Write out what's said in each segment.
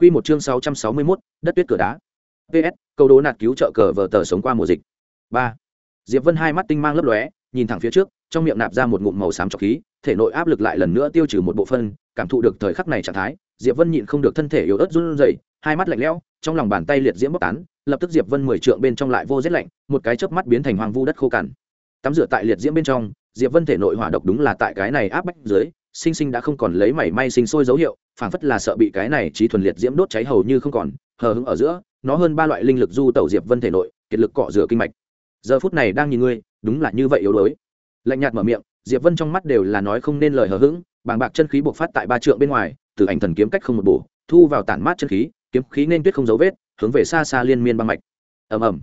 Quy một chương 661, đất tuyết cửa đá. PS, câu đố nạt cứu trợ cờ vở tờ sống qua mùa dịch. 3. Diệp Vân hai mắt tinh mang lấp lóe, nhìn thẳng phía trước, trong miệng nạp ra một ngụm màu xám trọc khí, thể nội áp lực lại lần nữa tiêu trừ một bộ phân, cảm thụ được thời khắc này trạng thái, Diệp Vân nhịn không được thân thể yếu ớt run rẩy, hai mắt lạnh lẽo, trong lòng bàn tay liệt diễm bốc tán, lập tức Diệp Vân mười trượng bên trong lại vô rét lạnh, một cái chớp mắt biến thành hoang vu đất khô cằn. Tắm rửa tại liệt diễm bên trong, Diệp Vân thể nội hỏa độc đúng là tại cái này áp bách dưới, sinh sinh đã không còn lấy mảy may sinh sôi dấu hiệu, phảng phất là sợ bị cái này trí thuần liệt diễm đốt cháy hầu như không còn, hờ hững ở giữa, nó hơn ba loại linh lực du tẩu diệp vân thể nội, kiệt lực cọ rửa kinh mạch. Giờ phút này đang nhìn ngươi, đúng là như vậy yếu đuối. Lạnh nhạt mở miệng, diệp vân trong mắt đều là nói không nên lời hờ hững, bàng bạc chân khí bộc phát tại ba trượng bên ngoài, từ ảnh thần kiếm cách không một bổ, thu vào tản mát chân khí, kiếm khí nên tuyết không dấu vết, hướng về xa xa liên miên băng mạch. Ầm ầm.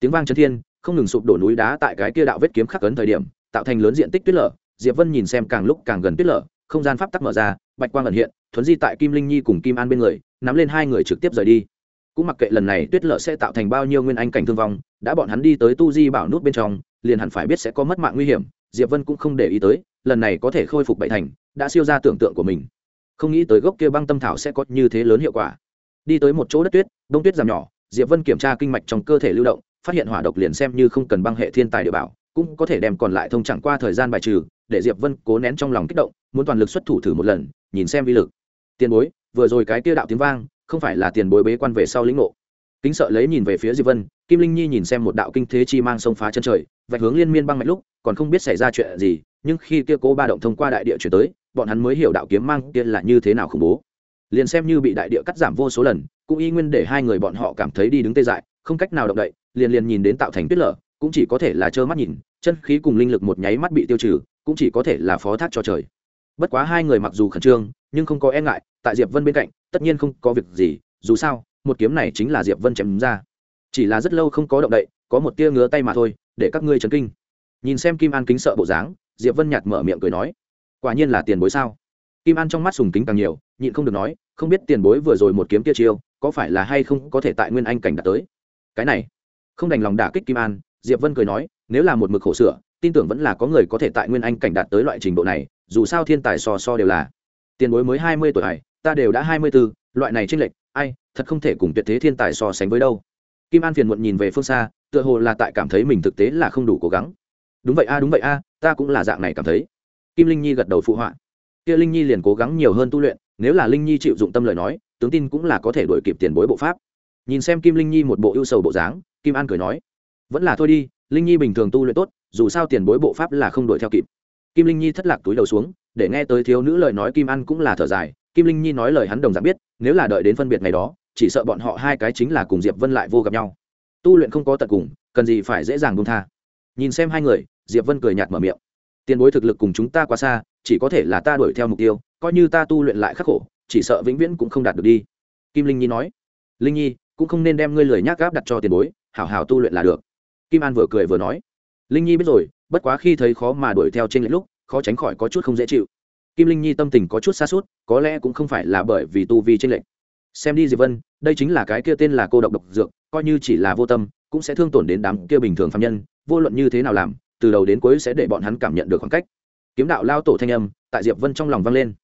Tiếng vang chân thiên, không ngừng sụp đổ núi đá tại cái kia đạo vết kiếm khắc ấn thời điểm, tạo thành lớn diện tích tuyết lở, diệp vân nhìn xem càng lúc càng gần tuyết lở không gian pháp tắc mở ra, bạch quang ẩn hiện, thuấn di tại kim linh nhi cùng kim an bên người, nắm lên hai người trực tiếp rời đi. Cũng mặc kệ lần này tuyết lở sẽ tạo thành bao nhiêu nguyên anh cảnh thương vong, đã bọn hắn đi tới tu di bảo nút bên trong, liền hẳn phải biết sẽ có mất mạng nguy hiểm, diệp vân cũng không để ý tới, lần này có thể khôi phục bảy thành, đã siêu ra tưởng tượng của mình. Không nghĩ tới gốc kia băng tâm thảo sẽ có như thế lớn hiệu quả. Đi tới một chỗ đất tuyết, đông tuyết giảm nhỏ, diệp vân kiểm tra kinh mạch trong cơ thể lưu động, phát hiện hỏa độc liền xem như không cần băng hệ thiên tài địa bảo cũng có thể đem còn lại thông chẳng qua thời gian bài trừ, để diệp vân cố nén trong lòng kích động, muốn toàn lực xuất thủ thử một lần, nhìn xem vi lực. Tiền bối, vừa rồi cái kia đạo tiếng vang, không phải là tiền bối bế quan về sau lĩnh ngộ. Kính sợ lấy nhìn về phía diệp vân, kim linh nhi nhìn xem một đạo kinh thế chi mang sông phá chân trời, vạch hướng liên miên băng mạch lúc, còn không biết xảy ra chuyện gì, nhưng khi kia cố ba động thông qua đại địa chuyển tới, bọn hắn mới hiểu đạo kiếm mang kia là như thế nào khủng bố. Liền xem như bị đại địa cắt giảm vô số lần, cũng y nguyên để hai người bọn họ cảm thấy đi đứng tê dại, không cách nào động đậy, liền liền nhìn đến tạo thành tuyết lở, cũng chỉ có thể là trơ mắt nhìn chân khí cùng linh lực một nháy mắt bị tiêu trừ, cũng chỉ có thể là phó thác cho trời. Bất quá hai người mặc dù khẩn trương, nhưng không có e ngại, tại diệp vân bên cạnh, tất nhiên không có việc gì, dù sao, một kiếm này chính là diệp vân chém ra. Chỉ là rất lâu không có động đậy, có một tia ngứa tay mà thôi, để các ngươi chấn kinh. Nhìn xem kim an kính sợ bộ dáng, diệp vân nhạt mở miệng cười nói, quả nhiên là tiền bối sao? Kim an trong mắt sùng kính càng nhiều, nhịn không được nói, không biết tiền bối vừa rồi một kiếm tia chiêu, có phải là hay không có thể tại nguyên anh cảnh đạt tới? Cái này, không đành lòng đả kích kim an, diệp vân cười nói nếu là một mực khổ sửa, tin tưởng vẫn là có người có thể tại nguyên anh cảnh đạt tới loại trình độ này, dù sao thiên tài so so đều là. Tiền bối mới hai mươi tuổi này ta đều đã hai mươi b ố loại này tranh lệch, ai, thật không thể cùng tuyệt thế thiên tài so sánh với đâu. Kim an phiền muộn nhìn về phương xa, tựa hồ là tại cảm thấy mình thực tế là không đủ cố gắng. Đúng vậy a, đúng vậy a, ta cũng là dạng này cảm thấy. Kim linh nhi gật đầu phụ họa. Kia linh nhi liền cố gắng nhiều hơn tu luyện, nếu là linh nhi chịu dụng tâm lời nói, tướng tin cũng là có thể đổi kịp tiền bối bộ pháp. Nhìn xem kim linh nhi một bộ ưu sầu bộ dáng, kim an cười nói, vẫn là thôi đi linh nhi bình thường tu luyện tốt, dù sao tiền bối bộ pháp là không đuổi theo kịp. Kim linh nhi thất lạc túi đầu xuống, để nghe tới thiếu nữ lời nói kim ăn cũng là thở dài. Kim linh nhi nói lời hắn đồng dạng biết, nếu là đợi đến phân biệt ngày đó, chỉ sợ bọn họ hai cái chính là cùng diệp vân lại vô gặp nhau. Tu luyện không có tận cùng, cần gì phải dễ dàng buông tha. Nhìn xem hai người, diệp vân cười nhạt mở miệng. Tiền bối thực lực cùng chúng ta quá xa, chỉ có thể là ta đuổi theo mục tiêu, coi như ta tu luyện lại khắc khổ, chỉ sợ vĩnh viễn cũng không đạt được đi. Kim linh nhi nói. Linh nhi, cũng không nên đem ngươi lời nhắc gáp đặt cho tiền bối, hảo hảo tu luyện là được kim an vừa cười vừa nói, linh nhi biết rồi, bất quá khi thấy khó mà đuổi theo trên lệch lúc, khó tránh khỏi có chút không dễ chịu. Kim linh nhi tâm tình có chút xa suốt có lẽ cũng không phải là bởi vì tu vi trên lệch. Xem đi diệp vân, đây chính là cái kia tên là cô độc độc dược, coi như chỉ là vô tâm, cũng sẽ thương tổn đến đám kia bình thường phạm nhân, vô luận như thế nào làm, từ đầu đến cuối sẽ để bọn hắn cảm nhận được khoảng cách. Kiếm đạo lao tổ thanh âm, tại diệp vân trong lòng vang lên.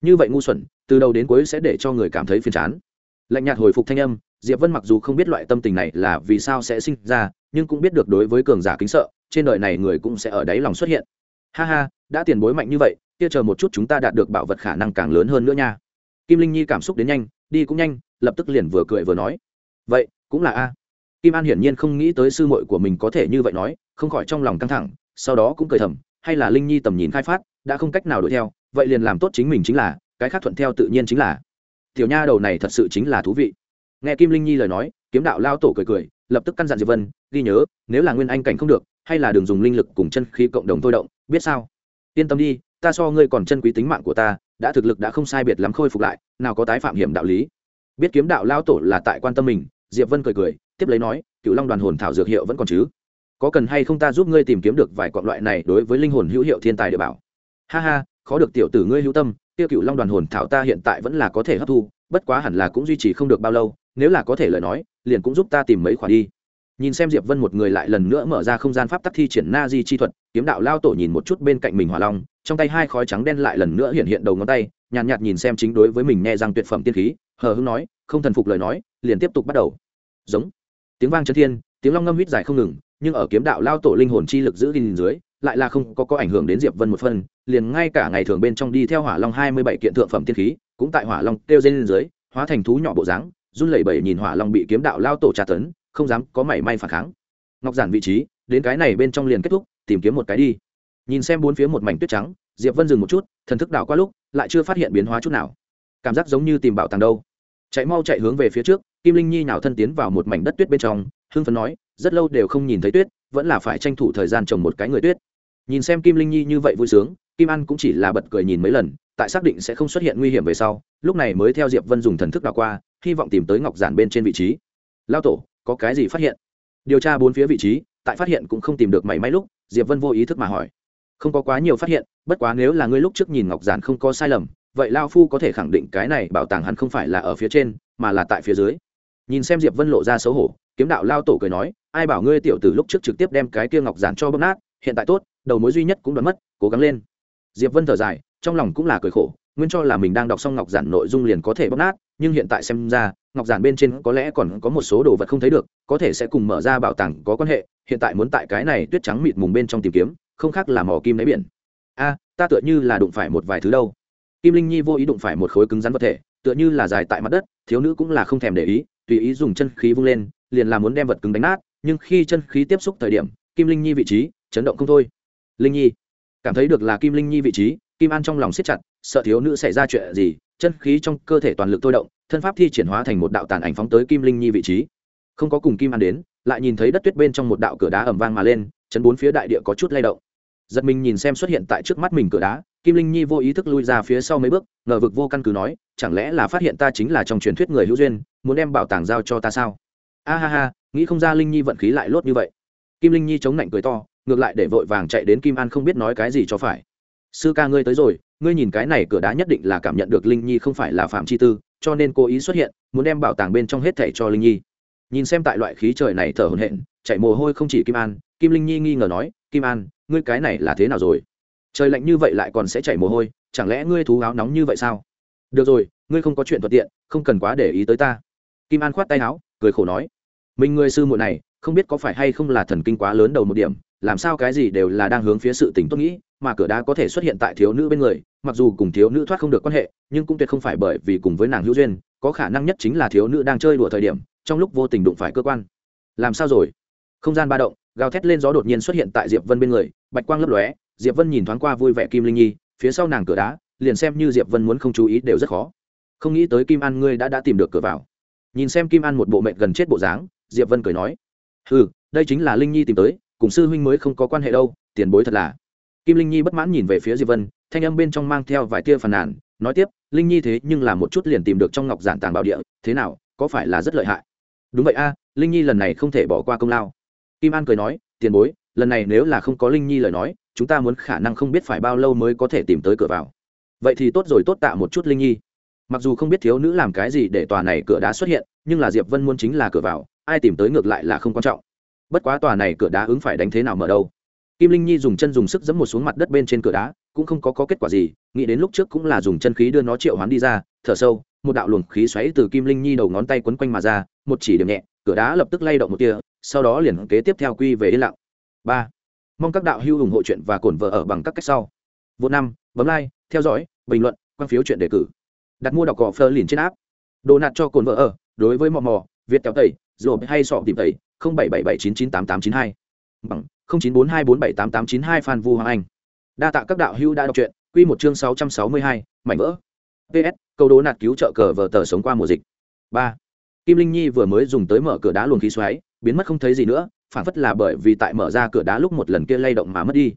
Như vậy ngu xuẩn, từ đầu đến cuối sẽ để cho người cảm thấy phiền chán. Lạnh nhạt hồi phục thanh âm diệp vân mặc dù không biết loại tâm tình này là vì sao sẽ sinh ra, nhưng cũng biết được đối với cường giả kính sợ, trên đời này người cũng sẽ ở đáy lòng xuất hiện. Ha ha, đã tiền bối mạnh như vậy, kia chờ một chút chúng ta đạt được bảo vật khả năng càng lớn hơn nữa nha. Kim linh nhi cảm xúc đến nhanh, đi cũng nhanh, lập tức liền vừa cười vừa nói. Vậy, cũng là a. Kim an hiển nhiên không nghĩ tới sư muội của mình có thể như vậy nói, không khỏi trong lòng căng thẳng, sau đó cũng cười thầm, hay là linh nhi tầm nhìn khai phát, đã không cách nào đuổi theo, vậy liền làm tốt chính mình chính là, cái khác thuận theo tự nhiên chính là. Tiểu nha đầu này thật sự chính là thú vị nghe kim linh nhi lời nói, kiếm đạo lao tổ cười cười, lập tức căn dặn diệp vân, ghi nhớ, nếu là nguyên anh cảnh không được, hay là đường dùng linh lực cùng chân khí cộng đồng thôi động, biết sao? Yên tâm đi, ta so ngươi còn chân quý tính mạng của ta, đã thực lực đã không sai biệt lắm khôi phục lại, nào có tái phạm hiểm đạo lý. Biết kiếm đạo lao tổ là tại quan tâm mình, diệp vân cười cười, tiếp lấy nói cựu long đoàn hồn thảo dược hiệu vẫn còn chứ? Có cần hay không ta giúp ngươi tìm kiếm được vài quặng loại này đối với linh hồn hữu hiệu thiên tài địa bảo? Ha ha, khó được tiểu tử ngươi hữu tâm tiêu cựu long đoàn hồn thảo ta hiện tại vẫn là có thể hấp thu, bất quá hẳn là cũng duy trì không được bao lâu nếu là có thể lời nói liền cũng giúp ta tìm mấy khoản đi. Nhìn xem diệp vân một người lại lần nữa mở ra không gian pháp tắc thi triển na di chi thuật kiếm đạo lao tổ nhìn một chút bên cạnh mình hỏa long trong tay hai khói trắng đen lại lần nữa hiện hiện đầu ngón tay nhàn nhạt, nhạt nhìn xem chính đối với mình nghe rằng tuyệt phẩm tiên khí hờ hững nói không thần phục lời nói liền tiếp tục bắt đầu. Giống. Tiếng vang chân thiên tiếng long ngâm huýt dài không ngừng nhưng ở kiếm đạo lao tổ linh hồn chi lực giữ gìn dưới lại là không có có ảnh hưởng đến diệp vân một phần liền ngay cả ngày thường bên trong đi theo hỏa long hai mươi bảy kiện thượng phẩm tiên khí cũng tại hỏa long kêu trên dưới hóa thành thú nhỏ bộ dáng run lẩy bẩy nhìn hỏa long bị kiếm đạo lao tổ tra tấn, không dám có mảy may phản kháng. Ngọc giản vị trí, đến cái này bên trong liền kết thúc, tìm kiếm một cái đi. Nhìn xem bốn phía một mảnh tuyết trắng, diệp vân dừng một chút, thần thức đảo qua lúc, lại chưa phát hiện biến hóa chút nào. Cảm giác giống như tìm bảo tàng đâu. Chạy mau chạy hướng về phía trước, kim linh nhi nào thân tiến vào một mảnh đất tuyết bên trong hương phấn nói, rất lâu đều không nhìn thấy tuyết, vẫn là phải tranh thủ thời gian trồng một cái người tuyết. Nhìn xem kim linh nhi như vậy vui sướng, kim an cũng chỉ là bật cười nhìn mấy lần, tại xác định sẽ không xuất hiện nguy hiểm về sau, lúc này mới theo diệp vân dùng thần thức đảo qua hy vọng tìm tới ngọc giản bên trên vị trí. Lao tổ, có cái gì phát hiện? Điều tra bốn phía vị trí, tại phát hiện cũng không tìm được mảy may lúc, diệp vân vô ý thức mà hỏi. Không có quá nhiều phát hiện, bất quá nếu là ngươi lúc trước nhìn ngọc giản không có sai lầm, vậy lao phu có thể khẳng định cái này bảo tàng hẳn không phải là ở phía trên, mà là tại phía dưới. Nhìn xem diệp vân lộ ra xấu hổ, kiếm đạo lao tổ cười nói, ai bảo ngươi tiểu tử lúc trước trực tiếp đem cái kia ngọc giản cho bấm nát, hiện tại tốt, đầu mối duy nhất cũng đoán mất, cố gắng lên. Diệp vân thở dài, trong lòng cũng là cười khổ, nguyên cho là mình đang đọc xong ngọc giản nội dung liền có thể bóc nát nhưng hiện tại xem ra, ngọc giản bên trên có lẽ còn có một số đồ vật không thấy được, có thể sẽ cùng mở ra bảo tàng có quan hệ, hiện tại muốn tại cái này tuyết trắng mịt mùng bên trong tìm kiếm, không khác là mỏ kim đáy biển. A, ta tựa như là đụng phải một vài thứ đâu. Kim linh nhi vô ý đụng phải một khối cứng rắn vật thể, tựa như là dài tại mặt đất, thiếu nữ cũng là không thèm để ý, tùy ý dùng chân khí vung lên, liền là muốn đem vật cứng đánh nát, nhưng khi chân khí tiếp xúc thời điểm, kim linh nhi vị trí chấn động không thôi. Linh nhi, cảm thấy được là kim linh nhi vị trí, kim an trong lòng siết chặt, sợ thiếu nữ xảy ra chuyện gì chân khí trong cơ thể toàn lực thôi động, thân pháp thi triển hóa thành một đạo tàn ảnh phóng tới kim linh nhi vị trí. Không có cùng kim an đến, lại nhìn thấy đất tuyết bên trong một đạo cửa đá ẩm vang mà lên, chấn bốn phía đại địa có chút lay động. Giật mình nhìn xem xuất hiện tại trước mắt mình cửa đá, kim linh nhi vô ý thức lui ra phía sau mấy bước, ngờ vực vô căn cứ nói, chẳng lẽ là phát hiện ta chính là trong truyền thuyết người hữu duyên, muốn đem bảo tàng giao cho ta sao? A ha ha, nghĩ không ra linh nhi vận khí lại lốt như vậy. Kim linh nhi chống lạnh cười to, ngược lại để vội vàng chạy đến kim an không biết nói cái gì cho phải. Sư ca ngươi tới rồi ngươi nhìn cái này cửa đá nhất định là cảm nhận được linh nhi không phải là phạm chi tư, cho nên cố ý xuất hiện, muốn đem bảo tàng bên trong hết thảy cho linh nhi. Nhìn xem tại loại khí trời này thở hổn hển chạy mồ hôi không chỉ kim an, kim linh nhi nghi ngờ nói, kim an, ngươi cái này là thế nào rồi? Trời lạnh như vậy lại còn sẽ chảy mồ hôi, chẳng lẽ ngươi thú áo nóng như vậy sao? Được rồi, ngươi không có chuyện thuận tiện, không cần quá để ý tới ta. Kim an khoát tay áo, cười khổ nói, mình người sư muội này, không biết có phải hay không là thần kinh quá lớn đầu một điểm, làm sao cái gì đều là đang hướng phía sự tình tốt nghĩ mà cửa đá có thể xuất hiện tại thiếu nữ bên người, mặc dù cùng thiếu nữ thoát không được quan hệ, nhưng cũng tuyệt không phải bởi vì cùng với nàng hữu duyên, có khả năng nhất chính là thiếu nữ đang chơi đùa thời điểm, trong lúc vô tình đụng phải cơ quan. Làm sao rồi? Không gian ba động, gào thét lên gió đột nhiên xuất hiện tại diệp vân bên người, bạch quang lấp lóe, diệp vân nhìn thoáng qua vui vẻ kim linh nhi, phía sau nàng cửa đá, liền xem như diệp vân muốn không chú ý đều rất khó. Không nghĩ tới kim an ngươi đã đã tìm được cửa vào. Nhìn xem kim an một bộ mệnh gần chết bộ dáng, diệp vân cười nói ừ đây chính là linh nhi tìm tới, cùng sư huynh mới không có quan hệ đâu, tiền bối thật là kim linh nhi bất mãn nhìn về phía diệp vân, thanh âm bên trong mang theo vài tia phàn nàn, nói tiếp, linh nhi thế nhưng là một chút liền tìm được trong ngọc giản tàng bảo địa, thế nào, có phải là rất lợi hại? Đúng vậy a, linh nhi lần này không thể bỏ qua công lao. Kim an cười nói, tiền bối, lần này nếu là không có linh nhi lời nói, chúng ta muốn khả năng không biết phải bao lâu mới có thể tìm tới cửa vào. Vậy thì tốt rồi, tốt tạ một chút linh nhi. Mặc dù không biết thiếu nữ làm cái gì để tòa này cửa đá xuất hiện, nhưng là diệp vân muốn chính là cửa vào, ai tìm tới ngược lại là không quan trọng. Bất quá tòa này cửa đá ứng phải đánh thế nào mở đâu? Kim linh nhi dùng chân dùng sức giẫm một xuống mặt đất bên trên cửa đá cũng không có, có kết quả gì nghĩ đến lúc trước cũng là dùng chân khí đưa nó triệu hoán đi ra thở sâu một đạo luồng khí xoáy từ kim linh nhi đầu ngón tay quấn quanh mà ra một chỉ điểm nhẹ cửa đá lập tức lay động một tia sau đó liền kế tiếp theo quy về yên lặng. Ba mong các đạo hữu ủng hộ chuyện và cổn vợ ở bằng các cách sau. Vô năm bấm like theo dõi bình luận quan phiếu chuyện đề cử. Đặt mua đọc cỏ phơ liền trên áp đồ nạt cho cồn vợ ở đối với mò mò việt kéo tẩy rồi hay sọ tìm tẩy không bảy bảy bảy chín chín tám tám chín hai bằng không chín bốn hai bốn bảy tám tám chín hai phan vu hoàng anh. Đa tạ các đạo hữu đã đọc truyện, quy một chương sáu trăm sáu mươi hai, mảnh vỡ. Ps câu đố nạt cứu trợ cờ vở tờ sống qua mùa dịch. Ba. Kim linh nhi vừa mới dùng tới mở cửa đá luồng khí xoáy, biến mất không thấy gì nữa, phản phất là bởi vì tại mở ra cửa đá lúc một lần kia lay động mà mất đi.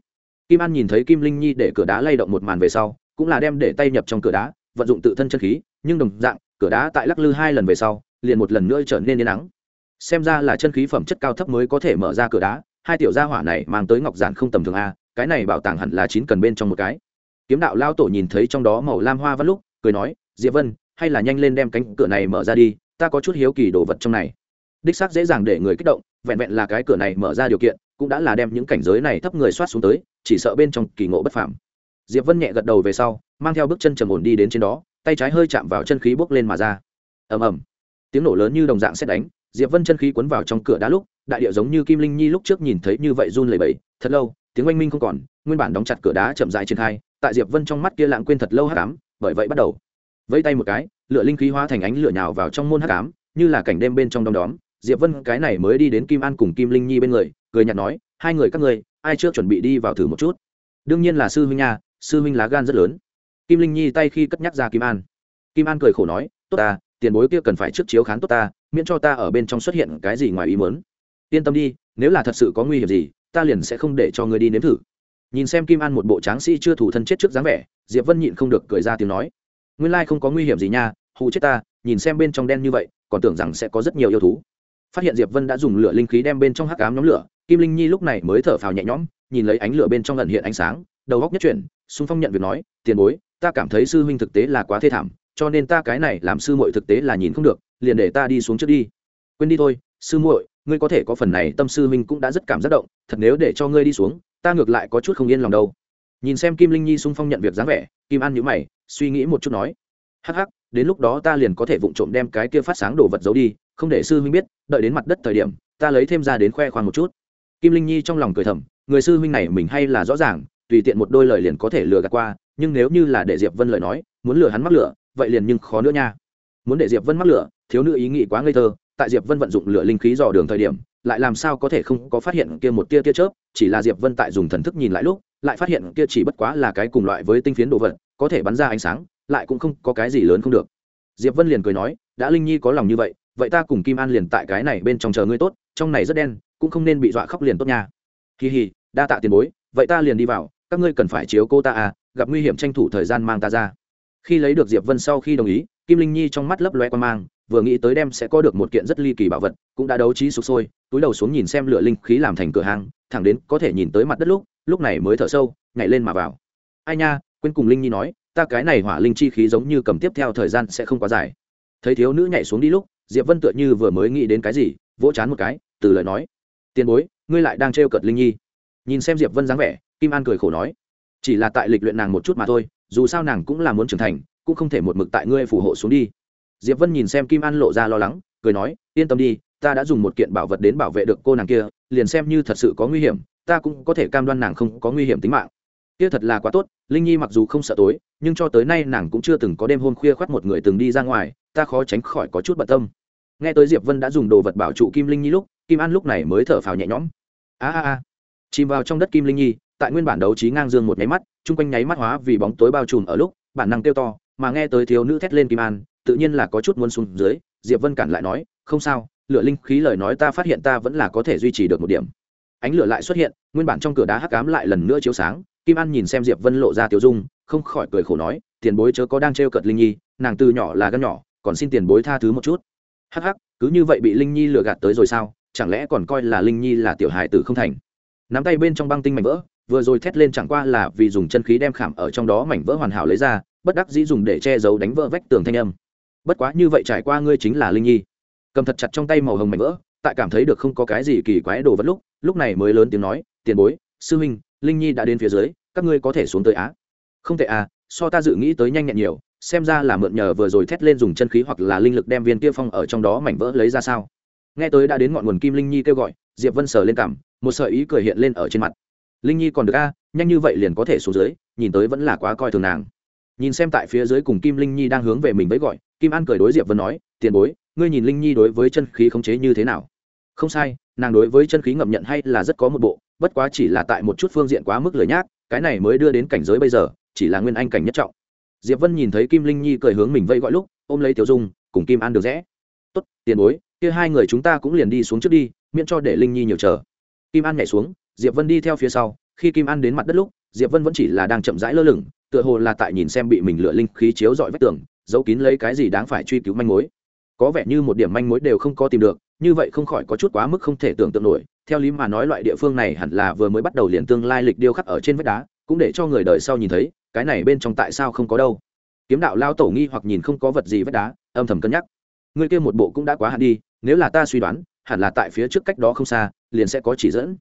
Kim an nhìn thấy kim linh nhi để cửa đá lay động một màn về sau, cũng là đem để tay nhập trong cửa đá, vận dụng tự thân chân khí, nhưng đồng dạng, cửa đá tại lắc lư hai lần về sau, liền một lần nữa trở nên yên nắng xem ra là chân khí phẩm chất cao thấp mới có thể mở ra cửa đá hai tiểu gia hỏa này mang tới ngọc giản không tầm thường a, cái này bảo tàng hẳn là chín cần bên trong một cái. Kiếm đạo lao tổ nhìn thấy trong đó màu lam hoa văn lúc, cười nói, diệp vân, hay là nhanh lên đem cánh cửa này mở ra đi, ta có chút hiếu kỳ đồ vật trong này. Đích xác dễ dàng để người kích động, vẹn vẹn là cái cửa này mở ra điều kiện, cũng đã là đem những cảnh giới này thấp người soát xuống tới, chỉ sợ bên trong kỳ ngộ bất phàm. Diệp vân nhẹ gật đầu về sau, mang theo bước chân trầm ổn đi đến trên đó, tay trái hơi chạm vào chân khí bốc lên mà ra. Ầm ầm. Tiếng nổ lớn như đồng dạng xét đánh, diệp vân chân khí cuốn vào trong cửa đá lúc đại địa giống như kim linh nhi lúc trước nhìn thấy như vậy run lẩy bẩy, thật lâu, tiếng oanh minh không còn, nguyên bản đóng chặt cửa đá chậm dài triển khai, tại diệp vân trong mắt kia lãng quên thật lâu hắc ám, bởi vậy bắt đầu. Vẫy tay một cái, lửa linh khí hóa thành ánh lửa nhào vào trong môn hắc ám, như là cảnh đêm bên trong đom đóm. Diệp vân cái này mới đi đến kim an cùng kim linh nhi bên người, cười nhạt nói, hai người các ngươi, ai trước chuẩn bị đi vào thử một chút? Đương nhiên là sư huynh nha, sư huynh lá gan rất lớn. Kim linh nhi tay khi cất nhắc ra kim an. Kim an cười khổ nói, tốt ta, tiền bối kia cần phải trước chiếu khán tốt ta, miễn cho ta ở bên trong xuất hiện cái gì ngoài ý muốn yên tâm đi, nếu là thật sự có nguy hiểm gì, ta liền sẽ không để cho ngươi đi nếm thử. Nhìn xem kim an một bộ tráng sĩ chưa thủ thân chết trước dáng vẻ, diệp vân nhịn không được cười ra tiếng nói. Nguyên lai không có nguy hiểm gì nha, hù chết ta, nhìn xem bên trong đen như vậy, còn tưởng rằng sẽ có rất nhiều yêu thú. Phát hiện diệp vân đã dùng lửa linh khí đem bên trong hắc ám nhóm lửa, kim linh nhi lúc này mới thở phào nhẹ nhõm, nhìn lấy ánh lửa bên trong lần hiện ánh sáng, đầu góc nhất chuyển, xung phong nhận việc nói, tiền bối, ta cảm thấy sư huynh thực tế là quá thê thảm, cho nên ta cái này làm sư muội thực tế là nhìn không được, liền để ta đi xuống trước đi. Quên đi thôi, sư muội ngươi có thể có phần này tâm sư huynh cũng đã rất cảm giác động, thật nếu để cho ngươi đi xuống, ta ngược lại có chút không yên lòng đâu. Nhìn xem kim linh nhi sung phong nhận việc dáng vẻ, kim an nhữ mày, suy nghĩ một chút nói, hắc hắc, đến lúc đó ta liền có thể vụng trộm đem cái kia phát sáng đồ vật giấu đi, không để sư huynh biết, đợi đến mặt đất thời điểm, ta lấy thêm ra đến khoe khoang một chút. Kim linh nhi trong lòng cười thầm, người sư huynh này mình hay là rõ ràng, tùy tiện một đôi lời liền có thể lừa gạt qua, nhưng nếu như là để diệp vân lời nói, muốn lừa hắn mắc lửa, vậy liền nhưng khó nữa nha. Muốn để diệp vân mắc lửa, thiếu nữ ý nghĩ quá ngây thơ tại diệp vân vận dụng lửa linh khí dò đường thời điểm, lại làm sao có thể không có phát hiện kia một tia tia chớp, chỉ là diệp vân tại dùng thần thức nhìn lại lúc, lại phát hiện kia chỉ bất quá là cái cùng loại với tinh phiến đồ vật, có thể bắn ra ánh sáng, lại cũng không có cái gì lớn không được. Diệp vân liền cười nói, đã linh nhi có lòng như vậy vậy ta cùng kim an liền tại cái này bên trong chờ ngươi tốt, trong này rất đen, cũng không nên bị dọa khóc liền tốt nha. Kỳ hì đa tạ tiền bối, vậy ta liền đi vào, các ngươi cần phải chiếu cô ta à gặp nguy hiểm tranh thủ thời gian mang ta ra. Khi lấy được diệp vân sau khi đồng ý, kim linh nhi trong mắt lấp loe quan mang vừa nghĩ tới đem sẽ có được một kiện rất ly kỳ bảo vật, cũng đã đấu trí sụp sôi, túi đầu xuống nhìn xem lửa linh khí làm thành cửa hàng, thẳng đến có thể nhìn tới mặt đất lúc lúc này mới thở sâu, nhảy lên mà vào. Ai nha, quên cùng linh nhi nói, ta cái này hỏa linh chi khí giống như cầm tiếp theo thời gian sẽ không quá dài. Thấy thiếu nữ nhảy xuống đi lúc, diệp vân tựa như vừa mới nghĩ đến cái gì, vỗ chán một cái, từ lời nói, tiền bối, ngươi lại đang trêu cợt linh nhi. Nhìn xem diệp vân dáng vẻ, kim an cười khổ nói, chỉ là tại lịch luyện nàng một chút mà thôi, dù sao nàng cũng là muốn trưởng thành, cũng không thể một mực tại ngươi phù hộ xuống đi diệp vân nhìn xem kim an lộ ra lo lắng, cười nói, yên tâm đi, ta đã dùng một kiện bảo vật đến bảo vệ được cô nàng kia, liền xem như thật sự có nguy hiểm, ta cũng có thể cam đoan nàng không có nguy hiểm tính mạng. Kia thật là quá tốt, linh nhi mặc dù không sợ tối, nhưng cho tới nay nàng cũng chưa từng có đêm hôm khuya khoắt một người từng đi ra ngoài, ta khó tránh khỏi có chút bận tâm. Nghe tới diệp vân đã dùng đồ vật bảo trụ kim linh nhi lúc, kim an lúc này mới thở phào nhẹ nhõm. A a a. Chìm vào trong đất kim linh nhi, tại nguyên bản đấu trí ngang dương một nháy mắt, chung quanh nháy mắt hóa vì bóng tối bao trùm ở lúc, bản năng kêu to, mà nghe tới thiếu nữ thét lên kim an tự nhiên là có chút muốn xuống dưới, diệp vân cản lại nói, không sao, lửa linh khí lời nói ta phát hiện ta vẫn là có thể duy trì được một điểm. Ánh lửa lại xuất hiện, nguyên bản trong cửa đá hắc cám lại lần nữa chiếu sáng, kim an nhìn xem diệp vân lộ ra tiểu dung, không khỏi cười khổ nói, tiền bối chớ có đang trêu cợt linh nhi, nàng từ nhỏ là gân nhỏ, còn xin tiền bối tha thứ một chút. Hắc hắc, cứ như vậy bị linh nhi lừa gạt tới rồi sao? Chẳng lẽ còn coi là linh nhi là tiểu hài tử không thành? Nắm tay bên trong băng tinh mảnh vỡ, vừa rồi thét lên chẳng qua là vì dùng chân khí đem khảm ở trong đó mảnh vỡ hoàn hảo lấy ra, bất đắc dĩ dùng để che giấu đánh vỡ vách tường thanh âm bất quá như vậy trải qua ngươi chính là linh nhi. Cầm thật chặt trong tay màu hồng mảnh vỡ, tại cảm thấy được không có cái gì kỳ quái đồ vật lúc lúc này mới lớn tiếng nói, tiền bối, sư huynh, linh nhi đã đến phía dưới, các ngươi có thể xuống tới á? Không thể à so ta dự nghĩ tới nhanh nhẹn nhiều, xem ra là mượn nhờ vừa rồi thét lên dùng chân khí hoặc là linh lực đem viên kia phong ở trong đó mảnh vỡ lấy ra sao? Nghe tới đã đến ngọn nguồn kim linh nhi kêu gọi, diệp vân sờ lên cảm, một sợi ý cười hiện lên ở trên mặt. Linh nhi còn được a, nhanh như vậy liền có thể xuống dưới, nhìn tới vẫn là quá coi thường nàng nhìn xem tại phía dưới cùng kim linh nhi đang hướng về mình với gọi, kim an cười đối diệp vân nói, tiền bối, ngươi nhìn linh nhi đối với chân khí khống chế như thế nào? Không sai, nàng đối với chân khí ngậm nhận hay là rất có một bộ, bất quá chỉ là tại một chút phương diện quá mức lười nhác, cái này mới đưa đến cảnh giới bây giờ, chỉ là nguyên anh cảnh nhất trọng. Diệp vân nhìn thấy kim linh nhi cười hướng mình vây gọi lúc, ôm lấy tiểu dung, cùng kim an được rẽ. Tốt, tiền bối, kia hai người chúng ta cũng liền đi xuống trước đi, miễn cho để linh nhi nhiều chờ. Kim an nhảy xuống, diệp vân đi theo phía sau, khi kim an đến mặt đất lúc, diệp vân vẫn chỉ là đang chậm rãi lơ lửng tựa hồ là tại nhìn xem bị mình lựa linh khí chiếu dọi vách tường, giấu kín lấy cái gì đáng phải truy cứu manh mối. Có vẻ như một điểm manh mối đều không có tìm được, như vậy không khỏi có chút quá mức không thể tưởng tượng nổi, theo lý mà nói loại địa phương này hẳn là vừa mới bắt đầu liền tương lai lịch điêu khắc ở trên vách đá, cũng để cho người đời sau nhìn thấy, cái này bên trong tại sao không có đâu. Kiếm đạo lao tổ nghi hoặc nhìn không có vật gì vách đá, âm thầm cân nhắc. Người kia một bộ cũng đã quá hạn đi, nếu là ta suy đoán, hẳn là tại phía trước cách đó không xa, liền sẽ có chỉ dẫn.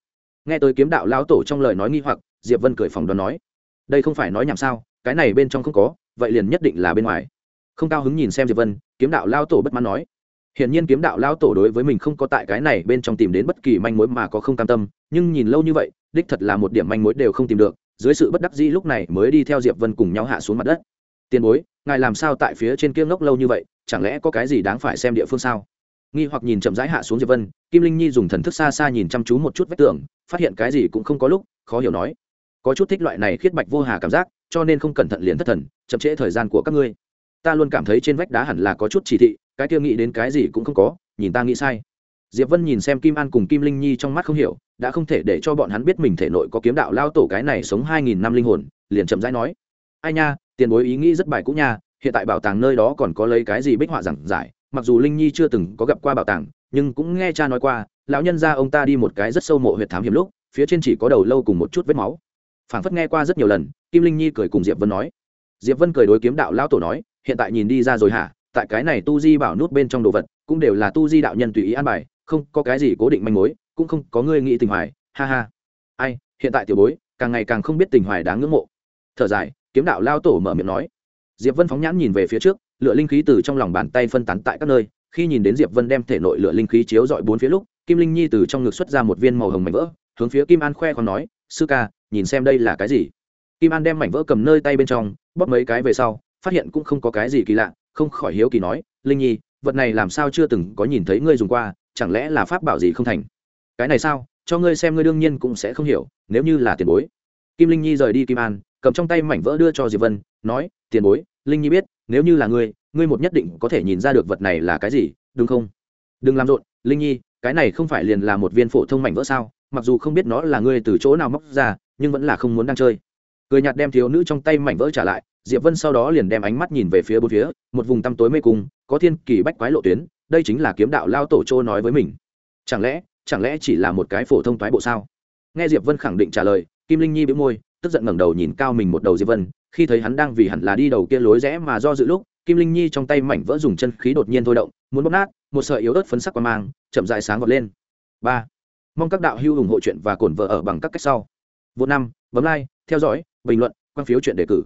Nghe tới kiếm đạo lao tổ trong lời nói nghi hoặc, diệp vân cười phòng đoán nói đây không phải nói nhảm sao, cái này bên trong không có, vậy liền nhất định là bên ngoài. Không cao hứng nhìn xem diệp vân, kiếm đạo lao tổ bất mãn nói. Hiển nhiên kiếm đạo lao tổ đối với mình không có tại cái này bên trong tìm đến bất kỳ manh mối mà có không cam tâm, nhưng nhìn lâu như vậy, đích thật là một điểm manh mối đều không tìm được, dưới sự bất đắc dĩ lúc này mới đi theo diệp vân cùng nhau hạ xuống mặt đất. Tiền bối, ngài làm sao tại phía trên kia ngốc lâu như vậy, chẳng lẽ có cái gì đáng phải xem địa phương sao? Nghi hoặc nhìn chậm rãi hạ xuống diệp vân, kim linh nhi dùng thần thức xa xa nhìn chăm chú một chút vách tường, phát hiện cái gì cũng không có lúc, khó hiểu nói có chút thích loại này khiết bạch vô hà cảm giác, cho nên không cẩn thận liền thất thần, chậm trễ thời gian của các ngươi. Ta luôn cảm thấy trên vách đá hẳn là có chút chỉ thị, cái kia nghĩ đến cái gì cũng không có, nhìn ta nghĩ sai. Diệp vân nhìn xem kim an cùng kim linh nhi trong mắt không hiểu, đã không thể để cho bọn hắn biết mình thể nội có kiếm đạo lao tổ cái này sống hai nghìn năm linh hồn, liền chậm rãi nói. Ai nha, tiền bối ý nghĩ rất bài cũ nha, hiện tại bảo tàng nơi đó còn có lấy cái gì bích họa giảng giải, mặc dù linh nhi chưa từng có gặp qua bảo tàng, nhưng cũng nghe cha nói qua, lão nhân ra ông ta đi một cái rất sâu mộ huyệt thám hiểm lúc, phía trên chỉ có đầu lâu cùng một chút vết máu phảng phất nghe qua rất nhiều lần, kim linh nhi cười cùng diệp vân nói. Diệp vân cười đối kiếm đạo lão tổ nói, hiện tại nhìn đi ra rồi hả? Tại cái này tu di bảo nút bên trong đồ vật, cũng đều là tu di đạo nhân tùy ý an bài, không có cái gì cố định manh mối, cũng không có ngươi nghĩ tình hoài, ha ha. Ai, hiện tại tiểu bối, càng ngày càng không biết tình hoài đáng ngưỡng mộ. Thở dài, kiếm đạo lao tổ mở miệng nói. Diệp vân phóng nhãn nhìn về phía trước lựa linh khí từ trong lòng bàn tay phân tán tại các nơi. Khi nhìn đến diệp vân đem thể nội lựa linh khí chiếu dọi bốn phía lúc, kim linh nhi từ trong ngực xuất ra một viên màu hồng mảnh vỡ, hướng phía kim an khoe còn nói, sư ca nhìn xem đây là cái gì. Kim an đem mảnh vỡ cầm nơi tay bên trong, bóp mấy cái về sau, phát hiện cũng không có cái gì kỳ lạ, không khỏi hiếu kỳ nói, linh nhi, vật này làm sao chưa từng có nhìn thấy ngươi dùng qua, chẳng lẽ là pháp bảo gì không thành? Cái này sao? Cho ngươi xem ngươi đương nhiên cũng sẽ không hiểu, nếu như là tiền bối. Kim linh nhi rời đi kim an, cầm trong tay mảnh vỡ đưa cho diệp vân, nói, tiền bối, linh nhi biết, nếu như là ngươi ngươi một nhất định có thể nhìn ra được vật này là cái gì, đúng không? Đừng làm rộn, linh nhi, cái này không phải liền là một viên phổ thông mảnh vỡ sao? Mặc dù không biết nó là ngươi từ chỗ nào móc ra nhưng vẫn là không muốn đang chơi. Cười nhạt đem thiếu nữ trong tay mảnh vỡ trả lại, diệp vân sau đó liền đem ánh mắt nhìn về phía bốn phía, một vùng tăm tối mê cung, có thiên kỳ bách quái lộ tuyến, đây chính là kiếm đạo lao tổ châu nói với mình. Chẳng lẽ chẳng lẽ chỉ là một cái phổ thông toái bộ sao? Nghe diệp vân khẳng định trả lời, kim linh nhi bĩu môi, tức giận ngẩng đầu nhìn cao mình một đầu diệp vân, khi thấy hắn đang vì hẳn là đi đầu kia lối rẽ mà do dự lúc, kim linh nhi trong tay mảnh vỡ dùng chân khí đột nhiên thôi động, muốn bóp nát, một sợi yếu ớt phấn sắc qua mang, chậm dài sáng vọt lên. Ba. Mong các đạo hữu ủng hộ chuyện và cổn vợ ở bằng các cách sau vô năm, bấm like, theo dõi, bình luận, quan phiếu chuyện đề cử.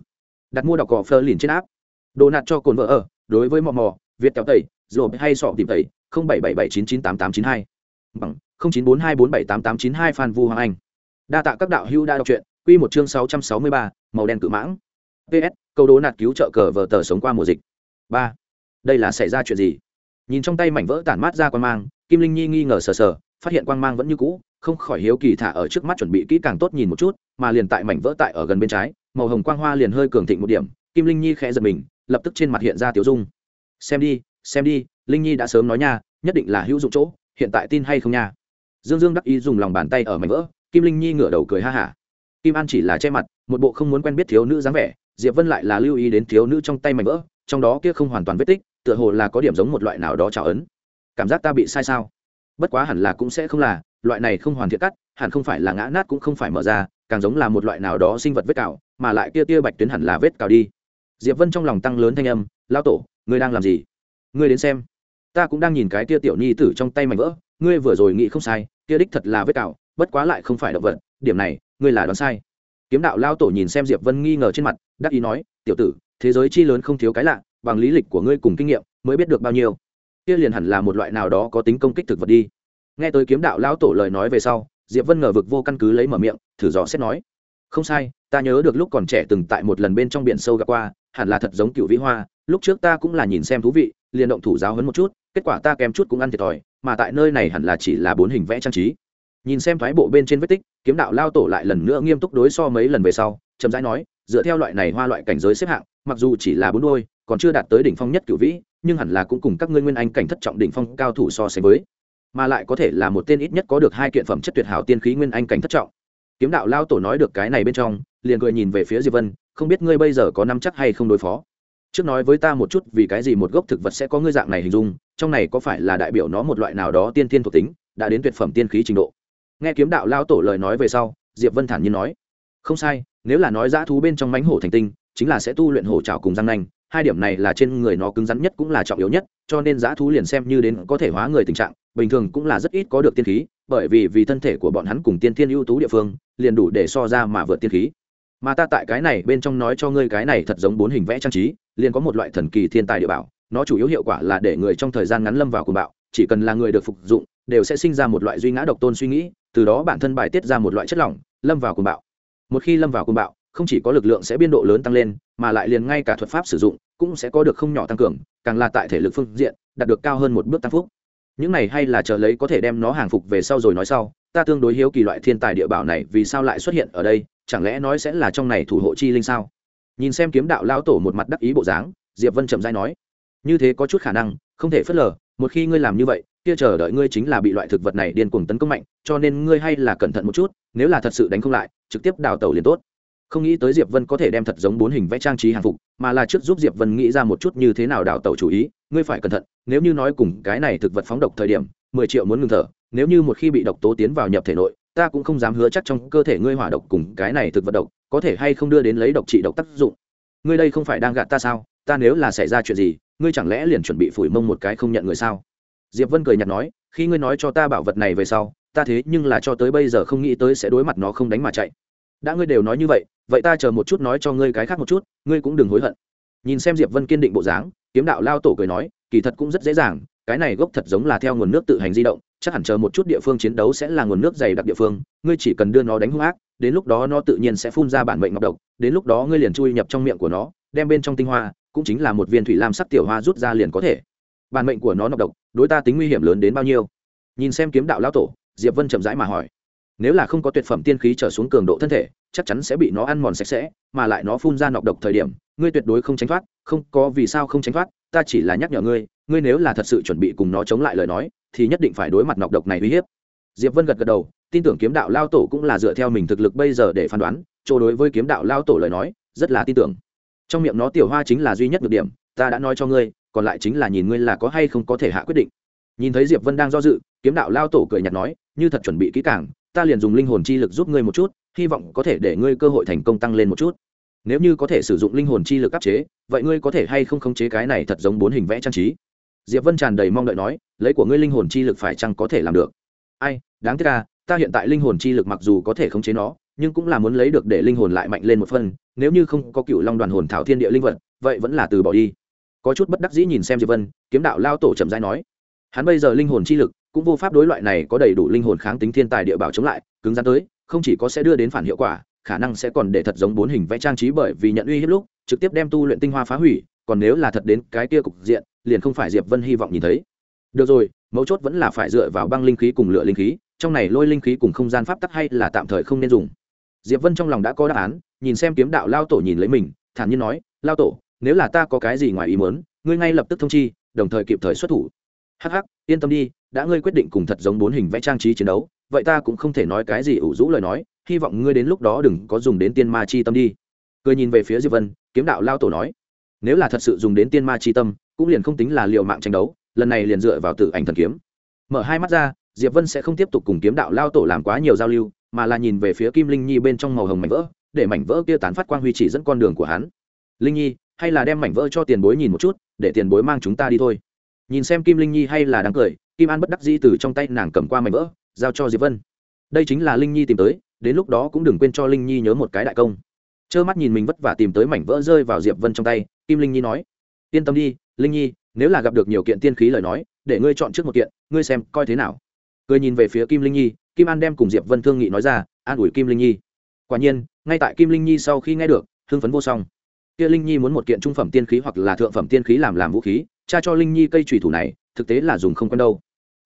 Đặt mua đọc cỏ phơ liền trên áp đồ nạt cho cồn vợ ở, đối với mò mò, việt kéo tẩy rồi hay sọ tìm tẩy, không bảy bảy bảy chín chín tám tám chín hai. Bằng, không chín bốn hai bốn bảy tám tám chín hai phan vu hoàng anh. Đa tạ các đạo hữu đã đọc truyện, quy một chương sáu trăm sáu mươi ba, màu đen cự mãng. Ps câu đố nạt cứu trợ cờ vờ tờ sống qua mùa dịch. Ba, đây là xảy ra chuyện gì? Nhìn trong tay mảnh vỡ tản mát ra quan mang, kim linh nhi nghi ngờ sờ sờ, phát hiện quang mang vẫn như cũ không khỏi hiếu kỳ thả ở trước mắt chuẩn bị kỹ càng tốt nhìn một chút, mà liền tại mảnh vỡ tại ở gần bên trái, màu hồng quang hoa liền hơi cường thịnh một điểm, kim linh nhi khẽ giật mình, lập tức trên mặt hiện ra tiểu dung. Xem đi xem đi, linh nhi đã sớm nói nha, nhất định là hữu dụng chỗ, hiện tại tin hay không nha? Dương dương đắc ý dùng lòng bàn tay ở mảnh vỡ, kim linh nhi ngửa đầu cười ha hả. Kim an chỉ là che mặt, một bộ không muốn quen biết thiếu nữ dáng vẻ, diệp vân lại là lưu ý đến thiếu nữ trong tay mảnh vỡ, trong đó kia không hoàn toàn vết tích, tựa hồ là có điểm giống một loại nào đó trào ấn. Cảm giác ta bị sai sao? Bất quá hẳn là cũng sẽ không là, loại này không hoàn thiện cắt, hẳn không phải là ngã nát cũng không phải mở ra, càng giống là một loại nào đó sinh vật vết cào, mà lại kia tia bạch tuyến hẳn là vết cào đi. Diệp vân trong lòng tăng lớn thanh âm lao tổ, ngươi đang làm gì? Ngươi đến xem. Ta cũng đang nhìn cái tia tiểu nhi tử trong tay mảnh vỡ, ngươi vừa rồi nghĩ không sai, tia đích thật là vết cào, bất quá lại không phải động vật, điểm này, ngươi là đoán sai. Kiếm đạo lao tổ nhìn xem diệp vân nghi ngờ trên mặt, đắc ý nói, tiểu tử, thế giới chi lớn không thiếu cái lạ, bằng lý lịch của ngươi cùng kinh nghiệm, mới biết được bao nhiêu kia liền hẳn là một loại nào đó có tính công kích thực vật đi. Nghe tới kiếm đạo lão tổ lời nói về sau, diệp vân ngờ vực vô căn cứ lấy mở miệng, thử dò xét nói, không sai, ta nhớ được lúc còn trẻ từng tại một lần bên trong biển sâu gặp qua, hẳn là thật giống cựu vĩ hoa, lúc trước ta cũng là nhìn xem thú vị, liền động thủ giáo hấn một chút, kết quả ta kém chút cũng ăn thiệt thòi, mà tại nơi này hẳn là chỉ là bốn hình vẽ trang trí. Nhìn xem thoái bộ bên trên vết tích, kiếm đạo lao tổ lại lần nữa nghiêm túc đối so mấy lần về sau, chậm rãi nói, dựa theo loại này hoa loại cảnh giới xếp hạng, mặc dù chỉ là bốn đôi, còn chưa đạt tới đỉnh phong nhất cựu vĩ nhưng hẳn là cũng cùng các ngươi nguyên anh cảnh thất trọng đỉnh phong cao thủ so sánh với, mà lại có thể là một tên ít nhất có được hai kiện phẩm chất tuyệt hảo tiên khí nguyên anh cảnh thất trọng. Kiếm đạo lao tổ nói được cái này bên trong, liền cười nhìn về phía diệp vân, không biết ngươi bây giờ có nắm chắc hay không đối phó? Trước nói với ta một chút, vì cái gì một gốc thực vật sẽ có ngươi dạng này hình dung, trong này có phải là đại biểu nó một loại nào đó tiên thiên thuộc tính, đã đến tuyệt phẩm tiên khí trình độ? Nghe kiếm đạo lao tổ lời nói về sau, diệp vân thản nhiên nói, không sai, nếu là nói dã thú bên trong mánh hổ thành tinh, chính là sẽ tu luyện hổ trào cùng răng nanh hai điểm này là trên người nó cứng rắn nhất cũng là trọng yếu nhất, cho nên dã thú liền xem như đến có thể hóa người tình trạng, bình thường cũng là rất ít có được tiên khí, bởi vì vì thân thể của bọn hắn cùng tiên thiên ưu tú địa phương, liền đủ để so ra mà vượt tiên khí. Mà ta tại cái này bên trong nói cho ngươi cái này thật giống bốn hình vẽ trang trí, liền có một loại thần kỳ thiên tài địa bảo, nó chủ yếu hiệu quả là để người trong thời gian ngắn lâm vào cuồng bạo, chỉ cần là người được phục dụng, đều sẽ sinh ra một loại duy ngã độc tôn suy nghĩ, từ đó bản thân bài tiết ra một loại chất lỏng, lâm vào cuồng bạo. Một khi lâm vào cuồng bạo không chỉ có lực lượng sẽ biên độ lớn tăng lên, mà lại liền ngay cả thuật pháp sử dụng cũng sẽ có được không nhỏ tăng cường, càng là tại thể lực phương diện, đạt được cao hơn một bước tăng phúc. Những này hay là chờ lấy có thể đem nó hàng phục về sau rồi nói sau, ta tương đối hiếu kỳ loại thiên tài địa bảo này vì sao lại xuất hiện ở đây, chẳng lẽ nói sẽ là trong này thủ hộ chi linh sao? Nhìn xem kiếm đạo lão tổ một mặt đắc ý bộ dáng, diệp vân chậm dai nói, như thế có chút khả năng, không thể phớt lờ, một khi ngươi làm như vậy, kia chờ đợi ngươi chính là bị loại thực vật này điên cuồng tấn công mạnh, cho nên ngươi hay là cẩn thận một chút, nếu là thật sự đánh không lại, trực tiếp đào tẩu liền tốt không nghĩ tới diệp vân có thể đem thật giống bốn hình vẽ trang trí hàng phục, mà là trước giúp diệp vân nghĩ ra một chút như thế nào đào tẩu chủ ý. Ngươi phải cẩn thận, nếu như nói cùng cái này thực vật phóng độc thời điểm, mười triệu muốn ngừng thở, nếu như một khi bị độc tố tiến vào nhập thể nội, ta cũng không dám hứa chắc trong cơ thể ngươi hỏa độc cùng cái này thực vật độc có thể hay không đưa đến lấy độc trị độc tác dụng. Ngươi đây không phải đang gạt ta sao? Ta nếu là xảy ra chuyện gì, ngươi chẳng lẽ liền chuẩn bị phủi mông một cái không nhận người sao? Diệp vân cười nhạt nói, khi ngươi nói cho ta bảo vật này về sau, ta thế nhưng là cho tới bây giờ không nghĩ tới sẽ đối mặt nó không đánh mà chạy đã ngươi đều nói như vậy vậy ta chờ một chút nói cho ngươi cái khác một chút, ngươi cũng đừng hối hận. Nhìn xem diệp vân kiên định bộ dáng, kiếm đạo lao tổ cười nói, kỳ thật cũng rất dễ dàng, cái này gốc thật giống là theo nguồn nước tự hành di động, chắc hẳn chờ một chút địa phương chiến đấu sẽ là nguồn nước dày đặc địa phương, ngươi chỉ cần đưa nó đánh hung ác, đến lúc đó nó tự nhiên sẽ phun ra bản mệnh ngọc độc, đến lúc đó ngươi liền chui nhập trong miệng của nó, đem bên trong tinh hoa, cũng chính là một viên thủy lam sắc tiểu hoa rút ra liền có thể. Bản mệnh của nó nọc độc, đối ta tính nguy hiểm lớn đến bao nhiêu? Nhìn xem kiếm đạo lão tổ, diệp vân chậm rãi mà hỏi nếu là không có tuyệt phẩm tiên khí trở xuống cường độ thân thể, chắc chắn sẽ bị nó ăn mòn sạch sẽ, mà lại nó phun ra nọc độc thời điểm, ngươi tuyệt đối không tránh thoát, không có vì sao không tránh thoát, ta chỉ là nhắc nhở ngươi ngươi nếu là thật sự chuẩn bị cùng nó chống lại lời nói, thì nhất định phải đối mặt nọc độc này uy hiếp. Diệp vân gật gật đầu, tin tưởng kiếm đạo lao tổ cũng là dựa theo mình thực lực bây giờ để phán đoán, chỗ đối với kiếm đạo lao tổ lời nói, rất là tin tưởng. Trong miệng nó tiểu hoa chính là duy nhất được điểm, ta đã nói cho ngươi, còn lại chính là nhìn ngươi là có hay không có thể hạ quyết định. Nhìn thấy diệp vân đang do dự, kiếm đạo lao tổ cười nhạt nói, như thật chuẩn bị kỹ càng ta liền dùng linh hồn chi lực giúp ngươi một chút, hy vọng có thể để ngươi cơ hội thành công tăng lên một chút. Nếu như có thể sử dụng linh hồn chi lực áp chế, vậy ngươi có thể hay không khống chế cái này thật giống bốn hình vẽ trang trí? Diệp vân tràn đầy mong đợi nói, lấy của ngươi linh hồn chi lực phải chăng có thể làm được? Ai, đáng tiếc ca ta hiện tại linh hồn chi lực mặc dù có thể khống chế nó, nhưng cũng là muốn lấy được để linh hồn lại mạnh lên một phần, nếu như không có cựu long đoàn hồn thảo thiên địa linh vật, vậy vẫn là từ bỏ đi. Có chút bất đắc dĩ nhìn xem diệp vân, kiếm đạo lao tổ chậm rãi nói. Hắn bây giờ linh hồn chi lực cũng vô pháp đối loại này có đầy đủ linh hồn kháng tính thiên tài địa bảo chống lại, cứng rắn tới, không chỉ có sẽ đưa đến phản hiệu quả, khả năng sẽ còn để thật giống bốn hình vẽ trang trí bởi vì nhận uy hiếp lúc, trực tiếp đem tu luyện tinh hoa phá hủy, còn nếu là thật đến cái kia cục diện, liền không phải diệp vân hy vọng nhìn thấy. Được rồi, mấu chốt vẫn là phải dựa vào băng linh khí cùng lửa linh khí, trong này lôi linh khí cùng không gian pháp tắc hay là tạm thời không nên dùng. Diệp vân trong lòng đã có đáp án, nhìn xem kiếm đạo lao tổ nhìn lấy mình, thản nhiên nói, lao tổ, nếu là ta có cái gì ngoài ý muốn, ngươi ngay lập tức thông chi, đồng thời kịp thời xuất thủ. Hắc hắc, yên tâm đi đã ngươi quyết định cùng thật giống bốn hình vẽ trang trí chiến đấu, vậy ta cũng không thể nói cái gì ủ rũ lời nói, hy vọng ngươi đến lúc đó đừng có dùng đến tiên ma chi tâm đi. Cười nhìn về phía diệp vân, kiếm đạo lao tổ nói, nếu là thật sự dùng đến tiên ma chi tâm, cũng liền không tính là liệu mạng tranh đấu, lần này liền dựa vào tự ảnh thần kiếm. Mở hai mắt ra, diệp vân sẽ không tiếp tục cùng kiếm đạo lao tổ làm quá nhiều giao lưu, mà là nhìn về phía kim linh nhi bên trong màu hồng mảnh vỡ, để mảnh vỡ kia tán phát quang huy chỉ dẫn con đường của hắn. Linh nhi, hay là đem mảnh vỡ cho tiền bối nhìn một chút, để tiền bối mang chúng ta đi thôi. Nhìn xem kim linh nhi hay là đáng cười kim an bất đắc dĩ từ trong tay nàng cầm qua mảnh vỡ, giao cho diệp vân. Đây chính là linh nhi tìm tới, đến lúc đó cũng đừng quên cho linh nhi nhớ một cái đại công. Trơ mắt nhìn mình vất vả tìm tới mảnh vỡ rơi vào diệp vân trong tay, kim linh nhi nói, yên tâm đi, linh nhi, nếu là gặp được nhiều kiện tiên khí lời nói, để ngươi chọn trước một kiện, ngươi xem coi thế nào. Cười nhìn về phía kim linh nhi, kim an đem cùng diệp vân thương nghị nói ra, an ủi kim linh nhi. Quả nhiên, ngay tại kim linh nhi sau khi nghe được, hưng phấn vô song. Kia linh nhi muốn một kiện trung phẩm tiên khí hoặc là thượng phẩm tiên khí làm làm vũ khí, cha cho linh nhi cây trùy thủ này, thực tế là dùng không quen đâu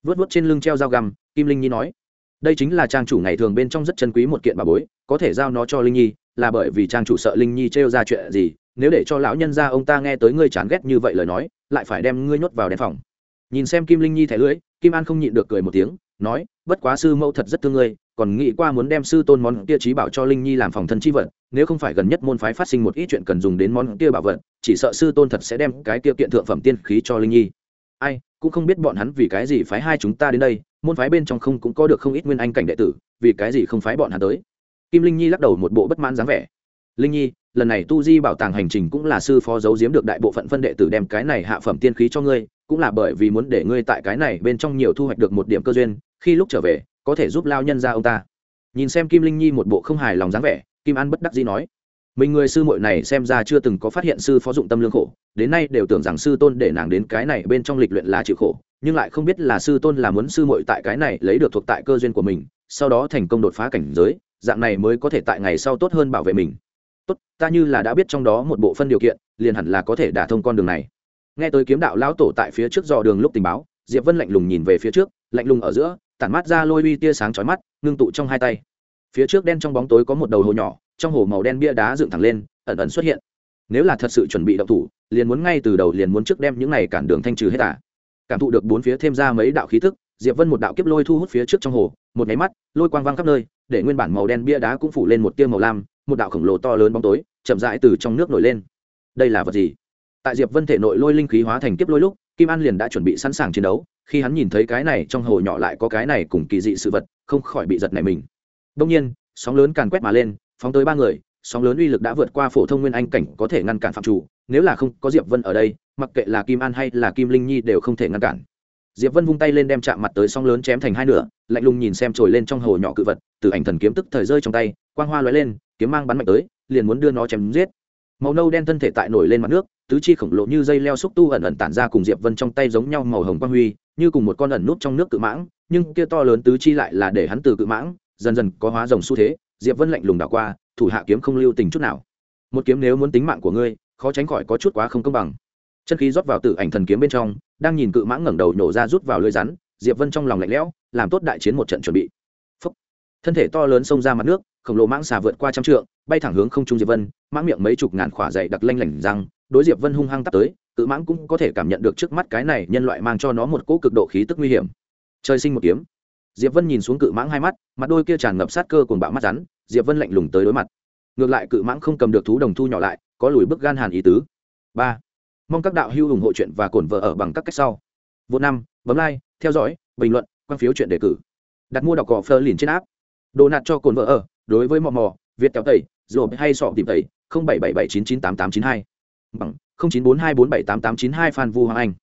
vớt vớt trên lưng treo dao găm, kim linh nhi nói, đây chính là trang chủ ngày thường bên trong rất chân quý một kiện bà bối, có thể giao nó cho linh nhi, là bởi vì trang chủ sợ linh nhi trêu ra chuyện gì, nếu để cho lão nhân ra ông ta nghe tới ngươi chán ghét như vậy lời nói, lại phải đem ngươi nhốt vào đèn phòng. Nhìn xem kim linh nhi thẻ lưỡi, kim an không nhịn được cười một tiếng, nói, bất quá sư mẫu thật rất thương ngươi, còn nghĩ qua muốn đem sư tôn món kia trí bảo cho linh nhi làm phòng thân chi vật, nếu không phải gần nhất môn phái phát sinh một ít chuyện cần dùng đến món kia bảo vật, chỉ sợ sư tôn thật sẽ đem cái kia kiện thượng phẩm tiên khí cho linh nhi ai, cũng không biết bọn hắn vì cái gì phái hai chúng ta đến đây, môn phái bên trong không cũng có được không ít nguyên anh cảnh đệ tử, vì cái gì không phái bọn hắn tới? Kim linh nhi lắc đầu một bộ bất mãn dáng vẻ. Linh nhi, lần này tu di bảo tàng hành trình cũng là sư phó giấu giếm được đại bộ phận phân đệ tử đem cái này hạ phẩm tiên khí cho ngươi, cũng là bởi vì muốn để ngươi tại cái này bên trong nhiều thu hoạch được một điểm cơ duyên, khi lúc trở về, có thể giúp lao nhân ra ông ta. Nhìn xem kim linh nhi một bộ không hài lòng dáng vẻ, kim an bất đắc dĩ nói mình người sư muội này xem ra chưa từng có phát hiện sư phó dụng tâm lương khổ, đến nay đều tưởng rằng sư tôn để nàng đến cái này bên trong lịch luyện là chịu khổ, nhưng lại không biết là sư tôn là muốn sư muội tại cái này lấy được thuộc tại cơ duyên của mình, sau đó thành công đột phá cảnh giới, dạng này mới có thể tại ngày sau tốt hơn bảo vệ mình. Tốt, ta như là đã biết trong đó một bộ phân điều kiện, liền hẳn là có thể đả thông con đường này. Nghe tới kiếm đạo lão tổ tại phía trước dò đường lúc tình báo, diệp vân lạnh lùng nhìn về phía trước, lạnh lùng ở giữa, tản mát ra lôi uy tia sáng chói mắt, ngưng tụ trong hai tay. Phía trước đen trong bóng tối có một đầu hồ nhỏ trong hồ màu đen bia đá dựng thẳng lên, ẩn ẩn xuất hiện. Nếu là thật sự chuẩn bị động thủ, liền muốn ngay từ đầu liền muốn trước đem những này cản đường thanh trừ hết cả. cảm thụ được bốn phía thêm ra mấy đạo khí tức, diệp vân một đạo kiếp lôi thu hút phía trước trong hồ, một nháy mắt, lôi quang văng khắp nơi, để nguyên bản màu đen bia đá cũng phủ lên một tia màu lam, một đạo khổng lồ to lớn bóng tối, chậm rãi từ trong nước nổi lên. Đây là vật gì? Tại diệp vân thể nội lôi linh khí hóa thành kiếp lôi lúc, kim an liền đã chuẩn bị sẵn sàng chiến đấu, khi hắn nhìn thấy cái này trong hồ nhỏ lại có cái này cùng kỳ dị sự vật, không khỏi bị giật này mình. Đông nhiên, sóng lớn càn quét mà lên phóng tới ba người, sóng lớn uy lực đã vượt qua phổ thông nguyên anh cảnh có thể ngăn cản phạm chủ, nếu là không có diệp vân ở đây, mặc kệ là kim an hay là kim linh nhi đều không thể ngăn cản. Diệp vân vung tay lên đem chạm mặt tới sóng lớn chém thành hai nửa, lạnh lùng nhìn xem trồi lên trong hồ nhỏ cự vật, từ ảnh thần kiếm tức thời rơi trong tay, quang hoa lóe lên, kiếm mang bắn mạnh tới, liền muốn đưa nó chém giết. Màu nâu đen thân thể tại nổi lên mặt nước, tứ chi khổng lồ như dây leo xúc tu ẩn ẩn tản ra cùng diệp vân trong tay giống nhau màu hồng quang huy, như cùng một con ẩn nút trong nước cự mãng, nhưng kia to lớn tứ chi lại là để hắn từ cự mãng, dần dần có hóa rồng xu thế diệp vân lạnh lùng đảo qua, thủ hạ kiếm không lưu tình chút nào. Một kiếm nếu muốn tính mạng của ngươi, khó tránh khỏi có chút quá không công bằng. Chân khí rót vào tử ảnh thần kiếm bên trong, đang nhìn cự mãng ngẩng đầu nhổ ra rút vào lưới rắn, diệp vân trong lòng lạnh lẽo, làm tốt đại chiến một trận chuẩn bị. Phúc. thân thể to lớn xông ra mặt nước, khổng lồ mãng xà vượt qua trăm trượng, bay thẳng hướng không trung diệp vân, mãng miệng mấy chục ngàn khỏa dày đặc lanh lảnh răng, đối diệp vân hung hăng tắt tới, cự mãng cũng có thể cảm nhận được trước mắt cái này nhân loại mang cho nó một cỗ cực độ khí tức nguy hiểm. Trời sinh một kiếm. Diệp vân nhìn xuống cự mãng hai mắt, mặt đôi kia tràn ngập sát cơ cuồng bạo mắt rắn diệp vân lạnh lùng tới đối mặt. Ngược lại cự mãng không cầm được thú đồng thu nhỏ lại, có lùi bước gan hàn ý tứ. Ba. Mong các đạo hữu ủng hộ chuyện và cổn vợ ở bằng các cách sau. Vô năm, bấm like, theo dõi, bình luận, quan phiếu chuyện đề cử. Đặt mua đọc cỏ phơ liền trên áp đồ nạt cho cồn vợ ở, đối với mò mò, việt kéo tẩy rồi hay sọ tìm tẩy, không bảy bảy bảy chín chín tám tám chín hai. Bằng, không chín bốn hai bốn bảy tám tám chín hai phan vu hoàng anh.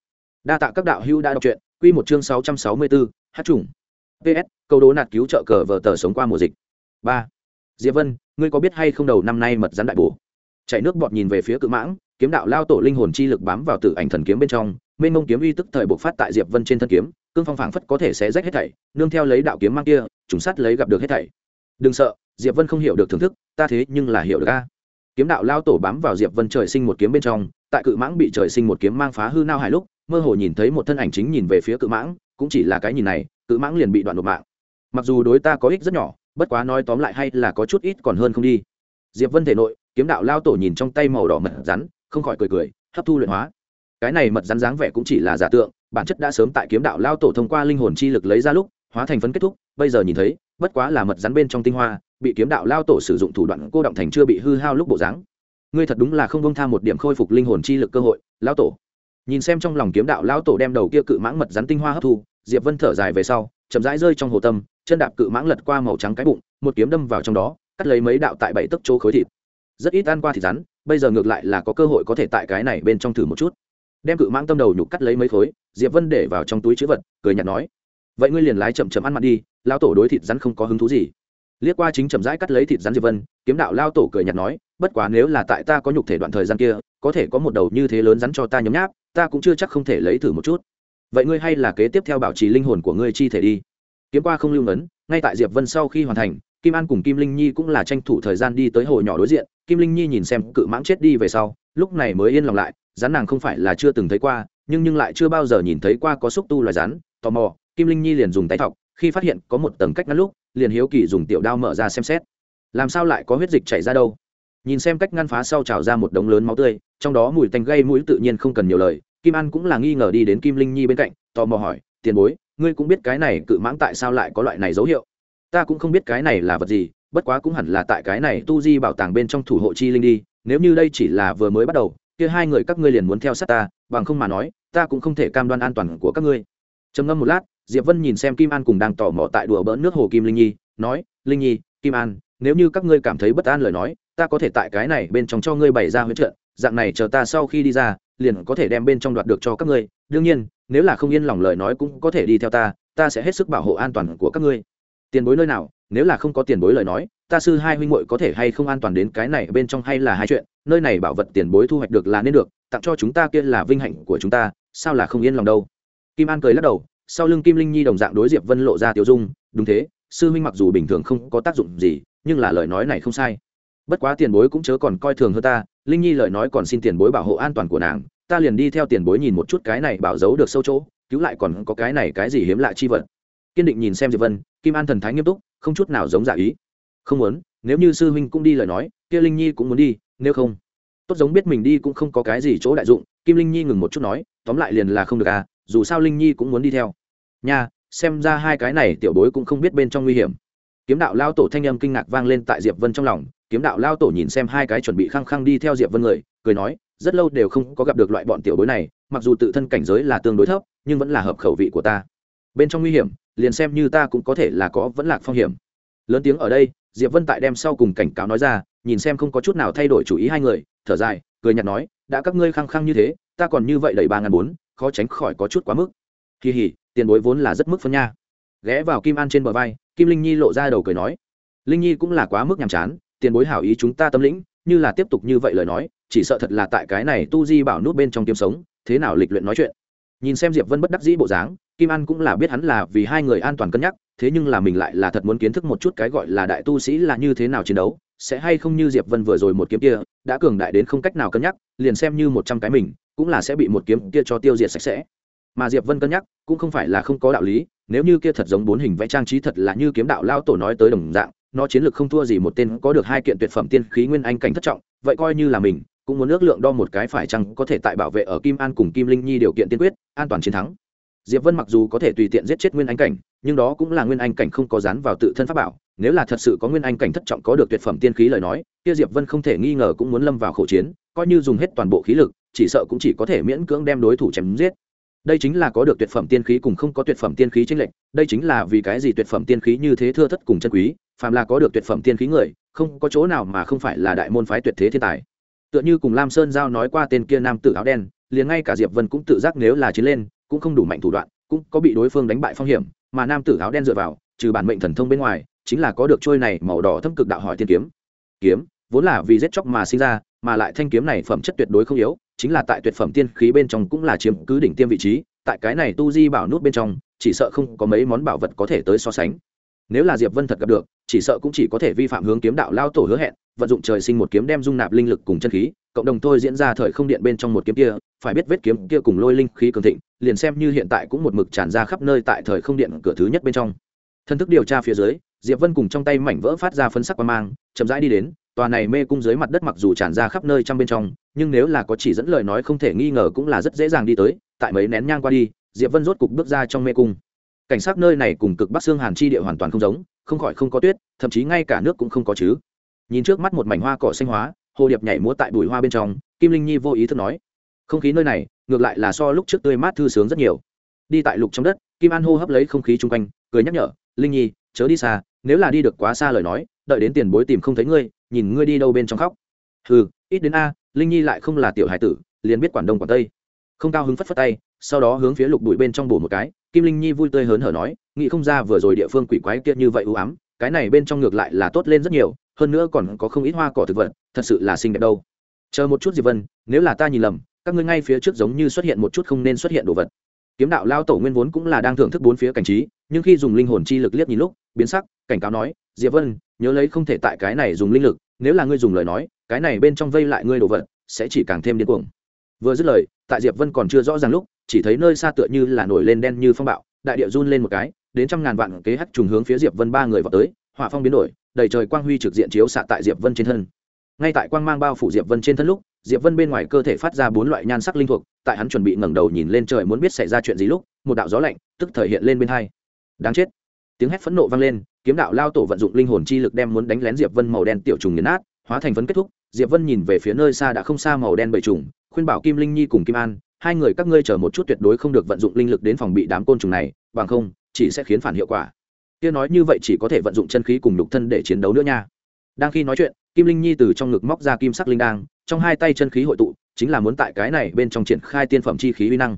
Đa tạ các đạo hữu đã đọc truyện, quy một chương sáu trăm sáu mươi bốn, hát trùng. Ps câu đố nạt cứu trợ cờ vợ tờ sống qua mùa dịch. Ba diệp vân, ngươi có biết hay không đầu năm nay mật rắn đại bổ? Chạy nước bọt nhìn về phía cự mãng, kiếm đạo lao tổ linh hồn chi lực bám vào tử ảnh thần kiếm bên trong, mênh mông kiếm uy tức thời bộc phát tại diệp vân trên thân kiếm, cương phong phảng phất có thể sẽ rách hết thảy, nương theo lấy đạo kiếm mang kia, trùng sát lấy gặp được hết thảy. Đừng sợ, diệp vân không hiểu được thưởng thức, ta thế nhưng là hiểu được a. Kiếm đạo lao tổ bám vào diệp vân trời sinh một kiếm bên trong, tại cự mãng bị trời sinh một kiếm mang phá hư nao hải lúc, mơ hồ nhìn thấy một thân ảnh chính nhìn về phía cự mãng, cũng chỉ là cái nhìn này, cự mãng liền bị đoạn đột mạng. Mặc dù đối ta có ích rất nhỏ bất quá nói tóm lại hay là có chút ít còn hơn không đi. Diệp vân thể nội, kiếm đạo lao tổ nhìn trong tay màu đỏ mật rắn, không khỏi cười cười, hấp thu luyện hóa. Cái này mật rắn dáng vẻ cũng chỉ là giả tượng, bản chất đã sớm tại kiếm đạo lao tổ thông qua linh hồn chi lực lấy ra lúc, hóa thành phấn kết thúc, bây giờ nhìn thấy, bất quá là mật rắn bên trong tinh hoa, bị kiếm đạo lao tổ sử dụng thủ đoạn cô động thành chưa bị hư hao lúc bộ dáng. Ngươi thật đúng là không bông tha một điểm khôi phục linh hồn chi lực cơ hội, lao tổ. Nhìn xem trong lòng kiếm đạo lao tổ đem đầu kia cự mãng mật rắn tinh hoa hấp thu, diệp vân thở dài về sau chậm rãi rơi trong hồ tâm, chân đạp cự mãng lật qua màu trắng cái bụng, một kiếm đâm vào trong đó, cắt lấy mấy đạo tại bảy tấc chỗ khối thịt. Rất ít ăn qua thịt rắn, bây giờ ngược lại là có cơ hội có thể tại cái này bên trong thử một chút. Đem cự mãng tâm đầu nhục cắt lấy mấy khối, diệp vân để vào trong túi chữ vật, cười nhạt nói, vậy ngươi liền lái chậm chậm ăn mặn đi lao tổ đối thịt rắn không có hứng thú gì. Liếc qua chính chậm rãi cắt lấy thịt rắn diệp vân, kiếm đạo lao tổ cười nhạt nói, bất quá nếu là tại ta có nhục thể đoạn thời gian kia, có thể có một đầu như thế lớn rắn cho ta nhấm nháp, ta cũng chưa chắc không thể lấy thử một chút vậy ngươi hay là kế tiếp theo bảo trì linh hồn của ngươi chi thể đi. Kiếm qua không lưu ngấn, ngay tại diệp vân sau khi hoàn thành, kim an cùng kim linh nhi cũng là tranh thủ thời gian đi tới hồ nhỏ đối diện. Kim linh nhi nhìn xem cự mãng chết đi về sau, lúc này mới yên lòng lại, rắn nàng không phải là chưa từng thấy qua, nhưng nhưng lại chưa bao giờ nhìn thấy qua có xúc tu loài rắn, tò mò, kim linh nhi liền dùng tay thọc, khi phát hiện có một tầng cách ngăn lúc, liền hiếu kỳ dùng tiểu đao mở ra xem xét. Làm sao lại có huyết dịch chảy ra đâu? Nhìn xem cách ngăn phá sau trào ra một đống lớn máu tươi, trong đó mùi tanh gây mũi tự nhiên không cần nhiều lời kim an cũng là nghi ngờ đi đến kim linh nhi bên cạnh, tò mò hỏi, tiền bối, ngươi cũng biết cái này cự mãng tại sao lại có loại này dấu hiệu? Ta cũng không biết cái này là vật gì, bất quá cũng hẳn là tại cái này tu di bảo tàng bên trong thủ hộ chi linh đi, nếu như đây chỉ là vừa mới bắt đầu, kia hai người các ngươi liền muốn theo sát ta, bằng không mà nói, ta cũng không thể cam đoan an toàn của các ngươi. Trầm ngâm một lát, diệp vân nhìn xem kim an cùng đang tò mò tại đùa bỡn nước hồ kim linh nhi, nói, linh nhi, kim an, nếu như các ngươi cảm thấy bất an lời nói, ta có thể tại cái này bên trong cho ngươi bày ra huyết trận dạng này chờ ta sau khi đi ra liền có thể đem bên trong đoạt được cho các ngươi. Đương nhiên, nếu là không yên lòng lời nói cũng có thể đi theo ta ta sẽ hết sức bảo hộ an toàn của các ngươi. Tiền bối nơi nào, nếu là không có tiền bối lời nói, ta sư hai huynh muội có thể hay không an toàn đến cái này bên trong hay là hai chuyện, nơi này bảo vật tiền bối thu hoạch được là nên được, tặng cho chúng ta kia là vinh hạnh của chúng ta, sao là không yên lòng đâu? Kim an cười lắc đầu, sau lưng kim linh nhi đồng dạng đối diệp vân lộ ra tiêu dung, đúng thế, sư huynh mặc dù bình thường không có tác dụng gì, nhưng là lời nói này không sai. Bất quá tiền bối cũng chớ còn coi thường hơn ta linh nhi lời nói còn xin tiền bối bảo hộ an toàn của nàng, ta liền đi theo tiền bối nhìn một chút cái này bảo giấu được sâu chỗ, cứu lại còn có cái này cái gì hiếm lạ chi vật. Kiên định nhìn xem diệp vân, kim an thần thái nghiêm túc, không chút nào giống giả ý. Không muốn, nếu như sư huynh cũng đi lời nói, kia linh nhi cũng muốn đi, nếu không. Tốt giống biết mình đi cũng không có cái gì chỗ đại dụng, kim linh nhi ngừng một chút nói, tóm lại liền là không được à dù sao linh nhi cũng muốn đi theo. Nha, xem ra hai cái này tiểu bối cũng không biết bên trong nguy hiểm. Kiếm đạo lao tổ thanh âm kinh ngạc vang lên tại diệp vân trong lòng kiếm đạo lao tổ nhìn xem hai cái chuẩn bị khăng khăng đi theo diệp vân người, cười nói, rất lâu đều không có gặp được loại bọn tiểu bối này, mặc dù tự thân cảnh giới là tương đối thấp, nhưng vẫn là hợp khẩu vị của ta. Bên trong nguy hiểm, liền xem như ta cũng có thể là có vẫn lạc phong hiểm. Lớn tiếng ở đây, diệp vân tại đem sau cùng cảnh cáo nói ra, nhìn xem không có chút nào thay đổi chủ ý hai người, thở dài, cười nhạt nói, đã các ngươi khăng khăng như thế, ta còn như vậy đầy ba ngàn bốn, khó tránh khỏi có chút quá mức. Kỳ hỉ tiền bối vốn là rất mức phân nha. Ghé vào kim an trên bờ vai, kim linh nhi lộ ra đầu cười nói. Linh nhi cũng là quá mức nhàm chán tiền bối hảo ý chúng ta tâm lĩnh, như là tiếp tục như vậy lời nói, chỉ sợ thật là tại cái này tu di bảo nút bên trong kiếm sống, thế nào lịch luyện nói chuyện. Nhìn xem diệp vân bất đắc dĩ bộ dáng, kim an cũng là biết hắn là vì hai người an toàn cân nhắc, thế nhưng là mình lại là thật muốn kiến thức một chút cái gọi là đại tu sĩ là như thế nào chiến đấu, sẽ hay không như diệp vân vừa rồi một kiếm kia, đã cường đại đến không cách nào cân nhắc, liền xem như một trăm cái mình, cũng là sẽ bị một kiếm kia cho tiêu diệt sạch sẽ. Mà diệp vân cân nhắc, cũng không phải là không có đạo lý, nếu như kia thật giống bốn hình vẽ trang trí thật là như kiếm đạo lao tổ nói tới đồng dạng nó chiến lược không thua gì một tên có được hai kiện tuyệt phẩm tiên khí nguyên anh cảnh thất trọng, vậy coi như là mình, cũng muốn ước lượng đo một cái phải chăng có thể tại bảo vệ ở kim an cùng kim linh nhi điều kiện tiên quyết, an toàn chiến thắng. Diệp vân mặc dù có thể tùy tiện giết chết nguyên anh cảnh, nhưng đó cũng là nguyên anh cảnh không có dán vào tự thân pháp bảo, nếu là thật sự có nguyên anh cảnh thất trọng có được tuyệt phẩm tiên khí lời nói, kia diệp vân không thể nghi ngờ cũng muốn lâm vào khẩu chiến, coi như dùng hết toàn bộ khí lực, chỉ sợ cũng chỉ có thể miễn cưỡng đem đối thủ chém giết. Đây chính là có được tuyệt phẩm tiên khí cùng không có tuyệt phẩm tiên khí chính lệch, đây chính là vì cái gì tuyệt phẩm tiên khí như thế thưa thất cùng chân quý phàm là có được tuyệt phẩm tiên khí người, không có chỗ nào mà không phải là đại môn phái tuyệt thế thiên tài. Tựa như cùng lam sơn giao nói qua tên kia nam tử áo đen, liền ngay cả diệp vân cũng tự giác nếu là chiến lên, cũng không đủ mạnh thủ đoạn, cũng có bị đối phương đánh bại phong hiểm, mà nam tử áo đen dựa vào, trừ bản mệnh thần thông bên ngoài, chính là có được trôi này màu đỏ thâm cực đạo hỏi tiên kiếm. Kiếm, vốn là vì giết chóc mà sinh ra, mà lại thanh kiếm này phẩm chất tuyệt đối không yếu, chính là tại tuyệt phẩm tiên khí bên trong cũng là chiếm cứ đỉnh tiêm vị trí, tại cái này tu di bảo nút bên trong, chỉ sợ không có mấy món bảo vật có thể tới so sánh nếu là diệp vân thật gặp được, chỉ sợ cũng chỉ có thể vi phạm hướng kiếm đạo lao tổ hứa hẹn, vận dụng trời sinh một kiếm đem dung nạp linh lực cùng chân khí, cộng đồng thôi diễn ra thời không điện bên trong một kiếm kia, phải biết vết kiếm kia cùng lôi linh khí cường thịnh, liền xem như hiện tại cũng một mực tràn ra khắp nơi tại thời không điện cửa thứ nhất bên trong. Thân thức điều tra phía dưới, diệp vân cùng trong tay mảnh vỡ phát ra phân sắc qua mang, chậm rãi đi đến, tòa này mê cung dưới mặt đất mặc dù tràn ra khắp nơi trong bên trong, nhưng nếu là có chỉ dẫn lời nói không thể nghi ngờ cũng là rất dễ dàng đi tới, tại mấy nén nhang qua đi, diệp vân rốt cục bước ra trong mê cung cảnh sát nơi này cùng cực bắc xương hàn chi địa hoàn toàn không giống, không khỏi không có tuyết, thậm chí ngay cả nước cũng không có chứ. Nhìn trước mắt một mảnh hoa cỏ xanh hóa, hồ điệp nhảy múa tại bụi hoa bên trong, kim linh nhi vô ý thức nói, không khí nơi này, ngược lại là so lúc trước tươi mát thư sướng rất nhiều. Đi tại lục trong đất, kim an hô hấp lấy không khí chung quanh, cười nhắc nhở, linh nhi, chớ đi xa, nếu là đi được quá xa lời nói, đợi đến tiền bối tìm không thấy ngươi, nhìn ngươi đi đâu bên trong khóc. Ừ ít đến a, linh nhi lại không là tiểu hải tử, liền biết quản đông quản tây. Không cao hứng phất phất tay sau đó hướng phía lục bụi bên trong bổ một cái, kim linh nhi vui tươi hớn hở nói, nghĩ không ra vừa rồi địa phương quỷ quái kia như vậy ưu ám, cái này bên trong ngược lại là tốt lên rất nhiều, hơn nữa còn có không ít hoa cỏ thực vật, thật sự là xinh đẹp đâu. Chờ một chút diệp vân, nếu là ta nhìn lầm, các ngươi ngay phía trước giống như xuất hiện một chút không nên xuất hiện đồ vật. Kiếm đạo lao tổ nguyên vốn cũng là đang thưởng thức bốn phía cảnh trí, nhưng khi dùng linh hồn chi lực liếc nhìn lúc, biến sắc, cảnh cáo nói, diệp vân, nhớ lấy không thể tại cái này dùng linh lực, nếu là ngươi dùng lời nói, cái này bên trong vây lại ngươi đồ vật, sẽ chỉ càng thêm điên cuồng. Vừa dứt lời, tại diệp vân còn chưa rõ ràng lúc chỉ thấy nơi xa tựa như là nổi lên đen như phong bạo, đại địa run lên một cái, đến trăm ngàn vạn kế hắc trùng hướng phía diệp vân ba người vào tới, hỏa phong biến đổi, đầy trời quang huy trực diện chiếu xạ tại diệp vân trên thân. Ngay tại quang mang bao phủ diệp vân trên thân lúc, diệp vân bên ngoài cơ thể phát ra bốn loại nhan sắc linh thuộc, tại hắn chuẩn bị ngẩng đầu nhìn lên trời muốn biết xảy ra chuyện gì lúc, một đạo gió lạnh tức thời hiện lên bên hai. Đáng chết. Tiếng hét phẫn nộ vang lên, kiếm đạo lao tổ vận dụng linh hồn chi lực đem muốn đánh lén diệp vân màu đen tiểu trùng nghiền nát, hóa thành phấn kết thúc. Diệp vân nhìn về phía nơi xa đã không xa màu đen bầy trùng, khuyên bảo kim linh nhi cùng kim an hai người các ngươi chờ một chút tuyệt đối không được vận dụng linh lực đến phòng bị đám côn trùng này, bằng không, chỉ sẽ khiến phản hiệu quả. Kia nói như vậy chỉ có thể vận dụng chân khí cùng lục thân để chiến đấu nữa nha. Đang khi nói chuyện, kim linh nhi từ trong ngực móc ra kim sắc linh đang trong hai tay chân khí hội tụ, chính là muốn tại cái này bên trong triển khai tiên phẩm chi khí uy năng.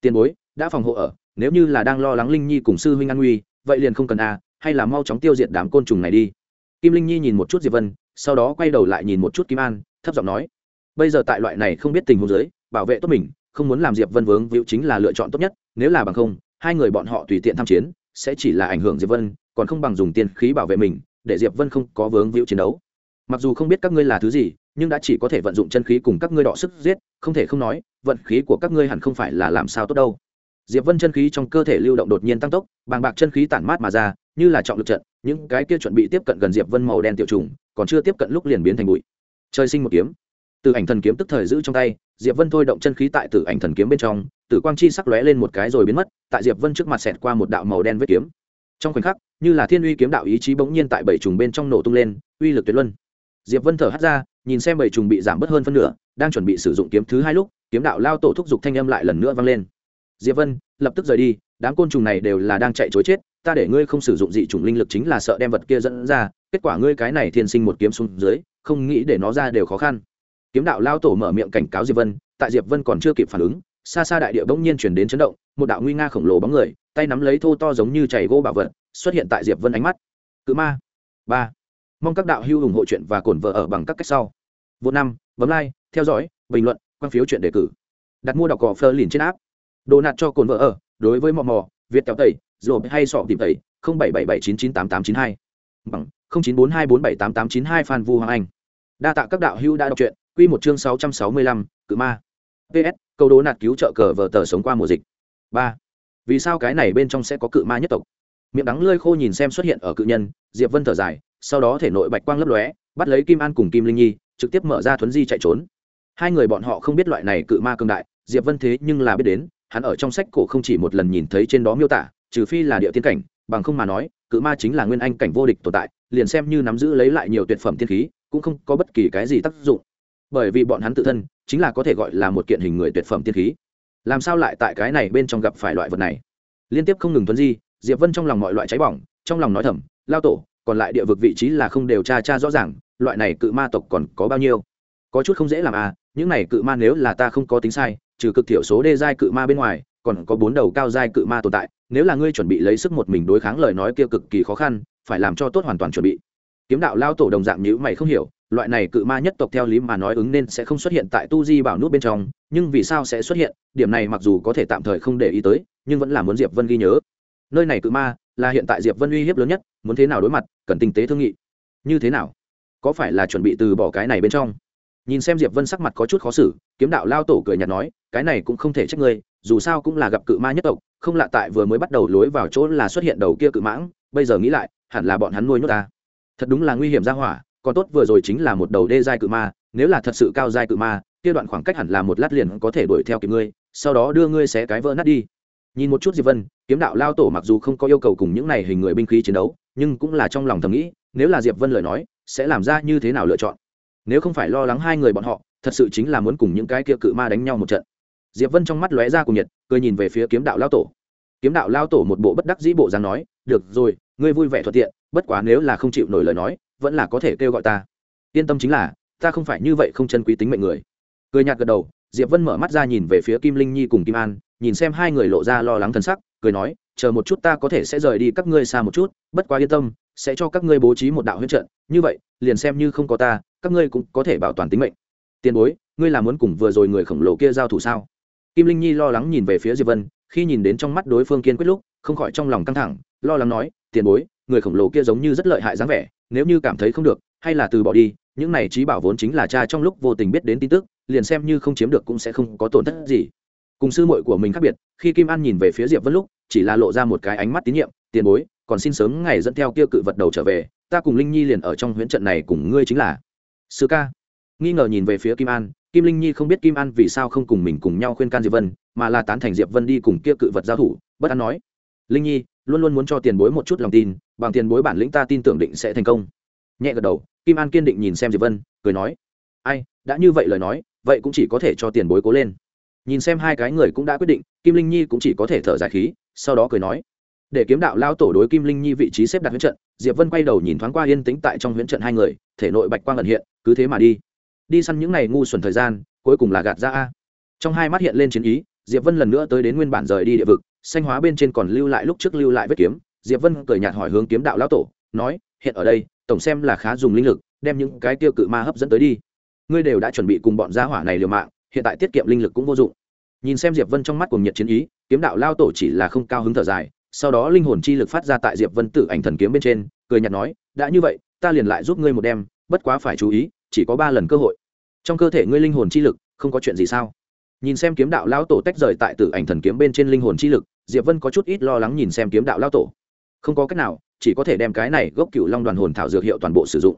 Tiền bối, đã phòng hộ ở, nếu như là đang lo lắng linh nhi cùng sư huynh an nguy, vậy liền không cần a hay là mau chóng tiêu diệt đám côn trùng này đi. Kim linh nhi nhìn một chút diệp vân, sau đó quay đầu lại nhìn một chút kim an, thấp giọng nói, bây giờ tại loại này không biết tình huống giới bảo vệ tốt mình không muốn làm diệp vân vướng víu chính là lựa chọn tốt nhất, nếu là bằng không, hai người bọn họ tùy tiện tham chiến, sẽ chỉ là ảnh hưởng diệp vân, còn không bằng dùng tiền khí bảo vệ mình, để diệp vân không có vướng víu chiến đấu. Mặc dù không biết các ngươi là thứ gì, nhưng đã chỉ có thể vận dụng chân khí cùng các ngươi đọ sức giết, không thể không nói, vận khí của các ngươi hẳn không phải là làm sao tốt đâu. Diệp vân chân khí trong cơ thể lưu động đột nhiên tăng tốc, bàng bạc chân khí tản mát mà ra, như là trọng lực trận, những cái kia chuẩn bị tiếp cận gần diệp vân màu đen tiểu trùng, còn chưa tiếp cận lúc liền biến thành bụi. Trời sinh một kiếm. Từ ảnh thần kiếm tức thời giữ trong tay diệp vân thôi động chân khí tại tử ảnh thần kiếm bên trong, tử quang chi sắc lóe lên một cái rồi biến mất, tại diệp vân trước mặt xẹt qua một đạo màu đen vết kiếm. Trong khoảnh khắc, như là thiên uy kiếm đạo ý chí bỗng nhiên tại bảy trùng bên trong nổ tung lên, uy lực tuyệt luân. Diệp vân thở hắt ra, nhìn xem bảy trùng bị giảm bớt hơn phân nửa, đang chuẩn bị sử dụng kiếm thứ hai lúc, kiếm đạo lao tổ thúc giục thanh âm lại lần nữa vang lên. Diệp vân, lập tức rời đi, đám côn trùng này đều là đang chạy chối chết, ta để ngươi không sử dụng dị trùng linh lực chính là sợ đem vật kia dẫn ra, kết quả ngươi cái này thiên sinh một kiếm xuống dưới, không nghĩ để nó ra đều khó khăn kiếm đạo lao tổ mở miệng cảnh cáo diệp vân, tại diệp vân còn chưa kịp phản ứng, xa xa đại địa bỗng nhiên chuyển đến chấn động, một đạo nguy nga khổng lồ bóng người, tay nắm lấy thô to giống như chảy gỗ bảo vật, xuất hiện tại diệp vân ánh mắt. Cự ma. Ba. Mong các đạo hưu ủng hộ chuyện và cổn vợ ở bằng các cách sau. Vô năm, bấm like, theo dõi, bình luận, quan phiếu chuyện đề cử. Đặt mua đọc cỏ phơ liền trên áp đồ nạt cho cồn vợ ở, đối với mò mò, việt kéo tẩy rồi hay sọ tìm tẩy, không bảy bảy bảy chín chín tám tám chín hai. Bằng không chín bốn hai bốn bảy tám tám chín hai phan vu hoàng anh. Đa tạ các đạo hữu đã đọc truyện quy một chương sáu trăm sáu mươi lăm, cự ma. Ps câu đố nạt cứu trợ cờ vợ tờ sống qua mùa dịch. Ba. Vì sao cái này bên trong sẽ có cự ma nhất tộc? Miệng đắng lơi khô nhìn xem xuất hiện ở cự nhân, diệp vân thở dài, sau đó thể nội bạch quang lấp lóe, bắt lấy kim an cùng kim linh nhi, trực tiếp mở ra thuấn di chạy trốn. Hai người bọn họ không biết loại này cự ma cương đại, diệp vân thế nhưng là biết đến, hắn ở trong sách cổ không chỉ một lần nhìn thấy trên đó miêu tả, trừ phi là địa tiên cảnh, bằng không mà nói, cự ma chính là nguyên anh cảnh vô địch tồn tại, liền xem như nắm giữ lấy lại nhiều tuyệt phẩm tiên khí, cũng không có bất kỳ cái gì tác dụng bởi vì bọn hắn tự thân chính là có thể gọi là một kiện hình người tuyệt phẩm tiên khí. Làm sao lại tại cái này bên trong gặp phải loại vật này? Liên tiếp không ngừng tuấn di, diệp vân trong lòng mọi loại cháy bỏng, trong lòng nói thầm, lao tổ, còn lại địa vực vị trí là không đều tra tra rõ ràng, loại này cự ma tộc còn có bao nhiêu? Có chút không dễ làm à những này cự ma nếu là ta không có tính sai, trừ cực thiểu số đê giai cự ma bên ngoài, còn có bốn đầu cao giai cự ma tồn tại, nếu là ngươi chuẩn bị lấy sức một mình đối kháng lời nói kia cực kỳ khó khăn, phải làm cho tốt hoàn toàn chuẩn bị. Kiếm đạo lao tổ đồng dạng nhữ mày không hiểu loại này cự ma nhất tộc theo lý mà nói ứng nên sẽ không xuất hiện tại tu di bảo nút bên trong, nhưng vì sao sẽ xuất hiện, điểm này mặc dù có thể tạm thời không để ý tới, nhưng vẫn là muốn diệp vân ghi nhớ. Nơi này cự ma là hiện tại diệp vân uy hiếp lớn nhất, muốn thế nào đối mặt, cần tinh tế thương nghị. Như thế nào? Có phải là chuẩn bị từ bỏ cái này bên trong? Nhìn xem diệp vân sắc mặt có chút khó xử, kiếm đạo lao tổ cười nhạt nói, cái này cũng không thể trách ngươi, dù sao cũng là gặp cự ma nhất tộc, không lạ tại vừa mới bắt đầu lối vào chỗ là xuất hiện đầu kia cự mãng, bây giờ nghĩ lại, hẳn là bọn hắn nuôi nhốt ta. Thật đúng là nguy hiểm ra hỏa còn tốt vừa rồi chính là một đầu đê giai cự ma, nếu là thật sự cao giai cự ma, kia đoạn khoảng cách hẳn là một lát liền có thể đuổi theo kịp ngươi, sau đó đưa ngươi xé cái vỡ nát đi. Nhìn một chút diệp vân, kiếm đạo lao tổ mặc dù không có yêu cầu cùng những này hình người binh khí chiến đấu, nhưng cũng là trong lòng thầm nghĩ, nếu là diệp vân lời nói, sẽ làm ra như thế nào lựa chọn? Nếu không phải lo lắng hai người bọn họ, thật sự chính là muốn cùng những cái kia cự ma đánh nhau một trận. Diệp vân trong mắt lóe ra cùng nhiệt, cười nhìn về phía kiếm đạo lao tổ. Kiếm đạo lao tổ một bộ bất đắc dĩ bộ dáng nói, được rồi, ngươi vui vẻ thuận tiện, bất quá nếu là không chịu nổi lời nói vẫn là có thể kêu gọi ta. Yên tâm chính là, ta không phải như vậy không chân quý tính mệnh người. Cười nhạt gật đầu, diệp vân mở mắt ra nhìn về phía kim linh nhi cùng kim an, nhìn xem hai người lộ ra lo lắng thân sắc, cười nói, chờ một chút ta có thể sẽ rời đi các ngươi xa một chút, bất quá yên tâm, sẽ cho các ngươi bố trí một đạo huyết trận, như vậy, liền xem như không có ta, các ngươi cũng có thể bảo toàn tính mệnh. Tiền bối, ngươi là muốn cùng vừa rồi người khổng lồ kia giao thủ sao? Kim linh nhi lo lắng nhìn về phía diệp vân, khi nhìn đến trong mắt đối phương kiên quyết lúc, không khỏi trong lòng căng thẳng, lo lắng nói, tiền bối, người khổng lồ kia giống như rất lợi hại dáng vẻ nếu như cảm thấy không được, hay là từ bỏ đi, những này trí bảo vốn chính là cha trong lúc vô tình biết đến tin tức, liền xem như không chiếm được cũng sẽ không có tổn thất gì. Cùng sư muội của mình khác biệt, khi kim an nhìn về phía diệp vân lúc, chỉ là lộ ra một cái ánh mắt tín nhiệm, tiền bối, còn xin sớm ngày dẫn theo kia cự vật đầu trở về, ta cùng linh nhi liền ở trong huyễn trận này cùng ngươi chính là sư ca. Nghi ngờ nhìn về phía kim an, kim linh nhi không biết kim an vì sao không cùng mình cùng nhau khuyên can diệp vân, mà là tán thành diệp vân đi cùng kia cự vật giao thủ, bất an nói, linh nhi luôn luôn muốn cho tiền bối một chút lòng tin, bằng tiền bối bản lĩnh ta tin tưởng định sẽ thành công. Nhẹ gật đầu, kim an kiên định nhìn xem diệp vân, cười nói, ai, đã như vậy lời nói, vậy cũng chỉ có thể cho tiền bối cố lên. Nhìn xem hai cái người cũng đã quyết định, kim linh nhi cũng chỉ có thể thở dài khí, sau đó cười nói, để kiếm đạo lao tổ đối kim linh nhi vị trí xếp đặt huyễn trận. Diệp vân quay đầu nhìn thoáng qua yên tĩnh tại trong huyễn trận hai người, thể nội bạch quang ẩn hiện, cứ thế mà đi. Đi săn những ngày ngu xuẩn thời gian, cuối cùng là gạt ra a. Trong hai mắt hiện lên chiến ý, diệp vân lần nữa tới đến nguyên bản rời đi địa vực xanh hóa bên trên còn lưu lại lúc trước lưu lại vết kiếm, diệp vân cười nhạt hỏi hướng kiếm đạo lão tổ, nói, hiện ở đây, tổng xem là khá dùng linh lực, đem những cái tiêu cự ma hấp dẫn tới đi. Ngươi đều đã chuẩn bị cùng bọn gia hỏa này liều mạng, hiện tại tiết kiệm linh lực cũng vô dụng. Nhìn xem diệp vân trong mắt cùng nhiệt chiến ý, kiếm đạo lao tổ chỉ là không cao hứng thở dài, sau đó linh hồn chi lực phát ra tại diệp vân tử ảnh thần kiếm bên trên, cười nhạt nói, đã như vậy, ta liền lại giúp ngươi một đêm bất quá phải chú ý, chỉ có ba lần cơ hội. Trong cơ thể ngươi linh hồn chi lực, không có chuyện gì sao? Nhìn xem kiếm đạo lao tổ tách rời tại tử ảnh thần kiếm bên trên linh hồn chi lực, diệp vân có chút ít lo lắng nhìn xem kiếm đạo lao tổ. Không có cách nào, chỉ có thể đem cái này gốc cựu long đoàn hồn thảo dược hiệu toàn bộ sử dụng.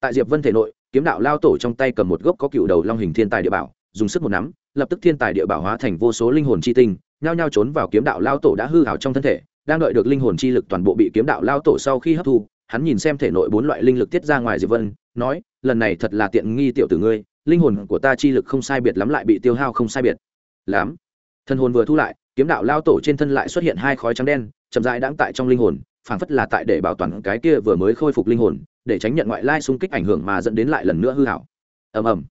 Tại diệp vân thể nội, kiếm đạo lao tổ trong tay cầm một gốc có cựu đầu long hình thiên tài địa bảo, dùng sức một nắm, lập tức thiên tài địa bảo hóa thành vô số linh hồn chi tinh, nhao nhao trốn vào kiếm đạo lao tổ đã hư hảo trong thân thể, đang đợi được linh hồn chi lực toàn bộ bị kiếm đạo lao tổ sau khi hấp thu, hắn nhìn xem thể nội bốn loại linh lực tiết ra ngoài diệp vân, nói, lần này thật là tiện nghi tiểu tử ngươi linh hồn của ta chi lực không sai biệt lắm lại bị tiêu hao không sai biệt. Lắm. Thân hồn vừa thu lại, kiếm đạo lao tổ trên thân lại xuất hiện hai khói trắng đen, chậm rãi đãng tại trong linh hồn, phảng phất là tại để bảo toàn cái kia vừa mới khôi phục linh hồn, để tránh nhận ngoại lai xung kích ảnh hưởng mà dẫn đến lại lần nữa hư hảo. Ầm ầm.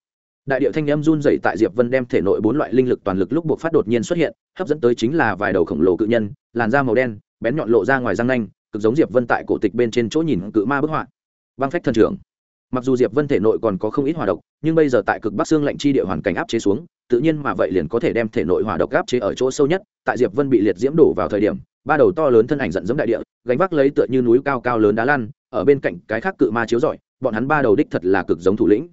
Đại điệu thanh âm run rẩy tại diệp vân đem thể nội bốn loại linh lực toàn lực lúc buộc phát đột nhiên xuất hiện, hấp dẫn tới chính là vài đầu khổng lồ cự nhân, làn da màu đen, bén nhọn lộ ra ngoài răng nanh, cực giống diệp vân tại cổ tịch bên trên chỗ nhìn cự ma bức họa. Băng phách thần trưởng mặc dù diệp vân thể nội còn có không ít hỏa độc, nhưng bây giờ tại cực bắc xương lạnh chi địa hoàn cảnh áp chế xuống, tự nhiên mà vậy liền có thể đem thể nội hỏa độc áp chế ở chỗ sâu nhất. Tại diệp vân bị liệt diễm đổ vào thời điểm, ba đầu to lớn thân ảnh giận dẫm đại địa, gánh vác lấy tựa như núi cao cao lớn đá lăn, ở bên cạnh cái khác cự ma chiếu rọi, bọn hắn ba đầu đích thật là cực giống thủ lĩnh.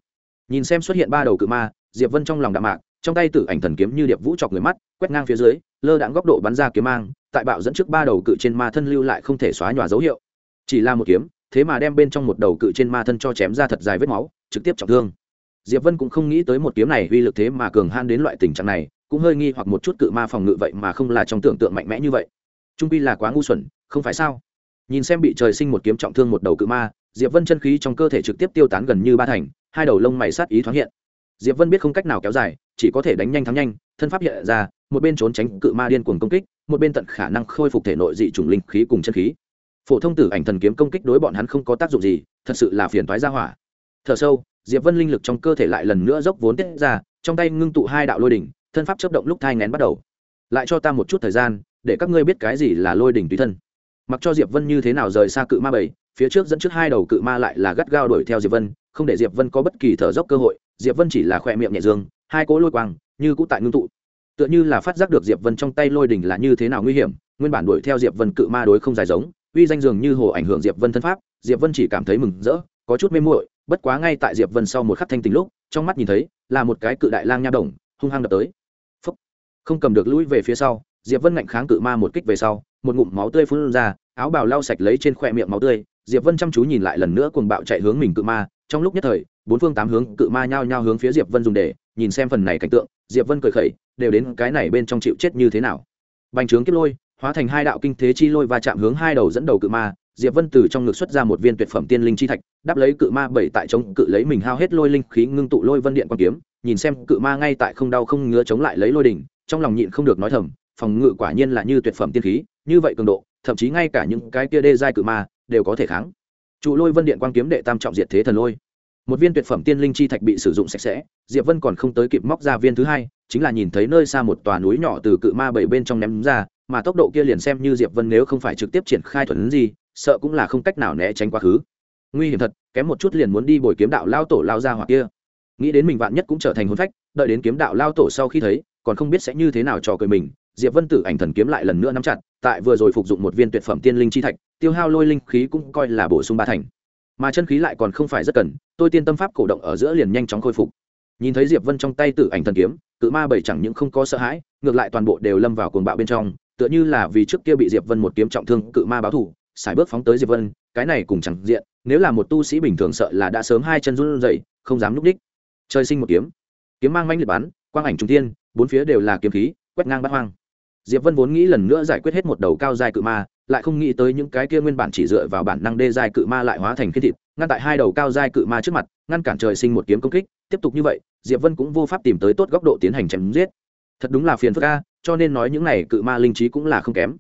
Nhìn xem xuất hiện ba đầu cự ma, diệp vân trong lòng đạm mạc, trong tay tử ảnh thần kiếm như điệp vũ chọc người mắt, quét ngang phía dưới, lơ đãng góc độ bắn ra kiếm mang, tại bạo dẫn trước ba đầu cự trên ma thân lưu lại không thể xóa nhòa dấu hiệu. Chỉ là một kiếm thế mà đem bên trong một đầu cự trên ma thân cho chém ra thật dài vết máu, trực tiếp trọng thương. Diệp vân cũng không nghĩ tới một kiếm này uy lực thế mà cường han đến loại tình trạng này, cũng hơi nghi hoặc một chút cự ma phòng ngự vậy mà không là trong tưởng tượng mạnh mẽ như vậy. Trung pi là quá ngu xuẩn, không phải sao? Nhìn xem bị trời sinh một kiếm trọng thương một đầu cự ma, diệp vân chân khí trong cơ thể trực tiếp tiêu tán gần như ba thành, hai đầu lông mày sát ý thoáng hiện. Diệp vân biết không cách nào kéo dài, chỉ có thể đánh nhanh thắng nhanh, thân pháp hiện ra, một bên trốn tránh cự ma điên cuồng công kích, một bên tận khả năng khôi phục thể nội dị chủng linh khí cùng chân khí phổ thông tử ảnh thần kiếm công kích đối bọn hắn không có tác dụng gì, thật sự là phiền toái ra hỏa. Thở sâu, diệp vân linh lực trong cơ thể lại lần nữa dốc vốn tiết ra, trong tay ngưng tụ hai đạo lôi đỉnh, thân pháp chấp động lúc thai ngén bắt đầu. Lại cho ta một chút thời gian, để các ngươi biết cái gì là lôi đỉnh tùy thân. Mặc cho diệp vân như thế nào rời xa cự ma bảy, phía trước dẫn trước hai đầu cự ma lại là gắt gao đuổi theo diệp vân, không để diệp vân có bất kỳ thở dốc cơ hội, diệp vân chỉ là khỏe miệng nhẹ dương, hai cỗ lôi quang, như cũ tại ngưng tụ. Tựa như là phát giác được diệp vân trong tay lôi đỉnh là như thế nào nguy hiểm, nguyên bản đuổi theo diệp vân cự ma đối không dài giống uy danh dường như hồ ảnh hưởng diệp vân thân pháp, diệp vân chỉ cảm thấy mừng rỡ, có chút mê muội, bất quá ngay tại diệp vân sau một khắc thanh tình lúc, trong mắt nhìn thấy, là một cái cự đại lang nha đồng, hung hăng đập tới Phúc. không cầm được lũi về phía sau, diệp vân ngạnh kháng cự ma một kích về sau, một ngụm máu tươi phun ra, áo bào lau sạch lấy trên khoe miệng máu tươi, diệp vân chăm chú nhìn lại lần nữa cuồng bạo chạy hướng mình cự ma, trong lúc nhất thời, bốn phương tám hướng cự ma nhao nhao hướng phía diệp vân dùng để, nhìn xem phần này cảnh tượng, diệp vân cười khẩy, đều đến cái này bên trong chịu chết như thế nào bành trướng kiếp lôi hóa thành hai đạo kinh thế chi lôi và chạm hướng hai đầu dẫn đầu cự ma, diệp vân từ trong ngực xuất ra một viên tuyệt phẩm tiên linh chi thạch đáp lấy cự ma bảy tại chống cự lấy mình hao hết lôi linh khí ngưng tụ lôi vân điện quan kiếm, nhìn xem cự ma ngay tại không đau không ngứa chống lại lấy lôi đỉnh, trong lòng nhịn không được nói thầm, phòng ngự quả nhiên là như tuyệt phẩm tiên khí, như vậy cường độ, thậm chí ngay cả những cái kia đê giai cự ma đều có thể kháng. Trụ lôi vân điện quan kiếm đệ tam trọng diệt thế thần lôi. Một viên tuyệt phẩm tiên linh chi thạch bị sử dụng sạch sẽ, diệp vân còn không tới kịp móc ra viên thứ hai, chính là nhìn thấy nơi xa một tòa núi nhỏ từ cự ma bảy bên trong ném ra mà tốc độ kia liền xem như diệp vân nếu không phải trực tiếp triển khai thuần gì, sợ cũng là không cách nào né tránh quá khứ. Nguy hiểm thật, kém một chút liền muốn đi bồi kiếm đạo lao tổ lao ra hoặc kia. Nghĩ đến mình vạn nhất cũng trở thành hôn phách, đợi đến kiếm đạo lao tổ sau khi thấy, còn không biết sẽ như thế nào trò cười mình, diệp vân tử ảnh thần kiếm lại lần nữa nắm chặt, tại vừa rồi phục dụng một viên tuyệt phẩm tiên linh chi thạch, tiêu hao lôi linh khí cũng coi là bổ sung ba thành. Mà chân khí lại còn không phải rất cần, tôi tiên tâm pháp cổ động ở giữa liền nhanh chóng khôi phục. Nhìn thấy diệp vân trong tay tử ảnh thần kiếm, cự ma bảy chẳng những không có sợ hãi, ngược lại toàn bộ đều lâm vào cuồng bạo bên trong tựa như là vì trước kia bị diệp vân một kiếm trọng thương cự ma báo thủ xài bước phóng tới diệp vân, cái này cùng chẳng diện, nếu là một tu sĩ bình thường sợ là đã sớm hai chân run rẩy, không dám núp đích. Chơi sinh một kiếm. Kiếm mang manh liệt bắn, quang ảnh trung thiên, bốn phía đều là kiếm khí, quét ngang bát hoang. Diệp vân vốn nghĩ lần nữa giải quyết hết một đầu cao dài cự ma, lại không nghĩ tới những cái kia nguyên bản chỉ dựa vào bản năng đê dài cự ma lại hóa thành khiết thịt, ngăn tại hai đầu cao dài cự ma trước mặt, ngăn cản trời sinh một kiếm công kích. Tiếp tục như vậy, diệp vân cũng vô pháp tìm tới tốt góc độ tiến hành chém giết. Thật đúng là phiền phức a cho nên nói những này cự ma linh trí cũng là không kém.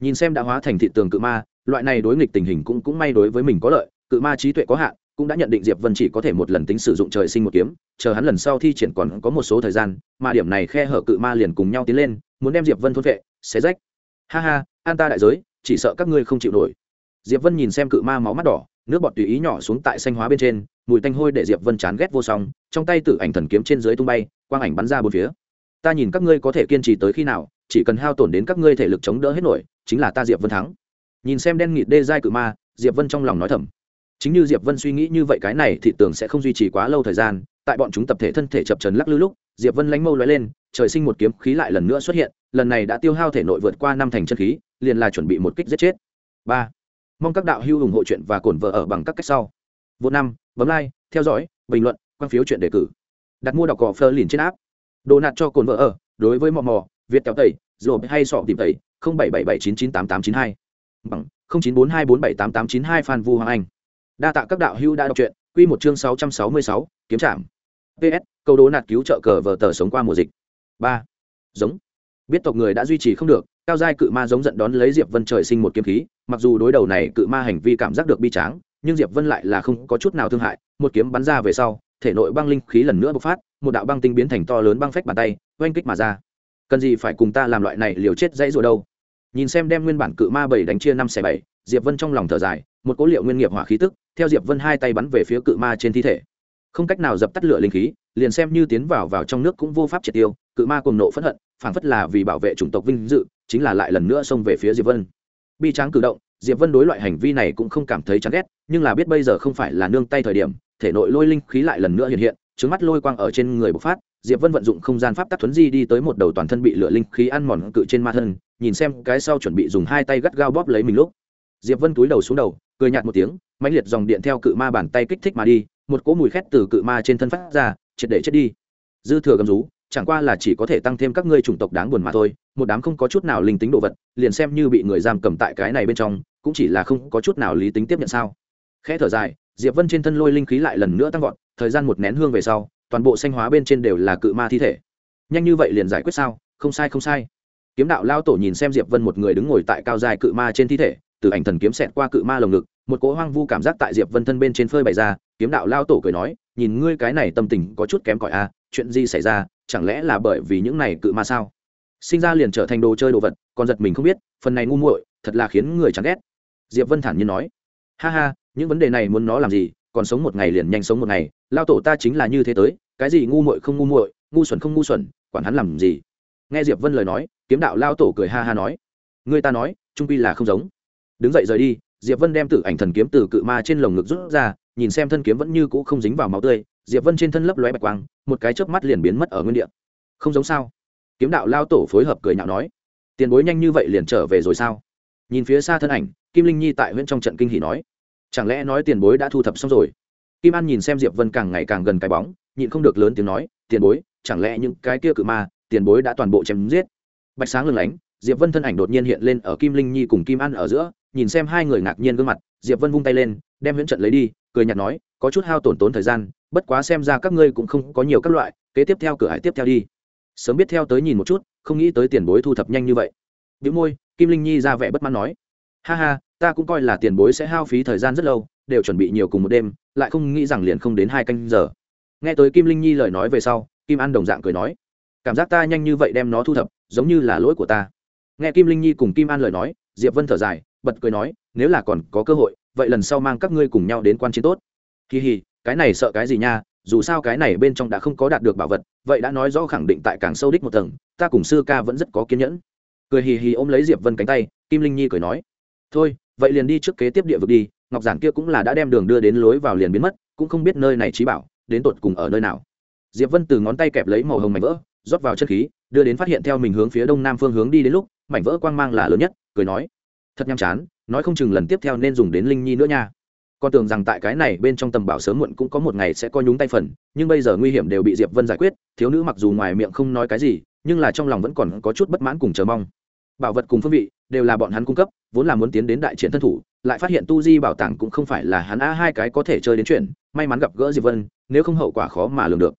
Nhìn xem đã hóa thành thị tường cự ma, loại này đối nghịch tình hình cũng cũng may đối với mình có lợi. Cự ma trí tuệ có hạn, cũng đã nhận định diệp vân chỉ có thể một lần tính sử dụng trời sinh một kiếm, chờ hắn lần sau thi triển còn có một số thời gian, mà điểm này khe hở cự ma liền cùng nhau tiến lên, muốn đem diệp vân thôn vệ, xé rách. Ha ha, an ta đại giới, chỉ sợ các ngươi không chịu nổi. Diệp vân nhìn xem cự ma máu mắt đỏ, nước bọt tùy ý nhỏ xuống tại xanh hóa bên trên, mùi tanh hôi để diệp vân chán ghét vô song, trong tay tử ảnh thần kiếm trên dưới tung bay, quang ảnh bắn ra bốn phía ta nhìn các ngươi có thể kiên trì tới khi nào, chỉ cần hao tổn đến các ngươi thể lực chống đỡ hết nổi, chính là ta diệp vân thắng. Nhìn xem đen nghịt đê giai cự ma, diệp vân trong lòng nói thầm. Chính như diệp vân suy nghĩ như vậy cái này thị tường sẽ không duy trì quá lâu thời gian, tại bọn chúng tập thể thân thể chập trần lắc lư lúc, diệp vân lánh mâu lóe lên, trời sinh một kiếm khí lại lần nữa xuất hiện, lần này đã tiêu hao thể nội vượt qua năm thành chân khí, liền là chuẩn bị một kích giết chết. Ba. Mong các đạo hữu ủng hộ chuyện và cổn vợ ở bằng các cách sau. Vô năm, bấm like, theo dõi, bình luận, quan phiếu chuyện đề cử. Đặt mua đọc cỏ phơ liền trên app đồ nạt cho cồn vợ ở, đối với mò mò, việt kéo tẩy rồi hay sọ tìm tẩy, không bảy bảy bảy chín chín tám tám chín hai. Bằng, không chín bốn hai bốn bảy tám tám chín hai phan vu hoàng anh. Đa tạ các đạo hữu đã đọc truyện, quy một chương sáu trăm sáu mươi sáu, kiếm trạm ps câu đố nạt cứu trợ cờ vờ tờ sống qua mùa dịch. Ba. Giống. Biết tộc người đã duy trì không được, cao giai cự ma giống giận đón lấy diệp vân trời sinh một kiếm khí, mặc dù đối đầu này cự ma hành vi cảm giác được bi tráng, nhưng diệp vân lại là không có chút nào thương hại, một kiếm bắn ra về sau, thể nội băng linh khí lần nữa bộc phát một đạo băng tinh biến thành to lớn băng phách bàn tay, oanh kích mà ra. Cần gì phải cùng ta làm loại này liều chết dãy rồi đâu? Nhìn xem đem nguyên bản cự ma bảy đánh chia năm xẻ bảy, diệp vân trong lòng thở dài, một cố liệu nguyên nghiệp hỏa khí tức, theo diệp vân hai tay bắn về phía cự ma trên thi thể. Không cách nào dập tắt lửa linh khí, liền xem như tiến vào vào trong nước cũng vô pháp triệt tiêu, cự ma cùng nộ phẫn hận, phảng phất là vì bảo vệ chủng tộc vinh dự, chính là lại lần nữa xông về phía diệp vân. Bi tráng cử động, diệp vân đối loại hành vi này cũng không cảm thấy chán ghét, nhưng là biết bây giờ không phải là nương tay thời điểm, thể nội lôi linh khí lại lần nữa hiện hiện trứng mắt lôi quang ở trên người bộc phát, diệp vân vận dụng không gian pháp tắc thuấn di đi tới một đầu toàn thân bị lửa linh khí ăn mòn cự trên ma thân, nhìn xem cái sau chuẩn bị dùng hai tay gắt gao bóp lấy mình lúc. Diệp vân túi đầu xuống đầu, cười nhạt một tiếng, mãnh liệt dòng điện theo cự ma bàn tay kích thích mà đi, một cỗ mùi khét từ cự ma trên thân phát ra, triệt để chết đi. Dư thừa gầm rú, chẳng qua là chỉ có thể tăng thêm các ngươi chủng tộc đáng buồn mà thôi, một đám không có chút nào linh tính đồ vật, liền xem như bị người giam cầm tại cái này bên trong, cũng chỉ là không có chút nào lý tính tiếp nhận sao. Khẽ thở dài diệp vân trên thân lôi linh khí lại lần nữa tăng vọt thời gian một nén hương về sau toàn bộ xanh hóa bên trên đều là cự ma thi thể. Nhanh như vậy liền giải quyết sao? Không sai không sai. Kiếm đạo lao tổ nhìn xem diệp vân một người đứng ngồi tại cao dài cự ma trên thi thể từ ảnh thần kiếm xẹt qua cự ma lồng ngực một cỗ hoang vu cảm giác tại diệp vân thân bên trên phơi bày ra kiếm đạo lao tổ cười nói nhìn ngươi cái này tâm tình có chút kém cỏi a à, chuyện gì xảy ra chẳng lẽ là bởi vì những này cự ma sao? Sinh ra liền trở thành đồ chơi đồ vật còn giật mình không biết phần này ngu muội thật là khiến người chán ghét. Diệp vân thản nhiên nói ha ha những vấn đề này muốn nó làm gì, còn sống một ngày liền nhanh sống một ngày, lao tổ ta chính là như thế tới, cái gì ngu muội không ngu muội, ngu xuẩn không ngu xuẩn, quản hắn làm gì. Nghe diệp vân lời nói, kiếm đạo lao tổ cười ha ha nói, người ta nói, trung pi là không giống. Đứng dậy rời đi, diệp vân đem tử ảnh thần kiếm từ cự ma trên lồng ngực rút ra, nhìn xem thân kiếm vẫn như cũ không dính vào máu tươi, diệp vân trên thân lấp lóe bạch quang, một cái chớp mắt liền biến mất ở nguyên địa. Không giống sao? Kiếm đạo lao tổ phối hợp cười nhạo nói, tiền bối nhanh như vậy liền trở về rồi sao? Nhìn phía xa thân ảnh, kim linh nhi tại huyện trong trận kinh hỉ nói chẳng lẽ nói tiền bối đã thu thập xong rồi? Kim an nhìn xem diệp vân càng ngày càng gần cái bóng, nhịn không được lớn tiếng nói, tiền bối, chẳng lẽ những cái kia cự ma, tiền bối đã toàn bộ chém giết? Bạch sáng lừng lánh, diệp vân thân ảnh đột nhiên hiện lên ở kim linh nhi cùng kim an ở giữa, nhìn xem hai người ngạc nhiên gương mặt, diệp vân vung tay lên, đem huyễn trận lấy đi, cười nhạt nói, có chút hao tổn tốn thời gian, bất quá xem ra các ngươi cũng không có nhiều các loại, kế tiếp theo cửa hải tiếp theo đi. Sớm biết theo tới nhìn một chút, không nghĩ tới tiền bối thu thập nhanh như vậy. Đĩu môi, kim linh nhi ra vẻ bất mãn nói ha ha, ta cũng coi là tiền bối sẽ hao phí thời gian rất lâu, đều chuẩn bị nhiều cùng một đêm, lại không nghĩ rằng liền không đến hai canh giờ. Nghe tới kim linh nhi lời nói về sau, kim an đồng dạng cười nói, cảm giác ta nhanh như vậy đem nó thu thập, giống như là lỗi của ta. Nghe kim linh nhi cùng kim an lời nói, diệp vân thở dài, bật cười nói, nếu là còn có cơ hội, vậy lần sau mang các ngươi cùng nhau đến quan chiến tốt. Kỳ hì, cái này sợ cái gì nha, dù sao cái này bên trong đã không có đạt được bảo vật, vậy đã nói rõ khẳng định tại càng sâu đích một tầng, ta cùng sư ca vẫn rất có kiên nhẫn. Cười hì hì ôm lấy diệp vân cánh tay, kim linh nhi cười nói thôi, vậy liền đi trước kế tiếp địa vực đi, ngọc giản kia cũng là đã đem đường đưa đến lối vào liền biến mất, cũng không biết nơi này trí bảo, đến tột cùng ở nơi nào. Diệp vân từ ngón tay kẹp lấy màu hồng mảnh vỡ, rót vào chân khí, đưa đến phát hiện theo mình hướng phía đông nam phương hướng đi đến lúc, mảnh vỡ quang mang là lớn nhất, cười nói, thật nhàm chán, nói không chừng lần tiếp theo nên dùng đến linh nhi nữa nha. Con tưởng rằng tại cái này bên trong tầm bảo sớm muộn cũng có một ngày sẽ có nhúng tay phần, nhưng bây giờ nguy hiểm đều bị diệp vân giải quyết, thiếu nữ mặc dù ngoài miệng không nói cái gì, nhưng là trong lòng vẫn còn có chút bất mãn cùng chờ mong. Bảo vật cùng phương vị đều là bọn hắn cung cấp vốn là muốn tiến đến đại chiến thân thủ, lại phát hiện tu di bảo tàng cũng không phải là hắn a hai cái có thể chơi đến chuyện, may mắn gặp gỡ diệp vân, nếu không hậu quả khó mà lường được.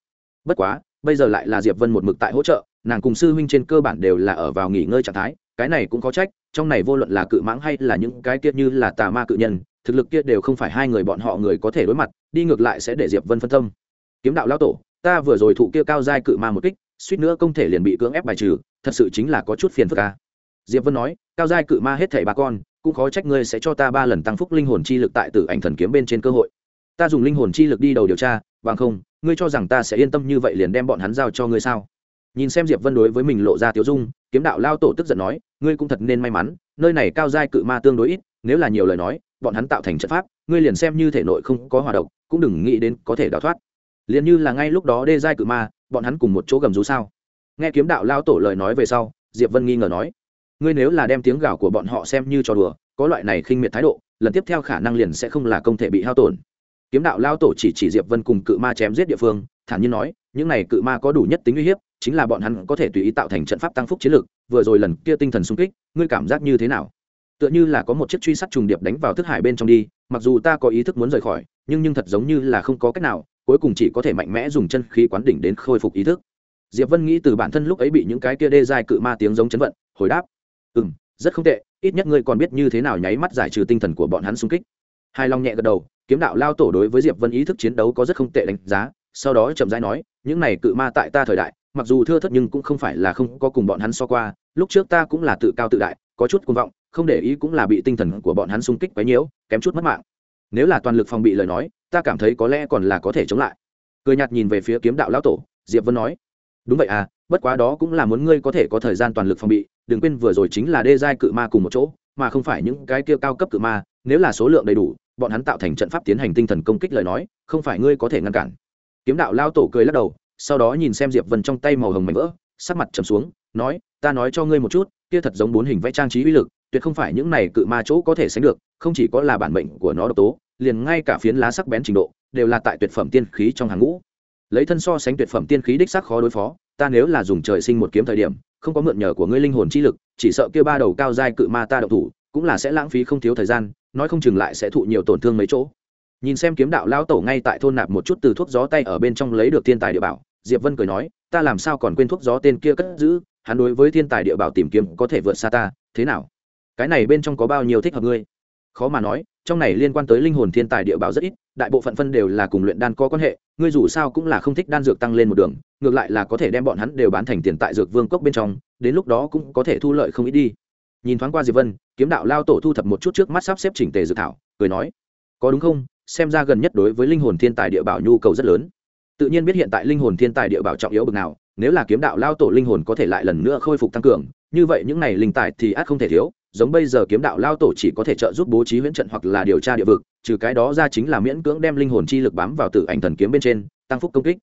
Bất quá, bây giờ lại là diệp vân một mực tại hỗ trợ, nàng cùng sư huynh trên cơ bản đều là ở vào nghỉ ngơi trạng thái, cái này cũng có trách, trong này vô luận là cự mãng hay là những cái kia như là tà ma cự nhân, thực lực kia đều không phải hai người bọn họ người có thể đối mặt, đi ngược lại sẽ để diệp vân phân tâm. Kiếm đạo lão tổ, ta vừa rồi thụ kia cao giai cự ma một kích, suýt nữa công thể liền bị cưỡng ép bài trừ, thật sự chính là có chút phiền phức ca diệp vân nói cao giai cự ma hết thảy ba con, cũng khó trách ngươi sẽ cho ta ba lần tăng phúc linh hồn chi lực tại tử ảnh thần kiếm bên trên cơ hội. Ta dùng linh hồn chi lực đi đầu điều tra, bằng không, ngươi cho rằng ta sẽ yên tâm như vậy liền đem bọn hắn giao cho ngươi sao? Nhìn xem diệp vân đối với mình lộ ra tiếu dung, kiếm đạo lao tổ tức giận nói, ngươi cũng thật nên may mắn, nơi này cao giai cự ma tương đối ít, nếu là nhiều lời nói, bọn hắn tạo thành trận pháp, ngươi liền xem như thể nội không có hòa độc, cũng đừng nghĩ đến có thể đào thoát. Liền như là ngay lúc đó đê giai cự ma, bọn hắn cùng một chỗ gầm rú sao? Nghe kiếm đạo lao tổ lời nói về sau, diệp vân nghi ngờ nói ngươi nếu là đem tiếng gào của bọn họ xem như trò đùa, có loại này khinh miệt thái độ, lần tiếp theo khả năng liền sẽ không là công thể bị hao tổn. Kiếm đạo lao tổ chỉ chỉ diệp vân cùng cự ma chém giết địa phương, thản nhiên nói, những này cự ma có đủ nhất tính uy hiếp, chính là bọn hắn có thể tùy ý tạo thành trận pháp tăng phúc chiến lược, vừa rồi lần kia tinh thần xung kích, ngươi cảm giác như thế nào? Tựa như là có một chiếc truy sát trùng điệp đánh vào thức hải bên trong đi, mặc dù ta có ý thức muốn rời khỏi, nhưng nhưng thật giống như là không có cách nào, cuối cùng chỉ có thể mạnh mẽ dùng chân khí quán đỉnh đến khôi phục ý thức. Diệp vân nghĩ từ bản thân lúc ấy bị những cái kia đê dài cự ma tiếng giống chấn vận, hồi đáp ừ m rất không tệ, ít nhất ngươi còn biết như thế nào nháy mắt giải trừ tinh thần của bọn hắn xung kích. Hai long nhẹ gật đầu, kiếm đạo lao tổ đối với diệp vân ý thức chiến đấu có rất không tệ đánh giá, sau đó chậm rãi nói, những này cự ma tại ta thời đại, mặc dù thưa thất nhưng cũng không phải là không có cùng bọn hắn so qua, lúc trước ta cũng là tự cao tự đại, có chút cuồng vọng, không để ý cũng là bị tinh thần của bọn hắn xung kích quấy nhiễu kém chút mất mạng. Nếu là toàn lực phòng bị lời nói, ta cảm thấy có lẽ còn là có thể chống lại. Cười nhạt nhìn về phía kiếm đạo lão tổ, diệp vân nói, đúng vậy à bất quá đó cũng là muốn ngươi có thể có thời gian toàn lực phòng bị, đừng quên vừa rồi chính là đê giai cự ma cùng một chỗ, mà không phải những cái kia cao cấp cự ma, nếu là số lượng đầy đủ, bọn hắn tạo thành trận pháp tiến hành tinh thần công kích lời nói, không phải ngươi có thể ngăn cản. Kiếm đạo lao tổ cười lắc đầu, sau đó nhìn xem diệp vân trong tay màu hồng mảnh vỡ, sắc mặt trầm xuống, nói, ta nói cho ngươi một chút, kia thật giống bốn hình vẽ trang trí uy lực, tuyệt không phải những này cự ma chỗ có thể sánh được, không chỉ có là bản mệnh của nó độc tố, liền ngay cả phiến lá sắc bén trình độ, đều là tại tuyệt phẩm tiên khí trong hàng ngũ. Lấy thân so sánh tuyệt phẩm tiên khí đích sắc khó đối phó ta nếu là dùng trời sinh một kiếm thời điểm, không có mượn nhờ của ngươi linh hồn chi lực, chỉ sợ kia ba đầu cao giai cự ma ta độc thủ, cũng là sẽ lãng phí không thiếu thời gian, nói không chừng lại sẽ thụ nhiều tổn thương mấy chỗ. Nhìn xem kiếm đạo lão tổ ngay tại thôn nạp một chút từ thuốc gió tay ở bên trong lấy được thiên tài địa bảo, diệp vân cười nói, ta làm sao còn quên thuốc gió tên kia cất giữ, hắn đối với thiên tài địa bảo tìm kiếm có thể vượt xa ta, thế nào? Cái này bên trong có bao nhiêu thích hợp ngươi? Khó mà nói trong này liên quan tới linh hồn thiên tài địa bảo rất ít, đại bộ phận phân đều là cùng luyện đan có quan hệ, ngươi dù sao cũng là không thích đan dược tăng lên một đường, ngược lại là có thể đem bọn hắn đều bán thành tiền tại dược vương cốc bên trong, đến lúc đó cũng có thể thu lợi không ít đi. Nhìn thoáng qua diệp vân, kiếm đạo lao tổ thu thập một chút trước mắt sắp xếp chỉnh tề dược thảo, cười nói, có đúng không? Xem ra gần nhất đối với linh hồn thiên tài địa bảo nhu cầu rất lớn. Tự nhiên biết hiện tại linh hồn thiên tài địa bảo trọng yếu bực nào, nếu là kiếm đạo lao tổ linh hồn có thể lại lần nữa khôi phục tăng cường, như vậy những này linh tài thì ắt không thể thiếu giống bây giờ kiếm đạo lao tổ chỉ có thể trợ giúp bố trí huyễn trận hoặc là điều tra địa vực, trừ cái đó ra chính là miễn cưỡng đem linh hồn chi lực bám vào tử ảnh thần kiếm bên trên, tăng phúc công kích.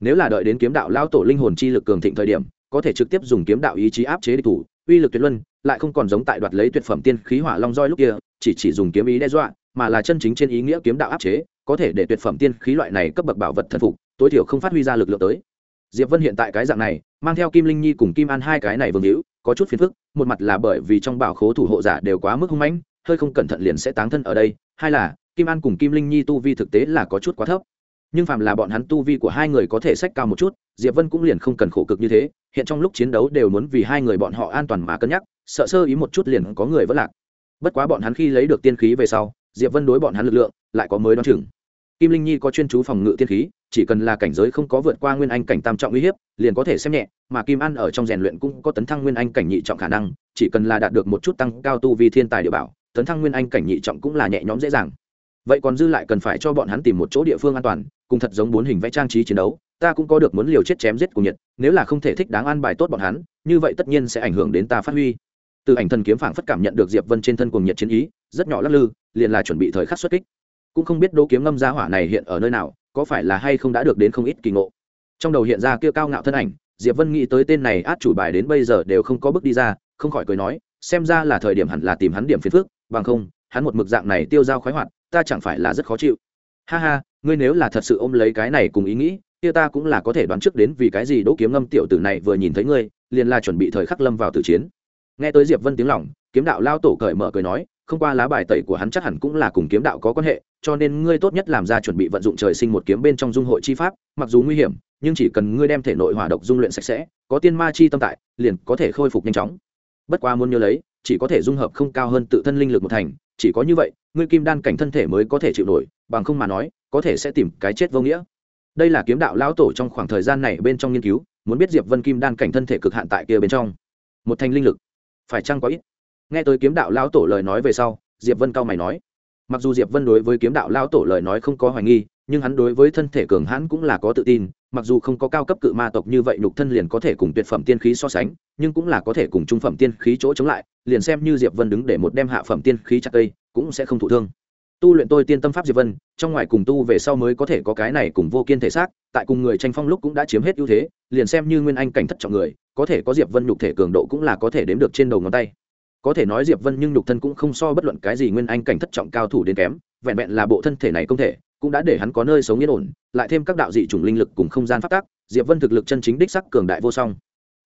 Nếu là đợi đến kiếm đạo lao tổ linh hồn chi lực cường thịnh thời điểm, có thể trực tiếp dùng kiếm đạo ý chí áp chế địch thủ, uy lực tuyệt luân, lại không còn giống tại đoạt lấy tuyệt phẩm tiên khí hỏa long roi lúc kia, chỉ chỉ dùng kiếm ý đe dọa, mà là chân chính trên ý nghĩa kiếm đạo áp chế, có thể để tuyệt phẩm tiên khí loại này cấp bậc bảo vật thần phục, tối thiểu không phát huy ra lực lượng tới diệp vân hiện tại cái dạng này, mang theo kim linh nhi cùng kim an hai cái này vương hữu, có chút phiền phức, một mặt là bởi vì trong bảo khố thủ hộ giả đều quá mức hung mãnh, hơi không cẩn thận liền sẽ táng thân ở đây, hai là, kim an cùng kim linh nhi tu vi thực tế là có chút quá thấp. Nhưng phàm là bọn hắn tu vi của hai người có thể sách cao một chút, diệp vân cũng liền không cần khổ cực như thế, hiện trong lúc chiến đấu đều muốn vì hai người bọn họ an toàn mà cân nhắc, sợ sơ ý một chút liền có người vẫn lạc. Bất quá bọn hắn khi lấy được tiên khí về sau, diệp vân đối bọn hắn lực lượng lại có mới đoán chừng kim linh nhi có chuyên chú phòng ngự tiên khí, chỉ cần là cảnh giới không có vượt qua nguyên anh cảnh tam trọng uy hiếp, liền có thể xem nhẹ, mà kim an ở trong rèn luyện cũng có tấn thăng nguyên anh cảnh nhị trọng khả năng, chỉ cần là đạt được một chút tăng cao tu vi thiên tài địa bảo, tấn thăng nguyên anh cảnh nhị trọng cũng là nhẹ nhõm dễ dàng. Vậy còn dư lại cần phải cho bọn hắn tìm một chỗ địa phương an toàn, cùng thật giống bốn hình vẽ trang trí chiến đấu, ta cũng có được muốn liều chết chém giết của nhiệt nếu là không thể thích đáng an bài tốt bọn hắn, như vậy tất nhiên sẽ ảnh hưởng đến ta phát huy. Từ ảnh thần kiếm phảng phất cảm nhận được diệp vân trên thân cùng nhiệt chiến ý, rất nhỏ lắc lư, liền là chuẩn bị thời khắc xuất kích cũng không biết đỗ kiếm ngâm gia hỏa này hiện ở nơi nào, có phải là hay không đã được đến không ít kỳ ngộ. Trong đầu hiện ra kia cao ngạo thân ảnh, diệp vân nghĩ tới tên này át chủ bài đến bây giờ đều không có bước đi ra, không khỏi cười nói, xem ra là thời điểm hẳn là tìm hắn điểm phiền phức, bằng không, hắn một mực dạng này tiêu dao khoái hoạt, ta chẳng phải là rất khó chịu. Ha ha, ngươi nếu là thật sự ôm lấy cái này cùng ý nghĩ, kia ta cũng là có thể đoán trước đến vì cái gì đỗ kiếm ngâm tiểu tử này vừa nhìn thấy ngươi, liền là chuẩn bị thời khắc lâm vào tử chiến. Nghe tới diệp vân tiếng lòng, kiếm đạo lao tổ cởi mở cười nói không qua lá bài tẩy của hắn chắc hẳn cũng là cùng kiếm đạo có quan hệ, cho nên ngươi tốt nhất làm ra chuẩn bị vận dụng trời sinh một kiếm bên trong dung hội chi pháp, mặc dù nguy hiểm, nhưng chỉ cần ngươi đem thể nội hỏa độc dung luyện sạch sẽ, có tiên ma chi tâm tại, liền có thể khôi phục nhanh chóng. Bất quá muốn nhớ lấy, chỉ có thể dung hợp không cao hơn tự thân linh lực một thành, chỉ có như vậy, ngươi kim đan cảnh thân thể mới có thể chịu nổi, bằng không mà nói, có thể sẽ tìm cái chết vô nghĩa. Đây là kiếm đạo lão tổ trong khoảng thời gian này bên trong nghiên cứu, muốn biết diệp vân kim đan cảnh thân thể cực hạn tại kia bên trong. Một thành linh lực, phải chăng quá ít? Nghe tới kiếm đạo lão tổ lời nói về sau, diệp vân cao mày nói. Mặc dù diệp vân đối với kiếm đạo lão tổ lời nói không có hoài nghi, nhưng hắn đối với thân thể cường hãn cũng là có tự tin, mặc dù không có cao cấp cự ma tộc như vậy nhục thân liền có thể cùng tuyệt phẩm tiên khí so sánh, nhưng cũng là có thể cùng trung phẩm tiên khí chỗ chống lại, liền xem như diệp vân đứng để một đem hạ phẩm tiên khí chặt cây, cũng sẽ không thụ thương. Tu luyện tôi tiên tâm pháp diệp vân, trong ngoài cùng tu về sau mới có thể có cái này cùng vô kiên thể xác, tại cùng người tranh phong lúc cũng đã chiếm hết ưu thế, liền xem như nguyên anh cảnh thất trọng người, có thể có diệp vân nhục thể cường độ cũng là có thể đếm được trên đầu ngón tay có thể nói diệp vân nhưng nhục thân cũng không so bất luận cái gì nguyên anh cảnh thất trọng cao thủ đến kém, vẹn vẹn là bộ thân thể này không thể, cũng đã để hắn có nơi sống yên ổn, lại thêm các đạo dị chủng linh lực cùng không gian phát tác, diệp vân thực lực chân chính đích sắc cường đại vô song.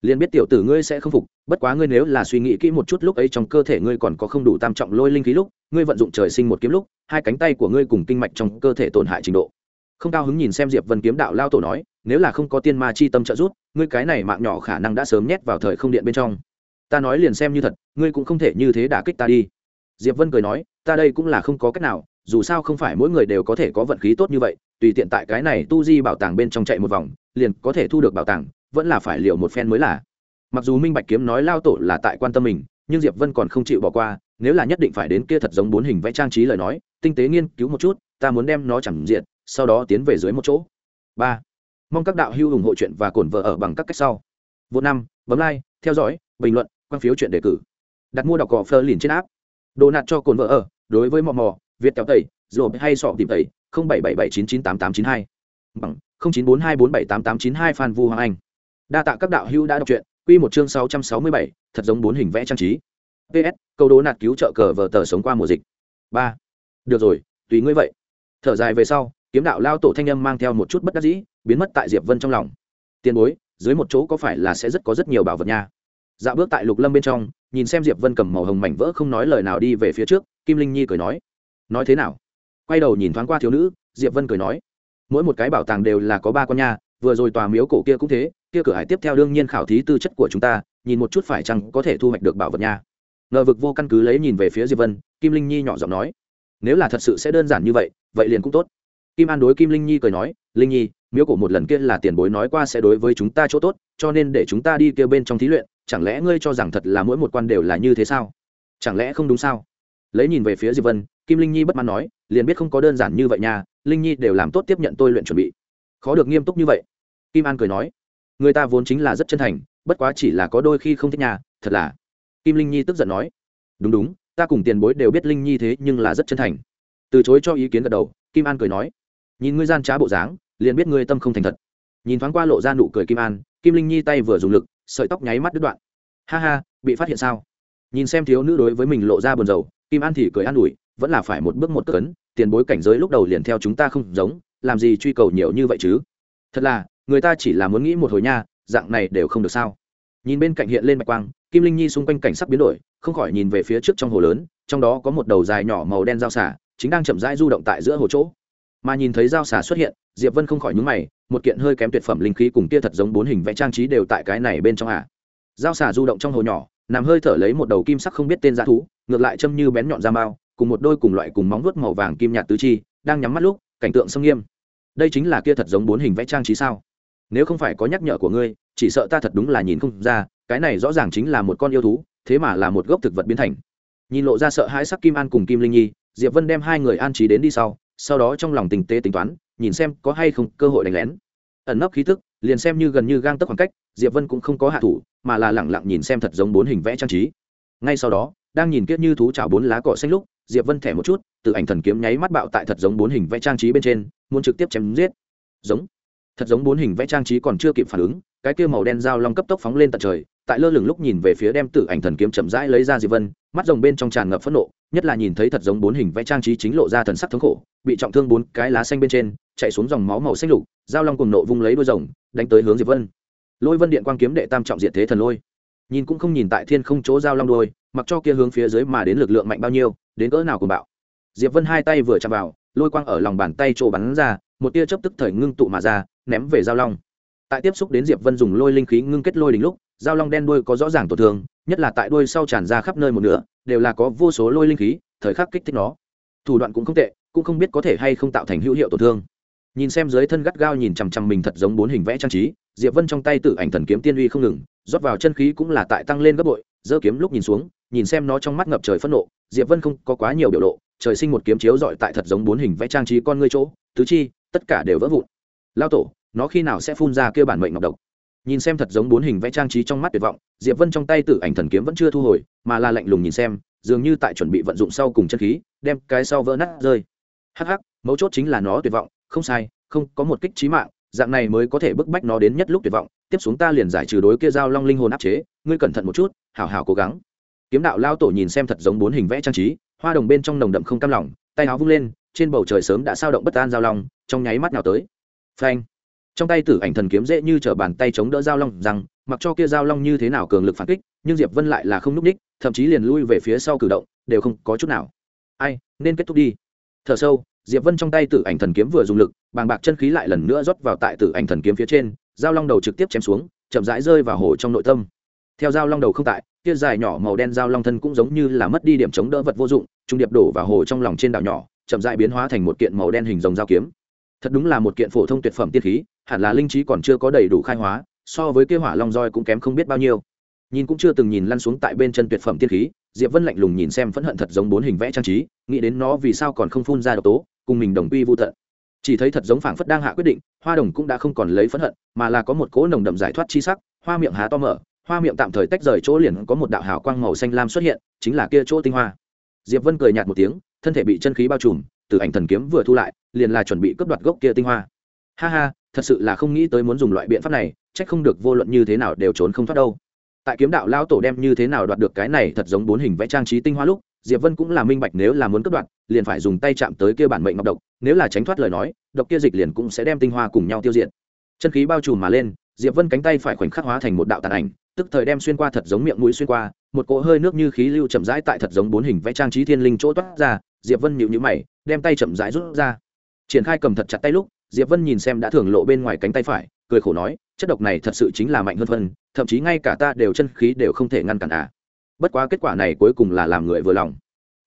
Liền biết tiểu tử ngươi sẽ không phục, bất quá ngươi nếu là suy nghĩ kỹ một chút lúc ấy trong cơ thể ngươi còn có không đủ tam trọng lôi linh khí lúc, ngươi vận dụng trời sinh một kiếm lúc, hai cánh tay của ngươi cùng kinh mạch trong cơ thể tổn hại trình độ. Không cao hứng nhìn xem diệp vân kiếm đạo lao tổ nói, nếu là không có tiên ma chi tâm trợ giúp, ngươi cái này mạng nhỏ khả năng đã sớm nhét vào thời không điện bên trong ta nói liền xem như thật, ngươi cũng không thể như thế đả kích ta đi. Diệp vân cười nói, ta đây cũng là không có cách nào, dù sao không phải mỗi người đều có thể có vận khí tốt như vậy, tùy tiện tại cái này tu di bảo tàng bên trong chạy một vòng, liền có thể thu được bảo tàng, vẫn là phải liệu một phen mới là. Mặc dù minh bạch kiếm nói lao tổ là tại quan tâm mình, nhưng diệp vân còn không chịu bỏ qua, nếu là nhất định phải đến kia thật giống bốn hình vẽ trang trí lời nói, tinh tế nghiên cứu một chút, ta muốn đem nó chẳng diện, sau đó tiến về dưới một chỗ. Ba. Mong các đạo hữu ủng hộ chuyện và cổn vợ ở bằng các cách sau. Vô năm, bấm like, theo dõi, bình luận quan phiếu chuyện đề cử. Đặt mua đọc cỏ phơ liền trên áp đồ nạt cho cồn vợ ở, đối với mò mò, việt kéo tẩy rồi hay sọ tìm tẩy, không bảy bảy bảy chín chín tám tám chín hai. Bằng, không chín bốn hai bốn bảy tám tám chín hai phan vu hoàng anh. Đa tạ các đạo hữu đã đọc truyện, quy một chương sáu trăm sáu mươi bảy, thật giống bốn hình vẽ trang trí. Ps câu đố nạt cứu trợ cờ vờ tờ sống qua mùa dịch. Ba. Được rồi, tùy ngươi vậy. Thở dài về sau, kiếm đạo lao tổ thanh âm mang theo một chút bất đắc dĩ, biến mất tại diệp vân trong lòng. Tiền bối, dưới một chỗ có phải là sẽ rất có rất nhiều bảo vật nha? Dạo bước tại lục lâm bên trong, nhìn xem diệp vân cầm màu hồng mảnh vỡ không nói lời nào đi về phía trước, kim linh nhi cười nói nói thế nào? Quay đầu nhìn thoáng qua thiếu nữ, diệp vân cười nói, mỗi một cái bảo tàng đều là có ba con nha, vừa rồi tòa miếu cổ kia cũng thế, kia cửa hải tiếp theo đương nhiên khảo thí tư chất của chúng ta, nhìn một chút phải chăng có thể thu hoạch được bảo vật nha. Ngờ vực vô căn cứ lấy nhìn về phía diệp vân, kim linh nhi nhỏ giọng nói, nếu là thật sự sẽ đơn giản như vậy vậy liền cũng tốt. Kim an đối kim linh nhi cười nói, linh nhi, miếu cổ một lần kia là tiền bối nói qua sẽ đối với chúng ta chỗ tốt, cho nên để chúng ta đi kia bên trong thí luyện chẳng lẽ ngươi cho rằng thật là mỗi một quan đều là như thế sao? Chẳng lẽ không đúng sao? Lấy nhìn về phía diệp vân, kim linh nhi bất mãn nói, liền biết không có đơn giản như vậy nha, linh nhi đều làm tốt tiếp nhận tôi luyện chuẩn bị. Khó được nghiêm túc như vậy. Kim an cười nói, người ta vốn chính là rất chân thành, bất quá chỉ là có đôi khi không thích nhà thật là. Kim linh nhi tức giận nói, đúng đúng, ta cùng tiền bối đều biết linh nhi thế nhưng là rất chân thành. Từ chối cho ý kiến gật đầu, kim an cười nói, nhìn ngươi gian trá bộ dáng, liền biết ngươi tâm không thành thật. Nhìn thoáng qua lộ ra nụ cười kim an, kim linh nhi tay vừa dùng lực sợi tóc nháy mắt đứt đoạn. Ha ha, bị phát hiện sao? Nhìn xem thiếu nữ đối với mình lộ ra buồn rầu, kim an thì cười an ủi, vẫn là phải một bước một cất tiền bối cảnh giới lúc đầu liền theo chúng ta không giống, làm gì truy cầu nhiều như vậy chứ? Thật là, người ta chỉ là muốn nghĩ một hồi nha, dạng này đều không được sao? Nhìn bên cạnh hiện lên bạch quang, kim linh nhi xung quanh cảnh sắc biến đổi, không khỏi nhìn về phía trước trong hồ lớn, trong đó có một đầu dài nhỏ màu đen dao xả chính đang chậm rãi du động tại giữa hồ chỗ. Mà nhìn thấy dao xả xuất hiện, diệp vân không khỏi nhúng mày một kiện hơi kém tuyệt phẩm linh khí cùng kia thật giống bốn hình vẽ trang trí đều tại cái này bên trong à. dao xà du động trong hồ nhỏ, nằm hơi thở lấy một đầu kim sắc không biết tên g thú, ngược lại châm như bén nhọn da mao, cùng một đôi cùng loại cùng móng vuốt màu vàng kim nhạt tứ chi, đang nhắm mắt lúc, cảnh tượng sâm nghiêm. Đây chính là kia thật giống bốn hình vẽ trang trí sao? Nếu không phải có nhắc nhở của ngươi, chỉ sợ ta thật đúng là nhìn không ra, cái này rõ ràng chính là một con yêu thú, thế mà là một gốc thực vật biến thành. Nhìn lộ ra sợ hãi sắc kim an cùng kim linh nhi, diệp vân đem hai người an trí đến đi sau sau đó trong lòng tình tế tính toán nhìn xem có hay không cơ hội đánh lén. Ẩn nấp khí tức, liền xem như gần như gang tấc khoảng cách, diệp vân cũng không có hạ thủ, mà là lẳng lặng nhìn xem thật giống bốn hình vẽ trang trí. Ngay sau đó, đang nhìn kiết như thú chảo bốn lá cỏ xanh lúc, diệp vân thẻ một chút từ ảnh thần kiếm nháy mắt bạo tại thật giống bốn hình vẽ trang trí bên trên, muốn trực tiếp chém giết. Giống. Thật giống bốn hình vẽ trang trí còn chưa kịp phản ứng, cái kia màu đen dao long cấp tốc phóng lên tận trời, tại lơ lửng lúc nhìn về phía đem tử ảnh thần kiếm chậm rãi lấy ra diệp vân, mắt rồng bên trong tràn ngập phẫn nộ nhất là nhìn thấy thật giống bốn hình vẽ trang trí chính lộ ra thần sắc thống khổ, bị trọng thương bốn cái lá xanh bên trên, chạy xuống dòng máu màu xanh lục dao long cùng nộ vung lấy đuôi rồng, đánh tới hướng diệp vân. Lôi vân điện quang kiếm đệ tam trọng diện thế thần lôi. Nhìn cũng không nhìn tại thiên không chỗ dao long đuôi mặc cho kia hướng phía dưới mà đến lực lượng mạnh bao nhiêu, đến cỡ nào cùng bạo. Diệp vân hai tay vừa chạm vào, lôi quang ở lòng bàn tay chỗ bắn ra, một tia chớp tức thời ngưng tụ mà ra, ném về giao long. Tại tiếp xúc đến diệp vân dùng lôi linh khí ngưng kết lôi đỉnh lúc, giao long đen đuôi có rõ ràng tổn thương, nhất là tại đuôi sau tràn ra khắp nơi một nửa đều là có vô số lôi linh khí, thời khắc kích thích nó. Thủ đoạn cũng không tệ, cũng không biết có thể hay không tạo thành hữu hiệu tổn thương. Nhìn xem dưới thân gắt gao nhìn chằm chằm mình thật giống bốn hình vẽ trang trí, diệp vân trong tay tự ảnh thần kiếm tiên uy không ngừng, rót vào chân khí cũng là tại tăng lên gấp bội, giơ kiếm lúc nhìn xuống, nhìn xem nó trong mắt ngập trời phẫn nộ, diệp vân không có quá nhiều biểu lộ, trời sinh một kiếm chiếu dọi tại thật giống bốn hình vẽ trang trí con ngươi chỗ, tứ chi, tất cả đều vỡ vụn. Lao tổ, nó khi nào sẽ phun ra kêu bản mệnh ngọc độc? Nhìn xem thật giống bốn hình vẽ trang trí trong mắt tuyệt vọng, diệp vân trong tay tử ảnh thần kiếm vẫn chưa thu hồi, mà là lạnh lùng nhìn xem, dường như tại chuẩn bị vận dụng sau cùng chân khí, đem cái sau vỡ nát rơi. Hắc hắc, mấu chốt chính là nó tuyệt vọng, không sai, không, có một kích trí mạng, dạng này mới có thể bức bách nó đến nhất lúc tuyệt vọng. Tiếp xuống ta liền giải trừ đối kia giao long linh hồn áp chế, ngươi cẩn thận một chút, hảo hảo cố gắng. Kiếm đạo lao tổ nhìn xem thật giống bốn hình vẽ trang trí, hoa đồng bên trong nồng đậm không cam lòng, tay áo vung lên, trên bầu trời sớm đã sao động bất an giao long, trong nháy mắt nào tới. Phanh trong tay tử ảnh thần kiếm dễ như t bàn tay chống đỡ giao long rằng mặc cho kia giao long như thế nào cường lực phản kích, nhưng diệp vân lại là không núp ních, thậm chí liền lui về phía sau cử động, đều không có chút nào. Ai, nên kết thúc đi. Thở sâu, diệp vân trong tay tử ảnh thần kiếm vừa dùng lực, bàng bạc chân khí lại lần nữa rót vào tại tử ảnh thần kiếm phía trên, giao long đầu trực tiếp chém xuống, chậm rãi rơi vào hồ trong nội tâm. Theo giao long đầu không tại, kia dài nhỏ màu đen giao long thân cũng giống như là mất đi điểm chống đỡ vật vô dụng, trung điệp đổ vào hồ trong lòng trên đảo nhỏ, chậm rãi biến hóa thành một kiện màu đen hình rồng giao kiếm thật đúng là một kiện phổ thông tuyệt phẩm tiên khí, hẳn là linh trí còn chưa có đầy đủ khai hóa, so với kia hỏa long roi cũng kém không biết bao nhiêu. Nhìn cũng chưa từng nhìn lăn xuống tại bên chân tuyệt phẩm tiên khí, diệp vân lạnh lùng nhìn xem phẫn hận thật giống bốn hình vẽ trang trí, nghĩ đến nó vì sao còn không phun ra độc tố, cùng mình đồng quy vô tận. Chỉ thấy thật giống phảng phất đang hạ quyết định, hoa đồng cũng đã không còn lấy phẫn hận, mà là có một cỗ nồng đậm giải thoát chi sắc, hoa miệng há to mở, hoa miệng tạm thời tách rời chỗ liền có một đạo hào quang màu xanh lam xuất hiện, chính là kia chỗ tinh hoa. Diệp vân cười nhạt một tiếng, thân thể bị chân khí bao trùm từ ảnh thần kiếm vừa thu lại, liền là chuẩn bị cướp đoạt gốc kia tinh hoa. Ha ha, thật sự là không nghĩ tới muốn dùng loại biện pháp này trách không được vô luận như thế nào đều trốn không thoát đâu. Tại kiếm đạo lao tổ đem như thế nào đoạt được cái này thật giống bốn hình vẽ trang trí tinh hoa lúc, diệp vân cũng là minh bạch nếu là muốn cướp đoạt, liền phải dùng tay chạm tới kia bản mệnh ngọc độc, nếu là tránh thoát lời nói, độc kia dịch liền cũng sẽ đem tinh hoa cùng nhau tiêu diệt. Chân khí bao trùm mà lên, diệp vân cánh tay phải khoảnh khắc hóa thành một đạo tàn ảnh, tức thời đem xuyên qua thật giống miệng mũi xuyên qua, một cỗ hơi nước như khí lưu chậm rãi tại thật giống bốn hình vẽ trang trí thiên linh chỗ toát ra diệp vân nhịu nhữ mày, đem tay chậm rãi rút ra. Triển khai cầm thật chặt tay lúc, diệp vân nhìn xem đã thường lộ bên ngoài cánh tay phải, cười khổ nói, chất độc này thật sự chính là mạnh hơn phân, thậm chí ngay cả ta đều chân khí đều không thể ngăn cản à. Bất quá kết quả này cuối cùng là làm người vừa lòng.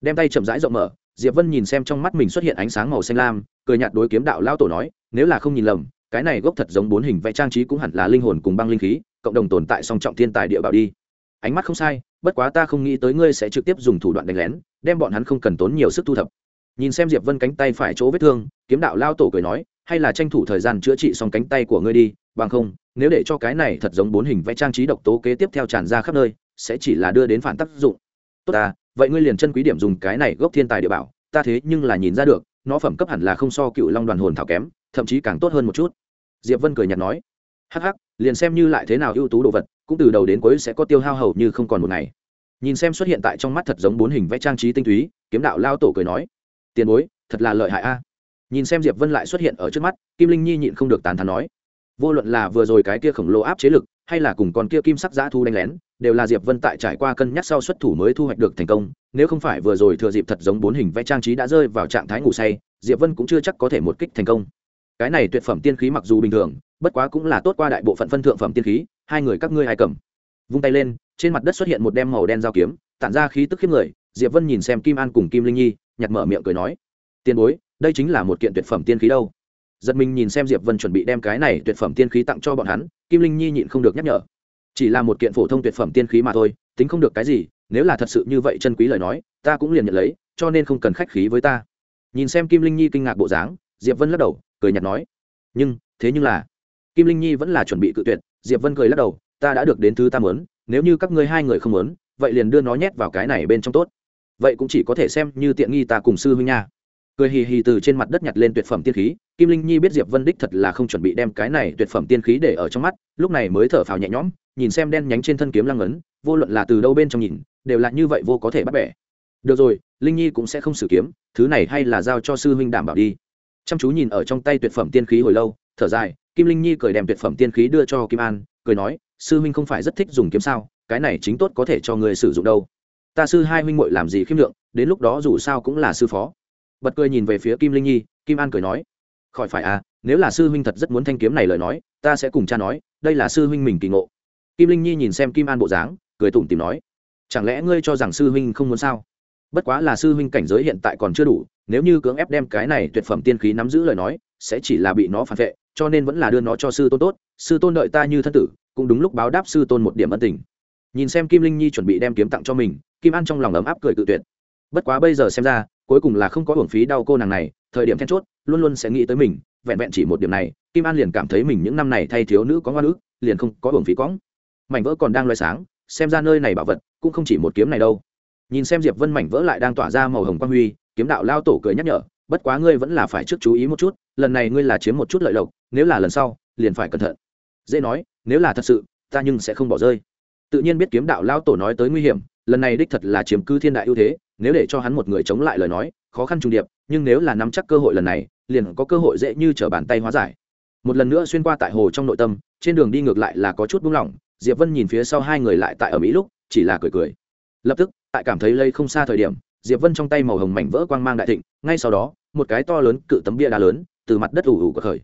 Đem tay chậm rãi rộng mở, diệp vân nhìn xem trong mắt mình xuất hiện ánh sáng màu xanh lam, cười nhạt đối kiếm đạo lao tổ nói, nếu là không nhìn lầm, cái này gốc thật giống bốn hình vẽ trang trí cũng hẳn là linh hồn cùng băng linh khí, cộng đồng tồn tại song trọng thiên tài địa bảo đi. Ánh mắt không sai bất quá ta không nghĩ tới ngươi sẽ trực tiếp dùng thủ đoạn đánh lén, đem bọn hắn không cần tốn nhiều sức thu thập. Nhìn xem diệp vân cánh tay phải chỗ vết thương, kiếm đạo lao tổ cười nói, hay là tranh thủ thời gian chữa trị xong cánh tay của ngươi đi, bằng không, nếu để cho cái này thật giống bốn hình vẽ trang trí độc tố kế tiếp theo tràn ra khắp nơi, sẽ chỉ là đưa đến phản tác dụng. Tốt ta, vậy ngươi liền chân quý điểm dùng cái này gốc thiên tài địa bảo, ta thế nhưng là nhìn ra được, nó phẩm cấp hẳn là không so cựu long đoàn hồn thảo kém, thậm chí càng tốt hơn một chút. Diệp vân cười nhạt nói, hắc hắc, liền xem như lại thế nào ưu tú đồ vật cũng từ đầu đến cuối sẽ có tiêu hao hầu như không còn một ngày. Nhìn xem xuất hiện tại trong mắt thật giống bốn hình vẽ trang trí tinh túy, kiếm đạo lao tổ cười nói, tiền bối, thật là lợi hại a. Nhìn xem diệp vân lại xuất hiện ở trước mắt, kim linh nhi nhịn không được tán thán nói, vô luận là vừa rồi cái kia khổng lồ áp chế lực, hay là cùng con kia kim sắc giã thu đánh lén, đều là diệp vân tại trải qua cân nhắc sau xuất thủ mới thu hoạch được thành công. Nếu không phải vừa rồi thừa dịp thật giống bốn hình vẽ trang trí đã rơi vào trạng thái ngủ say, diệp vân cũng chưa chắc có thể một kích thành công. Cái này tuyệt phẩm tiên khí mặc dù bình thường, bất quá cũng là tốt qua đại bộ phận phân thượng phẩm tiên khí hai người các ngươi ai cầm? Vung tay lên, trên mặt đất xuất hiện một đem màu đen dao kiếm, tản ra khí tức khiếp người, diệp vân nhìn xem kim an cùng kim linh nhi, nhặt mở miệng cười nói, tiền bối, đây chính là một kiện tuyệt phẩm tiên khí đâu. Giật mình nhìn xem diệp vân chuẩn bị đem cái này tuyệt phẩm tiên khí tặng cho bọn hắn, kim linh nhi nhịn không được nhắc nhở, chỉ là một kiện phổ thông tuyệt phẩm tiên khí mà thôi, tính không được cái gì, nếu là thật sự như vậy chân quý lời nói, ta cũng liền nhận lấy, cho nên không cần khách khí với ta. Nhìn xem kim linh nhi kinh ngạc bộ dáng, diệp vân lắc đầu, cười nhạt nói, nhưng, thế nhưng là, kim linh nhi vẫn là chuẩn bị cự tuyệt diệp vân cười lắc đầu, ta đã được đến thứ ta muốn, nếu như các ngươi hai người không muốn, vậy liền đưa nó nhét vào cái này bên trong tốt. Vậy cũng chỉ có thể xem như tiện nghi ta cùng sư huynh nha. Cười hì hì từ trên mặt đất nhặt lên tuyệt phẩm tiên khí, kim linh nhi biết diệp vân đích thật là không chuẩn bị đem cái này tuyệt phẩm tiên khí để ở trong mắt, lúc này mới thở phào nhẹ nhõm, nhìn xem đen nhánh trên thân kiếm lăng ấn, vô luận là từ đâu bên trong nhìn, đều là như vậy vô có thể bắt bẻ. Được rồi, linh nhi cũng sẽ không sử kiếm, thứ này hay là giao cho sư huynh đảm bảo đi. Chăm chú nhìn ở trong tay tuyệt phẩm tiên khí hồi lâu, thở dài kim linh nhi cười đem tuyệt phẩm tiên khí đưa cho kim an, cười nói, sư huynh không phải rất thích dùng kiếm sao, cái này chính tốt có thể cho người sử dụng đâu. Ta sư hai huynh muội làm gì khiêm lượng, đến lúc đó dù sao cũng là sư phó. Bật cười nhìn về phía kim linh nhi, kim an cười nói, khỏi phải à nếu là sư huynh thật rất muốn thanh kiếm này lời nói, ta sẽ cùng cha nói, đây là sư huynh mình kỳ ngộ. Kim linh nhi nhìn xem kim an bộ dáng, cười tủm tìm nói, chẳng lẽ ngươi cho rằng sư huynh không muốn sao? Bất quá là sư huynh cảnh giới hiện tại còn chưa đủ, nếu như cưỡng ép đem cái này tuyệt phẩm tiên khí nắm giữ lời nói, sẽ chỉ là bị nó phản vệ cho nên vẫn là đưa nó cho sư tôn tốt, sư tôn đợi ta như thân tử, cũng đúng lúc báo đáp sư tôn một điểm ân tình. Nhìn xem kim linh nhi chuẩn bị đem kiếm tặng cho mình, kim an trong lòng ấm áp cười tự tuyệt. Bất quá bây giờ xem ra, cuối cùng là không có hưởng phí đau cô nàng này, thời điểm then chốt, luôn luôn sẽ nghĩ tới mình, vẹn vẹn chỉ một điểm này, kim an liền cảm thấy mình những năm này thay thiếu nữ có ngoan ước liền không có hưởng phí cõng. Mảnh vỡ còn đang loay sáng, xem ra nơi này bảo vật, cũng không chỉ một kiếm này đâu. Nhìn xem diệp vân mảnh vỡ lại đang tỏa ra màu hồng quang huy, kiếm đạo lao tổ cười nhắc nhở, bất quá ngươi vẫn là phải trước chú ý một chút, lần này ngươi là chiếm một chút lợi lộc nếu là lần sau, liền phải cẩn thận. Dễ nói, nếu là thật sự, ta nhưng sẽ không bỏ rơi. Tự nhiên biết kiếm đạo lao tổ nói tới nguy hiểm, lần này đích thật là chiếm cứ thiên đại ưu thế, nếu để cho hắn một người chống lại lời nói, khó khăn trùng điệp, nhưng nếu là nắm chắc cơ hội lần này, liền có cơ hội dễ như trở bàn tay hóa giải. Một lần nữa xuyên qua tại hồ trong nội tâm, trên đường đi ngược lại là có chút buông lỏng, diệp vân nhìn phía sau hai người lại tại ở mỹ lúc, chỉ là cười cười. Lập tức, tại cảm thấy lây không xa thời điểm, diệp vân trong tay màu hồng mảnh vỡ quang mang đại thịnh, ngay sau đó, một cái to lớn cự tấm bia đá lớn, từ mặt đất ủ ủ của khởi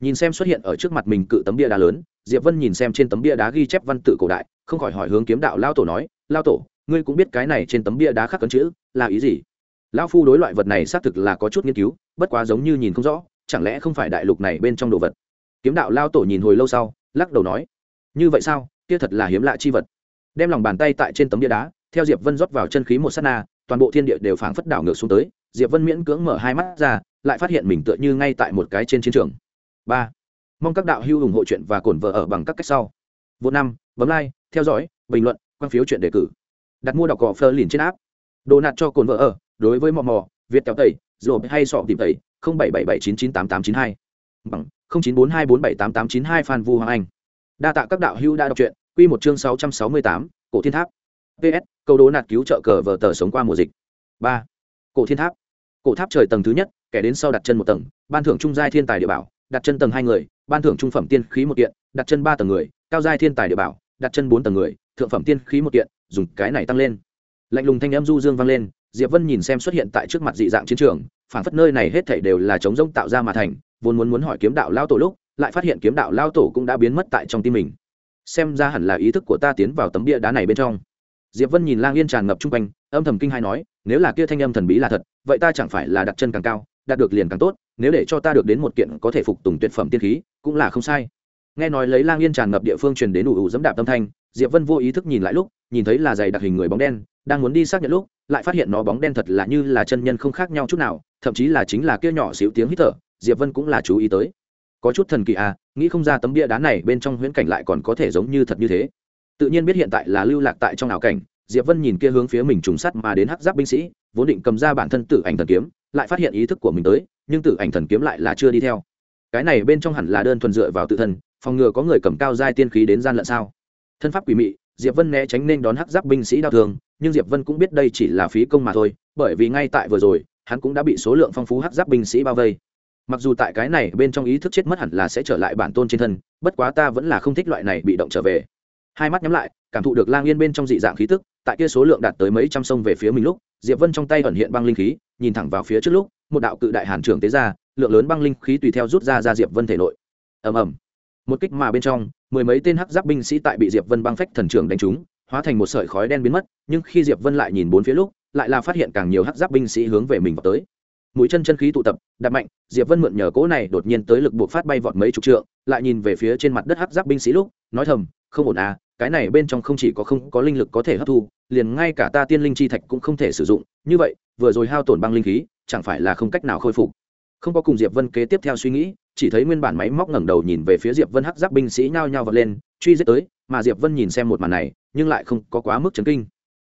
nhìn xem xuất hiện ở trước mặt mình cự tấm bia đá lớn, diệp vân nhìn xem trên tấm bia đá ghi chép văn tự cổ đại, không khỏi hỏi hướng kiếm đạo lao tổ nói, lao tổ, ngươi cũng biết cái này trên tấm bia đá khắc cấn chữ là ý gì? Lão phu đối loại vật này xác thực là có chút nghiên cứu, bất quá giống như nhìn không rõ, chẳng lẽ không phải đại lục này bên trong đồ vật? Kiếm đạo lao tổ nhìn hồi lâu sau, lắc đầu nói, như vậy sao? Kia thật là hiếm lạ chi vật. Đem lòng bàn tay tại trên tấm bia đá, theo diệp vân rót vào chân khí một sát na, toàn bộ thiên địa đều phảng phất đảo ngược xuống tới, diệp vân miễn cưỡng mở hai mắt ra, lại phát hiện mình tựa như ngay tại một cái trên chiến trường ba. Mong các đạo hữu ủng hộ chuyện và cổn vợ ở bằng các cách sau. Vô năm, bấm like, theo dõi, bình luận, quan phiếu chuyện đề cử. Đặt mua đọc cỏ phơ liền trên áp đồ nạt cho cồn vợ ở, đối với mò mò, việt kéo tẩy rồi hay sọ tìm tẩy, không bảy bảy bảy chín chín tám tám chín hai. Bằng, không chín bốn hai bốn bảy tám tám chín hai phan vu hoàng anh. Đa tạ các đạo hữu đã đọc truyện, quy một chương sáu trăm sáu mươi tám, cổ thiên tháp. Ps câu đố nạt cứu trợ cờ vờ tờ sống qua mùa dịch. Ba. Cổ thiên tháp. Cổ tháp trời tầng thứ nhất, kẻ đến sau đặt chân một tầng, ban thưởng trung giai thiên tài địa bảo đặt chân tầng hai người, ban thưởng trung phẩm tiên khí một kiện, đặt chân ba tầng người, cao giai thiên tài địa bảo, đặt chân bốn tầng người, thượng phẩm tiên khí một kiện, dùng cái này tăng lên. Lạnh lùng thanh em du dương vang lên, diệp vân nhìn xem xuất hiện tại trước mặt dị dạng chiến trường, phản phất nơi này hết thảy đều là chống rông tạo ra mà thành, vốn muốn muốn hỏi kiếm đạo lao tổ lúc, lại phát hiện kiếm đạo lao tổ cũng đã biến mất tại trong tim mình. Xem ra hẳn là ý thức của ta tiến vào tấm bia đá này bên trong. Diệp vân nhìn lang yên tràn ngập chung quanh, âm thầm kinh hai nói, nếu là kia thanh âm thần bí là thật, vậy ta chẳng phải là đặt chân càng cao đạt được liền càng tốt, nếu để cho ta được đến một kiện có thể phục tùng tuyệt phẩm tiên khí, cũng là không sai. Nghe nói lấy lang yên tràn ngập địa phương truyền đến ủ ủ dẫm đạp tâm thanh, diệp vân vô ý thức nhìn lại lúc, nhìn thấy là giày đặc hình người bóng đen, đang muốn đi xác nhận lúc, lại phát hiện nó bóng đen thật là như là chân nhân không khác nhau chút nào, thậm chí là chính là kia nhỏ xíu tiếng hít thở, diệp vân cũng là chú ý tới. Có chút thần kỳ à nghĩ không ra tấm bia đá này bên trong huyễn cảnh lại còn có thể giống như thật như thế. Tự nhiên biết hiện tại là lưu lạc tại trong ảo cảnh, diệp vân nhìn kia hướng phía mình trùng sắt mà đến hắc giáp binh sĩ, vốn định cầm ra bản thân tử ảnh thần kiếm lại phát hiện ý thức của mình tới, nhưng tử ảnh thần kiếm lại là chưa đi theo. Cái này bên trong hẳn là đơn thuần dựa vào tự thân, phòng ngừa có người cầm cao giai tiên khí đến gian lận sao? Thân pháp quỷ mị, diệp vân né tránh nên đón hắc giáp binh sĩ đau thương, nhưng diệp vân cũng biết đây chỉ là phí công mà thôi, bởi vì ngay tại vừa rồi, hắn cũng đã bị số lượng phong phú hắc giáp binh sĩ bao vây. Mặc dù tại cái này bên trong ý thức chết mất hẳn là sẽ trở lại bản tôn trên thân, bất quá ta vẫn là không thích loại này bị động trở về. Hai mắt nhắm lại, cảm thụ được lang yên bên trong dị dạng khí tức, tại kia số lượng đạt tới mấy trăm sông về phía mình lúc diệp vân trong tay ẩn hiện băng linh khí, nhìn thẳng vào phía trước lúc, một đạo cự đại hàn trưởng tế ra, lượng lớn băng linh khí tùy theo rút ra ra diệp vân thể nội. Ầm ầm. Một kích mà bên trong, mười mấy tên hắc giáp binh sĩ tại bị diệp vân băng phách thần trưởng đánh trúng, hóa thành một sợi khói đen biến mất, nhưng khi diệp vân lại nhìn bốn phía lúc, lại là phát hiện càng nhiều hắc giáp binh sĩ hướng về mình vào tới. Mũi chân chân khí tụ tập, đạp mạnh, diệp vân mượn nhờ cỗ này đột nhiên tới lực buộc phát bay vọt mấy chục trượng, lại nhìn về phía trên mặt đất hắc giáp binh sĩ lúc, nói thầm, không ổn à cái này bên trong không chỉ có không có linh lực có thể hấp thu, liền ngay cả ta tiên linh chi thạch cũng không thể sử dụng. Như vậy, vừa rồi hao tổn băng linh khí, chẳng phải là không cách nào khôi phục? Không có cùng diệp vân kế tiếp theo suy nghĩ, chỉ thấy nguyên bản máy móc ngẩng đầu nhìn về phía diệp vân hắc giáp binh sĩ nhao nhao vật lên, truy giết tới, mà diệp vân nhìn xem một màn này, nhưng lại không có quá mức chấn kinh.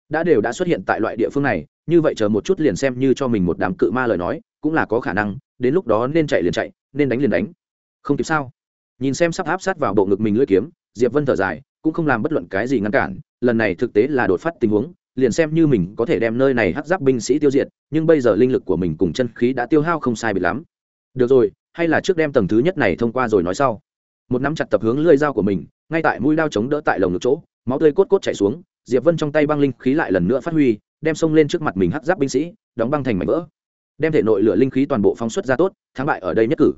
Đã đều đã xuất hiện tại loại địa phương này, như vậy chờ một chút liền xem như cho mình một đám cự ma lời nói, cũng là có khả năng, đến lúc đó nên chạy liền chạy, nên đánh liền đánh. Không kịp sao? Nhìn xem sắp áp sát vào bộ ngực mình lưỡi kiếm, diệp vân thở dài cũng không làm bất luận cái gì ngăn cản, lần này thực tế là đột phát tình huống, liền xem như mình có thể đem nơi này hắc giáp binh sĩ tiêu diệt, nhưng bây giờ linh lực của mình cùng chân khí đã tiêu hao không sai bị lắm. Được rồi, hay là trước đem tầng thứ nhất này thông qua rồi nói sau. Một nắm chặt tập hướng lưỡi dao của mình, ngay tại mũi đao chống đỡ tại lồng ngực chỗ, máu tươi cốt cốt chảy xuống, diệp vân trong tay băng linh khí lại lần nữa phát huy, đem xông lên trước mặt mình hắc giáp binh sĩ, đóng băng thành mảnh vỡ. Đem thể nội lửa linh khí toàn bộ phóng xuất ra tốt, thắng bại ở đây nhất cử.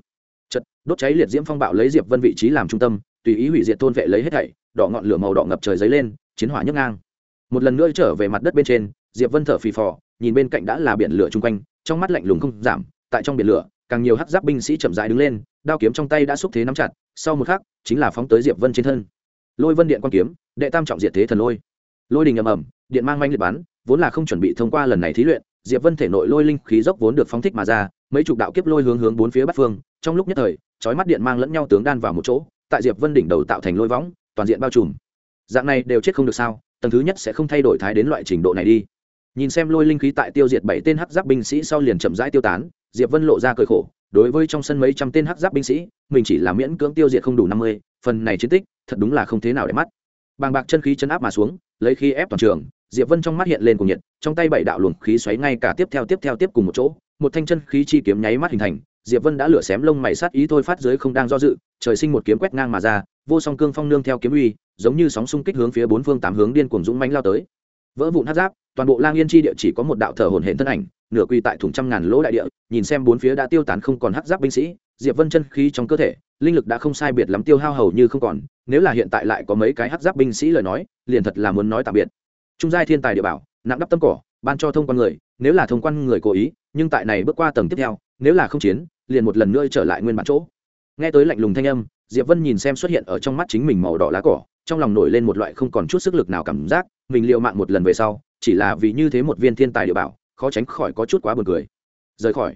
Chật, đốt cháy liệt diễm phong bạo lấy diệp vân vị trí làm trung tâm, tùy ý hủy diệt thôn vệ lấy hết thảy đỏ ngọn lửa màu đỏ ngập trời dấy lên, chiến hỏa nhấc ngang. Một lần nữa trở về mặt đất bên trên, diệp vân thở phì phò, nhìn bên cạnh đã là biển lửa chung quanh, trong mắt lạnh lùng không giảm, tại trong biển lửa, càng nhiều hắc giáp binh sĩ chậm rãi đứng lên, đao kiếm trong tay đã xúc thế nắm chặt, sau một khắc, chính là phóng tới diệp vân trên thân. Lôi vân điện quan kiếm, đệ tam trọng diệt thế thần lôi. Lôi đình ầm ầm, điện mang manh liệt bắn, vốn là không chuẩn bị thông qua lần này thí luyện, diệp vân thể nội lôi linh khí dốc vốn được phóng thích mà ra, mấy chục đạo kiếp lôi hướng hướng bốn phía bắc phương. Trong lúc nhất thời, chói mắt điện mang lẫn nhau tướng đan vào một chỗ, tại diệp vân đỉnh đầu tạo thành lôi võng toàn diện bao trùm. Dạng này đều chết không được sao? Tầng thứ nhất sẽ không thay đổi thái đến loại trình độ này đi. Nhìn xem lôi linh khí tại tiêu diệt bảy tên hắc giáp binh sĩ sau liền chậm rãi tiêu tán, diệp vân lộ ra cười khổ, đối với trong sân mấy trăm tên hắc giáp binh sĩ, mình chỉ là miễn cưỡng tiêu diệt không đủ năm mươi, phần này chiến tích, thật đúng là không thế nào để mắt. Bàng bạc chân khí chân áp mà xuống, lấy khí ép toàn trường, diệp vân trong mắt hiện lên cùng nhiệt, trong tay bảy đạo luồng khí xoáy ngay cả tiếp theo tiếp theo tiếp cùng một chỗ, một thanh chân khí chi kiếm nháy mắt hình thành, diệp vân đã lửa xém lông mày sát ý thôi phát dưới không đang do dự, trời sinh một kiếm quét ngang mà ra vô song cương phong nương theo kiếm uy, giống như sóng xung kích hướng phía bốn phương tám hướng điên cuồng dũng mãnh lao tới. Vỡ vụn hát giáp, toàn bộ lang yên chi địa chỉ có một đạo thở hồn hển thân ảnh, nửa quy tại thùng trăm ngàn lỗ đại địa, nhìn xem bốn phía đã tiêu tán không còn hắc giáp binh sĩ, diệp vân chân khí trong cơ thể, linh lực đã không sai biệt lắm tiêu hao hầu như không còn, nếu là hiện tại lại có mấy cái hắc giáp binh sĩ lời nói, liền thật là muốn nói tạm biệt. Trung giai thiên tài địa bảo, nặng đắp tâm cỏ, ban cho thông quan người, nếu là thông quan người cố ý, nhưng tại này bước qua tầng tiếp theo, nếu là không chiến, liền một lần nữa trở lại nguyên bản chỗ. Nghe tới lạnh lùng thanh âm diệp vân nhìn xem xuất hiện ở trong mắt chính mình màu đỏ lá cỏ, trong lòng nổi lên một loại không còn chút sức lực nào cảm giác, mình liệu mạng một lần về sau, chỉ là vì như thế một viên thiên tài địa bảo, khó tránh khỏi có chút quá buồn cười. Rời khỏi,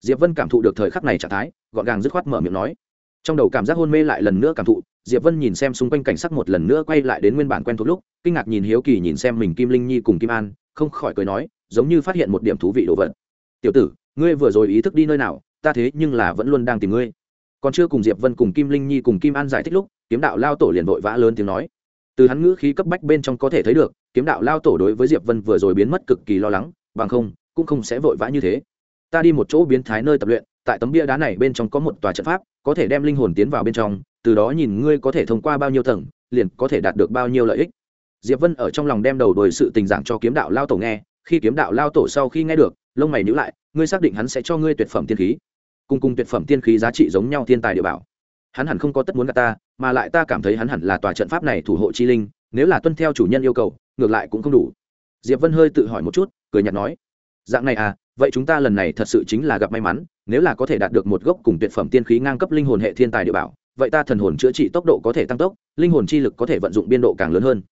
diệp vân cảm thụ được thời khắc này trạng thái, gọn gàng dứt khoát mở miệng nói. Trong đầu cảm giác hôn mê lại lần nữa cảm thụ, diệp vân nhìn xem xung quanh cảnh sắc một lần nữa quay lại đến nguyên bản quen thuộc lúc, kinh ngạc nhìn hiếu kỳ nhìn xem mình kim linh nhi cùng kim an, không khỏi cười nói, giống như phát hiện một điểm thú vị đồ vật. Tiểu tử, ngươi vừa rồi ý thức đi nơi nào, ta thế nhưng là vẫn luôn đang tìm ngươi còn chưa cùng diệp vân cùng kim linh nhi cùng kim an giải thích lúc, kiếm đạo lao tổ liền vội vã lớn tiếng nói. Từ hắn ngữ khí cấp bách bên trong có thể thấy được, kiếm đạo lao tổ đối với diệp vân vừa rồi biến mất cực kỳ lo lắng, bằng không, cũng không sẽ vội vã như thế. Ta đi một chỗ biến thái nơi tập luyện, tại tấm bia đá này bên trong có một tòa trận pháp, có thể đem linh hồn tiến vào bên trong, từ đó nhìn ngươi có thể thông qua bao nhiêu tầng, liền có thể đạt được bao nhiêu lợi ích. Diệp vân ở trong lòng đem đầu đổi sự tình giảng cho kiếm đạo lao tổ nghe, khi kiếm đạo lao tổ sau khi nghe được, lông mày nhíu lại, ngươi xác định hắn sẽ cho ngươi tuyệt phẩm tiên khí cùng cùng tuyệt phẩm tiên khí giá trị giống nhau thiên tài địa bảo. Hắn hẳn không có tất muốn gạt ta, mà lại ta cảm thấy hắn hẳn là tòa trận pháp này thủ hộ chi linh, nếu là tuân theo chủ nhân yêu cầu, ngược lại cũng không đủ. Diệp vân hơi tự hỏi một chút, cười nhạt nói, dạng này à vậy chúng ta lần này thật sự chính là gặp may mắn, nếu là có thể đạt được một gốc cùng tuyệt phẩm tiên khí ngang cấp linh hồn hệ thiên tài địa bảo, vậy ta thần hồn chữa trị tốc độ có thể tăng tốc, linh hồn chi lực có thể vận dụng biên độ càng lớn hơn.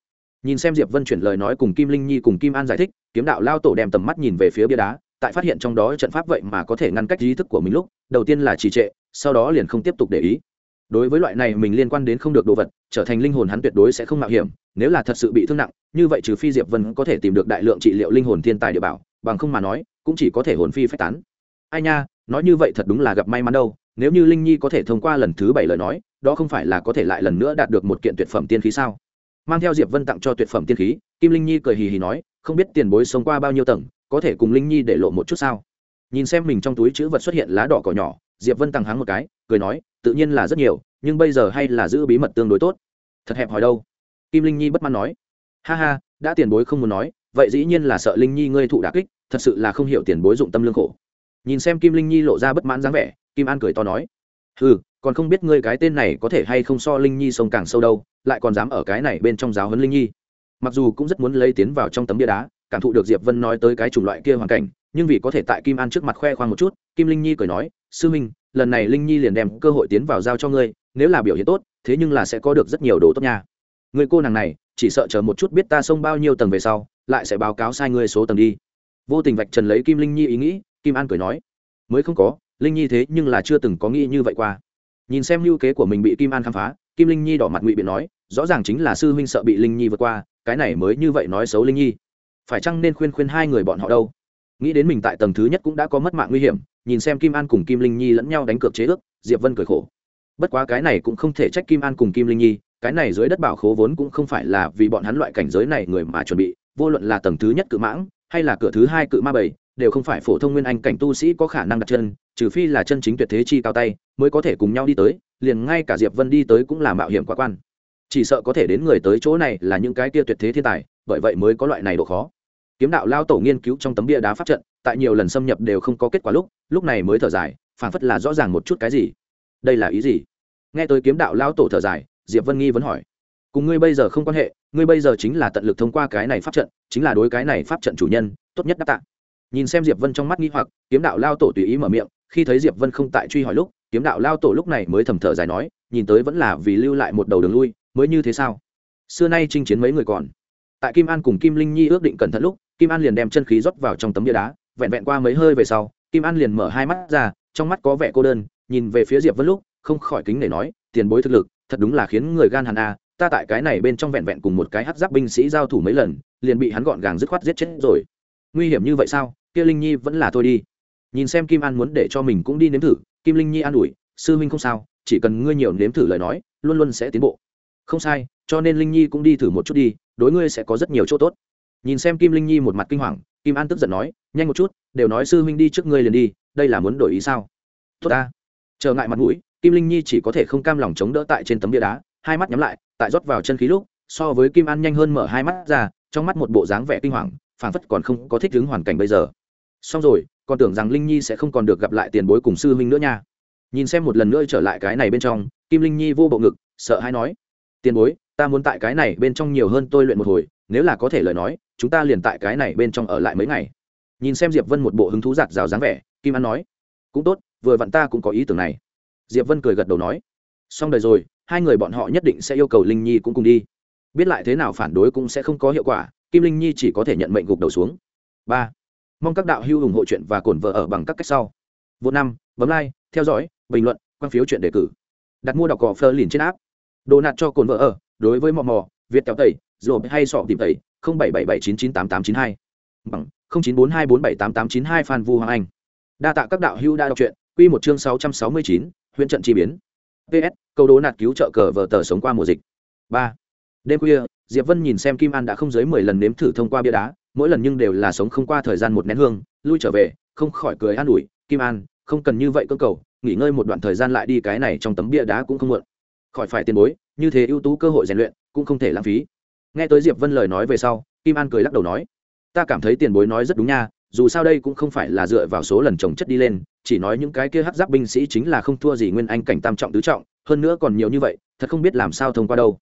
Nhìn xem diệp vân chuyển lời nói cùng kim linh nhi cùng kim an giải thích, kiếm đạo lao tổ đem tầm mắt nhìn về phía bia đá tại phát hiện trong đó trận pháp vậy mà có thể ngăn cách ý thức của mình lúc, đầu tiên là trì trệ, sau đó liền không tiếp tục để ý. Đối với loại này mình liên quan đến không được đồ vật, trở thành linh hồn hắn tuyệt đối sẽ không mạo hiểm, nếu là thật sự bị thương nặng, như vậy trừ phi diệp vân có thể tìm được đại lượng trị liệu linh hồn thiên tài địa bảo, bằng không mà nói, cũng chỉ có thể hồn phi phách tán. Ai nha, nói như vậy thật đúng là gặp may mắn đâu, nếu như linh nhi có thể thông qua lần thứ bảy lời nói, đó không phải là có thể lại lần nữa đạt được một kiện tuyệt phẩm tiên khí sao? Mang theo diệp vân tặng cho tuyệt phẩm tiên khí, kim linh nhi cười hì hì nói, không biết tiền bối sống qua bao nhiêu tầng có thể cùng linh nhi để lộ một chút sao? Nhìn xem mình trong túi chữ vật xuất hiện lá đỏ cỏ nhỏ, diệp vân tăng háng một cái, cười nói, tự nhiên là rất nhiều, nhưng bây giờ hay là giữ bí mật tương đối tốt. Thật hẹp hỏi đâu? Kim linh nhi bất mãn nói. Ha ha, đã tiền bối không muốn nói, vậy dĩ nhiên là sợ linh nhi ngươi thụ đà kích, thật sự là không hiểu tiền bối dụng tâm lương khổ. Nhìn xem kim linh nhi lộ ra bất mãn dáng vẻ, kim an cười to nói. Ừ còn không biết ngươi cái tên này có thể hay không so linh nhi sông càng sâu đâu, lại còn dám ở cái này bên trong giáo huấn linh nhi. Mặc dù cũng rất muốn lấy tiến vào trong tấm bia đá cảm thụ được diệp vân nói tới cái chủng loại kia hoàn cảnh, nhưng vì có thể tại kim an trước mặt khoe khoang một chút, kim linh nhi cười nói, sư minh, lần này linh nhi liền đem cơ hội tiến vào giao cho ngươi, nếu là biểu hiện tốt, thế nhưng là sẽ có được rất nhiều đồ tốt nha. Người cô nàng này, chỉ sợ chờ một chút biết ta xông bao nhiêu tầng về sau, lại sẽ báo cáo sai ngươi số tầng đi. Vô tình vạch trần lấy kim linh nhi ý nghĩ, kim an cười nói, mới không có, linh nhi thế nhưng là chưa từng có nghĩ như vậy qua. Nhìn xem lưu kế của mình bị kim an khám phá, kim linh nhi đỏ mặt ngụy biện nói, rõ ràng chính là sư huynh sợ bị linh nhi vượt qua, cái này mới như vậy nói xấu linh nhi phải chăng nên khuyên khuyên hai người bọn họ đâu? Nghĩ đến mình tại tầng thứ nhất cũng đã có mất mạng nguy hiểm, nhìn xem kim an cùng kim linh nhi lẫn nhau đánh cược chế ước, diệp vân cười khổ. Bất quá cái này cũng không thể trách kim an cùng kim linh nhi, cái này dưới đất bảo khố vốn cũng không phải là vì bọn hắn loại cảnh giới này người mà chuẩn bị, vô luận là tầng thứ nhất cự mãng, hay là cửa thứ hai cự ma bảy, đều không phải phổ thông nguyên anh cảnh tu sĩ có khả năng đặt chân, trừ phi là chân chính tuyệt thế chi cao tay, mới có thể cùng nhau đi tới, liền ngay cả diệp vân đi tới cũng là mạo hiểm quá quan. Chỉ sợ có thể đến người tới chỗ này là những cái kia tuyệt thế thiên tài, bởi vậy mới có loại này độ khó kiếm đạo lao tổ nghiên cứu trong tấm bia đá pháp trận, tại nhiều lần xâm nhập đều không có kết quả lúc lúc này mới thở dài phản phất là rõ ràng một chút cái gì. Đây là ý gì? Nghe tới kiếm đạo lao tổ thở dài, diệp vân nghi vẫn hỏi. Cùng ngươi bây giờ không quan hệ, ngươi bây giờ chính là tận lực thông qua cái này pháp trận, chính là đối cái này pháp trận chủ nhân, tốt nhất đáp tạ. Nhìn xem diệp vân trong mắt nghi hoặc, kiếm đạo lao tổ tùy ý mở miệng, khi thấy diệp vân không tại truy hỏi lúc, kiếm đạo lao tổ lúc này mới thầm thở dài nói, nhìn tới vẫn là vì lưu lại một đầu đường lui, mới như thế sao? Xưa nay chinh chiến mấy người còn? Tại kim an cùng kim linh nhi ước định cẩn thận lúc kim an liền đem chân khí rót vào trong tấm bia đá, vẹn vẹn qua mấy hơi về sau, kim an liền mở hai mắt ra, trong mắt có vẻ cô đơn, nhìn về phía diệp vân lúc, không khỏi kính để nói, tiền bối thực lực, thật đúng là khiến người gan hàn a à, ta tại cái này bên trong vẹn vẹn cùng một cái hát giáp binh sĩ giao thủ mấy lần, liền bị hắn gọn gàng dứt khoát giết chết rồi. Nguy hiểm như vậy sao? Kia linh nhi vẫn là thôi đi. Nhìn xem kim an muốn để cho mình cũng đi nếm thử, kim linh nhi an ủi, sư huynh không sao, chỉ cần ngươi nhiều nếm thử lời nói, luôn luôn sẽ tiến bộ. Không sai, cho nên linh nhi cũng đi thử một chút đi, đối ngươi sẽ có rất nhiều chỗ tốt nhìn xem kim linh nhi một mặt kinh hoàng, kim an tức giận nói, nhanh một chút, đều nói sư huynh đi trước ngươi liền đi, đây là muốn đổi ý sao? Tốt ta. Trở ngại mặt mũi, kim linh nhi chỉ có thể không cam lòng chống đỡ tại trên tấm bia đá, hai mắt nhắm lại, tại rót vào chân khí lúc, so với kim an nhanh hơn mở hai mắt ra, trong mắt một bộ dáng vẻ kinh hoàng, phảng phất còn không có thích ứng hoàn cảnh bây giờ. Xong rồi, còn tưởng rằng linh nhi sẽ không còn được gặp lại tiền bối cùng sư huynh nữa nha. Nhìn xem một lần nữa trở lại cái này bên trong, kim linh nhi vô bộ ngực, sợ hay nói, tiền bối, ta muốn tại cái này bên trong nhiều hơn tôi luyện một hồi, nếu là có thể lời nói chúng ta liền tại cái này bên trong ở lại mấy ngày. Nhìn xem diệp vân một bộ hứng thú giạt rào dáng vẻ, kim an nói, cũng tốt, vừa vặn ta cũng có ý tưởng này. Diệp vân cười gật đầu nói, xong đời rồi, hai người bọn họ nhất định sẽ yêu cầu linh nhi cũng cùng đi. Biết lại thế nào phản đối cũng sẽ không có hiệu quả, kim linh nhi chỉ có thể nhận mệnh gục đầu xuống. Ba, mong các đạo hữu ủng hộ chuyện và cổn vợ ở bằng các cách sau. Vô năm, bấm like, theo dõi, bình luận, quan phiếu chuyện đề cử. Đặt mua đọc cỏ phơ liền trên áp đồ nạt cho cồn vợ ở, đối với mò mò, việt kéo tẩy rồi hay sọ tìm tẩy bảy bảy bảy chín chín tám tám chín hai. Bằng không chín bốn hai bốn bảy tám tám chín hai phan vu hoàng anh. Đa tạ các đạo hữu đã đọc truyện. Quy một chương sáu trăm sáu mươi chín huyện trận chi biến. Ps câu đố nạt cứu trợ cờ vờ tờ sống qua mùa dịch. Ba. Đêm khuya, diệp vân nhìn xem kim an đã không dưới mười lần nếm thử thông qua bia đá. Mỗi lần nhưng đều là sống không qua thời gian một nén hương, lui trở về, không khỏi cười an ủi. Kim an, không cần như vậy cơ cầu, nghỉ ngơi một đoạn thời gian lại đi, cái này trong tấm bia đá cũng không muộn. Khỏi phải tiền bối, như thế ưu tú cơ hội rèn luyện cũng không thể lãng phí nghe tới diệp vân lời nói về sau, kim an cười lắc đầu nói, ta cảm thấy tiền bối nói rất đúng nha, dù sao đây cũng không phải là dựa vào số lần trồng chất đi lên, chỉ nói những cái kia hắc giáp binh sĩ chính là không thua gì nguyên anh cảnh tam trọng tứ trọng, hơn nữa còn nhiều như vậy, thật không biết làm sao thông qua đâu.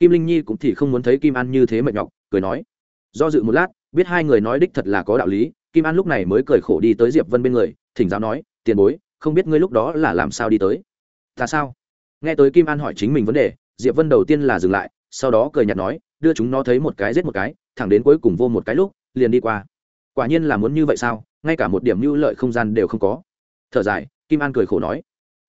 Kim linh nhi cũng thì không muốn thấy kim an như thế mệt nhọc, cười nói, do dự một lát, biết hai người nói đích thật là có đạo lý. Kim an lúc này mới cười khổ đi tới diệp vân bên người, thỉnh giáo nói, tiền bối, không biết ngươi lúc đó là làm sao đi tới? Ta sao? Nghe tới kim an hỏi chính mình vấn đề, diệp vân đầu tiên là dừng lại sau đó cười nhạt nói, đưa chúng nó thấy một cái giết một cái, thẳng đến cuối cùng vô một cái lúc, liền đi qua. Quả nhiên là muốn như vậy sao, ngay cả một điểm mưu lợi không gian đều không có. Thở dài, kim an cười khổ nói,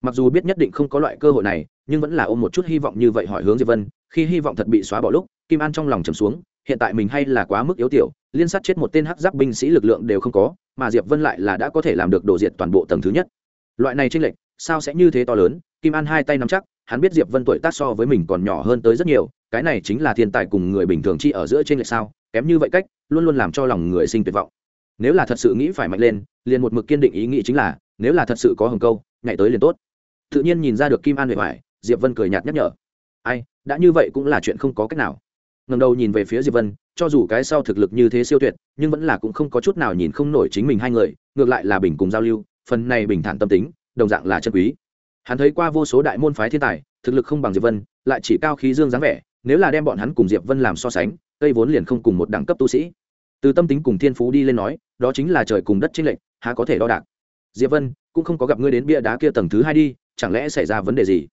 mặc dù biết nhất định không có loại cơ hội này, nhưng vẫn là ôm một chút hy vọng như vậy hỏi hướng diệp vân, khi hy vọng thật bị xóa bỏ lúc, kim an trong lòng trầm xuống, hiện tại mình hay là quá mức yếu tiểu, liên sát chết một tên hắc giáp binh sĩ lực lượng đều không có, mà diệp vân lại là đã có thể làm được đổ diệt toàn bộ tầng thứ nhất. Loại này tranh lệch, sao sẽ như thế to lớn, kim an hai tay nắm chắc hắn biết diệp vân tuổi tác so với mình còn nhỏ hơn tới rất nhiều, cái này chính là thiên tài cùng người bình thường chi ở giữa trên lệch sao, kém như vậy cách, luôn luôn làm cho lòng người sinh tuyệt vọng. Nếu là thật sự nghĩ phải mạnh lên, liền một mực kiên định ý nghĩ chính là, nếu là thật sự có hồng câu, nhảy tới liền tốt. Tự nhiên nhìn ra được kim an huệ hoài, diệp vân cười nhạt nhắc nhở. Ai, đã như vậy cũng là chuyện không có cách nào. Ngầm đầu nhìn về phía diệp vân, cho dù cái sau thực lực như thế siêu tuyệt, nhưng vẫn là cũng không có chút nào nhìn không nổi chính mình hai người, ngược lại là bình cùng giao lưu, phần này bình thản tâm tính, đồng dạng là chân quý hắn thấy qua vô số đại môn phái thiên tài, thực lực không bằng diệp vân, lại chỉ cao khí dương dáng vẻ, nếu là đem bọn hắn cùng diệp vân làm so sánh, cây vốn liền không cùng một đẳng cấp tu sĩ. Từ tâm tính cùng thiên phú đi lên nói, đó chính là trời cùng đất trên lệnh há có thể đo đạc. Diệp vân, cũng không có gặp ngươi đến bia đá kia tầng thứ hai đi, chẳng lẽ xảy ra vấn đề gì?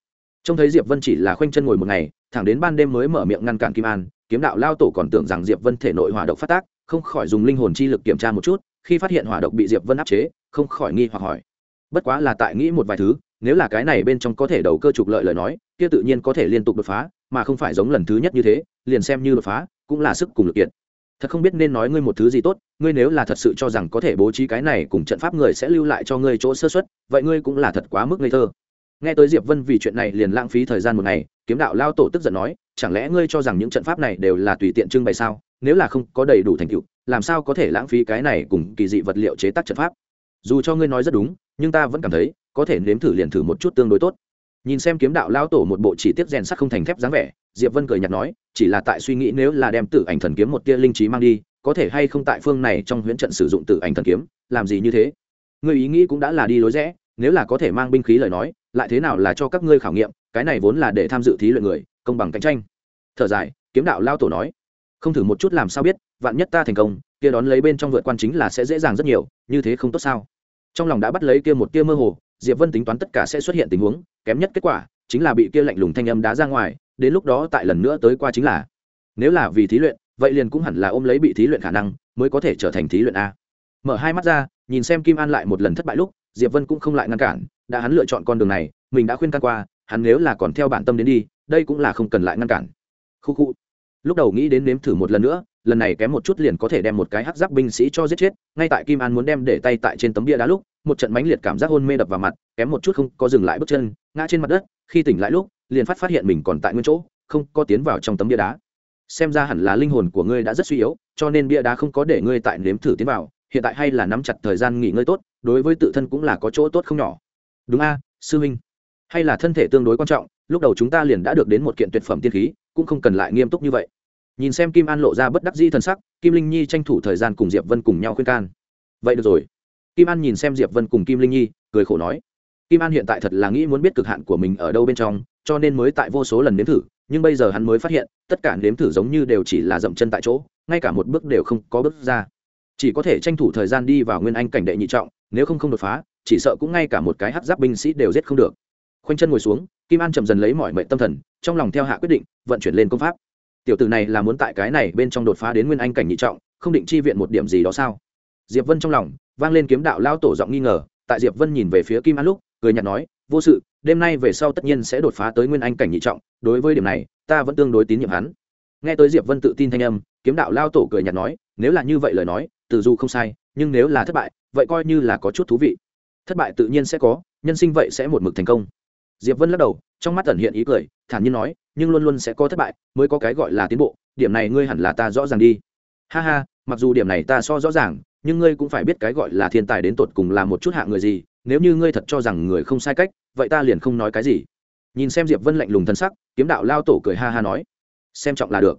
Trông thấy diệp vân chỉ là khoanh chân ngồi một ngày, thẳng đến ban đêm mới mở miệng ngăn cản kim an, kiếm đạo lao tổ còn tưởng rằng diệp vân thể nội hỏa độc phát tác, không khỏi dùng linh hồn chi lực kiểm tra một chút, khi phát hiện hỏa độc bị diệp vân áp chế, không khỏi nghi hoặc hỏi. Bất quá là tại nghĩ một vài thứ nếu là cái này bên trong có thể đầu cơ trục lợi lời nói, kia tự nhiên có thể liên tục đột phá, mà không phải giống lần thứ nhất như thế, liền xem như đột phá, cũng là sức cùng lực kiện thật không biết nên nói ngươi một thứ gì tốt, ngươi nếu là thật sự cho rằng có thể bố trí cái này cùng trận pháp người sẽ lưu lại cho ngươi chỗ sơ xuất vậy ngươi cũng là thật quá mức ngây thơ. Nghe tới diệp vân vì chuyện này liền lãng phí thời gian một ngày, kiếm đạo lao tổ tức giận nói, chẳng lẽ ngươi cho rằng những trận pháp này đều là tùy tiện trưng bày sao? Nếu là không có đầy đủ thành tựu, làm sao có thể lãng phí cái này cùng kỳ dị vật liệu chế tác trận pháp? Dù cho ngươi nói rất đúng, nhưng ta vẫn cảm thấy có thể nếm thử liền thử một chút tương đối tốt. Nhìn xem kiếm đạo lao tổ một bộ chỉ tiết rèn sắt không thành thép dáng vẻ, diệp vân cười nhạt nói, chỉ là tại suy nghĩ nếu là đem tử ảnh thần kiếm một tia linh trí mang đi, có thể hay không tại phương này trong huyễn trận sử dụng tử ảnh thần kiếm, làm gì như thế? Ngươi ý nghĩ cũng đã là đi lối rẽ, nếu là có thể mang binh khí lời nói, lại thế nào là cho các ngươi khảo nghiệm, cái này vốn là để tham dự thí luyện người, công bằng cạnh tranh. Thở dài, kiếm đạo lao tổ nói, không thử một chút làm sao biết, vạn nhất ta thành công, kia đón lấy bên trong vượt quan chính là sẽ dễ dàng rất nhiều, như thế không tốt sao? Trong lòng đã bắt lấy kia một tia mơ hồ diệp vân tính toán tất cả sẽ xuất hiện tình huống, kém nhất kết quả chính là bị kia lạnh lùng thanh âm đá ra ngoài, đến lúc đó tại lần nữa tới qua chính là, nếu là vì thí luyện, vậy liền cũng hẳn là ôm lấy bị thí luyện khả năng mới có thể trở thành thí luyện a. Mở hai mắt ra, nhìn xem kim an lại một lần thất bại lúc, diệp vân cũng không lại ngăn cản, đã hắn lựa chọn con đường này, mình đã khuyên can qua, hắn nếu là còn theo bản tâm đến đi, đây cũng là không cần lại ngăn cản. Khu khu. Lúc đầu nghĩ đến nếm thử một lần nữa lần này kém một chút liền có thể đem một cái hắc giáp binh sĩ cho giết chết, ngay tại kim an muốn đem để tay tại trên tấm bia đá lúc, một trận mãnh liệt cảm giác hôn mê đập vào mặt, kém một chút không có dừng lại bước chân, ngã trên mặt đất, khi tỉnh lại lúc, liền phát phát hiện mình còn tại nguyên chỗ, không có tiến vào trong tấm bia đá. Xem ra hẳn là linh hồn của ngươi đã rất suy yếu, cho nên bia đá không có để ngươi tại nếm thử tiến vào, hiện tại hay là nắm chặt thời gian nghỉ ngơi tốt, đối với tự thân cũng là có chỗ tốt không nhỏ. Đúng a, sư huynh. Hay là thân thể tương đối quan trọng, lúc đầu chúng ta liền đã được đến một kiện tuyệt phẩm tiên khí, cũng không cần lại nghiêm túc như vậy nhìn xem kim an lộ ra bất đắc dĩ t sắc, kim linh nhi tranh thủ thời gian cùng diệp vân cùng nhau khuyên can. Vậy được rồi. Kim an nhìn xem diệp vân cùng kim linh nhi, cười khổ nói. Kim an hiện tại thật là nghĩ muốn biết cực hạn của mình ở đâu bên trong, cho nên mới tại vô số lần nếm thử, nhưng bây giờ hắn mới phát hiện, tất cả nếm thử giống như đều chỉ là dậm chân tại chỗ, ngay cả một bước đều không có bước ra. Chỉ có thể tranh thủ thời gian đi vào nguyên anh cảnh đệ nhị trọng, nếu không không đột phá, chỉ sợ cũng ngay cả một cái hát giáp binh sĩ đều giết không được. Khoanh chân ngồi xuống, kim an chậm dần lấy mọi mệnh tâm thần, trong lòng theo hạ quyết định, vận chuyển lên công pháp tiểu tử này là muốn tại cái này bên trong đột phá đến nguyên anh cảnh nhị trọng, không định chi viện một điểm gì đó sao? Diệp vân trong lòng vang lên kiếm đạo lao tổ giọng nghi ngờ, tại diệp vân nhìn về phía kim an lúc, cười nhạt nói, vô sự, đêm nay về sau tất nhiên sẽ đột phá tới nguyên anh cảnh nhị trọng, đối với điểm này, ta vẫn tương đối tín nhiệm hắn. Nghe tới diệp vân tự tin thanh âm, kiếm đạo lao tổ cười nhạt nói, nếu là như vậy lời nói từ dù không sai, nhưng nếu là thất bại, vậy coi như là có chút thú vị. Thất bại tự nhiên sẽ có, nhân sinh vậy sẽ một mực thành công diệp vân lắc đầu, trong mắt ẩn hiện ý cười, thản nhiên nói, nhưng luôn luôn sẽ có thất bại, mới có cái gọi là tiến bộ, điểm này ngươi hẳn là ta rõ ràng đi. Ha ha, mặc dù điểm này ta so rõ ràng, nhưng ngươi cũng phải biết cái gọi là thiên tài đến tột cùng là một chút hạ người gì, nếu như ngươi thật cho rằng người không sai cách, vậy ta liền không nói cái gì. Nhìn xem diệp vân lạnh lùng thân sắc, kiếm đạo lao tổ cười ha ha nói, xem trọng là được.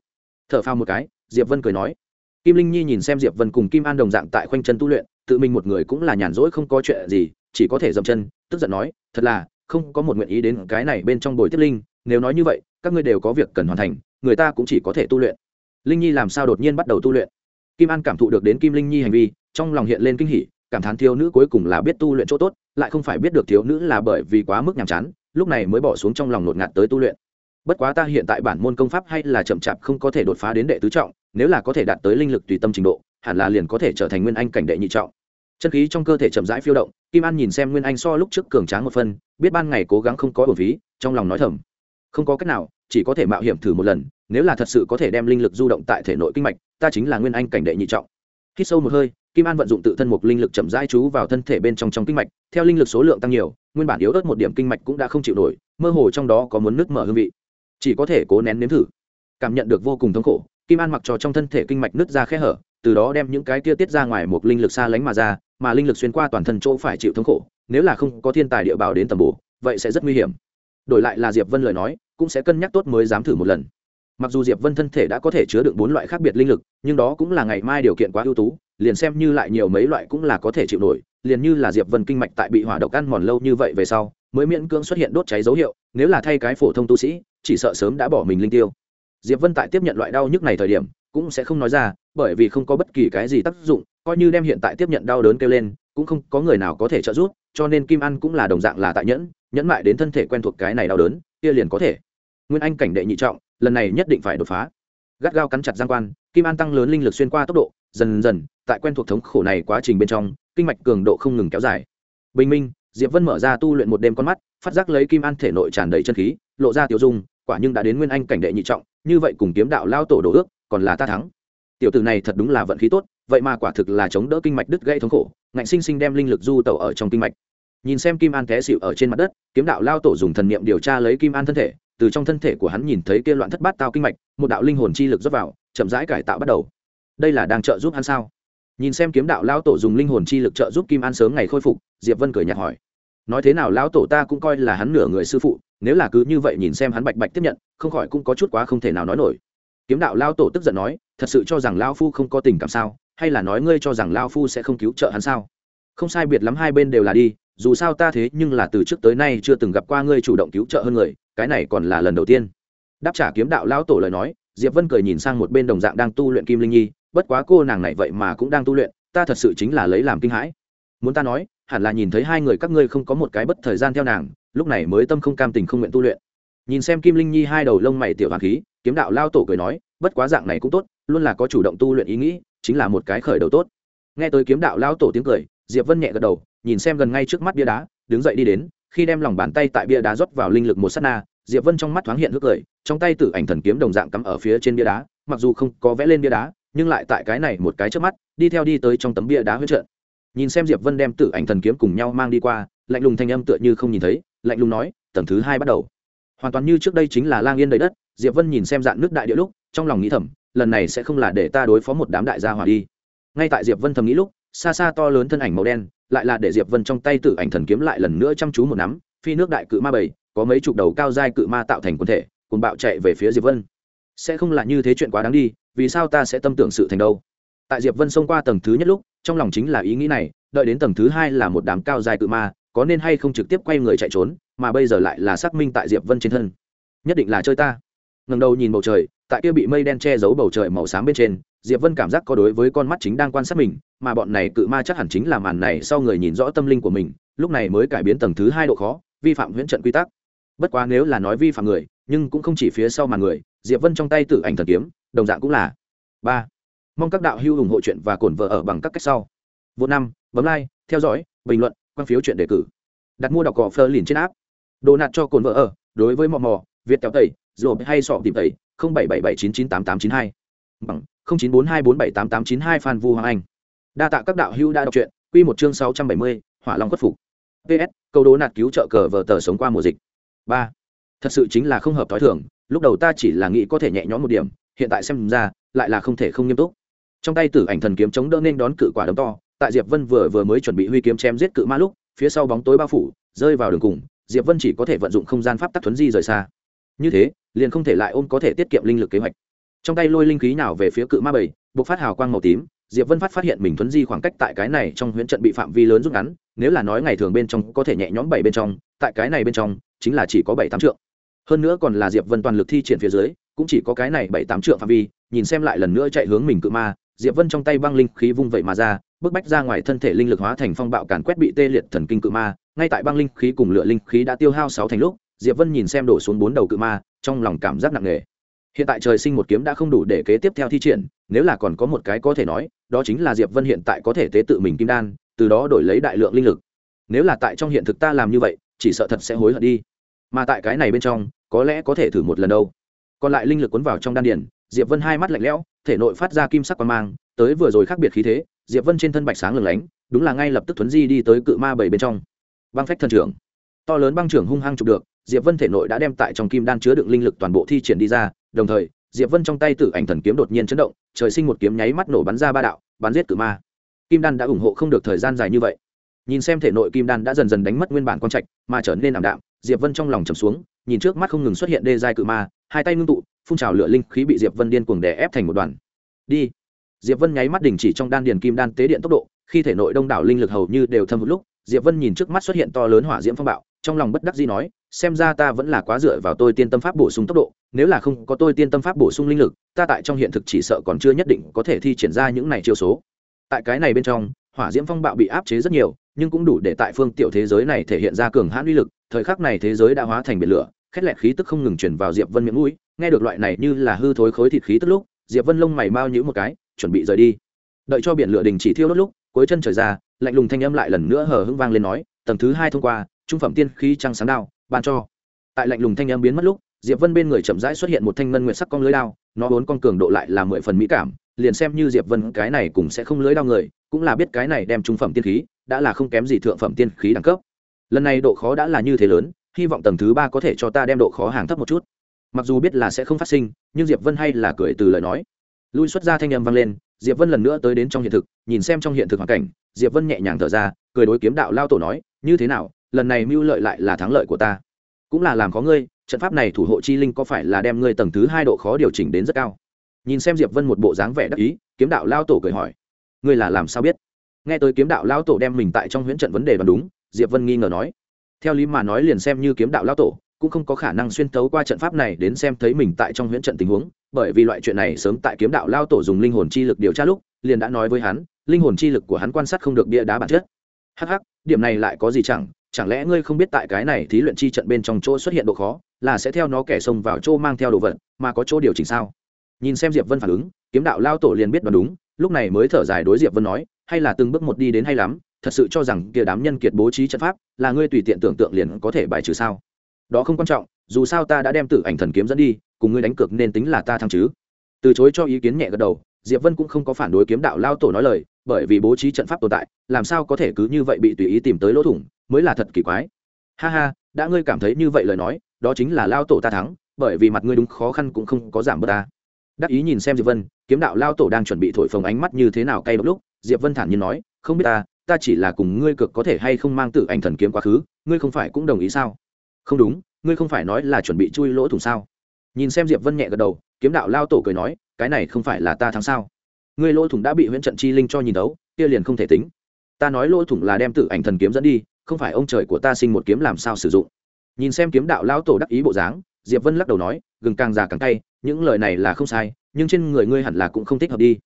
T h ở phao một cái, diệp vân cười nói, kim linh nhi nhìn xem diệp vân cùng kim an đồng dạng tại khoanh chân tu luyện, tự mình một người cũng là nhàn rỗi không có chuyện gì, chỉ có thể dậm chân, tức giận nói, thật là không có một nguyện ý đến cái này bên trong bồi tiếp linh, nếu nói như vậy, các ngươi đều có việc cần hoàn thành, người ta cũng chỉ có thể tu luyện. Linh nhi làm sao đột nhiên bắt đầu tu luyện? Kim an cảm thụ được đến kim linh nhi hành vi, trong lòng hiện lên kinh hỉ, cảm thán thiếu nữ cuối cùng là biết tu luyện chỗ tốt, lại không phải biết được thiếu nữ là bởi vì quá mức nhàm chán, lúc này mới bỏ xuống trong lòng nột ngạt tới tu luyện. Bất quá ta hiện tại bản môn công pháp hay là chậm chạp không có thể đột phá đến đệ tứ trọng, nếu là có thể đạt tới linh lực tùy tâm trình độ, hẳn là liền có thể trở thành nguyên anh cảnh đệ nhị trọng chân khí trong cơ thể chậm rãi phiêu động, kim an nhìn xem nguyên anh so lúc trước cường tráng một phân biết ban ngày cố gắng không có bổn phí, trong lòng nói thầm. Không có cách nào, chỉ có thể mạo hiểm thử một lần, nếu là thật sự có thể đem linh lực du động tại thể nội kinh mạch, ta chính là nguyên anh cảnh đệ nhị trọng. Khi sâu một hơi, kim an vận dụng tự thân một linh lực chậm rãi chú vào thân thể bên trong trong kinh mạch, theo linh lực số lượng tăng nhiều, nguyên bản yếu ớt một điểm kinh mạch cũng đã không chịu nổi, mơ hồ trong đó có muốn nước mở hương vị. Chỉ có thể cố nén nếm thử. Cảm nhận được vô cùng thống khổ, kim an mặc cho trong thân thể kinh mạch nứt ra khe hở từ đó đem những cái kia tiết ra ngoài một linh lực xa lánh mà ra, mà linh lực xuyên qua toàn thân chỗ phải chịu thống khổ, nếu là không có thiên tài địa bảo đến tầm bổ, vậy sẽ rất nguy hiểm. Đổi lại là diệp vân lời nói, cũng sẽ cân nhắc tốt mới dám thử một lần. Mặc dù diệp vân thân thể đã có thể chứa đựng bốn loại khác biệt linh lực, nhưng đó cũng là ngày mai điều kiện quá ưu tú, liền xem như lại nhiều mấy loại cũng là có thể chịu nổi, liền như là diệp vân kinh mạch tại bị hỏa độc ăn mòn lâu như vậy về sau, mới miễn cưỡng xuất hiện đốt cháy dấu hiệu, nếu là thay cái phổ thông tu sĩ, chỉ sợ sớm đã bỏ mình linh tiêu. Diệp vân tại tiếp nhận loại đau nhức này thời điểm cũng sẽ không nói ra, bởi vì không có bất kỳ cái gì tác dụng, coi như đem hiện tại tiếp nhận đau đớn kêu lên, cũng không có người nào có thể trợ giúp, cho nên kim ăn cũng là đồng dạng là tại nhẫn nhẫn mại đến thân thể quen thuộc cái này đau đớn, kia liền có thể. Nguyên anh cảnh đệ nhị trọng, lần này nhất định phải đột phá. Gắt gao cắn chặt giang quan, kim an tăng lớn linh lực xuyên qua tốc độ, dần dần, tại quen thuộc thống khổ này quá trình bên trong, kinh mạch cường độ không ngừng kéo dài. Bình minh, diệp vân mở ra tu luyện một đêm con mắt, phát giác lấy kim an thể nội tràn đầy chân khí, lộ ra tiêu dung, quả nhưng đã đến nguyên anh cảnh đệ nhị trọng, như vậy cùng kiếm đạo lao tổ đồ ước còn là ta thắng. Tiểu tử này thật đúng là vận khí tốt, vậy mà quả thực là chống đỡ kinh mạch đứt gây thống khổ, ngạnh sinh sinh đem linh lực du tẩu ở trong kinh mạch. Nhìn xem kim an té xịu ở trên mặt đất, kiếm đạo lao tổ dùng thần niệm điều tra lấy kim an thân thể, từ trong thân thể của hắn nhìn thấy kia loạn thất bát tao kinh mạch, một đạo linh hồn chi lực rót vào, chậm rãi cải tạo bắt đầu. Đây là đang trợ giúp hắn sao? Nhìn xem kiếm đạo lao tổ dùng linh hồn chi lực trợ giúp kim an sớm ngày khôi phục, diệp vân cười nhạt hỏi. Nói thế nào lão tổ ta cũng coi là hắn nửa người sư phụ, nếu là cứ như vậy nhìn xem hắn bạch bạch tiếp nhận, không khỏi cũng có chút quá không thể nào nói nổi kiếm đạo lao tổ tức giận nói, thật sự cho rằng lao phu không có tình cảm sao? Hay là nói ngươi cho rằng lao phu sẽ không cứu trợ hắn sao? Không sai biệt lắm, hai bên đều là đi, dù sao ta thế nhưng là từ trước tới nay chưa từng gặp qua ngươi chủ động cứu trợ hơn người, cái này còn là lần đầu tiên. Đáp trả kiếm đạo lao tổ lời nói, diệp vân cười nhìn sang một bên đồng dạng đang tu luyện kim linh nhi, bất quá cô nàng này vậy mà cũng đang tu luyện, ta thật sự chính là lấy làm kinh hãi. Muốn ta nói, hẳn là nhìn thấy hai người các ngươi không có một cái bất thời gian theo nàng, lúc này mới tâm không cam tình không nguyện tu luyện. Nhìn xem kim linh nhi hai đầu lông mày tiểu hoàng khí kiếm đạo lao tổ cười nói, bất quá dạng này cũng tốt, luôn là có chủ động tu luyện ý nghĩ, chính là một cái khởi đầu tốt. Nghe tới kiếm đạo lao tổ tiếng cười, diệp vân nhẹ gật đầu, nhìn xem gần ngay trước mắt bia đá, đứng dậy đi đến, khi đem lòng bàn tay tại bia đá rót vào linh lực một sát na, diệp vân trong mắt thoáng hiện hức cười, trong tay tử ảnh thần kiếm đồng dạng cắm ở phía trên bia đá, mặc dù không có vẽ lên bia đá, nhưng lại tại cái này một cái trước mắt, đi theo đi tới trong tấm bia đá huyết trợn nhìn xem diệp vân đem tử ảnh thần kiếm cùng nhau mang đi qua, lạnh lùng thanh âm tựa như không nhìn thấy, lạnh lùng nói, tầng thứ hai bắt đầu. Hoàn toàn như trước đây chính là lang yên đầy đất diệp vân nhìn xem dạng nước đại địa lúc, trong lòng nghĩ thầm, lần này sẽ không là để ta đối phó một đám đại gia hỏa đi. Ngay tại diệp vân thầm nghĩ lúc, xa xa to lớn thân ảnh màu đen, lại là để diệp vân trong tay tử ảnh thần kiếm lại lần nữa chăm chú một nắm, phi nước đại cự ma bảy, có mấy chục đầu cao giai cự ma tạo thành quân thể cùng bạo chạy về phía diệp vân. Sẽ không là như thế chuyện quá đáng đi, vì sao ta sẽ tâm tưởng sự thành đâu? Tại diệp vân xông qua tầng thứ nhất lúc, trong lòng chính là ý nghĩ này, đợi đến tầng thứ hai là một đám cao dài cự ma, có nên hay không trực tiếp quay người chạy trốn, mà bây giờ lại là xác minh tại diệp vân trên thân. Nhất định là chơi ta ngẩng đầu nhìn bầu trời, tại kia bị mây đen che giấu bầu trời màu xám bên trên, diệp vân cảm giác có đối với con mắt chính đang quan sát mình, mà bọn này cự ma chắc hẳn chính là màn này sau người nhìn rõ tâm linh của mình, lúc này mới cải biến tầng thứ hai độ khó, vi phạm huyễn trận quy tắc. Bất quá nếu là nói vi phạm người, nhưng cũng không chỉ phía sau màn người, diệp vân trong tay tự ảnh thần kiếm, đồng dạng cũng là ba. Mong các đạo hữu ủng hộ chuyện và cổn vợ ở bằng các cách sau. Vô năm, bấm like, theo dõi, bình luận, quan phiếu chuyện đề cử. Đặt mua đọc cỏ Fleur liền trên áp đồ nạt cho cồn vợ ở, đối với mò mò, việt kéo tẩy rồi hay sọ tìm tẩy, không bảy bảy bảy chín chín tám tám chín hai. Bằng, không chín bốn hai bốn bảy tám tám chín hai phan vu hoàng anh. Đa tạ các đạo hữu đã đọc truyện, quy một chương sáu trăm bảy mươi, hỏa long khuất phục. Ps câu đố nạt cứu trợ cờ vờ tờ sống qua mùa dịch. Ba, thật sự chính là không hợp thói thường, lúc đầu ta chỉ là nghĩ có thể nhẹ nhõm một điểm, hiện tại xem ra, lại là không thể không nghiêm túc. Trong tay tử ảnh thần kiếm chống đỡ nên đón cự quả đấm to, tại diệp vân vừa vừa mới chuẩn bị huy kiếm chém giết cự ma lúc, phía sau bóng tối bao phủ, rơi vào đường cùng, diệp vân chỉ có thể vận dụng không gian pháp tắc thuấn di rời xa như thế, liền không thể lại ôm có thể tiết kiệm linh lực kế hoạch. Trong tay lôi linh khí nào về phía cự ma bảy buộc phát hào quang màu tím, diệp vân phát phát hiện mình thuấn di khoảng cách tại cái này trong huyễn trận bị phạm vi lớn rút ngắn, nếu là nói ngày thường bên trong có thể nhẹ nhõm bảy bên trong, tại cái này bên trong, chính là chỉ có bảy tám trượng. Hơn nữa còn là diệp vân toàn lực thi triển phía dưới, cũng chỉ có cái này bảy tám trượng phạm vi, nhìn xem lại lần nữa chạy hướng mình cự ma, diệp vân trong tay băng linh khí vung vậy mà ra, bức bách ra ngoài thân thể linh lực hóa thành phong bạo càn quét bị tê liệt thần kinh cự ma, ngay tại băng linh khí cùng lửa linh khí đã tiêu hao sáu thành lúc diệp vân nhìn xem đổ xuống bốn đầu cự ma, trong lòng cảm giác nặng nề. Hiện tại trời sinh một kiếm đã không đủ để kế tiếp theo thi triển, nếu là còn có một cái có thể nói, đó chính là diệp vân hiện tại có thể tế tự mình kim đan, từ đó đổi lấy đại lượng linh lực. Nếu là tại trong hiện thực ta làm như vậy, chỉ sợ thật sẽ hối hận đi. Mà tại cái này bên trong, có lẽ có thể thử một lần đâu. Còn lại linh lực cuốn vào trong đan điển diệp vân hai mắt lạnh lẽo, thể nội phát ra kim sắc quang mang, tới vừa rồi khác biệt khí thế, diệp vân trên thân bạch sáng lừng lánh, đúng là ngay lập tức thuấn di đi tới cự ma bảy bên trong. Băng phách thần trưởng. To lớn băng trưởng hung hăng chụp được diệp vân thể nội đã đem tại trong kim đan chứa đựng linh lực toàn bộ thi triển đi ra, đồng thời, diệp vân trong tay tử ảnh thần kiếm đột nhiên chấn động, trời sinh một kiếm nháy mắt nổ bắn ra ba đạo, bắn giết cự ma. Kim đan đã ủng hộ không được thời gian dài như vậy. Nhìn xem thể nội kim đan đã dần dần đánh mất nguyên bản quan trạch, mà trở nên ảm đạm, diệp vân trong lòng trầm xuống, nhìn trước mắt không ngừng xuất hiện đê giai cự ma, hai tay ngưng tụ, phun trào lửa linh khí bị diệp vân điên cuồng đè ép thành một đoàn. Đi. Diệp vân nháy mắt đình chỉ trong đan điền kim đan tế điện tốc độ, khi thể nội đông đảo linh lực hầu như đều thâm một lúc, diệp vân nhìn trước mắt xuất hiện to lớn hỏa diễm phong bạo, trong lòng bất đắc dĩ nói xem ra ta vẫn là quá dựa vào tôi tiên tâm pháp bổ sung tốc độ, nếu là không có tôi tiên tâm pháp bổ sung linh lực, ta tại trong hiện thực chỉ sợ còn chưa nhất định có thể thi triển ra những này chiêu số. Tại cái này bên trong, hỏa diễm phong bạo bị áp chế rất nhiều, nhưng cũng đủ để tại phương tiểu thế giới này thể hiện ra cường hãn uy lực, thời khắc này thế giới đã hóa thành biển lửa, khét lẹt khí tức không ngừng chuyển vào diệp vân miệng mũi, nghe được loại này như là hư thối khối thịt khí tức lúc, diệp vân lông mày mau nhữ một cái, chuẩn bị rời đi. Đợi cho biển lửa đình chỉ thiêu đốt lúc, cuối chân trời ra, lạnh lùng thanh âm lại lần nữa hờ hững vang lên nói, tầng thứ hai thông qua, trung phẩm tiên khí trăng sáng đao ban cho. Tại lạnh lùng thanh âm biến mất lúc, diệp vân bên người chậm rãi xuất hiện một thanh ngân nguyệt sắc con lưới đao, nó vốn con cường độ lại là mười phần mỹ cảm, liền xem như diệp vân cái này cũng sẽ không lưới đao người, cũng là biết cái này đem trung phẩm tiên khí, đã là không kém gì thượng phẩm tiên khí đẳng cấp. Lần này độ khó đã là như thế lớn, hy vọng tầng thứ ba có thể cho ta đem độ khó hàng thấp một chút. Mặc dù biết là sẽ không phát sinh, nhưng diệp vân hay là cười từ lời nói. Lui xuất ra thanh âm vang lên, diệp vân lần nữa tới đến trong hiện thực, nhìn xem trong hiện thực hoàn cảnh, diệp vân nhẹ nhàng thở ra, cười đối kiếm đạo lao tổ nói, như thế nào lần này mưu lợi lại là thắng lợi của ta. Cũng là làm có ngươi, trận pháp này thủ hộ chi linh có phải là đem ngươi tầng thứ hai độ khó điều chỉnh đến rất cao? Nhìn xem diệp vân một bộ dáng vẻ đắc ý, kiếm đạo lao tổ cười hỏi. Ngươi là làm sao biết? Nghe tới kiếm đạo lao tổ đem mình tại trong huyễn trận vấn đề đoán đúng, diệp vân nghi ngờ nói. Theo lý mà nói liền xem như kiếm đạo lao tổ, cũng không có khả năng xuyên tấu qua trận pháp này đến xem thấy mình tại trong huyễn trận tình huống, bởi vì loại chuyện này sớm tại kiếm đạo lao tổ dùng linh hồn chi lực điều tra lúc, liền đã nói với hắn, linh hồn chi lực của hắn quan sát không được bia đá bản chất. Hh điểm này lại có gì chẳng chẳng lẽ ngươi không biết tại cái này thí luyện chi trận bên trong chỗ xuất hiện độ khó, là sẽ theo nó kẻ xông vào chỗ mang theo đồ vật, mà có chỗ điều chỉnh sao? Nhìn xem diệp vân phản ứng, kiếm đạo lao tổ liền biết đoán đúng, lúc này mới thở dài đối diệp vân nói, hay là từng bước một đi đến hay lắm, thật sự cho rằng kia đám nhân kiệt bố trí trận pháp, là ngươi tùy tiện tưởng tượng liền có thể bài trừ sao? Đó không quan trọng, dù sao ta đã đem tử ảnh thần kiếm dẫn đi, cùng ngươi đánh cược nên tính là ta thắng chứ. Từ chối cho ý kiến nhẹ gật đầu, diệp vân cũng không có phản đối kiếm đạo lao tổ nói lời, bởi vì bố trí trận pháp tồn tại, làm sao có thể cứ như vậy bị tùy ý tìm tới lỗ thủng mới là thật kỳ quái. Ha ha, đã ngươi cảm thấy như vậy lời nói, đó chính là lao tổ ta thắng, bởi vì mặt ngươi đúng khó khăn cũng không có giảm bớt ta. Đắc ý nhìn xem diệp vân, kiếm đạo lao tổ đang chuẩn bị thổi phồng ánh mắt như thế nào cay lúc, diệp vân thản nhiên nói, không biết ta ta chỉ là cùng ngươi cực có thể hay không mang tự ảnh thần kiếm quá khứ, ngươi không phải cũng đồng ý sao? Không đúng, ngươi không phải nói là chuẩn bị chui lỗ thủng sao? Nhìn xem diệp vân nhẹ gật đầu, kiếm đạo lao tổ cười nói, cái này không phải là ta thắng sao? Ngươi lỗ thủng đã bị huyễn trận chi linh cho nhìn đấu kia liền không thể tính. Ta nói lỗ thủng là đem tự ảnh thần kiếm dẫn đi không phải ông trời của ta sinh một kiếm làm sao sử dụng. Nhìn xem kiếm đạo lao tổ đắc ý bộ dáng diệp vân lắc đầu nói gừng càng già càng tay, những lời này là không sai nhưng trên người ngươi hẳn là cũng không thích hợp đi.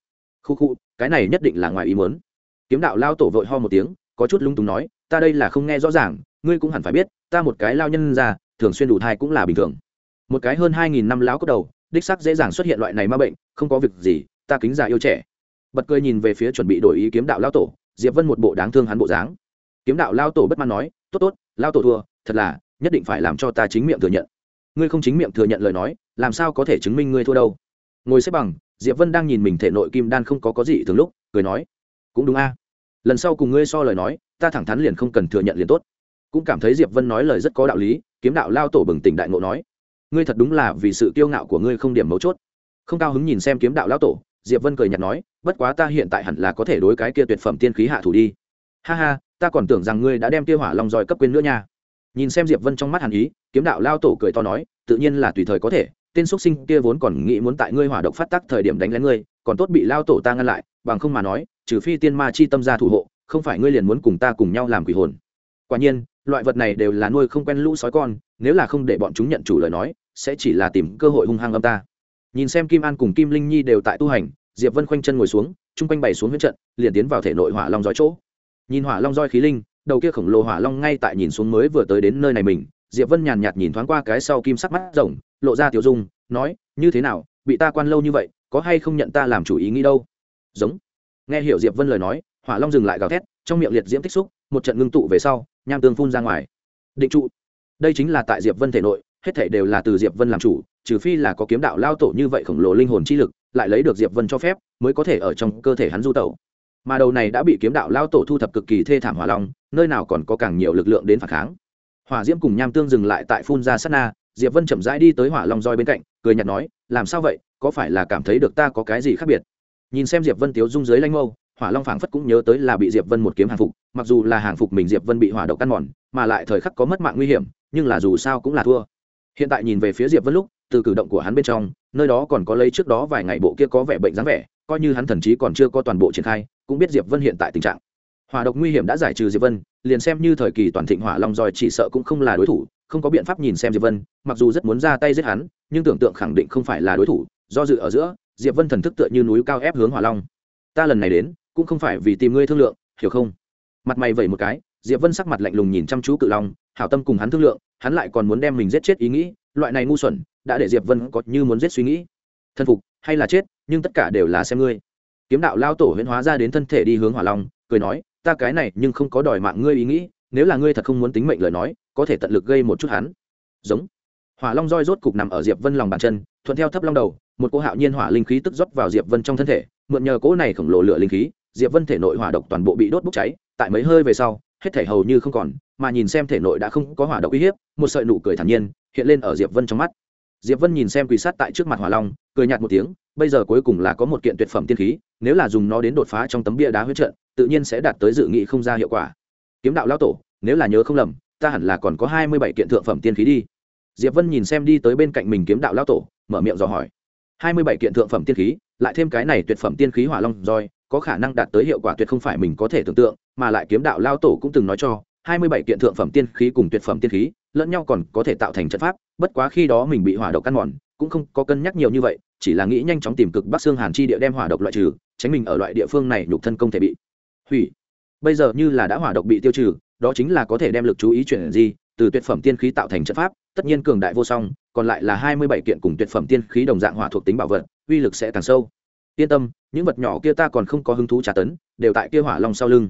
Khu khu cái này nhất định là ngoài ý muốn. Kiếm đạo lao tổ vội ho một tiếng có chút lung túng nói ta đây là không nghe rõ ràng ngươi cũng hẳn phải biết ta một cái lao nhân ra thường xuyên đủ thai cũng là bình thường. Một cái hơn hai nghìn năm lão cốt đầu đích sắc dễ dàng xuất hiện loại này ma bệnh không có việc gì ta kính già yêu trẻ. Bật cười nhìn về phía chuẩn bị đổi ý kiếm đạo lao tổ diệp vân một bộ đáng thương hắn bộ dáng kiếm đạo lao tổ bất mãn nói, tốt tốt, lao tổ thua, thật là, nhất định phải làm cho ta chính miệng thừa nhận. Ngươi không chính miệng thừa nhận lời nói, làm sao có thể chứng minh ngươi thua đâu? Ngồi xếp bằng, diệp vân đang nhìn mình thể nội kim đan không có có gì thường lúc, cười nói, cũng đúng a. Lần sau cùng ngươi so lời nói, ta thẳng thắn liền không cần thừa nhận liền tốt. Cũng cảm thấy diệp vân nói lời rất có đạo lý, kiếm đạo lao tổ bừng tỉnh đại ngộ nói, ngươi thật đúng là vì sự kiêu ngạo của ngươi không điểm mấu chốt. Không cao hứng nhìn xem kiếm đạo lao tổ, diệp vân cười nhạt nói, bất quá ta hiện tại hẳn là có thể đối cái kia tuyệt phẩm tiên khí hạ thủ đi. Ha ha ta còn tưởng rằng ngươi đã đem kia hỏa long giỏi cấp quên nữa nha. Nhìn xem diệp vân trong mắt hàn ý, kiếm đạo lao tổ cười to nói, tự nhiên là tùy thời có thể, tên xuất sinh kia vốn còn nghĩ muốn tại ngươi hỏa độc phát tác thời điểm đánh lén ngươi, còn tốt bị lao tổ ta ngăn lại, bằng không mà nói, trừ phi tiên ma chi tâm ra thủ hộ, không phải ngươi liền muốn cùng ta cùng nhau làm quỷ hồn. Quả nhiên, loại vật này đều là nuôi không quen lũ sói con, nếu là không để bọn chúng nhận chủ lời nói, sẽ chỉ là tìm cơ hội hung hăng âm ta. Nhìn xem kim an cùng kim linh nhi đều tại tu hành, diệp vân khoanh chân ngồi xuống, chung quanh bày xuống huyết trận, liền tiến vào thể nội hỏa long giói chỗ nhìn hỏa long roi khí linh, đầu kia khổng lồ hỏa long ngay tại nhìn xuống mới vừa tới đến nơi này mình, diệp vân nhàn nhạt nhìn thoáng qua cái sau kim sắc mắt rồng, lộ ra tiểu dung, nói, như thế nào, bị ta quan lâu như vậy, có hay không nhận ta làm chủ ý nghĩ đâu? Giống. Nghe hiểu diệp vân lời nói, hỏa long dừng lại gào thét, trong miệng liệt diễm tích xúc, một trận ngưng tụ về sau, nham tương phun ra ngoài. Định trụ. Đây chính là tại diệp vân thể nội, hết thể đều là từ diệp vân làm chủ, trừ phi là có kiếm đạo lao tổ như vậy khổng lồ linh hồn chi lực, lại lấy được diệp vân cho phép, mới có thể ở trong cơ thể hắn du tẩu mà đầu này đã bị kiếm đạo lao tổ thu thập cực kỳ thê thảm hỏa long, nơi nào còn có càng nhiều lực lượng đến phản kháng. Hỏa diễm cùng nham tương dừng lại tại phun ra sát na, diệp vân chậm rãi đi tới hỏa long roi bên cạnh, cười nhạt nói, làm sao vậy? Có phải là cảm thấy được ta có cái gì khác biệt? Nhìn xem diệp vân tiếu dung dưới lanh mâu, hỏa long phảng phất cũng nhớ tới là bị diệp vân một kiếm hàng phục, mặc dù là hàng phục mình diệp vân bị hỏa độc căn mòn, mà lại thời khắc có mất mạng nguy hiểm, nhưng là dù sao cũng là thua. Hiện tại nhìn về phía diệp vân lúc, từ cử động của hắn bên trong, nơi đó còn có lấy trước đó vài ngày bộ kia có vẻ bệnh dáng vẻ, coi như hắn thần chí còn chưa có toàn bộ triển khai cũng biết diệp vân hiện tại tình trạng. Hỏa độc nguy hiểm đã giải trừ diệp vân, liền xem như thời kỳ toàn thịnh hỏa long roi chỉ sợ cũng không là đối thủ, không có biện pháp nhìn xem diệp vân, mặc dù rất muốn ra tay giết hắn, nhưng tưởng tượng khẳng định không phải là đối thủ, do dự ở giữa, diệp vân thần thức tựa như núi cao ép hướng hỏa long. Ta lần này đến, cũng không phải vì tìm ngươi thương lượng, hiểu không? Mặt mày vẩy một cái, diệp vân sắc mặt lạnh lùng nhìn chăm chú cự long, hảo tâm cùng hắn thương lượng, hắn lại còn muốn đem mình giết chết ý nghĩ, loại này ngu xuẩn, đã để diệp vân có như muốn giết suy nghĩ. Thân phục hay là chết, nhưng tất cả đều là xem ngươi kiếm đạo lao tổ huyễn hóa ra đến thân thể đi hướng hỏa long, cười nói, ta cái này nhưng không có đòi mạng ngươi ý nghĩ, nếu là ngươi thật không muốn tính mệnh lời nói, có thể tận lực gây một chút hắn. Giống. Hỏa long roi rốt cục nằm ở diệp vân lòng bàn chân, thuận theo thấp long đầu, một cô hạo nhiên hỏa linh khí tức rót vào diệp vân trong thân thể, mượn nhờ cỗ này khổng lồ lửa linh khí, diệp vân thể nội hỏa độc toàn bộ bị đốt bốc cháy, tại mấy hơi về sau, hết thể hầu như không còn, mà nhìn xem thể nội đã không có hỏa độc uy hiếp, một sợi nụ cười thản nhiên hiện lên ở diệp vân trong mắt. Diệp vân nhìn xem quỳ sát tại trước mặt hỏa long, cười nhạt một tiếng bây giờ cuối cùng là có một kiện tuyệt phẩm tiên khí, nếu là dùng nó đến đột phá trong tấm bia đá huyết trận, tự nhiên sẽ đạt tới dự nghị không ra hiệu quả. Kiếm đạo lão tổ, nếu là nhớ không lầm, ta hẳn là còn có hai mươi bảy kiện thượng phẩm tiên khí đi. Diệp vân nhìn xem đi tới bên cạnh mình kiếm đạo lão tổ, mở miệng dò hỏi. Hai mươi bảy kiện thượng phẩm tiên khí, lại thêm cái này tuyệt phẩm tiên khí hỏa long roi, có khả năng đạt tới hiệu quả tuyệt không phải mình có thể tưởng tượng, mà lại kiếm đạo lao tổ cũng từng nói cho, hai mươi bảy kiện thượng phẩm tiên khí cùng tuyệt phẩm tiên khí, lẫn nhau còn có thể tạo thành trận pháp, bất quá khi đó mình bị hỏa độc căn mòn, cũng không có cân nhắc nhiều như vậy chỉ là nghĩ nhanh chóng tìm cực bắc xương hàn chi địa đem hỏa độc loại trừ, tránh mình ở loại địa phương này nhục thân công thể bị hủy. Bây giờ như là đã hỏa độc bị tiêu trừ, đó chính là có thể đem lực chú ý chuyển gì từ tuyệt phẩm tiên khí tạo thành trận pháp, tất nhiên cường đại vô song, còn lại là hai mươi bảy kiện cùng tuyệt phẩm tiên khí đồng dạng hỏa thuộc tính bảo vật, uy lực sẽ càng sâu. Yên tâm, những vật nhỏ kia ta còn không có hứng thú trả tấn, đều tại kia hỏa long sau lưng.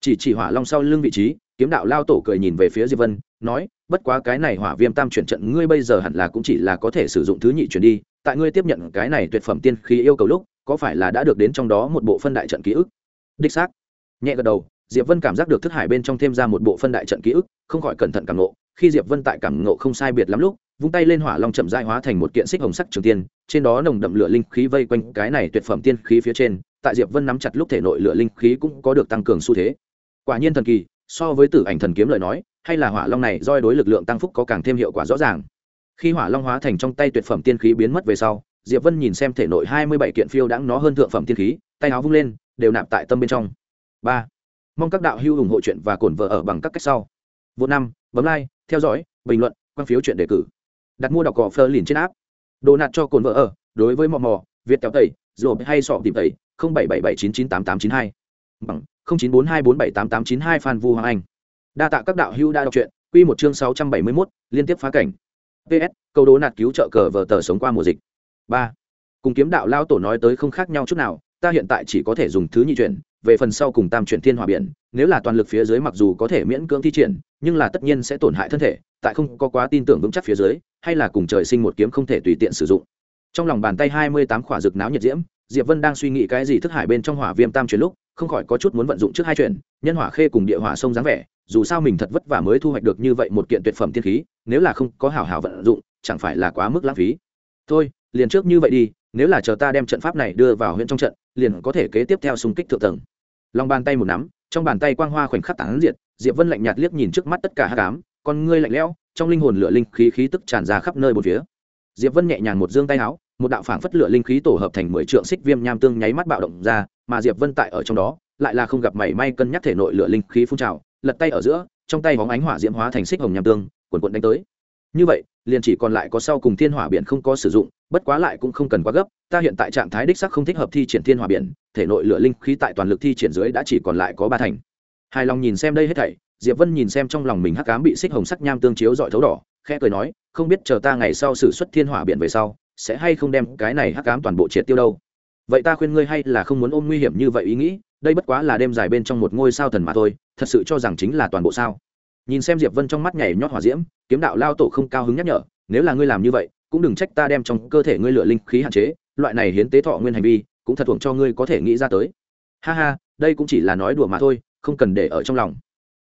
Chỉ chỉ hỏa long sau lưng vị trí, kiếm đạo lao tổ cười nhìn về phía diệp vân, nói, bất quá cái này hỏa viêm tam chuyển trận ngươi bây giờ hẳn là cũng chỉ là có thể sử dụng thứ nhị chuyển đi tại ngươi tiếp nhận cái này tuyệt phẩm tiên khí yêu cầu lúc, có phải là đã được đến trong đó một bộ phân đại trận ký ức? Đích xác. Nhẹ gật đầu, diệp vân cảm giác được thức hải bên trong thêm ra một bộ phân đại trận ký ức, không khỏi cẩn thận cảm nộ khi diệp vân tại cảm nộ không sai biệt lắm lúc, vung tay lên hỏa long chậm dai hóa thành một kiện xích hồng sắc trường tiên, trên đó nồng đậm lửa linh khí vây quanh cái này tuyệt phẩm tiên khí phía trên, tại diệp vân nắm chặt lúc thể nội lửa linh khí cũng có được tăng cường xu thế. Quả nhiên thần kỳ, so với tử ảnh thần kiếm lời nói, hay là hỏa long này doi đối lực lượng tăng phúc có càng thêm hiệu quả rõ ràng khi hỏa long hóa thành trong tay tuyệt phẩm tiên khí biến mất về sau diệp vân nhìn xem thể nội hai mươi bảy kiện phiêu đãng nó hơn thượng phẩm tiên khí tay áo vung lên đều nạp tại tâm bên trong. Ba mong các đạo hữu ủng hộ chuyện và cổn vợ ở bằng các cách sau. Vô năm bấm like theo dõi bình luận quan phiếu chuyện đề cử. Đặt mua đọc cỏ phơ liền trên áp đồ nạt cho cồn vợ ở đối với mò mò việt kéo tẩy rồi hay sọ tìm tẩy không bảy bảy bảy chín chín tám tám chín hai. Bằng không chín bốn hai bốn bảy tám tám chín hai phan vu hoàng anh. Đa tạ các đạo hữu đã đọc truyện quy một chương sáu trăm bảy mươi 671, liên tiếp phá cảnh ps câu đố nạt cứu trợ cờ vờ tờ sống qua mùa dịch. Ba. Cùng kiếm đạo lao tổ nói tới không khác nhau chút nào, ta hiện tại chỉ có thể dùng thứ nhị chuyển, về phần sau cùng tam chuyển thiên hòa biển, nếu là toàn lực phía dưới mặc dù có thể miễn cưỡng thi triển, nhưng là tất nhiên sẽ tổn hại thân thể, tại không có quá tin tưởng vững chắc phía dưới, hay là cùng trời sinh một kiếm không thể tùy tiện sử dụng. Trong lòng bàn tay hai mươi tám khỏa rực náo nhiệt diễm diệp vân đang suy nghĩ cái gì thức hải bên trong hỏa viêm tam chuyển lúc không khỏi có chút muốn vận dụng trước hai chuyện, nhân hỏa khê cùng địa hỏa sông dáng vẻ dù sao mình thật vất vả mới thu hoạch được như vậy một kiện tuyệt phẩm tiên khí nếu là không có hảo hảo vận dụng chẳng phải là quá mức lãng phí. Thôi liền trước như vậy đi nếu là chờ ta đem trận pháp này đưa vào huyện trong trận liền có thể kế tiếp theo xung kích thượng tầng. Lòng bàn tay một nắm trong bàn tay quang hoa khoảnh khắc tán diệt diệp vân lạnh nhạt liếc nhìn trước mắt tất cả hát cám con ngươi lạnh lẽo trong linh hồn lửa linh khí khí tức tràn ra khắp nơi một phía. Diệp vân nhẹ nhàng một dương tay áo một đạo phảng phất lửa linh khí tổ hợp thành mười trượng xích viêm nham tương nháy mắt bạo động ra, mà diệp vân tại ở trong đó, lại là không gặp mảy may cân nhắc thể nội lửa linh khí phun trào, lật tay ở giữa, trong tay bóng ánh hỏa diễm hóa thành xích hồng nham tương, cuộn cuộn đánh tới. Như vậy, liền chỉ còn lại có sau cùng thiên hỏa biển không có sử dụng, bất quá lại cũng không cần quá gấp, ta hiện tại trạng thái đích sắc không thích hợp thi triển thiên hỏa biển, thể nội lửa linh khí tại toàn lực thi triển dưới đã chỉ còn lại có ba thành. Hài lòng nhìn xem đây hết thảy, diệp vân nhìn xem trong lòng mình hắc cám bị xích hồng sắc nham tương chiếu dọi thấu đỏ, khẽ cười nói, không biết chờ ta ngày sau xử xuất thiên hỏa biển về sau sẽ hay không đem cái này hắc cám toàn bộ triệt tiêu đâu? Vậy ta khuyên ngươi hay là không muốn ôm nguy hiểm như vậy ý nghĩ, đây bất quá là đêm dài bên trong một ngôi sao thần mà thôi, thật sự cho rằng chính là toàn bộ sao? Nhìn xem diệp vân trong mắt nhảy nhót hỏa diễm, kiếm đạo lao tổ không cao hứng nhắc nhở, nếu là ngươi làm như vậy, cũng đừng trách ta đem trong cơ thể ngươi lựa linh khí hạn chế, loại này hiến tế thọ nguyên hành vi, cũng thật thuận cho ngươi có thể nghĩ ra tới. Ha ha, đây cũng chỉ là nói đùa mà thôi, không cần để ở trong lòng.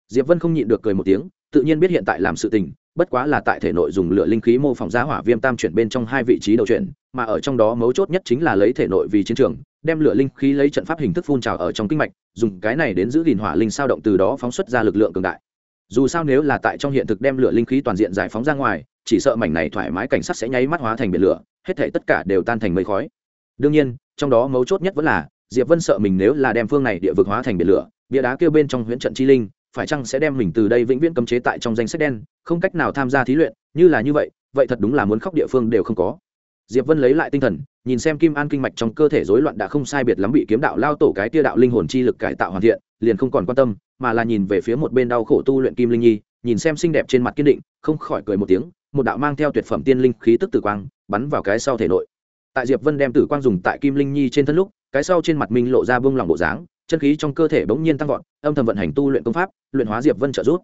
Diệp vân không nhịn được cười một tiếng, tự nhiên biết hiện tại làm sự tình bất quá là tại thể nội dùng lửa linh khí mô phỏng giá hỏa viêm tam chuyển bên trong hai vị trí đầu chuyển, mà ở trong đó mấu chốt nhất chính là lấy thể nội vì chiến trường, đem lửa linh khí lấy trận pháp hình thức phun trào ở trong kinh mạch, dùng cái này đến giữ gìn hỏa linh sao động từ đó phóng xuất ra lực lượng cường đại. Dù sao nếu là tại trong hiện thực đem lửa linh khí toàn diện giải phóng ra ngoài, chỉ sợ mảnh này thoải mái cảnh sát sẽ nháy mắt hóa thành biển lửa, hết thể tất cả đều tan thành mây khói. Đương nhiên, trong đó mấu chốt nhất vẫn là, diệp vân sợ mình nếu là đem phương này địa vực hóa thành biển lửa, bia đá kêu bên trong huyễn trận chi linh phải chăng sẽ đem mình từ đây vĩnh viễn cấm chế tại trong danh sách đen, không cách nào tham gia thí luyện, như là như vậy vậy thật đúng là muốn khóc địa phương đều không có. Diệp vân lấy lại tinh thần, nhìn xem kim an kinh mạch trong cơ thể rối loạn đã không sai biệt lắm bị kiếm đạo lao tổ cái tia đạo linh hồn chi lực cải tạo hoàn thiện, liền không còn quan tâm, mà là nhìn về phía một bên đau khổ tu luyện kim linh nhi, nhìn xem xinh đẹp trên mặt kiên định, không khỏi cười một tiếng, một đạo mang theo tuyệt phẩm tiên linh khí tức tử quang, bắn vào cái sau thể nội. Tại diệp vân đem tử quang dùng tại kim linh nhi trên thân lúc, cái sau trên mặt minh lộ ra bông lòng bộ dáng chân khí trong cơ thể bỗng nhiên tăng vọt, âm thầm vận hành tu luyện công pháp, luyện hóa diệp vân trợ giúp.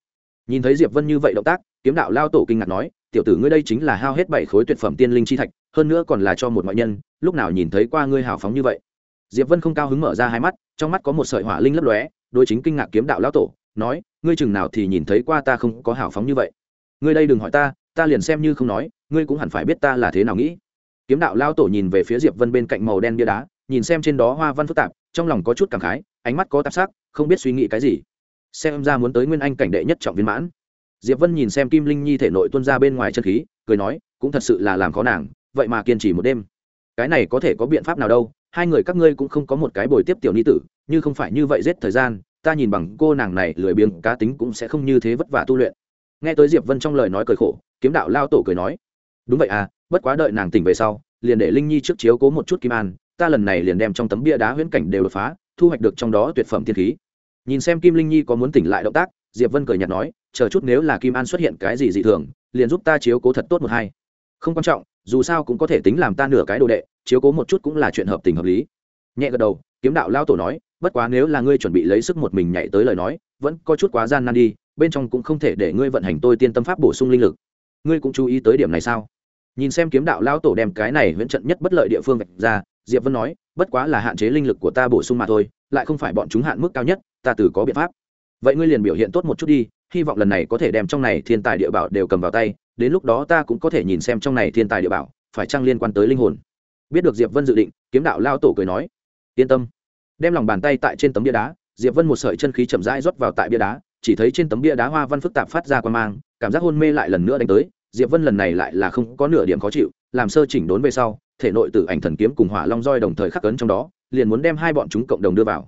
Nhìn thấy diệp vân như vậy động tác, kiếm đạo lao tổ kinh ngạc nói, tiểu tử ngươi đây chính là hao hết bảy khối tuyệt phẩm tiên linh chi thạch, hơn nữa còn là cho một ngoại nhân, lúc nào nhìn thấy qua ngươi hào phóng như vậy? Diệp vân không cao hứng mở ra hai mắt, trong mắt có một sợi hỏa linh lấp lóe đôi chính kinh ngạc kiếm đạo lao tổ, nói, ngươi chừng nào thì nhìn thấy qua ta không có hào phóng như vậy? Ngươi đây đừng hỏi ta ta liền xem như không nói, ngươi cũng hẳn phải biết ta là thế nào nghĩ. Kiếm đạo lao tổ nhìn về phía diệp vân bên cạnh màu đen bia đá, nhìn xem trên đó hoa văn phức tạp, trong lòng có chút cảm khái ánh mắt có tạp sắc, không biết suy nghĩ cái gì. Xem ra muốn tới nguyên anh cảnh đệ nhất trọng viên mãn. Diệp vân nhìn xem kim linh nhi thể nội tuân ra bên ngoài chân khí, cười nói, cũng thật sự là làm khó nàng, vậy mà kiên trì một đêm. Cái này có thể có biện pháp nào đâu, hai người các ngươi cũng không có một cái bồi tiếp tiểu ni tử, như không phải như vậy giết thời gian, ta nhìn bằng cô nàng này lười biếng, cá tính cũng sẽ không như thế vất vả tu luyện. Nghe tới diệp vân trong lời nói cười khổ, kiếm đạo lao tổ cười nói, đúng vậy à bất quá đợi nàng tỉnh về sau, liền để linh nhi trước chiếu cố một chút kim an, ta lần này liền đem trong tấm bia đá huyễn cảnh đều đột phá thu hoạch được trong đó tuyệt phẩm tiên khí. Nhìn xem kim linh nhi có muốn tỉnh lại động tác, diệp vân cười nhạt nói, chờ chút nếu là kim an xuất hiện cái gì dị thường, liền giúp ta chiếu cố thật tốt một hai. Không quan trọng, dù sao cũng có thể tính làm ta nửa cái đồ đệ, chiếu cố một chút cũng là chuyện hợp tình hợp lý. Nhẹ gật đầu, kiếm đạo lao tổ nói, bất quá nếu là ngươi chuẩn bị lấy sức một mình nhảy tới lời nói, vẫn có chút quá gian nan đi, bên trong cũng không thể để ngươi vận hành tôi tiên tâm pháp bổ sung linh lực. Ngươi cũng chú ý tới điểm này sao? Nhìn xem kiếm đạo lao tổ đem cái này huyễn trận nhất bất lợi địa phương vạch ra diệp vân nói, bất quá là hạn chế linh lực của ta bổ sung mà thôi, lại không phải bọn chúng hạn mức cao nhất, ta từ có biện pháp. Vậy ngươi liền biểu hiện tốt một chút đi, hy vọng lần này có thể đem trong này thiên tài địa bảo đều cầm vào tay, đến lúc đó ta cũng có thể nhìn xem trong này thiên tài địa bảo, phải chăng liên quan tới linh hồn. Biết được diệp vân dự định, kiếm đạo lao tổ cười nói, yên tâm. Đem lòng bàn tay tại trên tấm bia đá, diệp vân một sợi chân khí chậm rãi rót vào tại bia đá, chỉ thấy trên tấm bia đá hoa văn phức tạp phát ra quan mang, cảm giác hôn mê lại lần nữa đánh tới. Diệp vân lần này lại là không có nửa điểm khó chịu, làm sơ chỉnh đốn về sau thể nội tử ảnh thần kiếm cùng hỏa long roi đồng thời khắc cấn trong đó, liền muốn đem hai bọn chúng cộng đồng đưa vào.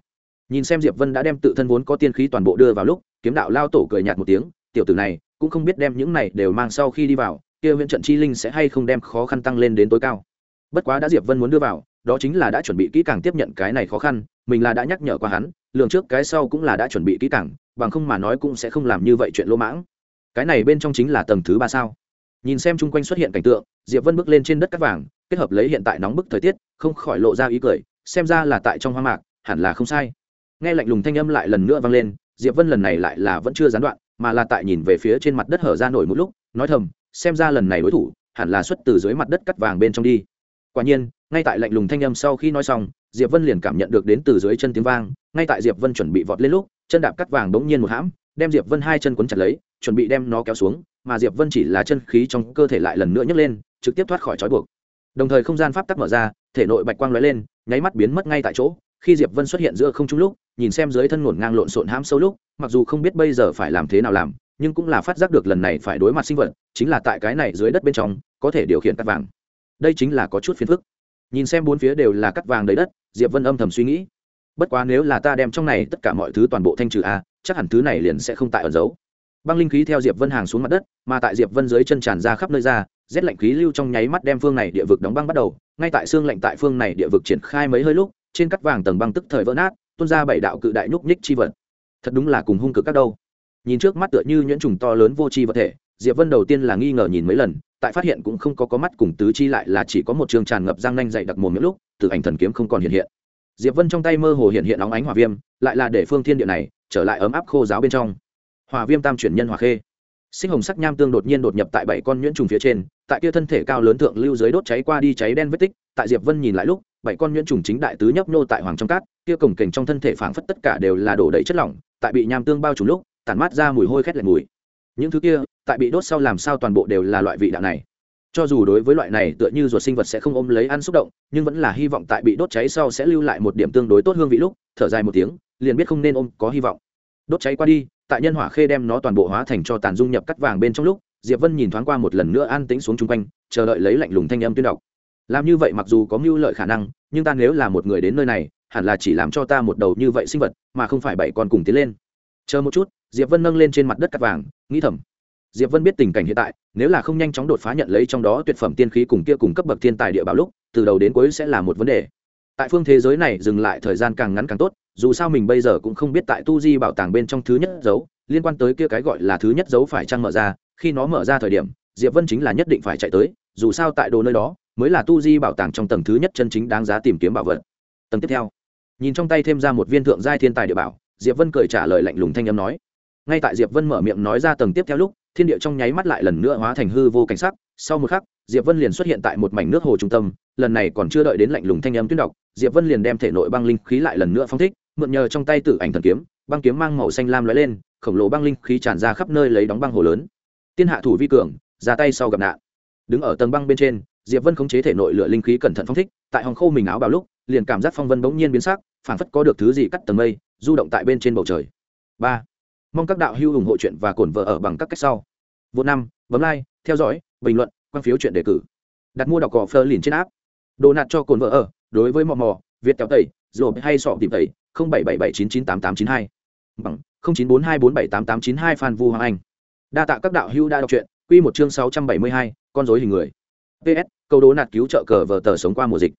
Nhìn xem diệp vân đã đem tự thân vốn có tiên khí toàn bộ đưa vào lúc, kiếm đạo lao tổ cười nhạt một tiếng, tiểu tử này, cũng không biết đem những này đều mang sau khi đi vào, kia huyện trận chi linh sẽ hay không đem khó khăn tăng lên đến tối cao. Bất quá đã diệp vân muốn đưa vào, đó chính là đã chuẩn bị kỹ càng tiếp nhận cái này khó khăn, mình là đã nhắc nhở qua hắn, lường trước cái sau cũng là đã chuẩn bị kỹ càng, bằng không mà nói cũng sẽ không làm như vậy chuyện lỗ mãng. Cái này bên trong chính là tầng thứ ba sao? Nhìn xem chung quanh xuất hiện cảnh tượng, diệp vân bước lên trên đất cắt vàng kết hợp lấy hiện tại nóng bức thời tiết, không khỏi lộ ra ý cười, xem ra là tại trong hoa mạc, hẳn là không sai. Nghe lạnh lùng thanh âm lại lần nữa vang lên, diệp vân lần này lại là vẫn chưa gián đoạn, mà là tại nhìn về phía trên mặt đất hở ra nổi một lúc, nói thầm, xem ra lần này đối thủ, hẳn là xuất từ dưới mặt đất cắt vàng bên trong đi. Quả nhiên, ngay tại lạnh lùng thanh âm sau khi nói xong, diệp vân liền cảm nhận được đến từ dưới chân tiếng vang, ngay tại diệp vân chuẩn bị vọt lên lúc, chân đạp cắt vàng bỗng nhiên một hãm, đem diệp vân hai chân quấn chặt lấy, chuẩn bị đem nó kéo xuống, mà diệp vân chỉ là chân khí trong cơ thể lại lần nữa nhấc lên, trực tiếp thoát khỏi trói buộc đồng thời không gian pháp tắc mở ra, thể nội bạch quang lóe lên, nháy mắt biến mất ngay tại chỗ. Khi diệp vân xuất hiện giữa không trung lúc, nhìn xem dưới thân ngổn ngang lộn xộn hãm sâu lúc, mặc dù không biết bây giờ phải làm thế nào làm, nhưng cũng là phát giác được lần này phải đối mặt sinh vật, chính là tại cái này dưới đất bên trong, có thể điều khiển cắt vàng. Đây chính là có chút phiền phức. Nhìn xem bốn phía đều là cắt vàng đầy đất, diệp vân âm thầm suy nghĩ. Bất quá nếu là ta đem trong này tất cả mọi thứ toàn bộ thanh trừ a, chắc hẳn thứ này liền sẽ không tại ẩn giấu. Băng linh khí theo diệp vân hàng xuống mặt đất, mà tại diệp vân dưới chân tràn ra khắp nơi ra rét lạnh khí lưu trong nháy mắt đem phương này địa vực đóng băng bắt đầu, ngay tại xương lạnh tại phương này địa vực triển khai mấy hơi lúc, trên cắt vàng tầng băng tức thời vỡ nát, tuôn ra bảy đạo cự đại nhúc nhích chi vật. Thật đúng là cùng hung cực các đâu. Nhìn trước mắt tựa như nhuyễn trùng to lớn vô tri vật thể, diệp vân đầu tiên là nghi ngờ nhìn mấy lần, tại phát hiện cũng không có có mắt cùng tứ chi lại là chỉ có một trường tràn ngập răng nanh dày đặc mồm những lúc, từ ảnh thần kiếm không còn hiện hiện. Diệp vân trong tay mơ hồ hiện hiện óng ánh hỏa viêm, lại là để phương thiên địa này trở lại ấm áp khô giáo bên trong. Hỏa viêm tam chuyển nhân hỏa khê sinh hồng sắc nham tương đột nhiên đột nhập tại bảy con nhuyễn trùng phía trên, tại kia thân thể cao lớn thượng lưu dưới đốt cháy qua đi cháy đen vết tích, tại diệp vân nhìn lại lúc, bảy con nhuyễn trùng chính đại tứ nhấp nhô tại hoàng trong cát, kia cổng kềnh trong thân thể phảng phất tất cả đều là đổ đầy chất lỏng, tại bị nham tương bao trùm lúc, tản mát ra mùi hôi khét lẹt mùi. Những thứ kia, tại bị đốt sau làm sao toàn bộ đều là loại vị đạo này. Cho dù đối với loại này tựa như ruột sinh vật sẽ không ôm lấy ăn xúc động, nhưng vẫn là hy vọng tại bị đốt cháy sau sẽ lưu lại một điểm tương đối tốt hương vị lúc, thở dài một tiếng, liền biết không nên ôm, có hy vọng đốt cháy qua đi, tại nhân hỏa khê đem nó toàn bộ hóa thành cho tàn dung nhập cắt vàng bên trong lúc, diệp vân nhìn thoáng qua một lần nữa an tĩnh xuống chung quanh, chờ đợi lấy lạnh lùng thanh âm tuyên đọc. Làm như vậy mặc dù có mưu lợi khả năng, nhưng ta nếu là một người đến nơi này, hẳn là chỉ làm cho ta một đầu như vậy sinh vật, mà không phải bảy con cùng tiến lên. Chờ một chút, diệp vân nâng lên trên mặt đất cắt vàng, nghĩ thầm. Diệp vân biết tình cảnh hiện tại, nếu là không nhanh chóng đột phá nhận lấy trong đó tuyệt phẩm tiên khí cùng kia cùng cấp bậc thiên tài địa bảo lúc, từ đầu đến cuối sẽ là một vấn đề tại phương thế giới này dừng lại thời gian càng ngắn càng tốt, dù sao mình bây giờ cũng không biết tại tu di bảo tàng bên trong thứ nhất dấu, liên quan tới kia cái gọi là thứ nhất dấu phải trăng mở ra, khi nó mở ra thời điểm, diệp vân chính là nhất định phải chạy tới, dù sao tại đồ nơi đó, mới là tu di bảo tàng trong tầng thứ nhất chân chính đáng giá tìm kiếm bảo vật. Tầng tiếp theo, nhìn trong tay thêm ra một viên thượng giai thiên tài địa bảo, diệp vân cười trả lời lạnh lùng thanh âm nói. Ngay tại diệp vân mở miệng nói ra tầng tiếp theo lúc thiên địa trong nháy mắt lại lần nữa hóa thành hư vô cảnh sắc. Sau một khắc, diệp vân liền xuất hiện tại một mảnh nước hồ trung tâm. Lần này còn chưa đợi đến lạnh lùng thanh âm tuyên đọc, diệp vân liền đem thể nội băng linh khí lại lần nữa phong thích, mượn nhờ trong tay tử ảnh thần kiếm, băng kiếm mang màu xanh lam lóe lên, khổng lồ băng linh khí tràn ra khắp nơi lấy đóng băng hồ lớn. Tiên hạ thủ vi cường, ra tay sau gặp nạn. Đứng ở tầng băng bên trên, diệp vân khống chế thể nội lửa linh khí cẩn thận phong thích, tại hòng khô mình áo bào lúc, liền cảm giác phong vân bỗng nhiên biến sắc, phảng phất có được thứ gì cắt tầng mây, du động tại bên trên bầu trời. Ba mong các đạo hữu ủng hộ chuyện và cổn vợ ở bằng các cách sau. Vô năm, bấm like, theo dõi, bình luận, quan phiếu chuyện đề cử. Đặt mua đọc cỏ phơ liền trên app. Đồ nạt cho cồn vợ ở, đối với mò mò, việt kéo tẩy rồi hay sọ tìm tẩy, không bảy bảy bảy chín chín tám tám chín hai. Bằng, không chín bốn hai bốn bảy tám tám chín hai phan vu hoàng anh. Đa tạ các đạo hữu đã đọc truyện, quy một chương sáu trăm bảy mươi hai, con rối hình người. Ps câu đố nạt cứu trợ cờ vờ tờ sống qua mùa dịch.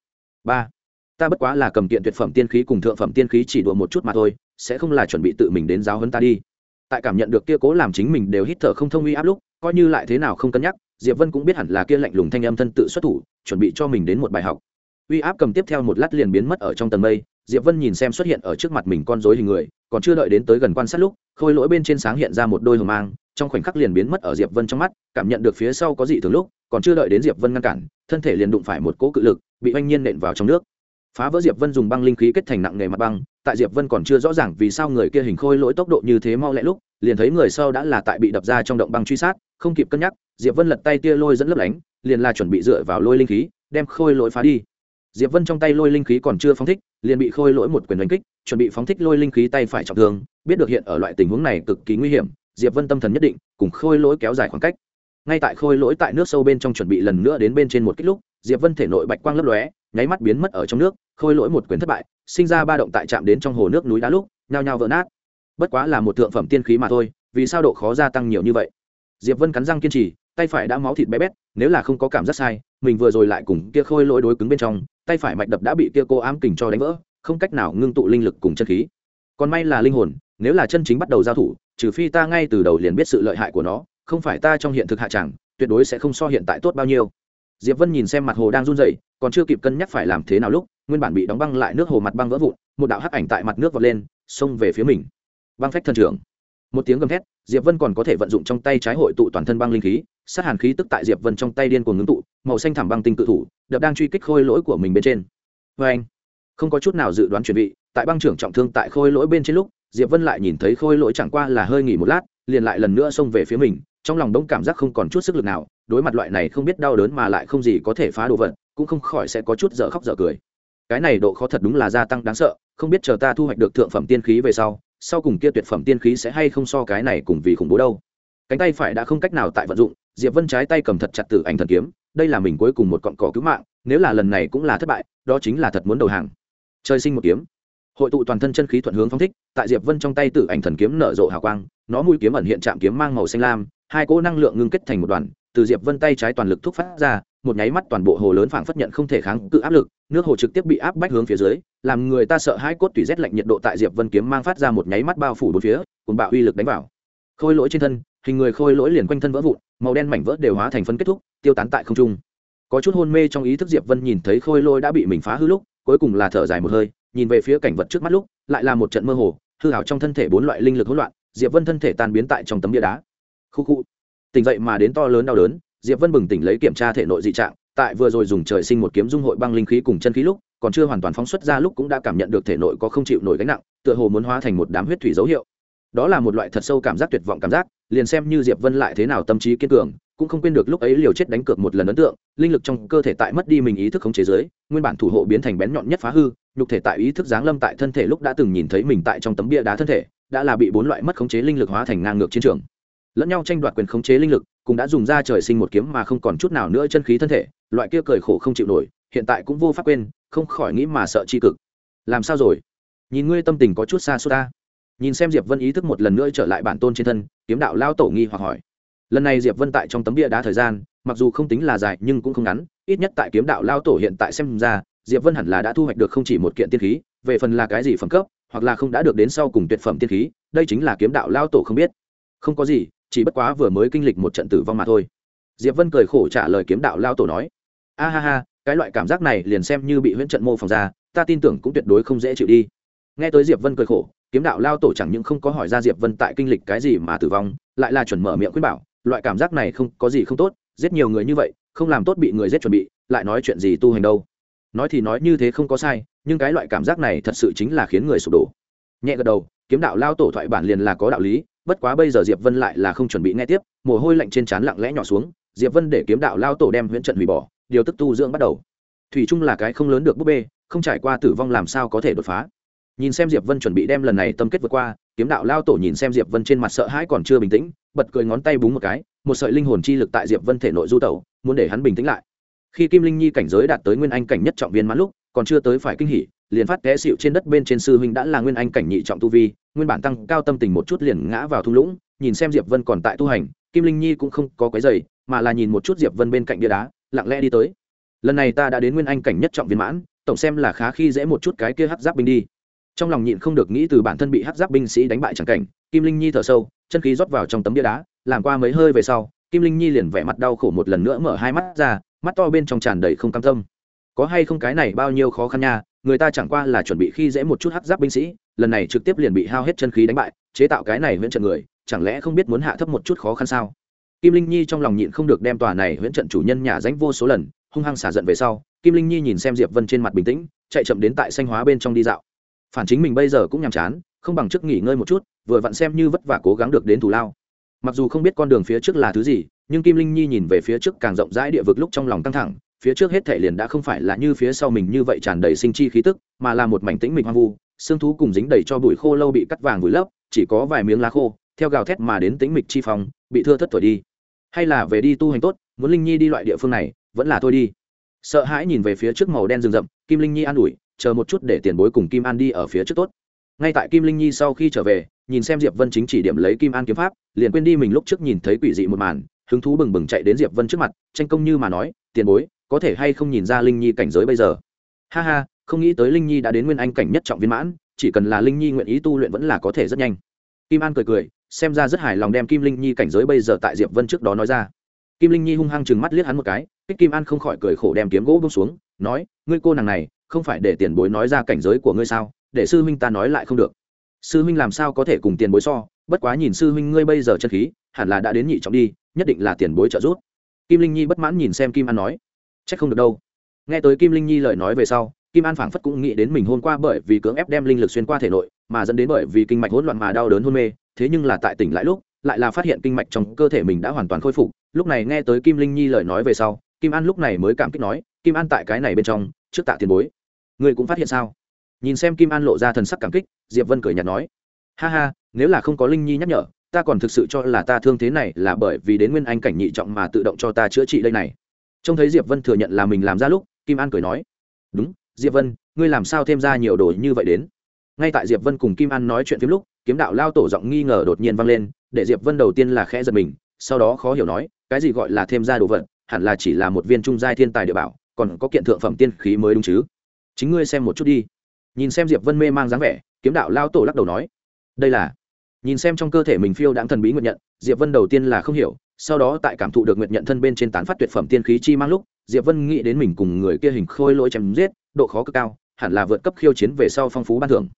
Ba, ta bất quá là cầm kiện tuyệt phẩm tiên khí cùng thượng phẩm tiên khí chỉ đùa một chút mà thôi, sẽ không là chuẩn bị tự mình đến giáo hơn ta đi tại cảm nhận được kia cố làm chính mình đều hít thở không thông uy áp lúc, coi như lại thế nào không cân nhắc, diệp vân cũng biết hẳn là kia lạnh lùng thanh âm thân tự xuất thủ, chuẩn bị cho mình đến một bài học. Uy áp cầm tiếp theo một lát liền biến mất ở trong tầng mây, diệp vân nhìn xem xuất hiện ở trước mặt mình con rối hình người, còn chưa đợi đến tới gần quan sát lúc, khôi lỗi bên trên sáng hiện ra một đôi hờ mang, trong khoảnh khắc liền biến mất ở diệp vân trong mắt, cảm nhận được phía sau có gì thường lúc, còn chưa đợi đến diệp vân ngăn cản, thân thể liền đụng phải một cỗ cự lực, bị oanh nhiên nện vào trong nước phá vỡ diệp vân dùng băng linh khí kết thành nặng nghề mặt băng, tại diệp vân còn chưa rõ ràng vì sao người kia hình khôi lỗi tốc độ như thế mau lẹ lúc, liền thấy người sau đã là tại bị đập ra trong động băng truy sát, không kịp cân nhắc, diệp vân lật tay tia lôi dẫn lấp lánh, liền là chuẩn bị dựa vào lôi linh khí, đem khôi lỗi phá đi. Diệp vân trong tay lôi linh khí còn chưa phóng thích, liền bị khôi lỗi một quyền đánh kích, chuẩn bị phóng thích lôi linh khí tay phải trọng thương, biết được hiện ở loại tình huống này cực kỳ nguy hiểm, diệp vân tâm thần nhất định, cùng khôi lỗi kéo dài khoảng cách. Ngay tại khôi lỗi tại nước sâu bên trong chuẩn bị lần nữa đến bên trên một kích lúc, diệp vân thể nội bạch quang lấp lóe nháy mắt biến mất ở trong nước, khôi lỗi một quyền thất bại, sinh ra ba động tại chạm đến trong hồ nước núi đá lúc, nhao nhao vỡ nát. Bất quá là một thượng phẩm tiên khí mà thôi, vì sao độ khó gia tăng nhiều như vậy? Diệp vân cắn răng kiên trì, tay phải đã máu thịt bé bét, nếu là không có cảm giác sai, mình vừa rồi lại cùng kia khôi lỗi đối cứng bên trong, tay phải mạch đập đã bị kia cô ám kình cho đánh vỡ, không cách nào ngưng tụ linh lực cùng chân khí. Còn may là linh hồn, nếu là chân chính bắt đầu giao thủ, trừ phi ta ngay từ đầu liền biết sự lợi hại của nó, không phải ta trong hiện thực hạ chẳng, tuyệt đối sẽ không so hiện tại tốt bao nhiêu diệp vân nhìn xem mặt hồ đang run rẩy, còn chưa kịp cân nhắc phải làm thế nào lúc, nguyên bản bị đóng băng lại nước hồ mặt băng vỡ vụn, một đạo hắc ảnh tại mặt nước vọt lên, xông về phía mình. Băng phách thân trưởng. Một tiếng gầm thét, diệp vân còn có thể vận dụng trong tay trái hội tụ toàn thân băng linh khí, sát hàn khí tức tại diệp vân trong tay điên cuồng ngưng tụ, màu xanh thảm băng tinh cự thủ, đập đang truy kích khôi lỗi của mình bên trên. Vê anh, không có chút nào dự đoán chuẩn bị, tại băng trưởng trọng thương tại khôi lỗi bên trên lúc, diệp vân lại nhìn thấy khôi lỗi chẳng qua là hơi nghỉ một lát, liền lại lần nữa xông về phía mình trong lòng đông cảm giác không còn chút sức lực nào, đối mặt loại này không biết đau đớn mà lại không gì có thể phá đồ vật, cũng không khỏi sẽ có chút dở khóc dở cười. Cái này độ khó thật đúng là gia tăng đáng sợ, không biết chờ ta thu hoạch được thượng phẩm tiên khí về sau sau cùng kia tuyệt phẩm tiên khí sẽ hay không so cái này cùng vì khủng bố đâu. Cánh tay phải đã không cách nào tại vận dụng, diệp vân trái tay cầm thật chặt tử ảnh thần kiếm, đây là mình cuối cùng một cọn cỏ cứu mạng, nếu là lần này cũng là thất bại, đó chính là thật muốn đầu hàng. Chơi sinh một kiếm. Hội tụ toàn thân chân khí thuận hướng phong thích, tại diệp vân trong tay tử ảnh thần kiếm nở rộ hào quang, nó mũi kiếm ẩn hiện chạm kiếm mang màu xanh lam hai cỗ năng lượng ngưng kết thành một đoàn, từ diệp vân tay trái toàn lực thúc phát ra, một nháy mắt toàn bộ hồ lớn phảng phất nhận không thể kháng cự áp lực, nước hồ trực tiếp bị áp bách hướng phía dưới, làm người ta sợ hãi cốt tủy rét lạnh nhiệt độ tại diệp vân kiếm mang phát ra một nháy mắt bao phủ bốn phía cùng bạo uy lực đánh vào. Khôi lỗi trên thân, hình người khôi lỗi liền quanh thân vỡ vụn, màu đen mảnh vỡ đều hóa thành phân kết thúc, tiêu tán tại không trung. Có chút hôn mê trong ý thức diệp vân nhìn thấy khôi lỗi đã bị mình phá hư lúc, cuối cùng là thở dài một hơi, nhìn về phía cảnh vật trước mắt lúc, lại là một trận mơ hồ, hư hảo trong thân thể bốn loại linh lực hỗn loạn, diệp vân thân thể tan biến tại trong tấm bia đá khu khu. Tỉnh dậy mà đến to lớn đau đớn, diệp vân bừng tỉnh lấy kiểm tra thể nội dị trạng, tại vừa rồi dùng trời sinh một kiếm dung hội băng linh khí cùng chân khí lúc, còn chưa hoàn toàn phóng xuất ra lúc cũng đã cảm nhận được thể nội có không chịu nổi gánh nặng, tựa hồ muốn hóa thành một đám huyết thủy dấu hiệu. Đó là một loại thật sâu cảm giác tuyệt vọng cảm giác, liền xem như diệp vân lại thế nào tâm trí kiên cường, cũng không quên được lúc ấy liều chết đánh cược một lần ấn tượng, linh lực trong cơ thể tại mất đi mình ý thức khống chế giới nguyên bản thủ hộ biến thành bén nhọn nhất phá hư, nhục thể tại ý thức giáng lâm tại thân thể lúc đã từng nhìn thấy mình tại trong tấm bia đá thân thể, đã là bị bốn loại mất khống chế linh lực hóa thành ngang ngược chiến trường lẫn nhau tranh đoạt quyền khống chế linh lực, cũng đã dùng ra trời sinh một kiếm mà không còn chút nào nữa chân khí thân thể, loại kia cười khổ không chịu nổi, hiện tại cũng vô pháp quên, không khỏi nghĩ mà sợ chi cực. Làm sao rồi? Nhìn ngươi tâm tình có chút xa xôi ta. Nhìn xem diệp vân ý thức một lần nữa trở lại bản tôn trên thân, kiếm đạo lao tổ nghi hoặc hỏi. Lần này diệp vân tại trong tấm bia đá thời gian, mặc dù không tính là dài nhưng cũng không ngắn, ít nhất tại kiếm đạo lao tổ hiện tại xem ra, diệp vân hẳn là đã thu hoạch được không chỉ một kiện tiên khí, về phần là cái gì phẩm cấp, hoặc là không đã được đến sau cùng tuyệt phẩm tiên khí, đây chính là kiếm đạo lao tổ không biết. Không có gì chỉ bất quá vừa mới kinh lịch một trận tử vong mà thôi. Diệp vân cười khổ trả lời kiếm đạo lao tổ nói, a ha ha, cái loại cảm giác này liền xem như bị huyễn trận mô phỏng ra, ta tin tưởng cũng tuyệt đối không dễ chịu đi. Nghe tới diệp vân cười khổ, kiếm đạo lao tổ chẳng những không có hỏi ra diệp vân tại kinh lịch cái gì mà tử vong, lại là chuẩn mở miệng khuyên bảo, loại cảm giác này không, có gì không tốt, giết nhiều người như vậy, không làm tốt bị người giết chuẩn bị, lại nói chuyện gì tu hành đâu? Nói thì nói như thế không có sai, nhưng cái loại cảm giác này thật sự chính là khiến người sụp đổ. Nhẹ gật đầu, kiếm đạo lao tổ thoại bản liền là có đạo lý bất quá bây giờ diệp vân lại là không chuẩn bị nghe tiếp, mồ hôi lạnh trên trán lặng lẽ nhỏ xuống, diệp vân để kiếm đạo lao tổ đem huyễn trận hủy bỏ, điều tức tu dưỡng bắt đầu. Thủy chung là cái không lớn được búp bê, không trải qua tử vong làm sao có thể đột phá. Nhìn xem diệp vân chuẩn bị đem lần này tâm kết vượt qua, kiếm đạo lao tổ nhìn xem diệp vân trên mặt sợ hãi còn chưa bình tĩnh, bật cười ngón tay búng một cái, một sợi linh hồn chi lực tại diệp vân thể nội du tẩu, muốn để hắn bình tĩnh lại. Khi kim linh nhi cảnh giới đạt tới nguyên anh cảnh nhất trọng viên mãn lúc, còn chưa tới phải kinh hỉ, liền phát té xịu trên đất bên trên sư huynh đã là nguyên anh cảnh nhị trọng tu vi nguyên bản tăng cao tâm tình một chút liền ngã vào thung lũng, nhìn xem diệp vân còn tại tu hành, kim linh nhi cũng không có cái giày mà là nhìn một chút diệp vân bên cạnh bia đá, lặng lẽ đi tới. Lần này ta đã đến nguyên anh cảnh nhất trọng viên mãn, tổng xem là khá khi dễ một chút cái kia hắc giáp binh đi. Trong lòng nhịn không được nghĩ từ bản thân bị hắc giáp binh sĩ đánh bại chẳng cảnh, kim linh nhi thở sâu, chân khí rót vào trong tấm bia đá, làm qua mấy hơi về sau, kim linh nhi liền vẻ mặt đau khổ một lần nữa mở hai mắt ra, mắt to bên trong tràn đầy không cam tâm. Có hay không cái này bao nhiêu khó khăn nha người ta chẳng qua là chuẩn bị khi dễ một chút hắc giáp binh sĩ, lần này trực tiếp liền bị hao hết chân khí đánh bại, chế tạo cái này huyễn trận người, chẳng lẽ không biết muốn hạ thấp một chút khó khăn sao? Kim linh nhi trong lòng nhịn không được đem tòa này huyễn trận chủ nhân nhà danh vô số lần, hung hăng xả giận về sau, kim linh nhi nhìn xem diệp vân trên mặt bình tĩnh, chạy chậm đến tại xanh hóa bên trong đi dạo. Phản chính mình bây giờ cũng nhàm chán, không bằng trước nghỉ ngơi một chút, vừa vặn xem như vất vả cố gắng được đến thủ lao. Mặc dù không biết con đường phía trước là thứ gì, nhưng kim linh nhi nhìn về phía trước càng rộng rãi địa vực lúc trong lòng căng thẳng phía trước hết thể liền đã không phải là như phía sau mình như vậy tràn đầy sinh chi khí tức, mà là một mảnh tĩnh mịch hoang vu, xương thú cùng dính đầy cho bụi khô lâu bị cắt vàng vùi lấp, chỉ có vài miếng lá khô, theo gào thét mà đến tĩnh mịch chi phòng bị thưa thất thổi đi. Hay là về đi tu hành tốt, muốn linh nhi đi loại địa phương này, vẫn là thôi đi. Sợ hãi nhìn về phía trước màu đen rừng rậm, kim linh nhi an ủi, chờ một chút để tiền bối cùng kim an đi ở phía trước tốt. Ngay tại kim linh nhi sau khi trở về, nhìn xem diệp vân chính chỉ điểm lấy kim an kiếm pháp, liền quên đi mình lúc trước nhìn thấy quỷ dị một màn, hứng thú bừng bừng chạy đến diệp vân trước mặt, tranh công như mà nói, tiền bối có thể hay không nhìn ra linh nhi cảnh giới bây giờ? Ha ha, không nghĩ tới linh nhi đã đến nguyên anh cảnh nhất trọng viên mãn, chỉ cần là linh nhi nguyện ý tu luyện vẫn là có thể rất nhanh. Kim an cười cười, xem ra rất hài lòng đem kim linh nhi cảnh giới bây giờ tại diệp vân trước đó nói ra. Kim linh nhi hung hăng chừng mắt liếc hắn một cái, kích kim an không khỏi cười khổ đem kiếm gỗ bông xuống, nói, ngươi cô nàng này, không phải để tiền bối nói ra cảnh giới của ngươi sao? Để sư huynh ta nói lại không được. Sư huynh làm sao có thể cùng tiền bối so? Bất quá nhìn sư huynh ngươi bây giờ chân khí, hẳn là đã đến nhị trọng đi, nhất định là tiền bối trợ giúp. Kim linh nhi bất mãn nhìn xem kim an nói chắc không được đâu. Nghe tới kim linh nhi lời nói về sau, kim an phảng phất cũng nghĩ đến mình hôm qua bởi vì cưỡng ép đem linh lực xuyên qua thể nội, mà dẫn đến bởi vì kinh mạch hỗn loạn mà đau đớn hôn mê, thế nhưng là tại tỉnh lại lúc, lại là phát hiện kinh mạch trong cơ thể mình đã hoàn toàn khôi phục. Lúc này nghe tới kim linh nhi lời nói về sau, kim an lúc này mới cảm kích nói, kim an tại cái này bên trong, trước tạ tiền bối. Người cũng phát hiện sao? Nhìn xem kim an lộ ra thần sắc cảm kích, diệp vân cười nhạt nói, ha ha, nếu là không có linh nhi nhắc nhở, ta còn thực sự cho là ta thương thế này là bởi vì đến nguyên anh cảnh nhị trọng mà tự động cho ta chữa trị đây này trông thấy diệp vân thừa nhận là mình làm ra lúc, kim an cười nói, đúng, diệp vân, ngươi làm sao thêm ra nhiều đồ như vậy đến? Ngay tại diệp vân cùng kim an nói chuyện phim lúc, kiếm đạo lao tổ giọng nghi ngờ đột nhiên vang lên, để diệp vân đầu tiên là khẽ giật mình, sau đó khó hiểu nói, cái gì gọi là thêm ra đồ vật, hẳn là chỉ là một viên trung giai thiên tài địa bảo, còn có kiện thượng phẩm tiên khí mới đúng chứ? Chính ngươi xem một chút đi. Nhìn xem diệp vân mê mang dáng vẻ, kiếm đạo lao tổ lắc đầu nói, đây là. Nhìn xem trong cơ thể mình phiêu đáng thần bí nguyện nhận, diệp vân đầu tiên là không hiểu sau đó tại cảm thụ được nguyện nhận thân bên trên tán phát tuyệt phẩm tiên khí chi mang lúc, diệp vân nghĩ đến mình cùng người kia hình khôi lỗi chém giết, độ khó cực cao, hẳn là vượt cấp khiêu chiến về sau phong phú ban thưởng.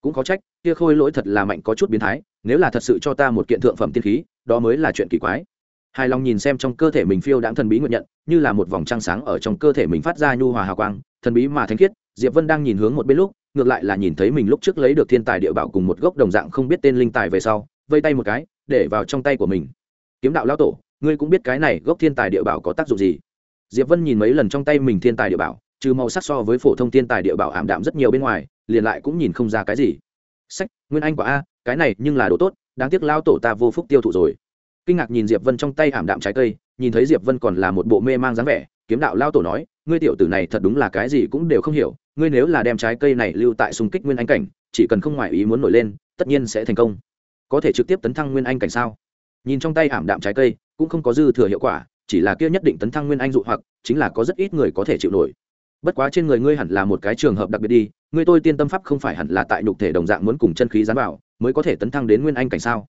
Cũng có trách, kia khôi lỗi thật là mạnh có chút biến thái, nếu là thật sự cho ta một kiện thượng phẩm tiên khí, đó mới là chuyện kỳ quái. Hài lòng nhìn xem trong cơ thể mình phiêu đãng thần bí nguyện nhận, như là một vòng trăng sáng ở trong cơ thể mình phát ra nhu hòa hào quang, thần bí mà thánh khiết, diệp vân đang nhìn hướng một bên lúc, ngược lại là nhìn thấy mình lúc trước lấy được thiên tài địa bảo cùng một gốc đồng dạng không biết tên linh tài về sau, vây tay một cái, để vào trong tay của mình kiếm đạo lão tổ, ngươi cũng biết cái này gốc thiên tài địa bảo có tác dụng gì. Diệp vân nhìn mấy lần trong tay mình thiên tài địa bảo, trừ màu sắc so với phổ thông thiên tài địa bảo ảm đạm rất nhiều bên ngoài, liền lại cũng nhìn không ra cái gì. Sách, nguyên anh quả a, cái này nhưng là đồ tốt, đáng tiếc lao tổ ta vô phúc tiêu thụ rồi. Kinh ngạc nhìn diệp vân trong tay ảm đạm trái cây, nhìn thấy diệp vân còn là một bộ mê mang dáng vẻ, kiếm đạo lao tổ nói, ngươi tiểu tử này thật đúng là cái gì cũng đều không hiểu, ngươi nếu là đem trái cây này lưu tại xung kích nguyên anh cảnh, chỉ cần không ngoại ý muốn nổi lên, tất nhiên sẽ thành công. Có thể trực tiếp tấn thăng nguyên anh cảnh sao? Nhìn trong tay ảm đạm trái cây, cũng không có dư thừa hiệu quả, chỉ là kia nhất định tấn thăng nguyên anh dụ hoặc, chính là có rất ít người có thể chịu nổi. Bất quá trên người ngươi hẳn là một cái trường hợp đặc biệt đi, ngươi tôi tiên tâm pháp không phải hẳn là tại nhục thể đồng dạng muốn cùng chân khí gián vào mới có thể tấn thăng đến nguyên anh cảnh sao?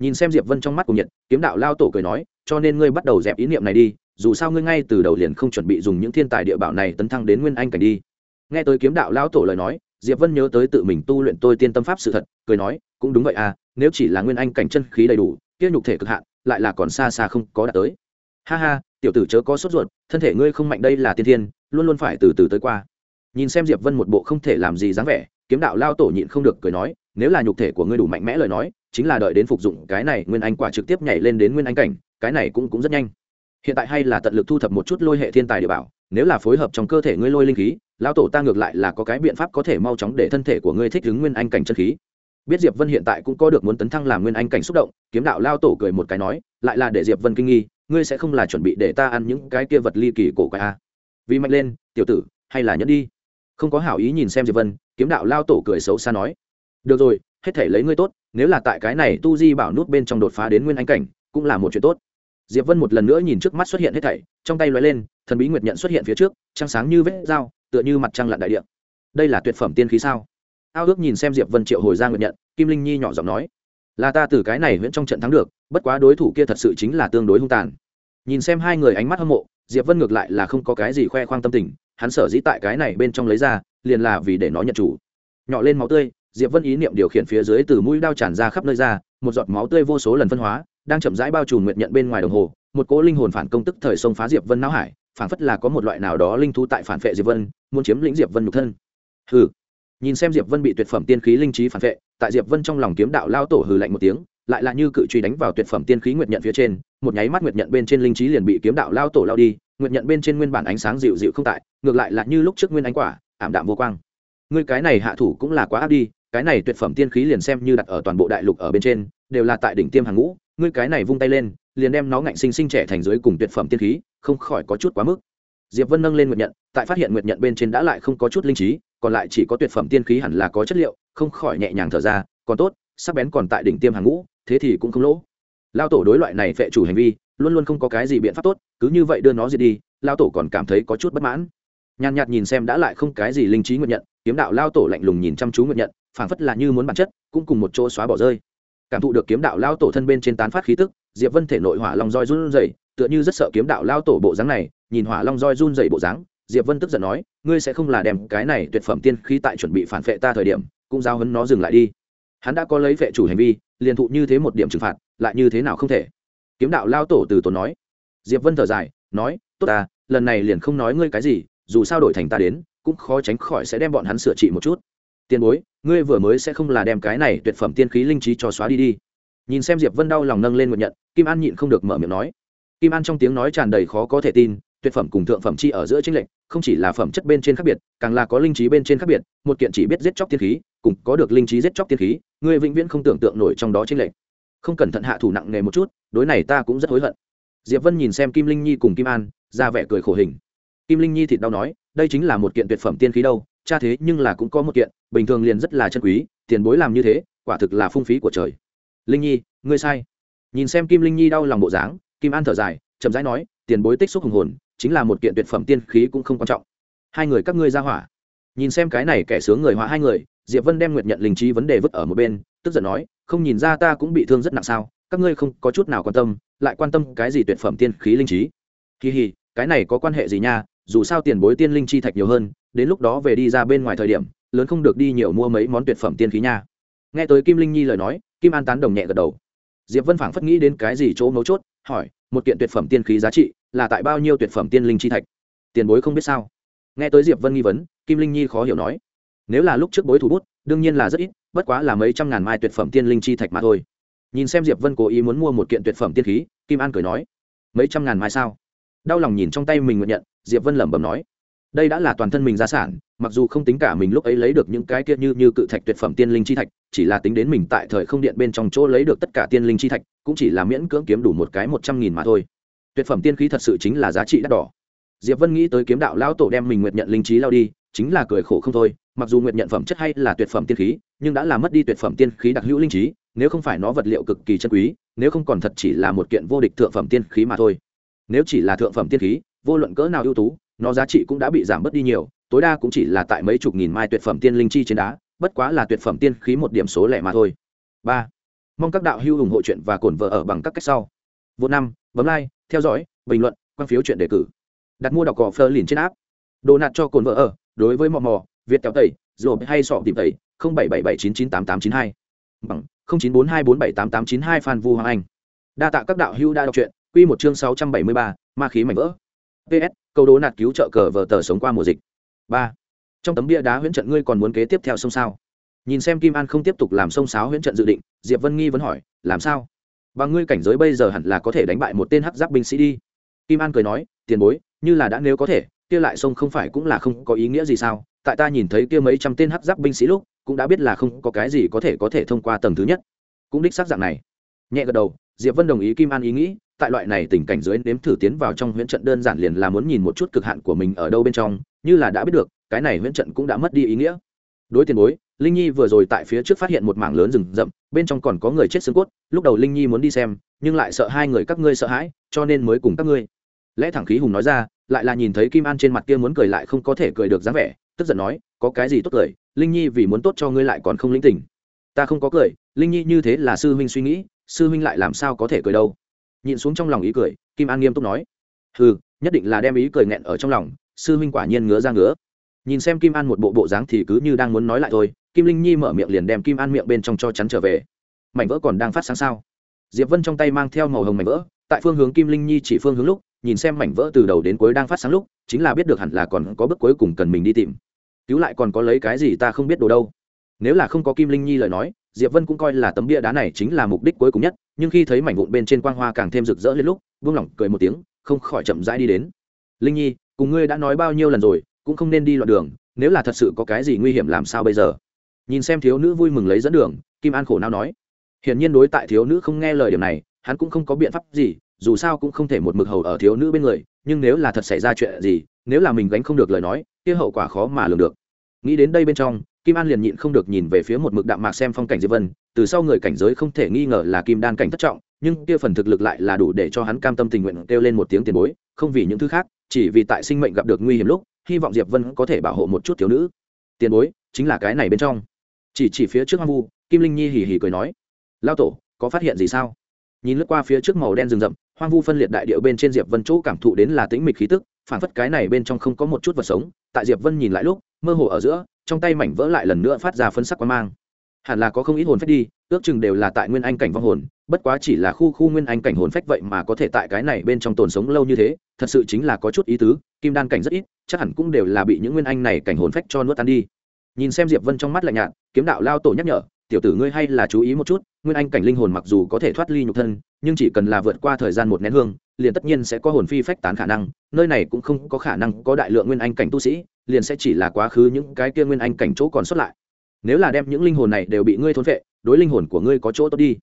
Nhìn xem diệp vân trong mắt của nhiệt kiếm đạo lao tổ cười nói, cho nên ngươi bắt đầu dẹp ý niệm này đi, dù sao ngươi ngay từ đầu liền không chuẩn bị dùng những thiên tài địa bảo này tấn thăng đến nguyên anh cảnh đi. Nghe tới kiếm đạo lao tổ lời nói, diệp vân nhớ tới tự mình tu luyện tôi tiên tâm pháp sự thật, cười nói, cũng đúng vậy à nếu chỉ là nguyên anh cảnh chân khí đầy đủ kia nhục thể cực hạn, lại là còn xa xa không có đạt tới. Ha ha, tiểu tử chớ có sốt ruột, thân thể ngươi không mạnh đây là tiên thiên, luôn luôn phải từ từ tới qua. Nhìn xem diệp vân một bộ không thể làm gì dáng vẻ, kiếm đạo lao tổ nhịn không được cười nói, nếu là nhục thể của ngươi đủ mạnh mẽ lời nói, chính là đợi đến phục dụng cái này nguyên anh quả trực tiếp nhảy lên đến nguyên anh cảnh, cái này cũng cũng rất nhanh. Hiện tại hay là tận lực thu thập một chút lôi hệ thiên tài địa bảo, nếu là phối hợp trong cơ thể ngươi lôi linh khí lão tổ ta ngược lại là có cái biện pháp có thể mau chóng để thân thể của ngươi thích ứng nguyên anh cảnh chân khí biết diệp vân hiện tại cũng có được muốn tấn thăng làm nguyên anh cảnh xúc động, kiếm đạo lao tổ cười một cái nói, lại là để diệp vân kinh nghi, ngươi sẽ không là chuẩn bị để ta ăn những cái kia vật ly kỳ cổ quái a à. vì mạnh lên, tiểu tử, hay là nhẫn đi. Không có hảo ý nhìn xem diệp vân, kiếm đạo lao tổ cười xấu xa nói. Được rồi, hết thể lấy ngươi tốt, nếu là tại cái này tu di bảo nút bên trong đột phá đến nguyên anh cảnh, cũng là một chuyện tốt. Diệp vân một lần nữa nhìn trước mắt xuất hiện hết thảy, trong tay lóe lên, thần bí nguyệt nhận xuất hiện phía trước, trăng sáng như vết dao, tựa như mặt trăng lặn đại địa. Đây là tuyệt phẩm tiên khí sao? Ao ước nhìn xem diệp vân triệu hồi ra nguyện nhận, kim linh nhi nhỏ giọng nói, là ta từ cái này huyễn trong trận thắng được, bất quá đối thủ kia thật sự chính là tương đối hung tàn. Nhìn xem hai người ánh mắt hâm mộ, diệp vân ngược lại là không có cái gì khoe khoang tâm tình, hắn sở dĩ tại cái này bên trong lấy ra, liền là vì để nó nhận chủ. Nhỏ lên máu tươi, diệp vân ý niệm điều khiển phía dưới từ mũi đao tràn ra khắp nơi ra, một giọt máu tươi vô số lần phân hóa, đang chậm rãi bao trùm nguyện nhận bên ngoài đồng hồ, một cỗ linh hồn phản công tức thời sông phá diệp vân não hải phản phất là có một loại nào đó linh thú tại phản vệ diệp vân, muốn chiếm lĩnh diệp vân nhục thân. Hừ nhìn xem diệp vân bị tuyệt phẩm tiên khí linh trí phản vệ, tại diệp vân trong lòng kiếm đạo lao tổ hừ lạnh một tiếng, lại là như cự truy đánh vào tuyệt phẩm tiên khí nguyệt nhận phía trên, một nháy mắt nguyệt nhận bên trên linh trí liền bị kiếm đạo lao tổ lao đi, nguyệt nhận bên trên nguyên bản ánh sáng dịu dịu không tại, ngược lại là như lúc trước nguyên ánh quả, ảm đạm vô quang. Ngươi cái này hạ thủ cũng là quá áp đi, cái này tuyệt phẩm tiên khí liền xem như đặt ở toàn bộ đại lục ở bên trên, đều là tại đỉnh tiêm hàng ngũ, ngươi cái này vung tay lên, liền đem nó ngạnh sinh sinh trẻ thành dưới cùng tuyệt phẩm tiên khí, không khỏi có chút quá mức. Diệp vân nâng lên nguyệt nhận, tại phát hiện nguyệt nhận bên trên đã lại không có chút linh trí còn lại chỉ có tuyệt phẩm tiên khí hẳn là có chất liệu, không khỏi nhẹ nhàng thở ra, còn tốt, sắc bén còn tại đỉnh tiêm hàng ngũ, thế thì cũng không lỗ. Lao tổ đối loại này phệ chủ hành vi, luôn luôn không có cái gì biện pháp tốt, cứ như vậy đưa nó diệt đi lao tổ còn cảm thấy có chút bất mãn. Nhàn nhạt nhìn xem đã lại không cái gì linh trí nguyện nhận, kiếm đạo lao tổ lạnh lùng nhìn chăm chú nguyện nhận, phảng phất là như muốn bản chất, cũng cùng một chỗ xóa bỏ rơi. Cảm thụ được kiếm đạo lao tổ thân bên trên tán phát khí tức, diệp vân thể nội hỏa long roi run rẩy, tựa như rất sợ kiếm đạo lao tổ bộ dáng này, nhìn hỏa long roi run rẩy bộ dáng diệp vân tức giận nói, ngươi sẽ không là đem cái này tuyệt phẩm tiên khí tại chuẩn bị phản phệ ta thời điểm, cũng giao hấn nó dừng lại đi. Hắn đã có lấy vệ chủ hành vi, liền thụ như thế một điểm trừng phạt, lại như thế nào không thể? Kiếm đạo lao tổ từ tốn nói. Diệp vân thở dài, nói, tốt ta, lần này liền không nói ngươi cái gì, dù sao đổi thành ta đến, cũng khó tránh khỏi sẽ đem bọn hắn sửa trị một chút. Tiền bối, ngươi vừa mới sẽ không là đem cái này tuyệt phẩm tiên khí linh trí cho xóa đi đi. Nhìn xem diệp vân đau lòng nâng lên một nhận, kim an nhịn không được mở miệng nói. Kim an trong tiếng nói tràn đầy khó có thể tin tuyệt phẩm cùng thượng phẩm chi ở giữa chênh lệch, không chỉ là phẩm chất bên trên khác biệt, càng là có linh trí bên trên khác biệt, một kiện chỉ biết giết chóc tiên khí, cùng có được linh trí giết chóc tiên khí người vĩnh viễn không tưởng tượng nổi trong đó chênh lệch. Không cẩn thận hạ thủ nặng nề một chút, đối này ta cũng rất hối hận. Diệp vân nhìn xem kim linh nhi cùng kim an, ra vẻ cười khổ hình. Kim linh nhi thịt đau nói, đây chính là một kiện tuyệt phẩm tiên khí đâu, cha thế nhưng là cũng có một kiện, bình thường liền rất là chân quý, tiền bối làm như thế, quả thực là phung phí của trời. Linh nhi, ngươi sai. Nhìn xem kim linh nhi đau lòng bộ dáng, kim an thở dài, chậm rãi nói, tiền bối tích xúc hùng hồn chính là một kiện tuyệt phẩm tiên khí cũng không quan trọng. Hai người các ngươi ra hỏa. Nhìn xem cái này kẻ sướng người hóa hai người, diệp vân đem nguyệt nhận linh trí vấn đề vứt ở một bên, tức giận nói, không nhìn ra ta cũng bị thương rất nặng sao? Các ngươi không có chút nào quan tâm, lại quan tâm cái gì tuyệt phẩm tiên khí linh trí? Kỳ hì, cái này có quan hệ gì nha? Dù sao tiền bối tiên linh chi thạch nhiều hơn, đến lúc đó về đi ra bên ngoài thời điểm, lớn không được đi nhiều mua mấy món tuyệt phẩm tiên khí nha. Nghe tới kim linh nhi lời nói, kim an tán đồng nhẹ gật đầu. Diệp vân phảng phất nghĩ đến cái gì chỗ mấu chốt, hỏi, một kiện tuyệt phẩm tiên khí giá trị là tại bao nhiêu tuyệt phẩm tiên linh chi thạch? Tiền bối không biết sao? Nghe tới diệp vân nghi vấn, kim linh nhi khó hiểu nói. Nếu là lúc trước bối thủ bút, đương nhiên là rất ít, bất quá là mấy trăm ngàn mai tuyệt phẩm tiên linh chi thạch mà thôi. Nhìn xem diệp vân cố ý muốn mua một kiện tuyệt phẩm tiên khí, kim an cười nói. Mấy trăm ngàn mai sao? Đau lòng nhìn trong tay mình nguyện nhận, diệp vân lẩm bẩm nói. Đây đã là toàn thân mình gia sản, mặc dù không tính cả mình lúc ấy lấy được những cái kia như như cự thạch tuyệt phẩm tiên linh chi thạch, chỉ là tính đến mình tại thời không điện bên trong chỗ lấy được tất cả tiên linh chi thạch, cũng chỉ là miễn cưỡng kiếm đủ một cái một trăm nghìn mà thôi tuyệt phẩm tiên khí thật sự chính là giá trị đắt đỏ. Diệp vân nghĩ tới kiếm đạo lão tổ đem mình nguyệt nhận linh trí lao đi, chính là cười khổ không thôi, mặc dù nguyệt nhận phẩm chất hay là tuyệt phẩm tiên khí, nhưng đã làm mất đi tuyệt phẩm tiên khí đặc hữu linh trí, nếu không phải nó vật liệu cực kỳ chân quý, nếu không còn thật chỉ là một kiện vô địch thượng phẩm tiên khí mà thôi. Nếu chỉ là thượng phẩm tiên khí, vô luận cỡ nào ưu tú, nó giá trị cũng đã bị giảm bớt đi nhiều, tối đa cũng chỉ là tại mấy chục nghìn mai tuyệt phẩm tiên linh chi trên đá, bất quá là tuyệt phẩm tiên khí một điểm số lẻ mà thôi. Ba. Mong các đạo hữu ủng hộ chuyện và cổn vợ ở bằng các cách sau. Vô năm, bấm like theo dõi, bình luận, quan phiếu chuyện đề cử. Đặt mua đọc cỏ phơ liền trên áp đồ nạt cho cồn vợ ở, đối với mò mò, việt kéo tẩy rồi hay sọ tìm tẩy, không bảy bảy bảy chín chín tám tám chín hai. Bằng, không chín bốn hai bốn bảy tám tám chín hai phan vu hoàng anh. Đa tạ các đạo hữu đã đọc truyện, quy một chương sáu trăm bảy mươi ba, ma khí mảnh vỡ. Ps câu đố nạt cứu trợ cờ vờ tờ sống qua mùa dịch. Ba, trong tấm bia đá huyễn trận ngươi còn muốn kế tiếp theo sông sao? Nhìn xem kim an không tiếp tục làm sông sáo huyễn trận dự định, diệp vân nghi vẫn hỏi, làm sao? Và ngươi cảnh giới bây giờ hẳn là có thể đánh bại một tên hắc giáp binh sĩ đi. Kim an cười nói, tiền bối, như là đã nếu có thể, kia lại sông không phải cũng là không có ý nghĩa gì sao? Tại ta nhìn thấy kia mấy trăm tên hắc giáp binh sĩ lúc, cũng đã biết là không có cái gì có thể có thể thông qua tầng thứ nhất. Cũng đích xác dạng này. Nhẹ gật đầu, diệp vân đồng ý kim an ý nghĩ, tại loại này tình cảnh dưới nếm thử tiến vào trong huyễn trận đơn giản liền là muốn nhìn một chút cực hạn của mình ở đâu bên trong, như là đã biết được, cái này huyễn trận cũng đã mất đi ý nghĩa. Đối tiền bối linh nhi vừa rồi tại phía trước phát hiện một mảng lớn rừng rậm, bên trong còn có người chết xương cốt, lúc đầu linh nhi muốn đi xem, nhưng lại sợ hai người các ngươi sợ hãi, cho nên mới cùng các ngươi. Lẽ thẳng khí hùng nói ra, lại là nhìn thấy kim an trên mặt kia muốn cười lại không có thể cười được dáng vẻ, tức giận nói, có cái gì tốt cười, linh nhi vì muốn tốt cho ngươi lại còn không linh tình. Ta không có cười, linh nhi như thế là sư huynh suy nghĩ, sư huynh lại làm sao có thể cười đâu? Nhìn xuống trong lòng ý cười, kim an nghiêm túc nói ừ nhất định là đem ý cười nghẹn ở trong lòng, sư huynh quả nhiên ngứa ra ngứa nhìn xem kim an một bộ bộ dáng thì cứ như đang muốn nói lại thôi, kim linh nhi mở miệng liền đem kim an miệng bên trong cho chắn trở về. Mảnh vỡ còn đang phát sáng sao? Diệp vân trong tay mang theo màu hồng mảnh vỡ, tại phương hướng kim linh nhi chỉ phương hướng lúc, nhìn xem mảnh vỡ từ đầu đến cuối đang phát sáng lúc, chính là biết được hẳn là còn có bước cuối cùng cần mình đi tìm. Cứu lại còn có lấy cái gì ta không biết đồ đâu. Nếu là không có kim linh nhi lời nói, diệp vân cũng coi là tấm bia đá này chính là mục đích cuối cùng nhất, nhưng khi thấy mảnh vụn bên trên quang hoa càng thêm rực rỡ lên lúc vương lỏng cười một tiếng, không khỏi chậm rãi đi đến. Linh nhi, cùng ngươi đã nói bao nhiêu lần rồi cũng không nên đi loạn đường, nếu là thật sự có cái gì nguy hiểm làm sao bây giờ? Nhìn xem thiếu nữ vui mừng lấy dẫn đường, kim an khổ não nói. Hiển nhiên đối tại thiếu nữ không nghe lời điểm này, hắn cũng không có biện pháp gì, dù sao cũng không thể một mực hầu ở thiếu nữ bên người, nhưng nếu là thật xảy ra chuyện gì, nếu là mình gánh không được lời nói, kia hậu quả khó mà lường được. Nghĩ đến đây bên trong, kim an liền nhịn không được nhìn về phía một mực đạm mạc xem phong cảnh diệp vân, từ sau người cảnh giới không thể nghi ngờ là kim đan cảnh thất trọng, nhưng kia phần thực lực lại là đủ để cho hắn cam tâm tình nguyện kêu lên một tiếng tiền bối, không vì những thứ khác, chỉ vì tại sinh mệnh gặp được nguy hiểm lúc hy vọng diệp vân có thể bảo hộ một chút thiếu nữ. Tiền bối, chính là cái này bên trong. Chỉ chỉ phía trước hoang vu, kim linh nhi hì hì cười nói. Lao tổ, có phát hiện gì sao? Nhìn lướt qua phía trước màu đen rừng rậm, hoang vu phân liệt đại điệu bên trên diệp vân chỗ cảm thụ đến là tĩnh mịch khí tức phản phất cái này bên trong không có một chút vật sống. Tại diệp vân nhìn lại lúc, mơ hồ ở giữa, trong tay mảnh vỡ lại lần nữa phát ra phân sắc quan mang. Hẳn là có không ít hồn phách đi ước chừng đều là tại nguyên anh cảnh vong hồn, bất quá chỉ là khu khu nguyên anh cảnh hồn phách vậy mà có thể tại cái này bên trong tồn sống lâu như thế, thật sự chính là có chút ý tứ, kim đan cảnh rất ít, chắc hẳn cũng đều là bị những nguyên anh này cảnh hồn phách cho nuốt tan đi. Nhìn xem diệp vân trong mắt lạnh nhạt, kiếm đạo lao tổ nhắc nhở, tiểu tử ngươi hay là chú ý một chút, nguyên anh cảnh linh hồn mặc dù có thể thoát ly nhục thân, nhưng chỉ cần là vượt qua thời gian một nén hương, liền tất nhiên sẽ có hồn phi phách tán khả năng, nơi này cũng không có khả năng có đại lượng nguyên anh cảnh tu sĩ, liền sẽ chỉ là quá khứ những cái kia nguyên anh cảnh chỗ còn xuất lại. Nếu là đem những linh hồn này đều bị ngươi thôn phệ đối linh hồn của ngươi có chỗ tốt đi.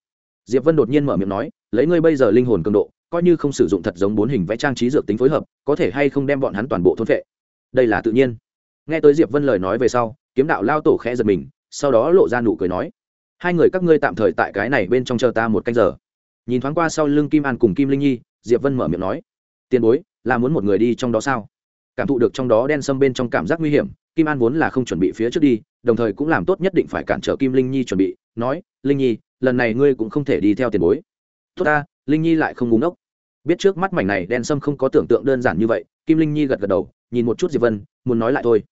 Diệp vân đột nhiên mở miệng nói, lấy ngươi bây giờ linh hồn cường độ, coi như không sử dụng thật giống bốn hình vẽ trang trí dược tính phối hợp, có thể hay không đem bọn hắn toàn bộ thôn phệ? Đây là tự nhiên. Nghe tới diệp vân lời nói về sau, kiếm đạo lao tổ khẽ giật mình, sau đó lộ ra nụ cười nói, hai người các ngươi tạm thời tại cái này bên trong chờ ta một canh giờ. Nhìn thoáng qua sau lưng kim an cùng kim linh nhi, diệp vân mở miệng nói, tiền bối, là muốn một người đi trong đó sao? Cảm thụ được trong đó đen sâm bên trong cảm giác nguy hiểm, kim an vốn là không chuẩn bị phía trước đi đồng thời cũng làm tốt nhất định phải cản trở kim linh nhi chuẩn bị, nói, linh nhi, lần này ngươi cũng không thể đi theo tiền bối. Tốt ta, linh nhi lại không ngúng ốc biết trước mắt mảnh này đen sâm không có tưởng tượng đơn giản như vậy, kim linh nhi gật gật đầu, nhìn một chút diệp vân, muốn nói lại thôi.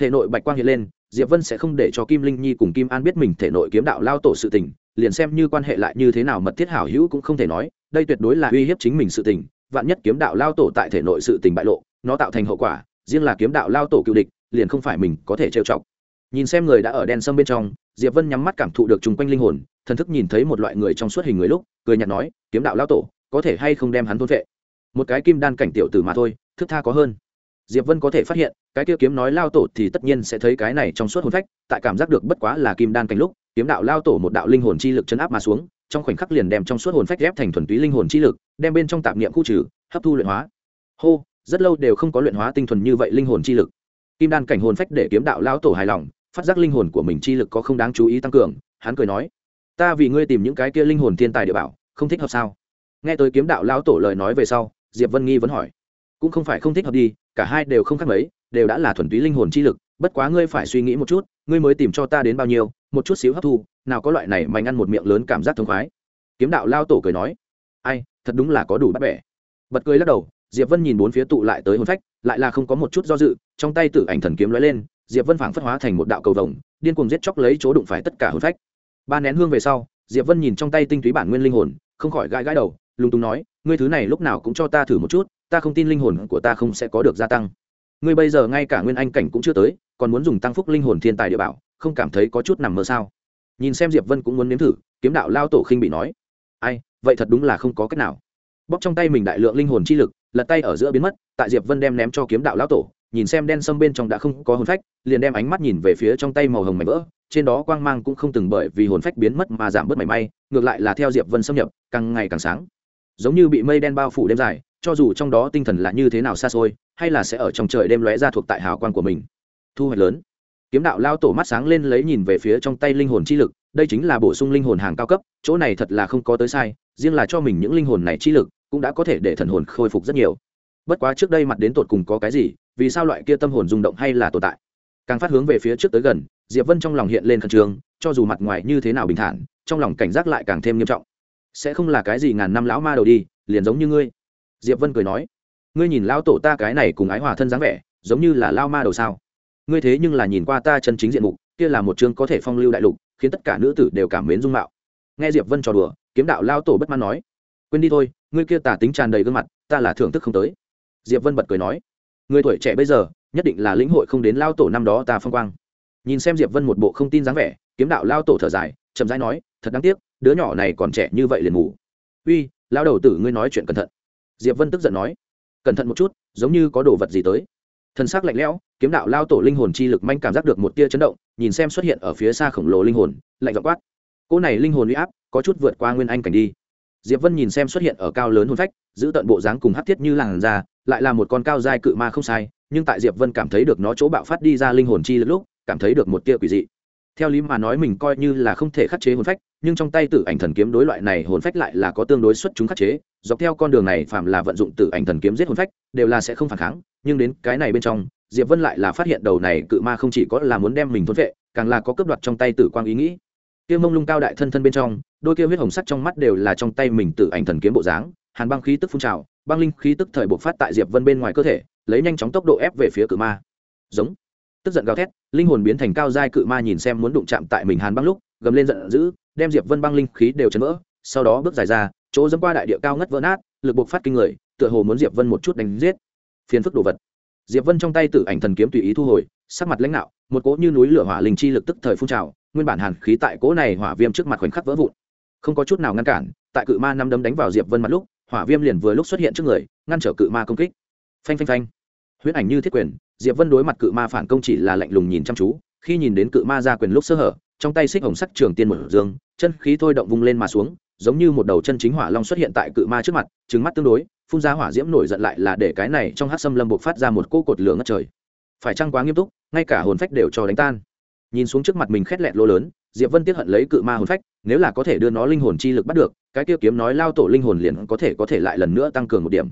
Thể nội bạch quang hiện lên, diệp vân sẽ không để cho kim linh nhi cùng kim an biết mình thể nội kiếm đạo lao tổ sự tình, liền xem như quan hệ lại như thế nào mật thiết hảo hữu cũng không thể nói, đây tuyệt đối là uy hiếp chính mình sự tình, vạn nhất kiếm đạo lao tổ tại thể nội sự tình bại lộ, nó tạo thành hậu quả, riêng là kiếm đạo lao tổ cựu địch, liền không phải mình có thể trêu chọc nhìn xem người đã ở đen sâm bên trong, diệp vân nhắm mắt cảm thụ được chung quanh linh hồn, thần thức nhìn thấy một loại người trong suốt hình người lúc, cười nhạt nói, kiếm đạo lao tổ, có thể hay không đem hắn thôn vệ? Một cái kim đan cảnh tiểu tử mà thôi, thức tha có hơn. Diệp vân có thể phát hiện, cái kia kiếm nói lao tổ thì tất nhiên sẽ thấy cái này trong suốt hồn phách, tại cảm giác được bất quá là kim đan cảnh lúc, kiếm đạo lao tổ một đạo linh hồn chi lực chấn áp mà xuống, trong khoảnh khắc liền đem trong suốt hồn phách ghép thành thuần túy linh hồn chi lực, đem bên trong tạp niệm khu trừ, hấp thu luyện hóa. Hô, rất lâu đều không có luyện hóa tinh thuần như vậy linh hồn chi lực. Kim đan cảnh hồn phách để kiếm đạo lao tổ hài lòng phát giác linh hồn của mình chi lực có không đáng chú ý tăng cường, hắn cười nói, ta vì ngươi tìm những cái kia linh hồn thiên tài địa bảo, không thích hợp sao? Nghe tới kiếm đạo lão tổ lời nói về sau, diệp vân nghi vẫn hỏi, cũng không phải không thích hợp đi, cả hai đều không khác mấy, đều đã là thuần túy linh hồn chi lực, bất quá ngươi phải suy nghĩ một chút, ngươi mới tìm cho ta đến bao nhiêu, một chút xíu hấp thu, nào có loại này mạnh ăn một miệng lớn cảm giác thống khoái. Kiếm đạo lao tổ cười nói, ai, thật đúng là có đủ bắt bẻ. Bật cười lắc đầu, diệp vân nhìn bốn phía tụ lại tới hồn phách, lại là không có một chút do dự, trong tay tử ảnh thần kiếm lóe lên diệp vân phảng phất hóa thành một đạo cầu vồng, điên cuồng giết chóc lấy chỗ đụng phải tất cả hồn phách. Ba nén hương về sau, diệp vân nhìn trong tay tinh túy bản nguyên linh hồn, không khỏi gãi gãi đầu, lúng túng nói, ngươi thứ này lúc nào cũng cho ta thử một chút, ta không tin linh hồn của ta không sẽ có được gia tăng. Ngươi bây giờ ngay cả nguyên anh cảnh cũng chưa tới, còn muốn dùng tăng phúc linh hồn thiên tài địa bảo, không cảm thấy có chút nằm mơ sao? Nhìn xem diệp vân cũng muốn nếm thử, kiếm đạo lao tổ khinh bị nói, ai, vậy thật đúng là không có cách nào. Bóc trong tay mình đại lượng linh hồn chi lực, lật tay ở giữa biến mất, tại diệp vân đem ném cho kiếm đạo lao tổ nhìn xem đen sâm bên trong đã không có hồn phách, liền đem ánh mắt nhìn về phía trong tay màu hồng mảnh vỡ, trên đó quang mang cũng không từng bởi vì hồn phách biến mất mà giảm bớt mảy may, ngược lại là theo diệp vân xâm nhập, càng ngày càng sáng. Giống như bị mây đen bao phủ đêm dài, cho dù trong đó tinh thần là như thế nào xa xôi, hay là sẽ ở trong trời đêm lóe ra thuộc tại hào quang của mình. Thu hoạch lớn. Kiếm đạo lao tổ mắt sáng lên lấy nhìn về phía trong tay linh hồn chi lực, đây chính là bổ sung linh hồn hàng cao cấp, chỗ này thật là không có tới sai, riêng là cho mình những linh hồn này chi lực, cũng đã có thể để thần hồn khôi phục rất nhiều bất quá trước đây mặt đến tột cùng có cái gì, vì sao loại kia tâm hồn rung động hay là tồn tại? Càng phát hướng về phía trước tới gần, diệp vân trong lòng hiện lên khẩn trương, cho dù mặt ngoài như thế nào bình thản, trong lòng cảnh giác lại càng thêm nghiêm trọng. Sẽ không là cái gì ngàn năm lão ma đầu đi, liền giống như ngươi. Diệp vân cười nói, ngươi nhìn lão tổ ta cái này cùng ái hòa thân dáng vẻ, giống như là lao ma đầu sao? Ngươi thế nhưng là nhìn qua ta chân chính diện mục, kia là một chương có thể phong lưu đại lục, khiến tất cả nữ tử đều cảm mến dung mạo. Nghe diệp vân trò đùa, kiếm đạo lao tổ bất mãn nói, quên đi thôi, ngươi kia tả tính tràn đầy gương mặt, ta là thưởng thức không tới diệp vân bật cười nói, người tuổi trẻ bây giờ, nhất định là lĩnh hội không đến lao tổ năm đó ta phong quang. Nhìn xem diệp vân một bộ không tin dáng vẻ, kiếm đạo lao tổ thở dài, chậm rãi nói, thật đáng tiếc, đứa nhỏ này còn trẻ như vậy liền ngủ. Uy lao đầu tử ngươi nói chuyện cẩn thận. Diệp vân tức giận nói, cẩn thận một chút, giống như có đồ vật gì tới. Thân xác lạnh lẽo, kiếm đạo lao tổ linh hồn chi lực manh cảm giác được một tia chấn động, nhìn xem xuất hiện ở phía xa khổng lồ linh hồn, lạnh vọng quát, cỗ này linh hồn uy áp, có chút vượt qua nguyên anh cảnh đi. Diệp vân nhìn xem xuất hiện ở cao lớn hôn phách, giữ tận bộ dáng cùng hắc thiết như làng da lại là một con cao dai cự ma không sai, nhưng tại diệp vân cảm thấy được nó chỗ bạo phát đi ra linh hồn chi lúc, cảm thấy được một tia quỷ dị. Theo lý mà nói mình coi như là không thể khắc chế hồn phách, nhưng trong tay tử ảnh thần kiếm đối loại này hồn phách lại là có tương đối xuất chúng khắc chế, dọc theo con đường này phạm là vận dụng tử ảnh thần kiếm giết hồn phách, đều là sẽ không phản kháng, nhưng đến cái này bên trong, diệp vân lại là phát hiện đầu này cự ma không chỉ có là muốn đem mình thôn vệ, càng là có cướp đoạt trong tay tử quang ý nghĩ. Kia mông lung cao đại thân thân bên trong, đôi kia huyết hồng sắt trong mắt đều là trong tay mình tử ảnh thần kiếm bộ dáng hàn băng khí tức phun trào, băng linh khí tức thời bộc phát tại diệp vân bên ngoài cơ thể, lấy nhanh chóng tốc độ ép về phía cự ma. Giống. Tức giận gào thét, linh hồn biến thành cao giai cự ma nhìn xem muốn đụng chạm tại mình hàn băng lúc, gầm lên giận dữ, đem diệp vân băng linh khí đều chấn vỡ, sau đó bước dài ra, chỗ dẫm qua đại địa cao ngất vỡ nát, lực bộc phát kinh người, tựa hồ muốn diệp vân một chút đánh giết. Phiền phức đồ vật. Diệp vân trong tay tử ảnh thần kiếm tùy ý thu hồi, sắc mặt lãnh đạo, một cỗ như núi lửa hỏa linh chi lực tức thời phun trào, nguyên bản hàn khí tại cỗ này hỏa viêm trước mặt khoảnh khắc vỡ vụn. Không có chút nào ngăn cản, tại cự ma năm đấm đánh vào diệp vân mặt lúc hỏa viêm liền vừa lúc xuất hiện trước người, ngăn trở cự ma công kích. Phanh phanh phanh. Huyễn ảnh như thiết quyền, diệp vân đối mặt cự ma phản công chỉ là lạnh lùng nhìn chăm chú, khi nhìn đến cự ma ra quyền lúc sơ hở, trong tay xích hồng sắc trường tiên một dương, chân khí thôi động vung lên mà xuống, giống như một đầu chân chính hỏa long xuất hiện tại cự ma trước mặt trứng mắt tương đối, phun ra hỏa diễm nổi giận lại là để cái này trong hát xâm lâm buộc phát ra một cô cột lửa ngất trời. Phải chăng quá nghiêm túc, ngay cả hồn phách đều cho đánh tan. Nhìn xuống trước mặt mình khét lẹt lỗ lớn, diệp vân tiếp hận lấy cự ma hồn phách, nếu là có thể đưa nó linh hồn chi lực bắt được cái kia kiếm nói lao tổ linh hồn liền có thể có thể lại lần nữa tăng cường một điểm.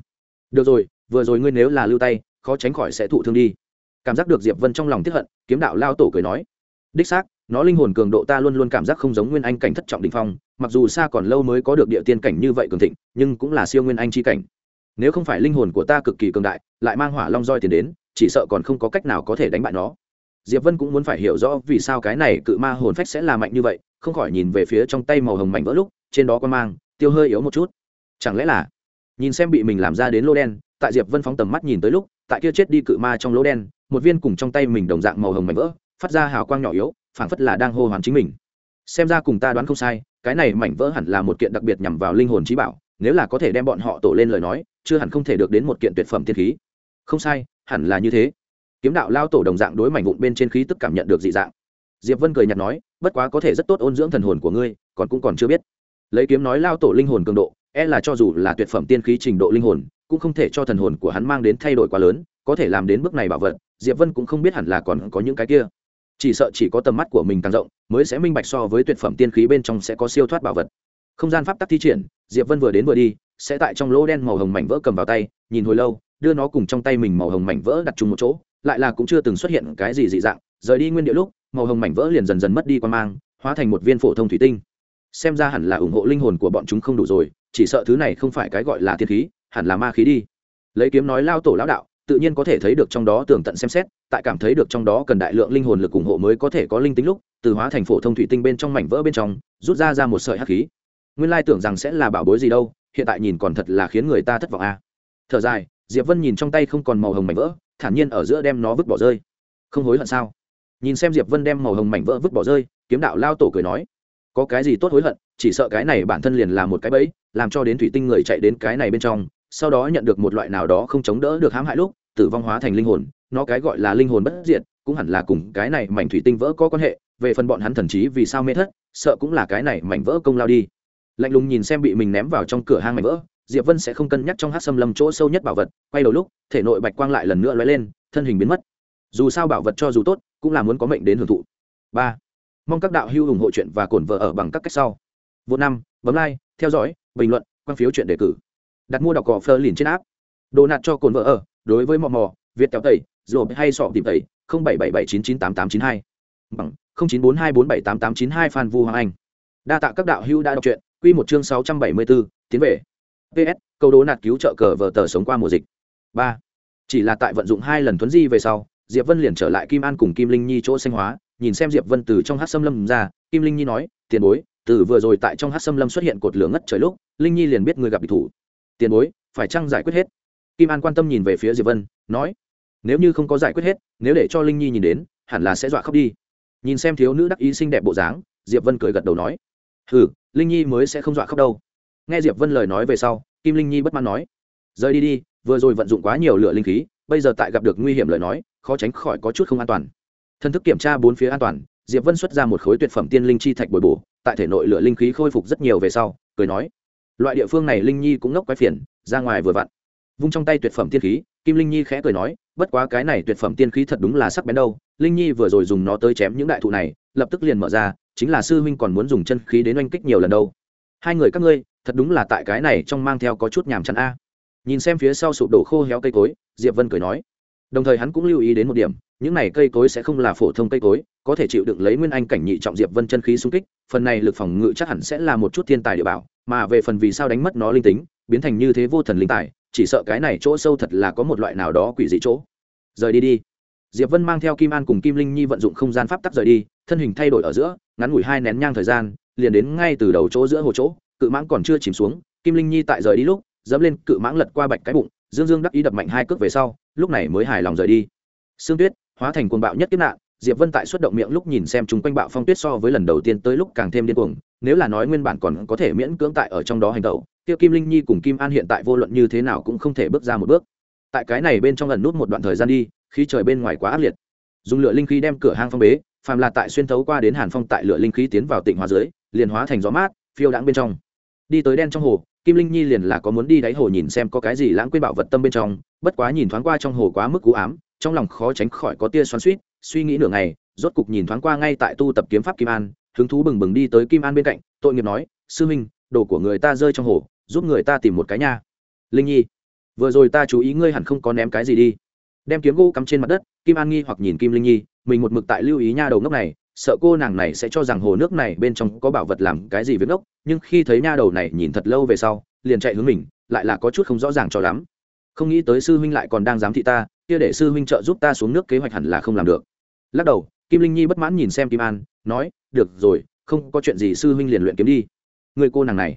Được rồi, vừa rồi ngươi nếu là lưu tay, khó tránh khỏi sẽ thụ thương đi. Cảm giác được diệp vân trong lòng tiếp hận, kiếm đạo lao tổ cười nói. Đích xác, nó linh hồn cường độ ta luôn luôn cảm giác không giống nguyên anh cảnh thất trọng đình phong, mặc dù xa còn lâu mới có được địa tiên cảnh như vậy cường thịnh, nhưng cũng là siêu nguyên anh chi cảnh. Nếu không phải linh hồn của ta cực kỳ cường đại, lại mang hỏa long roi tiền đến, chỉ sợ còn không có cách nào có thể đánh bại nó. Diệp vân cũng muốn phải hiểu rõ vì sao cái này cự ma hồn phách sẽ là mạnh như vậy, không khỏi nhìn về phía trong tay màu hồng mảnh vỡ lúc trên đó quan mang, tiêu hơi yếu một chút. Chẳng lẽ là, nhìn xem bị mình làm ra đến lô đen, tại diệp vân phóng tầm mắt nhìn tới lúc, tại kia chết đi cự ma trong lỗ đen, một viên cùng trong tay mình đồng dạng màu hồng mảnh vỡ, phát ra hào quang nhỏ yếu, phảng phất là đang hô hoán chính mình. Xem ra cùng ta đoán không sai, cái này mảnh vỡ hẳn là một kiện đặc biệt nhằm vào linh hồn trí bảo, nếu là có thể đem bọn họ tổ lên lời nói, chưa hẳn không thể được đến một kiện tuyệt phẩm thiên khí. Không sai, hẳn là như thế. Kiếm đạo lao tổ đồng dạng đối mảnh vụn bên trên khí tức cảm nhận được dị dạng. Diệp vân cười nhạt nói, bất quá có thể rất tốt ôn dưỡng thần hồn của ngươi, còn cũng còn chưa biết lấy kiếm nói lao tổ linh hồn cường độ e là cho dù là tuyệt phẩm tiên khí trình độ linh hồn, cũng không thể cho thần hồn của hắn mang đến thay đổi quá lớn, có thể làm đến bước này bảo vật, diệp vân cũng không biết hẳn là còn có những cái kia. Chỉ sợ chỉ có tầm mắt của mình càng rộng, mới sẽ minh bạch so với tuyệt phẩm tiên khí bên trong sẽ có siêu thoát bảo vật. Không gian pháp tắc thi triển, diệp vân vừa đến vừa đi, sẽ tại trong lỗ đen màu hồng mảnh vỡ cầm vào tay, nhìn hồi lâu, đưa nó cùng trong tay mình màu hồng mảnh vỡ đặt chung một chỗ, lại là cũng chưa từng xuất hiện cái gì dị dạng, rời đi nguyên địa lúc, màu hồng mảnh vỡ liền dần dần mất đi quan mang, hóa thành một viên phổ thông thủy tinh xem ra hẳn là ủng hộ linh hồn của bọn chúng không đủ rồi, chỉ sợ thứ này không phải cái gọi là thiên khí, hẳn là ma khí đi. Lấy kiếm nói lao tổ lão đạo, tự nhiên có thể thấy được trong đó tường tận xem xét, tại cảm thấy được trong đó cần đại lượng linh hồn lực ủng hộ mới có thể có linh tính lúc, từ hóa thành phổ thông thủy tinh bên trong mảnh vỡ bên trong, rút ra ra một sợi hắc khí. Nguyên lai tưởng rằng sẽ là bảo bối gì đâu, hiện tại nhìn còn thật là khiến người ta thất vọng a. À. thở dài, diệp vân nhìn trong tay không còn màu hồng mảnh vỡ, thản nhiên ở giữa đem nó vứt bỏ rơi. Không hối hận sao? Nhìn xem diệp vân đem màu hồng mảnh vỡ vứt bỏ rơi, kiếm đạo lao tổ cười nói có cái gì tốt hối hận, chỉ sợ cái này bản thân liền là một cái bẫy, làm cho đến thủy tinh người chạy đến cái này bên trong, sau đó nhận được một loại nào đó không chống đỡ được hãm hại lúc, tử vong hóa thành linh hồn, nó cái gọi là linh hồn bất diệt, cũng hẳn là cùng cái này mảnh thủy tinh vỡ có quan hệ, về phần bọn hắn thần trí vì sao mê thất, sợ cũng là cái này mảnh vỡ công lao đi. Lạnh lùng nhìn xem bị mình ném vào trong cửa hang mảnh vỡ, diệp vân sẽ không cân nhắc trong hát xâm lâm chỗ sâu nhất bảo vật, quay đầu lúc, thể nội bạch quang lại lần nữa lóe lên, thân hình biến mất. Dù sao bảo vật cho dù tốt, cũng là muốn có mệnh đến hưởng thụ. Ba mong các đạo hữu ủng hộ chuyện và cổn vợ ở bằng các cách sau. Vô năm, bấm like, theo dõi, bình luận, quan phiếu chuyện đề cử. Đặt mua đọc cỏ phơ liền trên app. đồ nạt cho cồn vợ ở, đối với mò mò, việt kéo tẩy rồi hay sọ tìm tẩy, không bảy bảy bảy chín chín tám tám chín hai. Bằng, không chín bốn hai bốn bảy tám tám chín hai phan vu hoàng anh. Đa tạ các đạo hữu đã đọc truyện, quy một chương sáu trăm bảy mươi bốn tiến về. Ps câu đố nạt cứu trợ cờ vợ tờ sống qua mùa dịch. Ba, chỉ là tại vận dụng hai lần thuấn di về sau, diệp vân liền trở lại kim an cùng kim linh nhi chỗ xanh hóa nhìn xem diệp vân từ trong hát xâm lâm ra, kim linh nhi nói, tiền bối, từ vừa rồi tại trong hát xâm lâm xuất hiện cột lửa ngất trời lúc, linh nhi liền biết người gặp địch thủ. Tiền bối, phải chăng giải quyết hết? Kim an quan tâm nhìn về phía diệp vân, nói, nếu như không có giải quyết hết, nếu để cho linh nhi nhìn đến, hẳn là sẽ dọa khóc đi. Nhìn xem thiếu nữ đắc ý xinh đẹp bộ dáng, diệp vân cười gật đầu nói, hừ, linh nhi mới sẽ không dọa khóc đâu. Nghe diệp vân lời nói về sau, kim linh nhi bất mãn nói, rời đi đi, vừa rồi vận dụng quá nhiều lửa linh khí, bây giờ tại gặp được nguy hiểm lời nói, khó tránh khỏi có chút không an toàn thân thức kiểm tra bốn phía an toàn, diệp vân xuất ra một khối tuyệt phẩm tiên linh chi thạch bồi bổ, tại thể nội lửa linh khí khôi phục rất nhiều về sau, cười nói, loại địa phương này linh nhi cũng ngốc quái phiền, ra ngoài vừa vặn. Vung trong tay tuyệt phẩm tiên khí, kim linh nhi khẽ cười nói, bất quá cái này tuyệt phẩm tiên khí thật đúng là sắc bén đâu, linh nhi vừa rồi dùng nó tới chém những đại thụ này, lập tức liền mở ra, chính là sư huynh còn muốn dùng chân khí đến oanh kích nhiều lần đâu. Hai người các ngươi, thật đúng là tại cái này trong mang theo có chút nhàm chán a. Nhìn xem phía sau sụp đổ khô héo cây cối, diệp vân cười nói, đồng thời hắn cũng lưu ý đến một điểm những này cây cối sẽ không là phổ thông cây cối, có thể chịu đựng lấy nguyên anh cảnh nhị trọng diệp vân chân khí xung kích, phần này lực phòng ngự chắc hẳn sẽ là một chút thiên tài địa bảo, mà về phần vì sao đánh mất nó linh tính, biến thành như thế vô thần linh tài, chỉ sợ cái này chỗ sâu thật là có một loại nào đó quỷ dị chỗ. Rời đi đi. Diệp vân mang theo kim an cùng kim linh nhi vận dụng không gian pháp tắc rời đi, thân hình thay đổi ở giữa, ngắn ngủi hai nén nhang thời gian, liền đến ngay từ đầu chỗ giữa hồ chỗ, cự mãng còn chưa chìm xuống, kim linh nhi tại rời đi lúc, dẫm lên cự mãng lật qua bạch cái bụng, dương dương đắc ý đập mạnh hai cước về sau, lúc này mới hài lòng rời đi. Sương tuyết hóa thành cuồng bạo nhất kiếp nạn, diệp vân tại xuất động miệng lúc nhìn xem chúng quanh bạo phong tuyết so với lần đầu tiên tới lúc càng thêm điên cuồng, nếu là nói nguyên bản còn có thể miễn cưỡng tại ở trong đó hành động tiêu kim linh nhi cùng kim an hiện tại vô luận như thế nào cũng không thể bước ra một bước. Tại cái này bên trong lần nút một đoạn thời gian đi, khí trời bên ngoài quá ác liệt. Dùng lửa linh khí đem cửa hang phong bế, phàm là tại xuyên thấu qua đến hàn phong tại lửa linh khí tiến vào tỉnh hóa dưới, liền hóa thành gió mát, phiêu đãng bên trong. Đi tới đen trong hồ, kim linh nhi liền là có muốn đi đáy hồ nhìn xem có cái gì lãng quên bảo vật tâm bên trong, bất quá nhìn thoáng qua trong hồ quá mức cú ám trong lòng khó tránh khỏi có tia xoắn suýt, suy nghĩ nửa ngày, rốt cục nhìn thoáng qua ngay tại tu tập kiếm pháp kim an, hứng thú bừng bừng đi tới kim an bên cạnh, tội nghiệp nói, sư minh, đồ của người ta rơi trong hồ, giúp người ta tìm một cái nha. Linh nhi, vừa rồi ta chú ý ngươi hẳn không có ném cái gì đi. Đem kiếm gỗ cắm trên mặt đất, kim an nghi hoặc nhìn kim linh nhi, mình một mực tại lưu ý nha đầu ngốc này, sợ cô nàng này sẽ cho rằng hồ nước này bên trong có bảo vật làm cái gì với ngốc, nhưng khi thấy nha đầu này nhìn thật lâu về sau, liền chạy hướng mình, lại là có chút không rõ ràng cho lắm không nghĩ tới sư huynh lại còn đang giám thị ta, kia để sư huynh trợ giúp ta xuống nước kế hoạch hẳn là không làm được. Lắc đầu, kim linh nhi bất mãn nhìn xem kim an, nói, được rồi, không có chuyện gì sư huynh liền luyện kiếm đi. Người cô nàng này.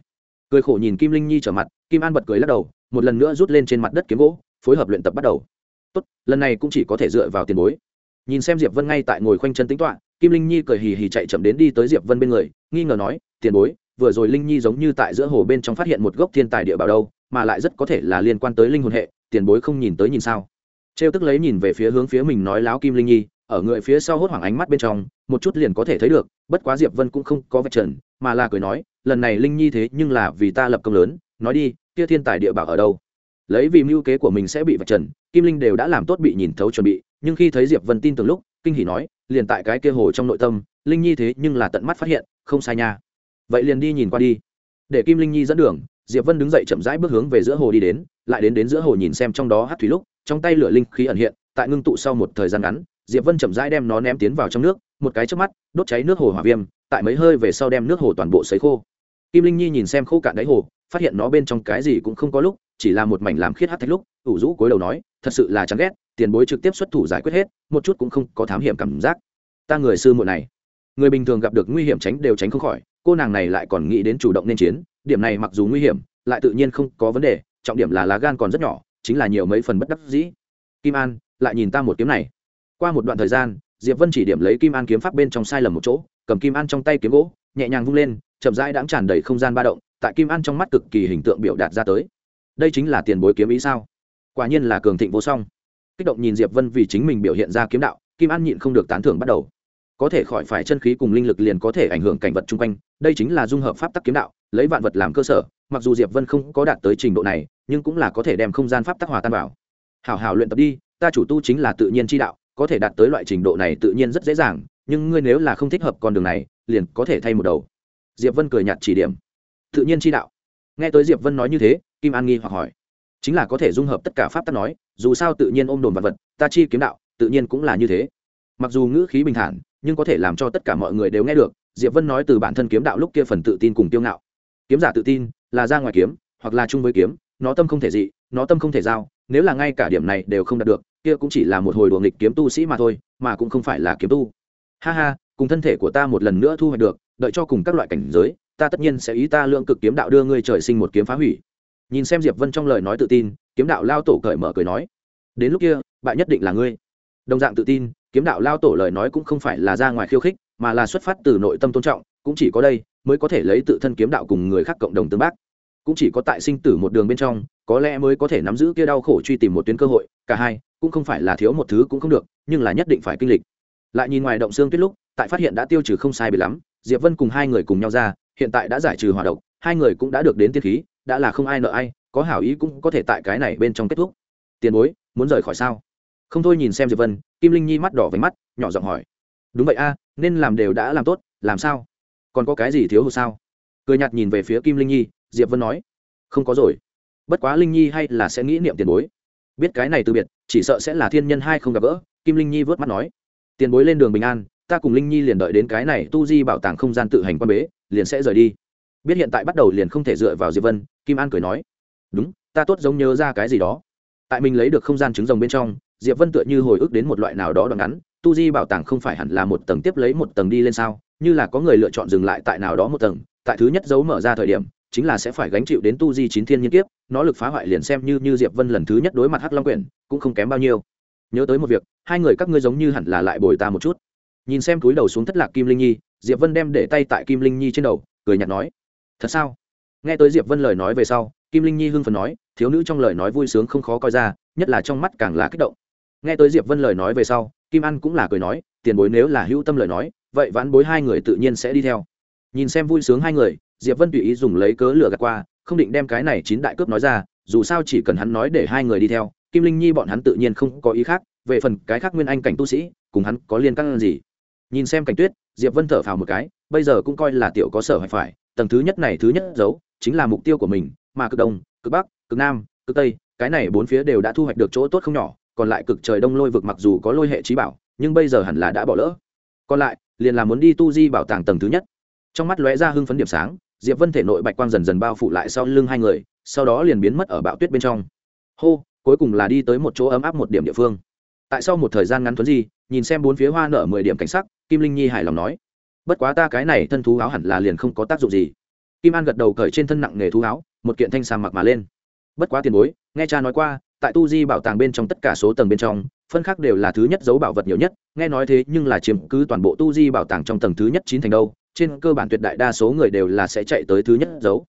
Cười khổ nhìn kim linh nhi trở mặt, kim an bật cười lắc đầu, một lần nữa rút lên trên mặt đất kiếm gỗ, phối hợp luyện tập bắt đầu. Tốt, lần này cũng chỉ có thể dựa vào tiền bối. Nhìn xem diệp vân ngay tại ngồi khoanh chân tính toạ kim linh nhi cười hì hì chạy chậm đến đi tới diệp vân bên người, nghi ngờ nói, tiền bối, vừa rồi linh nhi giống như tại giữa hồ bên trong phát hiện một gốc thiên tài địa bảo đâu mà lại rất có thể là liên quan tới linh hồn hệ, tiền bối không nhìn tới nhìn sao? Trêu tức lấy nhìn về phía hướng phía mình nói láo kim linh nhi, ở người phía sau hốt hoảng ánh mắt bên trong, một chút liền có thể thấy được, bất quá diệp vân cũng không có vạch trần, mà là cười nói, lần này linh nhi thế nhưng là vì ta lập công lớn, nói đi, kia thiên tài địa bảo ở đâu? Lấy vì mưu kế của mình sẽ bị vạch trần, kim linh đều đã làm tốt bị nhìn thấu chuẩn bị, nhưng khi thấy diệp vân tin tưởng lúc, kinh hỉ nói, liền tại cái kia hồ trong nội tâm, linh nhi thế nhưng là tận mắt phát hiện, không sai nha. Vậy liền đi nhìn qua đi. Để kim linh nhi dẫn đường diệp vân đứng dậy chậm rãi bước hướng về giữa hồ đi đến, lại đến đến giữa hồ nhìn xem trong đó hát thủy lúc, trong tay lửa linh khí ẩn hiện, tại ngưng tụ sau một thời gian ngắn, diệp vân chậm rãi đem nó ném tiến vào trong nước, một cái trước mắt, đốt cháy nước hồ hỏa viêm, tại mấy hơi về sau đem nước hồ toàn bộ sấy khô. Kim linh nhi nhìn xem khô cạn đáy hồ, phát hiện nó bên trong cái gì cũng không có lúc, chỉ là một mảnh làm khiết hát thạch lúc, ủ rũ cối đầu nói, thật sự là chán ghét, tiền bối trực tiếp xuất thủ giải quyết hết, một chút cũng không có thám hiểm cảm giác. Ta người sư muội này. Người bình thường gặp được nguy hiểm tránh đều tránh không khỏi, cô nàng này lại còn nghĩ đến chủ động nên chiến điểm này mặc dù nguy hiểm, lại tự nhiên không có vấn đề, trọng điểm là lá gan còn rất nhỏ, chính là nhiều mấy phần bất đắc dĩ. Kim an, lại nhìn ta một kiếm này. Qua một đoạn thời gian, diệp vân chỉ điểm lấy kim an kiếm pháp bên trong sai lầm một chỗ, cầm kim an trong tay kiếm gỗ, nhẹ nhàng vung lên, chậm rãi đãng tràn đầy không gian ba động, tại kim an trong mắt cực kỳ hình tượng biểu đạt ra tới. Đây chính là tiền bối kiếm ý sao? Quả nhiên là cường thịnh vô song. Kích động nhìn diệp vân vì chính mình biểu hiện ra kiếm đạo, kim an nhịn không được tán thưởng bắt đầu có thể khỏi phải chân khí cùng linh lực liền có thể ảnh hưởng cảnh vật chung quanh, đây chính là dung hợp pháp tắc kiếm đạo, lấy vạn vật làm cơ sở, mặc dù diệp vân không có đạt tới trình độ này, nhưng cũng là có thể đem không gian pháp tắc hòa tan vào. Hảo hảo luyện tập đi, ta chủ tu chính là tự nhiên chi đạo, có thể đạt tới loại trình độ này tự nhiên rất dễ dàng, nhưng ngươi nếu là không thích hợp con đường này, liền có thể thay một đầu. Diệp vân cười nhạt chỉ điểm. Tự nhiên chi đạo. Nghe tới diệp vân nói như thế, kim an nghi hoặc hỏi. Chính là có thể dung hợp tất cả pháp tắc nói, dù sao tự nhiên ôm đồn vật vật, ta chi kiếm đạo, tự nhiên cũng là như thế mặc dù ngữ khí bình thản, nhưng có thể làm cho tất cả mọi người đều nghe được, diệp vân nói từ bản thân kiếm đạo lúc kia phần tự tin cùng tiêu ngạo. Kiếm giả tự tin, là ra ngoài kiếm, hoặc là chung với kiếm, nó tâm không thể dị, nó tâm không thể giao, nếu là ngay cả điểm này đều không đạt được, kia cũng chỉ là một hồi đùa nghịch kiếm tu sĩ mà thôi, mà cũng không phải là kiếm tu. Ha ha, cùng thân thể của ta một lần nữa thu hoạch được, đợi cho cùng các loại cảnh giới, ta tất nhiên sẽ ý ta lượng cực kiếm đạo đưa ngươi trời sinh một kiếm phá hủy. Nhìn xem diệp vân trong lời nói tự tin, kiếm đạo lao tổ cởi mở cười nói, đến lúc kia bạn nhất định là ngươi. Đồng dạng tự tin kiếm đạo lao tổ lời nói cũng không phải là ra ngoài khiêu khích, mà là xuất phát từ nội tâm tôn trọng, cũng chỉ có đây mới có thể lấy tự thân kiếm đạo cùng người khác cộng đồng tương bác. Cũng chỉ có tại sinh tử một đường bên trong, có lẽ mới có thể nắm giữ kia đau khổ truy tìm một tuyến cơ hội, cả hai, cũng không phải là thiếu một thứ cũng không được, nhưng là nhất định phải kinh lịch. Lại nhìn ngoài động xương tuyết lúc, tại phát hiện đã tiêu trừ không sai bị lắm, diệp vân cùng hai người cùng nhau ra, hiện tại đã giải trừ hòa độc, hai người cũng đã được đến tiên khí, đã là không ai nợ ai, có hảo ý cũng có thể tại cái này bên trong kết thúc. Tiền bối, muốn rời khỏi sao? Không thôi nhìn xem diệp vân, kim linh nhi mắt đỏ với mắt, nhỏ giọng hỏi. Đúng vậy a, nên làm đều đã làm tốt, làm sao? Còn có cái gì thiếu hụt sao? Cười nhạt nhìn về phía kim linh nhi, diệp vân nói. Không có rồi. Bất quá linh nhi hay là sẽ nghĩ niệm tiền bối. Biết cái này từ biệt, chỉ sợ sẽ là thiên nhân hai không gặp gỡ, kim linh nhi vớt mắt nói. Tiền bối lên đường bình an, ta cùng linh nhi liền đợi đến cái này tu di bảo tàng không gian tự hành quan bế, liền sẽ rời đi. Biết hiện tại bắt đầu liền không thể dựa vào diệp vân, kim an cười nói. Đúng, ta tốt giống nhớ ra cái gì đó. Tại mình lấy được không gian trứng rồng bên trong diệp vân tựa như hồi ức đến một loại nào đó đoạn ngắn, tu di bảo tàng không phải hẳn là một tầng tiếp lấy một tầng đi lên sao, như là có người lựa chọn dừng lại tại nào đó một tầng, tại thứ nhất dấu mở ra thời điểm, chính là sẽ phải gánh chịu đến tu di chín thiên nhiên kiếp, nó lực phá hoại liền xem như như diệp vân lần thứ nhất đối mặt hắc long quyển, cũng không kém bao nhiêu. Nhớ tới một việc, hai người các ngươi giống như hẳn là lại bồi ta một chút. Nhìn xem túi đầu xuống thất lạc kim linh nhi, diệp vân đem để tay tại kim linh nhi trên đầu, cười nhạt nói, thật sao? Nghe tới diệp vân lời nói về sau, kim linh nhi hưng phần nói, thiếu nữ trong lời nói vui sướng không khó coi ra, nhất là trong mắt càng là kích động nghe tới diệp vân lời nói về sau, kim An cũng là cười nói, tiền bối nếu là hữu tâm lời nói, vậy vãn bối hai người tự nhiên sẽ đi theo. Nhìn xem vui sướng hai người, diệp vân tùy ý dùng lấy cớ lửa gạt qua, không định đem cái này chín đại cướp nói ra, dù sao chỉ cần hắn nói để hai người đi theo, kim linh nhi bọn hắn tự nhiên không có ý khác, về phần cái khác nguyên anh cảnh tu sĩ, cùng hắn có liên căn gì? Nhìn xem cảnh tuyết, diệp vân thở phào một cái, bây giờ cũng coi là tiểu có sở hay phải, tầng thứ nhất này thứ nhất giấu, chính là mục tiêu của mình, mà cực đông, cực bắc, cực nam, cực tây, cái này bốn phía đều đã thu hoạch được chỗ tốt không nhỏ còn lại cực trời đông lôi vực mặc dù có lôi hệ trí bảo, nhưng bây giờ hẳn là đã bỏ lỡ. Còn lại, liền là muốn đi tu di bảo tàng tầng thứ nhất. Trong mắt lóe ra hưng phấn điểm sáng, diệp vân thể nội bạch quang dần dần bao phủ lại sau lưng hai người, sau đó liền biến mất ở bão tuyết bên trong. Hô, cuối cùng là đi tới một chỗ ấm áp một điểm địa phương. Tại sau một thời gian ngắn thuấn di, nhìn xem bốn phía hoa nở mười điểm cảnh sắc, kim linh nhi hài lòng nói, bất quá ta cái này thân thú áo hẳn là liền không có tác dụng gì. Kim an gật đầu cởi trên thân nặng nghề thú áo, một kiện thanh sàm mặc mà lên. Bất quá tiền bối, nghe cha nói qua tại tu di bảo tàng bên trong tất cả số tầng bên trong, phân khác đều là thứ nhất dấu bảo vật nhiều nhất, nghe nói thế nhưng là chiếm cứ toàn bộ tu di bảo tàng trong tầng thứ nhất chín thành đâu, trên cơ bản tuyệt đại đa số người đều là sẽ chạy tới thứ nhất dấu.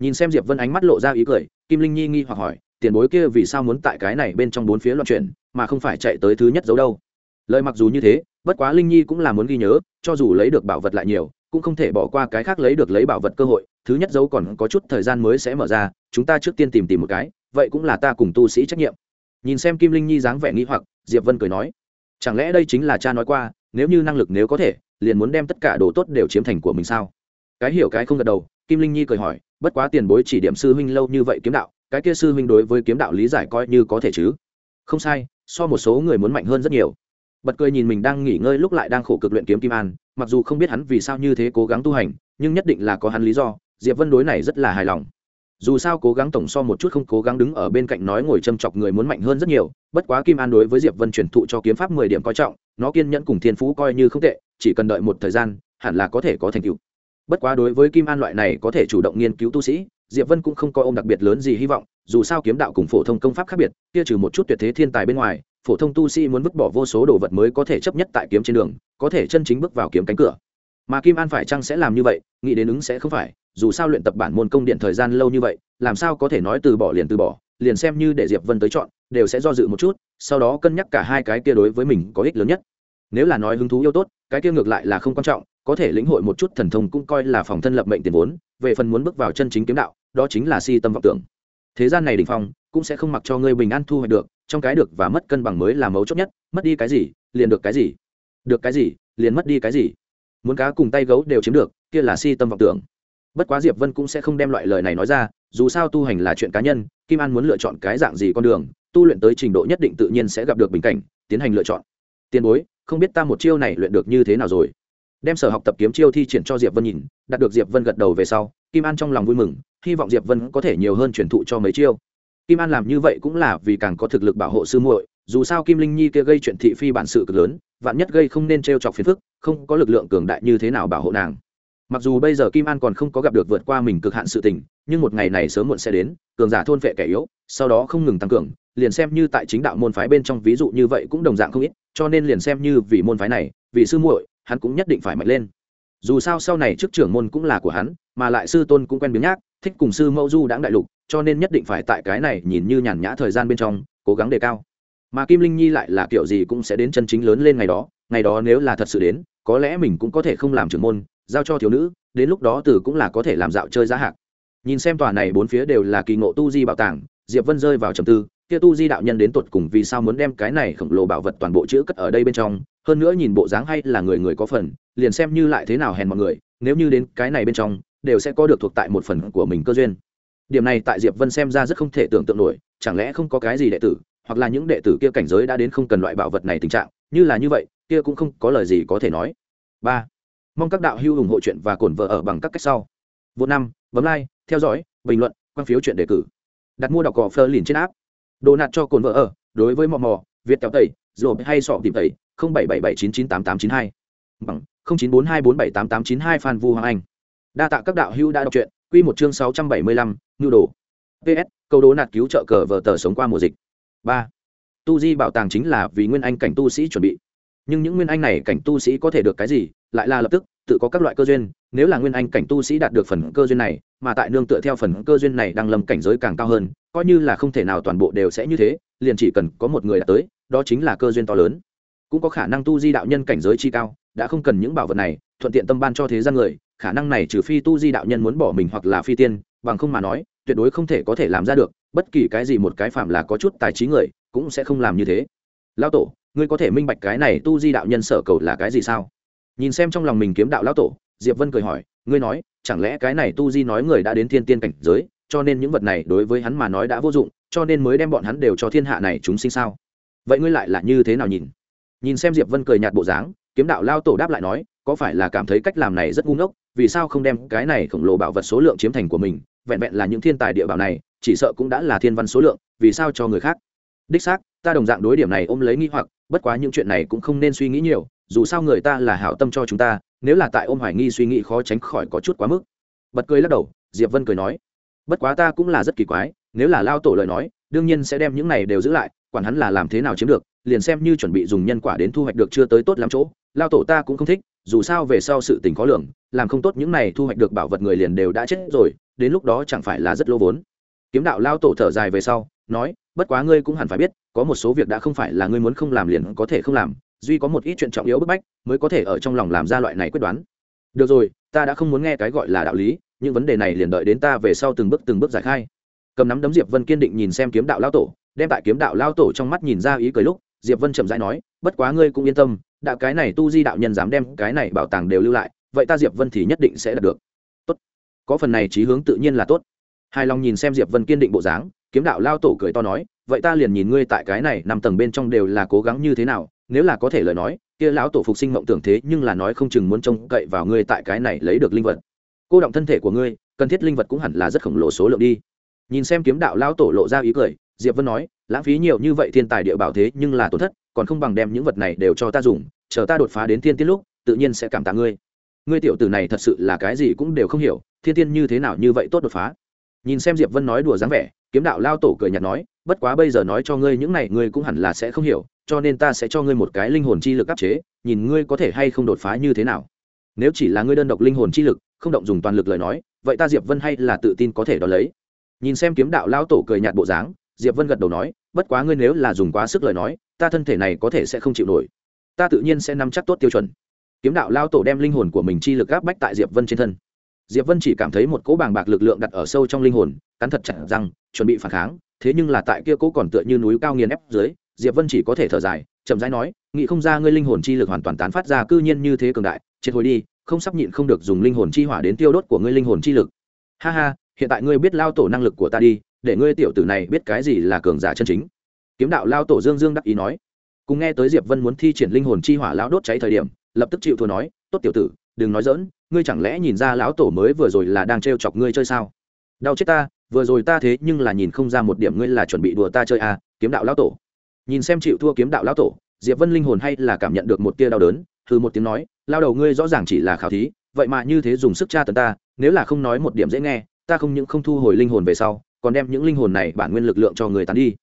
Nhìn xem diệp vân ánh mắt lộ ra ý cười, kim linh nhi nghi hoặc hỏi, tiền bối kia vì sao muốn tại cái này bên trong bốn phía loạn chuyển, mà không phải chạy tới thứ nhất dấu đâu? Lời mặc dù như thế, bất quá linh nhi cũng là muốn ghi nhớ, cho dù lấy được bảo vật lại nhiều, cũng không thể bỏ qua cái khác lấy được lấy bảo vật cơ hội, thứ nhất dấu còn có chút thời gian mới sẽ mở ra, chúng ta trước tiên tìm tìm một cái vậy cũng là ta cùng tu sĩ trách nhiệm. Nhìn xem kim linh nhi dáng vẻ nghi hoặc, diệp vân cười nói, chẳng lẽ đây chính là cha nói qua, nếu như năng lực nếu có thể, liền muốn đem tất cả đồ tốt đều chiếm thành của mình sao? Cái hiểu cái không gật đầu, kim linh nhi cười hỏi, bất quá tiền bối chỉ điểm sư huynh lâu như vậy kiếm đạo, cái kia sư huynh đối với kiếm đạo lý giải coi như có thể chứ? Không sai, so một số người muốn mạnh hơn rất nhiều. Bật cười nhìn mình đang nghỉ ngơi lúc lại đang khổ cực luyện kiếm kim an, mặc dù không biết hắn vì sao như thế cố gắng tu hành, nhưng nhất định là có hắn lý do, diệp vân đối này rất là hài lòng dù sao cố gắng tổng so một chút không cố gắng đứng ở bên cạnh nói ngồi châm chọc người muốn mạnh hơn rất nhiều, bất quá kim an đối với diệp vân truyền thụ cho kiếm pháp mười điểm coi trọng, nó kiên nhẫn cùng thiên phú coi như không tệ, chỉ cần đợi một thời gian, hẳn là có thể có thành tựu. Bất quá đối với kim an loại này có thể chủ động nghiên cứu tu sĩ, diệp vân cũng không coi ôm đặc biệt lớn gì hy vọng, dù sao kiếm đạo cùng phổ thông công pháp khác biệt, kia trừ một chút tuyệt thế thiên tài bên ngoài, phổ thông tu sĩ muốn vứt bỏ vô số đồ vật mới có thể chấp nhất tại kiếm trên đường, có thể chân chính bước vào kiếm cánh cửa. Mà kim an phải chăng sẽ làm như vậy, nghĩ đến ứng sẽ không phải dù sao luyện tập bản môn công điện thời gian lâu như vậy, làm sao có thể nói từ bỏ liền từ bỏ, liền xem như để diệp vân tới chọn, đều sẽ do dự một chút, sau đó cân nhắc cả hai cái kia đối với mình có ích lớn nhất. Nếu là nói hứng thú yêu tốt, cái kia ngược lại là không quan trọng, có thể lĩnh hội một chút thần thông cũng coi là phòng thân lập mệnh tiền vốn, về phần muốn bước vào chân chính kiếm đạo, đó chính là si tâm vọng tưởng. Thế gian này đỉnh phong, cũng sẽ không mặc cho ngươi bình an thu hoạch được, trong cái được và mất cân bằng mới là mấu chốt nhất, mất đi cái gì, liền được cái gì. Được cái gì, liền mất đi cái gì. Muốn cá cùng tay gấu đều chiếm được, kia là si tâm vọng tưởng bất quá diệp vân cũng sẽ không đem loại lời này nói ra, dù sao tu hành là chuyện cá nhân, kim an muốn lựa chọn cái dạng gì con đường, tu luyện tới trình độ nhất định tự nhiên sẽ gặp được bình cảnh, tiến hành lựa chọn. Tiền bối, không biết ta một chiêu này luyện được như thế nào rồi? Đem sở học tập kiếm chiêu thi triển cho diệp vân nhìn, đạt được diệp vân gật đầu về sau, kim an trong lòng vui mừng, hy vọng diệp vân có thể nhiều hơn truyền thụ cho mấy chiêu. Kim an làm như vậy cũng là vì càng có thực lực bảo hộ sư muội, dù sao kim linh nhi kia gây chuyện thị phi bản sự cực lớn, vạn nhất gây không nên t r e o chọc phiền phức, không có lực lượng cường đại như thế nào bảo hộ nàng mặc dù bây giờ kim an còn không có gặp được vượt qua mình cực hạn sự tình, nhưng một ngày này sớm muộn sẽ đến, cường giả thôn vệ kẻ yếu, sau đó không ngừng tăng cường, liền xem như tại chính đạo môn phái bên trong ví dụ như vậy cũng đồng dạng không ít, cho nên liền xem như vì môn phái này, vì sư muội, hắn cũng nhất định phải mạnh lên. Dù sao sau này trước trưởng môn cũng là của hắn, mà lại sư tôn cũng quen biếng nhác, thích cùng sư mẫu du đãng đại lục, cho nên nhất định phải tại cái này nhìn như nhàn nhã thời gian bên trong, cố gắng đề cao. Mà kim linh nhi lại là kiểu gì cũng sẽ đến chân chính lớn lên ngày đó ngày đó nếu là thật sự đến, có lẽ mình cũng có thể không làm trưởng môn giao cho thiếu nữ, đến lúc đó từ cũng là có thể làm dạo chơi giá hạc. Nhìn xem tòa này bốn phía đều là kỳ ngộ tu di bảo tàng, diệp vân rơi vào trầm tư, kia tu di đạo nhân đến tột cùng vì sao muốn đem cái này khổng lồ bảo vật toàn bộ chữ cất ở đây bên trong, hơn nữa nhìn bộ dáng hay là người người có phần, liền xem như lại thế nào hèn mọi người, nếu như đến cái này bên trong, đều sẽ có được thuộc tại một phần của mình cơ duyên. Điểm này tại diệp vân xem ra rất không thể tưởng tượng nổi, chẳng lẽ không có cái gì đệ tử, hoặc là những đệ tử kia cảnh giới đã đến không cần loại bảo vật này tình trạng, như là như vậy, kia cũng không có lời gì có thể nói. Ba mong các đạo hữu ủng hộ chuyện và cổn vợ ở bằng các cách sau. Vô năm bấm like theo dõi bình luận quan phiếu chuyện đề cử. Đặt mua đọc cỏ phơ liền trên app, đồ nạt cho cồn vợ ở đối với mò mò việt kéo tẩy rồi hay sọ tìm tẩy không bảy bảy bảy chín chín tám tám chín hai. Bằng không chín bốn hai bốn bảy tám tám chín hai phan vu hoàng anh. Đa tạ các đạo hữu đã đọc truyện quy một chương sáu trăm bảy mươi lăm nhu đồ. Ps câu đố nạt cứu trợ cờ vợ tờ sống qua mùa dịch. Ba tu di bảo tàng chính là vì nguyên anh cảnh tu sĩ chuẩn bị. Nhưng những nguyên anh này cảnh tu sĩ có thể được cái gì? Lại là lập tức, tự có các loại cơ duyên, nếu là nguyên anh cảnh tu sĩ đạt được phần cơ duyên này, mà tại nương tựa theo phần cơ duyên này đang lâm cảnh giới càng cao hơn, coi như là không thể nào toàn bộ đều sẽ như thế, liền chỉ cần có một người đạt tới, đó chính là cơ duyên to lớn. Cũng có khả năng tu di đạo nhân cảnh giới chi cao, đã không cần những bảo vật này, thuận tiện tâm ban cho thế gian người, khả năng này trừ phi tu di đạo nhân muốn bỏ mình hoặc là phi tiên, bằng không mà nói, tuyệt đối không thể có thể làm ra được, bất kỳ cái gì một cái phạm là có chút tài trí người, cũng sẽ không làm như thế. Lão tổ, ngươi có thể minh bạch cái này tu di đạo nhân sở cầu là cái gì sao? Nhìn xem trong lòng mình kiếm đạo lão tổ, diệp vân cười hỏi, ngươi nói, chẳng lẽ cái này tu di nói người đã đến thiên tiên cảnh giới, cho nên những vật này đối với hắn mà nói đã vô dụng, cho nên mới đem bọn hắn đều cho thiên hạ này chúng sinh sao? Vậy ngươi lại là như thế nào nhìn? Nhìn xem diệp vân cười nhạt bộ dáng, kiếm đạo lao tổ đáp lại nói, có phải là cảm thấy cách làm này rất ngu ngốc, vì sao không đem cái này khổng lồ bảo vật số lượng chiếm thành của mình, vẹn vẹn là những thiên tài địa bảo này, chỉ sợ cũng đã là thiên văn số lượng, vì sao cho người khác? Đích xác, ta đồng dạng đối điểm này ôm lấy nghi hoặc, bất quá những chuyện này cũng không nên suy nghĩ nhiều dù sao người ta là hảo tâm cho chúng ta, nếu là tại ôm hoài nghi suy nghĩ khó tránh khỏi có chút quá mức. Bật cười lắc đầu, diệp vân cười nói, bất quá ta cũng là rất kỳ quái, nếu là lao tổ lời nói, đương nhiên sẽ đem những này đều giữ lại, quản hắn là làm thế nào chiếm được, liền xem như chuẩn bị dùng nhân quả đến thu hoạch được chưa tới tốt lắm chỗ, lao tổ ta cũng không thích, dù sao về sau sự tình khó lường, làm không tốt những này thu hoạch được bảo vật người liền đều đã chết rồi, đến lúc đó chẳng phải là rất lô vốn. Kiếm đạo lao tổ thở dài về sau, nói, bất quá ngươi cũng hẳn phải biết, có một số việc đã không phải là ngươi muốn không làm liền có thể không làm duy có một ít chuyện trọng yếu bức bách, mới có thể ở trong lòng làm ra loại này quyết đoán. Được rồi, ta đã không muốn nghe cái gọi là đạo lý, những vấn đề này liền đợi đến ta về sau từng bước từng bước giải khai. Cầm nắm đấm diệp vân kiên định nhìn xem kiếm đạo lao tổ, đem tại kiếm đạo lao tổ trong mắt nhìn ra ý cười lúc, diệp vân chậm rãi nói, bất quá ngươi cũng yên tâm đạo cái này tu di đạo nhân dám đem cái này bảo tàng đều lưu lại, vậy ta diệp vân thì nhất định sẽ đạt được. Tốt. Có phần này trí hướng tự nhiên là tốt. Hài lòng nhìn xem diệp vân kiên định bộ dáng, kiếm đạo lao tổ cười to nói, vậy ta liền nhìn ngươi tại cái này năm tầng bên trong đều là cố gắng như thế nào nếu là có thể lời nói, kia lão tổ phục sinh mộng tưởng thế nhưng là nói không chừng muốn trông cậy vào ngươi tại cái này lấy được linh vật. Cô động thân thể của ngươi, cần thiết linh vật cũng hẳn là rất khổng lồ số lượng đi. Nhìn xem kiếm đạo lão tổ lộ ra ý cười, diệp vân nói, lãng phí nhiều như vậy thiên tài địa bảo thế nhưng là tổn thất, còn không bằng đem những vật này đều cho ta dùng, chờ ta đột phá đến thiên tiết lúc, tự nhiên sẽ cảm tạ ngươi. Ngươi tiểu tử này thật sự là cái gì cũng đều không hiểu, thiên tiên như thế nào như vậy tốt đột phá. Nhìn xem diệp vân nói đùa dáng vẻ, kiếm đạo lao tổ cười nhạt nói, bất quá bây giờ nói cho ngươi những này, ngươi cũng hẳn là sẽ không hiểu cho nên ta sẽ cho ngươi một cái linh hồn chi lực áp chế, nhìn ngươi có thể hay không đột phá như thế nào. Nếu chỉ là ngươi đơn độc linh hồn chi lực, không động dùng toàn lực lời nói, vậy ta diệp vân hay là tự tin có thể đo lấy? Nhìn xem kiếm đạo lao tổ cười nhạt bộ dáng, diệp vân gật đầu nói, bất quá ngươi nếu là dùng quá sức lời nói, ta thân thể này có thể sẽ không chịu nổi. Ta tự nhiên sẽ nắm chắc tốt tiêu chuẩn. Kiếm đạo lao tổ đem linh hồn của mình chi lực áp bách tại diệp vân trên thân. Diệp vân chỉ cảm thấy một cỗ bàng bạc lực lượng đặt ở sâu trong linh hồn, cắn thật chặt răng, chuẩn bị phản kháng, thế nhưng là tại kia cỗ còn tựa như núi cao nghiền ép dưới diệp vân chỉ có thể thở dài, chậm rãi nói, nghĩ không ra ngươi linh hồn chi lực hoàn toàn tán phát ra cư nhiên như thế cường đại triệt hồi đi, không sắp nhịn không được dùng linh hồn chi hỏa đến tiêu đốt của ngươi linh hồn chi lực. Ha ha, hiện tại ngươi biết lao tổ năng lực của ta đi, để ngươi tiểu tử này biết cái gì là cường giả chân chính. Kiếm đạo lao tổ dương dương đắc ý nói. Cùng nghe tới diệp vân muốn thi triển linh hồn chi hỏa lão đốt cháy thời điểm, lập tức chịu thua nói, tốt tiểu tử, đừng nói dỡn ngươi chẳng lẽ nhìn ra lão tổ mới vừa rồi là đang trêu chọc ngươi chơi sao? Đau chết ta, vừa rồi ta thế nhưng là nhìn không ra một điểm ngươi là chuẩn bị đùa ta chơi à kiếm đạo lão tổ nhìn xem chịu thua kiếm đạo lão tổ, diệp vân linh hồn hay là cảm nhận được một tia đau đớn thư một tiếng nói, lao đầu ngươi rõ ràng chỉ là khảo thí, vậy mà như thế dùng sức tra tấn ta, nếu là không nói một điểm dễ nghe, ta không những không thu hồi linh hồn về sau, còn đem những linh hồn này bản nguyên lực lượng cho người tán đi.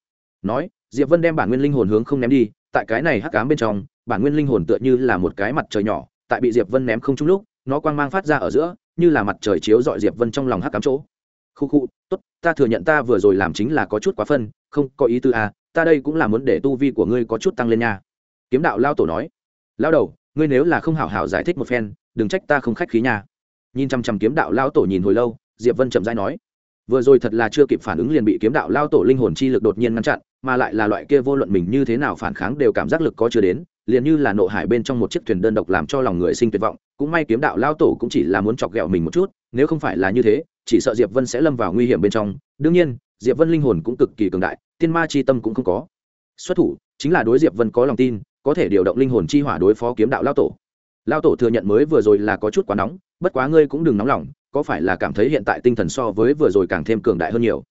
Nói, diệp vân đem bản nguyên linh hồn hướng không ném đi, tại cái này hắc cám bên trong, bản nguyên linh hồn tựa như là một cái mặt trời nhỏ, tại bị diệp vân ném không chung lúc, nó quang mang phát ra ở giữa, như là mặt trời chiếu dọi diệp vân trong lòng hắc cám chỗ. Khu khu, tốt, ta thừa nhận ta vừa rồi làm chính là có chút quá phân, không có ý tư à ta đây cũng là muốn để tu vi của ngươi có chút tăng lên nha. Kiếm đạo lao tổ nói. Lao đầu, ngươi nếu là không hảo hảo giải thích một phen, đừng trách ta không khách khí nha. Nhìn chăm chăm kiếm đạo lao tổ nhìn hồi lâu, diệp vân chậm rãi nói. Vừa rồi thật là chưa kịp phản ứng liền bị kiếm đạo lao tổ linh hồn chi lực đột nhiên ngăn chặn, mà lại là loại kia vô luận mình như thế nào phản kháng đều cảm giác lực có chưa đến, liền như là nộ hải bên trong một chiếc thuyền đơn độc làm cho lòng người sinh tuyệt vọng. Cũng may kiếm đạo lao tổ cũng chỉ là muốn chọc ghẹo mình một chút, nếu không phải là như thế, chỉ sợ diệp vân sẽ lâm vào nguy hiểm bên trong. Đương nhiên, diệp vân linh hồn cũng cực kỳ cường đại tiên ma chi tâm cũng không có. Xuất thủ, chính là đối diệp vân có lòng tin, có thể điều động linh hồn chi hỏa đối phó kiếm đạo lao tổ. Lao tổ thừa nhận mới vừa rồi là có chút quá nóng, bất quá ngươi cũng đừng nóng lòng, có phải là cảm thấy hiện tại tinh thần so với vừa rồi càng thêm cường đại hơn nhiều?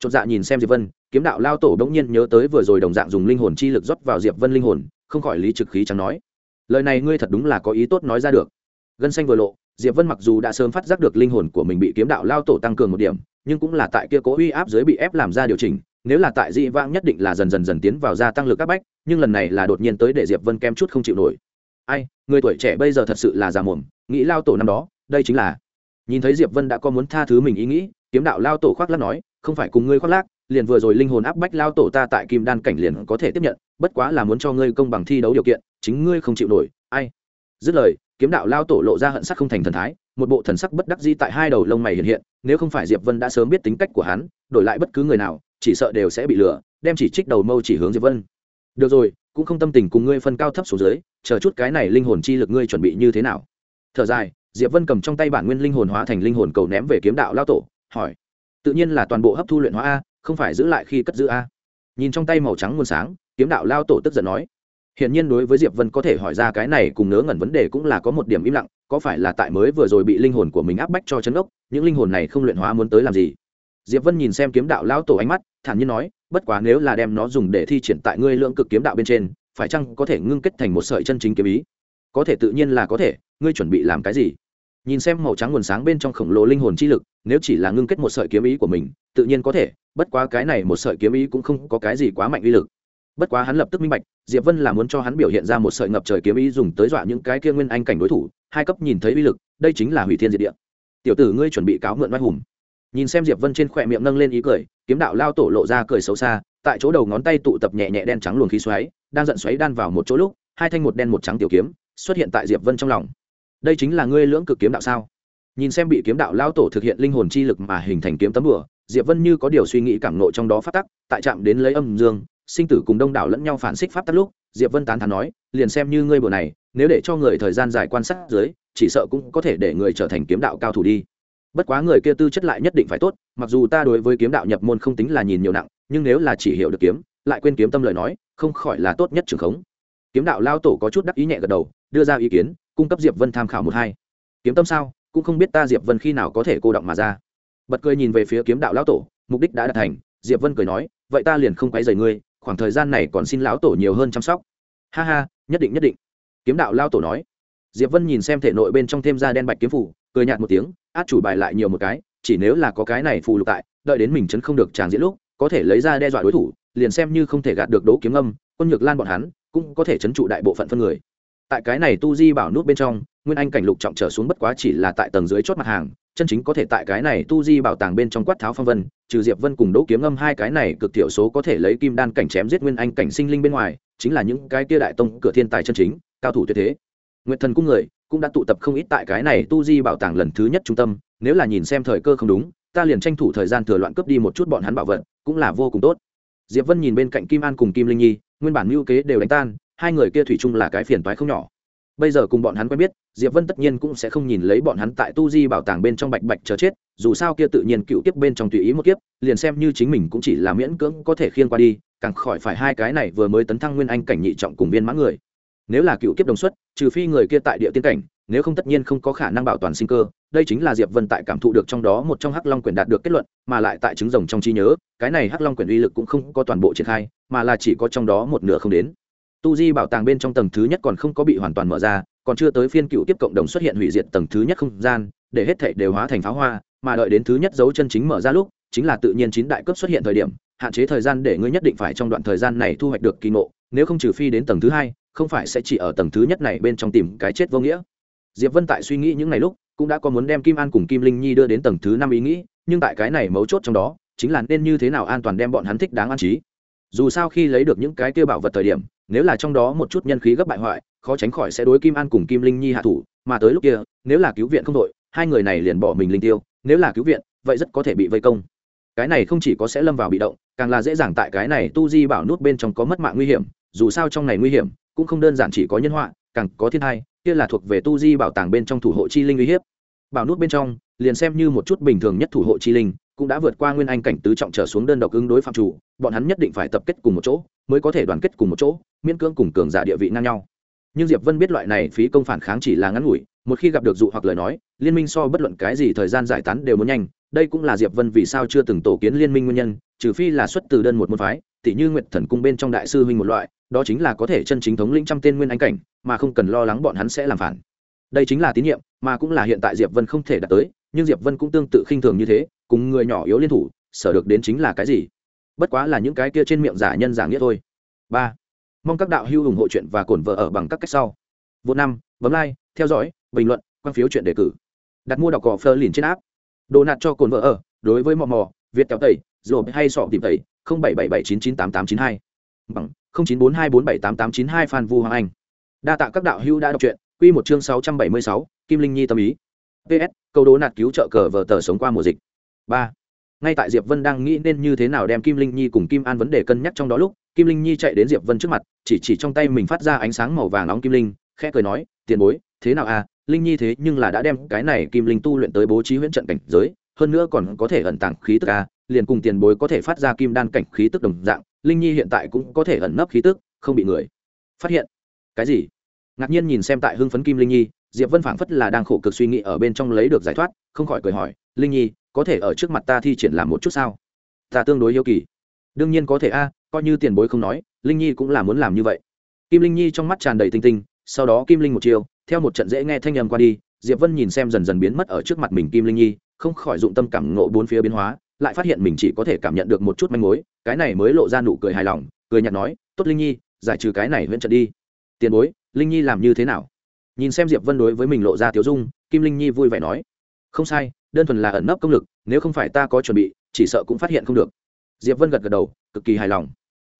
Chột dạ nhìn xem diệp vân, kiếm đạo lao tổ đống nhiên nhớ tới vừa rồi đồng dạng dùng linh hồn chi lực rót vào diệp vân linh hồn, không khỏi lý trực khí chẳng nói. Lời này ngươi thật đúng là có ý tốt nói ra được. Gân xanh vừa lộ, diệp vân mặc dù đã sớm phát giác được linh hồn của mình bị kiếm đạo lao tổ tăng cường một điểm, nhưng cũng là tại kia cố uy áp dưới bị ép làm ra điều chỉnh nếu là tại dị vãng nhất định là dần dần dần tiến vào gia tăng lực các bách, nhưng lần này là đột nhiên tới để diệp vân kem chút không chịu nổi. Ai, người tuổi trẻ bây giờ thật sự là già mồm, nghĩ lao tổ năm đó, đây chính là. Nhìn thấy diệp vân đã có muốn tha thứ mình ý nghĩ, kiếm đạo lao tổ khoác lác nói, không phải cùng ngươi khoác lác, liền vừa rồi linh hồn áp bách lao tổ ta tại kim đan cảnh liền có thể tiếp nhận, bất quá là muốn cho ngươi công bằng thi đấu điều kiện, chính ngươi không chịu nổi. Ai? Dứt lời, kiếm đạo lao tổ lộ ra hận sắc không thành thần thái, một bộ thần sắc bất đắc dĩ tại hai đầu lông mày hiện hiện, nếu không phải diệp vân đã sớm biết tính cách của hắn, đổi lại bất cứ người nào chỉ sợ đều sẽ bị lừa đem chỉ trích đầu mâu chỉ hướng diệp vân. Được rồi cũng không tâm tình cùng ngươi phân cao thấp xuống dưới chờ chút cái này linh hồn chi lực ngươi chuẩn bị như thế nào. Thở dài diệp vân cầm trong tay bản nguyên linh hồn hóa thành linh hồn cầu ném về kiếm đạo lao tổ hỏi. Tự nhiên là toàn bộ hấp thu luyện hóa a không phải giữ lại khi cất giữ a. Nhìn trong tay màu trắng nguồn sáng kiếm đạo lao tổ tức giận nói. Hiển nhiên đối với Diệp Vân có thể hỏi ra cái này cùng nớ ngẩn vấn đề cũng là có một điểm im lặng, có phải là tại mới vừa rồi bị linh hồn của mình áp bách cho chấn ốc, những linh hồn này không luyện hóa muốn tới làm gì? Diệp Vân nhìn xem kiếm đạo lão tổ ánh mắt, thản nhiên nói, bất quá nếu là đem nó dùng để thi triển tại ngươi lượng cực kiếm đạo bên trên, phải chăng có thể ngưng kết thành một sợi chân chính kiếm ý? Có thể tự nhiên là có thể, ngươi chuẩn bị làm cái gì? Nhìn xem màu trắng nguồn sáng bên trong khổng lồ linh hồn chi lực, nếu chỉ là ngưng kết một sợi kiếm ý của mình, tự nhiên có thể, bất quá cái này một sợi kiếm ý cũng không có cái gì quá mạnh uy lực bất quá hắn lập tức minh bạch diệp vân là muốn cho hắn biểu hiện ra một sợi ngập trời kiếm ý dùng tới dọa những cái kia nguyên anh cảnh đối thủ hai cấp nhìn thấy uy lực đây chính là hủy thiên diệt địa tiểu tử ngươi chuẩn bị cáo mượn oai hùng nhìn xem diệp vân trên khỏe miệng nâng lên ý cười, kiếm đạo lao tổ lộ ra cười xấu xa, tại chỗ đầu ngón tay tụ tập nhẹ nhẹ đen trắng luồng khí xoáy, đang giận xoáy đan vào một chỗ lúc, hai thanh một đen một trắng tiểu kiếm xuất hiện tại diệp vân trong lòng. Đây chính là ngươi lưỡng cực kiếm đạo sao? Nhìn xem bị kiếm đạo lao tổ thực hiện linh hồn chi lực mà hình thành kiếm tấm bửa diệp vân như có điều suy nghĩ cảm nộ trong đó phát tắc, tại chạm đến lấy âm dương, sinh tử cùng đông đảo lẫn nhau phản xích pháp tắc lúc, diệp vân tán thán nói, liền xem như ngươi bữa này, nếu để cho người thời gian dài quan sát dưới, chỉ sợ cũng có thể để người trở thành kiếm đạo cao thủ đi bất quá người kia tư chất lại nhất định phải tốt, mặc dù ta đối với kiếm đạo nhập môn không tính là nhìn nhiều nặng, nhưng nếu là chỉ hiểu được kiếm, lại quên kiếm tâm lời nói, không khỏi là tốt nhất trường khống. Kiếm đạo lao tổ có chút đắc ý nhẹ gật đầu, đưa ra ý kiến, cung cấp diệp vân tham khảo một hai. Kiếm tâm sao? Cũng không biết ta diệp vân khi nào có thể cô động mà ra. Bật cười nhìn về phía kiếm đạo lao tổ, mục đích đã đạt thành. Diệp vân cười nói, vậy ta liền không quấy rầy ngươi, khoảng thời gian này còn xin lão tổ nhiều hơn chăm sóc. Ha ha, nhất định nhất định. Kiếm đạo lao tổ nói. Diệp vân nhìn xem thể nội bên trong thêm ra đen bạch kiếm phủ cười nhạt một tiếng, át chủ bài lại nhiều một cái, chỉ nếu là có cái này phù lục tại, đợi đến mình chấn không được tràng diễn lúc, có thể lấy ra đe dọa đối thủ, liền xem như không thể gạt được đỗ kiếm âm, quân nhược lan bọn hắn, cũng có thể chấn trụ đại bộ phận phân người. Tại cái này tu di bảo nút bên trong, nguyên anh cảnh lục trọng trở xuống bất quá chỉ là tại tầng dưới chốt mặt hàng, chân chính có thể tại cái này tu di bảo tàng bên trong quát tháo phong vân, trừ diệp vân cùng đỗ kiếm âm hai cái này cực thiểu số có thể lấy kim đan cảnh chém giết nguyên anh cảnh sinh linh bên ngoài, chính là những cái kia đại tông, cửa thiên tài chân chính, cao thủ tuyệt thế. Nguyệt thần cung người cũng đã tụ tập không ít tại cái này tu di bảo tàng lần thứ nhất trung tâm, nếu là nhìn xem thời cơ không đúng, ta liền tranh thủ thời gian thừa loạn cướp đi một chút bọn hắn bảo vật, cũng là vô cùng tốt. Diệp vân nhìn bên cạnh kim an cùng kim linh nhi, nguyên bản mưu kế đều đánh tan, hai người kia thủy chung là cái phiền toái không nhỏ. Bây giờ cùng bọn hắn quen biết, diệp vân tất nhiên cũng sẽ không nhìn lấy bọn hắn tại tu di bảo tàng bên trong bạch bạch chờ chết, dù sao kia tự nhiên cựu tiếp bên trong tùy ý một kiếp, liền xem như chính mình cũng chỉ là miễn cưỡng có thể khiên qua đi, càng khỏi phải hai cái này vừa mới tấn thăng nguyên anh cảnh nhị trọng cùng viên mãn người nếu là cựu kiếp đồng xuất, trừ phi người kia tại địa tiên cảnh, nếu không tất nhiên không có khả năng bảo toàn sinh cơ, đây chính là diệp vân tại cảm thụ được trong đó một trong hắc long Quyền đạt được kết luận, mà lại tại trứng rồng trong trí nhớ, cái này hắc long Quyền uy lực cũng không có toàn bộ triển khai, mà là chỉ có trong đó một nửa không đến. Tu di bảo tàng bên trong tầng thứ nhất còn không có bị hoàn toàn mở ra, còn chưa tới phiên cựu tiếp cộng đồng xuất hiện hủy diệt tầng thứ nhất không gian, để hết thảy đều hóa thành pháo hoa, mà đợi đến thứ nhất dấu chân chính mở ra lúc, chính là tự nhiên chín đại cấp xuất hiện thời điểm, hạn chế thời gian để ngươi nhất định phải trong đoạn thời gian này thu hoạch được kỳ ngộ, nếu không trừ phi đến tầng thứ hai không phải sẽ chỉ ở tầng thứ nhất này bên trong tìm cái chết vô nghĩa. Diệp vân tại suy nghĩ những ngày lúc, cũng đã có muốn đem kim an cùng kim linh nhi đưa đến tầng thứ năm ý nghĩ, nhưng tại cái này mấu chốt trong đó, chính là nên như thế nào an toàn đem bọn hắn thích đáng an trí. Dù sao khi lấy được những cái kia bảo vật thời điểm, nếu là trong đó một chút nhân khí gấp bại hoại, khó tránh khỏi sẽ đối kim an cùng kim linh nhi hạ thủ, mà tới lúc kia, nếu là cứu viện không đội, hai người này liền bỏ mình linh tiêu, nếu là cứu viện, vậy rất có thể bị vây công. Cái này không chỉ có sẽ lâm vào bị động, càng là dễ dàng tại cái này tu di bảo nút bên trong có mất mạng nguy hiểm, dù sao trong này nguy hiểm cũng không đơn giản chỉ có nhân họa, càng có thiên hai kia là thuộc về tu di bảo tàng bên trong thủ hộ chi linh uy hiếp. Bảo nút bên trong, liền xem như một chút bình thường nhất thủ hộ chi linh, cũng đã vượt qua nguyên anh cảnh tứ trọng trở xuống đơn độc ứng đối phạm chủ, bọn hắn nhất định phải tập kết cùng một chỗ, mới có thể đoàn kết cùng một chỗ, miễn cưỡng cùng cường giả địa vị ngang nhau. Nhưng diệp vân biết loại này phí công phản kháng chỉ là ngắn ngủi, một khi gặp được dụ hoặc lời nói, liên minh so bất luận cái gì thời gian giải tán đều muốn nhanh, đây cũng là diệp vân vì sao chưa từng tổ kiến liên minh nguyên nhân, trừ phi là xuất từ đơn một môn phái. Tỉ như nguyệt thần cung bên trong đại sư huynh một loại, đó chính là có thể chân chính thống lĩnh trăm tên nguyên anh cảnh, mà không cần lo lắng bọn hắn sẽ làm phản. Đây chính là tín nhiệm, mà cũng là hiện tại diệp vân không thể đạt tới, nhưng diệp vân cũng tương tự khinh thường như thế, cùng người nhỏ yếu liên thủ, sở được đến chính là cái gì? Bất quá là những cái kia trên miệng giả nhân giả nghĩa thôi. Ba, mong các đạo hữu ủng hộ chuyện và cổn vợ ở bằng các cách sau. Vô năm, bấm like, theo dõi, bình luận, quan phiếu chuyện đề cử. Đặt mua đọc cỏ phơ liền trên áp đồ nạt cho cồn vợ ở, đối với mò mò, việt kéo tẩy rồi hay sọ tìm tẩy bảy bảy bảy chín chín tám tám chín hai. Bằng, không chín bốn hai bốn bảy tám tám chín hai phan vu hoàng anh. Đa tạ các đạo hữu đã đọc truyện, quy một chương sáu trăm bảy mươi sáu, kim linh nhi tâm ý. Ps câu đố nạt cứu trợ cờ vờ tờ sống qua mùa dịch. Ba, ngay tại diệp vân đang nghĩ nên như thế nào đem kim linh nhi cùng kim an vấn đề cân nhắc trong đó lúc, kim linh nhi chạy đến diệp vân trước mặt, chỉ chỉ trong tay mình phát ra ánh sáng màu vàng nóng kim linh, khẽ cười nói, tiền bối, thế nào à? Linh nhi thế nhưng là đã đem cái này kim linh tu luyện tới bố trí huyễn trận cảnh giới, hơn nữa còn có thể ẩn tàng khí tức à? Liền cùng tiền bối có thể phát ra kim đan cảnh khí tức đồng dạng, linh nhi hiện tại cũng có thể ẩn nấp khí tức, không bị người phát hiện. Cái gì? Ngạc nhiên nhìn xem tại hưng phấn kim linh nhi, diệp vân phảng phất là đang khổ cực suy nghĩ ở bên trong lấy được giải thoát, không khỏi cười hỏi, linh nhi, có thể ở trước mặt ta thi triển làm một chút sao? Ta tương đối yêu kỳ. Đương nhiên có thể a, coi như tiền bối không nói, linh nhi cũng là muốn làm như vậy. Kim linh nhi trong mắt tràn đầy tinh tinh, sau đó kim linh một chiều, theo một trận dễ nghe thanh âm qua đi, diệp vân nhìn xem dần dần biến mất ở trước mặt mình kim linh nhi, không khỏi dụng tâm cảm ngộ bốn phía biến hóa lại phát hiện mình chỉ có thể cảm nhận được một chút manh mối, cái này mới lộ ra nụ cười hài lòng, cười nhạt nói, tốt linh nhi, giải trừ cái này huyễn trận đi. Tiền bối, linh nhi làm như thế nào? Nhìn xem diệp vân đối với mình lộ ra tiếu dung, kim linh nhi vui vẻ nói, không sai, đơn thuần là ẩn nấp công lực, nếu không phải ta có chuẩn bị, chỉ sợ cũng phát hiện không được. Diệp vân gật gật đầu, cực kỳ hài lòng.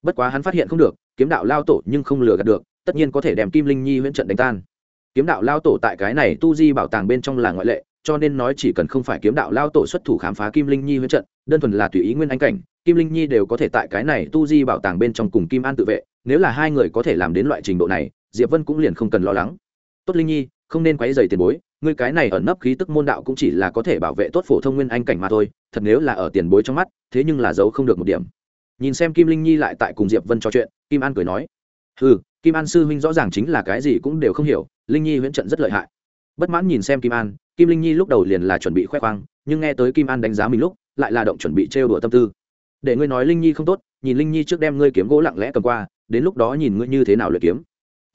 Bất quá hắn phát hiện không được, kiếm đạo lao tổ nhưng không lừa gạt được, tất nhiên có thể đem kim linh nhi huyễn trận đánh tan. Kiếm đạo lao tổ tại cái này tu di bảo tàng bên trong là ngoại lệ, cho nên nói chỉ cần không phải kiếm đạo lao tổ xuất thủ khám phá kim linh nhi huyễn trận đơn thuần là tùy ý nguyên anh cảnh, kim linh nhi đều có thể tại cái này tu di bảo tàng bên trong cùng kim an tự vệ, nếu là hai người có thể làm đến loại trình độ này, diệp vân cũng liền không cần lo lắng. Tốt linh nhi, không nên quấy dày tiền bối, ngươi cái này ẩn nấp khí tức môn đạo cũng chỉ là có thể bảo vệ tốt phổ thông nguyên anh cảnh mà thôi, thật nếu là ở tiền bối trong mắt, thế nhưng là giấu không được một điểm. Nhìn xem kim linh nhi lại tại cùng diệp vân trò chuyện, kim an cười nói ừ kim an sư huynh rõ ràng chính là cái gì cũng đều không hiểu, linh nhi huyễn trận rất lợi hại. Bất mãn nhìn xem kim an kim linh nhi lúc đầu liền là chuẩn bị khoe khoang, nhưng nghe tới kim an đánh giá mình lúc, lại là động chuẩn bị trêu đùa tâm tư. Để ngươi nói linh nhi không tốt, nhìn linh nhi trước đem ngươi kiếm gỗ lặng lẽ cầm qua, đến lúc đó nhìn ngươi như thế nào luyện kiếm.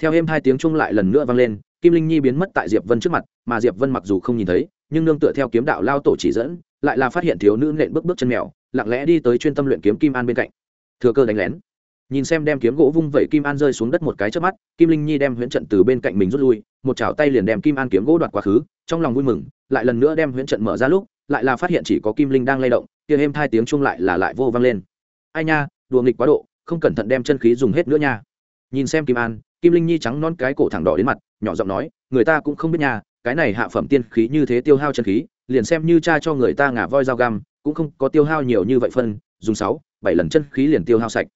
Theo êm hai tiếng chung lại lần nữa vang lên, kim linh nhi biến mất tại diệp vân trước mặt, mà diệp vân mặc dù không nhìn thấy, nhưng nương tựa theo kiếm đạo lao tổ chỉ dẫn, lại là phát hiện thiếu nữ nện bước bước chân mèo, lặng lẽ đi tới chuyên tâm luyện kiếm kim an bên cạnh. Thừa cơ đánh lén nhìn xem đem kiếm gỗ vung vẩy kim an rơi xuống đất một cái trước mắt, kim linh nhi đem huyễn trận từ bên cạnh mình rút lui, một chảo tay liền đem kim an kiếm gỗ đoạt quá khứ, trong lòng vui mừng, lại lần nữa đem huyễn trận mở ra lúc, lại là phát hiện chỉ có kim linh đang lay động, kia êm hai tiếng chung lại là lại vô vang lên. Ai nha, đùa nghịch quá độ, không cẩn thận đem chân khí dùng hết nữa nha. Nhìn xem kim an, kim linh nhi trắng non cái cổ thẳng đỏ đến mặt, nhỏ giọng nói, người ta cũng không biết nha, cái này hạ phẩm tiên khí như thế tiêu hao chân khí, liền xem như cha cho người ta ngả voi dao găm, cũng không có tiêu hao nhiều như vậy phân, dùng sáu, bảy lần chân khí liền tiêu hao sạch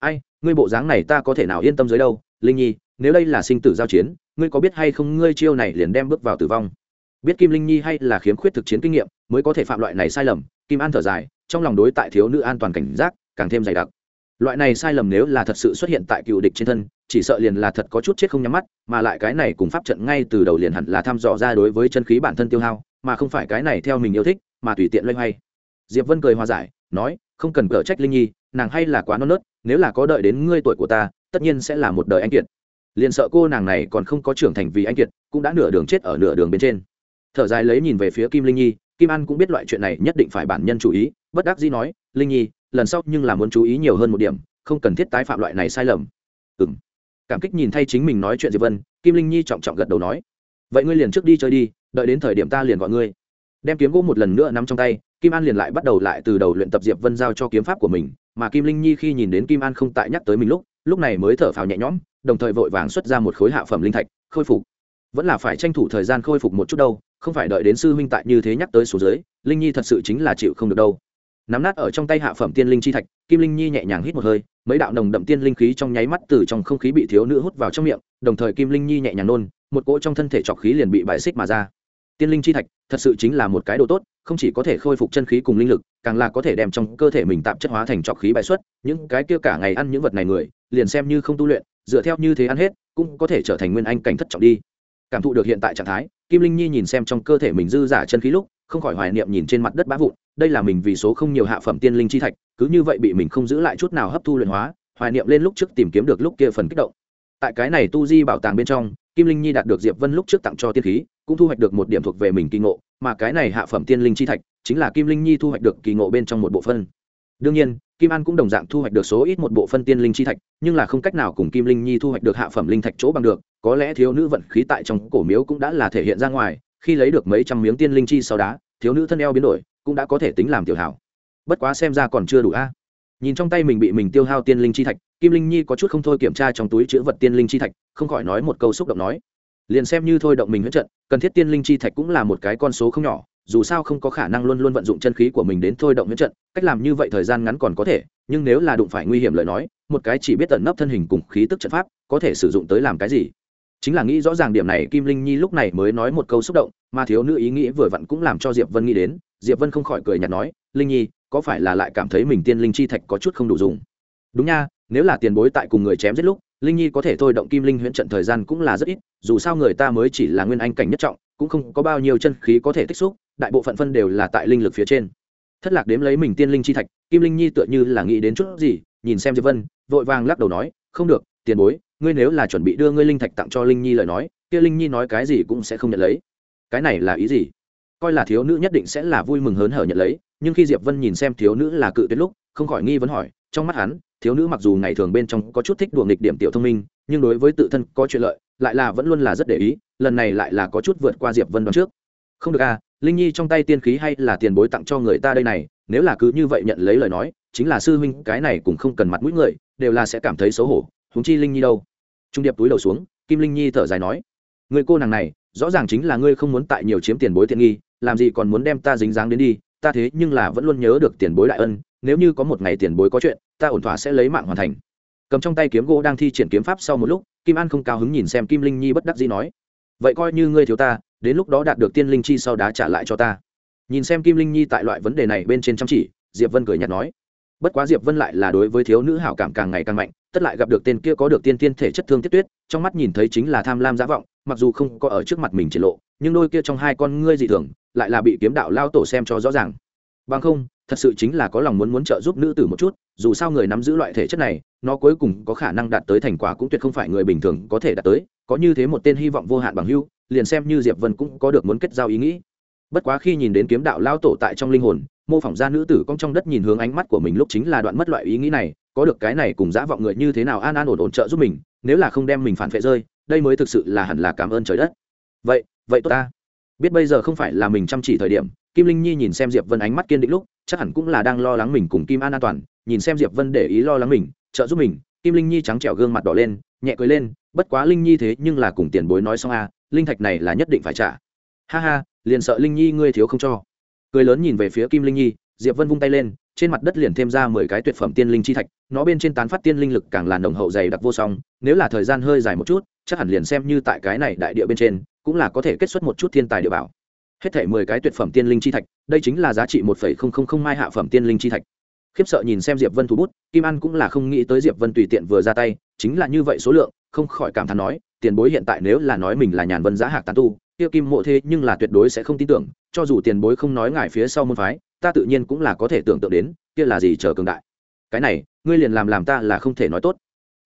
ai, ngươi bộ dáng này ta có thể nào yên tâm dưới đâu? Linh nhi, nếu đây là sinh tử giao chiến, ngươi có biết hay không ngươi chiêu này liền đem bước vào tử vong? Biết kim linh nhi hay là khiếm khuyết thực chiến kinh nghiệm, mới có thể phạm loại này sai lầm. Kim an thở dài, trong lòng đối tại thiếu nữ an toàn cảnh giác càng thêm dày đặc. Loại này sai lầm nếu là thật sự xuất hiện tại cựu địch trên thân, chỉ sợ liền là thật có chút chết không nhắm mắt, mà lại cái này cùng pháp trận ngay từ đầu liền hẳn là thăm dò ra đối với chân khí bản thân tiêu hao, mà không phải cái này theo mình yêu thích, mà tùy tiện loay hoay. Diệp vân cười hòa giải, nói, không cần cở trách linh nhi nàng hay là quá non nớt, nếu là có đợi đến ngươi tuổi của ta, tất nhiên sẽ là một đời anh kiệt. Liền sợ cô nàng này còn không có trưởng thành vì anh kiệt, cũng đã nửa đường chết ở nửa đường bên trên. Thở dài lấy nhìn về phía kim linh nhi, kim an cũng biết loại chuyện này nhất định phải bản nhân chú ý, bất đắc dĩ nói, linh nhi, lần sau nhưng là muốn chú ý nhiều hơn một điểm, không cần thiết tái phạm loại này sai lầm. Ừ m cảm kích nhìn thay chính mình nói chuyện diệp vân, kim linh nhi trọng trọng gật đầu nói, vậy ngươi liền trước đi chơi đi, đợi đến thời điểm ta liền gọi ngươi. Đem kiếm gỗ một lần nữa nắm trong tay, kim an liền lại bắt đầu lại từ đầu luyện tập diệp vân giao cho kiếm pháp của mình mà kim linh nhi khi nhìn đến kim an không tại nhắc tới mình lúc lúc này mới thở phào nhẹ nhõm, đồng thời vội vàng xuất ra một khối hạ phẩm linh thạch, khôi phục. Vẫn là phải tranh thủ thời gian khôi phục một chút đâu, không phải đợi đến sư huynh tại như thế nhắc tới số dưới, linh nhi thật sự chính là chịu không được đâu. Nắm nát ở trong tay hạ phẩm tiên linh chi thạch, kim linh nhi nhẹ nhàng hít một hơi, mấy đạo nồng đậm tiên linh khí trong nháy mắt từ trong không khí bị thiếu nữ hút vào trong miệng, đồng thời kim linh nhi nhẹ nhàng nôn, một cỗ trong thân thể trọc khí liền bị bài xích mà ra tiên linh chi thạch thật sự chính là một cái đồ tốt, không chỉ có thể khôi phục chân khí cùng linh lực, càng là có thể đem trong cơ thể mình tạp chất hóa thành trọc khí bài xuất, những cái kia cả ngày ăn những vật này người, liền xem như không tu luyện, dựa theo như thế ăn hết, cũng có thể trở thành nguyên anh cảnh thất trọng đi. Cảm thụ được hiện tại trạng thái, kim linh nhi nhìn xem trong cơ thể mình dư giả chân khí lúc, không khỏi hoài niệm nhìn trên mặt đất bá vụn, đây là mình vì số không nhiều hạ phẩm tiên linh chi thạch, cứ như vậy bị mình không giữ lại chút nào hấp thu luyện hóa, hoài niệm lên lúc trước tìm kiếm được lúc kia phần kích động. Tại cái này tu di bảo tàng bên trong, kim linh nhi đạt được diệp vân lúc trước tặng cho tiên khí cũng thu hoạch được một điểm thuộc về mình kỳ ngộ, mà cái này hạ phẩm tiên linh chi thạch chính là kim linh nhi thu hoạch được kỳ ngộ bên trong một bộ phân. Đương nhiên, kim an cũng đồng dạng thu hoạch được số ít một bộ phân tiên linh chi thạch, nhưng là không cách nào cùng kim linh nhi thu hoạch được hạ phẩm linh thạch chỗ bằng được, có lẽ thiếu nữ vận khí tại trong cổ miếu cũng đã là thể hiện ra ngoài, khi lấy được mấy trăm miếng tiên linh chi sau đá thiếu nữ thân eo biến đổi, cũng đã có thể tính làm tiểu hảo. Bất quá xem ra còn chưa đủ a. Nhìn trong tay mình bị mình tiêu hao tiên linh chi thạch, kim linh nhi có chút không thôi kiểm tra trong túi chữ vật tiên linh chi thạch, không khỏi nói một câu xúc động nói liền xem như thôi động mình huyết trận, cần thiết tiên linh chi thạch cũng là một cái con số không nhỏ, dù sao không có khả năng luôn luôn vận dụng chân khí của mình đến thôi động huyết trận, cách làm như vậy thời gian ngắn còn có thể, nhưng nếu là đụng phải nguy hiểm lời nói, một cái chỉ biết tận nấp thân hình cùng khí tức trận pháp, có thể sử dụng tới làm cái gì? Chính là nghĩ rõ ràng điểm này, kim linh nhi lúc này mới nói một câu xúc động, mà thiếu nữ ý nghĩ vừa vặn cũng làm cho diệp vân nghĩ đến, diệp vân không khỏi cười nhạt nói, linh nhi, có phải là lại cảm thấy mình tiên linh chi thạch có chút không đủ dùng? Đúng nha, nếu là tiền bối tại cùng người chém giết lúc linh nhi có thể thôi động kim linh huyễn trận thời gian cũng là rất ít, dù sao người ta mới chỉ là nguyên anh cảnh nhất trọng, cũng không có bao nhiêu chân khí có thể tích xúc, đại bộ phận phân đều là tại linh lực phía trên. Thất lạc đếm lấy mình tiên linh chi thạch, kim linh nhi tựa như là nghĩ đến chút gì, nhìn xem diệp vân, vội vàng lắc đầu nói, không được, tiền bối, ngươi nếu là chuẩn bị đưa ngươi linh thạch tặng cho linh nhi lời nói, kia linh nhi nói cái gì cũng sẽ không nhận lấy. Cái này là ý gì? Coi là thiếu nữ nhất định sẽ là vui mừng hớn hở nhận lấy. Nhưng khi diệp vân nhìn xem thiếu nữ là cự tuyệt lúc, không khỏi nghi vấn hỏi, trong mắt hắn thiếu nữ mặc dù ngày thường bên trong có chút thích đùa nghịch điểm tiểu thông minh, nhưng đối với tự thân có chuyện lợi, lại là vẫn luôn là rất để ý, lần này lại là có chút vượt qua diệp vân đoán trước. Không được à linh nhi trong tay tiên khí hay là tiền bối tặng cho người ta đây này, nếu là cứ như vậy nhận lấy lời nói, chính là sư huynh cái này cũng không cần mặt mũi người, đều là sẽ cảm thấy xấu hổ, huống chi linh nhi đâu? Trung điệp túi đầu xuống, kim linh nhi thở dài nói, người cô nàng này, rõ ràng chính là ngươi không muốn tại nhiều chiếm tiền bối tiện nghi, làm gì còn muốn đem ta dính dáng đến đi, ta thế nhưng là vẫn luôn nhớ được tiền bối đại ân nếu như có một ngày tiền bối có chuyện, ta ổn thỏa sẽ lấy mạng hoàn thành. Cầm trong tay kiếm gỗ đang thi triển kiếm pháp sau một lúc, kim an không cao hứng nhìn xem kim linh nhi bất đắc dĩ nói, vậy coi như ngươi thiếu ta, đến lúc đó đạt được tiên linh chi sau đá trả lại cho ta. Nhìn xem kim linh nhi tại loại vấn đề này bên trên chăm chỉ, diệp vân cười nhạt nói, bất quá diệp vân lại là đối với thiếu nữ hảo cảm càng ngày càng mạnh, tất lại gặp được tên kia có được tiên tiên thể chất thương tiết tuyết, trong mắt nhìn thấy chính là tham lam giả vọng, mặc dù không có ở trước mặt mình triển lộ, nhưng đôi kia trong hai con ngươi dị thường, lại là bị kiếm đạo lao tổ xem cho rõ ràng bằng không, thật sự chính là có lòng muốn muốn trợ giúp nữ tử một chút, dù sao người nắm giữ loại thể chất này, nó cuối cùng có khả năng đạt tới thành quả cũng tuyệt không phải người bình thường có thể đạt tới, có như thế một tên hy vọng vô hạn bằng hưu, liền xem như diệp vân cũng có được muốn kết giao ý nghĩ. Bất quá khi nhìn đến kiếm đạo lao tổ tại trong linh hồn, mô phỏng ra nữ tử cong trong đất nhìn hướng ánh mắt của mình lúc chính là đoạn mất loại ý nghĩ này, có được cái này cùng dã vọng người như thế nào an an ổn ổn trợ giúp mình, nếu là không đem mình phản vệ rơi, đây mới thực sự là hẳn là cảm ơn trời đất. Vậy vậy tốt ta. Biết bây giờ không phải là mình chăm chỉ thời điểm kim linh nhi nhìn xem diệp vân ánh mắt kiên định lúc, chắc hẳn cũng là đang lo lắng mình cùng kim an an toàn. Nhìn xem diệp vân để ý lo lắng mình, trợ giúp mình, kim linh nhi trắng trẻo gương mặt đỏ lên, nhẹ cười lên, bất quá linh nhi thế nhưng là cùng tiền bối nói xong a linh thạch này là nhất định phải trả. Ha ha, liền sợ linh nhi ngươi thiếu không cho. Cười lớn nhìn về phía kim linh nhi, diệp vân vung tay lên, trên mặt đất liền thêm ra mười cái tuyệt phẩm tiên linh chi thạch, nó bên trên tán phát tiên linh lực càng là nồng hậu dày đặc vô song, nếu là thời gian hơi dài một chút, chắc hẳn liền xem như tại cái này đại địa bên trên, cũng là có thể kết xuất một chút thiên tài địa bảo hết thể mười cái tuyệt phẩm tiên linh chi thạch, đây chính là giá trị một phẩy không không không mai hạ phẩm tiên linh chi thạch. Khiếp sợ nhìn xem diệp vân thủ bút, kim an cũng là không nghĩ tới diệp vân tùy tiện vừa ra tay, chính là như vậy số lượng, không khỏi cảm thán nói, tiền bối hiện tại nếu là nói mình là nhàn vân giá hạc tán tu, kia kim mộ thế nhưng là tuyệt đối sẽ không tin tưởng, cho dù tiền bối không nói ngài phía sau môn phái, ta tự nhiên cũng là có thể tưởng tượng đến, kia là gì chờ cường đại. Cái này, ngươi liền làm làm ta là không thể nói tốt.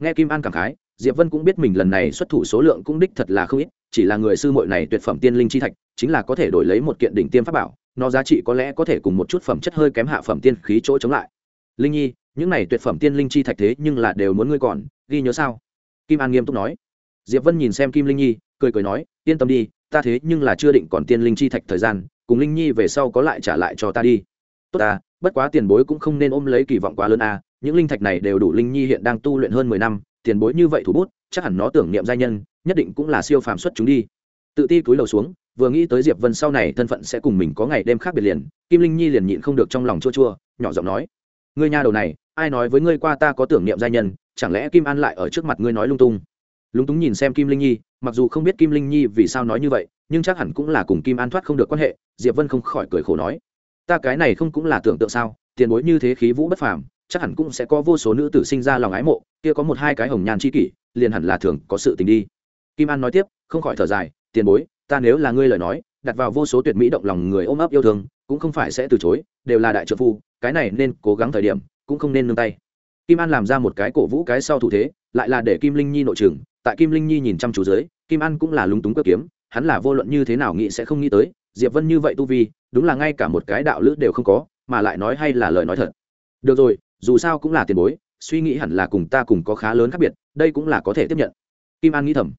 Nghe kim an cảm khái, diệp vân cũng biết mình lần này xuất thủ số lượng cũng đích thật là không ít chỉ là người sư muội này tuyệt phẩm tiên linh chi thạch, chính là có thể đổi lấy một kiện đỉnh tiêm pháp bảo, nó giá trị có lẽ có thể cùng một chút phẩm chất hơi kém hạ phẩm tiên khí chỗ chống lại. Linh nhi, những này tuyệt phẩm tiên linh chi thạch thế nhưng là đều muốn ngươi còn, ghi nhớ sao? Kim an nghiêm túc nói. Diệp vân nhìn xem kim linh nhi, cười cười nói, yên tâm đi, ta thế nhưng là chưa định còn tiên linh chi thạch thời gian, cùng linh nhi về sau có lại trả lại cho ta đi. Tốt ta, bất quá tiền bối cũng không nên ôm lấy kỳ vọng quá lớn a những linh thạch này đều đủ linh nhi hiện đang tu luyện hơn mười năm, tiền bối như vậy thủ bút, chắc hẳn nó tưởng niệm gia nhân nhất định cũng là siêu phàm xuất chúng đi. Tự ti túi đầu xuống, vừa nghĩ tới diệp vân sau này thân phận sẽ cùng mình có ngày đêm khác biệt liền, kim linh nhi liền nhịn không được trong lòng chua chua, nhỏ giọng nói, ngươi nha đầu này, ai nói với ngươi qua ta có tưởng niệm gia nhân, chẳng lẽ kim an lại ở trước mặt ngươi nói lung tung? Lúng túng nhìn xem kim linh nhi, mặc dù không biết kim linh nhi vì sao nói như vậy, nhưng chắc hẳn cũng là cùng kim an thoát không được quan hệ, diệp vân không khỏi cười khổ nói, ta cái này không cũng là tưởng tượng sao, tiền bối như thế khí vũ bất phàm, chắc hẳn cũng sẽ có vô số nữ tử sinh ra lòng ái mộ, kia có một hai cái hồng nhàn chi kỷ, liền hẳn là thường có sự tình đi kim an nói tiếp, không khỏi thở dài, tiền bối, ta nếu là ngươi lời nói, đặt vào vô số tuyệt mỹ động lòng người ôm ấp yêu thương, cũng không phải sẽ từ chối, đều là đại trợ phu, cái này nên cố gắng thời điểm, cũng không nên nương tay. Kim an làm ra một cái cổ vũ cái sau thủ thế, lại là để kim linh nhi nội trường. Tại kim linh nhi nhìn chăm chú dưới, kim an cũng là lúng túng cơ kiếm, hắn là vô luận như thế nào nghĩ sẽ không nghĩ tới, diệp vân như vậy tu vi, đúng là ngay cả một cái đạo lữ đều không có, mà lại nói hay là lời nói thật. Được rồi, dù sao cũng là tiền bối, suy nghĩ hẳn là cùng ta cùng có khá lớn khác biệt, đây cũng là có thể tiếp nhận. Kim an nghĩ thầm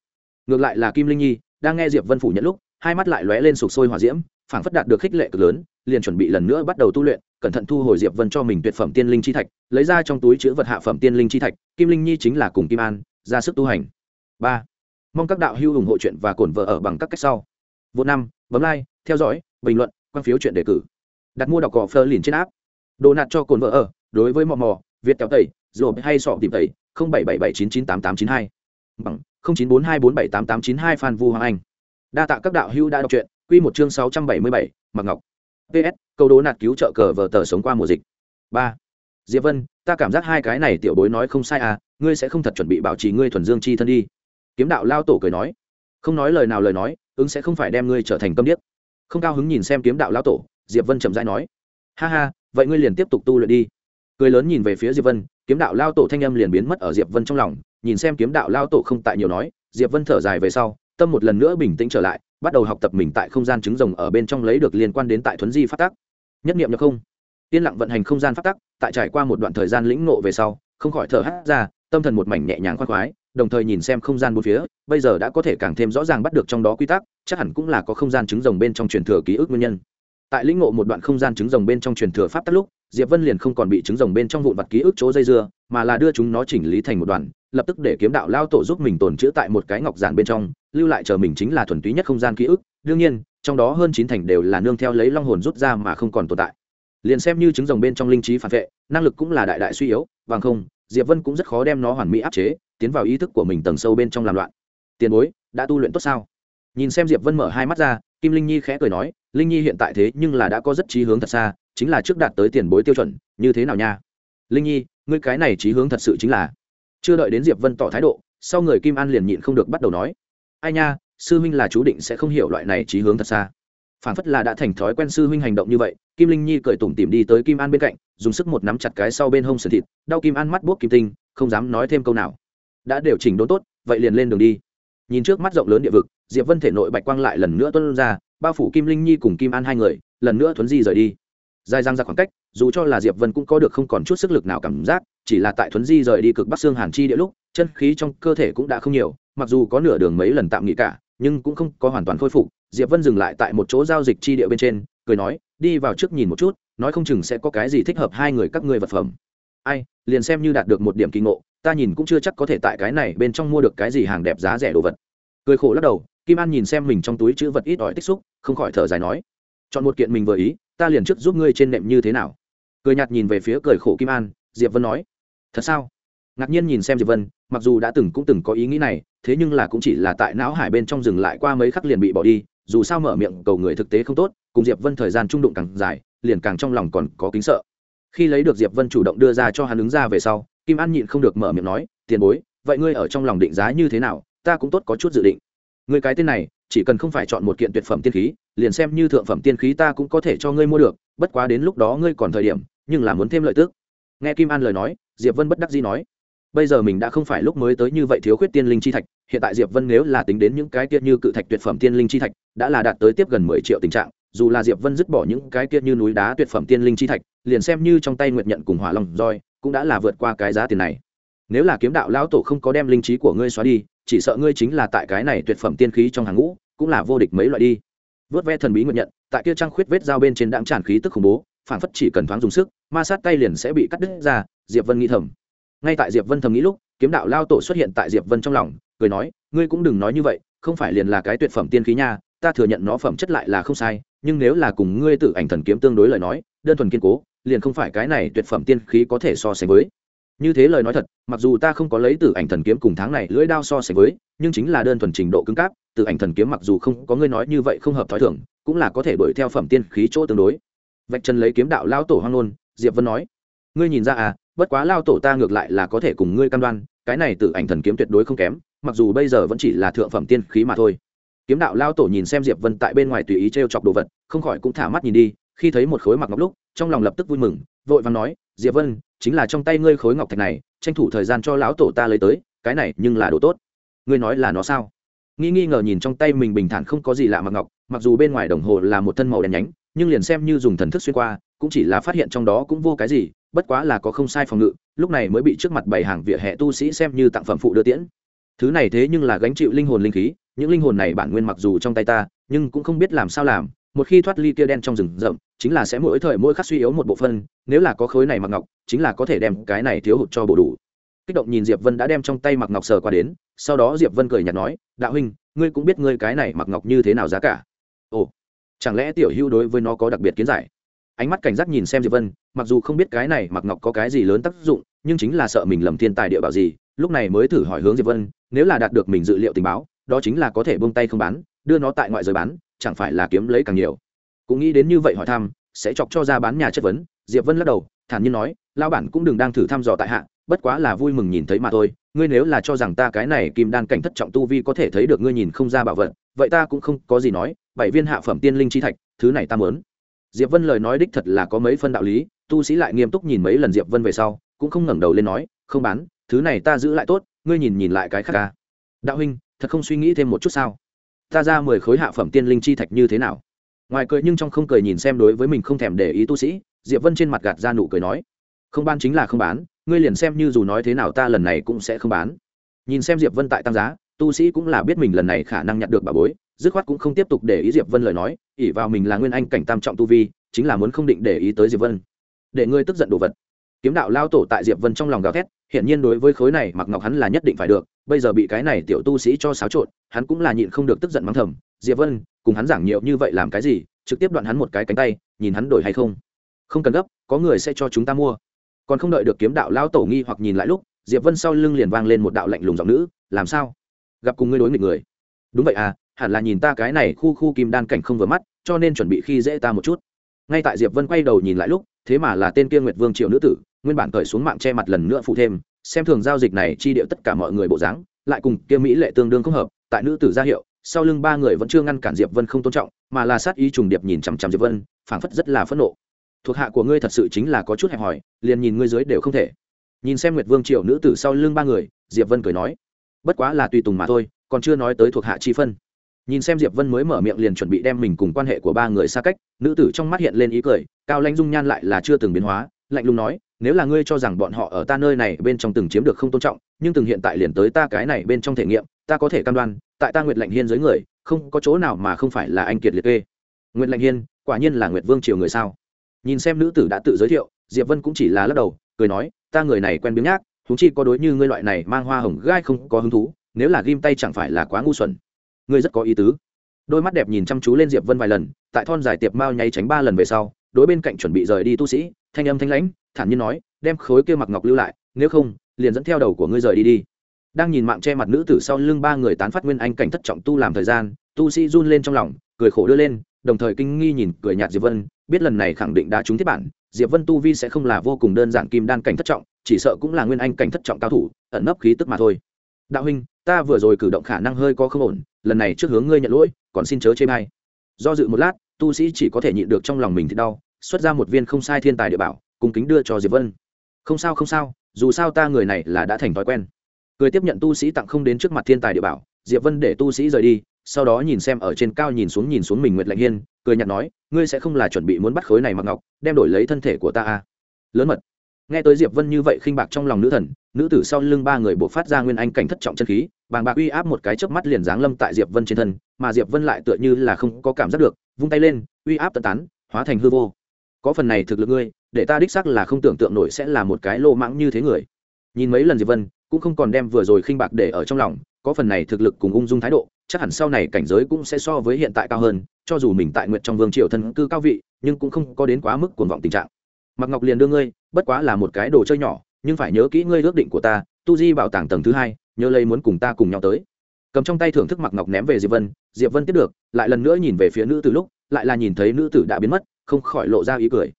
ngược lại là kim linh nhi, đang nghe diệp vân phủ nhận lúc, hai mắt lại lóe lên sục sôi hỏa diễm, phảng phất đạt được khích lệ cực lớn, liền chuẩn bị lần nữa bắt đầu tu luyện, cẩn thận thu hồi diệp vân cho mình tuyệt phẩm tiên linh chi thạch, lấy ra trong túi chứa vật hạ phẩm tiên linh chi thạch, kim linh nhi chính là cùng kim an, ra sức tu hành. Ba, mong các đạo hữu ủng hộ chuyện và cổn vợ ở bằng các cách sau. Vô năm, bấm like, theo dõi, bình luận, quan phiếu chuyện đề cử. Đặt mua đọc cỏ phơ liền trên áp đồ nạt cho cồn vợ ở, đối với mò mò, việt kéo tẩy rồi hay sọ tìm tẩy, không bảy bảy bảy chín chín tám tám chín hai bằng không chín bốn hai bốn bảy tám tám chín hai phan vu hoàng anh. Đa tạ các đạo hữu đã đọc truyện, quy một chương sáu trăm bảy mươi bảy ngọc. Ps câu đố nạt cứu trợ cờ vở tờ sống qua mùa dịch. Ba. Diệp vân, ta cảm giác hai cái này tiểu bối nói không sai à ngươi sẽ không thật chuẩn bị bảo trì ngươi thuần dương chi thân đi. Kiếm đạo lao tổ cười nói. Không nói lời nào lời nói, ứng sẽ không phải đem ngươi trở thành câm điếc. Không cao hứng nhìn xem kiếm đạo lao tổ, diệp vân chậm rãi nói. Ha ha, vậy ngươi liền tiếp tục tu luyện đi. Cười lớn nhìn về phía diệp vân, kiếm đạo lao tổ thanh âm liền biến mất ở diệp vân trong lòng nhìn xem kiếm đạo lao tổ không tại nhiều nói, diệp vân thở dài về sau, tâm một lần nữa bình tĩnh trở lại, bắt đầu học tập mình tại không gian trứng rồng ở bên trong lấy được liên quan đến tại thuấn di phát tắc. Nhất niệm nhập không. Yên lặng vận hành không gian phát tắc, tại trải qua một đoạn thời gian lĩnh nộ về sau, không khỏi thở hắt ra, tâm thần một mảnh nhẹ nhàng khoan khoái, đồng thời nhìn xem không gian bốn phía, bây giờ đã có thể càng thêm rõ ràng bắt được trong đó quy tắc, chắc hẳn cũng là có không gian trứng rồng bên trong truyền thừa ký ức nguyên nhân tại lĩnh ngộ một đoạn không gian trứng rồng bên trong truyền thừa pháp tắc lúc, diệp vân liền không còn bị trứng rồng bên trong vụn vặt ký ức chỗ dây dưa, mà là đưa chúng nó chỉnh lý thành một đoạn, lập tức để kiếm đạo lao tổ giúp mình tồn chữa tại một cái ngọc giản bên trong, lưu lại chờ mình chính là thuần túy nhất không gian ký ức. Đương nhiên, trong đó hơn chín thành đều là nương theo lấy long hồn rút ra mà không còn tồn tại. Liền xem như trứng rồng bên trong linh trí phản vệ, năng lực cũng là đại đại suy yếu, bằng không, diệp vân cũng rất khó đem nó hoàn mỹ áp chế, tiến vào ý thức của mình tầng sâu bên trong làm loạn. Tiền bối, đã tu luyện tốt sao? Nhìn xem diệp vân mở hai mắt ra kim linh nhi khẽ cười nói, linh nhi hiện tại thế nhưng là đã có rất trí hướng thật xa, chính là trước đạt tới tiền bối tiêu chuẩn, như thế nào nha? Linh nhi, ngươi cái này trí hướng thật sự chính là chưa đợi đến diệp vân tỏ thái độ, sau người kim an liền nhịn không được bắt đầu nói, ai nha, sư huynh là chú định sẽ không hiểu loại này trí hướng thật xa. Phản phất là đã thành thói quen sư huynh hành động như vậy, kim linh nhi cười tủm tỉm đi tới kim an bên cạnh, dùng sức một nắm chặt cái sau bên hông sườn thịt, đau kim an mắt buốc kim tinh, không dám nói thêm câu nào. Đã điều chỉnh đốn tốt, vậy liền lên đường đi nhìn trước mắt rộng lớn địa vực, diệp vân thể nội bạch quang lại lần nữa tuân ra, bao phủ kim linh nhi cùng kim an hai người, lần nữa thuấn di rời đi. Dài răng ra khoảng cách, dù cho là diệp vân cũng có được không còn chút sức lực nào cảm giác, chỉ là tại thuấn di rời đi cực bắc xương hàn chi địa lúc, chân khí trong cơ thể cũng đã không nhiều, mặc dù có nửa đường mấy lần tạm nghỉ cả, nhưng cũng không có hoàn toàn khôi phục. Diệp vân dừng lại tại một chỗ giao dịch chi địa bên trên, cười nói, đi vào trước nhìn một chút, nói không chừng sẽ có cái gì thích hợp hai người các ngươi vật phẩm. Ai, liền xem như đạt được một điểm kỳ ngộ ta nhìn cũng chưa chắc có thể tại cái này bên trong mua được cái gì hàng đẹp giá rẻ đồ vật. Cười khổ lắc đầu, kim an nhìn xem mình trong túi chữ vật ít ỏi tích xúc, không khỏi thở dài nói, chọn một kiện mình vừa ý, ta liền trước giúp ngươi trên nệm như thế nào. Cười nhạt nhìn về phía cười khổ kim an, diệp vân nói, thật sao? Ngạc nhiên nhìn xem diệp vân, mặc dù đã từng cũng từng có ý nghĩ này, thế nhưng là cũng chỉ là tại não hải bên trong dừng lại qua mấy khắc liền bị bỏ đi, dù sao mở miệng cầu người thực tế không tốt, cùng diệp vân thời gian trung đụng càng dài, liền càng trong lòng còn có kính sợ. Khi lấy được diệp vân chủ động đưa ra cho hắn ứng ra về sau kim an nhịn không được mở miệng nói, tiền bối, vậy ngươi ở trong lòng định giá như thế nào? Ta cũng tốt có chút dự định. Người cái tên này, chỉ cần không phải chọn một kiện tuyệt phẩm tiên khí, liền xem như thượng phẩm tiên khí ta cũng có thể cho ngươi mua được, bất quá đến lúc đó ngươi còn thời điểm, nhưng là muốn thêm lợi tức. Nghe kim an lời nói, diệp vân bất đắc dĩ nói, bây giờ mình đã không phải lúc mới tới như vậy thiếu khuyết tiên linh chi thạch, hiện tại diệp vân nếu là tính đến những cái kia như cự thạch tuyệt phẩm tiên linh chi thạch, đã là đạt tới tiếp gần mười triệu tình trạng, dù là diệp vân dứt bỏ những cái kia như núi đá tuyệt phẩm tiên linh chi thạch, liền xem như trong tay nguyệt nhận cùng hỏa long roi cũng đã là vượt qua cái giá tiền này. Nếu là kiếm đạo lão tổ không có đem linh trí của ngươi xóa đi, chỉ sợ ngươi chính là tại cái này tuyệt phẩm tiên khí trong hàng ngũ, cũng là vô địch mấy loại đi. Vớt ve thần bí ngự nhận, tại kia trăng khuyết vết dao bên trên đạm tràn khí tức khủng bố, phản phất chỉ cần thoáng dùng sức, ma sát tay liền sẽ bị cắt đứt ra, diệp vân nghĩ thầm. Ngay tại diệp vân thầm nghĩ lúc, kiếm đạo lao tổ xuất hiện tại diệp vân trong lòng, cười nói, ngươi cũng đừng nói như vậy, không phải liền là cái tuyệt phẩm tiên khí nha, ta thừa nhận nó phẩm chất lại là không sai, nhưng nếu là cùng ngươi tự ảnh thần kiếm tương đối lời nói, đơn thuần kiên cố liền không phải cái này tuyệt phẩm tiên khí có thể so sánh với. Như thế lời nói thật, mặc dù ta không có lấy từ ảnh thần kiếm cùng tháng này lưỡi đao so sánh với, nhưng chính là đơn thuần trình độ cứng cáp, từ ảnh thần kiếm mặc dù không có ngươi nói như vậy không hợp thói thường, cũng là có thể đuổi theo phẩm tiên khí chỗ tương đối. Vạch chân lấy kiếm đạo lao tổ hoang nôn diệp vân nói, ngươi nhìn ra à bất quá lao tổ ta ngược lại là có thể cùng ngươi cam đoan, cái này từ ảnh thần kiếm tuyệt đối không kém, mặc dù bây giờ vẫn chỉ là thượng phẩm tiên khí mà thôi. Kiếm đạo lao tổ nhìn xem diệp vân tại bên ngoài tùy ý t chọc đồ vật, không khỏi cũng thả mắt nhìn đi khi thấy một khối mặc ngọc lúc, trong lòng lập tức vui mừng, vội vàng nói, diệp vân, chính là trong tay ngươi khối ngọc thạch này, tranh thủ thời gian cho lão tổ ta lấy tới, cái này nhưng là đồ tốt. Ngươi nói là nó sao? Nghi nghi ngờ nhìn trong tay mình bình thản không có gì lạ mặc ngọc, mặc dù bên ngoài đồng hồ là một thân màu đen nhánh, nhưng liền xem như dùng thần thức xuyên qua, cũng chỉ là phát hiện trong đó cũng vô cái gì, bất quá là có không sai phòng ngự, lúc này mới bị trước mặt bảy hàng vỉa hè tu sĩ xem như tặng phẩm phụ đưa tiễn. Thứ này thế nhưng là gánh chịu linh hồn linh khí, những linh hồn này bản nguyên mặc dù trong tay ta, nhưng cũng không biết làm sao làm một khi thoát ly kia đen trong rừng rậm, chính là sẽ mỗi thời mỗi khắc suy yếu một bộ phân nếu là có khối này mặc ngọc, chính là có thể đem cái này thiếu hụt cho bổ đủ. Kích động nhìn diệp vân đã đem trong tay mặc ngọc sờ qua đến, sau đó diệp vân cười nhạt nói, đạo huynh, ngươi cũng biết ngươi cái này mặc ngọc như thế nào giá cả. Ồ, chẳng lẽ tiểu hưu đối với nó có đặc biệt kiến giải? Ánh mắt cảnh giác nhìn xem diệp vân, mặc dù không biết cái này mặc ngọc có cái gì lớn tác dụng, nhưng chính là sợ mình lầm thiên tài địa bảo gì, lúc này mới thử hỏi hướng diệp vân, nếu là đạt được mình dự liệu tình báo, đó chính là có thể buông tay không bán, đưa nó tại ngoại giới bán chẳng phải là kiếm lấy càng nhiều. Cũng nghĩ đến như vậy hỏi thăm, sẽ chọc cho ra bán nhà chất vấn, diệp vân lắc đầu, thản nhiên nói lao bản cũng đừng đang thử thăm dò tại hạ, bất quá là vui mừng nhìn thấy mà thôi. Ngươi nếu là cho rằng ta cái này kim đan cảnh thất trọng tu vi có thể thấy được ngươi nhìn không ra bảo vật, vậy ta cũng không có gì nói, bảy viên hạ phẩm tiên linh chi thạch, thứ này ta mớn diệp vân lời nói đích thật là có mấy phân đạo lý, tu sĩ lại nghiêm túc nhìn mấy lần diệp vân về sau, cũng không ngẩng đầu lên nói, không bán, thứ này ta giữ lại tốt, ngươi nhìn nhìn lại cái khác ca đạo huynh, thật không suy nghĩ thêm một chút sao? Ta ra mười khối hạ phẩm tiên linh chi thạch như thế nào? Ngoài cười nhưng trong không cười nhìn xem đối với mình không thèm để ý tu sĩ, diệp vân trên mặt gạt ra nụ cười nói, không bán chính là không bán, ngươi liền xem như dù nói thế nào ta lần này cũng sẽ không bán. Nhìn xem diệp vân tại tăng giá, tu sĩ cũng là biết mình lần này khả năng nhận được bà bối, dứt khoát cũng không tiếp tục để ý diệp vân lời nói ỉ vào mình là nguyên anh cảnh tam trọng tu vi, chính là muốn không định để ý tới diệp vân. Để ngươi tức giận đồ vật. Kiếm đạo lao tổ tại diệp vân trong lòng gào thét hiện nhiên đối với khối này mặc ngọc hắn là nhất định phải được, bây giờ bị cái này tiểu tu sĩ cho xáo trộn, hắn cũng là nhịn không được tức giận mắng thầm, diệp vân, cùng hắn giảng nhiều như vậy làm cái gì, trực tiếp đoạn hắn một cái cánh tay, nhìn hắn đổi hay không? Không cần gấp, có người sẽ cho chúng ta mua. Còn không đợi được kiếm đạo lao tổ nghi hoặc nhìn lại lúc, diệp vân sau lưng liền vang lên một đạo lạnh lùng giọng nữ, làm sao? Gặp cùng ngươi đối nghịch người. Đúng vậy à hẳn là nhìn ta cái này khu khu kim đan cảnh không vừa mắt, cho nên chuẩn bị khi dễ ta một chút. Ngay tại diệp vân quay đầu nhìn lại lúc, thế mà là tên kia nguyệt vương triệu nữ tử nguyên bản cởi xuống mạng che mặt lần nữa phụ thêm, xem thường giao dịch này chi điệu tất cả mọi người bộ dáng, lại cùng kia mỹ lệ tương đương không hợp, tại nữ tử ra hiệu, sau lưng ba người vẫn chưa ngăn cản diệp vân không tôn trọng, mà là sát ý trùng điệp nhìn chằm chằm diệp vân, phảng phất rất là phẫn nộ. Thuộc hạ của ngươi thật sự chính là có chút hẹp hòi, liền nhìn ngươi dưới đều không thể. Nhìn xem nguyệt vương triệu nữ tử sau lưng ba người, diệp vân cười nói, bất quá là tùy tùng mà thôi, còn chưa nói tới thuộc hạ chi phân. Nhìn xem diệp vân mới mở miệng liền chuẩn bị đem mình cùng quan hệ của ba người xa cách, nữ tử trong mắt hiện lên ý cười, cao lãnh dung nhan lại là chưa từng biến hóa, lạnh lùng nói nếu là ngươi cho rằng bọn họ ở ta nơi này bên trong từng chiếm được không tôn trọng, nhưng từng hiện tại liền tới ta cái này bên trong thể nghiệm, ta có thể cam đoan, tại ta nguyệt lạnh hiên dưới người, không có chỗ nào mà không phải là anh kiệt liệt kê. Nguyệt lạnh hiên, quả nhiên là nguyệt vương triều người sao? Nhìn xem nữ tử đã tự giới thiệu, diệp vân cũng chỉ là lắc đầu, cười nói, ta người này quen biếng nhác húng chi có đối như ngươi loại này mang hoa hồng gai không có hứng thú, nếu là ghim tay chẳng phải là quá ngu xuẩn. Ngươi rất có ý tứ. Đôi mắt đẹp nhìn chăm chú lên diệp vân vài lần, tại thon giải tiệp mao nháy tránh ba lần về sau, đối bên cạnh chuẩn bị rời đi tu sĩ thanh âm thanh lãnh, thản nhiên nói, đem khối kia mặc ngọc lưu lại, nếu không, liền dẫn theo đầu của ngươi rời đi đi. Đang nhìn mạng che mặt nữ tử sau lưng ba người tán phát nguyên anh cảnh thất trọng tu làm thời gian, tu sĩ run lên trong lòng, cười khổ đưa lên, đồng thời kinh nghi nhìn cười nhạt diệp vân, biết lần này khẳng định đã trúng thiết bản, diệp vân tu vi sẽ không là vô cùng đơn giản kim đan cảnh thất trọng, chỉ sợ cũng là nguyên anh cảnh thất trọng cao thủ, ẩn nấp khí tức mà thôi. Đạo huynh, ta vừa rồi cử động khả năng hơi có không ổn, lần này trước hướng ngươi nhận lỗi, còn xin chớ chê bai. Do dự một lát, tu sĩ chỉ có thể nhịn được trong lòng mình thì đau xuất ra một viên không sai thiên tài địa bảo cùng kính đưa cho diệp vân. Không sao không sao, dù sao ta người này là đã thành thói quen. Cười tiếp nhận tu sĩ tặng không đến trước mặt thiên tài địa bảo, diệp vân để tu sĩ rời đi, sau đó nhìn xem ở trên cao nhìn xuống nhìn xuống mình nguyệt lạnh hiên, cười nhạt nói, ngươi sẽ không là chuẩn bị muốn bắt khối này mặc ngọc, đem đổi lấy thân thể của ta à? Lớn mật. Nghe tới diệp vân như vậy khinh bạc trong lòng nữ thần, nữ tử sau lưng ba người buộc phát ra nguyên anh cảnh thất trọng chân khí, bàng bạc uy áp một cái chớp mắt liền giáng lâm tại diệp vân trên thân, mà diệp vân lại tựa như là không có cảm giác được, vung tay lên, uy áp tận tán, hóa thành hư vô có phần này thực lực ngươi, để ta đích xác là không tưởng tượng nổi sẽ là một cái lô mãng như thế người. Nhìn mấy lần diệp vân, cũng không còn đem vừa rồi khinh bạc để ở trong lòng, có phần này thực lực cùng ung dung thái độ, chắc hẳn sau này cảnh giới cũng sẽ so với hiện tại cao hơn, cho dù mình tại nguyện trong vương triều thân cư cao vị, nhưng cũng không có đến quá mức cuồng vọng tình trạng. Mặc ngọc liền đưa ngươi, bất quá là một cái đồ chơi nhỏ, nhưng phải nhớ kỹ ngươi ước định của ta, tu di bảo tàng tầng thứ hai, nhớ lấy muốn cùng ta cùng nhau tới. Cầm trong tay thưởng thức mặc ngọc ném về diệp vân diệp vân tiếp được, lại lần nữa nhìn về phía nữ tử lúc, lại là nhìn thấy nữ tử đã biến mất không khỏi lộ ra ý cười.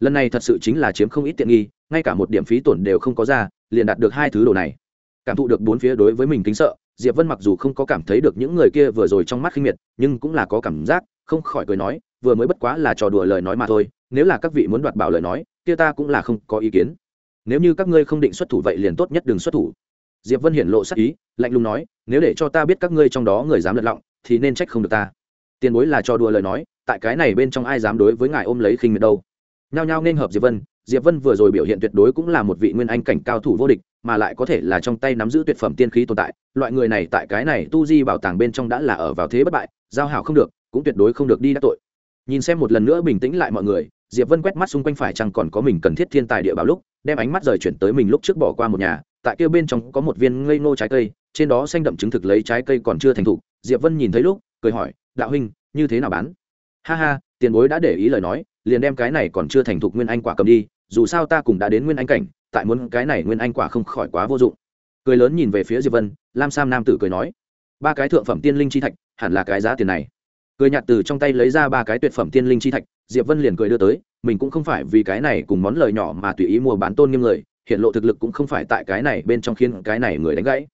Lần này thật sự chính là chiếm không ít tiện nghi, ngay cả một điểm phí tổn đều không có ra, liền đạt được hai thứ đồ này. Cảm thụ được bốn phía đối với mình kính sợ, diệp vân mặc dù không có cảm thấy được những người kia vừa rồi trong mắt khinh miệt, nhưng cũng là có cảm giác, không khỏi cười nói, vừa mới bất quá là trò đùa lời nói mà thôi, nếu là các vị muốn đoạt bảo lời nói, kia ta cũng là không có ý kiến. Nếu như các ngươi không định xuất thủ vậy liền tốt nhất đừng xuất thủ. Diệp vân hiển lộ sắc ý, lạnh lùng nói, nếu để cho ta biết các ngươi trong đó người dám lật lọng, thì nên trách không được ta. Tiền bối là trò đùa lời nói tại cái này bên trong ai dám đối với ngài ôm lấy khinh miệt đâu. Nhao nhao nên hợp diệp vân diệp vân vừa rồi biểu hiện tuyệt đối cũng là một vị nguyên anh cảnh cao thủ vô địch, mà lại có thể là trong tay nắm giữ tuyệt phẩm tiên khí tồn tại, loại người này tại cái này tu di bảo tàng bên trong đã là ở vào thế bất bại, giao hảo không được, cũng tuyệt đối không được đi đắc tội. Nhìn xem một lần nữa bình tĩnh lại mọi người, diệp vân quét mắt xung quanh phải chăng còn có mình cần thiết thiên tài địa bảo lúc, đem ánh mắt rời chuyển tới mình lúc trước bỏ qua một nhà, tại kia bên trong có một viên ngây ngô trái cây, trên đó xanh đậm chứng thực lấy trái cây còn chưa thành thục diệp vân nhìn thấy lúc, cười hỏi, đạo huynh, như thế nào bán? Ha ha, tiền bối đã để ý lời nói, liền đem cái này còn chưa thành thục nguyên anh quả cầm đi, dù sao ta cũng đã đến nguyên anh cảnh, tại muốn cái này nguyên anh quả không khỏi quá vô dụng. Cười lớn nhìn về phía diệp vân, lam sam nam tử cười nói, ba cái thượng phẩm tiên linh chi thạch, hẳn là cái giá tiền này. Cười nhạt từ trong tay lấy ra ba cái tuyệt phẩm tiên linh chi thạch, diệp vân liền cười đưa tới, mình cũng không phải vì cái này cùng món lời nhỏ mà tùy ý mua bán tôn nghiêm người, hiện lộ thực lực cũng không phải tại cái này bên trong khiến cái này người đánh gãy.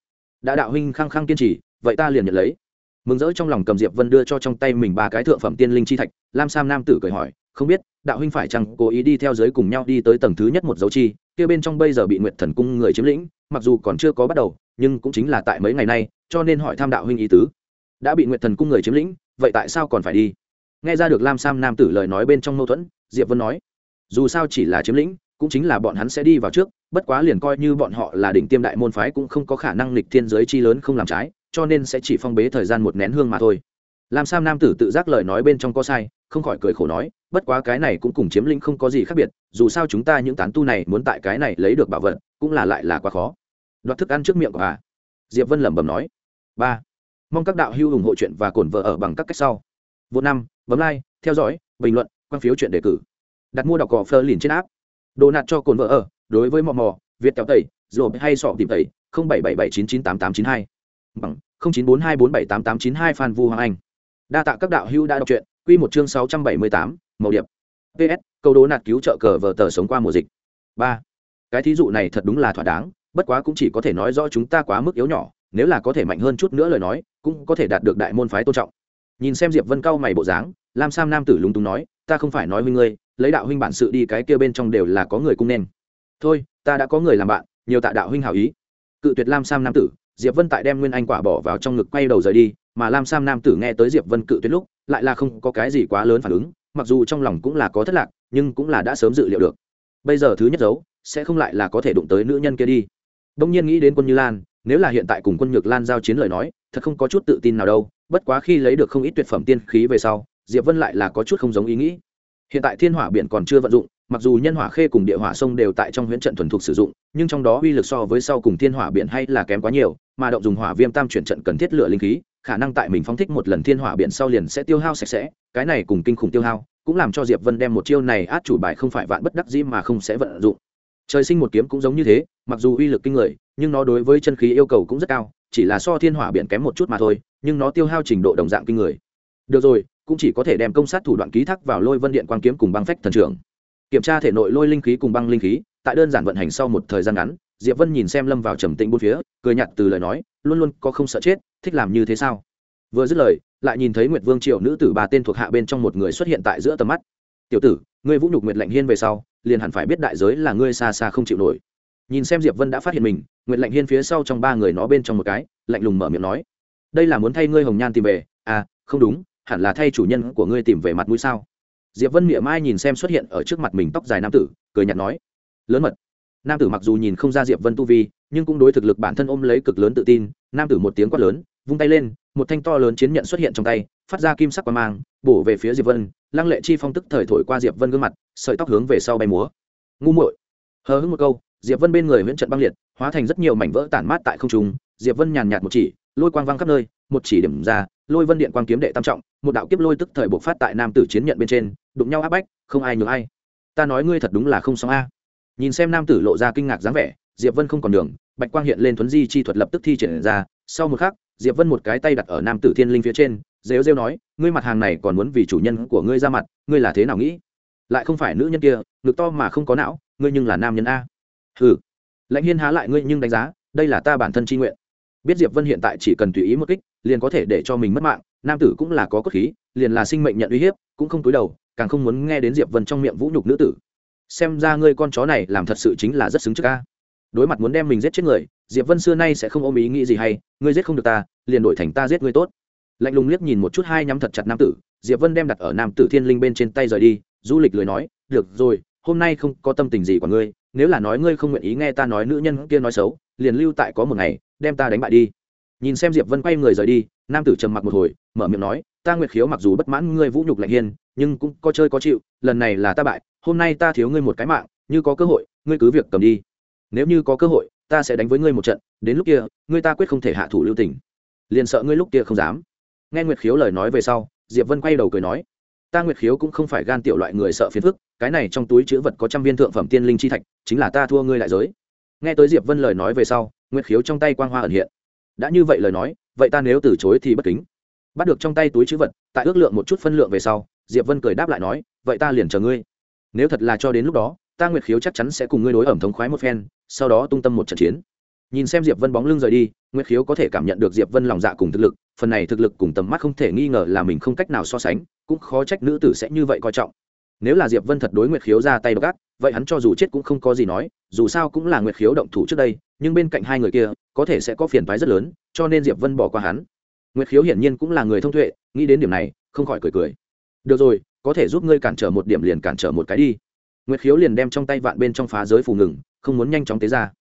Đã đạo huynh khăng khăng kiên trì, vậy ta liền nhận lấy mừng rỡ trong lòng cầm diệp vân đưa cho trong tay mình ba cái thượng phẩm tiên linh chi thạch lam sam nam tử cười hỏi không biết đạo huynh phải chăng cố ý đi theo giới cùng nhau đi tới tầng thứ nhất một dấu chi kia bên trong bây giờ bị nguyệt thần cung người chiếm lĩnh mặc dù còn chưa có bắt đầu nhưng cũng chính là tại mấy ngày nay cho nên hỏi tham đạo huynh ý tứ đã bị nguyệt thần cung người chiếm lĩnh vậy tại sao còn phải đi nghe ra được lam sam nam tử lời nói bên trong mâu thuẫn diệp vân nói dù sao chỉ là chiếm lĩnh cũng chính là bọn hắn sẽ đi vào trước bất quá liền coi như bọn họ là đỉnh tiêm đại môn phái cũng không có khả năng lịch thiên giới chi lớn không làm trái cho nên sẽ chỉ phong bế thời gian một nén hương mà thôi. Lam sam nam tử tự giác lời nói bên trong có sai, không khỏi cười khổ nói, bất quá cái này cũng cùng chiếm lĩnh không có gì khác biệt, dù sao chúng ta những tán tu này muốn tại cái này lấy được bảo vật, cũng là lại là quá khó. Đoạt thức ăn trước miệng của bà. Diệp vân lẩm bẩm nói. Ba. Mong các đạo hữu ủng hộ chuyện và cổn vợ ở bằng các cách sau. Vô năm, bấm like, theo dõi, bình luận, quan phiếu chuyện đề cử. Đặt mua đọc cỏ phơ liền trên áp đồ nạt cho cồn vợ ở, đối với mò mò, việt kéo tẩy rồi hay sọ tìm tẩy, không bảy bảy bảy chín chín tám tám chín hai bằng không chín bốn hai bốn bảy tám tám chín hai phan vu hoàng anh. Đa tạ các đạo hữu đã đọc truyện, quy một chương sáu trăm bảy mươi tám màu điệp. Ps câu đố nạt cứu trợ cờ vở tờ sống qua mùa dịch. Ba, cái thí dụ này thật đúng là thỏa đáng, bất quá cũng chỉ có thể nói rõ chúng ta quá mức yếu nhỏ, nếu là có thể mạnh hơn chút nữa lời nói, cũng có thể đạt được đại môn phái tôn trọng. Nhìn xem diệp vân cao mày bộ dáng, lam sam nam tử lúng túng nói, ta không phải nói với ngươi, lấy đạo huynh bản sự đi, cái kia bên trong đều là có người cung nên. Thôi, ta đã có người làm bạn, nhiều tạ đạo huynh hảo ý. Cự tuyệt lam sam nam tử diệp vân tại đem nguyên anh quả bỏ vào trong ngực quay đầu rời đi, mà lam sam nam tử nghe tới diệp vân cự tuyệt lúc, lại là không có cái gì quá lớn phản ứng, mặc dù trong lòng cũng là có thất lạc, nhưng cũng là đã sớm dự liệu được. Bây giờ thứ nhất dấu, sẽ không lại là có thể đụng tới nữ nhân kia đi. Đông nhiên nghĩ đến quân như lan, nếu là hiện tại cùng quân nhược lan giao chiến lời nói, thật không có chút tự tin nào đâu, bất quá khi lấy được không ít tuyệt phẩm tiên khí về sau, diệp vân lại là có chút không giống ý nghĩ. Hiện tại thiên hỏa biển còn chưa vận dụng mặc dù nhân hỏa khê cùng địa hỏa sông đều tại trong huyễn trận thuần thục sử dụng, nhưng trong đó uy lực so với sau cùng thiên hỏa biển hay là kém quá nhiều, mà động dùng hỏa viêm tam chuyển trận cần thiết lựa linh khí, khả năng tại mình phóng thích một lần thiên hỏa biển sau liền sẽ tiêu hao sạch sẽ, cái này cùng kinh khủng tiêu hao, cũng làm cho diệp vân đem một chiêu này át chủ bài không phải vạn bất đắc dĩ mà không sẽ vận dụng. Trời sinh một kiếm cũng giống như thế, mặc dù uy lực kinh người, nhưng nó đối với chân khí yêu cầu cũng rất cao, chỉ là so thiên hỏa biển kém một chút mà thôi, nhưng nó tiêu hao trình độ đồng dạng kinh người. Được rồi, cũng chỉ có thể đem công sát thủ đoạn ký thác vào lôi vân điện quan kiếm cùng băng phách thần trưởng kiểm tra thể nội lôi linh khí cùng băng linh khí, tại đơn giản vận hành sau một thời gian ngắn, diệp vân nhìn xem lâm vào trầm tĩnh bốn phía, cười nhặt từ lời nói, luôn luôn có không sợ chết, thích làm như thế sao? Vừa dứt lời, lại nhìn thấy nguyệt vương triệu nữ tử ba tên thuộc hạ bên trong một người xuất hiện tại giữa tầm mắt. Tiểu tử, ngươi vũ nhục nguyệt lạnh hiên về sau, liền hẳn phải biết đại giới là ngươi xa xa không chịu nổi. Nhìn xem diệp vân đã phát hiện mình, nguyệt lạnh hiên phía sau trong ba người nó bên trong một cái, lạnh lùng mở miệng nói, đây là muốn thay ngươi hồng nhan tìm về à không đúng, hẳn là thay chủ nhân của ngươi tìm về mặt mũi sao? Diệp vân miệng mai nhìn xem xuất hiện ở trước mặt mình tóc dài nam tử, cười nhạt nói, lớn mật. Nam tử mặc dù nhìn không ra diệp vân tu vi, nhưng cũng đối thực lực bản thân ôm lấy cực lớn tự tin. Nam tử một tiếng quát lớn, vung tay lên, một thanh to lớn chiến nhận xuất hiện trong tay, phát ra kim sắc qua mang, bổ về phía diệp vân, lăng lệ chi phong tức thời thổi qua diệp vân gương mặt, sợi tóc hướng về sau bay múa. Ngu muội. Hờ hững một câu, diệp vân bên người nguyễn trận băng liệt, hóa thành rất nhiều mảnh vỡ tản mát tại không trung. Diệp vân nhàn nhạt một chỉ lôi quang văng khắp nơi, một chỉ điểm ra, lôi vân điện quang kiếm đệ tam trọng, một đạo kiếp lôi tức thời bộc phát tại nam tử chiến nhận bên trên, đụng nhau áp bách, không ai nhường ai. Ta nói ngươi thật đúng là không xong a. Nhìn xem nam tử lộ ra kinh ngạc dáng vẻ, diệp vân không còn đường bạch quang hiện lên thuấn di chi thuật lập tức thi triển ra, sau một khắc, diệp vân một cái tay đặt ở nam tử thiên linh phía trên, rêu rêu nói, ngươi mặt hàng này còn muốn vì chủ nhân của ngươi ra mặt, ngươi là thế nào nghĩ? Lại không phải nữ nhân kia, ngực to mà không có não, ngươi nhưng là nam nhân a. Ừ lãnh hiên há lại ngươi nhưng đánh giá, đây là ta bản thân tri nguyện biết diệp vân hiện tại chỉ cần tùy ý một kích, liền có thể để cho mình mất mạng, nam tử cũng là có cốt khí, liền là sinh mệnh nhận uy hiếp, cũng không túi đầu, càng không muốn nghe đến diệp vân trong miệng vũ nhục nữ tử. Xem ra ngươi con chó này làm thật sự chính là rất xứng trước ca đối mặt muốn đem mình giết chết người, diệp vân xưa nay sẽ không ôm ý nghĩ gì hay, ngươi giết không được ta, liền đổi thành ta giết ngươi tốt. Lạnh lùng liếc nhìn một chút hai nhắm thật chặt nam tử, diệp vân đem đặt ở nam tử thiên linh bên trên tay rời đi, du lịch lười nói, được rồi, hôm nay không có tâm tình gì của ngươi nếu là nói ngươi không nguyện ý nghe ta nói nữ nhân kia nói xấu, liền lưu tại có một ngày, đem ta đánh bại đi. Nhìn xem diệp vân quay người rời đi, nam tử trầm mặc một hồi, mở miệng nói, ta nguyệt khiếu mặc dù bất mãn ngươi vũ nhục lạnh hiên, nhưng cũng có chơi có chịu, lần này là ta bại, hôm nay ta thiếu ngươi một cái mạng, như có cơ hội, ngươi cứ việc cầm đi. Nếu như có cơ hội, ta sẽ đánh với ngươi một trận, đến lúc kia, ngươi ta quyết không thể hạ thủ lưu tình. Liền sợ ngươi lúc kia không dám. Nghe nguyệt khiếu lời nói về sau, diệp vân quay đầu cười nói, ta nguyệt khiếu cũng không phải gan tiểu loại người sợ phiền phức cái này trong túi chữ vật có trăm viên thượng phẩm tiên linh chi thạch, chính là ta thua ngươi lại giới. Nghe tới diệp vân lời nói về sau, nguyệt khiếu trong tay quang hoa ẩn hiện. Đã như vậy lời nói, vậy ta nếu từ chối thì bất kính. Bắt được trong tay túi chữ vật, tại ước lượng một chút phân lượng về sau, diệp vân cười đáp lại nói, vậy ta liền chờ ngươi. Nếu thật là cho đến lúc đó, ta nguyệt khiếu chắc chắn sẽ cùng ngươi đối ẩm thống khoái một phen, sau đó tung tâm một trận chiến. Nhìn xem diệp vân bóng lưng rời đi, nguyệt khiếu có thể cảm nhận được diệp vân lòng dạ cùng thực lực, phần này thực lực cùng tầm mắt không thể nghi ngờ là mình không cách nào so sánh, cũng khó trách nữ tử sẽ như vậy coi trọng nếu là diệp vân thật đối nguyệt khiếu ra tay gắt vậy hắn cho dù chết cũng không có gì nói, dù sao cũng là nguyệt khiếu động thủ trước đây, nhưng bên cạnh hai người kia, có thể sẽ có phiền phái rất lớn, cho nên diệp vân bỏ qua hắn. Nguyệt khiếu hiển nhiên cũng là người thông tuệ, nghĩ đến điểm này, không khỏi cười cười. Được rồi, có thể giúp ngươi cản trở một điểm liền cản trở một cái đi. Nguyệt khiếu liền đem trong tay vạn bên trong phá giới phù ngừng, không muốn nhanh chóng tế ra.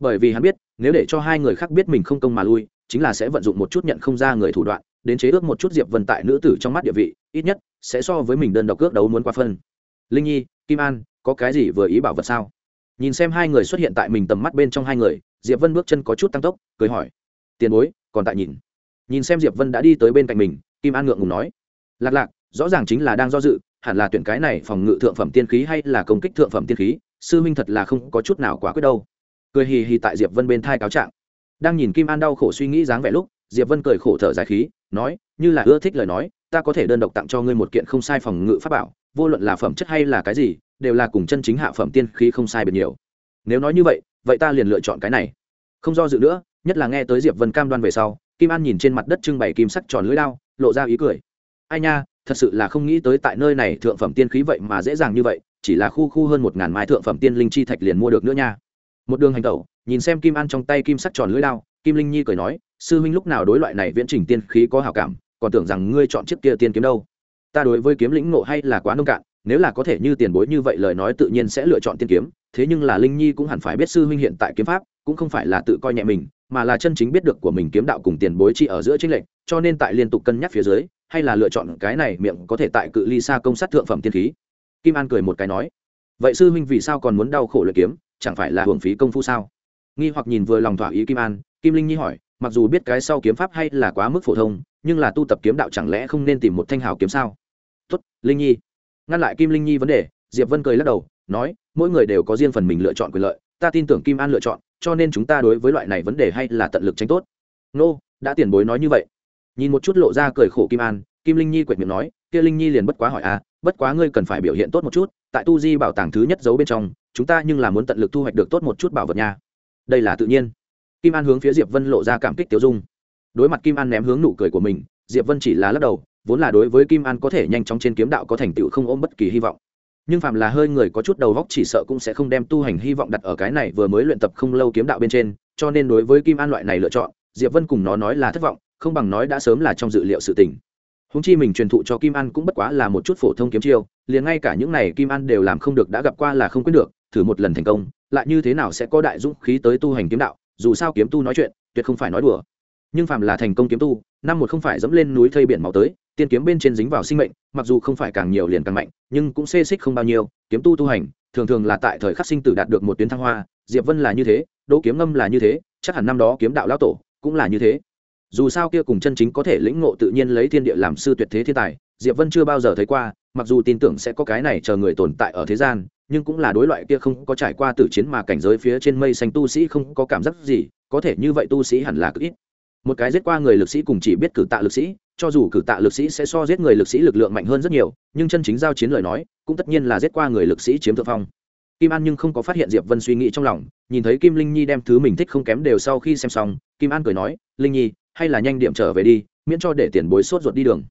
Bởi vì hắn biết, nếu để cho hai người khác biết mình không công mà lui, chính là sẽ vận dụng một chút nhận không ra người thủ đoạn, đến chế ước một chút diệp vân tại nữ tử trong mắt địa vị, ít nhất sẽ so với mình đơn độc cước đấu muốn qua phân. Linh nhi, kim an, có cái gì vừa ý bảo vật sao? Nhìn xem hai người xuất hiện tại mình tầm mắt bên trong hai người, diệp vân bước chân có chút tăng tốc, cười hỏi. Tiền bối, còn tại nhìn. Nhìn xem diệp vân đã đi tới bên cạnh mình, kim an ngượng ngùng nói. Lạc lạc, rõ ràng chính là đang do dự, hẳn là tuyển cái này phòng ngự thượng phẩm tiên khí hay là công kích thượng phẩm tiên khí, sư minh thật là không có chút nào quả quyết đâu. Cười hì hì tại diệp vân bên thai cáo trạng. Đang nhìn kim an đau khổ suy nghĩ dáng vẻ lúc diệp vân cười khổ thở dài khí, nói, như là ưa thích lời nói, ta có thể đơn độc tặng cho ngươi một kiện không sai phòng ngự pháp bảo, vô luận là phẩm chất hay là cái gì, đều là cùng chân chính hạ phẩm tiên khí không sai biệt nhiều. Nếu nói như vậy vậy ta liền lựa chọn cái này. Không do dự nữa, nhất là nghe tới diệp vân cam đoan về sau, kim an nhìn trên mặt đất trưng bày kim sắc tròn lưỡi đao, lộ ra ý cười. Ai nha, thật sự là không nghĩ tới tại nơi này thượng phẩm tiên khí vậy mà dễ dàng như vậy, chỉ là khu khu hơn một ngàn mai thượng phẩm tiên linh chi thạch liền mua được nữa nha. Một đường hành tẩu, nhìn xem kim an trong tay kim sắc tròn lưỡi đao, kim linh nhi cười nói sư huynh lúc nào đối loại này viễn trình tiên khí có hảo cảm, còn tưởng rằng ngươi chọn chiếc kia tiên kiếm đâu? Ta đối với kiếm lĩnh ngộ hay là quá nông cạn, nếu là có thể như tiền bối như vậy lời nói tự nhiên sẽ lựa chọn tiên kiếm, thế nhưng là linh nhi cũng hẳn phải biết sư huynh hiện tại kiếm pháp, cũng không phải là tự coi nhẹ mình, mà là chân chính biết được của mình kiếm đạo cùng tiền bối chi ở giữa chính lệnh cho nên tại liên tục cân nhắc phía dưới, hay là lựa chọn cái này miệng có thể tại cự ly xa công sát thượng phẩm tiên khí? Kim an cười một cái nói, vậy sư huynh vì sao còn muốn đau khổ luyện kiếm, chẳng phải là hưởng phí công phu sao? Nghi hoặc nhìn vừa lòng thỏa ý kim an, kim linh nhi hỏi mặc dù biết cái sau kiếm pháp hay là quá mức phổ thông, nhưng là tu tập kiếm đạo chẳng lẽ không nên tìm một thanh hào kiếm sao? Tốt, linh nhi. Ngăn lại kim linh nhi vấn đề, diệp vân cười lắc đầu, nói, mỗi người đều có riêng phần mình lựa chọn quyền lợi, ta tin tưởng kim an lựa chọn, cho nên chúng ta đối với loại này vấn đề hay là tận lực tránh tốt. Nô, đã tiền bối nói như vậy. Nhìn một chút lộ ra cười khổ kim an, kim linh nhi quệt miệng nói, kia linh nhi liền bất quá hỏi à bất quá ngươi cần phải biểu hiện tốt một chút, tại tu di bảo tàng thứ nhất giấu bên trong, chúng ta nhưng là muốn tận lực thu hoạch được tốt một chút bảo vật nha. Đây là tự nhiên kim an hướng phía diệp vân lộ ra cảm kích tiêu dung. Đối mặt kim an ném hướng nụ cười của mình, diệp vân chỉ là lắc đầu, vốn là đối với kim an có thể nhanh chóng trên kiếm đạo có thành tựu không ôm bất kỳ hy vọng. Nhưng phạm là hơi người có chút đầu góc chỉ sợ cũng sẽ không đem tu hành hy vọng đặt ở cái này vừa mới luyện tập không lâu kiếm đạo bên trên, cho nên đối với kim an loại này lựa chọn, diệp vân cùng nó nói là thất vọng, không bằng nói đã sớm là trong dự liệu sự tình. Húng chi mình truyền thụ cho kim an cũng bất quá là một chút phổ thông kiếm chiêu, liền ngay cả những này kim an đều làm không được đã gặp qua là không quyết được, thử một lần thành công, lại như thế nào sẽ có đại dũng khí tới tu hành kiếm đạo dù sao kiếm tu nói chuyện, tuyệt không phải nói đùa. Nhưng phàm là thành công kiếm tu, năm một không phải dẫm lên núi thây biển máu tới, tiên kiếm bên trên dính vào sinh mệnh, mặc dù không phải càng nhiều liền càng mạnh, nhưng cũng xê xích không bao nhiêu, kiếm tu tu hành, thường thường là tại thời khắc sinh tử đạt được một tuyến thăng hoa, diệp vân là như thế, đỗ kiếm ngâm là như thế, chắc hẳn năm đó kiếm đạo lão tổ cũng là như thế. Dù sao kia cùng chân chính có thể lĩnh ngộ tự nhiên lấy thiên địa làm sư tuyệt thế thiên tài, diệp vân chưa bao giờ thấy qua, mặc dù tin tưởng sẽ có cái này chờ người tồn tại ở thế gian nhưng cũng là đối loại kia không có trải qua tử chiến mà cảnh giới phía trên mây xanh tu sĩ không có cảm giác gì, có thể như vậy tu sĩ hẳn là cực ít. Một cái giết qua người lực sĩ cùng chỉ biết cử tạ lực sĩ, cho dù cử tạ lực sĩ sẽ so giết người lực sĩ lực lượng mạnh hơn rất nhiều, nhưng chân chính giao chiến lời nói, cũng tất nhiên là giết qua người lực sĩ chiếm thượng phong. Kim an nhưng không có phát hiện diệp vân suy nghĩ trong lòng, nhìn thấy kim linh nhi đem thứ mình thích không kém đều sau khi xem xong, kim an cười nói, linh nhi, hay là nhanh điểm trở về đi, miễn cho để tiền bối sốt ruột đi đường.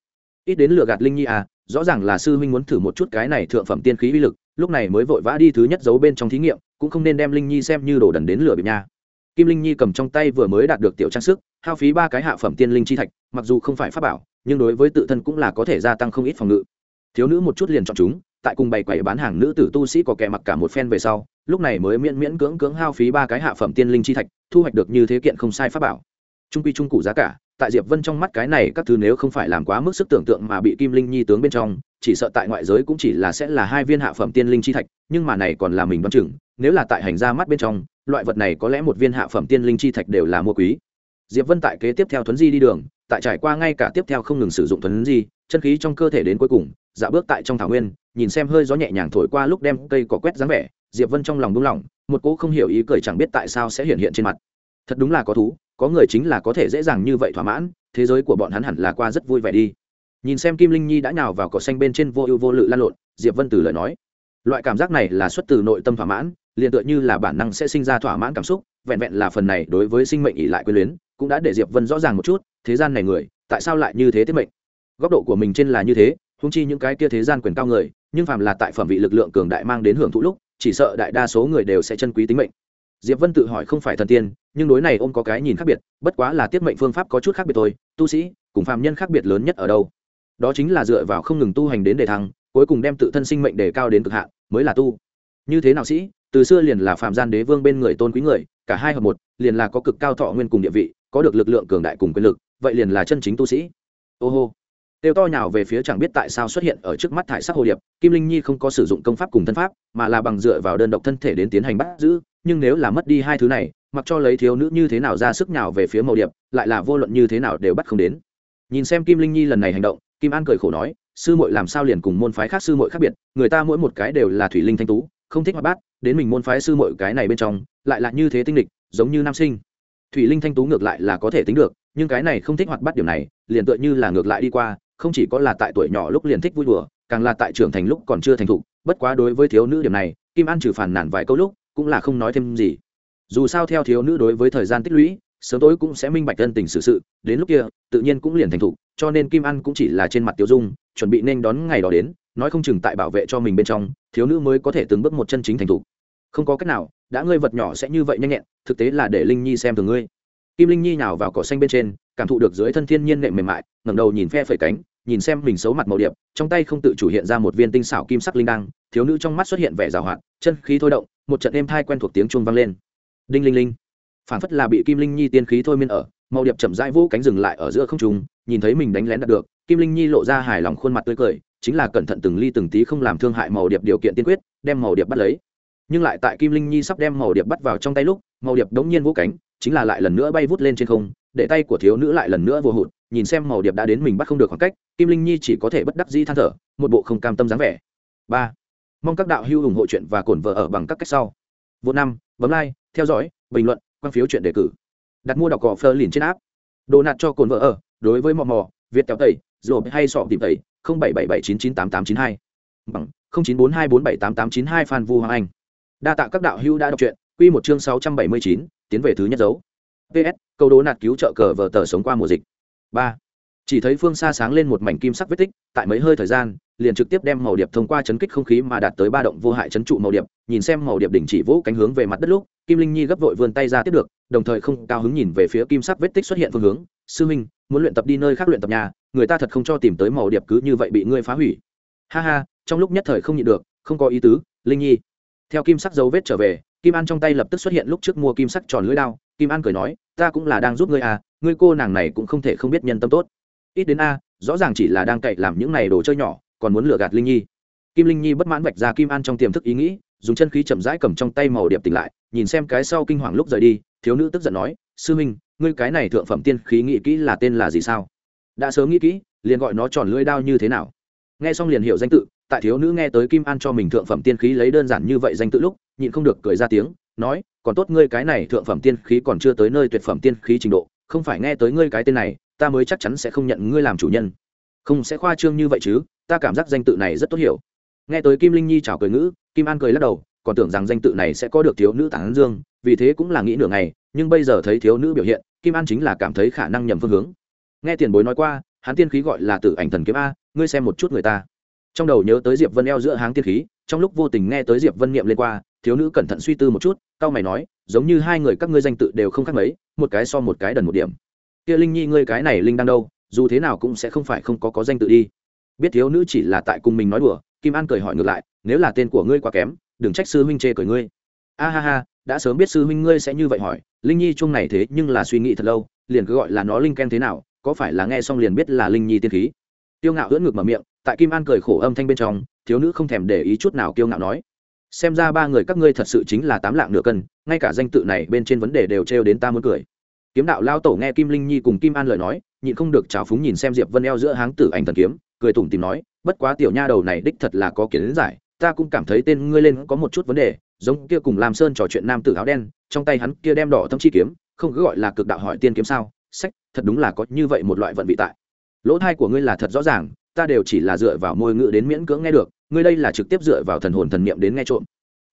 Ít đến lừa gạt linh nhi à rõ ràng là sư huynh muốn thử một chút cái này thượng phẩm tiên khí uy lực, lúc này mới vội vã đi thứ nhất giấu bên trong thí nghiệm, cũng không nên đem linh nhi xem như đồ đần đến lửa bịp nha. Kim linh nhi cầm trong tay vừa mới đạt được tiểu trang sức, hao phí ba cái hạ phẩm tiên linh chi thạch, mặc dù không phải pháp bảo, nhưng đối với tự thân cũng là có thể gia tăng không ít phòng ngự. Thiếu nữ một chút liền chọn chúng, tại cùng bày quầy bán hàng nữ tử tu sĩ có kẻ mặc cả một phen về sau, lúc này mới miễn miễn cưỡng cưỡng hao phí ba cái hạ phẩm tiên linh chi thạch, thu hoạch được như thế kiện không sai pháp bảo. Trung quy trung cụ giá cả tại diệp vân trong mắt cái này các thứ nếu không phải làm quá mức sức tưởng tượng mà bị kim linh nhi tướng bên trong, chỉ sợ tại ngoại giới cũng chỉ là sẽ là hai viên hạ phẩm tiên linh chi thạch, nhưng mà này còn là mình đoán chừng, nếu là tại hành ra mắt bên trong, loại vật này có lẽ một viên hạ phẩm tiên linh chi thạch đều là mua quý. Diệp vân tại kế tiếp theo thuấn di đi đường, tại trải qua ngay cả tiếp theo không ngừng sử dụng thuấn di, chân khí trong cơ thể đến cuối cùng dạ bước tại trong thảo nguyên, nhìn xem hơi gió nhẹ nhàng thổi qua lúc đem cây cỏ quét dáng vẻ, diệp vân trong lòng đúng lòng, một cỗ không hiểu ý cười chẳng biết tại sao sẽ hiện hiện trên mặt. Thật đúng là có thú có người chính là có thể dễ dàng như vậy thỏa mãn, thế giới của bọn hắn hẳn là qua rất vui vẻ đi. Nhìn xem kim linh nhi đã nhào vào cỏ xanh bên trên vô ưu vô lự lan lộn, diệp vân từ lời nói. Loại cảm giác này là xuất từ nội tâm thỏa mãn, liền tựa như là bản năng sẽ sinh ra thỏa mãn cảm xúc, vẹn vẹn là phần này đối với sinh mệnh ỉ lại quyến luyến, cũng đã để diệp vân rõ ràng một chút, thế gian này người, tại sao lại như thế tiết mệnh? Góc độ của mình trên là như thế húng chi những cái kia thế gian quyền cao người, nhưng phàm là tại phẩm vị lực lượng cường đại mang đến hưởng thụ lúc, chỉ sợ đại đa số người đều sẽ chân quý tính mệnh diệp vân tự hỏi không phải thần tiên, nhưng đối này ông có cái nhìn khác biệt, bất quá là tiết mệnh phương pháp có chút khác biệt thôi. Tu sĩ cùng phàm nhân khác biệt lớn nhất ở đâu? Đó chính là dựa vào không ngừng tu hành đến đề thăng, cuối cùng đem tự thân sinh mệnh đề cao đến cực hạn, mới là tu. Như thế nào sĩ? Từ xưa liền là phạm gian đế vương bên người tôn quý người, cả hai hợp một, liền là có cực cao thọ nguyên cùng địa vị, có được lực lượng cường đại cùng quyền lực, vậy liền là chân chính tu sĩ. Ô hô tiêu to nhào về phía chẳng biết tại sao xuất hiện ở trước mắt thải sắc hồ điệp, kim linh nhi không có sử dụng công pháp cùng thân pháp, mà là bằng dựa vào đơn độc thân thể đến tiến hành bắt giữ, nhưng nếu là mất đi hai thứ này, mặc cho lấy thiếu nữ như thế nào ra sức nhào về phía màu điệp, lại là vô luận như thế nào đều bắt không đến. Nhìn xem kim linh nhi lần này hành động, kim an cười khổ nói, sư muội làm sao liền cùng môn phái khác sư muội khác biệt, người ta mỗi một cái đều là thủy linh thanh tú, không thích hoạt bát, đến mình môn phái sư muội cái này bên trong, lại là như thế tinh lịch, giống như nam sinh. Thủy linh thanh tú ngược lại là có thể tính được, nhưng cái này không thích hoạt bát điểm này, liền tựa như là ngược lại đi qua không chỉ có là tại tuổi nhỏ lúc liền thích vui đùa, càng là tại trưởng thành lúc còn chưa thành thục, bất quá đối với thiếu nữ điểm này, kim an trừ phản nản vài câu lúc, cũng là không nói thêm gì. Dù sao theo thiếu nữ đối với thời gian tích lũy, sớm tối cũng sẽ minh bạch thân tình sự sự, đến lúc kia, tự nhiên cũng liền thành thục, cho nên kim an cũng chỉ là trên mặt tiêu dung, chuẩn bị nên đón ngày đó đến, nói không chừng tại bảo vệ cho mình bên trong, thiếu nữ mới có thể từng bước một chân chính thành thục. Không có cách nào, đã ngươi vật nhỏ sẽ như vậy nhanh nhẹn, thực tế là để linh nhi xem thường ngươi kim linh nhi nhào vào cỏ xanh bên trên, cảm thụ được dưới thân thiên nhiên nệm mềm mại, ngẩng đầu nhìn phe phẩy cánh, nhìn xem mình xấu mặt màu điệp, trong tay không tự chủ hiện ra một viên tinh xảo kim sắc linh đăng, thiếu nữ trong mắt xuất hiện vẻ rào hoạt, chân khí thôi động, một trận êm thai quen thuộc tiếng chuông vang lên. Đinh linh linh. Phản phất là bị kim linh nhi tiên khí thôi miên ở, màu điệp chậm rãi vũ cánh dừng lại ở giữa không trung, nhìn thấy mình đánh lén đạt được, kim linh nhi lộ ra hài lòng khuôn mặt tươi cười, chính là cẩn thận từng ly từng tí không làm thương hại màu điệp điều kiện tiên quyết, đem màu điệp bắt lấy. Nhưng lại tại kim linh nhi sắp đem màu điệp bắt vào trong tay lúc, màu điệp đống nhiên vũ cánh chính là lại lần nữa bay vút lên trên không, để tay của thiếu nữ lại lần nữa vô hụt, nhìn xem màu điệp đã đến mình bắt không được khoảng cách, kim linh nhi chỉ có thể bất đắc dĩ than thở, một bộ không cam tâm dáng vẻ. Ba, mong các đạo hữu ủng hộ chuyện và cổn vợ ở bằng các cách sau. Vô năm, bấm like, theo dõi, bình luận, quan phiếu chuyện đề cử. Đặt mua đọc cỏ phơ liền trên áp đồ nạt cho cồn vợ ở, đối với mò mò, việt kéo tẩy rồi hay sọ tìm tẩy, không bảy bảy bảy chín chín tám tám chín hai. Bằng, không chín bốn hai bốn bảy tám tám chín hai phan vu hoàng anh. Đa tạ các đạo hữu đã đọc truyện quy một chương sáu trăm bảy mươi chín, tiến về thứ nhất dấu. Ps câu đố nạt cứu trợ cờ vở tờ sống qua mùa dịch. Ba. Chỉ thấy phương xa sáng lên một mảnh kim sắc vết tích, tại mấy hơi thời gian, liền trực tiếp đem màu điệp thông qua chấn kích không khí mà đạt tới ba động vô hại chấn trụ màu điệp, nhìn xem màu điệp đỉnh chỉ vỗ cánh hướng về mặt đất lúc, kim linh nhi gấp vội vươn tay ra tiếp được, đồng thời không cao hứng nhìn về phía kim sắc vết tích xuất hiện phương hướng. Sư minh, muốn luyện tập đi nơi khác luyện tập nhà, người ta thật không cho tìm tới màu điệp cứ như vậy bị ngươi phá hủy. Ha ha, trong lúc nhất thời không nhịn được, không có ý tứ, linh nhi. Theo kim sắc dấu vết trở về kim an trong tay lập tức xuất hiện lúc trước mua kim sắc tròn lưỡi đao, kim an cười nói, ta cũng là đang giúp ngươi à ngươi cô nàng này cũng không thể không biết nhân tâm tốt. Ít đến a, rõ ràng chỉ là đang cậy làm những này đồ chơi nhỏ, còn muốn lừa gạt linh nhi. Kim linh nhi bất mãn vạch ra kim an trong tiềm thức ý nghĩ, dùng chân khí chậm rãi cầm trong tay màu điệp tỉnh lại, nhìn xem cái sau kinh hoàng lúc rời đi, thiếu nữ tức giận nói, sư minh ngươi cái này thượng phẩm tiên khí nghĩ kỹ là tên là gì sao? Đã sớm nghĩ kỹ, liền gọi nó tròn lưỡi đao như thế nào? Nghe xong liền hiểu danh tự tại thiếu nữ nghe tới kim an cho mình thượng phẩm tiên khí lấy đơn giản như vậy danh tự lúc, nhịn không được cười ra tiếng, nói, còn tốt ngươi cái này thượng phẩm tiên khí còn chưa tới nơi tuyệt phẩm tiên khí trình độ, không phải nghe tới ngươi cái tên này, ta mới chắc chắn sẽ không nhận ngươi làm chủ nhân. Không sẽ khoa trương như vậy chứ, ta cảm giác danh tự này rất tốt hiểu. Nghe tới kim linh nhi chào cười ngữ, kim an cười lắc đầu, còn tưởng rằng danh tự này sẽ có được thiếu nữ tản dương, vì thế cũng là nghĩ nửa ngày, nhưng bây giờ thấy thiếu nữ biểu hiện, kim an chính là cảm thấy khả năng nhầm phương hướng. Nghe tiền bối nói qua, hắn tiên khí gọi là tử ảnh thần kiếm a, ngươi xem một chút người ta trong đầu nhớ tới diệp vân eo giữa háng tiên khí, trong lúc vô tình nghe tới diệp vân niệm lên qua, thiếu nữ cẩn thận suy tư một chút cao mày nói, giống như hai người các ngươi danh tự đều không khác mấy, một cái so một cái đần một điểm. Kia linh nhi ngươi cái này linh đang đâu, dù thế nào cũng sẽ không phải không có có danh tự đi. Biết thiếu nữ chỉ là tại cùng mình nói đùa, kim an cười hỏi ngược lại, nếu là tên của ngươi quá kém, đừng trách sư huynh chê cười ngươi. A ha ha, đã sớm biết sư huynh ngươi sẽ như vậy hỏi, linh nhi chung này thế nhưng là suy nghĩ thật lâu, liền cứ gọi là nó linh ken thế nào, có phải là nghe xong liền biết là linh nhi tiên khí. Tiêu ngạo ưỡn ngược mở miệng tại kim an cười khổ âm thanh bên trong, thiếu nữ không thèm để ý chút nào kiêu ngạo nói. Xem ra ba người các ngươi thật sự chính là tám lạng nửa cân, ngay cả danh tự này bên trên vấn đề đều trêu đến ta muốn cười. Kiếm đạo lao tổ nghe kim linh nhi cùng kim an lời nói, nhịn không được trào phúng nhìn xem diệp vân eo giữa háng tử ảnh thần kiếm, cười tủm tìm nói, bất quá tiểu nha đầu này đích thật là có kiến giải, ta cũng cảm thấy tên ngươi lên có một chút vấn đề, giống kia cùng làm sơn trò chuyện nam tử áo đen, trong tay hắn kia đem đỏ thâm chi kiếm, không cứ gọi là cực đạo hỏi tiên kiếm sao? Sách, thật đúng là có như vậy một loại vận vị tại. Lỗ thai của ngươi là thật rõ ràng ta đều chỉ là dựa vào môi ngữ đến miễn cưỡng nghe được, ngươi đây là trực tiếp dựa vào thần hồn thần niệm đến nghe trộm.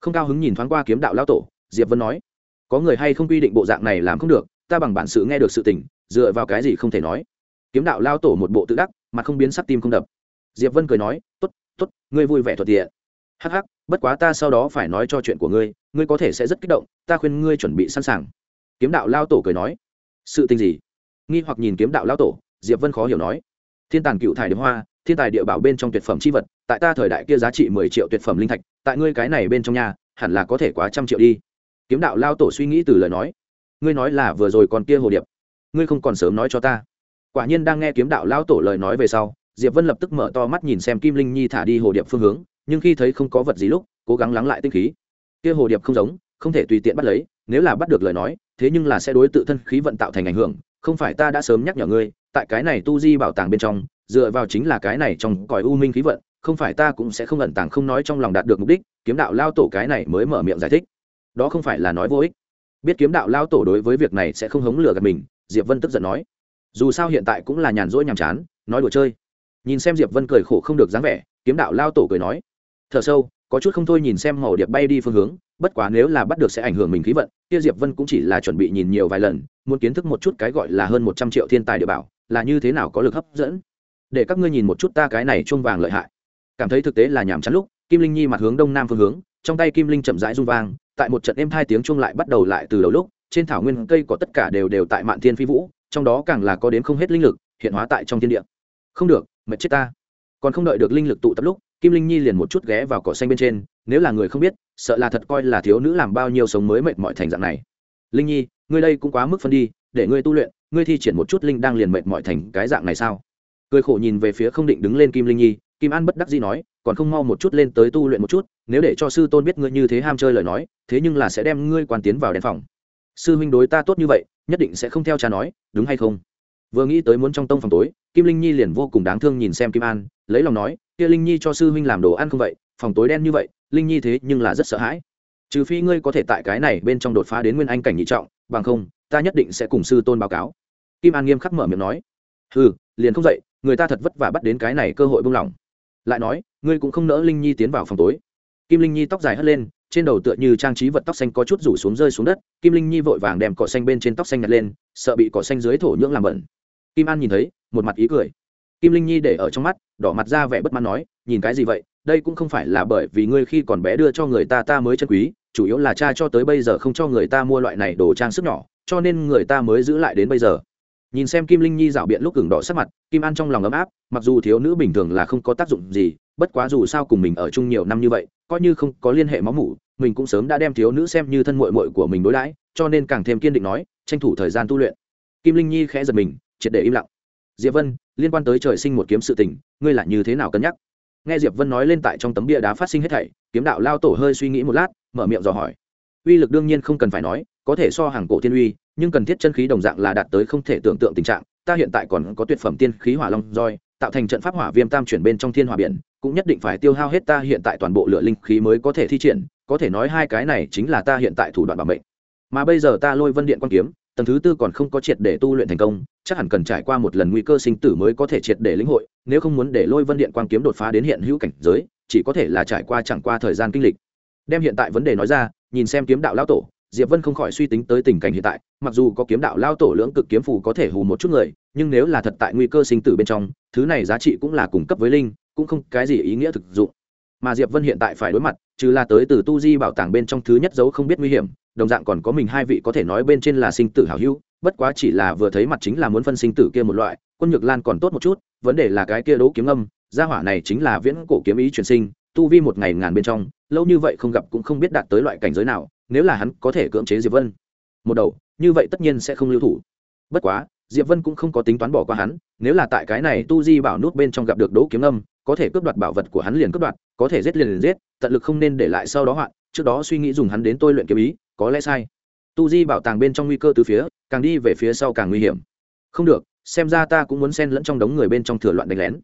Không cao hứng nhìn thoáng qua kiếm đạo lão tổ, diệp vân nói, có người hay không quy định bộ dạng này làm không được, ta bằng bản sự nghe được sự tình, dựa vào cái gì không thể nói. Kiếm đạo lao tổ một bộ tự đắc mà không biến sắc tim không đập. Diệp vân cười nói, tốt tốt, ngươi vui vẻ thuận tiện. Hắc hắc, bất quá ta sau đó phải nói cho chuyện của ngươi ngươi có thể sẽ rất kích động, ta khuyên ngươi chuẩn bị sẵn sàng. Kiếm đạo lao tổ cười nói, sự tình gì? Nghi hoặc nhìn kiếm đạo lao tổ, diệp vân khó hiểu nói, thiên tàng cựu thải điểm hoa thiên tài địa bảo bên trong tuyệt phẩm chi vật, tại ta thời đại kia giá trị mười triệu tuyệt phẩm linh thạch, tại ngươi cái này bên trong nhà hẳn là có thể quá trăm triệu đi. Kiếm đạo lao tổ suy nghĩ từ lời nói. Ngươi nói là vừa rồi còn kia hồ điệp. Ngươi không còn sớm nói cho ta. Quả nhiên đang nghe kiếm đạo lao tổ lời nói về sau, diệp vân lập tức mở to mắt nhìn xem kim linh nhi thả đi hồ điệp phương hướng, nhưng khi thấy không có vật gì lúc, cố gắng lắng lại tinh khí. Kia hồ điệp không giống, không thể tùy tiện bắt lấy, nếu là bắt được lời nói, thế nhưng là sẽ đối tự thân khí vận tạo thành ảnh hưởng, không phải ta đã sớm nhắc nhở ngươi, tại cái này tu di bảo tàng bên trong dựa vào chính là cái này trong cõi u minh khí vận, không phải ta cũng sẽ không ẩn tàng không nói trong lòng đạt được mục đích, kiếm đạo lao tổ cái này mới mở miệng giải thích. Đó không phải là nói vô ích. Biết kiếm đạo lao tổ đối với việc này sẽ không hống lừa gạt mình, diệp vân tức giận nói. Dù sao hiện tại cũng là nhàn rỗi nhàm chán, nói đùa chơi. Nhìn xem diệp vân cười khổ không được dáng vẻ, kiếm đạo lao tổ cười nói. Thở sâu, có chút không thôi nhìn xem màu điệp bay đi phương hướng, bất quá nếu là bắt được sẽ ảnh hưởng mình khí vận, kia diệp vân cũng chỉ là chuẩn bị nhìn nhiều vài lần, muốn kiến thức một chút cái gọi là hơn một trăm triệu thiên tài địa bảo, là như thế nào có lực hấp dẫn để các ngươi nhìn một chút ta cái này chuông vàng lợi hại. Cảm thấy thực tế là nhàm chán lúc, kim linh nhi mặt hướng đông nam phương hướng, trong tay kim linh chậm rãi rung vang, tại một trận êm hai tiếng chuông lại bắt đầu lại từ đầu lúc, trên thảo nguyên cây có tất cả đều đều tại mạn thiên phi vũ, trong đó càng là có đến không hết linh lực, hiện hóa tại trong thiên địa. Không được, mệt chết ta. Còn không đợi được linh lực tụ tập lúc, kim linh nhi liền một chút ghé vào cỏ xanh bên trên, nếu là người không biết, sợ là thật coi là thiếu nữ làm bao nhiêu sống mới mệt mỏi thành dạng này. Linh nhi, ngươi đây cũng quá mức phân đi, để ngươi tu luyện, ngươi thi triển một chút linh đang liền mệt mỏi thành cái dạng này sao? Cười khổ nhìn về phía không định đứng lên kim linh nhi, kim an bất đắc dĩ nói, còn không mau một chút lên tới tu luyện một chút, nếu để cho sư tôn biết ngươi như thế ham chơi lời nói, thế nhưng là sẽ đem ngươi quan tiến vào đèn phòng. Sư huynh đối ta tốt như vậy, nhất định sẽ không theo cha nói, đúng hay không? Vừa nghĩ tới muốn trong tông phòng tối, kim linh nhi liền vô cùng đáng thương nhìn xem kim an, lấy lòng nói, kia linh nhi cho sư huynh làm đồ ăn không vậy? Phòng tối đen như vậy, linh nhi thế nhưng là rất sợ hãi. Trừ phi ngươi có thể tại cái này bên trong đột phá đến nguyên anh cảnh nhị trọng, bằng không, ta nhất định sẽ cùng sư tôn báo cáo. Kim an nghiêm khắc mở miệng nói ừ liền không dậy người ta thật vất vả bắt đến cái này cơ hội buông lỏng. Lại nói, ngươi cũng không nỡ linh nhi tiến vào phòng tối. Kim linh nhi tóc dài hất lên, trên đầu tựa như trang trí vật tóc xanh có chút rủ xuống rơi xuống đất. Kim linh nhi vội vàng đem cỏ xanh bên trên tóc xanh nhặt lên, sợ bị cỏ xanh dưới thổ nhưỡng làm bẩn. Kim an nhìn thấy, một mặt ý cười. Kim linh nhi để ở trong mắt, đỏ mặt ra vẻ bất mãn nói, nhìn cái gì vậy? Đây cũng không phải là bởi vì ngươi khi còn bé đưa cho người ta ta mới chân quý, chủ yếu là cha cho tới bây giờ không cho người ta mua loại này đồ trang sức nhỏ, cho nên người ta mới giữ lại đến bây giờ nhìn xem kim linh nhi dạo biện lúc gừng đỏ sắc mặt, kim an trong lòng ấm áp, mặc dù thiếu nữ bình thường là không có tác dụng gì, bất quá dù sao cùng mình ở chung nhiều năm như vậy, coi như không có liên hệ máu mủ, mình cũng sớm đã đem thiếu nữ xem như thân mội mội của mình đối đãi, cho nên càng thêm kiên định nói, tranh thủ thời gian tu luyện. Kim linh nhi khẽ giật mình, triệt để im lặng. Diệp vân, liên quan tới trời sinh một kiếm sự tình, ngươi là như thế nào cân nhắc? Nghe diệp vân nói lên tại trong tấm bia đá phát sinh hết thảy, kiếm đạo lao tổ hơi suy nghĩ một lát, mở miệng dò hỏi. Uy lực đương nhiên không cần phải nói, có thể so hàng cổ thiên uy nhưng cần thiết chân khí đồng dạng là đạt tới không thể tưởng tượng tình trạng, ta hiện tại còn có tuyệt phẩm tiên khí hỏa long roi, tạo thành trận pháp hỏa viêm tam chuyển bên trong thiên hỏa biển, cũng nhất định phải tiêu hao hết ta hiện tại toàn bộ lửa linh khí mới có thể thi triển, có thể nói hai cái này chính là ta hiện tại thủ đoạn bảo mệnh. Mà bây giờ ta lôi vân điện quan kiếm, tầng thứ tư còn không có triệt để tu luyện thành công, chắc hẳn cần trải qua một lần nguy cơ sinh tử mới có thể triệt để lĩnh hội, nếu không muốn để lôi vân điện quan kiếm đột phá đến hiện hữu cảnh giới, chỉ có thể là trải qua chẳng qua thời gian kinh lịch. Đem hiện tại vấn đề nói ra, nhìn xem kiếm đạo lão tổ diệp vân không khỏi suy tính tới tình cảnh hiện tại, mặc dù có kiếm đạo lao tổ lưỡng cực kiếm phù có thể hù một chút người, nhưng nếu là thật tại nguy cơ sinh tử bên trong, thứ này giá trị cũng là cung cấp với linh, cũng không cái gì ý nghĩa thực dụng. Mà diệp vân hiện tại phải đối mặt, trừ là tới từ tu di bảo tàng bên trong thứ nhất dấu không biết nguy hiểm, đồng dạng còn có mình hai vị có thể nói bên trên là sinh tử hảo hữu, bất quá chỉ là vừa thấy mặt chính là muốn phân sinh tử kia một loại, quân nhược lan còn tốt một chút, vấn đề là cái kia đấu kiếm âm, gia hỏa này chính là viễn cổ kiếm ý truyền sinh, tu vi một ngày ngàn bên trong, lâu như vậy không gặp cũng không biết đạt tới loại cảnh giới nào nếu là hắn có thể cưỡng chế diệp vân, một đầu, như vậy tất nhiên sẽ không lưu thủ. Bất quá, diệp vân cũng không có tính toán bỏ qua hắn, nếu là tại cái này tu di bảo nút bên trong gặp được đỗ kiếm âm, có thể cướp đoạt bảo vật của hắn liền cướp đoạt, có thể giết liền liền giết, tận lực không nên để lại sau đó hoạn, trước đó suy nghĩ dùng hắn đến tôi luyện kiếm ý, có lẽ sai. Tu di bảo tàng bên trong nguy cơ từ phía, càng đi về phía sau càng nguy hiểm. Không được, xem ra ta cũng muốn xen lẫn trong đống người bên trong thừa loạn đánh lén.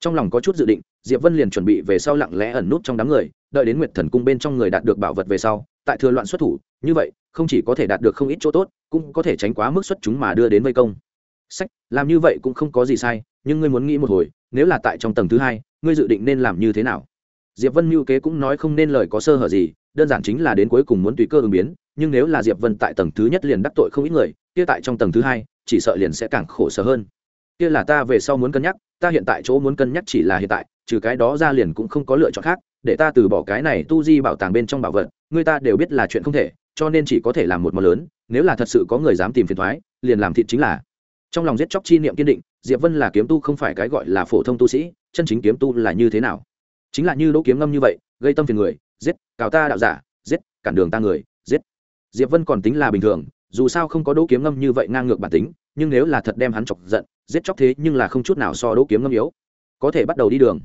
Trong lòng có chút dự định, diệp vân liền chuẩn bị về sau lặng lẽ ẩn nút trong đám người, đợi đến nguyệt thần cung bên trong người đạt được bảo vật về sau tại thừa loạn xuất thủ, như vậy, không chỉ có thể đạt được không ít chỗ tốt, cũng có thể tránh quá mức xuất chúng mà đưa đến vây công. Sách, làm như vậy cũng không có gì sai, nhưng ngươi muốn nghĩ một hồi, nếu là tại trong tầng thứ hai, ngươi dự định nên làm như thế nào? Diệp vân mưu kế cũng nói không nên lời có sơ hở gì, đơn giản chính là đến cuối cùng muốn tùy cơ ứng biến, nhưng nếu là diệp vân tại tầng thứ nhất liền đắc tội không ít người, kia tại trong tầng thứ hai, chỉ sợ liền sẽ càng khổ sở hơn. Kia là ta về sau muốn cân nhắc, ta hiện tại chỗ muốn cân nhắc chỉ là hiện tại, trừ cái đó ra liền cũng không có lựa chọn khác để ta từ bỏ cái này tu di bảo tàng bên trong bảo vật, người ta đều biết là chuyện không thể, cho nên chỉ có thể làm một món lớn, nếu là thật sự có người dám tìm phiền thoái, liền làm thịt chính là. Trong lòng giết chóc chi niệm kiên định, diệp vân là kiếm tu không phải cái gọi là phổ thông tu sĩ, chân chính kiếm tu là như thế nào? Chính là như đỗ kiếm ngâm như vậy, gây tâm phiền người, giết, cào ta đạo giả, giết, cản đường ta người, giết. Diệp vân còn tính là bình thường, dù sao không có đỗ kiếm ngâm như vậy ngang ngược bản tính, nhưng nếu là thật đem hắn chọc giận, giết chóc thế nhưng là không chút nào so đỗ kiếm ngâm yếu. Có thể bắt đầu đi đường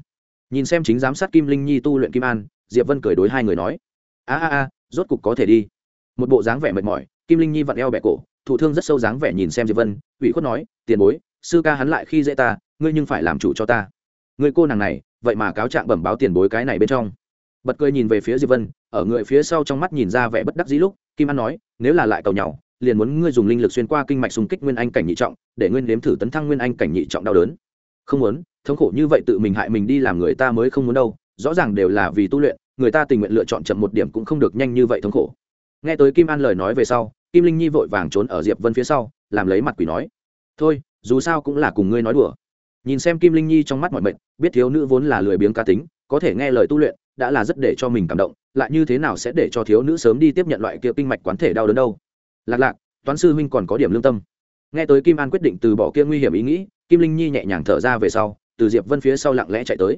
nhìn xem chính giám sát kim linh nhi tu luyện kim an, diệp vân cười đối hai người nói, a a a, rốt cục có thể đi. Một bộ dáng vẻ mệt mỏi, kim linh nhi vặn eo bẹ cổ, thụ thương rất sâu dáng vẻ nhìn xem diệp vân, ủy khuất nói, tiền bối, sư ca hắn lại khi dễ ta, ngươi nhưng phải làm chủ cho ta. Người cô nàng này, vậy mà cáo trạng bẩm báo tiền bối cái này bên trong. Bật cười nhìn về phía diệp vân, ở người phía sau trong mắt nhìn ra vẻ bất đắc dĩ lúc, kim an nói, nếu là lại cầu nhau, liền muốn ngươi dùng linh lực xuyên qua kinh mạch xung kích nguyên anh cảnh nhị trọng, để nguyên nếm thử tấn thăng nguyên anh cảnh nhị trọng đau đớn không muốn, thống khổ như vậy tự mình hại mình đi làm người ta mới không muốn đâu, rõ ràng đều là vì tu luyện, người ta tình nguyện lựa chọn chậm một điểm cũng không được nhanh như vậy thống khổ. Nghe tới kim an lời nói về sau, kim linh nhi vội vàng trốn ở diệp vân phía sau, làm lấy mặt quỷ nói, thôi, dù sao cũng là cùng ngươi nói đùa. Nhìn xem kim linh nhi trong mắt mọi mệnh biết thiếu nữ vốn là lười biếng cá tính, có thể nghe lời tu luyện, đã là rất để cho mình cảm động, lại như thế nào sẽ để cho thiếu nữ sớm đi tiếp nhận loại kia kinh mạch quán thể đau đớn đâu. Lạc lạc, toán sư huynh còn có điểm lương tâm. Nghe tới kim an quyết định từ bỏ kia nguy hiểm ý nghĩ kim linh nhi nhẹ nhàng thở ra về sau, từ diệp vân phía sau lặng lẽ chạy tới.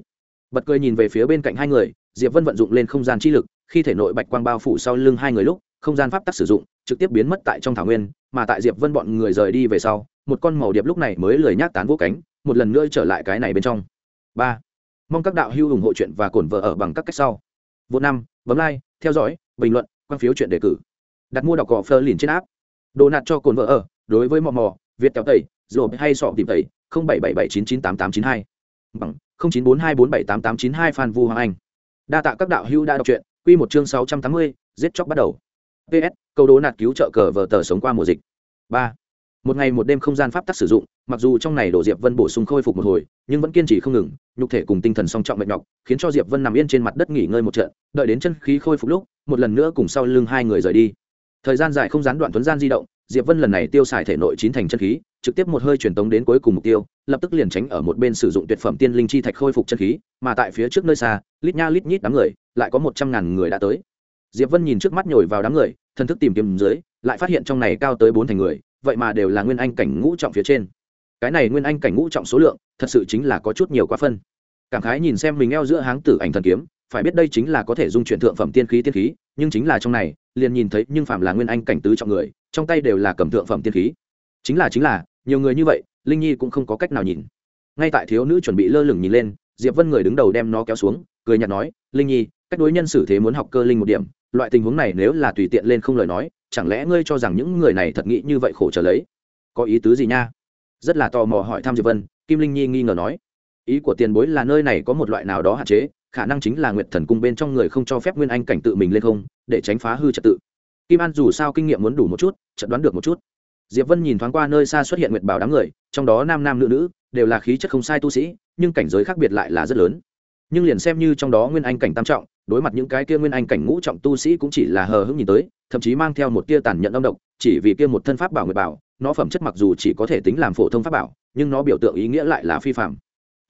Bật cười nhìn về phía bên cạnh hai người, diệp vân vận dụng lên không gian chi lực, khi thể nội bạch quang bao phủ sau lưng hai người lúc, không gian pháp tắc sử dụng, trực tiếp biến mất tại trong thảo nguyên, mà tại diệp vân bọn người rời đi về sau, một con màu điệp lúc này mới lười nhác tán vỗ cánh, một lần nữa trở lại cái này bên trong. Ba. Mong các đạo hữu ủng hộ chuyện và cổn vợ ở bằng các cách sau. Vô năm, bấm like, theo dõi, bình luận, quan phiếu chuyện đề cử. Đặt mua đọc cỏ phơ liền trên áp đồ nạt cho cồn vợ ở, đối với mò mò, việt kéo tẩy rồi hay sọ tìm tẩy bảy bảy bảy chín chín tám tám chín hai. Bằng, không chín bốn hai bốn bảy tám tám chín hai phan vu hoàng anh. Đa tạ các đạo hữu đã đọc truyện. Quy một chương sáu trăm tám mươi, giết chóc bắt đầu. Ps câu đố nạt cứu trợ cờ vờ tờ sống qua mùa dịch. Ba. Một ngày một đêm không gian pháp tắc sử dụng, mặc dù trong này đổ diệp vân bổ sung khôi phục một hồi, nhưng vẫn kiên trì không ngừng, nhục thể cùng tinh thần song trọng mệt nhọc, khiến cho diệp vân nằm yên trên mặt đất nghỉ ngơi một trận, đợi đến chân khí khôi phục lúc, một lần nữa cùng sau lưng hai người rời đi. Thời gian dài không gián đoạn tuấn gian di động diệp vân lần này tiêu xài thể nội chín thành chân khí, trực tiếp một hơi truyền tống đến cuối cùng mục tiêu, lập tức liền tránh ở một bên sử dụng tuyệt phẩm tiên linh chi thạch khôi phục chân khí, mà tại phía trước nơi xa, lít nha lít nhít đám người, lại có một trăm ngàn người đã tới. Diệp vân nhìn trước mắt nhồi vào đám người thân thức tìm kiếm dưới, lại phát hiện trong này cao tới bốn thành người, vậy mà đều là nguyên anh cảnh ngũ trọng phía trên. Cái này nguyên anh cảnh ngũ trọng số lượng, thật sự chính là có chút nhiều quá phân. Cảm khái nhìn xem mình eo giữa háng tử ảnh thần kiếm, phải biết đây chính là có thể dung chuyển thượng phẩm tiên khí tiên khí nhưng chính là trong này, liền nhìn thấy nhưng phạm là nguyên anh cảnh tứ trọng người, trong tay đều là cầm thượng phẩm tiên khí. Chính là chính là, nhiều người như vậy, linh nhi cũng không có cách nào nhìn. Ngay tại thiếu nữ chuẩn bị lơ lửng nhìn lên, diệp vân người đứng đầu đem nó kéo xuống, cười nhạt nói, linh nhi, cách đối nhân xử thế muốn học cơ linh một điểm, loại tình huống này nếu là tùy tiện lên không lời nói, chẳng lẽ ngươi cho rằng những người này thật nghĩ như vậy khổ trở lấy? Có ý tứ gì nha? Rất là tò mò hỏi thăm diệp vân, kim linh nhi nghi ngờ nói, ý của tiền bối là nơi này có một loại nào đó hạn chế khả năng chính là nguyệt thần cung bên trong người không cho phép nguyên anh cảnh tự mình lên không, để tránh phá hư trật tự. Kim an dù sao kinh nghiệm muốn đủ một chút, chợt đoán được một chút. Diệp vân nhìn thoáng qua nơi xa xuất hiện nguyệt bảo đám người, trong đó nam nam nữ nữ, đều là khí chất không sai tu sĩ, nhưng cảnh giới khác biệt lại là rất lớn. Nhưng liền xem như trong đó nguyên anh cảnh tam trọng, đối mặt những cái kia nguyên anh cảnh ngũ trọng tu sĩ cũng chỉ là hờ hững nhìn tới, thậm chí mang theo một tia tàn nhẫn âm độc, chỉ vì kia một thân pháp bảo nguyệt bảo, nó phẩm chất mặc dù chỉ có thể tính làm phổ thông pháp bảo, nhưng nó biểu tượng ý nghĩa lại là phi phạm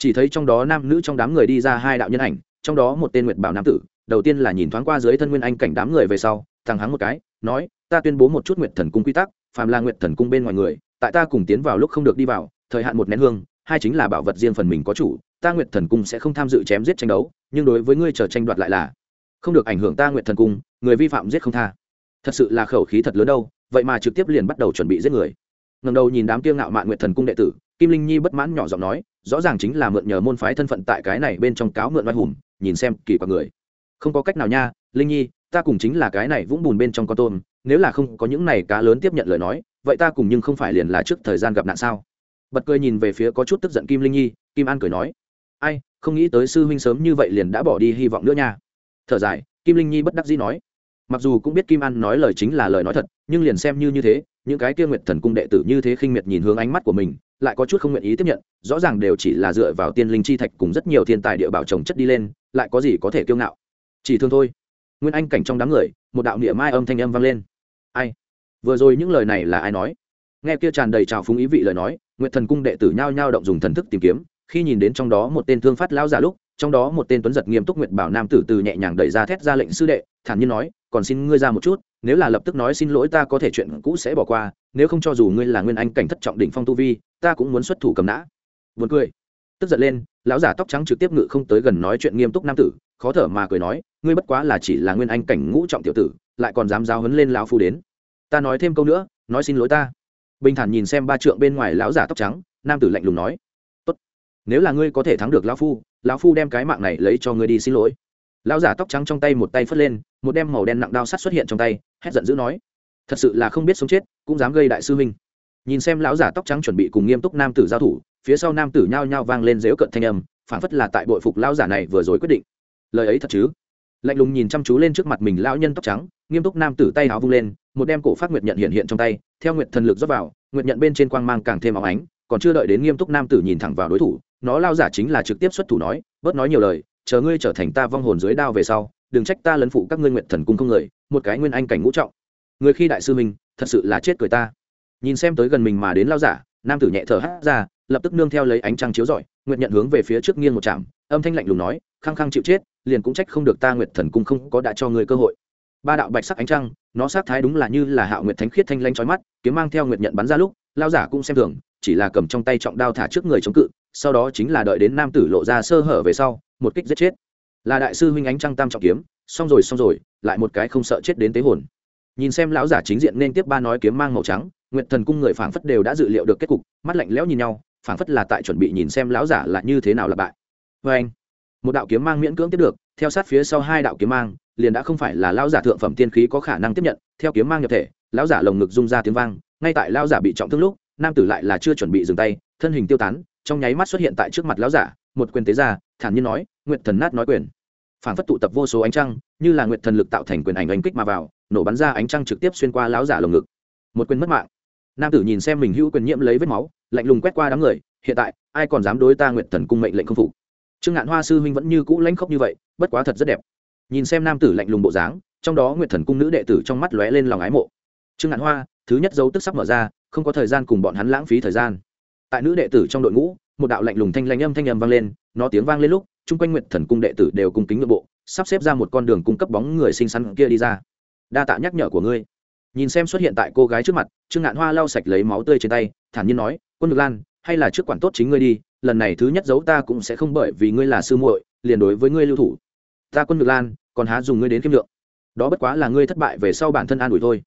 chỉ thấy trong đó nam nữ trong đám người đi ra hai đạo nhân ảnh trong đó một tên nguyệt bảo nam tử, đầu tiên là nhìn thoáng qua dưới thân nguyên anh cảnh đám người về sau thằng hắng một cái, nói, ta tuyên bố một chút nguyệt thần cung quy tắc, phàm là nguyệt thần cung bên ngoài người, tại ta cùng tiến vào lúc không được đi vào, thời hạn một nén hương, hai chính là bảo vật riêng phần mình có chủ, ta nguyệt thần cung sẽ không tham dự chém giết tranh đấu, nhưng đối với ngươi chờ tranh đoạt lại là không được ảnh hưởng ta nguyệt thần cung, người vi phạm giết không tha. Thật sự là khẩu khí thật lớn đâu, vậy mà trực tiếp liền bắt đầu chuẩn bị giết người. Ngầm đầu nhìn đám tiêu ngạo mạn nguyệt thần cung đệ tử, kim linh nhi bất mãn nhỏ giọng nói, rõ ràng chính là mượn nhờ môn phái thân phận tại cái này bên trong cáo mượn oai hùng nhìn xem kỳ quặc người. Không có cách nào nha, linh nhi, ta cùng chính là cái này vũng bùn bên trong con tôm, nếu là không có những này cá lớn tiếp nhận lời nói, vậy ta cùng nhưng không phải liền là trước thời gian gặp nạn sao? Bật cười nhìn về phía có chút tức giận kim linh nhi, kim an cười nói, ai, không nghĩ tới sư huynh sớm như vậy liền đã bỏ đi hy vọng nữa nha. Thở dài, kim linh nhi bất đắc dĩ nói, mặc dù cũng biết kim an nói lời chính là lời nói thật, nhưng liền xem như như thế những cái kia nguyệt thần cung đệ tử như thế khinh miệt nhìn hướng ánh mắt của mình, lại có chút không nguyện ý tiếp nhận, rõ ràng đều chỉ là dựa vào tiên linh chi thạch cùng rất nhiều thiên tài địa bảo trồng chất đi lên, lại có gì có thể kiêu ngạo. Chỉ thương thôi. Nguyên anh cảnh trong đám người, một đạo niệm mai âm thanh âm vang lên. Ai? Vừa rồi những lời này là ai nói? Nghe kia tràn đầy trào phúng ý vị lời nói, nguyệt thần cung đệ tử nhao nhao động dùng thần thức tìm kiếm, khi nhìn đến trong đó một tên thương phát lão giả lúc, trong đó một tên tuấn giật nghiêm túc nguyệt bảo nam tử từ nhẹ nhàng đẩy ra thét ra lệnh sư đệ, thản nhiên nói, còn xin ngươi ra một chút nếu là lập tức nói xin lỗi ta có thể chuyện cũ sẽ bỏ qua, nếu không cho dù ngươi là nguyên anh cảnh thất trọng đỉnh phong tu vi, ta cũng muốn xuất thủ cầm nã. Vượt cười. Tức giận lên, lão giả tóc trắng trực tiếp ngự không tới gần nói chuyện nghiêm túc nam tử, khó thở mà cười nói, ngươi bất quá là chỉ là nguyên anh cảnh ngũ trọng tiểu tử, lại còn dám giao hấn lên lão phu đến. Ta nói thêm câu nữa, nói xin lỗi ta. Bình thản nhìn xem ba trượng bên ngoài lão giả tóc trắng, nam tử lạnh lùng nói, tốt. Nếu là ngươi có thể thắng được lão phu lão phu đem cái mạng này lấy cho ngươi đi xin lỗi lão giả tóc trắng trong tay một tay phất lên, một đem màu đen nặng đao sắt xuất hiện trong tay, hét giận dữ nói, thật sự là không biết sống chết, cũng dám gây đại sư huynh. Nhìn xem lão giả tóc trắng chuẩn bị cùng nghiêm túc nam tử giao thủ, phía sau nam tử nhao nhao vang lên dếu cận thanh âm phản phất là tại bội phục lão giả này vừa rồi quyết định. Lời ấy thật chứ? Lạnh lùng nhìn chăm chú lên trước mặt mình lão nhân tóc trắng, nghiêm túc nam tử tay áo vung lên, một đem cổ phát nguyệt nhận hiện hiện trong tay, theo nguyệt thần lực rót vào, nguyệt nhận bên trên quang mang càng thêm óng ánh, còn chưa đợi đến nghiêm túc nam tử nhìn thẳng vào đối thủ, nó lao giả chính là trực tiếp xuất thủ nói, bớt nói nhiều lời chờ ngươi trở thành ta vong hồn dưới đao về sau, đừng trách ta lấn phụ các ngươi nguyện thần cung không người, một cái nguyên anh cảnh ngũ trọng. Người khi đại sư mình thật sự là chết cười ta. Nhìn xem tới gần mình mà đến lao giả, nam tử nhẹ thở hát ra, lập tức nương theo lấy ánh trăng chiếu rọi, nguyện nhận hướng về phía trước nghiêng một chạm âm thanh lạnh lùng nói, khăng khăng chịu chết, liền cũng trách không được ta nguyện thần cung không có đã cho người cơ hội. Ba đạo bạch sắc ánh trăng, nó sát thái đúng là như là hạo nguyệt thánh khiết thanh lanh trói mắt, kiếm mang theo nguyệt nhận bắn ra lúc, lao giả cũng xem thường, chỉ là cầm trong tay trọng đao thả trước người chống cự, sau đó chính là đợi đến nam tử lộ ra sơ hở về sau một kích giết chết. Là đại sư huynh ánh trăng tam trọng kiếm, xong rồi xong rồi, lại một cái không sợ chết đến tế hồn. Nhìn xem lão giả chính diện nên tiếp ba nói kiếm mang màu trắng, nguyệt thần cung người phảng phất đều đã dự liệu được kết cục, mắt lạnh lẽo nhìn nhau, phảng phất là tại chuẩn bị nhìn xem lão giả là như thế nào là bại. Vê anh, một đạo kiếm mang miễn cưỡng tiếp được, theo sát phía sau hai đạo kiếm mang, liền đã không phải là lão giả thượng phẩm tiên khí có khả năng tiếp nhận, theo kiếm mang nhập thể, lão giả lồng ngực rung ra tiếng vang, ngay tại lão giả bị trọng thương lúc, nam tử lại là chưa chuẩn bị dừng tay, thân hình tiêu tán, trong nháy mắt xuất hiện tại trước mặt lão giả một quyền tế ra, thản nhiên nói, nguyệt thần nát nói quyền. Phản phất tụ tập vô số ánh trăng, như là nguyệt thần lực tạo thành quyền ảnh đánh kích mà vào, nổ bắn ra ánh trăng trực tiếp xuyên qua lão giả lồng ngực. Một quyền mất mạng. Nam tử nhìn xem mình hữu quyền nhiễm lấy vết máu, lạnh lùng quét qua đám người, hiện tại, ai còn dám đối ta nguyệt thần cung mệnh lệnh không phục? Trương ngạn hoa sư huynh vẫn như cũ lãnh khốc như vậy, bất quá thật rất đẹp. Nhìn xem nam tử lạnh lùng bộ dáng, trong đó nguyệt thần cung nữ đệ tử trong mắt lóe lên lòng ái mộ. Trương ngạn hoa, thứ nhất dấu tức sắp mở ra, không có thời gian cùng bọn hắn lãng phí thời gian. Tại nữ đệ tử trong đội ngũ một đạo lạnh lùng thanh lanh âm thanh âm vang lên, nó tiếng vang lên lúc, chung quanh nguyệt thần cung đệ tử đều cung kính nội bộ, sắp xếp ra một con đường cung cấp bóng người xinh xắn kia đi ra. Đa tạ nhắc nhở của ngươi. Nhìn xem xuất hiện tại cô gái trước mặt, trương ngạn hoa lau sạch lấy máu tươi trên tay, thản nhiên nói, quân ngược lan, hay là trước quản tốt chính ngươi đi, lần này thứ nhất giấu ta cũng sẽ không bởi vì ngươi là sư muội, liền đối với ngươi lưu thủ. Ta quân ngược lan, còn há dùng ngươi đến kiếm lượng. Đó bất quá là ngươi thất bại về sau bản thân an ủi thôi.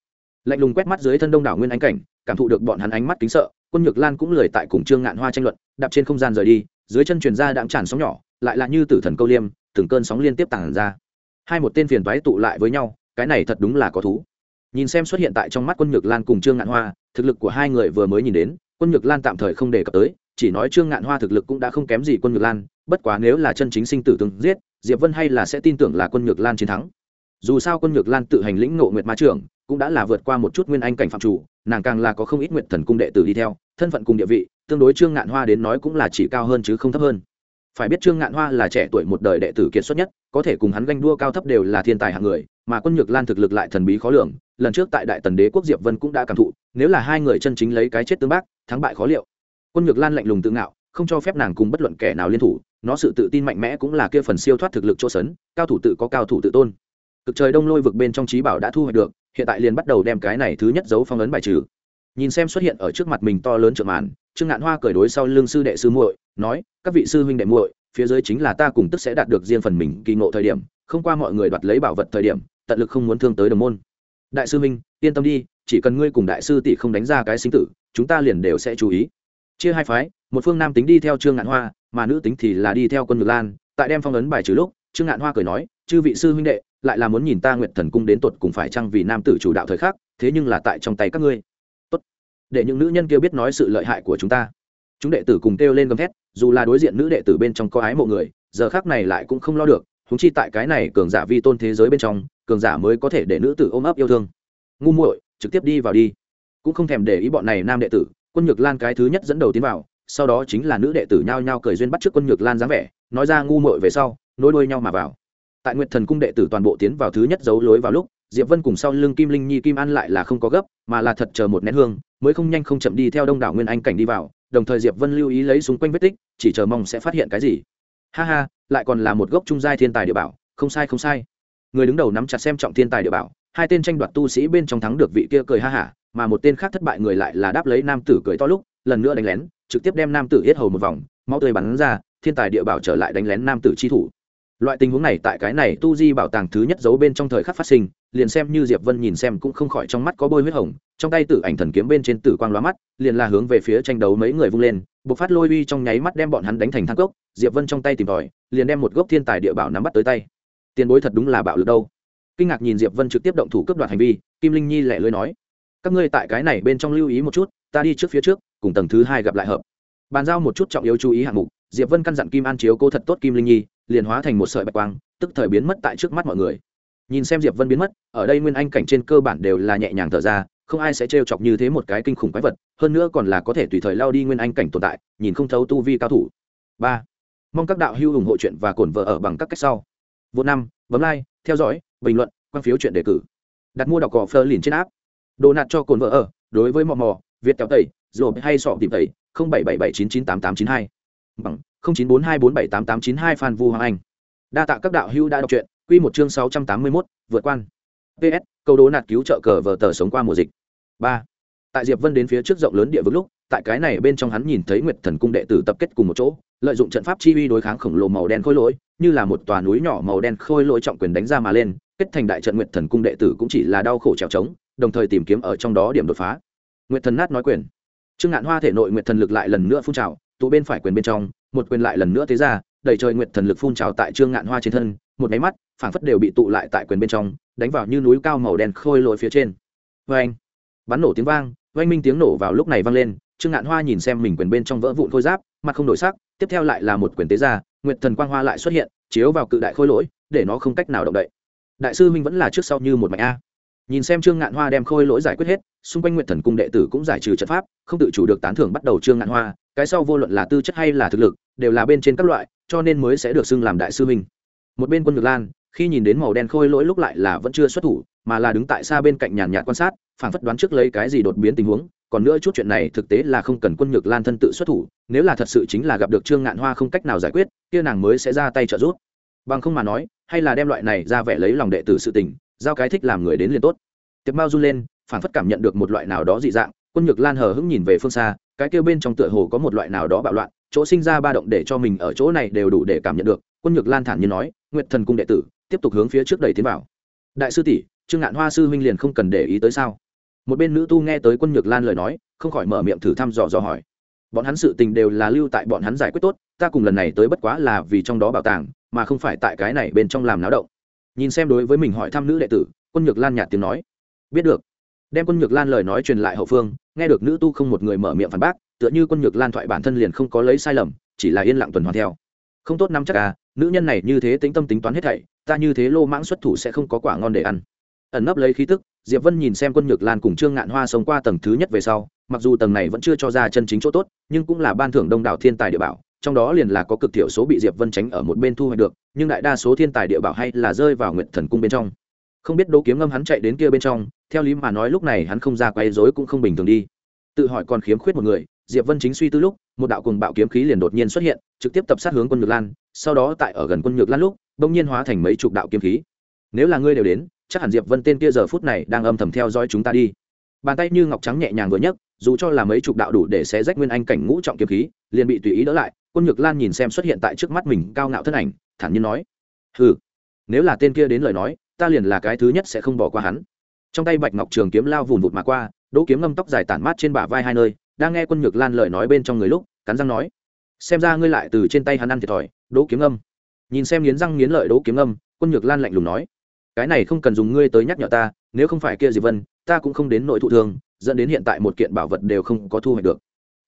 Lạnh lùng quét mắt dưới thân đông đảo nguyên ánh cảnh, cảm thụ được bọn hắn ánh mắt kính sợ quân nhược lan cũng lười tại cùng trương ngạn hoa tranh luận, đạp trên không gian rời đi, dưới chân truyền ra đạm tràn sóng nhỏ, lại là như tử thần câu liêm, từng cơn sóng liên tiếp tàn ra. Hai một tên phiền toái tụ lại với nhau, cái này thật đúng là có thú. Nhìn xem xuất hiện tại trong mắt quân nhược lan cùng trương ngạn hoa, thực lực của hai người vừa mới nhìn đến, quân nhược lan tạm thời không đề cập tới, chỉ nói trương ngạn hoa thực lực cũng đã không kém gì quân nhược lan, bất quá nếu là chân chính sinh tử tương giết, diệp vân hay là sẽ tin tưởng là quân nhược lan chiến thắng. Dù sao quân nhược lan tự hành lĩnh ngộ nguyệt ma trưởng cũng đã là vượt qua một chút nguyên anh cảnh phạm chủ, nàng càng là có không ít nguyện thần cung đệ tử đi theo, thân phận cùng địa vị, tương đối trương ngạn hoa đến nói cũng là chỉ cao hơn chứ không thấp hơn. Phải biết trương ngạn hoa là trẻ tuổi một đời đệ tử kiệt xuất nhất, có thể cùng hắn ganh đua cao thấp đều là thiên tài hạng người, mà quân nhược lan thực lực lại thần bí khó lường, lần trước tại đại tần đế quốc diệp vân cũng đã cảm thụ, nếu là hai người chân chính lấy cái chết tương bác, thắng bại khó liệu. Quân nhược lan lạnh lùng tự ngạo, không cho phép nàng cùng bất luận kẻ nào liên thủ, nó sự tự tin mạnh mẽ cũng là kia phần siêu thoát thực lực chỗ sấn, cao thủ tự có cao thủ tự tôn. Cực trời đông lôi vực bên trong trí bảo đã thu hoạch được hiện tại liền bắt đầu đem cái này thứ nhất dấu phong ấn bài trừ. Nhìn xem xuất hiện ở trước mặt mình to lớn trượng màn, trương ngạn hoa cởi đối sau lưng sư đệ sư muội, nói, các vị sư huynh đệ muội, phía dưới chính là ta cùng tức sẽ đạt được riêng phần mình kỳ ngộ thời điểm, không qua mọi người đoạt lấy bảo vật thời điểm, tận lực không muốn thương tới đồng môn. Đại sư huynh, yên tâm đi, chỉ cần ngươi cùng đại sư tỷ không đánh ra cái sinh tử, chúng ta liền đều sẽ chú ý. Chia hai phái, một phương nam tính đi theo trương ngạn hoa, mà nữ tính thì là đi theo quân ngược lan. Tại đem phong ấn bài trừ lúc, trương ngạn hoa cười nói, chư vị sư huynh đệ lại là muốn nhìn ta nguyện thần cung đến tột cùng phải chăng vì nam tử chủ đạo thời khắc, thế nhưng là tại trong tay các ngươi. Tốt. Để những nữ nhân kia biết nói sự lợi hại của chúng ta. Chúng đệ tử cùng kêu lên gầm thét, dù là đối diện nữ đệ tử bên trong có ái mộ người, giờ khác này lại cũng không lo được húng chi tại cái này cường giả vi tôn thế giới bên trong, cường giả mới có thể để nữ tử ôm ấp yêu thương. Ngu muội, trực tiếp đi vào đi. Cũng không thèm để ý bọn này nam đệ tử, quân nhược lan cái thứ nhất dẫn đầu tiến vào, sau đó chính là nữ đệ tử nhao nhao cười duyên bắt trước quân nhược lan dáng vẻ, nói ra ngu muội về sau, nối đuôi nhau mà vào tại nguyệt thần cung đệ tử toàn bộ tiến vào thứ nhất giấu lối vào lúc, diệp vân cùng sau lưng kim linh nhi kim an lại là không có gấp, mà là thật chờ một nén hương, mới không nhanh không chậm đi theo đông đảo nguyên anh cảnh đi vào, đồng thời diệp vân lưu ý lấy xung quanh vết tích, chỉ chờ mong sẽ phát hiện cái gì. Ha ha, lại còn là một gốc trung giai thiên tài địa bảo, không sai không sai. Người đứng đầu nắm chặt xem trọng thiên tài địa bảo, hai tên tranh đoạt tu sĩ bên trong thắng được vị kia cười ha hả, mà một tên khác thất bại người lại là đáp lấy nam tử cười to lúc, lần nữa đánh lén, trực tiếp đem nam tử hết hầu một vòng mau tươi bắn ra, thiên tài địa bảo trở lại đánh lén nam tử chi thủ loại tình huống này tại cái này tu di bảo tàng thứ nhất giấu bên trong thời khắc phát sinh, liền xem như diệp vân nhìn xem cũng không khỏi trong mắt có bôi huyết hồng, trong tay tử ảnh thần kiếm bên trên tử quang lóa mắt, liền là hướng về phía tranh đấu mấy người vung lên, bộc phát lôi uy trong nháy mắt đem bọn hắn đánh thành thang cốc, diệp vân trong tay tìm tòi, liền đem một gốc thiên tài địa bảo nắm bắt tới tay. Tiền bối thật đúng là bạo lực đâu. Kinh ngạc nhìn diệp vân trực tiếp động thủ cướp đoạt hành vi, kim linh nhi lẻ lưới nói, các ngươi tại cái này bên trong lưu ý một chút, ta đi trước phía trước, cùng tầng thứ hai gặp lại hợp. Bàn giao một chút trọng yếu chú ý hạng mục, diệp vân căn dặn kim an chiếu cô thật tốt kim linh nhi liền hóa thành một sợi bạch quang, tức thời biến mất tại trước mắt mọi người. Nhìn xem diệp vân biến mất, ở đây nguyên anh cảnh trên cơ bản đều là nhẹ nhàng thở ra, không ai sẽ trêu chọc như thế một cái kinh khủng quái vật, hơn nữa còn là có thể tùy thời lao đi nguyên anh cảnh tồn tại, nhìn không thấu tu vi cao thủ. Ba, mong các đạo hữu ủng hộ chuyện và cổn vợ ở bằng các cách sau. Vô năm, bấm like, theo dõi, bình luận, quan phiếu chuyện đề cử. Đặt mua đọc cỏ phơ liền trên áp đồ nạt cho cồn vợ ở, đối với mò mò, việt kéo tẩy rồi hay sọ tìm tẩy, không bảy bảy bảy chín chín tám tám chín hai. Bằng chín bốn hai bốn bảy tám tám chín hai phan vu hoàng anh. Đa tạ các đạo hữu đã đọc truyện quy một chương sáu trăm tám mươi 681, vượt quan. Ps câu đố nạt cứu trợ cờ vờ tờ sống qua mùa dịch. Ba. Tại diệp vân đến phía trước rộng lớn địa vực lúc tại cái này bên trong hắn nhìn thấy nguyệt thần cung đệ tử tập kết cùng một chỗ lợi dụng trận pháp chi uy đối kháng khổng lồ màu đen khôi lỗi như là một tòa núi nhỏ màu đen khôi lỗi trọng quyền đánh ra mà lên kết thành đại trận nguyệt thần cung đệ tử cũng chỉ là đau khổ trèo trống đồng thời tìm kiếm ở trong đó điểm đột phá. Nguyệt thần nát nói quyền. Trương ngạn hoa thể nội nguyệt thần lực lại lần nữa phun trào tụ bên phải quyền bên trong một quyền lại lần nữa thế ra đẩy trời nguyệt thần lực phun trào tại trương ngạn hoa trên thân, một máy mắt, phảng phất đều bị tụ lại tại quyền bên trong, đánh vào như núi cao màu đen khôi lội phía trên. Vê anh bắn nổ tiếng vang oanh minh tiếng nổ vào lúc này vang lên, trương ngạn hoa nhìn xem mình quyền bên trong vỡ vụn khôi giáp, mặt không đổi sắc, tiếp theo lại là một quyền tế ra, nguyệt thần quang hoa lại xuất hiện, chiếu vào cự đại khôi lỗi, để nó không cách nào động đậy. Đại sư minh vẫn là trước sau như một mạch a nhìn xem trương ngạn hoa đem khôi lỗi giải quyết hết, xung quanh nguyện thần cung đệ tử cũng giải trừ trận pháp, không tự chủ được tán thưởng bắt đầu trương ngạn hoa, cái sau vô luận là tư chất hay là thực lực, đều là bên trên các loại, cho nên mới sẽ được xưng làm đại sư minh một bên quân ngược lan, khi nhìn đến màu đen khôi lỗi lúc lại là vẫn chưa xuất thủ, mà là đứng tại xa bên cạnh nhàn nhạt quan sát phản phất đoán trước lấy cái gì đột biến tình huống, còn nữa chút chuyện này thực tế là không cần quân nhược lan thân tự xuất thủ, nếu là thật sự chính là gặp được trương ngạn hoa không cách nào giải quyết, kia nàng mới sẽ ra tay trợ giúp. Bằng không mà nói, hay là đem loại này ra vẻ lấy lòng đệ tử sự tình giao cái thích làm người đến liền tốt. Tiệp mao run lên, phảng phất cảm nhận được một loại nào đó dị dạng, quân nhược lan hờ hững nhìn về phương xa, cái kêu bên trong tựa hồ có một loại nào đó bạo loạn, chỗ sinh ra ba động để cho mình ở chỗ này đều đủ để cảm nhận được, quân nhược lan thản nhiên nói, nguyệt thần cung đệ tử, tiếp tục hướng phía trước đẩy tiến vào. Đại sư tỷ, trương ngạn hoa sư huynh liền không cần để ý tới sao? Một bên nữ tu nghe tới quân nhược lan lời nói, không khỏi mở miệng thử thăm dò dò hỏi. Bọn hắn sự tình đều là lưu tại bọn hắn giải quyết tốt, ta cùng lần này tới bất quá là vì trong đó bảo tàng, mà không phải tại cái này bên trong làm náo động nhìn xem đối với mình hỏi thăm nữ đệ tử, quân nhược lan nhạt tiếng nói. Biết được. Đem quân nhược lan lời nói truyền lại hậu phương, nghe được nữ tu không một người mở miệng phản bác, tựa như quân nhược lan thoại bản thân liền không có lấy sai lầm, chỉ là yên lặng tuần hoàn theo. Không tốt nắm chắc à nữ nhân này như thế tính tâm tính toán hết thảy, ta như thế lô mãng xuất thủ sẽ không có quả ngon để ăn. Ẩn nấp lấy khí tức, diệp vân nhìn xem quân nhược lan cùng trương ngạn hoa sống qua tầng thứ nhất về sau, mặc dù tầng này vẫn chưa cho ra chân chính chỗ tốt, nhưng cũng là ban thưởng đông đảo thiên tài địa bảo trong đó liền là có cực thiểu số bị diệp vân tránh ở một bên thu hoạch được, nhưng đại đa số thiên tài địa bảo hay là rơi vào nguyện thần cung bên trong. Không biết đỗ kiếm ngâm hắn chạy đến kia bên trong, theo lý mà nói lúc này hắn không ra quay rối cũng không bình thường đi. Tự hỏi còn khiếm khuyết một người, diệp vân chính suy tư lúc, một đạo cùng bạo kiếm khí liền đột nhiên xuất hiện, trực tiếp tập sát hướng quân nhược lan, sau đó tại ở gần quân nhược lan lúc, bỗng nhiên hóa thành mấy chục đạo kiếm khí. Nếu là ngươi đều đến, chắc hẳn diệp vân tên kia giờ phút này đang âm thầm theo dõi chúng ta đi. Bàn tay như ngọc trắng nhẹ nhàng vừa nhấc, dù cho là mấy chục đạo đủ để xé rách nguyên anh cảnh ngũ trọng kiếm khí, liền bị tùy ý đỡ lại quân nhược lan nhìn xem xuất hiện tại trước mắt mình cao ngạo thân ảnh, thản nhiên nói, hừ, nếu là tên kia đến lời nói, ta liền là cái thứ nhất sẽ không bỏ qua hắn. Trong tay bạch ngọc trường kiếm lao vùn vụt mà qua, đỗ kiếm ngâm tóc dài tản mát trên bả vai hai nơi, đang nghe quân nhược lan lời nói bên trong người lúc, cắn răng nói, xem ra ngươi lại từ trên tay hắn ăn thiệt thòi, đỗ kiếm ngâm. Nhìn xem nghiến răng nghiến lợi đỗ kiếm ngâm, quân nhược lan lạnh lùng nói, cái này không cần dùng ngươi tới nhắc nhở ta, nếu không phải kia gì vân, ta cũng không đến nội thụ thương, dẫn đến hiện tại một kiện bảo vật đều không có thu hoạch được.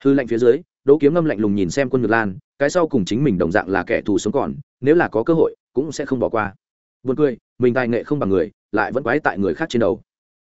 Hư lạnh phía dưới đỗ kiếm ngâm lạnh lùng nhìn xem quân nhược lan, cái sau cùng chính mình đồng dạng là kẻ thù sống còn, nếu là có cơ hội, cũng sẽ không bỏ qua. Buồn cười, mình tài nghệ không bằng người, lại vẫn quái tại người khác trên đầu.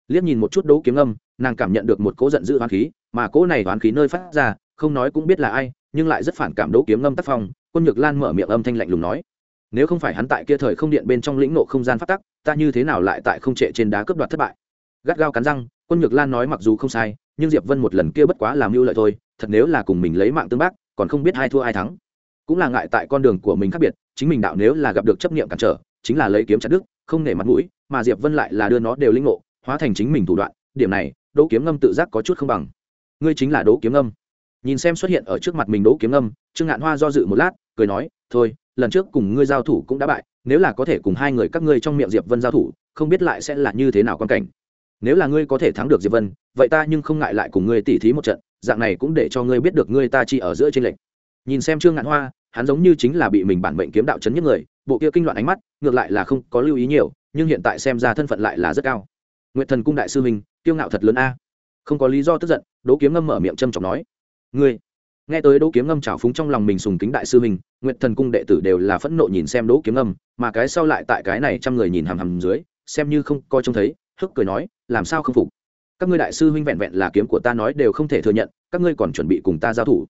Liếc nhìn một chút đỗ kiếm ngâm, nàng cảm nhận được một cỗ giận dữ hoán khí, mà cỗ này hoán khí nơi phát ra, không nói cũng biết là ai, nhưng lại rất phản cảm đỗ kiếm ngâm tác phong, quân nhược lan mở miệng âm thanh lạnh lùng nói, nếu không phải hắn tại kia thời không điện bên trong lĩnh nộ không gian phát tắc, ta như thế nào lại tại không trệ trên đá cướp đoạt thất bại? Gắt gao cắn răng, quân nhược lan nói mặc dù không sai nhưng diệp vân một lần kia bất quá làm mưu lợi thôi, thật nếu là cùng mình lấy mạng tương bác, còn không biết ai thua ai thắng. Cũng là ngại tại con đường của mình khác biệt, chính mình đạo nếu là gặp được chấp niệm cản trở, chính là lấy kiếm chặt đức không nể mặt mũi, mà diệp vân lại là đưa nó đều linh ngộ, hóa thành chính mình thủ đoạn, điểm này, đỗ kiếm ngâm tự giác có chút không bằng. Ngươi chính là đỗ kiếm ngâm. Nhìn xem xuất hiện ở trước mặt mình đỗ kiếm ngâm, trương ngạn hoa do dự một lát, cười nói, thôi, lần trước cùng ngươi giao thủ cũng đã bại, nếu là có thể cùng hai người các ngươi trong miệng diệp vân giao thủ, không biết lại sẽ là như thế nào quan cảnh nếu là ngươi có thể thắng được diệp vân vậy ta nhưng không ngại lại cùng ngươi tỉ thí một trận dạng này cũng để cho ngươi biết được ngươi ta chỉ ở giữa trên lệnh nhìn xem trương ngạn hoa hắn giống như chính là bị mình bản mệnh kiếm đạo chấn nhất người bộ kia kinh loạn ánh mắt ngược lại là không có lưu ý nhiều nhưng hiện tại xem ra thân phận lại là rất cao. Nguyệt thần cung đại sư mình, kiêu ngạo thật lớn a. Không có lý do tức giận đỗ kiếm ngâm mở miệng châm trọng nói. Ngươi nghe tới đỗ kiếm ngâm trào phúng trong lòng mình sùng kính đại sư mình, nguyệt thần cung đệ tử đều là phẫn nộ nhìn xem đỗ kiếm ngâm mà cái sau lại tại cái này trăm người nhìn hằm hằm dưới xem như không coi trông thấy hức cười nói làm sao không phục? Các ngươi đại sư huynh vẹn vẹn là kiếm của ta nói đều không thể thừa nhận, các ngươi còn chuẩn bị cùng ta giao thủ.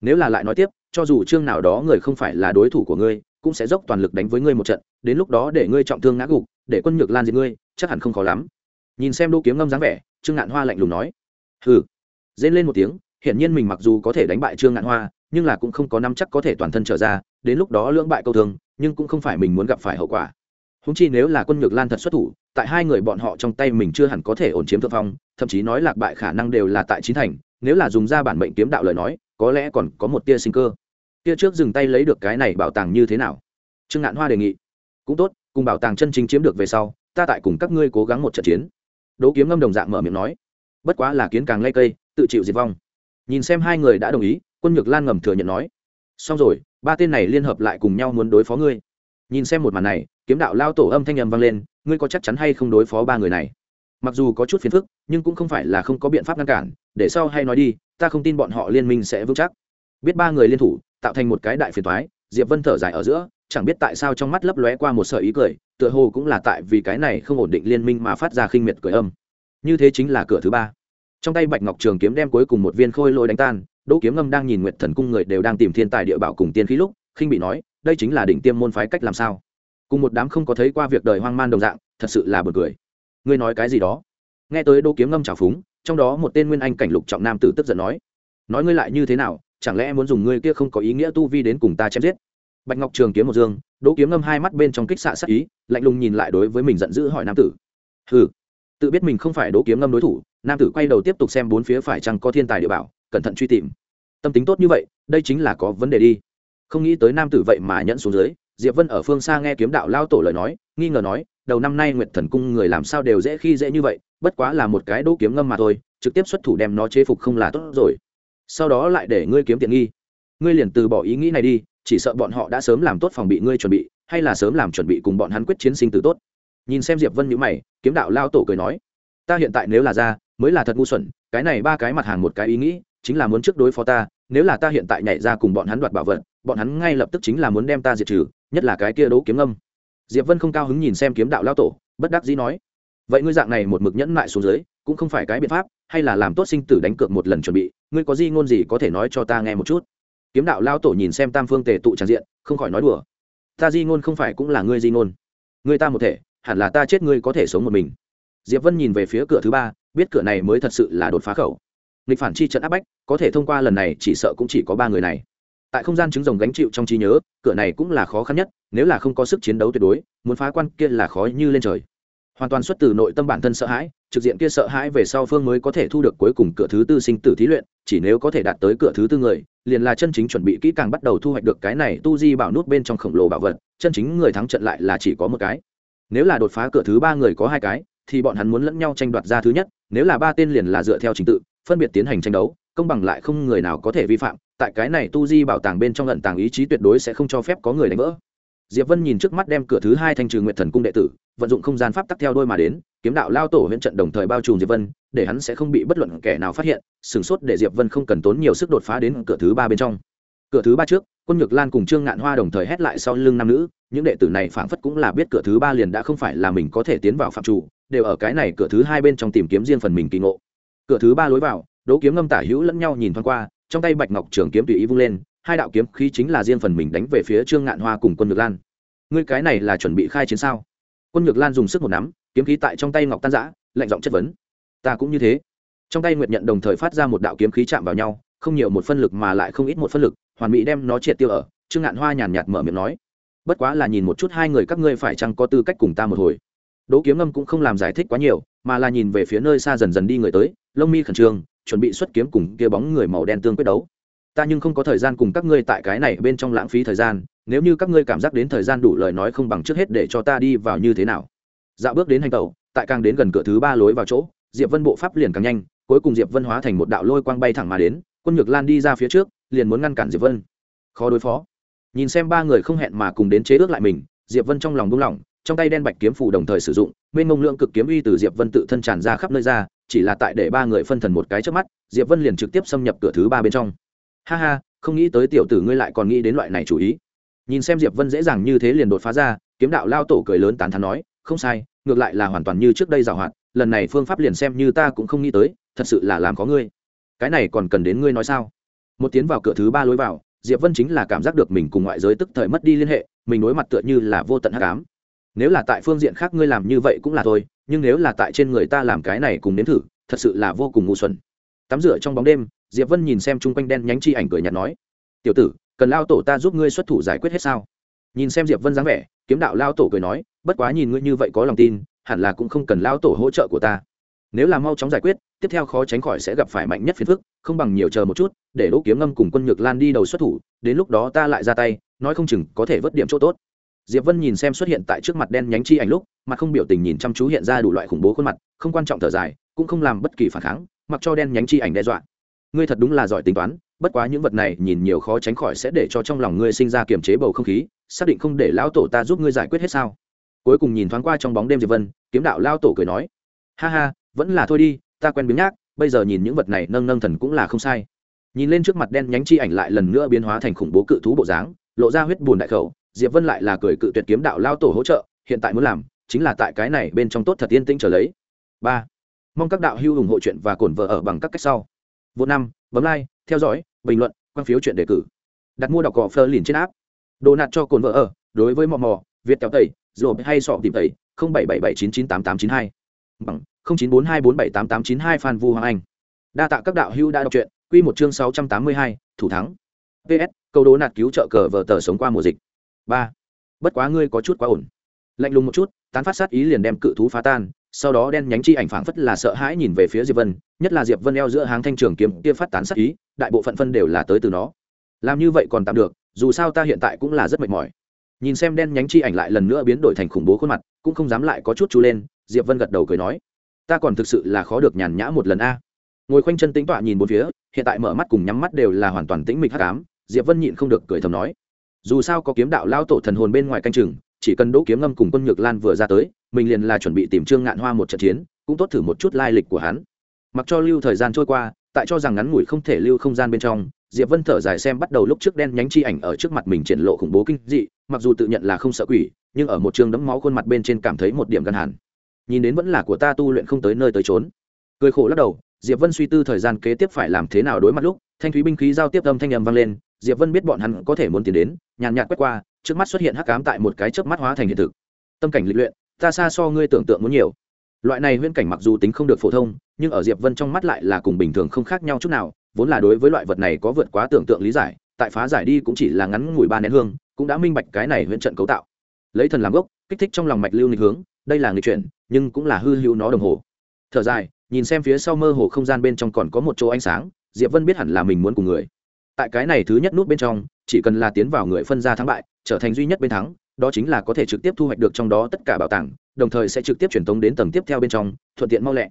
Nếu là lại nói tiếp, cho dù chương nào đó người không phải là đối thủ của ngươi, cũng sẽ dốc toàn lực đánh với ngươi một trận, đến lúc đó để ngươi trọng thương ngã gục, để quân nhược lan diệt ngươi, chắc hẳn không khó lắm. Nhìn xem đỗ kiếm ngâm dáng vẻ, trương ngạn hoa lạnh lùng nói. Hừ. Dên lên một tiếng, hiển nhiên mình mặc dù có thể đánh bại trương ngạn hoa, nhưng là cũng không có năm chắc có thể toàn thân trở ra, đến lúc đó lưỡng bại câu thương, nhưng cũng không phải mình muốn gặp phải hậu quả. Húng chi nếu là quân nhược lan thật xuất thủ tại hai người bọn họ trong tay mình chưa hẳn có thể ổn chiếm thượng phong, thậm chí nói lạc bại khả năng đều là tại chín thành, nếu là dùng ra bản mệnh kiếm đạo lời nói, có lẽ còn có một tia sinh cơ. Tia trước dừng tay lấy được cái này bảo tàng như thế nào? Trương ngạn hoa đề nghị. Cũng tốt, cùng bảo tàng chân chính chiếm được về sau, ta tại cùng các ngươi cố gắng một trận chiến. Đỗ kiếm ngâm đồng dạng mở miệng nói. Bất quá là kiến càng lây cây, tự chịu diệt vong. Nhìn xem hai người đã đồng ý, quân nhược lan ngầm thừa nhận nói. Xong rồi, ba tên này liên hợp lại cùng nhau muốn đối phó ngươi. Nhìn xem một màn này, kiếm đạo lao tổ âm thanh nhầm vang lên ngươi có chắc chắn hay không đối phó ba người này? Mặc dù có chút phiền phức, nhưng cũng không phải là không có biện pháp ngăn cản, để sau hay nói đi, ta không tin bọn họ liên minh sẽ vững chắc. Biết ba người liên thủ, tạo thành một cái đại phiền thoái diệp vân thở dài ở giữa, chẳng biết tại sao trong mắt lấp lóe qua một sợi ý cười, tựa hồ cũng là tại vì cái này không ổn định liên minh mà phát ra khinh miệt cười âm. Như thế chính là cửa thứ ba. Trong tay bạch ngọc trường kiếm đem cuối cùng một viên khôi lôi đánh tan, đỗ kiếm ngâm đang nhìn nguyệt thần cung người đều đang tìm thiên tài địa bảo cùng tiên khí lúc, khinh bị nói, đây chính là đỉnh tiêm môn phái cách làm sao? Cùng một đám không có thấy qua việc đời hoang man đồng dạng, thật sự là buồn cười. Ngươi nói cái gì đó? Nghe tới đỗ kiếm ngâm trào phúng, trong đó một tên nguyên anh cảnh lục trọng nam tử tức giận nói nói ngươi lại như thế nào, chẳng lẽ muốn dùng ngươi kia không có ý nghĩa tu vi đến cùng ta chém giết? Bạch ngọc trường kiếm một dương, đỗ kiếm ngâm hai mắt bên trong kích xạ sắc ý, lạnh lùng nhìn lại đối với mình giận dữ hỏi nam tử, hừ, tự biết mình không phải đỗ kiếm ngâm đối thủ. Nam tử quay đầu tiếp tục xem bốn phía phải chăng có thiên tài địa bảo, cẩn thận truy tìm. Tâm tính tốt như vậy, đây chính là có vấn đề đi. Không nghĩ tới nam tử vậy mà nhẫn xuống dưới diệp vân ở phương xa nghe kiếm đạo lao tổ lời nói, nghi ngờ nói, đầu năm nay nguyệt thần cung người làm sao đều dễ khi dễ như vậy, bất quá là một cái đỗ kiếm ngâm mà thôi, trực tiếp xuất thủ đem nó chế phục không là tốt rồi. Sau đó lại để ngươi kiếm tiện nghi. Ngươi liền từ bỏ ý nghĩ này đi, chỉ sợ bọn họ đã sớm làm tốt phòng bị ngươi chuẩn bị, hay là sớm làm chuẩn bị cùng bọn hắn quyết chiến sinh tử tốt. Nhìn xem diệp vân nhữ mày, kiếm đạo lao tổ cười nói, ta hiện tại nếu là ra, mới là thật ngu xuẩn, cái này ba cái mặt hàng một cái ý nghĩ, chính là muốn trước đối phó ta, nếu là ta hiện tại nhảy ra cùng bọn hắn đoạt bảo vật, bọn hắn ngay lập tức chính là muốn đem ta diệt trừ nhất là cái kia đấu kiếm âm diệp vân không cao hứng nhìn xem kiếm đạo lao tổ, bất đắc dĩ nói, vậy ngươi dạng này một mực nhẫn lại xuống dưới, cũng không phải cái biện pháp, hay là làm tốt sinh tử đánh cược một lần chuẩn bị, ngươi có gì ngôn gì có thể nói cho ta nghe một chút? Kiếm đạo lao tổ nhìn xem tam phương tề tụ tràn diện, không khỏi nói đùa, ta di ngôn không phải cũng là ngươi di ngôn. Ngươi ta một thể, hẳn là ta chết ngươi có thể sống một mình. Diệp vân nhìn về phía cửa thứ ba, biết cửa này mới thật sự là đột phá khẩu. Nghịch phản chi trận áp bách, có thể thông qua lần này chỉ sợ cũng chỉ có ba người này tại không gian trứng rồng gánh chịu trong trí nhớ, cửa này cũng là khó khăn nhất, nếu là không có sức chiến đấu tuyệt đối, muốn phá quan kia là khó như lên trời. Hoàn toàn xuất từ nội tâm bản thân sợ hãi, trực diện kia sợ hãi về sau phương mới có thể thu được cuối cùng cửa thứ tư sinh tử thí luyện, chỉ nếu có thể đạt tới cửa thứ tư người, liền là chân chính chuẩn bị kỹ càng bắt đầu thu hoạch được cái này tu di bảo nút bên trong khổng lồ bảo vật, chân chính người thắng trận lại là chỉ có một cái. Nếu là đột phá cửa thứ ba người có hai cái, thì bọn hắn muốn lẫn nhau tranh đoạt ra thứ nhất, nếu là ba tên liền là dựa theo trình tự, phân biệt tiến hành tranh đấu công bằng lại không người nào có thể vi phạm, tại cái này tu di bảo tàng bên trong lận tàng ý chí tuyệt đối sẽ không cho phép có người đánh vỡ. Diệp vân nhìn trước mắt đem cửa thứ hai thanh trừ nguyện thần cung đệ tử, vận dụng không gian pháp tắc theo đôi mà đến, kiếm đạo lao tổ huyện trận đồng thời bao trùm diệp vân, để hắn sẽ không bị bất luận kẻ nào phát hiện sửng sốt để diệp vân không cần tốn nhiều sức đột phá đến cửa thứ ba bên trong. Cửa thứ ba trước, quân nhược lan cùng trương ngạn hoa đồng thời hét lại sau lưng nam nữ, những đệ tử này phảng phất cũng là biết cửa thứ ba liền đã không phải là mình có thể tiến vào phạm chủ, đều ở cái này cửa thứ hai bên trong tìm kiếm riêng phần mình kỳ ngộ. Cửa thứ ba lối vào đỗ kiếm ngâm tả hữu lẫn nhau nhìn thoáng qua, trong tay bạch ngọc trường kiếm tùy ý vung lên, hai đạo kiếm khí chính là riêng phần mình đánh về phía trương ngạn hoa cùng quân nhược lan. Ngươi cái này là chuẩn bị khai chiến sao? Quân nhược lan dùng sức một nắm, kiếm khí tại trong tay ngọc tan giã, lạnh giọng chất vấn. Ta cũng như thế. Trong tay nguyệt nhận đồng thời phát ra một đạo kiếm khí chạm vào nhau, không nhiều một phân lực mà lại không ít một phân lực, hoàn mỹ đem nó triệt tiêu ở. Trương ngạn hoa nhàn nhạt mở miệng nói, bất quá là nhìn một chút hai người các ngươi phải chăng có tư cách cùng ta một hồi? Đỗ kiếm ngâm cũng không làm giải thích quá nhiều, mà là nhìn về phía nơi xa dần dần đi người tới, lông mi khẩn trương chuẩn bị xuất kiếm cùng kia bóng người màu đen tương quyết đấu. Ta nhưng không có thời gian cùng các ngươi tại cái này bên trong lãng phí thời gian, nếu như các ngươi cảm giác đến thời gian đủ lời nói không bằng trước hết để cho ta đi vào như thế nào. Dạo bước đến hành tẩu, tại càng đến gần cửa thứ ba lối vào chỗ, diệp vân bộ pháp liền càng nhanh, cuối cùng diệp vân hóa thành một đạo lôi quang bay thẳng mà đến, quân nhược lan đi ra phía trước, liền muốn ngăn cản diệp vân. Khó đối phó. Nhìn xem ba người không hẹn mà cùng đến chế ước lại mình, diệp vân trong lòng buông lỏng, trong tay đen bạch kiếm phủ đồng thời sử dụng, mênh mông lượng cực kiếm uy từ diệp vân tự thân tràn ra khắp nơi ra chỉ là tại để ba người phân thần một cái trước mắt, diệp vân liền trực tiếp xâm nhập cửa thứ ba bên trong. Ha ha, không nghĩ tới tiểu tử ngươi lại còn nghĩ đến loại này chủ ý. Nhìn xem diệp vân dễ dàng như thế liền đột phá ra, kiếm đạo lao tổ cười lớn tán thán nói, không sai, ngược lại là hoàn toàn như trước đây giảo hoạt, lần này phương pháp liền xem như ta cũng không nghĩ tới, thật sự là làm có ngươi. Cái này còn cần đến ngươi nói sao? Một tiến vào cửa thứ ba lối vào, diệp vân chính là cảm giác được mình cùng ngoại giới tức thời mất đi liên hệ, mình đối mặt tựa như là vô tận hắc ám nếu là tại phương diện khác ngươi làm như vậy cũng là thôi, nhưng nếu là tại trên người ta làm cái này cùng nếm thử, thật sự là vô cùng ngu xuẩn. Tắm rửa trong bóng đêm, diệp vân nhìn xem chung quanh đen nhánh chi ảnh cười nhạt nói, tiểu tử, cần lao tổ ta giúp ngươi xuất thủ giải quyết hết sao? Nhìn xem diệp vân dáng vẻ, kiếm đạo lao tổ cười nói, bất quá nhìn ngươi như vậy có lòng tin, hẳn là cũng không cần lao tổ hỗ trợ của ta. Nếu là mau chóng giải quyết, tiếp theo khó tránh khỏi sẽ gặp phải mạnh nhất phiền phức, không bằng nhiều chờ một chút, để đỗ kiếm ngâm cùng quân nhược lan đi đầu xuất thủ, đến lúc đó ta lại ra tay, nói không chừng có thể vớt điểm chỗ tốt diệp vân nhìn xem xuất hiện tại trước mặt đen nhánh chi ảnh lúc, mặt không biểu tình nhìn chăm chú hiện ra đủ loại khủng bố khuôn mặt, không quan trọng thở dài, cũng không làm bất kỳ phản kháng, mặc cho đen nhánh chi ảnh đe dọa. Ngươi thật đúng là giỏi tính toán, bất quá những vật này nhìn nhiều khó tránh khỏi sẽ để cho trong lòng ngươi sinh ra kiềm chế bầu không khí, xác định không để lão tổ ta giúp ngươi giải quyết hết sao. Cuối cùng nhìn thoáng qua trong bóng đêm diệp vân, kiếm đạo lao tổ cười nói, ha ha, vẫn là thôi đi, ta quen biếng nhác, bây giờ nhìn những vật này nâng nâng thần cũng là không sai. Nhìn lên trước mặt đen nhánh chi ảnh lại lần nữa biến hóa thành khủng bố cự thú bộ dáng, lộ ra huyết bùn đại khẩu diệp vân lại là cười cự tuyệt kiếm đạo lao tổ hỗ trợ, hiện tại muốn làm chính là tại cái này bên trong tốt thật yên tĩnh trở lấy. Ba, mong các đạo hữu ủng hộ chuyện và cổn vợ ở bằng các cách sau. Vô năm, bấm like, theo dõi, bình luận, quan phiếu chuyện đề cử. Đặt mua đọc cỏ phơ liền trên áp đồ nạt cho cồn vợ ở, đối với mò mò, việt kéo tẩy rồi hay sọ tìm tẩy, không bảy bảy bảy chín chín tám tám chín hai. Bằng chín bốn hai bốn bảy tám tám chín hai phan vu hoàng anh. Đa tạ các đạo hữu đã đọc truyện. Quy một chương sáu trăm tám mươi hai, thủ thắng. Ps câu đố nạt cứu trợ cờ vợ tờ sống qua mùa dịch ba. Bất quá ngươi có chút quá ổn. Lạnh lùng một chút, tán phát sát ý liền đem cự thú phá tan, sau đó đen nhánh chi ảnh phảng phất là sợ hãi nhìn về phía diệp vân, nhất là diệp vân eo giữa hàng thanh trường kiếm kia phát tán sát ý, đại bộ phận phân đều là tới từ nó. Làm như vậy còn tạm được, dù sao ta hiện tại cũng là rất mệt mỏi. Nhìn xem đen nhánh chi ảnh lại lần nữa biến đổi thành khủng bố khuôn mặt, cũng không dám lại có chút chú lên, diệp vân gật đầu cười nói, ta còn thực sự là khó được nhàn nhã một lần a. Ngồi khoanh chân tính tọa nhìn bốn phía, hiện tại mở mắt cùng nhắm mắt đều là hoàn toàn tĩnh mịch hắc ám, diệp vân nhịn không được cười thầm nói dù sao có kiếm đạo lao tổ thần hồn bên ngoài canh chừng, chỉ cần đỗ kiếm ngâm cùng quân nhược lan vừa ra tới, mình liền là chuẩn bị tìm trương ngạn hoa một trận chiến, cũng tốt thử một chút lai lịch của hắn. Mặc cho lưu thời gian trôi qua, tại cho rằng ngắn ngủi không thể lưu không gian bên trong, diệp vân thở dài xem bắt đầu lúc trước đen nhánh chi ảnh ở trước mặt mình triển lộ khủng bố kinh dị, mặc dù tự nhận là không sợ quỷ, nhưng ở một trường đấm máu khuôn mặt bên trên cảm thấy một điểm gần hẳn. Nhìn đến vẫn là của ta tu luyện không tới nơi tới trốn cười khổ lắc đầu, diệp vân suy tư thời gian kế tiếp phải làm thế nào đối mặt lúc, thanh thúy binh khí giao tiếp âm thanh âm vang lên diệp vân biết bọn hắn có thể muốn tiến đến, nhàn nhạt quét qua, trước mắt xuất hiện hắc ám tại một cái chớp mắt hóa thành hiện thực. Tâm cảnh lịch luyện, ta xa so ngươi tưởng tượng muốn nhiều. Loại này huyễn cảnh mặc dù tính không được phổ thông, nhưng ở diệp vân trong mắt lại là cùng bình thường không khác nhau chút nào, vốn là đối với loại vật này có vượt quá tưởng tượng lý giải, tại phá giải đi cũng chỉ là ngắn ngủi ba nén hương, cũng đã minh bạch cái này huyễn trận cấu tạo. Lấy thần làm gốc, kích thích trong lòng mạch lưu nghịch hướng, đây là nghịch chuyển, nhưng cũng là hư hữu nó đồng hồ. Thở dài, nhìn xem phía sau mơ hồ không gian bên trong còn có một chỗ ánh sáng, diệp vân biết hẳn là mình muốn cùng người tại cái này thứ nhất nút bên trong, chỉ cần là tiến vào người phân ra thắng bại, trở thành duy nhất bên thắng, đó chính là có thể trực tiếp thu hoạch được trong đó tất cả bảo tàng, đồng thời sẽ trực tiếp truyền tống đến tầng tiếp theo bên trong, thuận tiện mau lẹ.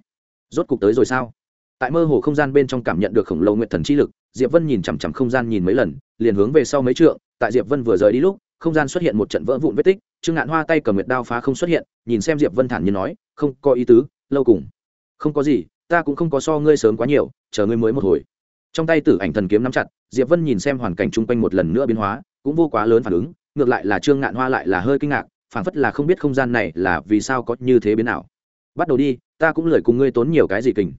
Rốt cục tới rồi sao? Tại mơ hồ không gian bên trong cảm nhận được khổng lồ nguyện thần chi lực, diệp vân nhìn chằm chằm không gian nhìn mấy lần, liền hướng về sau mấy trượng, tại diệp vân vừa rời đi lúc, không gian xuất hiện một trận vỡ vụn vết tích, trương ngạn hoa tay cầm nguyệt đao phá không xuất hiện, nhìn xem diệp vân thản nhiên nói, không có ý tứ, lâu cùng. Không có gì, ta cũng không có so ngươi sớm quá nhiều, chờ ngươi mới một hồi trong tay tử ảnh thần kiếm nắm chặt, diệp vân nhìn xem hoàn cảnh chung quanh một lần nữa biến hóa, cũng vô quá lớn phản ứng, ngược lại là trương ngạn hoa lại là hơi kinh ngạc phảng phất là không biết không gian này là vì sao có như thế biến nào bắt đầu đi, ta cũng lời cùng ngươi tốn nhiều cái gì kình.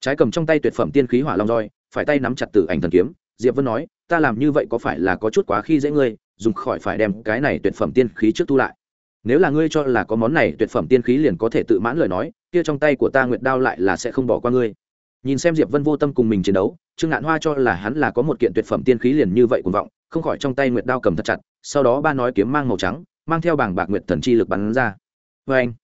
Trái cầm trong tay tuyệt phẩm tiên khí hỏa long roi, phải tay nắm chặt tử ảnh thần kiếm, diệp vân nói, ta làm như vậy có phải là có chút quá khi dễ ngươi, dùng khỏi phải đem cái này tuyệt phẩm tiên khí trước thu lại. Nếu là ngươi cho là có món này tuyệt phẩm tiên khí liền có thể tự mãn lời nói, kia trong tay của ta nguyệt đao lại là sẽ không bỏ qua ngươi nhìn xem diệp vân vô tâm cùng mình chiến đấu, trương ngạn hoa cho là hắn là có một kiện tuyệt phẩm tiên khí liền như vậy cuồng vọng, không khỏi trong tay nguyệt đao cầm thật chặt, sau đó ba nói kiếm mang màu trắng, mang theo bảng bạc nguyệt thần chi lực bắn ra. Vê anh,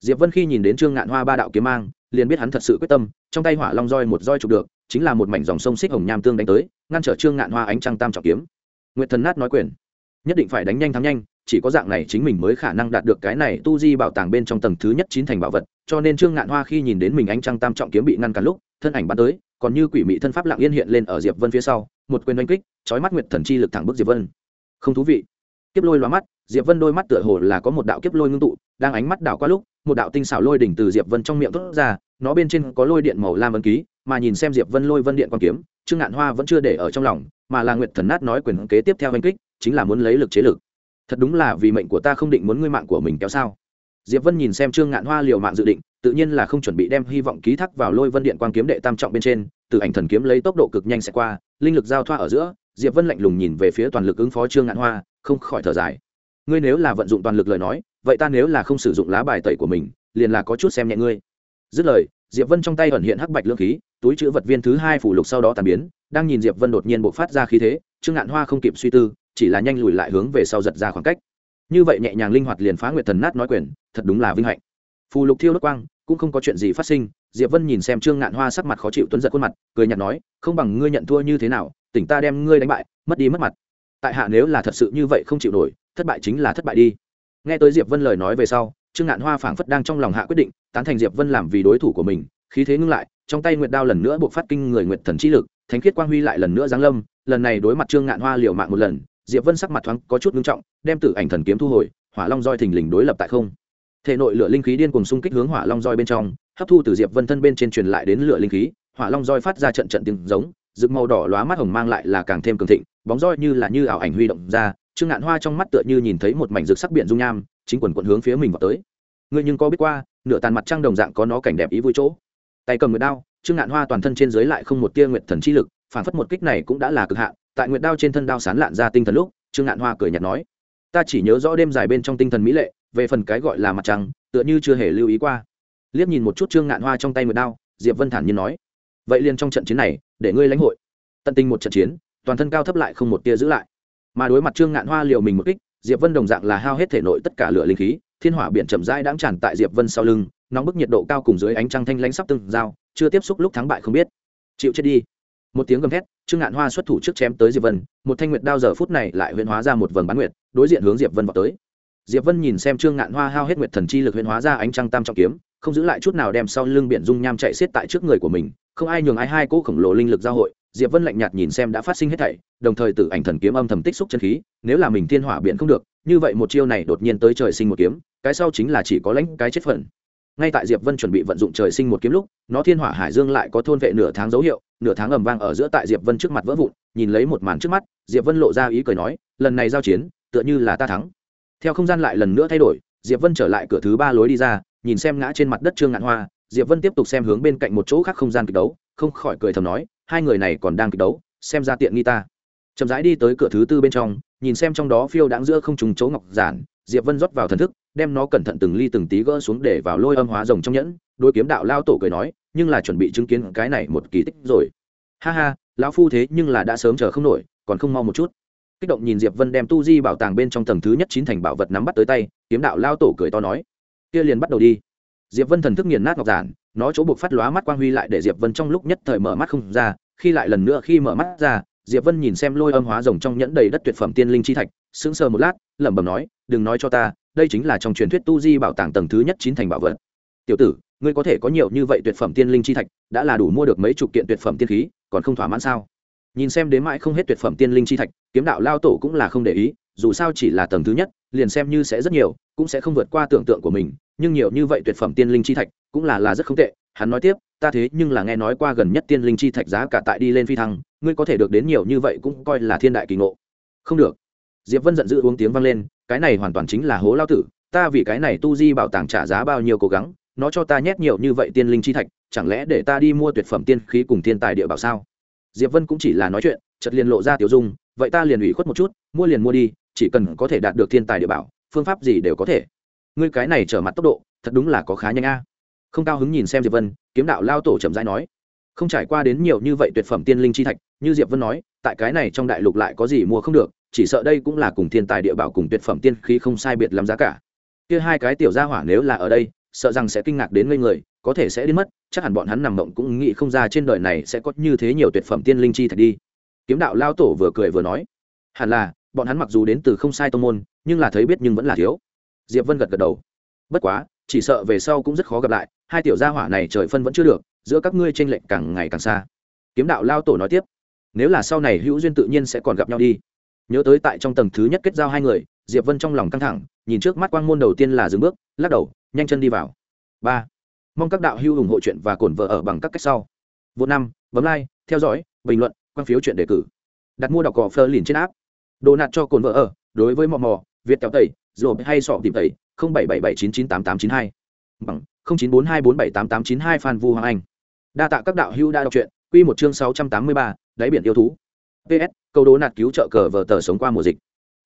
diệp vân khi nhìn đến trương ngạn hoa ba đạo kiếm mang, liền biết hắn thật sự quyết tâm, trong tay hỏa long roi một roi chụp được, chính là một mảnh dòng sông xích hồng nham tương đánh tới, ngăn trở trương ngạn hoa ánh trăng tam trọng kiếm. Nguyệt thần nát nói quyền, nhất định phải đánh nhanh thắng nhanh, chỉ có dạng này chính mình mới khả năng đạt được cái này tu di bảo tàng bên trong tầng thứ nhất chín thành bảo vật, cho nên trương ngạn hoa khi nhìn đến mình ánh trăng tam trọng kiếm bị ngăn cản lúc thân ảnh bắn tới, còn như quỷ mị thân pháp lặng yên hiện lên ở diệp vân phía sau, một quyền oanh kích trói mắt nguyệt thần chi lực thẳng bước diệp vân. Không thú vị. Kiếp lôi loa mắt, diệp vân đôi mắt tựa hồ là có một đạo kiếp lôi ngưng tụ, đang ánh mắt đảo qua lúc, một đạo tinh xảo lôi đỉnh từ diệp vân trong miệng thốt ra, nó bên trên có lôi điện màu lam ấn ký, mà nhìn xem diệp vân lôi vân điện quan kiếm, trương ngạn hoa vẫn chưa để ở trong lòng, mà là nguyệt thần nát nói quyền kế tiếp theo oanh kích, chính là muốn lấy lực chế lực. Thật đúng là vì mệnh của ta không định muốn ngươi mạng của mình kéo sao? Diệp vân nhìn xem trương ngạn hoa liều mạng dự định tự nhiên là không chuẩn bị đem hy vọng ký thác vào lôi vân điện quang kiếm đệ tam trọng bên trên, từ ảnh thần kiếm lấy tốc độ cực nhanh sẽ qua, linh lực giao thoa ở giữa, diệp vân lạnh lùng nhìn về phía toàn lực ứng phó trương ngạn hoa, không khỏi thở dài. Ngươi nếu là vận dụng toàn lực lời nói, vậy ta nếu là không sử dụng lá bài tẩy của mình, liền là có chút xem nhẹ ngươi. Dứt lời, diệp vân trong tay ẩn hiện hắc bạch lương khí, túi chữ vật viên thứ hai phủ lục sau đó tàn biến, đang nhìn diệp vân đột nhiên bộc phát ra khí thế, trương ngạn hoa không kịp suy tư, chỉ là nhanh lùi lại hướng về sau giật ra khoảng cách. Như vậy nhẹ nhàng linh hoạt liền phá nguyệt thần nát nói quyền, thật đúng là vinh hạnh. Phù lục thiêu đốt quang cũng không có chuyện gì phát sinh, diệp vân nhìn xem trương ngạn hoa sắc mặt khó chịu tuấn giật khuôn mặt, cười nhạt nói, không bằng ngươi nhận thua như thế nào, tỉnh ta đem ngươi đánh bại, mất đi mất mặt. Tại hạ nếu là thật sự như vậy không chịu nổi, thất bại chính là thất bại đi. Nghe tới diệp vân lời nói về sau, trương ngạn hoa phảng phất đang trong lòng hạ quyết định, tán thành diệp vân làm vì đối thủ của mình, khí thế ngưng lại, trong tay nguyệt đao lần nữa buộc phát kinh người nguyệt thần chi lực, thánh khiết quang huy lại lần nữa giáng lâm, lần này đối mặt trương ngạn hoa liều mạng một lần, diệp vân sắc mặt thoáng có chút ngưng trọng, đem tử ảnh thần kiếm thu hồi, hỏa long roi thình lình đối lập tại không thể nội lửa linh khí điên cùng xung kích hướng hỏa long roi bên trong, hấp thu từ diệp vân thân bên trên truyền lại đến lửa linh khí, hỏa long roi phát ra trận trận tiếng giống, rực màu đỏ lóa mắt hồng mang lại là càng thêm cường thịnh, bóng roi như là như ảo ảnh huy động ra, trương ngạn hoa trong mắt tựa như nhìn thấy một mảnh rực sắc biển dung nham, chính quần quận hướng phía mình vào tới. Ngươi nhưng có biết qua, nửa tàn mặt trăng đồng dạng có nó cảnh đẹp ý vui chỗ. Tay cầm nguyệt đao, trương ngạn hoa toàn thân trên dưới lại không một tia nguyệt thần chi lực, phản phất một kích này cũng đã là cực hạn, tại nguyệt đao trên thân đao sán lạn ra tinh thần lúc, trương ngạn hoa cười nhạt nói, ta chỉ nhớ rõ đêm dài bên trong tinh thần mỹ lệ về phần cái gọi là mặt trăng, tựa như chưa hề lưu ý qua. Liếc nhìn một chút trương ngạn hoa trong tay một đao, diệp vân thản nhiên nói, vậy liền trong trận chiến này, để ngươi lãnh hội. Tận tình một trận chiến, toàn thân cao thấp lại không một tia giữ lại. Mà đối mặt trương ngạn hoa liều mình một kích, diệp vân đồng dạng là hao hết thể nội tất cả lửa linh khí, thiên hỏa biển chậm rãi đáng tràn tại diệp vân sau lưng, nóng bức nhiệt độ cao cùng dưới ánh trăng thanh lãnh sắp từng dao, chưa tiếp xúc lúc thắng bại không biết. Chịu chết đi. Một tiếng gầm thét, trương ngạn hoa xuất thủ trước chém tới diệp vân, một thanh nguyệt đao giờ phút này lại huyễn hóa ra một vầng bán nguyệt, đối diện hướng diệp vân vào tới diệp vân nhìn xem trương ngạn hoa hao hết nguyệt thần chi lực huyễn hóa ra ánh trăng tam trọng kiếm, không giữ lại chút nào đem sau lưng biển dung nham chạy xiết tại trước người của mình, không ai nhường ai hai cỗ khổng lồ linh lực giao hội. Diệp vân lạnh nhạt nhìn xem đã phát sinh hết thảy, đồng thời tự ảnh thần kiếm âm thầm tích xúc chân khí, nếu là mình thiên hỏa biển không được, như vậy một chiêu này đột nhiên tới trời sinh một kiếm, cái sau chính là chỉ có lãnh cái chết phận ngay tại diệp vân chuẩn bị vận dụng trời sinh một kiếm lúc, nó thiên hỏa hải dương lại có thôn vệ nửa tháng dấu hiệu, nửa tháng ầm vang ở giữa tại diệp vân trước mặt vỡ vụn, nhìn lấy một màn trước mắt, diệp vân lộ ra ý cười nói, lần này giao chiến, tựa như là ta thắng theo không gian lại lần nữa thay đổi, diệp vân trở lại cửa thứ ba lối đi ra, nhìn xem ngã trên mặt đất trương ngạn hoa, diệp vân tiếp tục xem hướng bên cạnh một chỗ khác không gian kịch đấu, không khỏi cười thầm nói, hai người này còn đang kịch đấu, xem ra tiện nghi ta. Chậm rãi đi tới cửa thứ tư bên trong, nhìn xem trong đó phiêu đáng giữa không trùng chỗ ngọc giản, diệp vân rót vào thần thức, đem nó cẩn thận từng ly từng tí gỡ xuống để vào lôi âm hóa rồng trong nhẫn đôi kiếm đạo lao tổ cười nói, nhưng là chuẩn bị chứng kiến cái này một kỳ tích rồi. Ha ha, lão phu thế nhưng là đã sớm chờ không nổi, còn không mau một chút kích động nhìn diệp vân đem tu di bảo tàng bên trong tầng thứ nhất chín thành bảo vật nắm bắt tới tay, kiếm đạo lao tổ cười to nói, kia liền bắt đầu đi. Diệp vân thần thức nghiền nát ngọc giản, nó chỗ buộc phát lóa mắt quang huy lại để diệp vân trong lúc nhất thời mở mắt không ra, khi lại lần nữa khi mở mắt ra, diệp vân nhìn xem lôi âm hóa rồng trong nhẫn đầy đất tuyệt phẩm tiên linh chi thạch, sững sờ một lát, lẩm bẩm nói, đừng nói cho ta, đây chính là trong truyền thuyết tu di bảo tàng tầng thứ nhất chín thành bảo vật. Tiểu tử, ngươi có thể có nhiều như vậy tuyệt phẩm tiên linh chi thạch, đã là đủ mua được mấy chục kiện tuyệt phẩm tiên khí, còn không thỏa mãn sao? Nhìn xem đến mãi không hết tuyệt phẩm tiên linh chi thạch, kiếm đạo lao tổ cũng là không để ý, dù sao chỉ là tầng thứ nhất, liền xem như sẽ rất nhiều, cũng sẽ không vượt qua tưởng tượng của mình, nhưng nhiều như vậy tuyệt phẩm tiên linh chi thạch cũng là là rất không tệ. Hắn nói tiếp, ta thế nhưng là nghe nói qua gần nhất tiên linh chi thạch giá cả tại đi lên phi thăng, ngươi có thể được đến nhiều như vậy cũng coi là thiên đại kỳ ngộ. Không được. Diệp vân giận dữ uống tiếng vang lên, cái này hoàn toàn chính là hố lao tử, ta vì cái này tu di bảo tàng trả giá bao nhiêu cố gắng, nó cho ta nhét nhiều như vậy tiên linh chi thạch, chẳng lẽ để ta đi mua tuyệt phẩm tiên khí cùng thiên tài địa bảo sao? Diệp vân cũng chỉ là nói chuyện, chợt liền lộ ra tiểu dung, vậy ta liền ủy khuất một chút, mua liền mua đi, chỉ cần có thể đạt được thiên tài địa bảo, phương pháp gì đều có thể. Ngươi cái này trở mặt tốc độ, thật đúng là có khá nhanh a. Không cao hứng nhìn xem diệp vân, kiếm đạo lao tổ chậm rãi nói, không trải qua đến nhiều như vậy tuyệt phẩm tiên linh chi thạch, như diệp vân nói, tại cái này trong đại lục lại có gì mua không được, chỉ sợ đây cũng là cùng thiên tài địa bảo cùng tuyệt phẩm tiên khí không sai biệt lắm giá cả. Kia hai cái tiểu gia hỏa nếu là ở đây, sợ rằng sẽ kinh ngạc đến ngây người có thể sẽ đến mất, chắc hẳn bọn hắn nằm mộng cũng nghĩ không ra trên đời này sẽ có như thế nhiều tuyệt phẩm tiên linh chi thạch đi. Kiếm đạo lao tổ vừa cười vừa nói, hẳn là, bọn hắn mặc dù đến từ không sai tô môn, nhưng là thấy biết nhưng vẫn là thiếu. Diệp vân gật gật đầu. Bất quá, chỉ sợ về sau cũng rất khó gặp lại, hai tiểu gia hỏa này trời phân vẫn chưa được, giữa các ngươi tranh lệch càng ngày càng xa. Kiếm đạo lao tổ nói tiếp, nếu là sau này hữu duyên tự nhiên sẽ còn gặp nhau đi. Nhớ tới tại trong tầng thứ nhất kết giao hai người, diệp vân trong lòng căng thẳng, nhìn trước mắt quang môn đầu tiên là dừng bước, lắc đầu, nhanh chân đi vào. Ba mong các đạo hữu ủng hộ chuyện và cổn vợ ở bằng các cách sau. Vô năm, bấm like, theo dõi, bình luận, quan phiếu chuyện đề cử. Đặt mua đọc cỏ phơ liền trên áp đồ nạt cho cồn vợ ở, đối với mò mò, việt kéo tẩy rồi hay sọ tìm tẩy, không bảy bảy bảy chín chín tám tám chín hai. Bằng, không chín bốn hai bốn bảy tám tám chín hai phan vu hoàng anh. Đa tạ các đạo hữu đã đọc truyện, quy một chương sáu trăm tám mươi ba, đáy biển yêu thú. Ps câu đố nạt cứu trợ cờ vờ tờ sống qua mùa dịch.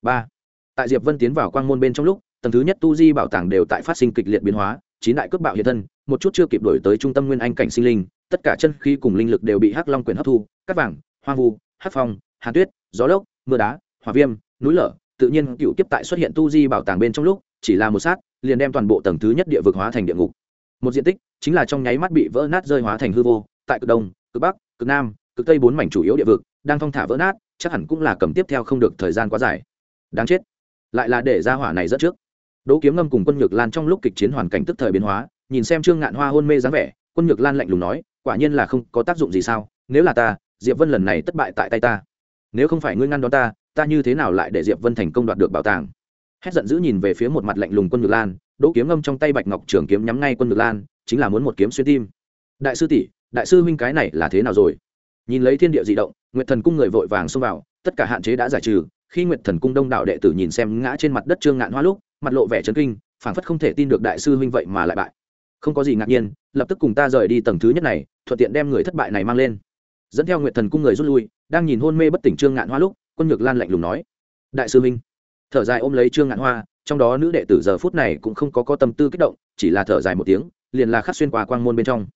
Ba. Tại diệp vân tiến vào quang môn bên trong lúc, tầng thứ nhất tu di bảo tàng đều tại phát sinh kịch liệt biến hóa, chín đại cướp bạo hiện thân một chút chưa kịp đổi tới trung tâm nguyên anh cảnh sinh linh, tất cả chân khí cùng linh lực đều bị hắc long quyền hấp thu cắt vàng, hoang vu, hắc phong, hàn tuyết, gió lốc, mưa đá, hỏa viêm, núi lở, tự nhiên cựu kiếp tại xuất hiện tu di bảo tàng bên trong lúc, chỉ là một sát, liền đem toàn bộ tầng thứ nhất địa vực hóa thành địa ngục. Một diện tích chính là trong nháy mắt bị vỡ nát rơi hóa thành hư vô, tại cực đông, cực bắc, cực nam, cực tây bốn mảnh chủ yếu địa vực, đang thong thả vỡ nát, chắc hẳn cũng là cầm tiếp theo không được thời gian quá dài. Đáng chết. Lại là để ra hỏa này rất trước. Đỗ kiếm ngâm cùng quân nhược lan trong lúc kịch chiến hoàn cảnh tức thời biến hóa nhìn xem trương ngạn hoa hôn mê dáng vẻ, quân nhược lan lạnh lùng nói, quả nhiên là không có tác dụng gì sao, nếu là ta, diệp vân lần này thất bại tại tay ta. Nếu không phải ngươi ngăn đón ta ta như thế nào lại để diệp vân thành công đoạt được bảo tàng? Hét giận dữ nhìn về phía một mặt lạnh lùng quân nhược lan, đỗ kiếm ngâm trong tay bạch ngọc trường kiếm nhắm ngay quân nhược lan, chính là muốn một kiếm xuyên tim. Đại sư tỷ, đại sư huynh cái này là thế nào rồi? Nhìn lấy thiên địa dị động, nguyệt thần cung người vội vàng xông vào, tất cả hạn chế đã giải trừ, khi nguyệt thần cung đông đảo đệ tử nhìn xem ngã trên mặt đất trương ngạn hoa lúc, mặt lộ vẻ chấn kinh, phảng phất không thể tin được đại sư huynh vậy mà lại bại không có gì ngạc nhiên, lập tức cùng ta rời đi tầng thứ nhất này, thuận tiện đem người thất bại này mang lên. Dẫn theo nguyệt thần cung người rút lui, đang nhìn hôn mê bất tỉnh trương ngạn hoa lúc, quân nhược lan lạnh lùng nói, đại sư huynh. Thở dài ôm lấy trương ngạn hoa, trong đó nữ đệ tử giờ phút này cũng không có có tâm tư kích động, chỉ là thở dài một tiếng, liền là khắc xuyên qua quang môn bên trong.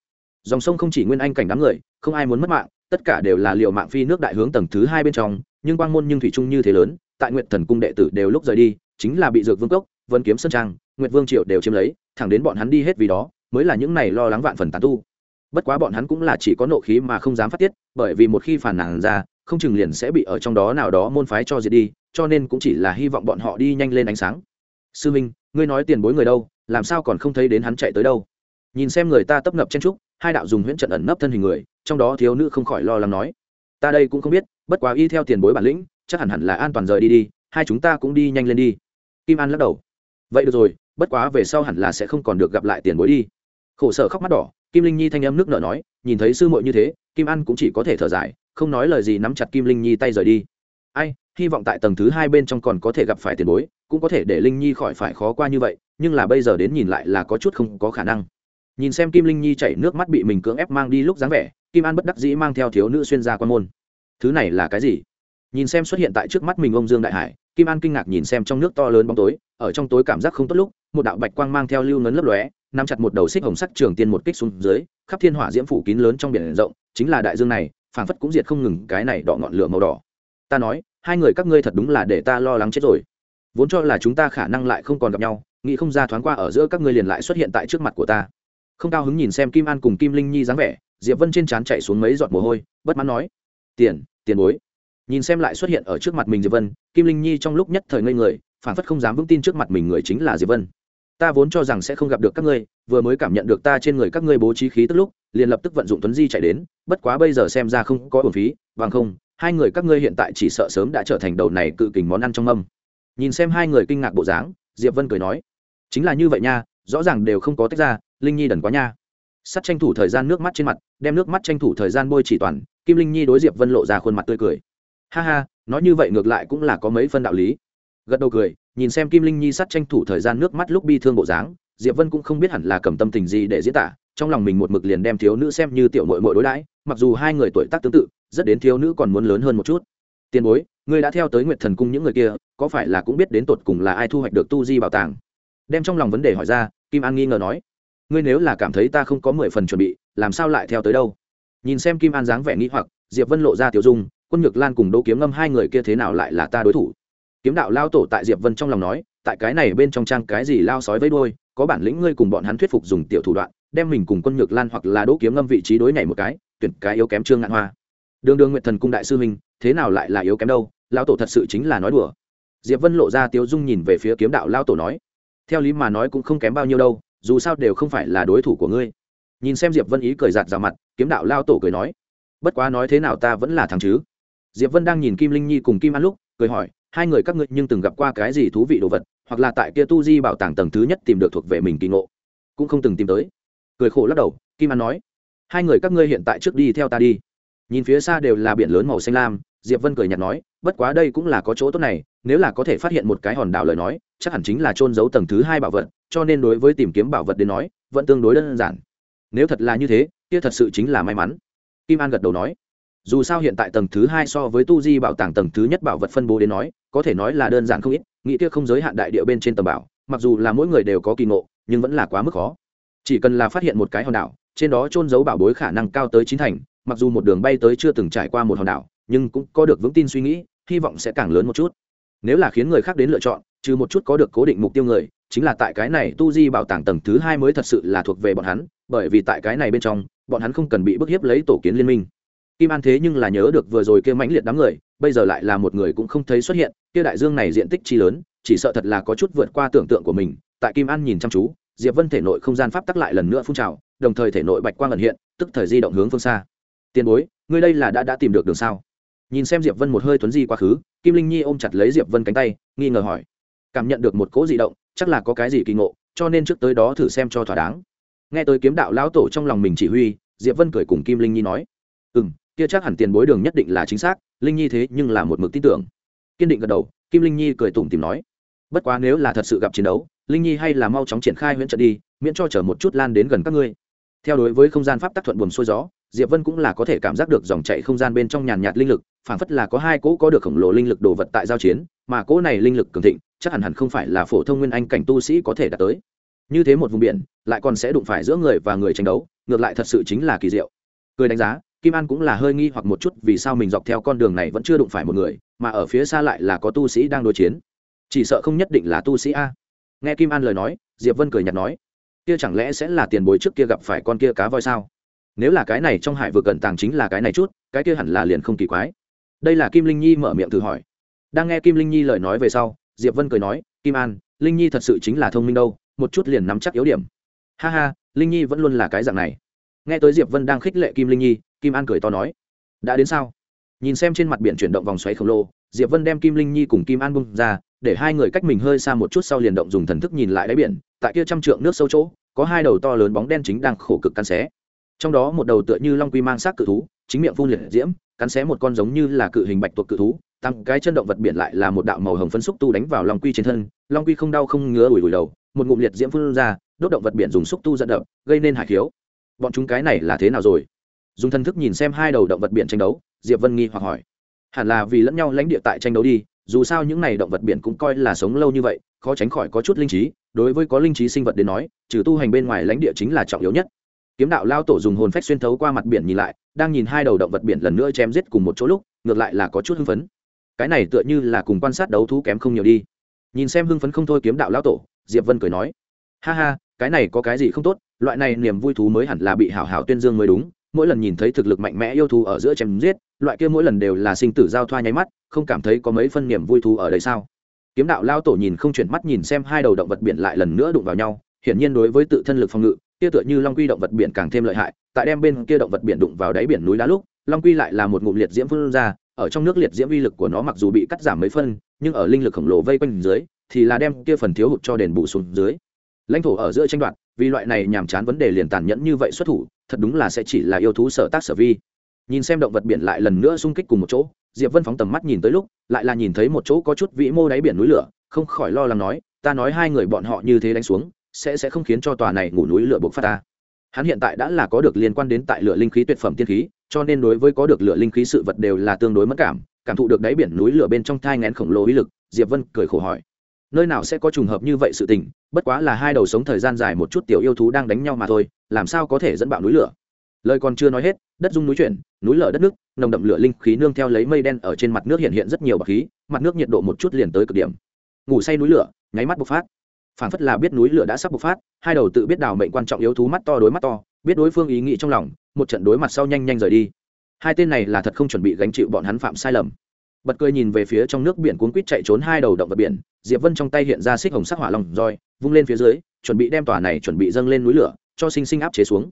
Dòng sông không chỉ nguyên anh cảnh đám người, không ai muốn mất mạng, tất cả đều là liệu mạng phi nước đại hướng tầng thứ hai bên trong, nhưng quang môn nhưng thủy chung như thế lớn, tại nguyện thần cung đệ tử đều lúc rời đi, chính là bị dược vương cốc, vân kiếm sơn trang, nguyệt vương triệu đều chiếm lấy, thẳng đến bọn hắn đi hết vì đó mới là những này lo lắng vạn phần tàn tu. Bất quá bọn hắn cũng là chỉ có nộ khí mà không dám phát tiết, bởi vì một khi phản nàn ra, không chừng liền sẽ bị ở trong đó nào đó môn phái cho diệt đi, cho nên cũng chỉ là hy vọng bọn họ đi nhanh lên ánh sáng. Sư minh, ngươi nói tiền bối người đâu, làm sao còn không thấy đến hắn chạy tới đâu? Nhìn xem người ta tấp nập chen trúc, hai đạo dùng huyễn trận ẩn nấp thân hình người, trong đó thiếu nữ không khỏi lo lắng nói. Ta đây cũng không biết, bất quá y theo tiền bối bản lĩnh, chắc hẳn hẳn là an toàn rời đi đi, hai chúng ta cũng đi nhanh lên đi. Kim an lắc đầu. Vậy được rồi, bất quá về sau hẳn là sẽ không còn được gặp lại tiền bối đi khổ sở khóc mắt đỏ, kim linh nhi thanh âm nước nở nói, nhìn thấy sư muội như thế, kim an cũng chỉ có thể thở dài, không nói lời gì nắm chặt kim linh nhi tay rời đi. Ai, hy vọng tại tầng thứ hai bên trong còn có thể gặp phải tiền bối, cũng có thể để linh nhi khỏi phải khó qua như vậy, nhưng là bây giờ đến nhìn lại là có chút không có khả năng. Nhìn xem kim linh nhi chảy nước mắt bị mình cưỡng ép mang đi lúc dáng vẻ, kim an bất đắc dĩ mang theo thiếu nữ xuyên ra quan môn. Thứ này là cái gì? Nhìn xem xuất hiện tại trước mắt mình ông dương đại hải, kim an kinh ngạc nhìn xem trong nước to lớn bóng tối, ở trong tối cảm giác không tốt lúc, một đạo bạch quang mang theo lưu nấn lấp lóe nắm chặt một đầu xích hồng sắc trường tiên một kích xuống dưới, khắp thiên hỏa diễm phủ kín lớn trong biển rộng, chính là đại dương này, phảng phất cũng diệt không ngừng cái này đỏ ngọn lửa màu đỏ. Ta nói, hai người các ngươi thật đúng là để ta lo lắng chết rồi. Vốn cho là chúng ta khả năng lại không còn gặp nhau, nghĩ không ra thoáng qua ở giữa các ngươi liền lại xuất hiện tại trước mặt của ta. Không cao hứng nhìn xem kim an cùng kim linh nhi dáng vẻ, diệp vân trên trán chạy xuống mấy giọt mồ hôi, bất mãn nói, tiền tiền bối. Nhìn xem lại xuất hiện ở trước mặt mình diệp vân, kim linh nhi trong lúc nhất thời ngây người phản phất không dám vững tin trước mặt mình người chính là diệp vân ta vốn cho rằng sẽ không gặp được các ngươi, vừa mới cảm nhận được ta trên người các ngươi bố trí khí tức lúc, liền lập tức vận dụng tuấn di chạy đến, bất quá bây giờ xem ra không có bổn phí, bằng không, hai người các ngươi hiện tại chỉ sợ sớm đã trở thành đầu này cự kình món ăn trong mâm. Nhìn xem hai người kinh ngạc bộ dáng, diệp vân cười nói, chính là như vậy nha, rõ ràng đều không có tách ra, linh nhi đần quá nha. Sắt tranh thủ thời gian nước mắt trên mặt, đem nước mắt tranh thủ thời gian bôi chỉ toàn, kim linh nhi đối diệp vân lộ ra khuôn mặt tươi cười. Ha ha, nói như vậy ngược lại cũng là có mấy phân đạo lý gật đầu cười, nhìn xem kim linh nhi sắt tranh thủ thời gian nước mắt lúc bi thương bộ dáng, diệp vân cũng không biết hẳn là cầm tâm tình gì để diễn tả, trong lòng mình một mực liền đem thiếu nữ xem như tiểu mội mội đối đãi, mặc dù hai người tuổi tác tương tự, rất đến thiếu nữ còn muốn lớn hơn một chút. Tiền bối, ngươi đã theo tới nguyệt thần cung những người kia, có phải là cũng biết đến tột cùng là ai thu hoạch được tu di bảo tàng? Đem trong lòng vấn đề hỏi ra, kim an nghi ngờ nói, ngươi nếu là cảm thấy ta không có mười phần chuẩn bị, làm sao lại theo tới đâu? Nhìn xem kim an dáng vẻ nghĩ hoặc, diệp vân lộ ra tiểu dung, quân nhược lan cùng đỗ kiếm ngâm hai người kia thế nào lại là ta đối thủ? Kiếm đạo lao tổ tại diệp vân trong lòng nói, tại cái này bên trong trang cái gì lao sói với đôi có bản lĩnh ngươi cùng bọn hắn thuyết phục dùng tiểu thủ đoạn, đem mình cùng quân nhược lan hoặc là đỗ kiếm ngâm vị trí đối nhảy một cái, tuyển cái yếu kém trương ngạn hoa. Đường đường nguyện thần cung đại sư huynh, thế nào lại là yếu kém đâu? Lao tổ thật sự chính là nói đùa. Diệp vân lộ ra tiếu dung nhìn về phía kiếm đạo lao tổ nói, theo lý mà nói cũng không kém bao nhiêu đâu, dù sao đều không phải là đối thủ của ngươi. Nhìn xem diệp vân ý cười giạt ra mặt, kiếm đạo lao tổ cười nói, bất quá nói thế nào ta vẫn là thằng chứ. Diệp vân đang nhìn kim linh nhi cùng kim an lúc, cười hỏi hai người các ngươi nhưng từng gặp qua cái gì thú vị đồ vật, hoặc là tại kia tu di bảo tàng tầng thứ nhất tìm được thuộc về mình kỳ ngộ. Cũng không từng tìm tới. Cười khổ lắc đầu, kim an nói, hai người các ngươi hiện tại trước đi theo ta đi. Nhìn phía xa đều là biển lớn màu xanh lam, diệp vân cười nhạt nói, bất quá đây cũng là có chỗ tốt này, nếu là có thể phát hiện một cái hòn đảo lời nói, chắc hẳn chính là trôn giấu tầng thứ hai bảo vật, cho nên đối với tìm kiếm bảo vật đến nói, vẫn tương đối đơn giản. Nếu thật là như thế, kia thật sự chính là may mắn. Kim an gật đầu nói, dù sao hiện tại tầng thứ hai so với tu di bảo tàng tầng thứ nhất bảo vật phân bố đến nói có thể nói là đơn giản không ít, nghĩ kia không giới hạn đại địa bên trên tầm bảo, mặc dù là mỗi người đều có kỳ ngộ, nhưng vẫn là quá mức khó. Chỉ cần là phát hiện một cái hòn đảo, trên đó trôn giấu bảo bối khả năng cao tới chín thành, mặc dù một đường bay tới chưa từng trải qua một hòn đảo, nhưng cũng có được vững tin suy nghĩ, hy vọng sẽ càng lớn một chút. Nếu là khiến người khác đến lựa chọn, trừ một chút có được cố định mục tiêu người, chính là tại cái này tu di bảo tàng tầng thứ hai mới thật sự là thuộc về bọn hắn, bởi vì tại cái này bên trong, bọn hắn không cần bị bức hiếp lấy tổ kiến liên minh. Kim an thế nhưng là nhớ được vừa rồi kia mãnh liệt đám người bây giờ lại là một người cũng không thấy xuất hiện, kia đại dương này diện tích chi lớn, chỉ sợ thật là có chút vượt qua tưởng tượng của mình. Tại kim an nhìn chăm chú, diệp vân thể nội không gian pháp tắc lại lần nữa phun trào, đồng thời thể nội bạch quang ẩn hiện, tức thời di động hướng phương xa. Tiền bối, ngươi đây là đã đã tìm được đường sao? Nhìn xem diệp vân một hơi tuấn di quá khứ, kim linh nhi ôm chặt lấy diệp vân cánh tay, nghi ngờ hỏi. Cảm nhận được một cỗ di động, chắc là có cái gì kỳ ngộ, cho nên trước tới đó thử xem cho thỏa đáng. Nghe tới kiếm đạo lão tổ trong lòng mình chỉ huy, diệp vân cười cùng kim linh nhi nói. Ừ m kia chắc hẳn tiền bối đường nhất định là chính xác, linh nhi thế nhưng là một mực tin tưởng. Kiên định gật đầu, kim linh nhi cười tủm tìm nói. Bất quá nếu là thật sự gặp chiến đấu, linh nhi hay là mau chóng triển khai huyễn trận đi, miễn cho chở một chút lan đến gần các ngươi. Theo đối với không gian pháp tắc thuận buồm xuôi gió, diệp vân cũng là có thể cảm giác được dòng chạy không gian bên trong nhàn nhạt linh lực, phảng phất là có hai cỗ có được khổng lồ linh lực đồ vật tại giao chiến, mà cỗ này linh lực cường thịnh, chắc hẳn hẳn không phải là phổ thông nguyên anh cảnh tu sĩ có thể đạt tới. Như thế một vùng biển, lại còn sẽ đụng phải giữa người và người tranh đấu, ngược lại thật sự chính là kỳ diệu. Cười đánh giá kim an cũng là hơi nghi hoặc một chút vì sao mình dọc theo con đường này vẫn chưa đụng phải một người, mà ở phía xa lại là có tu sĩ đang đối chiến. Chỉ sợ không nhất định là tu sĩ a. Nghe kim an lời nói, diệp vân cười nhạt nói, kia chẳng lẽ sẽ là tiền bối trước kia gặp phải con kia cá voi sao? Nếu là cái này trong hải vực cận tàng chính là cái này chút, cái kia hẳn là liền không kỳ quái. Đây là kim linh nhi mở miệng thử hỏi. Đang nghe kim linh nhi lời nói về sau, diệp vân cười nói, kim an, linh nhi thật sự chính là thông minh đâu, một chút liền nắm chắc yếu điểm. Ha ha, linh nhi vẫn luôn là cái dạng này. Nghe tới diệp vân đang khích lệ kim linh nhi kim an cười to nói, đã đến sao? Nhìn xem trên mặt biển chuyển động vòng xoáy khổng lồ, diệp vân đem kim linh nhi cùng kim an bung ra, để hai người cách mình hơi xa một chút sau liền động dùng thần thức nhìn lại đáy biển, tại kia trăm trượng nước sâu chỗ, có hai đầu to lớn bóng đen chính đang khổ cực cắn xé. Trong đó một đầu tựa như long quy mang xác cự thú, chính miệng phun liệt diễm, cắn xé một con giống như là cự hình bạch tuộc cự thú, tăng cái chân động vật biển lại là một đạo màu hồng phấn xúc tu đánh vào long quy trên thân, long quy không đau không ngứa ủi ủi đầu, một ngụm liệt diễm phun ra, đốt động vật biển dùng xúc tu dẫn động, gây nên hải khiếu. Bọn chúng cái này là thế nào rồi? Dùng thần thức nhìn xem hai đầu động vật biển tranh đấu, diệp vân nghi hoặc hỏi. Hẳn là vì lẫn nhau lãnh địa tại tranh đấu đi, dù sao những này động vật biển cũng coi là sống lâu như vậy, khó tránh khỏi có chút linh trí, đối với có linh trí sinh vật đến nói, trừ tu hành bên ngoài lãnh địa chính là trọng yếu nhất. Kiếm đạo lao tổ dùng hồn phách xuyên thấu qua mặt biển nhìn lại, đang nhìn hai đầu động vật biển lần nữa chém giết cùng một chỗ lúc, ngược lại là có chút hưng phấn. Cái này tựa như là cùng quan sát đấu thú kém không nhiều đi. Nhìn xem hưng phấn không thôi kiếm đạo lao tổ, diệp vân cười nói. Ha ha, cái này có cái gì không tốt, loại này niềm vui thú mới hẳn là bị hảo hảo tuyên dương mới đúng mỗi lần nhìn thấy thực lực mạnh mẽ yêu thú ở giữa chém giết, loại kia mỗi lần đều là sinh tử giao thoa nháy mắt, không cảm thấy có mấy phân niềm vui thú ở đây sao? Kiếm đạo lao tổ nhìn không chuyển mắt nhìn xem hai đầu động vật biển lại lần nữa đụng vào nhau, hiển nhiên đối với tự thân lực phòng ngự, kia tựa như long quy động vật biển càng thêm lợi hại, tại đem bên kia động vật biển đụng vào đáy biển núi đá lúc, long quy lại là một ngụm liệt diễm phun ra, ở trong nước liệt diễm uy lực của nó mặc dù bị cắt giảm mấy phân, nhưng ở linh lực khổng lồ vây quanh dưới, thì là đem kia phần thiếu hụt cho đền bù xuống dưới. Lãnh thổ ở giữa tranh đoạt, vì loại này nhàm chán vấn đề liền tàn nhẫn như vậy xuất thủ thật đúng là sẽ chỉ là yêu thú sở tác sở vi. Nhìn xem động vật biển lại lần nữa xung kích cùng một chỗ, diệp vân phóng tầm mắt nhìn tới lúc, lại là nhìn thấy một chỗ có chút vĩ mô đáy biển núi lửa, không khỏi lo lắng nói, ta nói hai người bọn họ như thế đánh xuống, sẽ sẽ không khiến cho tòa này ngủ núi lửa bộc phát ta. Hắn hiện tại đã là có được liên quan đến tại lửa linh khí tuyệt phẩm tiên khí, cho nên đối với có được lửa linh khí sự vật đều là tương đối mất cảm cảm thụ được đáy biển núi lửa bên trong thai ngén khổng lồ uy lực, diệp vân cười khổ hỏi nơi nào sẽ có trùng hợp như vậy sự tình, bất quá là hai đầu sống thời gian dài một chút tiểu yêu thú đang đánh nhau mà thôi, làm sao có thể dẫn bạo núi lửa? Lời còn chưa nói hết, đất dung núi chuyển, núi lở đất nước, nồng đậm lửa linh khí nương theo lấy mây đen ở trên mặt nước hiện hiện rất nhiều bậc khí, mặt nước nhiệt độ một chút liền tới cực điểm. Ngủ say núi lửa, nháy mắt bộc phát. Phản phất là biết núi lửa đã sắp bộc phát, hai đầu tự biết đào mệnh quan trọng yếu thú mắt to đối mắt to, biết đối phương ý nghĩ trong lòng, một trận đối mặt sau nhanh nhanh rời đi. Hai tên này là thật không chuẩn bị gánh chịu bọn hắn phạm sai lầm bật cười nhìn về phía trong nước biển cuốn quýt chạy trốn hai đầu động vật biển. Diệp vân trong tay hiện ra xích hồng sắc hỏa lòng roi, vung lên phía dưới, chuẩn bị đem tòa này chuẩn bị dâng lên núi lửa, cho sinh sinh áp chế xuống.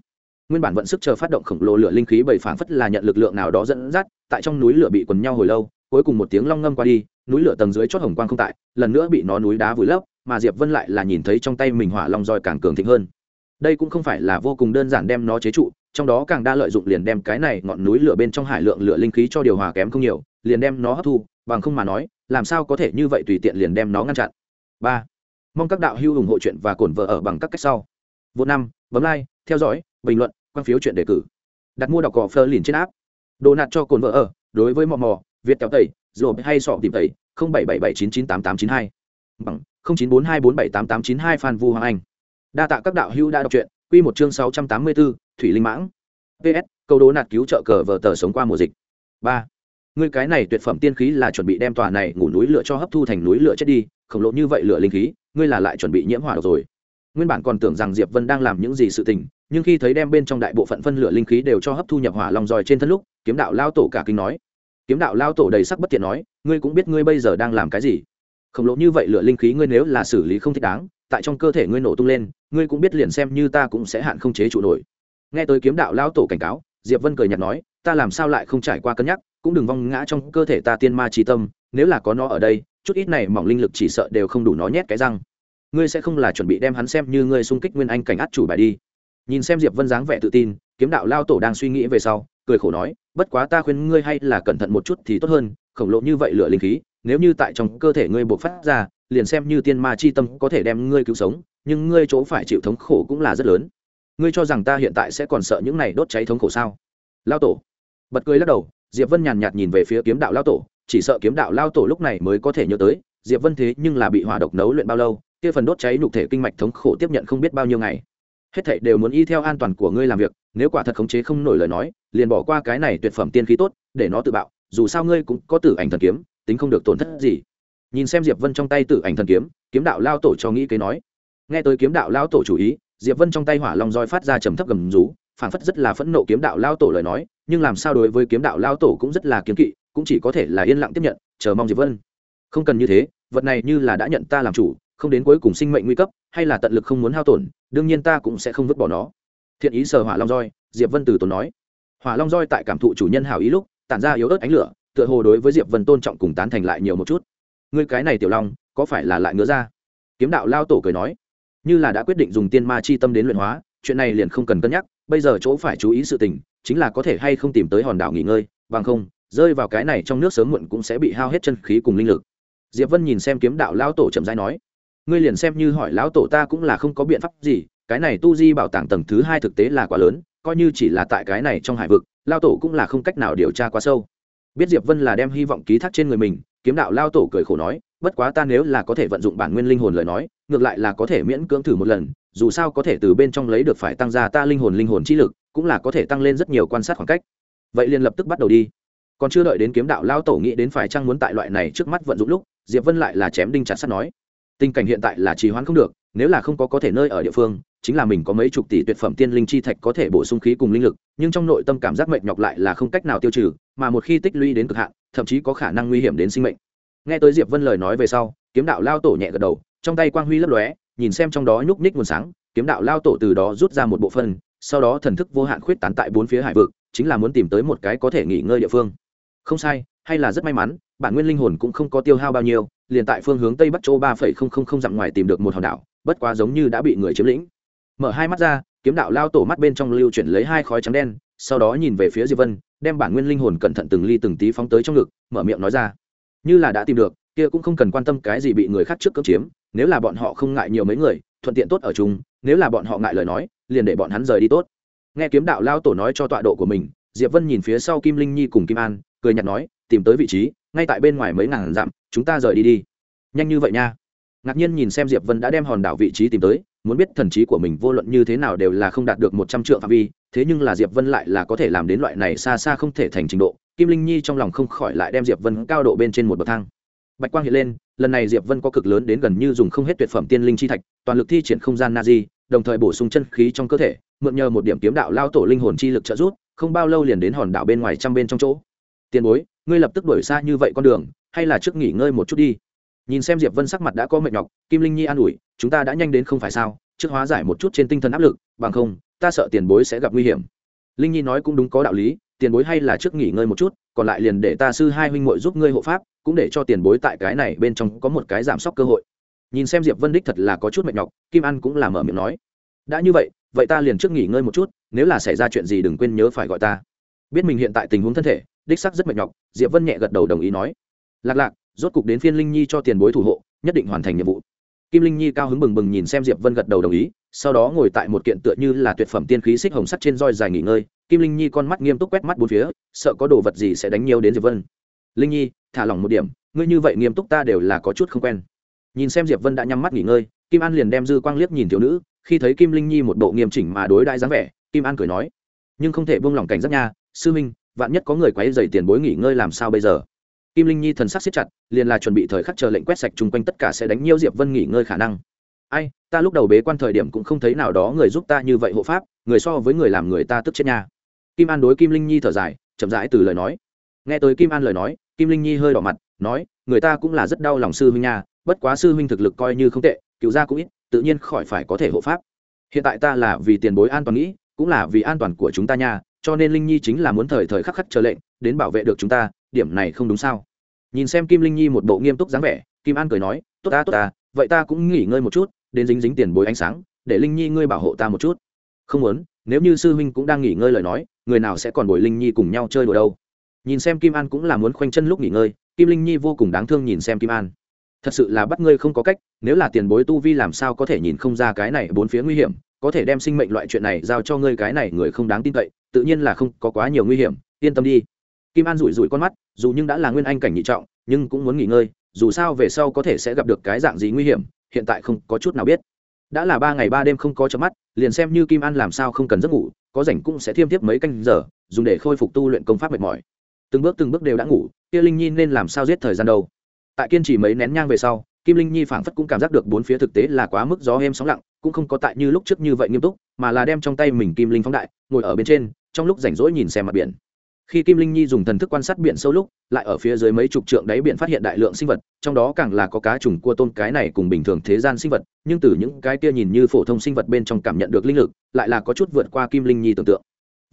Nguyên bản vận sức chờ phát động khổng lồ lửa linh khí bảy phảng phất là nhận lực lượng nào đó dẫn dắt, tại trong núi lửa bị quần nhau hồi lâu, cuối cùng một tiếng long ngâm qua đi, núi lửa tầng dưới chót hồng quang không tại, lần nữa bị nó núi đá vùi lấp, mà diệp vân lại là nhìn thấy trong tay mình hỏa long roi càng cường thịnh hơn. Đây cũng không phải là vô cùng đơn giản đem nó chế trụ, trong đó càng đa lợi dụng liền đem cái này ngọn núi lửa bên trong hải lượng lửa linh khí cho điều hòa kém không nhiều liền đem nó hấp thu, bằng không mà nói, làm sao có thể như vậy tùy tiện liền đem nó ngăn chặn. Ba, mong các đạo hữu ủng hộ chuyện và cổn vợ ở bằng các cách sau. Vô năm, bấm like, theo dõi, bình luận, quan phiếu chuyện đề cử. Đặt mua đọc cỏ phơ liền trên áp đồ nạt cho cồn vợ ở, đối với mò mò, việt kéo tẩy rồi hay sọ tìm tẩy, không bảy bảy bảy chín chín tám tám chín hai. Bằng, không chín bốn hai bốn bảy tám tám chín hai phan vu hoàng anh. Đa tạ các đạo hữu đã đọc truyện, quy một chương sáu trăm tám mươi bốn thủy linh mãng. Ps câu đố nạt cứu trợ cờ vợ tờ sống qua mùa dịch. Ba ngươi cái này tuyệt phẩm tiên khí là chuẩn bị đem tòa này ngủ núi lửa cho hấp thu thành núi lửa chết đi, khổng lồ như vậy lửa linh khí, ngươi là lại chuẩn bị nhiễm hỏa rồi. Nguyên bản còn tưởng rằng diệp vân đang làm những gì sự tình, nhưng khi thấy đem bên trong đại bộ phận phân lửa linh khí đều cho hấp thu nhập hỏa long roi trên thân lúc, kiếm đạo lao tổ cả kinh nói. Kiếm đạo lao tổ đầy sắc bất tiện nói, ngươi cũng biết ngươi bây giờ đang làm cái gì. Khổng lồ như vậy lửa linh khí ngươi nếu là xử lý không thích đáng, tại trong cơ thể ngươi nổ tung lên, ngươi cũng biết liền xem như ta cũng sẽ hạn không chế trụ nổi. Nghe tới kiếm đạo lao tổ cảnh cáo, diệp vân cười nhạt nói, ta làm sao lại không trải qua cân nhắc? Cũng đừng vong ngã trong cơ thể ta tiên ma trí tâm, nếu là có nó ở đây, chút ít này mỏng linh lực chỉ sợ đều không đủ nó nhét cái răng. Ngươi sẽ không là chuẩn bị đem hắn xem như ngươi xung kích nguyên anh cảnh át chủ bài đi. Nhìn xem diệp vân dáng vẻ tự tin, kiếm đạo lao tổ đang suy nghĩ về sau, cười khổ nói, bất quá ta khuyên ngươi hay là cẩn thận một chút thì tốt hơn, khổng lồ như vậy lửa linh khí, nếu như tại trong cơ thể ngươi buộc phát ra, liền xem như tiên ma chi tâm có thể đem ngươi cứu sống, nhưng ngươi chỗ phải chịu thống khổ cũng là rất lớn. Ngươi cho rằng ta hiện tại sẽ còn sợ những này đốt cháy thống khổ sao? Lao tổ bật cười lắc đầu diệp vân nhàn nhạt nhìn về phía kiếm đạo lao tổ, chỉ sợ kiếm đạo lao tổ lúc này mới có thể nhớ tới, diệp vân thế nhưng là bị hỏa độc nấu luyện bao lâu, kia phần đốt cháy nhục thể kinh mạch thống khổ tiếp nhận không biết bao nhiêu ngày. Hết thảy đều muốn y theo an toàn của ngươi làm việc, nếu quả thật khống chế không nổi lời nói, liền bỏ qua cái này tuyệt phẩm tiên khí tốt, để nó tự bạo, dù sao ngươi cũng có tử ảnh thần kiếm, tính không được tổn thất gì. Nhìn xem diệp vân trong tay tử ảnh thần kiếm kiếm đạo lao tổ cho nghĩ kế nói. Nghe tới kiếm đạo lao tổ chủ ý, diệp vân trong tay hỏa long roi phát ra trầm thấp gầm rú, phảng phất rất là phẫn nộ kiếm đạo lao tổ lời nói nhưng làm sao đối với kiếm đạo lao tổ cũng rất là kiếm kỵ, cũng chỉ có thể là yên lặng tiếp nhận, chờ mong diệp vân. Không cần như thế, vật này như là đã nhận ta làm chủ, không đến cuối cùng sinh mệnh nguy cấp, hay là tận lực không muốn hao tổn, đương nhiên ta cũng sẽ không vứt bỏ nó. Thiện ý sờ hỏa long roi, diệp vân từ tốn nói. Hỏa long roi tại cảm thụ chủ nhân hảo ý lúc, tản ra yếu ớt ánh lửa, tựa hồ đối với diệp vân tôn trọng cùng tán thành lại nhiều một chút. Ngươi cái này tiểu long, có phải là lại ngứa ra? Kiếm đạo lao tổ cười nói. Như là đã quyết định dùng tiên ma chi tâm đến luyện hóa, chuyện này liền không cần cân nhắc, bây giờ chỗ phải chú ý sự tình chính là có thể hay không tìm tới hòn đảo nghỉ ngơi, bằng không, rơi vào cái này trong nước sớm muộn cũng sẽ bị hao hết chân khí cùng linh lực. Diệp vân nhìn xem kiếm đạo lao tổ chậm rãi nói, ngươi liền xem như hỏi lão tổ ta cũng là không có biện pháp gì, cái này tu di bảo tàng tầng thứ hai thực tế là quá lớn, coi như chỉ là tại cái này trong hải vực lao tổ cũng là không cách nào điều tra quá sâu. Biết diệp vân là đem hy vọng ký thác trên người mình, kiếm đạo lao tổ cười khổ nói, bất quá ta nếu là có thể vận dụng bản nguyên linh hồn lời nói, ngược lại là có thể miễn cưỡng thử một lần, dù sao có thể từ bên trong lấy được phải tăng ra ta linh hồn linh hồn chi lực cũng là có thể tăng lên rất nhiều quan sát khoảng cách. Vậy liền lập tức bắt đầu đi. Còn chưa đợi đến kiếm đạo lao tổ nghĩ đến phải chăng muốn tại loại này trước mắt vận dụng lúc, diệp vân lại là chém đinh chặt sắt nói, tình cảnh hiện tại là trì hoãn không được, nếu là không có có thể nơi ở địa phương, chính là mình có mấy chục tỷ tuyệt phẩm tiên linh chi thạch có thể bổ sung khí cùng linh lực, nhưng trong nội tâm cảm giác mệt nhọc lại là không cách nào tiêu trừ, mà một khi tích lũy đến cực hạn, thậm chí có khả năng nguy hiểm đến sinh mệnh. Nghe tới diệp vân lời nói về sau, kiếm đạo lao tổ nhẹ gật đầu, trong tay quang huy lấp lóe, nhìn xem trong đó nhúc nhích nguồn sáng, kiếm đạo lao tổ từ đó rút ra một bộ phân sau đó thần thức vô hạn khuyết tán tại bốn phía hải vực, chính là muốn tìm tới một cái có thể nghỉ ngơi địa phương. Không sai, hay là rất may mắn, bản nguyên linh hồn cũng không có tiêu hao bao nhiêu, liền tại phương hướng tây bắc châu ba phẩy không không không dặm ngoài tìm được một hòn đảo, bất quá giống như đã bị người chiếm lĩnh. Mở hai mắt ra, kiếm đạo lao tổ mắt bên trong lưu chuyển lấy hai khói trắng đen, sau đó nhìn về phía diệp vân, đem bản nguyên linh hồn cẩn thận từng ly từng tí phóng tới trong ngực, mở miệng nói ra. Như là đã tìm được, kia cũng không cần quan tâm cái gì bị người khác trước cưỡng chiếm, nếu là bọn họ không ngại nhiều mấy người, thuận tiện tốt ở chung, nếu là bọn họ ngại lời nói liền để bọn hắn rời đi tốt. Nghe kiếm đạo lao tổ nói cho tọa độ của mình, diệp vân nhìn phía sau kim linh nhi cùng kim an, cười nhạt nói, tìm tới vị trí, ngay tại bên ngoài mấy ngàn dặm, chúng ta rời đi đi. Nhanh như vậy nha. Ngạc nhiên nhìn xem diệp vân đã đem hòn đảo vị trí tìm tới, muốn biết thần trí của mình vô luận như thế nào đều là không đạt được một trăm triệu phạm vi, thế nhưng là diệp vân lại là có thể làm đến loại này xa xa không thể thành trình độ. Kim linh nhi trong lòng không khỏi lại đem diệp vân cao độ bên trên một bậc thang. Bạch quang hiện lên, lần này diệp vân có cực lớn đến gần như dùng không hết tuyệt phẩm tiên linh chi thạch, toàn lực thi triển không gian na di đồng thời bổ sung chân khí trong cơ thể, mượn nhờ một điểm kiếm đạo lao tổ linh hồn chi lực trợ giúp, không bao lâu liền đến hòn đảo bên ngoài trăm bên trong chỗ. Tiền bối, ngươi lập tức đuổi xa như vậy con đường, hay là trước nghỉ ngơi một chút đi. Nhìn xem diệp vân sắc mặt đã có mệt nhọc, kim linh nhi an ủi, chúng ta đã nhanh đến không phải sao, trước hóa giải một chút trên tinh thần áp lực, bằng không, ta sợ tiền bối sẽ gặp nguy hiểm. Linh nhi nói cũng đúng có đạo lý, tiền bối hay là trước nghỉ ngơi một chút, còn lại liền để ta sư hai huynh muội giúp ngươi hộ pháp, cũng để cho tiền bối tại cái này bên trong có một cái giảm sốc cơ hội nhìn xem diệp vân đích thật là có chút mệt nhọc, kim an cũng là mở miệng nói. Đã như vậy vậy ta liền trước nghỉ ngơi một chút, nếu là xảy ra chuyện gì đừng quên nhớ phải gọi ta. Biết mình hiện tại tình huống thân thể, đích sắc rất mệt nhọc, diệp vân nhẹ gật đầu đồng ý nói. Lạc lạc, rốt cục đến phiên linh nhi cho tiền bối thủ hộ, nhất định hoàn thành nhiệm vụ. Kim linh nhi cao hứng bừng bừng nhìn xem diệp vân gật đầu đồng ý, sau đó ngồi tại một kiện tựa như là tuyệt phẩm tiên khí xích hồng sắt trên roi dài nghỉ ngơi, kim linh nhi con mắt nghiêm túc quét mắt bốn phía, sợ có đồ vật gì sẽ đánh nhiều đến diệp vân. Linh nhi, thả lỏng một điểm, ngươi như vậy nghiêm túc ta đều là có chút không quen nhìn xem diệp vân đã nhắm mắt nghỉ ngơi kim an liền đem dư quang liếc nhìn thiếu nữ khi thấy kim linh nhi một bộ nghiêm chỉnh mà đối đại dáng vẻ kim an cười nói nhưng không thể buông lỏng cảnh giác nha sư minh, vạn nhất có người quấy dày tiền bối nghỉ ngơi làm sao bây giờ kim linh nhi thần sắc siết chặt liền là chuẩn bị thời khắc chờ lệnh quét sạch chung quanh tất cả sẽ đánh nhiêu diệp vân nghỉ ngơi khả năng ai ta lúc đầu bế quan thời điểm cũng không thấy nào đó người giúp ta như vậy hộ pháp người so với người làm người ta tức chết nha kim an đối kim linh nhi thở dài chậm rãi từ lời nói nghe tới kim an lời nói kim linh nhi hơi đỏ mặt, nói, người ta cũng là rất đau lòng sư huynh nha, bất quá sư huynh thực lực coi như không tệ, cựu gia cũng ít, tự nhiên khỏi phải có thể hộ pháp. Hiện tại ta là vì tiền bối an toàn nghĩ, cũng là vì an toàn của chúng ta nha, cho nên linh nhi chính là muốn thời thời khắc khắc chờ lệnh, đến bảo vệ được chúng ta, điểm này không đúng sao? Nhìn xem kim linh nhi một bộ nghiêm túc dáng vẻ, kim an cười nói, tốt ta tốt ta, vậy ta cũng nghỉ ngơi một chút, đến dính dính tiền bối ánh sáng, để linh nhi ngươi bảo hộ ta một chút. Không muốn, nếu như sư huynh cũng đang nghỉ ngơi lời nói, người nào sẽ còn bồi linh nhi cùng nhau chơi đùa đâu? Nhìn xem kim an cũng là muốn khoanh chân lúc nghỉ ngơi, kim linh nhi vô cùng đáng thương nhìn xem kim an. Thật sự là bắt ngươi không có cách, nếu là tiền bối tu vi làm sao có thể nhìn không ra cái này bốn phía nguy hiểm, có thể đem sinh mệnh loại chuyện này giao cho ngươi cái này người không đáng tin cậy, tự nhiên là không có quá nhiều nguy hiểm, yên tâm đi. Kim an rủi rủi con mắt, dù nhưng đã là nguyên anh cảnh nhị trọng, nhưng cũng muốn nghỉ ngơi, dù sao về sau có thể sẽ gặp được cái dạng gì nguy hiểm, hiện tại không có chút nào biết. Đã là ba ngày ba đêm không có chớm mắt, liền xem như kim an làm sao không cần giấc ngủ, có rảnh cũng sẽ thiêm tiếp mấy canh giờ, dùng để khôi phục tu luyện công pháp mệt mỏi từng bước từng bước đều đã ngủ, kia linh nhi nên làm sao giết thời gian đâu? Tại kiên trì mấy nén nhang về sau, kim linh nhi phảng phất cũng cảm giác được bốn phía thực tế là quá mức gió êm sóng lặng, cũng không có tại như lúc trước như vậy nghiêm túc, mà là đem trong tay mình kim linh phóng đại, ngồi ở bên trên, trong lúc rảnh rỗi nhìn xem mặt biển. Khi kim linh nhi dùng thần thức quan sát biển sâu lúc, lại ở phía dưới mấy chục trượng đáy biển phát hiện đại lượng sinh vật, trong đó càng là có cá trùng cua tôm cái này cùng bình thường thế gian sinh vật, nhưng từ những cái kia nhìn như phổ thông sinh vật bên trong cảm nhận được linh lực, lại là có chút vượt qua kim linh nhi tưởng tượng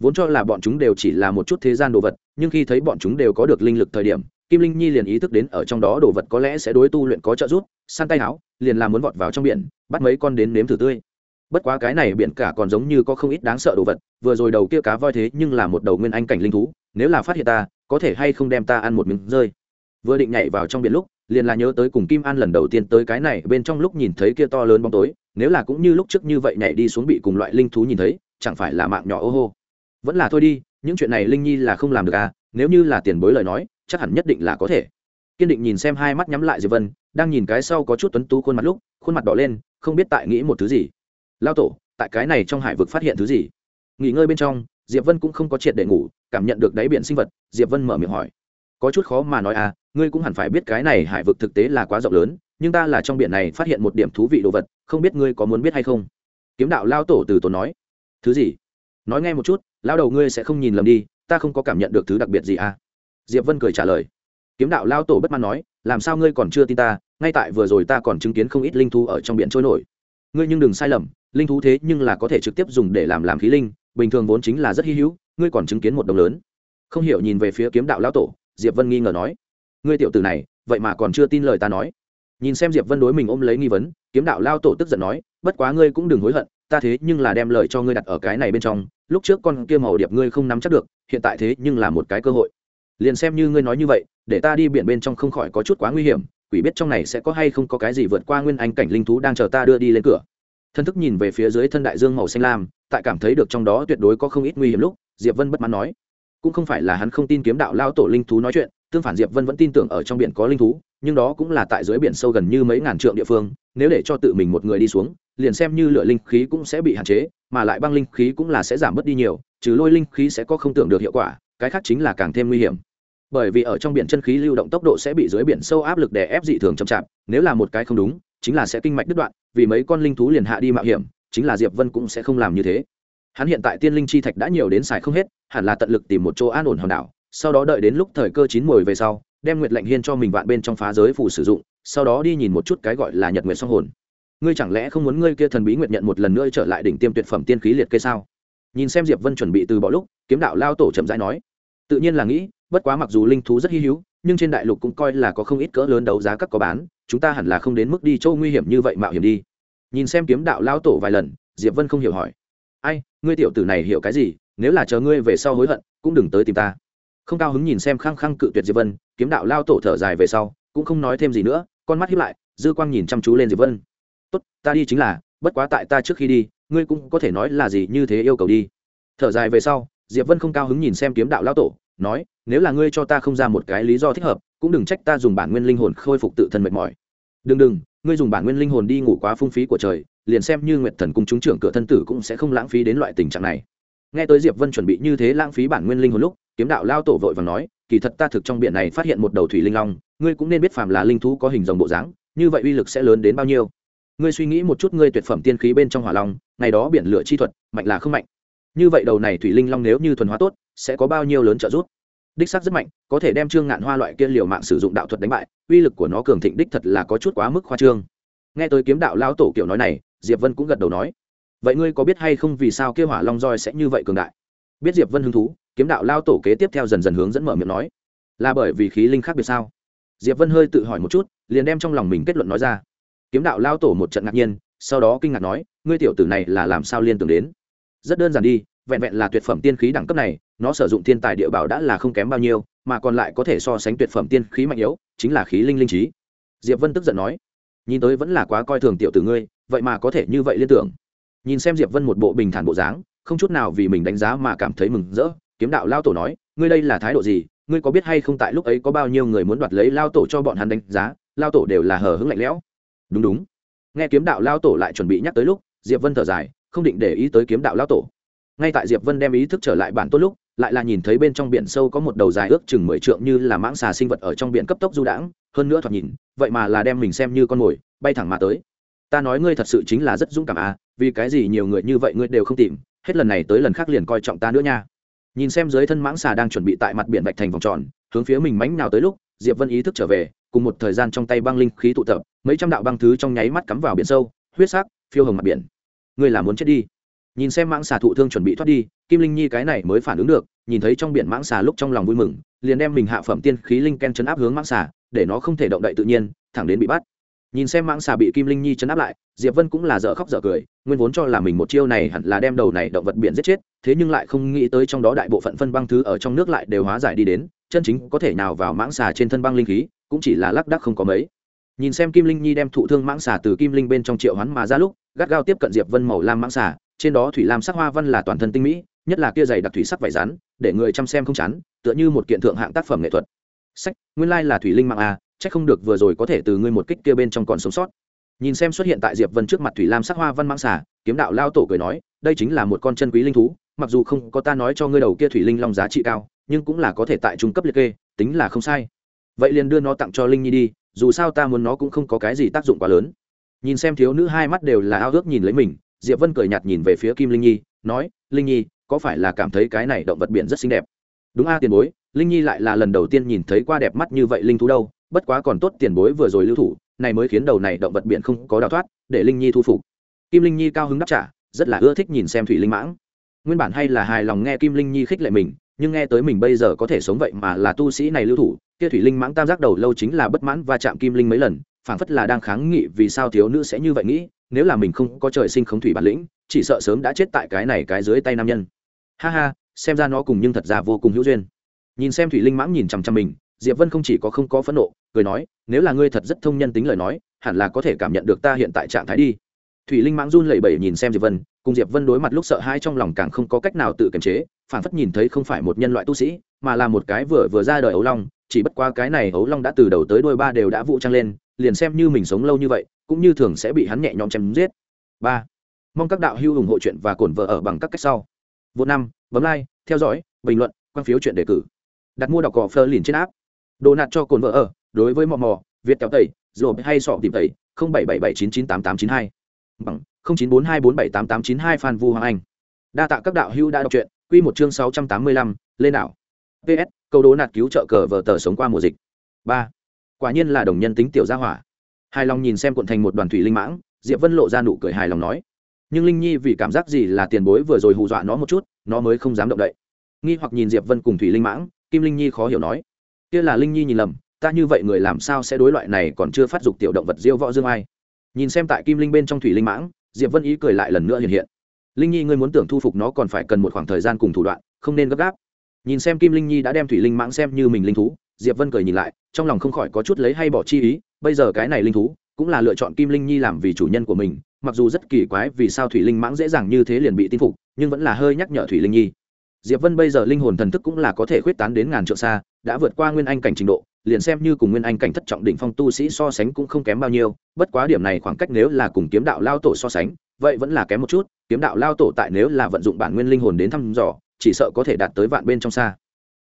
vốn cho là bọn chúng đều chỉ là một chút thế gian đồ vật, nhưng khi thấy bọn chúng đều có được linh lực thời điểm, kim linh nhi liền ý thức đến ở trong đó đồ vật có lẽ sẽ đối tu luyện có trợ giúp, săn tay áo, liền làm muốn vọt vào trong biển, bắt mấy con đến nếm thử tươi. Bất quá cái này biển cả còn giống như có không ít đáng sợ đồ vật, vừa rồi đầu kia cá voi thế nhưng là một đầu nguyên anh cảnh linh thú, nếu là phát hiện ta, có thể hay không đem ta ăn một miếng rơi. Vừa định nhảy vào trong biển lúc, liền là nhớ tới cùng kim an lần đầu tiên tới cái này, bên trong lúc nhìn thấy kia to lớn bóng tối, nếu là cũng như lúc trước như vậy nhảy đi xuống bị cùng loại linh thú nhìn thấy, chẳng phải là mạng nhỏ ô hô vẫn là thôi đi, những chuyện này linh nhi là không làm được à nếu như là tiền bối lời nói, chắc hẳn nhất định là có thể. Kiên định nhìn xem hai mắt nhắm lại diệp vân, đang nhìn cái sau có chút tuấn tú khuôn mặt lúc, khuôn mặt đỏ lên, không biết tại nghĩ một thứ gì. Lao tổ, tại cái này trong hải vực phát hiện thứ gì? Nghỉ ngơi bên trong, diệp vân cũng không có triệt để ngủ, cảm nhận được đáy biển sinh vật, diệp vân mở miệng hỏi. Có chút khó mà nói à ngươi cũng hẳn phải biết cái này hải vực thực tế là quá rộng lớn, nhưng ta là trong biển này phát hiện một điểm thú vị đồ vật, không biết ngươi có muốn biết hay không? Kiếm đạo lao tổ từ tốn nói. Thứ gì? Nói nghe một chút lao đầu ngươi sẽ không nhìn lầm đi, ta không có cảm nhận được thứ đặc biệt gì à? Diệp vân cười trả lời. Kiếm đạo lao tổ bất mãn nói, làm sao ngươi còn chưa tin ta, ngay tại vừa rồi ta còn chứng kiến không ít linh thú ở trong biển trôi nổi. Ngươi nhưng đừng sai lầm, linh thú thế nhưng là có thể trực tiếp dùng để làm làm khí linh, bình thường vốn chính là rất hy hữu, ngươi còn chứng kiến một đồng lớn. Không hiểu nhìn về phía kiếm đạo lao tổ, diệp vân nghi ngờ nói. Ngươi tiểu tử này, vậy mà còn chưa tin lời ta nói. Nhìn xem diệp vân đối mình ôm lấy nghi vấn, kiếm đạo lao tổ tức giận nói, bất quá ngươi cũng đừng hối hận ta thế nhưng là đem lời cho ngươi đặt ở cái này bên trong, lúc trước con kia màu điệp ngươi không nắm chắc được, hiện tại thế nhưng là một cái cơ hội. Liền xem như ngươi nói như vậy, để ta đi biển bên trong không khỏi có chút quá nguy hiểm, quỷ biết trong này sẽ có hay không có cái gì vượt qua nguyên anh cảnh linh thú đang chờ ta đưa đi lên cửa. Thân thức nhìn về phía dưới thân đại dương màu xanh lam, tại cảm thấy được trong đó tuyệt đối có không ít nguy hiểm lúc, diệp vân bất mãn nói. Cũng không phải là hắn không tin kiếm đạo lao tổ linh thú nói chuyện, tương phản diệp vân vẫn tin tưởng ở trong biển có linh thú, nhưng đó cũng là tại dưới biển sâu gần như mấy ngàn trượng địa phương nếu để cho tự mình một người đi xuống, liền xem như lửa linh khí cũng sẽ bị hạn chế, mà lại băng linh khí cũng là sẽ giảm bớt đi nhiều, trừ lôi linh khí sẽ có không tưởng được hiệu quả, cái khác chính là càng thêm nguy hiểm. Bởi vì ở trong biển chân khí lưu động tốc độ sẽ bị dưới biển sâu áp lực đè ép dị thường chậm chạp, nếu là một cái không đúng, chính là sẽ kinh mạch đứt đoạn, vì mấy con linh thú liền hạ đi mạo hiểm, chính là diệp vân cũng sẽ không làm như thế. Hắn hiện tại tiên linh chi thạch đã nhiều đến xài không hết, hẳn là tận lực tìm một chỗ an ổn hòn đảo, sau đó đợi đến lúc thời cơ chín mùi về sau, đem nguyệt lệnh hiên cho mình vạn bên trong phá giới phủ sử dụng sau đó đi nhìn một chút cái gọi là nhật nguyệt song hồn. Ngươi chẳng lẽ không muốn ngươi kia thần bí nguyệt nhận một lần nữa trở lại đỉnh tiêm tuyệt phẩm tiên khí liệt kê sao? Nhìn xem diệp vân chuẩn bị từ bỏ lúc, kiếm đạo lao tổ chậm rãi nói. Tự nhiên là nghĩ, bất quá mặc dù linh thú rất hy hữu, nhưng trên đại lục cũng coi là có không ít cỡ lớn đấu giá các có bán, chúng ta hẳn là không đến mức đi chỗ nguy hiểm như vậy mạo hiểm đi. Nhìn xem kiếm đạo lao tổ vài lần, diệp vân không hiểu hỏi. Ai, ngươi tiểu tử này hiểu cái gì? Nếu là chờ ngươi về sau hối hận, cũng đừng tới tìm ta. Không cao hứng nhìn xem khăng khăng cự tuyệt diệp vân, kiếm đạo lao tổ thở dài về sau, cũng không nói thêm gì nữa con mắt hiếp lại, dư quang nhìn chăm chú lên diệp vân. Tốt, ta đi chính là, bất quá tại ta trước khi đi, ngươi cũng có thể nói là gì như thế yêu cầu đi. Thở dài về sau, diệp vân không cao hứng nhìn xem kiếm đạo lão tổ, nói, nếu là ngươi cho ta không ra một cái lý do thích hợp, cũng đừng trách ta dùng bản nguyên linh hồn khôi phục tự thân mệt mỏi. Đừng đừng, ngươi dùng bản nguyên linh hồn đi ngủ quá phung phí của trời, liền xem như nguyệt thần cung chúng trưởng cửa thân tử cũng sẽ không lãng phí đến loại tình trạng này. Nghe tới diệp vân chuẩn bị như thế lãng phí bản nguyên linh hồn lúc, kiếm đạo lao tổ vội và nói kỳ thật ta thực trong biển này phát hiện một đầu thủy linh long, ngươi cũng nên biết phàm là linh thú có hình dòng bộ dáng, như vậy uy lực sẽ lớn đến bao nhiêu. Ngươi suy nghĩ một chút ngươi tuyệt phẩm tiên khí bên trong hỏa long, ngày đó biển lửa chi thuật, mạnh là không mạnh. Như vậy đầu này thủy linh long nếu như thuần hóa tốt, sẽ có bao nhiêu lớn trợ giúp? Đích sắc rất mạnh, có thể đem trương ngạn hoa loại kia liều mạng sử dụng đạo thuật đánh bại, uy lực của nó cường thịnh đích thật là có chút quá mức khoa trương. Nghe tới kiếm đạo lão tổ kiểu nói này, diệp vân cũng gật đầu nói, vậy ngươi có biết hay không vì sao kia hỏa long roi sẽ như vậy cường đại? Biết diệp vân hứng thú kiếm đạo lao tổ kế tiếp theo dần dần hướng dẫn mở miệng nói. Là bởi vì khí linh khác biệt sao? Diệp vân hơi tự hỏi một chút, liền đem trong lòng mình kết luận nói ra. Kiếm đạo lao tổ một trận ngạc nhiên, sau đó kinh ngạc nói, ngươi tiểu tử này là làm sao liên tưởng đến? Rất đơn giản đi, vẹn vẹn là tuyệt phẩm tiên khí đẳng cấp này, nó sử dụng thiên tài địa bảo đã là không kém bao nhiêu, mà còn lại có thể so sánh tuyệt phẩm tiên khí mạnh yếu, chính là khí linh linh trí. Diệp vân tức giận nói, nhìn tới vẫn là quá coi thường tiểu tử ngươi, vậy mà có thể như vậy liên tưởng. Nhìn xem diệp vân một bộ bình thản bộ dáng, không chút nào vì mình đánh giá mà cảm thấy mừng rỡ kiếm đạo lao tổ nói, ngươi đây là thái độ gì? Ngươi có biết hay không tại lúc ấy có bao nhiêu người muốn đoạt lấy lao tổ cho bọn hắn đánh giá? Lao tổ đều là hờ hững lạnh lẽo. Đúng đúng. Nghe kiếm đạo lao tổ lại chuẩn bị nhắc tới lúc, diệp vân thở dài, không định để ý tới kiếm đạo lao tổ. Ngay tại diệp vân đem ý thức trở lại bản tốt lúc, lại là nhìn thấy bên trong biển sâu có một đầu dài ước chừng mười trượng như là mãng xà sinh vật ở trong biển cấp tốc du đãng, hơn nữa thoạt nhìn, vậy mà là đem mình xem như con mồi, bay thẳng mà tới. Ta nói ngươi thật sự chính là rất dũng cảm à vì cái gì nhiều người như vậy ngươi đều không tìm, hết lần này tới lần khác liền coi trọng ta nữa nha nhìn xem dưới thân mãng xà đang chuẩn bị tại mặt biển bạch thành vòng tròn, hướng phía mình mánh nào tới lúc, diệp vân ý thức trở về, cùng một thời gian trong tay băng linh khí tụ tập, mấy trăm đạo băng thứ trong nháy mắt cắm vào biển sâu, huyết sắc, phiêu hồng mặt biển. Ngươi là muốn chết đi. Nhìn xem mãng xà thụ thương chuẩn bị thoát đi, kim linh nhi cái này mới phản ứng được, nhìn thấy trong biển mãng xà lúc trong lòng vui mừng, liền đem mình hạ phẩm tiên khí linh ken chấn áp hướng mãng xà, để nó không thể động đậy tự nhiên, thẳng đến bị bắt nhìn xem mãng xà bị kim linh nhi chấn áp lại, diệp vân cũng là dở khóc dở cười, nguyên vốn cho là mình một chiêu này hẳn là đem đầu này động vật biển giết chết, thế nhưng lại không nghĩ tới trong đó đại bộ phận phân băng thứ ở trong nước lại đều hóa giải đi đến, chân chính có thể nào vào mãng xà trên thân băng linh khí, cũng chỉ là lác đác không có mấy. Nhìn xem kim linh nhi đem thụ thương mãng xà từ kim linh bên trong triệu hắn mà ra lúc, gắt gao tiếp cận diệp vân màu lam mãng xà, trên đó thủy lam sắc hoa văn là toàn thân tinh mỹ, nhất là kia dày đặc thủy sắc vải rắn, để người chăm xem không chán, tựa như một kiện thượng hạng tác phẩm nghệ thuật. Sách, nguyên lai là thủy linh mạng a chắc không được vừa rồi có thể từ ngươi một kích kia bên trong còn sống sót. Nhìn xem xuất hiện tại diệp vân trước mặt thủy lam sắc hoa văn mãng xà, kiếm đạo lao tổ cười nói, đây chính là một con chân quý linh thú, mặc dù không có ta nói cho ngươi đầu kia thủy linh long giá trị cao, nhưng cũng là có thể tại trung cấp liệt kê, tính là không sai. Vậy liền đưa nó tặng cho linh nhi đi, dù sao ta muốn nó cũng không có cái gì tác dụng quá lớn. Nhìn xem thiếu nữ hai mắt đều là ao ước nhìn lấy mình, diệp vân cười nhạt nhìn về phía kim linh nhi, nói, linh nhi, có phải là cảm thấy cái này động vật biển rất xinh đẹp? Đúng a, tiền bối. Linh nhi lại là lần đầu tiên nhìn thấy qua đẹp mắt như vậy linh thú đâu bất quá còn tốt tiền bối vừa rồi lưu thủ, này mới khiến đầu này động vật biển không có đào thoát, để linh nhi thu phục. Kim linh nhi cao hứng đáp trả, rất là ưa thích nhìn xem thủy linh mãng. Nguyên bản hay là hài lòng nghe kim linh nhi khích lệ mình, nhưng nghe tới mình bây giờ có thể sống vậy mà là tu sĩ này lưu thủ, kia thủy linh mãng tam giác đầu lâu chính là bất mãn và chạm kim linh mấy lần, phảng phất là đang kháng nghị vì sao thiếu nữ sẽ như vậy nghĩ, nếu là mình không có trời sinh không thủy bản lĩnh, chỉ sợ sớm đã chết tại cái này cái dưới tay nam nhân. Ha ha, xem ra nó cùng nhưng thật ra vô cùng hữu duyên. Nhìn xem thủy linh mãng nhìn chằm chằm mình, diệp vân không chỉ có không có phẫn nộ cười nói, nếu là ngươi thật rất thông nhân tính lời nói, hẳn là có thể cảm nhận được ta hiện tại trạng thái đi. Thủy linh mãng run lẩy bẩy nhìn xem diệp vân, cùng diệp vân đối mặt lúc sợ hãi trong lòng càng không có cách nào tự kiềm chế phản phất nhìn thấy không phải một nhân loại tu sĩ, mà là một cái vừa vừa ra đời ấu long, chỉ bất qua cái này ấu long đã từ đầu tới đuôi ba đều đã vụ trăng lên, liền xem như mình sống lâu như vậy, cũng như thường sẽ bị hắn nhẹ nhõm chém giết. Ba, mong các đạo hữu ủng hộ chuyện và cổn vợ ở bằng các cách sau. Vô năm, bấm like, theo dõi, bình luận, quan phiếu chuyện đề cử. Đặt mua đọc cỏ phơ liền trên app. Đồ nạt cho cồn vợ ở đối với mò mò, việt kéo tẩy rồi hay sọ tìm tẩy, không bảy bảy bảy chín chín tám tám chín hai. Bằng không chín bốn hai bốn bảy tám tám chín hai phan vu hoàng anh. Đa tạ các đạo hữu đã đọc truyện, quy một chương sáu trăm tám mươi lăm, lên đảo. Ps câu đố nạt cứu trợ cờ vợ tờ sống qua mùa dịch. Ba. Quả nhiên là đồng nhân tính tiểu gia hỏa. Hài lòng nhìn xem cuộn thành một đoàn thủy linh mãng, diệp vân lộ ra nụ cười hài lòng nói. Nhưng linh nhi vì cảm giác gì là tiền bối vừa rồi hù dọa nó một chút, nó mới không dám động đậy. Nghi hoặc nhìn diệp vân cùng thủy linh mãng, kim linh nhi khó hiểu nói. Kia là linh nhi nhìn lầm ta như vậy người làm sao sẽ đối loại này còn chưa phát dục tiểu động vật diêu võ dương ai? Nhìn xem tại kim linh bên trong thủy linh mãng, diệp vân ý cười lại lần nữa hiện hiện. Linh nhi, ngươi muốn tưởng thu phục nó còn phải cần một khoảng thời gian cùng thủ đoạn, không nên gấp gáp. Nhìn xem kim linh nhi đã đem thủy linh mãng xem như mình linh thú, diệp vân cười nhìn lại, trong lòng không khỏi có chút lấy hay bỏ chi ý, bây giờ cái này linh thú cũng là lựa chọn kim linh nhi làm vì chủ nhân của mình, mặc dù rất kỳ quái vì sao thủy linh mãng dễ dàng như thế liền bị tin phục, nhưng vẫn là hơi nhắc nhở thủy linh nhi diệp vân bây giờ linh hồn thần thức cũng là có thể khuyết tán đến ngàn trượng xa đã vượt qua nguyên anh cảnh trình độ liền xem như cùng nguyên anh cảnh thất trọng đỉnh phong tu sĩ so sánh cũng không kém bao nhiêu bất quá điểm này khoảng cách nếu là cùng kiếm đạo lao tổ so sánh vậy vẫn là kém một chút kiếm đạo lao tổ tại nếu là vận dụng bản nguyên linh hồn đến thăm dò chỉ sợ có thể đạt tới vạn bên trong xa.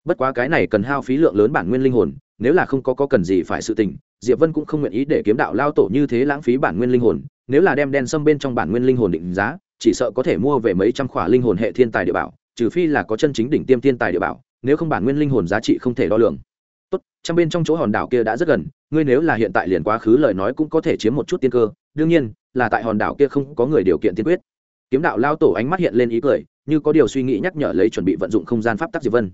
Bất quá cái này cần hao phí lượng lớn bản nguyên linh hồn nếu là không có, có cần gì phải sự tình diệp vân cũng không nguyện ý để kiếm đạo lao tổ như thế lãng phí bản nguyên linh hồn nếu là đem đen sâm bên trong bản nguyên linh hồn định giá chỉ sợ có thể mua về mấy trăm khỏa linh hồn hệ thiên tài địa bảo trừ phi là có chân chính đỉnh tiêm thiên tài địa bảo, nếu không bản nguyên linh hồn giá trị không thể đo lường. Tốt trong bên trong chỗ hòn đảo kia đã rất gần, ngươi nếu là hiện tại liền quá khứ lời nói cũng có thể chiếm một chút tiên cơ, đương nhiên, là tại hòn đảo kia không có người điều kiện tiên quyết. Kiếm đạo lao tổ ánh mắt hiện lên ý cười, như có điều suy nghĩ nhắc nhở lấy chuẩn bị vận dụng không gian pháp tắc diệp vân.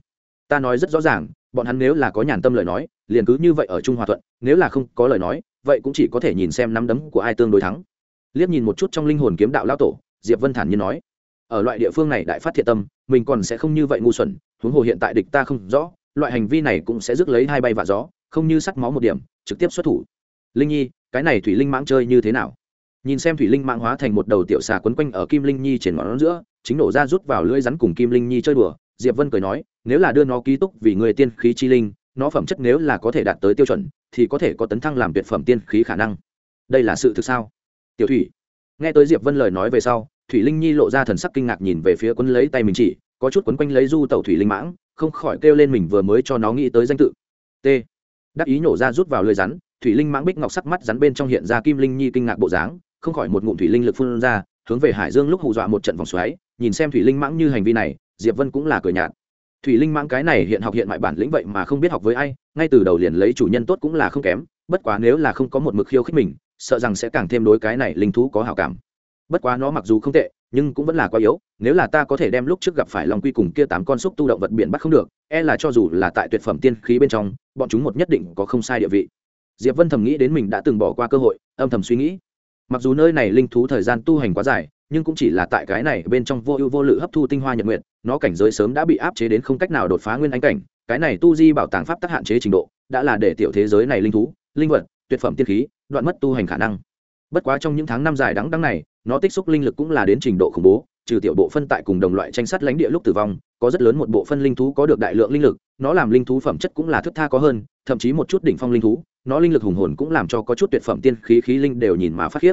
Ta nói rất rõ ràng, bọn hắn nếu là có nhàn tâm lời nói, liền cứ như vậy ở trung hòa thuận, nếu là không có lời nói, vậy cũng chỉ có thể nhìn xem nắm đấm của ai tương đối thắng. Liếc nhìn một chút trong linh hồn kiếm đạo lao tổ, diệp vân thản nhiên nói ở loại địa phương này đại phát thiện tâm, mình còn sẽ không như vậy ngu xuẩn, huống hồ hiện tại địch ta không rõ, loại hành vi này cũng sẽ rước lấy hai bay và gió, không như sắt máu một điểm, trực tiếp xuất thủ. Linh nhi, cái này thủy linh mãng chơi như thế nào? Nhìn xem thủy linh mãng hóa thành một đầu tiểu xà quấn quanh ở kim linh nhi trên ngón giữa, chính nổ ra rút vào lưỡi rắn cùng kim linh nhi chơi đùa, diệp vân cười nói, nếu là đưa nó ký túc vì người tiên khí chi linh, nó phẩm chất nếu là có thể đạt tới tiêu chuẩn, thì có thể có tấn thăng làm tuyệt phẩm tiên khí khả năng. Đây là sự thực sao? Tiểu thủy, nghe tới diệp vân lời nói về sau thủy linh nhi lộ ra thần sắc kinh ngạc nhìn về phía quấn lấy tay mình chỉ, có chút quấn quanh lấy du tẩu thủy linh mãng, không khỏi kêu lên mình vừa mới cho nó nghĩ tới danh tự. T. Đắc ý nhổ ra rút vào lưới rắn, thủy linh mãng bích ngọc sắc mắt rắn bên trong hiện ra kim linh nhi kinh ngạc bộ dáng, không khỏi một ngụm thủy linh lực phun ra, hướng về hải dương lúc hù dọa một trận vòng xoáy, nhìn xem thủy linh mãng như hành vi này, diệp vân cũng là cười nhạt. Thủy linh mãng cái này hiện học hiện mại bản lĩnh vậy mà không biết học với ai, ngay từ đầu liền lấy chủ nhân tốt cũng là không kém, bất quá nếu là không có một mực khiêu khích mình, sợ rằng sẽ càng thêm đối cái này linh thú có hảo cảm bất quá nó mặc dù không tệ, nhưng cũng vẫn là quá yếu, nếu là ta có thể đem lúc trước gặp phải lòng quy cùng kia tám con xúc tu động vật biển bắt không được e là cho dù là tại tuyệt phẩm tiên khí bên trong, bọn chúng một nhất định có không sai địa vị. Diệp vân thầm nghĩ đến mình đã từng bỏ qua cơ hội, âm thầm suy nghĩ. Mặc dù nơi này linh thú thời gian tu hành quá dài, nhưng cũng chỉ là tại cái này bên trong vô ưu vô lự hấp thu tinh hoa nhật nguyện nó cảnh giới sớm đã bị áp chế đến không cách nào đột phá nguyên anh cảnh, cái này tu di bảo tàng pháp tắc hạn chế trình độ, đã là để tiểu thế giới này linh thú, linh vật, tuyệt phẩm tiên khí, đoạn mất tu hành khả năng. Bất quá trong những tháng năm dài đắng đắng này nó tích xúc linh lực cũng là đến trình độ khủng bố, trừ tiểu bộ phân tại cùng đồng loại tranh sát lãnh địa lúc tử vong, có rất lớn một bộ phân linh thú có được đại lượng linh lực, nó làm linh thú phẩm chất cũng là thức tha có hơn, thậm chí một chút đỉnh phong linh thú, nó linh lực hùng hồn cũng làm cho có chút tuyệt phẩm tiên khí khí linh đều nhìn mà phát khiếp.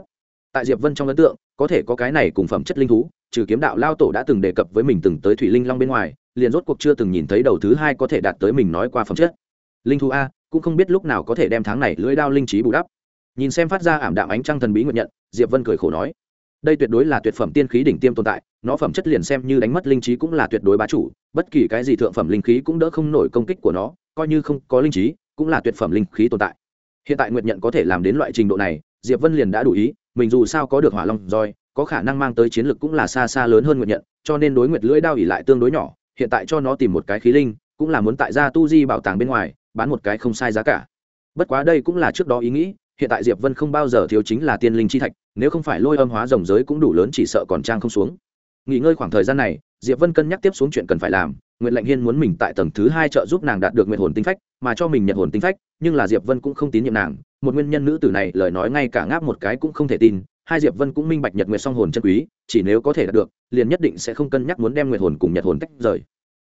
Tại diệp vân trong ấn tượng, có thể có cái này cùng phẩm chất linh thú, trừ kiếm đạo lao tổ đã từng đề cập với mình từng tới thủy linh long bên ngoài, liền rốt cuộc chưa từng nhìn thấy đầu thứ hai có thể đạt tới mình nói qua phẩm chất. Linh thú a, cũng không biết lúc nào có thể đem tháng này lưỡi đao linh trí bù đắp. Nhìn xem phát ra ảm đạm ánh trăng thần bí nguyện nhận, diệp vân cười khổ nói đây tuyệt đối là tuyệt phẩm tiên khí đỉnh tiêm tồn tại, nó phẩm chất liền xem như đánh mất linh trí cũng là tuyệt đối bá chủ, bất kỳ cái gì thượng phẩm linh khí cũng đỡ không nổi công kích của nó, coi như không có linh trí, cũng là tuyệt phẩm linh khí tồn tại. Hiện tại Nguyệt nhận có thể làm đến loại trình độ này, diệp vân liền đã đủ ý, mình dù sao có được hỏa long roi, có khả năng mang tới chiến lực cũng là xa xa lớn hơn Nguyệt nhận, cho nên đối nguyệt lưỡi đao ỉ lại tương đối nhỏ, hiện tại cho nó tìm một cái khí linh, cũng là muốn tại gia tu di bảo tàng bên ngoài, bán một cái không sai giá cả. Bất quá đây cũng là trước đó ý nghĩ hiện tại diệp vân không bao giờ thiếu chính là tiên linh chi thạch, nếu không phải lôi âm hóa rồng giới cũng đủ lớn chỉ sợ còn trang không xuống. Nghỉ ngơi khoảng thời gian này, diệp vân cân nhắc tiếp xuống chuyện cần phải làm nguyện lệnh hiên muốn mình tại tầng thứ hai trợ giúp nàng đạt được nguyện hồn tinh phách, mà cho mình nhận hồn tinh phách, nhưng là diệp vân cũng không tín nhiệm nàng, một nguyên nhân nữ tử này lời nói ngay cả ngáp một cái cũng không thể tin, hai diệp vân cũng minh bạch nhật nguyệt song hồn chân quý, chỉ nếu có thể đạt được, liền nhất định sẽ không cân nhắc muốn đem nguyệt hồn cùng nhật hồn tách rời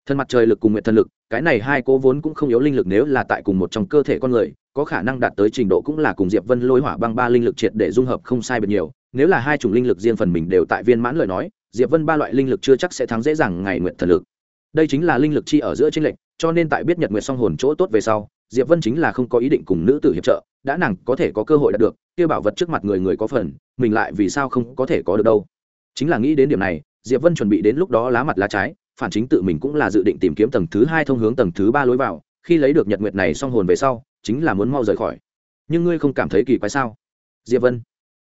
thân mặt trời lực cùng nguyện thần lực, cái này hai cố vốn cũng không yếu linh lực nếu là tại cùng một trong cơ thể con người, có khả năng đạt tới trình độ cũng là cùng diệp vân lôi hỏa băng ba linh lực triệt để dung hợp không sai biệt nhiều. Nếu là hai chủng linh lực riêng phần mình đều tại viên mãn lời nói, diệp vân ba loại linh lực chưa chắc sẽ thắng dễ dàng ngày nguyện thần lực. Đây chính là linh lực chi ở giữa tranh lệch, cho nên tại biết nhật nguyện song hồn chỗ tốt về sau, diệp vân chính là không có ý định cùng nữ tử hiệp trợ, đã nàng có thể có cơ hội đạt được, kia bảo vật trước mặt người người có phần, mình lại vì sao không có thể có được đâu. Chính là nghĩ đến điểm này, diệp vân chuẩn bị đến lúc đó lá mặt lá trái phản chính tự mình cũng là dự định tìm kiếm tầng thứ hai thông hướng tầng thứ ba lối vào, khi lấy được nhật nguyệt này xong hồn về sau, chính là muốn mau rời khỏi. Nhưng ngươi không cảm thấy kỳ quái sao? Diệp vân.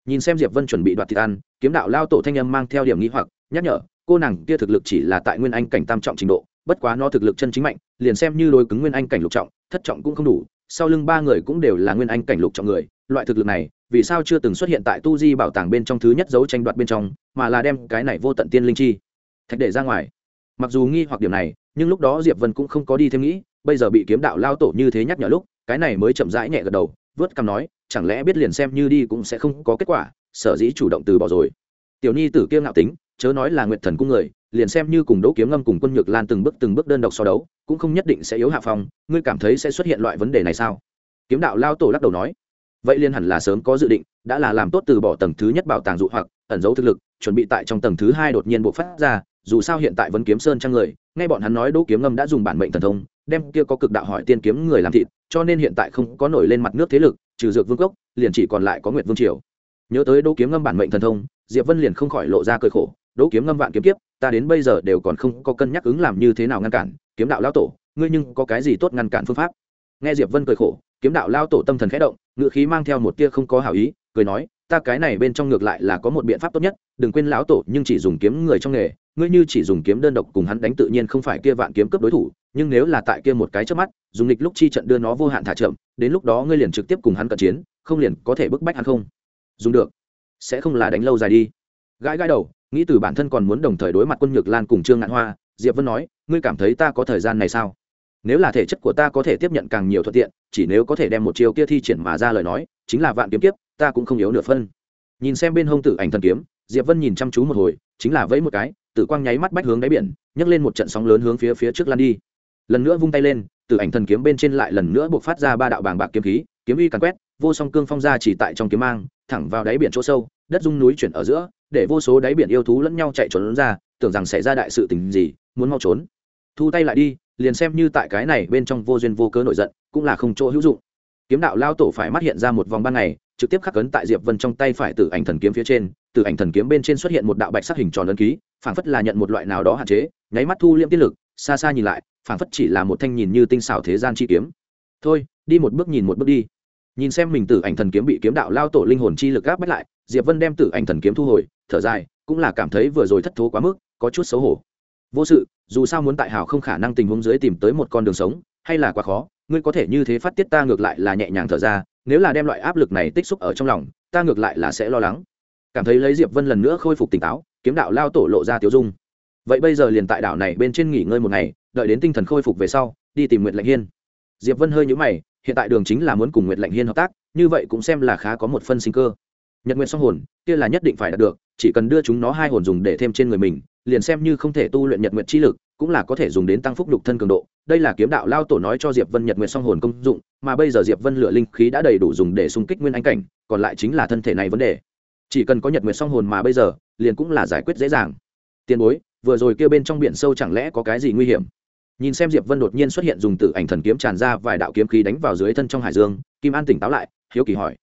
Nhìn xem diệp vân chuẩn bị đoạt thịt ăn, kiếm đạo lao tổ thanh âm mang theo điểm nghĩ hoặc, nhắc nhở, cô nàng kia thực lực chỉ là tại nguyên anh cảnh tam trọng trình độ, bất quá nó thực lực chân chính mạnh, liền xem như đối cứng nguyên anh cảnh lục trọng, thất trọng cũng không đủ, sau lưng ba người cũng đều là nguyên anh cảnh lục trọng người, loại thực lực này, vì sao chưa từng xuất hiện tại tu di bảo tàng bên trong thứ nhất dấu tranh đoạt bên trong, mà là đem cái này vô tận tiên linh chi, thạch để ra ngoài mặc dù nghi hoặc điểm này, nhưng lúc đó diệp vân cũng không có đi thêm nghĩ, bây giờ bị kiếm đạo lao tổ như thế nhắc nhở lúc, cái này mới chậm rãi nhẹ gật đầu, vớt cằm nói, chẳng lẽ biết liền xem như đi cũng sẽ không có kết quả, sở dĩ chủ động từ bỏ rồi. Tiểu nhi tử kia ngạo tính, chớ nói là nguyệt thần cung người, liền xem như cùng đỗ kiếm ngâm cùng quân nhược lan từng bước từng bước đơn độc so đấu, cũng không nhất định sẽ yếu hạ phong, ngươi cảm thấy sẽ xuất hiện loại vấn đề này sao? Kiếm đạo lao tổ lắc đầu nói, vậy liên hẳn là sớm có dự định, đã là làm tốt từ bỏ tầng thứ nhất bảo tàng dụ hoặc, ẩn giấu thực lực, chuẩn bị tại trong tầng thứ hai đột nhiên bộ phát ra dù sao hiện tại vẫn kiếm sơn trang người, nghe bọn hắn nói đỗ kiếm ngâm đã dùng bản mệnh thần thông, đem kia có cực đạo hỏi tiên kiếm người làm thịt, cho nên hiện tại không có nổi lên mặt nước thế lực, trừ dược vương cốc, liền chỉ còn lại có nguyệt vương triều. Nhớ tới đỗ kiếm ngâm bản mệnh thần thông, diệp vân liền không khỏi lộ ra cơi khổ, đỗ kiếm ngâm vạn kiếm kiếp, ta đến bây giờ đều còn không có cân nhắc ứng làm như thế nào ngăn cản, kiếm đạo lao tổ, ngươi nhưng có cái gì tốt ngăn cản phương pháp? Nghe diệp vân cười khổ, kiếm đạo lao tổ tâm thần khẽ động ngự khí mang theo một tia không có hảo ý, cười nói, ta cái này bên trong ngược lại là có một biện pháp tốt nhất, đừng quên lão tổ, nhưng chỉ dùng kiếm người trong nghề ngươi như chỉ dùng kiếm đơn độc cùng hắn đánh tự nhiên không phải kia vạn kiếm cấp đối thủ, nhưng nếu là tại kia một cái trước mắt, dùng lịch lúc chi trận đưa nó vô hạn thả chậm, đến lúc đó ngươi liền trực tiếp cùng hắn cận chiến, không liền có thể bức bách hắn không? Dùng được. Sẽ không là đánh lâu dài đi. Gãi gãi đầu, nghĩ từ bản thân còn muốn đồng thời đối mặt quân nhược lan cùng trương ngạn hoa, diệp vân nói, ngươi cảm thấy ta có thời gian này sao? Nếu là thể chất của ta có thể tiếp nhận càng nhiều thuận tiện, chỉ nếu có thể đem một chiều kia thi triển mà ra lời nói, chính là vạn kiếm kiếp, ta cũng không yếu nửa phân. Nhìn xem bên hông tử ảnh thần kiếm, diệp vân nhìn chăm chú một hồi, chính là vẫy một cái tử quang nháy mắt bách hướng đáy biển, nhấc lên một trận sóng lớn hướng phía phía trước lan đi. Lần nữa vung tay lên, tử ảnh thần kiếm bên trên lại lần nữa buộc phát ra ba đạo bàng bạc kiếm khí, kiếm uy càn quét, vô song cương phong ra chỉ tại trong kiếm mang, thẳng vào đáy biển chỗ sâu, đất dung núi chuyển ở giữa, để vô số đáy biển yêu thú lẫn nhau chạy trốn ra, tưởng rằng xảy ra đại sự tình gì, muốn mau trốn. Thu tay lại đi, liền xem như tại cái này bên trong vô duyên vô cớ nổi giận, cũng là không chỗ hữu dụng. Kiếm đạo lao tổ phải mắt hiện ra một vòng ban ngày trực tiếp khắc cấn tại diệp vân trong tay phải từ ảnh thần kiếm phía trên từ ảnh thần kiếm bên trên xuất hiện một đạo bạch sắc hình tròn ấn ký, phảng phất là nhận một loại nào đó hạn chế, nháy mắt thu liêm tiết lực, xa xa nhìn lại, phảng phất chỉ là một thanh nhìn như tinh xảo thế gian chi kiếm. Thôi, đi một bước nhìn một bước đi. Nhìn xem mình tử ảnh thần kiếm bị kiếm đạo lao tổ linh hồn chi lực gáp bách lại, diệp vân đem tử ảnh thần kiếm thu hồi, thở dài, cũng là cảm thấy vừa rồi thất thố quá mức, có chút xấu hổ. Vô sự, dù sao muốn tại hào không khả năng tình huống dưới tìm tới một con đường sống, hay là quá khó, ngươi có thể như thế phát tiết ta ngược lại là nhẹ nhàng thở ra nếu là đem loại áp lực này tích xúc ở trong lòng, ta ngược lại là sẽ lo lắng. Cảm thấy lấy diệp vân lần nữa khôi phục tỉnh táo, kiếm đạo lao tổ lộ ra tiêu dung. Vậy bây giờ liền tại đảo này bên trên nghỉ ngơi một ngày, đợi đến tinh thần khôi phục về sau, đi tìm nguyệt lệnh hiên. Diệp vân hơi nhũ mày, hiện tại đường chính là muốn cùng nguyệt lệnh hiên hợp tác, như vậy cũng xem là khá có một phân sinh cơ. Nhật nguyện song hồn, kia là nhất định phải đạt được, chỉ cần đưa chúng nó hai hồn dùng để thêm trên người mình, liền xem như không thể tu luyện nhật nguyện chi lực cũng là có thể dùng đến tăng phúc lục thân cường độ. Đây là kiếm đạo lao tổ nói cho diệp vân nhật nguyện song hồn công dụng, mà bây giờ diệp vân lửa linh khí đã đầy đủ dùng để xung kích nguyên anh cảnh, còn lại chính là thân thể này vấn đề. Chỉ cần có nhật nguyện song hồn mà bây giờ, liền cũng là giải quyết dễ dàng. Tiền bối, vừa rồi kêu bên trong biển sâu chẳng lẽ có cái gì nguy hiểm? Nhìn xem diệp vân đột nhiên xuất hiện dùng tử ảnh thần kiếm tràn ra vài đạo kiếm khí đánh vào dưới thân trong hải dương, kim an tỉnh táo lại, hiếu kỳ hỏi.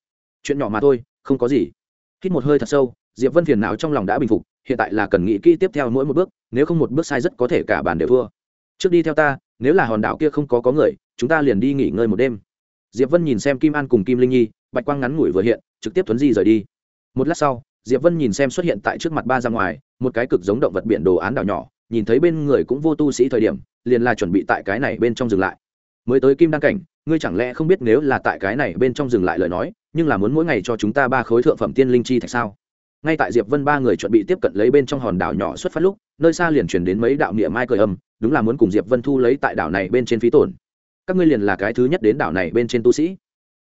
Chuyện nhỏ mà thôi, không có gì. Hít một hơi thật sâu, diệp vân phiền não trong lòng đã bình phục hiện tại là cần nghĩ kỹ tiếp theo mỗi một bước, nếu không một bước sai rất có thể cả bàn đều thua. Trước đi theo ta, nếu là hòn đảo kia không có có người, chúng ta liền đi nghỉ ngơi một đêm. Diệp vân nhìn xem kim an cùng kim linh nhi, bạch quang ngắn ngủi vừa hiện, trực tiếp tuấn di rời đi. Một lát sau, diệp vân nhìn xem xuất hiện tại trước mặt ba ra ngoài, một cái cực giống động vật biển đồ án đảo nhỏ, nhìn thấy bên người cũng vô tu sĩ thời điểm, liền là chuẩn bị tại cái này bên trong dừng lại. Mới tới kim đăng cảnh, ngươi chẳng lẽ không biết nếu là tại cái này bên trong dừng lại lời nói, nhưng là muốn mỗi ngày cho chúng ta ba khối thượng phẩm tiên linh chi thạch sao? Ngay tại diệp vân ba người chuẩn bị tiếp cận lấy bên trong hòn đảo nhỏ xuất phát lúc, nơi xa liền chuyển đến mấy đạo niệm mai cười âm, đúng là muốn cùng diệp vân thu lấy tại đảo này bên trên phí tổn. Các ngươi liền là cái thứ nhất đến đảo này bên trên tu sĩ.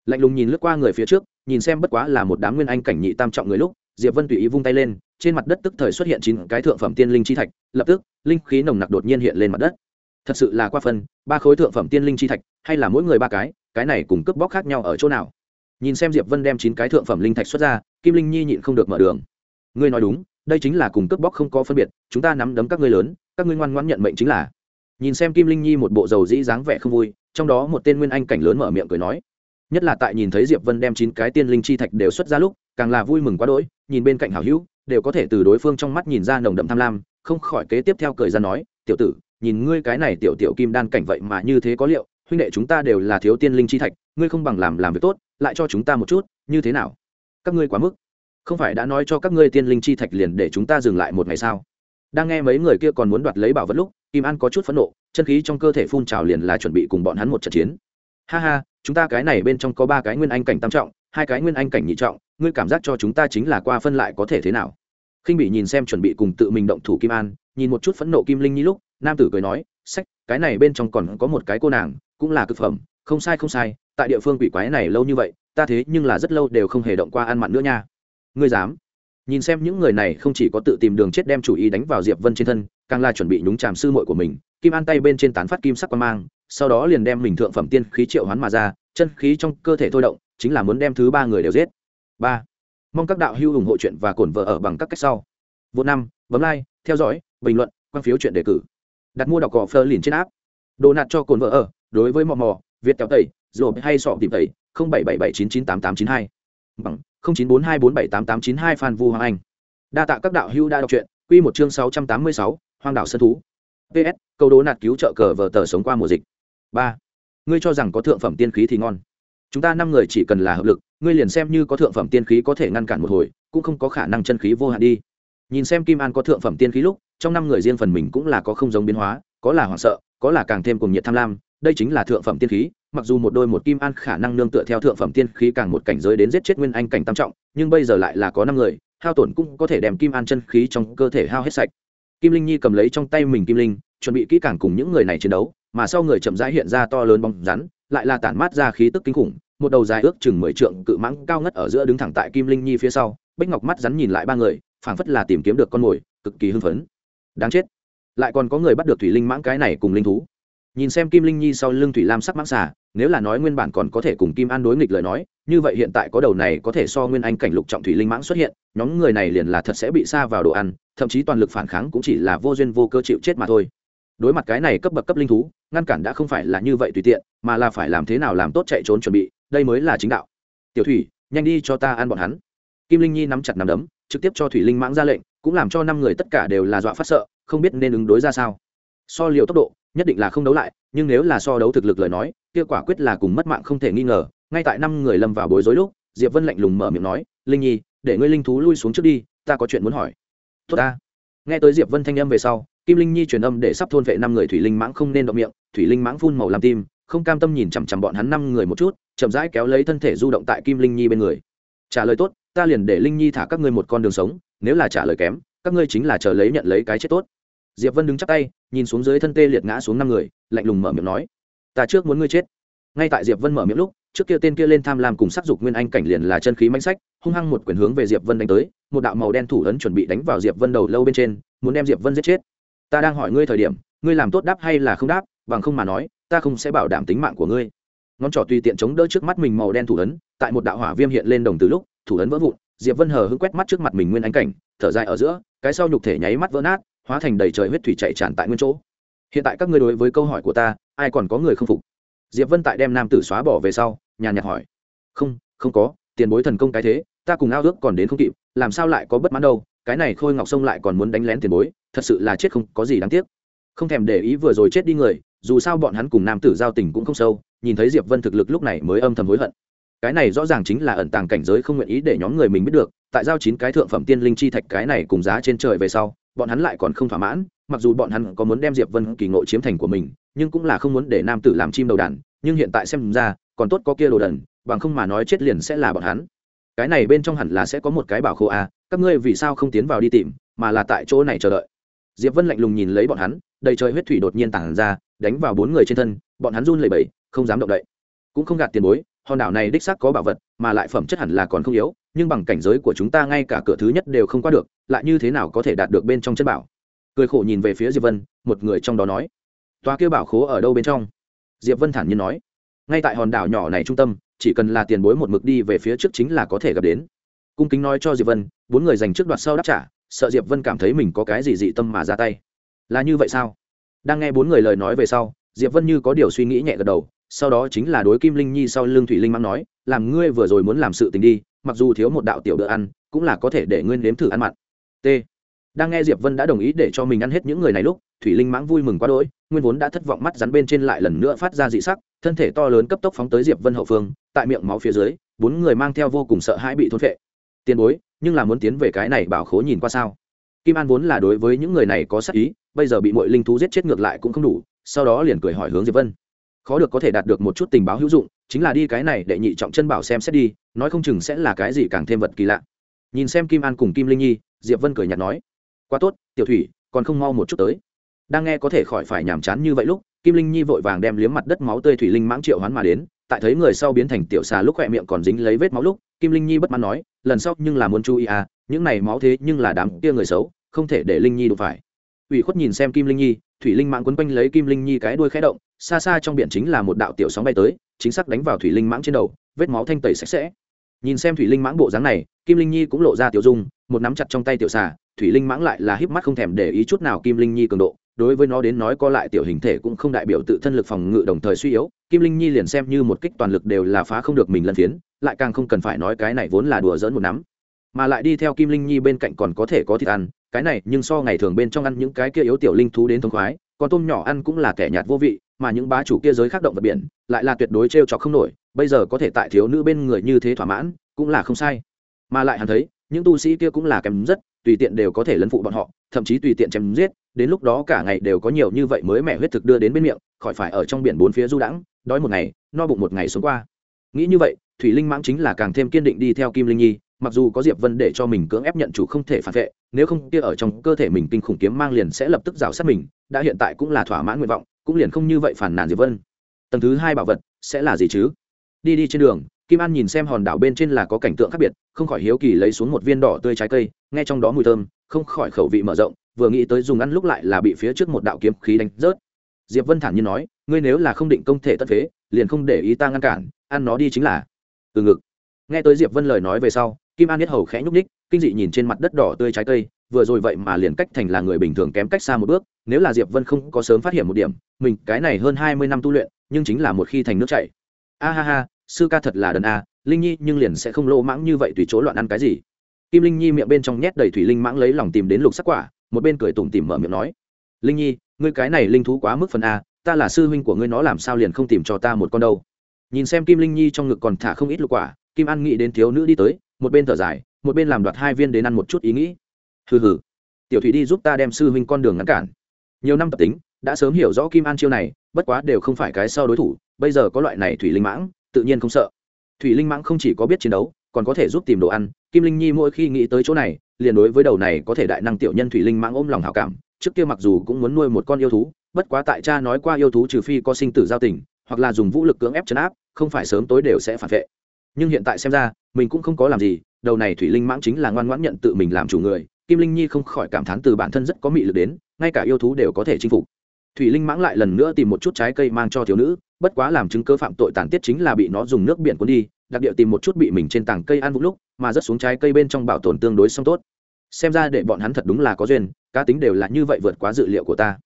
Lạnh lùng nhìn lướt qua người phía trước, nhìn xem bất quá là một đám nguyên anh cảnh nhị tam trọng người lúc, diệp vân tùy ý vung tay lên, trên mặt đất tức thời xuất hiện chín cái thượng phẩm tiên linh chi thạch, lập tức, linh khí nồng nặc đột nhiên hiện lên mặt đất. Thật sự là qua phân, ba khối thượng phẩm tiên linh chi thạch, hay là mỗi người ba cái cái này cùng cướp bóc khác nhau ở chỗ nào? Nhìn xem diệp vân đem chín cái thượng phẩm linh thạch xuất ra, kim linh nhi nhịn không được mở đường ngươi nói đúng, đây chính là cùng cướp bóc không có phân biệt, chúng ta nắm đấm các ngươi lớn, các ngươi ngoan ngoãn nhận mệnh chính là. Nhìn xem kim linh nhi một bộ dầu dĩ dáng vẻ không vui, trong đó một tên nguyên anh cảnh lớn mở miệng cười nói. Nhất là tại nhìn thấy diệp vân đem chín cái tiên linh chi thạch đều xuất ra lúc, càng là vui mừng quá đỗi, nhìn bên cạnh hảo hữu, đều có thể từ đối phương trong mắt nhìn ra nồng đậm tham lam, không khỏi kế tiếp theo cười ra nói, tiểu tử, nhìn ngươi cái này tiểu tiểu kim đan cảnh vậy mà như thế có liệu, huynh đệ chúng ta đều là thiếu tiên linh chi thạch, ngươi không bằng làm làm việc tốt, lại cho chúng ta một chút, như thế nào? Các ngươi quá mức không phải đã nói cho các ngươi tiên linh chi thạch liền để chúng ta dừng lại một ngày sao? Đang nghe mấy người kia còn muốn đoạt lấy bảo vật lúc, kim an có chút phẫn nộ, chân khí trong cơ thể phun trào liền là chuẩn bị cùng bọn hắn một trận chiến. Ha ha, chúng ta cái này bên trong có ba cái nguyên anh cảnh tam trọng, hai cái nguyên anh cảnh nhị trọng, ngươi cảm giác cho chúng ta chính là qua phân lại có thể thế nào? Khinh bị nhìn xem chuẩn bị cùng tự mình động thủ kim an, nhìn một chút phẫn nộ kim linh nhi lúc, nam tử cười nói, sách, cái này bên trong còn có một cái cô nàng, cũng là cực phẩm, không sai không sai, tại địa phương quỷ quái này lâu như vậy, ta thế nhưng là rất lâu đều không hề động qua ăn mặn nữa nha ngươi dám. Nhìn xem những người này không chỉ có tự tìm đường chết đem chủ ý đánh vào diệp vân trên thân, càng là chuẩn bị nhúng chàm sư muội của mình, kim an tay bên trên tán phát kim sắc quan mang, sau đó liền đem mình thượng phẩm tiên khí triệu hoán mà ra, chân khí trong cơ thể thôi động, chính là muốn đem thứ ba người đều giết. Ba. Mong các đạo hữu ủng hộ chuyện và cổn vợ ở bằng các cách sau. Vô năm, bấm like, theo dõi, bình luận, quan phiếu chuyện đề cử. Đặt mua đọc cỏ phơ liền trên áp đồ nạt cho cồn vợ ở, đối với mò mò, việt kéo tẩy rồi hay sọ tìm tẩy, không bảy bảy bảy chín chín tám tám chín hai. Bằng không chín bốn hai bốn bảy tám tám chín hai phan vu hoàng anh. Đa tạ các đạo hữu đã đọc truyện. Quy một chương sáu trăm tám mươi sáu, hoang đảo sơn thú. Ps câu đố nạt cứu trợ cờ vở tờ sống qua mùa dịch. Ba, ngươi cho rằng có thượng phẩm tiên khí thì ngon. Chúng ta năm người chỉ cần là hợp lực, ngươi liền xem như có thượng phẩm tiên khí có thể ngăn cản một hồi, cũng không có khả năng chân khí vô hạn đi. Nhìn xem kim an có thượng phẩm tiên khí lúc, trong năm người riêng phần mình cũng là có không giống biến hóa, có là hoảng sợ, có là càng thêm cùng nhiệt tham lam, đây chính là thượng phẩm tiên khí mặc dù một đôi một kim an khả năng nương tựa theo thượng phẩm tiên khí càng một cảnh giới đến giết chết nguyên anh cảnh tam trọng, nhưng bây giờ lại là có năm người, hao tổn cũng có thể đem kim an chân khí trong cơ thể hao hết sạch. Kim linh nhi cầm lấy trong tay mình kim linh, chuẩn bị kỹ càng cùng những người này chiến đấu, mà sau người chậm rãi hiện ra to lớn bóng rắn, lại là tản mát ra khí tức kinh khủng, một đầu dài ước chừng mười trượng cự mãng cao ngất ở giữa đứng thẳng tại kim linh nhi phía sau, bích ngọc mắt rắn nhìn lại ba người, phảng phất là tìm kiếm được con mồi, cực kỳ hưng phấn. Đáng chết. Lại còn có người bắt được thủy linh mãng cái này cùng linh thú nhìn xem kim linh nhi sau lưng thủy lam sắc mãng xà, nếu là nói nguyên bản còn có thể cùng kim an đối nghịch lời nói, như vậy hiện tại có đầu này có thể so nguyên anh cảnh lục trọng thủy linh mãng xuất hiện, nhóm người này liền là thật sẽ bị xa vào đồ ăn, thậm chí toàn lực phản kháng cũng chỉ là vô duyên vô cơ chịu chết mà thôi. Đối mặt cái này cấp bậc cấp linh thú, ngăn cản đã không phải là như vậy tùy tiện, mà là phải làm thế nào làm tốt chạy trốn chuẩn bị, đây mới là chính đạo. Tiểu thủy, nhanh đi cho ta ăn bọn hắn. Kim linh nhi nắm chặt nắm đấm, trực tiếp cho thủy linh mãng ra lệnh, cũng làm cho năm người tất cả đều là dọa phát sợ, không biết nên ứng đối ra sao. So liệu tốc độ nhất định là không đấu lại, nhưng nếu là so đấu thực lực lời nói, kia quả quyết là cùng mất mạng không thể nghi ngờ. Ngay tại năm người lâm vào bối rối lúc, diệp vân lạnh lùng mở miệng nói, linh nhi, để ngươi linh thú lui xuống trước đi, ta có chuyện muốn hỏi. Tốt ta. Nghe tới diệp vân thanh âm về sau, kim linh nhi truyền âm để sắp thôn vệ năm người thủy linh mãng không nên động miệng, thủy linh mãng phun màu làm tim, không cam tâm nhìn chằm chằm bọn hắn năm người một chút, chậm rãi kéo lấy thân thể du động tại kim linh nhi bên người. Trả lời tốt, ta liền để linh nhi thả các ngươi một con đường sống, nếu là trả lời kém, các ngươi chính là chờ lấy nhận lấy cái chết tốt. Diệp vân đứng chắc tay nhìn xuống dưới thân tê liệt ngã xuống năm người, lạnh lùng mở miệng nói, ta trước muốn ngươi chết. Ngay tại diệp vân mở miệng lúc, trước kia tên kia lên tham lam cùng sắc dục nguyên anh cảnh liền là chân khí mánh sách, hung hăng một quyền hướng về diệp vân đánh tới, một đạo màu đen thủ ấn chuẩn bị đánh vào diệp vân đầu lâu bên trên, muốn đem diệp vân giết chết. Ta đang hỏi ngươi thời điểm, ngươi làm tốt đáp hay là không đáp, bằng không mà nói, ta không sẽ bảo đảm tính mạng của ngươi. Ngón trỏ tùy tiện chống đỡ trước mắt mình màu đen thủ ấn, tại một đạo hỏa viêm hiện lên đồng từ lúc, thủ ấn vỡ vụn, diệp vân hờ hững quét mắt trước mặt mình nguyên ánh cảnh, thở dài ở giữa, cái sau nhục thể nháy mắt vỡ nát hóa thành đầy trời huyết thủy chạy tràn tại nguyên chỗ. Hiện tại các ngươi đối với câu hỏi của ta, ai còn có người không phục? Diệp vân tại đem nam tử xóa bỏ về sau, nhàn nhạt hỏi. Không không có, tiền bối thần công cái thế, ta cùng ao ước còn đến không kịp, làm sao lại có bất mãn đâu, cái này khôi ngọc sông lại còn muốn đánh lén tiền bối, thật sự là chết không có gì đáng tiếc. Không thèm để ý vừa rồi chết đi người, dù sao bọn hắn cùng nam tử giao tình cũng không sâu, nhìn thấy diệp vân thực lực lúc này mới âm thầm hối hận. Cái này rõ ràng chính là ẩn tàng cảnh giới không nguyện ý để nhóm người mình biết được, tại giao chín cái thượng phẩm tiên linh chi thạch cái này cùng giá trên trời về sau bọn hắn lại còn không thỏa mãn mặc dù bọn hắn có muốn đem diệp vân kỳ ngộ chiếm thành của mình nhưng cũng là không muốn để nam tử làm chim đầu đàn nhưng hiện tại xem ra còn tốt có kia đồ đần bằng không mà nói chết liền sẽ là bọn hắn. Cái này bên trong hẳn là sẽ có một cái bảo khô a à, các ngươi vì sao không tiến vào đi tìm mà là tại chỗ này chờ đợi. Diệp vân lạnh lùng nhìn lấy bọn hắn đầy trời huyết thủy đột nhiên tản ra đánh vào bốn người trên thân bọn hắn run lẩy bẩy không dám động đậy. Cũng không gạt tiền bối hòn đảo này đích xác có bảo vật mà lại phẩm chất hẳn là còn không yếu nhưng bằng cảnh giới của chúng ta ngay cả cửa thứ nhất đều không qua được, lại như thế nào có thể đạt được bên trong chân bảo? Cười khổ nhìn về phía diệp vân, một người trong đó nói. Toa kêu bảo khố ở đâu bên trong? Diệp vân thản nhiên nói. Ngay tại hòn đảo nhỏ này trung tâm, chỉ cần là tiền bối một mực đi về phía trước chính là có thể gặp đến. Cung kính nói cho diệp vân, bốn người dành trước đoạt sau đáp trả, sợ diệp vân cảm thấy mình có cái gì dị tâm mà ra tay. Là như vậy sao? Đang nghe bốn người lời nói về sau, diệp vân như có điều suy nghĩ nhẹ gật đầu, sau đó chính là đối kim linh nhi sau lưng thủy linh mang nói, làm ngươi vừa rồi muốn làm sự tình đi mặc dù thiếu một đạo tiểu bữa ăn, cũng là có thể để ngươi nếm thử ăn mặn. T. Đang nghe diệp vân đã đồng ý để cho mình ăn hết những người này lúc, thủy linh mãng vui mừng quá đỗi, nguyên vốn đã thất vọng mắt rắn bên trên lại lần nữa phát ra dị sắc, thân thể to lớn cấp tốc phóng tới diệp vân hậu phương, tại miệng máu phía dưới, bốn người mang theo vô cùng sợ hãi bị thôn phệ. Tiền bối, nhưng là muốn tiến về cái này bảo khố nhìn qua sao? Kim an vốn là đối với những người này có sắc ý, bây giờ bị mọi linh thú giết chết ngược lại cũng không đủ, sau đó liền cười hỏi hướng diệp vân. Khó được có thể đạt được một chút tình báo hữu dụng chính là đi cái này để nhị trọng chân bảo xem xét đi, nói không chừng sẽ là cái gì càng thêm vật kỳ lạ. Nhìn xem kim an cùng kim linh nhi, diệp vân cười nhạt nói, quá tốt, tiểu thủy, còn không mau một chút tới. Đang nghe có thể khỏi phải nhàm chán như vậy lúc, kim linh nhi vội vàng đem liếm mặt đất máu tươi thủy linh mãng triệu hoán mà đến, tại thấy người sau biến thành tiểu xà lúc khỏe miệng còn dính lấy vết máu lúc, kim linh nhi bất mãn nói, lần sau nhưng là muốn chú ý à những này máu thế nhưng là đám kia người xấu, không thể để linh nhi đụng phải. Ủy khuất nhìn xem kim linh nhi thủy linh mãng quấn quanh lấy kim linh nhi cái đuôi khẽ động, xa xa trong biển chính là một đạo tiểu sóng bay tới, chính xác đánh vào thủy linh mãng trên đầu, vết máu thanh tẩy sạch sẽ. Nhìn xem thủy linh mãng bộ dáng này, kim linh nhi cũng lộ ra tiểu dung, một nắm chặt trong tay tiểu xà, thủy linh mãng lại là híp mắt không thèm để ý chút nào kim linh nhi cường độ, đối với nó đến nói co lại tiểu hình thể cũng không đại biểu tự thân lực phòng ngự đồng thời suy yếu, kim linh nhi liền xem như một kích toàn lực đều là phá không được mình lân phiến, lại càng không cần phải nói cái này vốn là đùa dỡn một nắm. Mà lại đi theo kim linh nhi bên cạnh còn có thể có thịt ăn cái này nhưng so ngày thường bên trong ăn những cái kia yếu tiểu linh thú đến thông khoái, còn tôm nhỏ ăn cũng là kẻ nhạt vô vị, mà những bá chủ kia giới khác động vật biển, lại là tuyệt đối trêu trọc không nổi, bây giờ có thể tại thiếu nữ bên người như thế thỏa mãn, cũng là không sai. Mà lại hắn thấy, những tu sĩ kia cũng là kém rất, tùy tiện đều có thể lấn phụ bọn họ, thậm chí tùy tiện chém giết, đến lúc đó cả ngày đều có nhiều như vậy mới mẻ huyết thực đưa đến bên miệng, khỏi phải ở trong biển bốn phía du đãng, đói một ngày, no bụng một ngày xuống qua. Nghĩ như vậy, thủy linh mãng chính là càng thêm kiên định đi theo kim linh nhi mặc dù có diệp vân để cho mình cưỡng ép nhận chủ không thể phản vệ, nếu không kia ở trong cơ thể mình kinh khủng kiếm mang liền sẽ lập tức rào sát mình, đã hiện tại cũng là thỏa mãn nguyện vọng, cũng liền không như vậy phản nàn diệp vân. Tầng thứ hai bảo vật sẽ là gì chứ? Đi đi trên đường, kim an nhìn xem hòn đảo bên trên là có cảnh tượng khác biệt, không khỏi hiếu kỳ lấy xuống một viên đỏ tươi trái cây, nghe trong đó mùi thơm, không khỏi khẩu vị mở rộng, vừa nghĩ tới dùng ăn lúc lại là bị phía trước một đạo kiếm khí đánh rớt. Diệp vân thản nhiên nói, ngươi nếu là không định công thể tất phế, liền không để ý ta ngăn cản, ăn nó đi chính là. Từ ngực. Nghe tới diệp vân lời nói về sau kim an nhất hầu khẽ nhúc ních kinh dị nhìn trên mặt đất đỏ tươi trái cây, vừa rồi vậy mà liền cách thành là người bình thường kém cách xa một bước, nếu là diệp vân không có sớm phát hiện một điểm, mình cái này hơn hai mươi năm tu luyện, nhưng chính là một khi thành nước chảy. A ha ha, sư ca thật là đần a, linh nhi nhưng liền sẽ không lỗ mãng như vậy tùy chỗ loạn ăn cái gì. Kim linh nhi miệng bên trong nhét đầy thủy linh mãng lấy lòng tìm đến lục sắc quả, một bên cười tủm tỉm mở miệng nói, linh nhi, ngươi cái này linh thú quá mức phần a, ta là sư huynh của ngươi nó làm sao liền không tìm cho ta một con đâu? Nhìn xem kim linh nhi trong ngực còn thả không ít lục quả, kim an nghĩ đến thiếu nữ đi tới một bên thở dài, một bên làm đoạt hai viên đến ăn một chút ý nghĩ. Hừ hừ. Tiểu thủy đi giúp ta đem sư huynh con đường ngăn cản. Nhiều năm tập tính, đã sớm hiểu rõ kim an chiêu này, bất quá đều không phải cái sau đối thủ, bây giờ có loại này thủy linh mãng, tự nhiên không sợ. Thủy linh mãng không chỉ có biết chiến đấu, còn có thể giúp tìm đồ ăn. Kim linh nhi mỗi khi nghĩ tới chỗ này, liền đối với đầu này có thể đại năng tiểu nhân thủy linh mãng ôm lòng hảo cảm, trước kia mặc dù cũng muốn nuôi một con yêu thú, bất quá tại cha nói qua yêu thú trừ phi có sinh tử giao tình, hoặc là dùng vũ lực cưỡng ép chấn áp, không phải sớm tối đều sẽ phản vệ. Nhưng hiện tại xem ra mình cũng không có làm gì, đầu này thủy linh mãng chính là ngoan ngoãn nhận tự mình làm chủ người, kim linh nhi không khỏi cảm thán từ bản thân rất có mị lực đến, ngay cả yêu thú đều có thể chinh phục. Thủy linh mãng lại lần nữa tìm một chút trái cây mang cho thiếu nữ, bất quá làm chứng cơ phạm tội tàn tiết chính là bị nó dùng nước biển cuốn đi, đặc địa tìm một chút bị mình trên tảng cây ăn vụng lúc, mà rất xuống trái cây bên trong bảo tồn tương đối song tốt. Xem ra để bọn hắn thật đúng là có duyên, cá tính đều là như vậy vượt quá dự liệu của ta.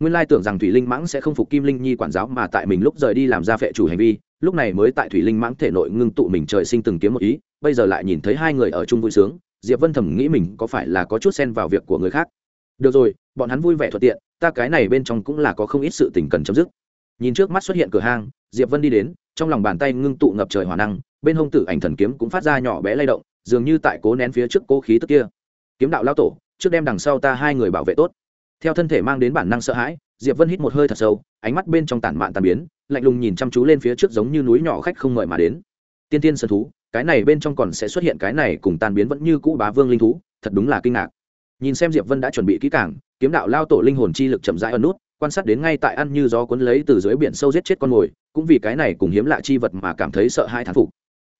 Nguyên lai tưởng rằng thủy linh mãng sẽ không phục kim linh nhi quản giáo mà tại mình lúc rời đi làm ra phệ chủ hành vi lúc này mới tại thủy linh mãng thể nội ngưng tụ mình trời sinh từng kiếm một ý, bây giờ lại nhìn thấy hai người ở chung vui sướng, diệp vân thầm nghĩ mình có phải là có chút xen vào việc của người khác. Được rồi, bọn hắn vui vẻ thuận tiện, ta cái này bên trong cũng là có không ít sự tình cần chấm dứt. Nhìn trước mắt xuất hiện cửa hang, diệp vân đi đến, trong lòng bàn tay ngưng tụ ngập trời hỏa năng, bên hông tử ảnh thần kiếm cũng phát ra nhỏ bé lay động, dường như tại cố nén phía trước cố khí tức kia. Kiếm đạo lao tổ, trước đem đằng sau ta hai người bảo vệ tốt. Theo thân thể mang đến bản năng sợ hãi, diệp vân hít một hơi thật sâu, ánh mắt bên trong tản mạn tàn biến lạnh lùng nhìn chăm chú lên phía trước giống như núi nhỏ khách không mời mà đến. Tiên tiên sơn thú, cái này bên trong còn sẽ xuất hiện cái này cùng tan biến vẫn như cũ bá vương linh thú, thật đúng là kinh ngạc. Nhìn xem diệp vân đã chuẩn bị kỹ càng, kiếm đạo lao tổ linh hồn chi lực chậm rãi ẩn nút, quan sát đến ngay tại ăn như gió cuốn lấy từ dưới biển sâu giết chết con mồi, cũng vì cái này cùng hiếm lạ chi vật mà cảm thấy sợ hai thán phục.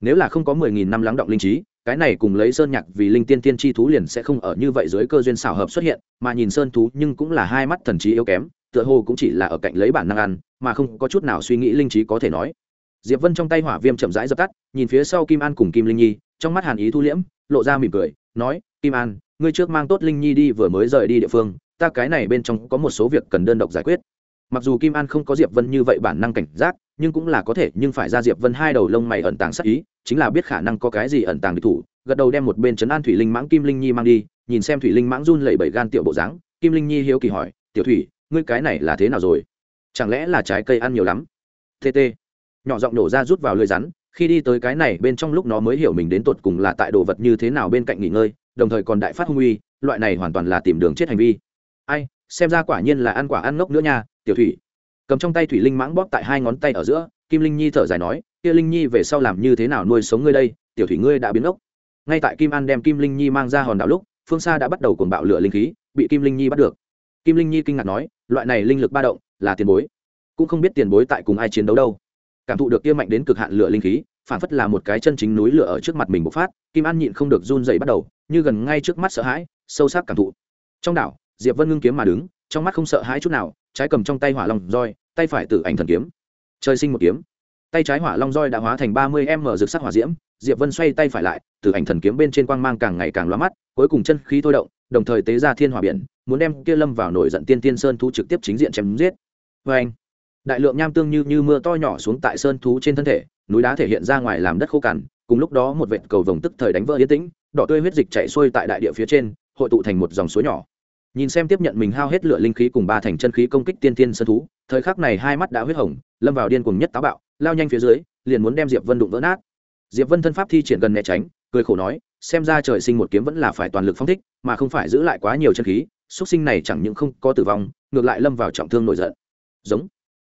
Nếu là không có mười nghìn năm lắng động linh trí, cái này cùng lấy sơn nhạc vì linh tiên tiên chi thú liền sẽ không ở như vậy dưới cơ duyên xảo hợp xuất hiện, mà nhìn sơn thú nhưng cũng là hai mắt thần trí yếu kém, tựa hồ cũng chỉ là ở cạnh lấy bản năng ăn mà không có chút nào suy nghĩ linh trí có thể nói. Diệp vân trong tay hỏa viêm chậm rãi dập tắt, nhìn phía sau kim an cùng kim linh nhi, trong mắt hàn ý thu liễm, lộ ra mỉm cười, nói, kim an, ngươi trước mang tốt linh nhi đi vừa mới rời đi địa phương, ta cái này bên trong có một số việc cần đơn độc giải quyết. Mặc dù kim an không có diệp vân như vậy bản năng cảnh giác, nhưng cũng là có thể, nhưng phải ra diệp vân hai đầu lông mày ẩn tàng sắc ý, chính là biết khả năng có cái gì ẩn tàng địch thủ, gật đầu đem một bên trấn an thủy linh mãng kim linh nhi mang đi, nhìn xem thủy linh mãng run lẩy bẩy gan tiểu bộ dáng, kim linh nhi hiếu kỳ hỏi, tiểu thủy, ngươi cái này là thế nào rồi? Chẳng lẽ là trái cây ăn nhiều lắm? Tt nhỏ giọng nổ ra rút vào lưới rắn, khi đi tới cái này bên trong lúc nó mới hiểu mình đến tột cùng là tại đồ vật như thế nào bên cạnh nghỉ ngơi, đồng thời còn đại phát hung uy, loại này hoàn toàn là tìm đường chết hành vi. Ai, xem ra quả nhiên là ăn quả ăn ngốc nữa nha, tiểu thủy. Cầm trong tay thủy linh mãng bóp tại hai ngón tay ở giữa, kim linh nhi thở dài nói, kia linh nhi về sau làm như thế nào nuôi sống ngươi đây? Tiểu thủy ngươi đã biến ốc ngay tại kim an đem kim linh nhi mang ra hòn đảo lúc, phương xa đã bắt đầu cuồng bạo lửa linh khí, bị kim linh nhi bắt được. Kim linh nhi kinh ngạc nói, loại này linh lực ba động là tiền bối. Cũng không biết tiền bối tại cùng ai chiến đấu đâu. Cảm thụ được kia mạnh đến cực hạn lửa linh khí, phản phất là một cái chân chính núi lửa ở trước mặt mình bộc phát, kim an nhịn không được run dậy bắt đầu, như gần ngay trước mắt sợ hãi, sâu sắc cảm thụ. Trong đảo, diệp vân ngưng kiếm mà đứng, trong mắt không sợ hãi chút nào, trái cầm trong tay hỏa long roi, tay phải tử ảnh thần kiếm. Trời sinh một kiếm. Tay trái hỏa long roi đã hóa thành ba mươi m rực sắc hỏa diễm, diệp vân xoay tay phải lại, tử ảnh thần kiếm bên trên quang mang càng ngày càng loa mắt, cuối cùng chân khí thôi động, đồng thời tế ra thiên hỏa biển, muốn đem kia lâm vào nổi giận tiên tiên sơn thu trực tiếp chính diện chém giết vê anh, đại lượng nham tương như như mưa to nhỏ xuống tại sơn thú trên thân thể, núi đá thể hiện ra ngoài làm đất khô cằn, cùng lúc đó một vệt cầu vồng tức thời đánh vỡ yên tĩnh, đỏ tươi huyết dịch chảy xuôi tại đại địa phía trên, hội tụ thành một dòng suối nhỏ. Nhìn xem tiếp nhận mình hao hết lửa linh khí cùng ba thành chân khí công kích tiên tiên sơn thú, thời khắc này hai mắt đã huyết hồng, lâm vào điên cuồng nhất táo bạo, lao nhanh phía dưới, liền muốn đem diệp vân đụng vỡ nát. Diệp vân thân pháp thi triển gần né tránh, cười khổ nói, xem ra trời sinh một kiếm vẫn là phải toàn lực phong thích, mà không phải giữ lại quá nhiều chân khí xuất sinh này chẳng những không có tử vong, ngược lại lâm vào trọng thương nổi giận giống.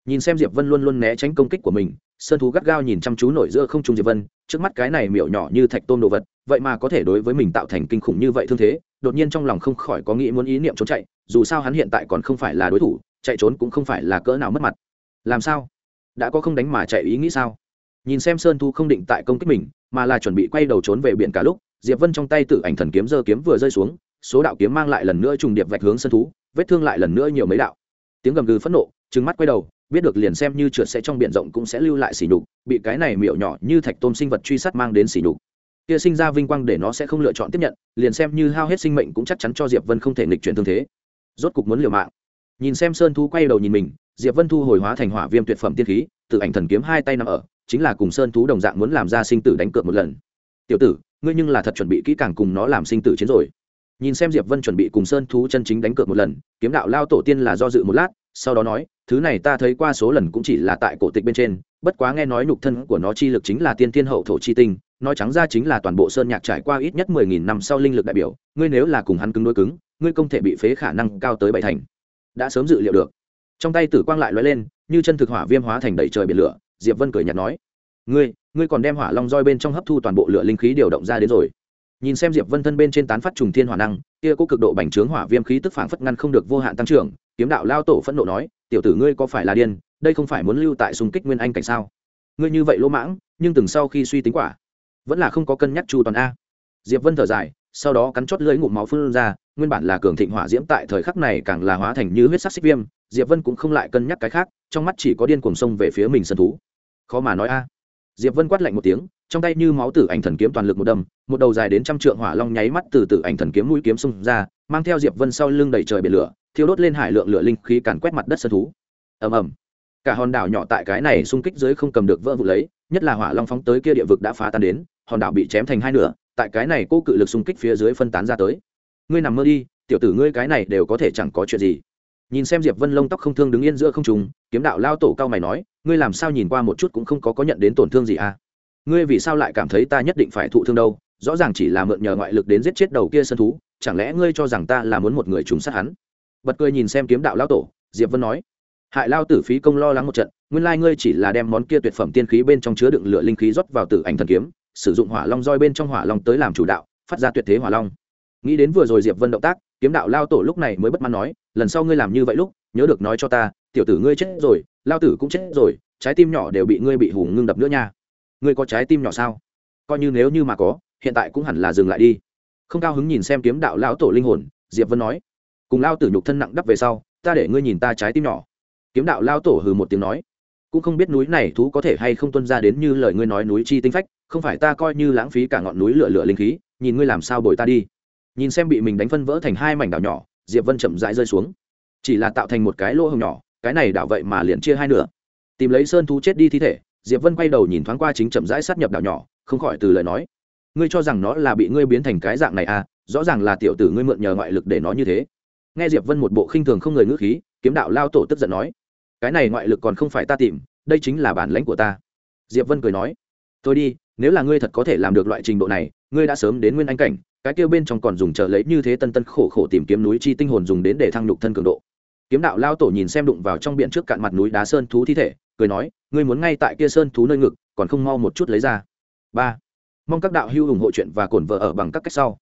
Nhìn xem diệp vân luôn luôn né tránh công kích của mình, sơn thú gắt gao nhìn chăm chú nổi giữa không trung diệp vân, trước mắt cái này miểu nhỏ như thạch tôm đồ vật, vậy mà có thể đối với mình tạo thành kinh khủng như vậy thương thế, đột nhiên trong lòng không khỏi có nghĩ muốn ý niệm trốn chạy, dù sao hắn hiện tại còn không phải là đối thủ, chạy trốn cũng không phải là cỡ nào mất mặt. Làm sao? Đã có không đánh mà chạy ý nghĩ sao? Nhìn xem sơn thu không định tại công kích mình, mà là chuẩn bị quay đầu trốn về biển cả lúc, diệp vân trong tay tự ảnh thần kiếm giơ kiếm vừa rơi xuống, số đạo kiếm mang lại lần nữa trùng điệp vạch hướng sơn thú, vết thương lại lần nữa nhiều mấy đạo. Tiếng gầm gừ phẫn nộ trừng mắt quay đầu, biết được liền xem như trượt sẽ trong biển rộng cũng sẽ lưu lại xỉ nhục, bị cái này miệu nhỏ như thạch tôm sinh vật truy sát mang đến xỉ nhục. Kia sinh ra vinh quang để nó sẽ không lựa chọn tiếp nhận, liền xem như hao hết sinh mệnh cũng chắc chắn cho diệp vân không thể nghịch chuyển thương thế. Rốt cục muốn liều mạng. Nhìn xem sơn thú quay đầu nhìn mình, diệp vân thu hồi hóa thành hỏa viêm tuyệt phẩm tiên khí, tự ảnh thần kiếm hai tay nằm ở, chính là cùng sơn thú đồng dạng muốn làm ra sinh tử đánh cược một lần. Tiểu tử, ngươi nhưng là thật chuẩn bị kỹ càng cùng nó làm sinh tử chiến rồi. Nhìn xem diệp vân chuẩn bị cùng sơn thú chân chính đánh cược một lần, kiếm đạo lao tổ tiên là do dự một lát, sau đó nói thứ này ta thấy qua số lần cũng chỉ là tại cổ tịch bên trên, bất quá nghe nói nhục thân của nó chi lực chính là tiên tiên hậu thổ chi tinh, nói trắng ra chính là toàn bộ sơn nhạc trải qua ít nhất mười nghìn năm sau linh lực đại biểu, ngươi nếu là cùng hắn cứng đối cứng, ngươi không thể bị phế khả năng cao tới bảy thành. Đã sớm dự liệu được. Trong tay tử quang lại lóe lên, như chân thực hỏa viêm hóa thành đầy trời biển lửa, diệp vân cười nhạt nói, ngươi ngươi còn đem hỏa long roi bên trong hấp thu toàn bộ lửa linh khí điều động ra đến rồi. Nhìn xem diệp vân thân bên trên tán phát trùng thiên hỏa năng, kia có cực độ bành trướng hỏa viêm khí tức phảng phất ngăn không được vô hạn tăng trưởng kiếm đạo lao tổ phẫn nộ nói, tiểu tử ngươi có phải là điên? Đây không phải muốn lưu tại xung kích nguyên anh cảnh sao? Ngươi như vậy lỗ mãng, nhưng từng sau khi suy tính quả, vẫn là không có cân nhắc chu toàn a. Diệp vân thở dài, sau đó cắn chót lưỡi ngụm máu phun ra, nguyên bản là cường thịnh hỏa diễm tại thời khắc này càng là hóa thành như huyết sắc xích viêm, diệp vân cũng không lại cân nhắc cái khác, trong mắt chỉ có điên cuồng sông về phía mình sân thú. Khó mà nói a. Diệp vân quát lạnh một tiếng, trong tay như máu tử ảnh thần kiếm toàn lực một đâm, một đầu dài đến trăm trượng hỏa long nháy mắt từ tử ảnh thần kiếm mũi kiếm xung ra, mang theo diệp vân sau lưng đầy trời biển lửa thiêu đốt lên hải lượng lửa linh khí càn quét mặt đất sân thú. Ầm ầm. Cả hòn đảo nhỏ tại cái này xung kích dưới không cầm được vỡ vụ lấy, nhất là hỏa long phóng tới kia địa vực đã phá tan đến, hòn đảo bị chém thành hai nửa, tại cái này cô cự lực xung kích phía dưới phân tán ra tới. Ngươi nằm mơ đi, tiểu tử ngươi cái này đều có thể chẳng có chuyện gì. Nhìn xem diệp vân lông tóc không thương đứng yên giữa không trùng kiếm đạo lao tổ cao mày nói, ngươi làm sao nhìn qua một chút cũng không có có nhận đến tổn thương gì à? Ngươi vì sao lại cảm thấy ta nhất định phải thụ thương đâu? Rõ ràng chỉ là mượn nhờ ngoại lực đến giết chết đầu kia sân thú, chẳng lẽ ngươi cho rằng ta là muốn một người trùng sát hắn? Bật cười nhìn xem kiếm đạo lao tổ, diệp vân nói, hại lao tử phí công lo lắng một trận, nguyên lai ngươi chỉ là đem món kia tuyệt phẩm tiên khí bên trong chứa đựng lửa linh khí rót vào tử ảnh thần kiếm, sử dụng hỏa long roi bên trong hỏa long tới làm chủ đạo, phát ra tuyệt thế hỏa long. Nghĩ đến vừa rồi diệp vân động tác, kiếm đạo lao tổ lúc này mới bất mãn nói, lần sau ngươi làm như vậy lúc, nhớ được nói cho ta, tiểu tử ngươi chết rồi, lao tử cũng chết rồi, trái tim nhỏ đều bị ngươi bị hùng ngưng đập nữa nha. Ngươi có trái tim nhỏ sao? Coi như nếu như mà có, hiện tại cũng hẳn là dừng lại đi. Không cao hứng nhìn xem kiếm đạo lão tổ linh hồn, diệp vân nói cùng lao tử nhục thân nặng đắp về sau, ta để ngươi nhìn ta trái tim nhỏ. Kiếm đạo lao tổ hừ một tiếng nói, cũng không biết núi này thú có thể hay không tuân ra đến như lời ngươi nói núi chi tinh phách, không phải ta coi như lãng phí cả ngọn núi lửa lửa linh khí, nhìn ngươi làm sao bồi ta đi. Nhìn xem bị mình đánh phân vỡ thành hai mảnh đảo nhỏ, diệp vân chậm rãi rơi xuống. Chỉ là tạo thành một cái lỗ hồng nhỏ, cái này đảo vậy mà liền chia hai nửa. Tìm lấy sơn thú chết đi thi thể, diệp vân quay đầu nhìn thoáng qua chính chậm rãi sát nhập đảo nhỏ, không khỏi từ lời nói, ngươi cho rằng nó là bị ngươi biến thành cái dạng này à? Rõ ràng là tiểu tử ngươi mượn nhờ ngoại lực để nó như thế nghe diệp vân một bộ khinh thường không người ngữ khí, kiếm đạo lao tổ tức giận nói, cái này ngoại lực còn không phải ta tìm, đây chính là bản lãnh của ta. Diệp vân cười nói tôi đi, nếu là ngươi thật có thể làm được loại trình độ này, ngươi đã sớm đến nguyên anh cảnh, cái kêu bên trong còn dùng chờ lấy như thế tân tân khổ khổ tìm kiếm núi chi tinh hồn dùng đến để thăng nhục thân cường độ. Kiếm đạo lao tổ nhìn xem đụng vào trong biển trước cạn mặt núi đá sơn thú thi thể, cười nói, ngươi muốn ngay tại kia sơn thú nơi ngực, còn không mau một chút lấy ra. Ba, mong các đạo hữu ủng hộ chuyện và cổn vợ ở bằng các cách sau.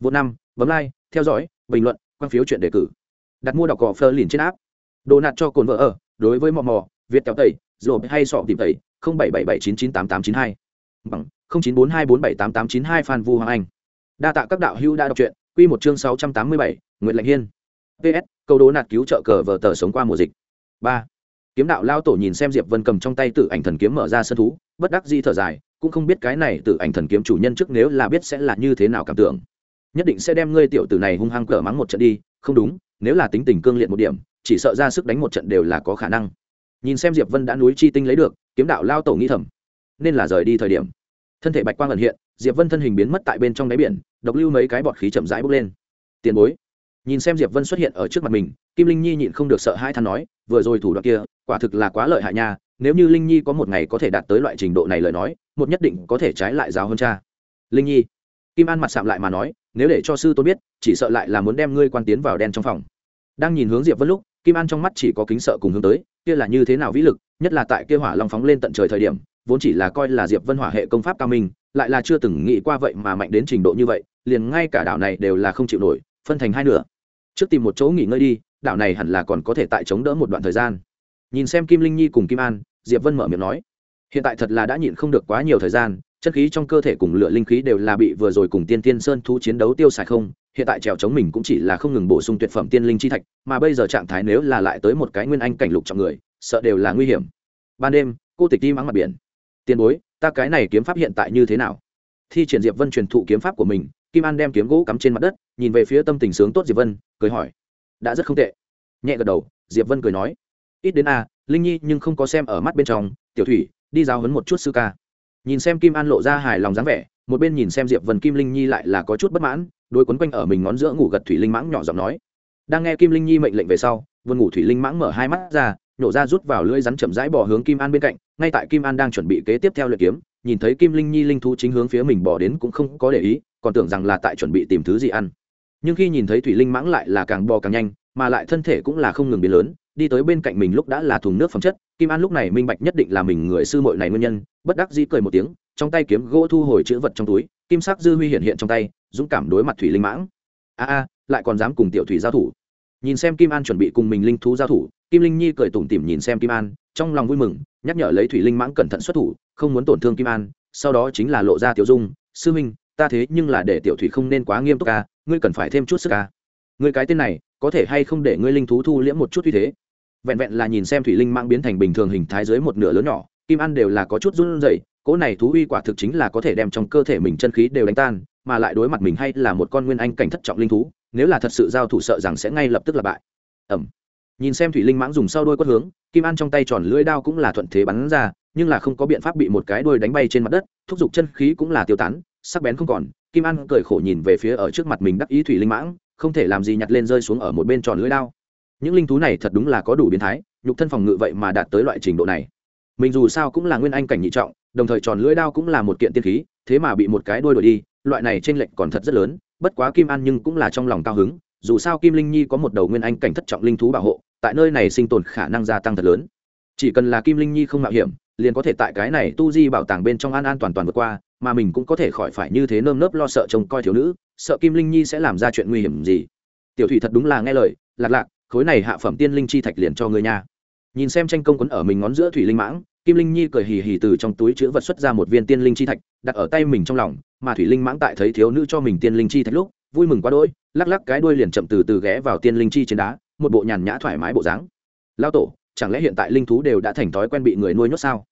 Vô năm, bấm like, theo dõi, bình luận quan phiếu chuyện đề cử. Đặt mua đọc cỏ phơ liền trên áp đồ nạt cho cồn vợ ở, đối với mò mò, việt kéo tẩy rồi hay sọ tìm tẩy, không bảy bảy bảy chín chín tám tám chín hai. Bằng, không chín bốn hai bốn bảy tám tám chín hai phan vu hoàng anh. Đa tạ các đạo hữu đã đọc truyện, quy một chương sáu trăm tám mươi bảy nguyễn lệnh hiên. Ps câu đố nạt cứu trợ cờ vờ tờ sống qua mùa dịch. Ba, kiếm đạo lao tổ nhìn xem diệp vân cầm trong tay tự ảnh thần kiếm mở ra sân thú, bất đắc di thở dài, cũng không biết cái này tự ảnh thần kiếm chủ nhân trước nếu là biết sẽ là như thế nào cảm tưởng nhất định sẽ đem ngươi tiểu tử này hung hăng cờ mắng một trận đi, không đúng, nếu là tính tình cương liệt một điểm, chỉ sợ ra sức đánh một trận đều là có khả năng. Nhìn xem diệp vân đã núi chi tinh lấy được, kiếm đạo lao tổ nghĩ thầm, nên là rời đi thời điểm. Thân thể bạch quang ẩn hiện, diệp vân thân hình biến mất tại bên trong đáy biển, độc lưu mấy cái bọt khí chậm rãi bốc lên. Tiền bối, nhìn xem diệp vân xuất hiện ở trước mặt mình, kim linh nhi nhịn không được sợ hai than nói, vừa rồi thủ đoạn kia, quả thực là quá lợi hại nha, nếu như linh nhi có một ngày có thể đạt tới loại trình độ này lời nói, một nhất định có thể trái lại giáo hơn cha. Linh nhi, kim an mặt sạm lại mà nói nếu để cho sư tôn biết, chỉ sợ lại là muốn đem ngươi quan tiến vào đen trong phòng. Đang nhìn hướng diệp vân lúc, kim an trong mắt chỉ có kính sợ cùng hướng tới, kia là như thế nào vĩ lực, nhất là tại kia hỏa long phóng lên tận trời thời điểm, vốn chỉ là coi là diệp vân hỏa hệ công pháp cao minh, lại là chưa từng nghĩ qua vậy mà mạnh đến trình độ như vậy, liền ngay cả đảo này đều là không chịu nổi, phân thành hai nửa. Trước tìm một chỗ nghỉ ngơi đi, đảo này hẳn là còn có thể tại chống đỡ một đoạn thời gian. Nhìn xem kim linh nhi cùng kim an, diệp vân mở miệng nói, hiện tại thật là đã nhịn không được quá nhiều thời gian chân khí trong cơ thể cùng lửa linh khí đều là bị vừa rồi cùng tiên tiên sơn thú chiến đấu tiêu xài không, hiện tại trèo chống mình cũng chỉ là không ngừng bổ sung tuyệt phẩm tiên linh chi thạch, mà bây giờ trạng thái nếu là lại tới một cái nguyên anh cảnh lục trọng người, sợ đều là nguy hiểm. Ban đêm, cô tịch đi mắng mặt biển. Tiền bối, ta cái này kiếm pháp hiện tại như thế nào? Thi triển diệp vân truyền thụ kiếm pháp của mình, kim an đem kiếm gỗ cắm trên mặt đất, nhìn về phía tâm tình sướng tốt diệp vân, cười hỏi. Đã rất không tệ. Nhẹ gật đầu, diệp vân cười nói. Ít đến a, linh nhi nhưng không có xem ở mắt bên trong, tiểu thủy, đi giao hấn một chút sư ca nhìn xem kim an lộ ra hài lòng dáng vẻ, một bên nhìn xem diệp vân kim linh nhi lại là có chút bất mãn đôi quấn quanh ở mình ngón giữa ngủ gật thủy linh mãng nhỏ giọng nói. Đang nghe kim linh nhi mệnh lệnh về sau vườn ngủ thủy linh mãng mở hai mắt ra, nhổ ra rút vào lưỡi rắn chậm rãi bỏ hướng kim an bên cạnh, ngay tại kim an đang chuẩn bị kế tiếp theo luyện kiếm, nhìn thấy kim linh nhi linh thú chính hướng phía mình bỏ đến cũng không có để ý, còn tưởng rằng là tại chuẩn bị tìm thứ gì ăn. Nhưng khi nhìn thấy thủy linh mãng lại là càng bò càng nhanh, mà lại thân thể cũng là không ngừng biến lớn đi tới bên cạnh mình lúc đã là thùng nước phẩm chất, kim an lúc này minh bạch nhất định là mình người sư muội này nguyên nhân, bất đắc dĩ cười một tiếng, trong tay kiếm gỗ thu hồi chữ vật trong túi, kim sắc dư huy hiện hiện trong tay, dũng cảm đối mặt thủy linh mãng. A a, lại còn dám cùng tiểu thủy giao thủ. Nhìn xem kim an chuẩn bị cùng mình linh thú giao thủ, kim linh nhi cười tủm tỉm nhìn xem kim an, trong lòng vui mừng, nhắc nhở lấy thủy linh mãng cẩn thận xuất thủ, không muốn tổn thương kim an, sau đó chính là lộ ra tiểu dung, sư minh, ta thế nhưng là để tiểu thủy không nên quá nghiêm túc ca ngươi cần phải thêm chút sức ca ngươi cái tên này, có thể hay không để ngươi linh thú thu liễm một chút uy thế? Vẹn vẹn là nhìn xem thủy linh mãng biến thành bình thường hình thái dưới một nửa lớn nhỏ, kim an đều là có chút run rẩy, cỗ này thú uy quả thực chính là có thể đem trong cơ thể mình chân khí đều đánh tan, mà lại đối mặt mình hay là một con nguyên anh cảnh thất trọng linh thú, nếu là thật sự giao thủ sợ rằng sẽ ngay lập tức là bại. Ẩm. Nhìn xem thủy linh mãng dùng sau đôi quất hướng, kim an trong tay tròn lưỡi đao cũng là thuận thế bắn ra, nhưng là không có biện pháp bị một cái đôi đánh bay trên mặt đất, thúc giục chân khí cũng là tiêu tán, sắc bén không còn, kim an cười khổ nhìn về phía ở trước mặt mình đắc ý thủy linh mãng, không thể làm gì nhặt lên rơi xuống ở một bên tròn lưỡi đao những linh thú này thật đúng là có đủ biến thái, nhục thân phòng ngự vậy mà đạt tới loại trình độ này. Mình dù sao cũng là nguyên anh cảnh nhị trọng, đồng thời tròn lưỡi đao cũng là một kiện tiên khí, thế mà bị một cái đôi đổi đi, loại này trên lệnh còn thật rất lớn, bất quá kim an nhưng cũng là trong lòng cao hứng, dù sao kim linh nhi có một đầu nguyên anh cảnh thất trọng linh thú bảo hộ, tại nơi này sinh tồn khả năng gia tăng thật lớn. Chỉ cần là kim linh nhi không mạo hiểm, liền có thể tại cái này tu di bảo tàng bên trong an an toàn toàn vượt qua, mà mình cũng có thể khỏi phải như thế nơm nớp lo sợ trông coi thiếu nữ, sợ kim linh nhi sẽ làm ra chuyện nguy hiểm gì. Tiểu thủy thật đúng là nghe lời, lạc lạc khối này hạ phẩm tiên linh chi thạch liền cho ngươi nha. Nhìn xem tranh công quấn ở mình ngón giữa thủy linh mãng, kim linh nhi cười hì hì từ trong túi chữ vật xuất ra một viên tiên linh chi thạch, đặt ở tay mình trong lòng, mà thủy linh mãng tại thấy thiếu nữ cho mình tiên linh chi thạch lúc, vui mừng quá đỗi, lắc lắc cái đuôi liền chậm từ từ ghé vào tiên linh chi trên đá, một bộ nhàn nhã thoải mái bộ dáng. Lao tổ, chẳng lẽ hiện tại linh thú đều đã thành thói quen bị người nuôi nhốt sao?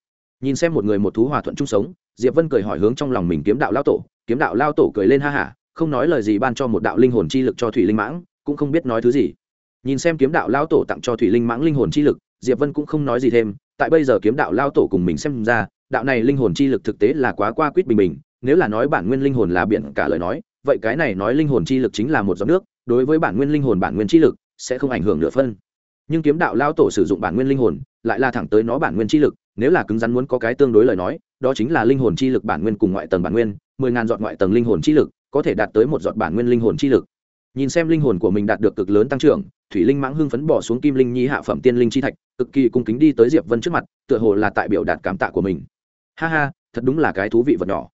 Nhìn xem một người một thú hòa thuận chung sống, diệp vân cười hỏi hướng trong lòng mình kiếm đạo lao tổ, kiếm đạo lao tổ cười lên ha hả, không nói lời gì ban cho một đạo linh hồn chi lực cho thủy linh mãng, cũng không biết nói thứ gì nhìn xem kiếm đạo lao tổ tặng cho thủy linh mãng linh hồn chi lực, diệp vân cũng không nói gì thêm, tại bây giờ kiếm đạo lao tổ cùng mình xem ra, đạo này linh hồn chi lực thực tế là quá qua quýt bình bình, nếu là nói bản nguyên linh hồn là biển cả lời nói, vậy cái này nói linh hồn chi lực chính là một giọt nước, đối với bản nguyên linh hồn bản nguyên chi lực sẽ không ảnh hưởng nửa phân. Nhưng kiếm đạo lao tổ sử dụng bản nguyên linh hồn, lại là thẳng tới nó bản nguyên chi lực, nếu là cứng rắn muốn có cái tương đối lời nói, đó chính là linh hồn chi lực bản nguyên cùng ngoại tầng bản nguyên, mười ngàn giọt ngoại tầng linh hồn chi lực có thể đạt tới một giọt bản nguyên linh hồn chi lực nhìn xem linh hồn của mình đạt được cực lớn tăng trưởng, thủy linh mãng hưng phấn bỏ xuống kim linh nhi hạ phẩm tiên linh chi thạch, cực kỳ cung kính đi tới diệp vân trước mặt, tựa hồ là tại biểu đạt cảm tạ của mình. Ha ha, thật đúng là cái thú vị vật nhỏ.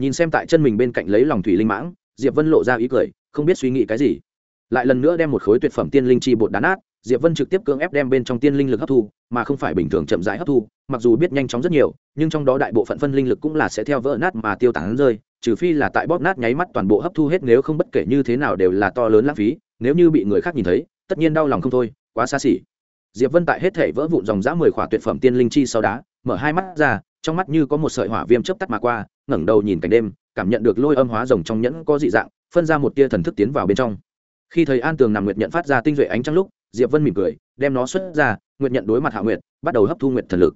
Nhìn xem tại chân mình bên cạnh lấy lòng thủy linh mãng, diệp vân lộ ra ý cười, không biết suy nghĩ cái gì. Lại lần nữa đem một khối tuyệt phẩm tiên linh chi bột đá nát, diệp vân trực tiếp cưỡng ép đem bên trong tiên linh lực hấp thu, mà không phải bình thường chậm rãi hấp thu, mặc dù biết nhanh chóng rất nhiều, nhưng trong đó đại bộ phận phân linh lực cũng là sẽ theo vỡ nát mà tiêu tán rơi trừ phi là tại bóp nát nháy mắt toàn bộ hấp thu hết, nếu không bất kể như thế nào đều là to lớn lãng phí, nếu như bị người khác nhìn thấy, tất nhiên đau lòng không thôi, quá xa xỉ. Diệp vân tại hết thể vỡ vụn dòng dã mười khỏa tuyệt phẩm tiên linh chi sau đá, mở hai mắt ra, trong mắt như có một sợi hỏa viêm chớp tắt mà qua, ngẩng đầu nhìn cảnh đêm, cảm nhận được lôi âm hóa rồng trong nhẫn có dị dạng, phân ra một tia thần thức tiến vào bên trong. Khi thấy an tường nằm nguyệt nhận phát ra tinh duệ ánh trăng lúc, diệp vân mỉm cười, đem nó xuất ra, nguyệt nhận đối mặt hạ nguyệt, bắt đầu hấp thu nguyệt thần lực.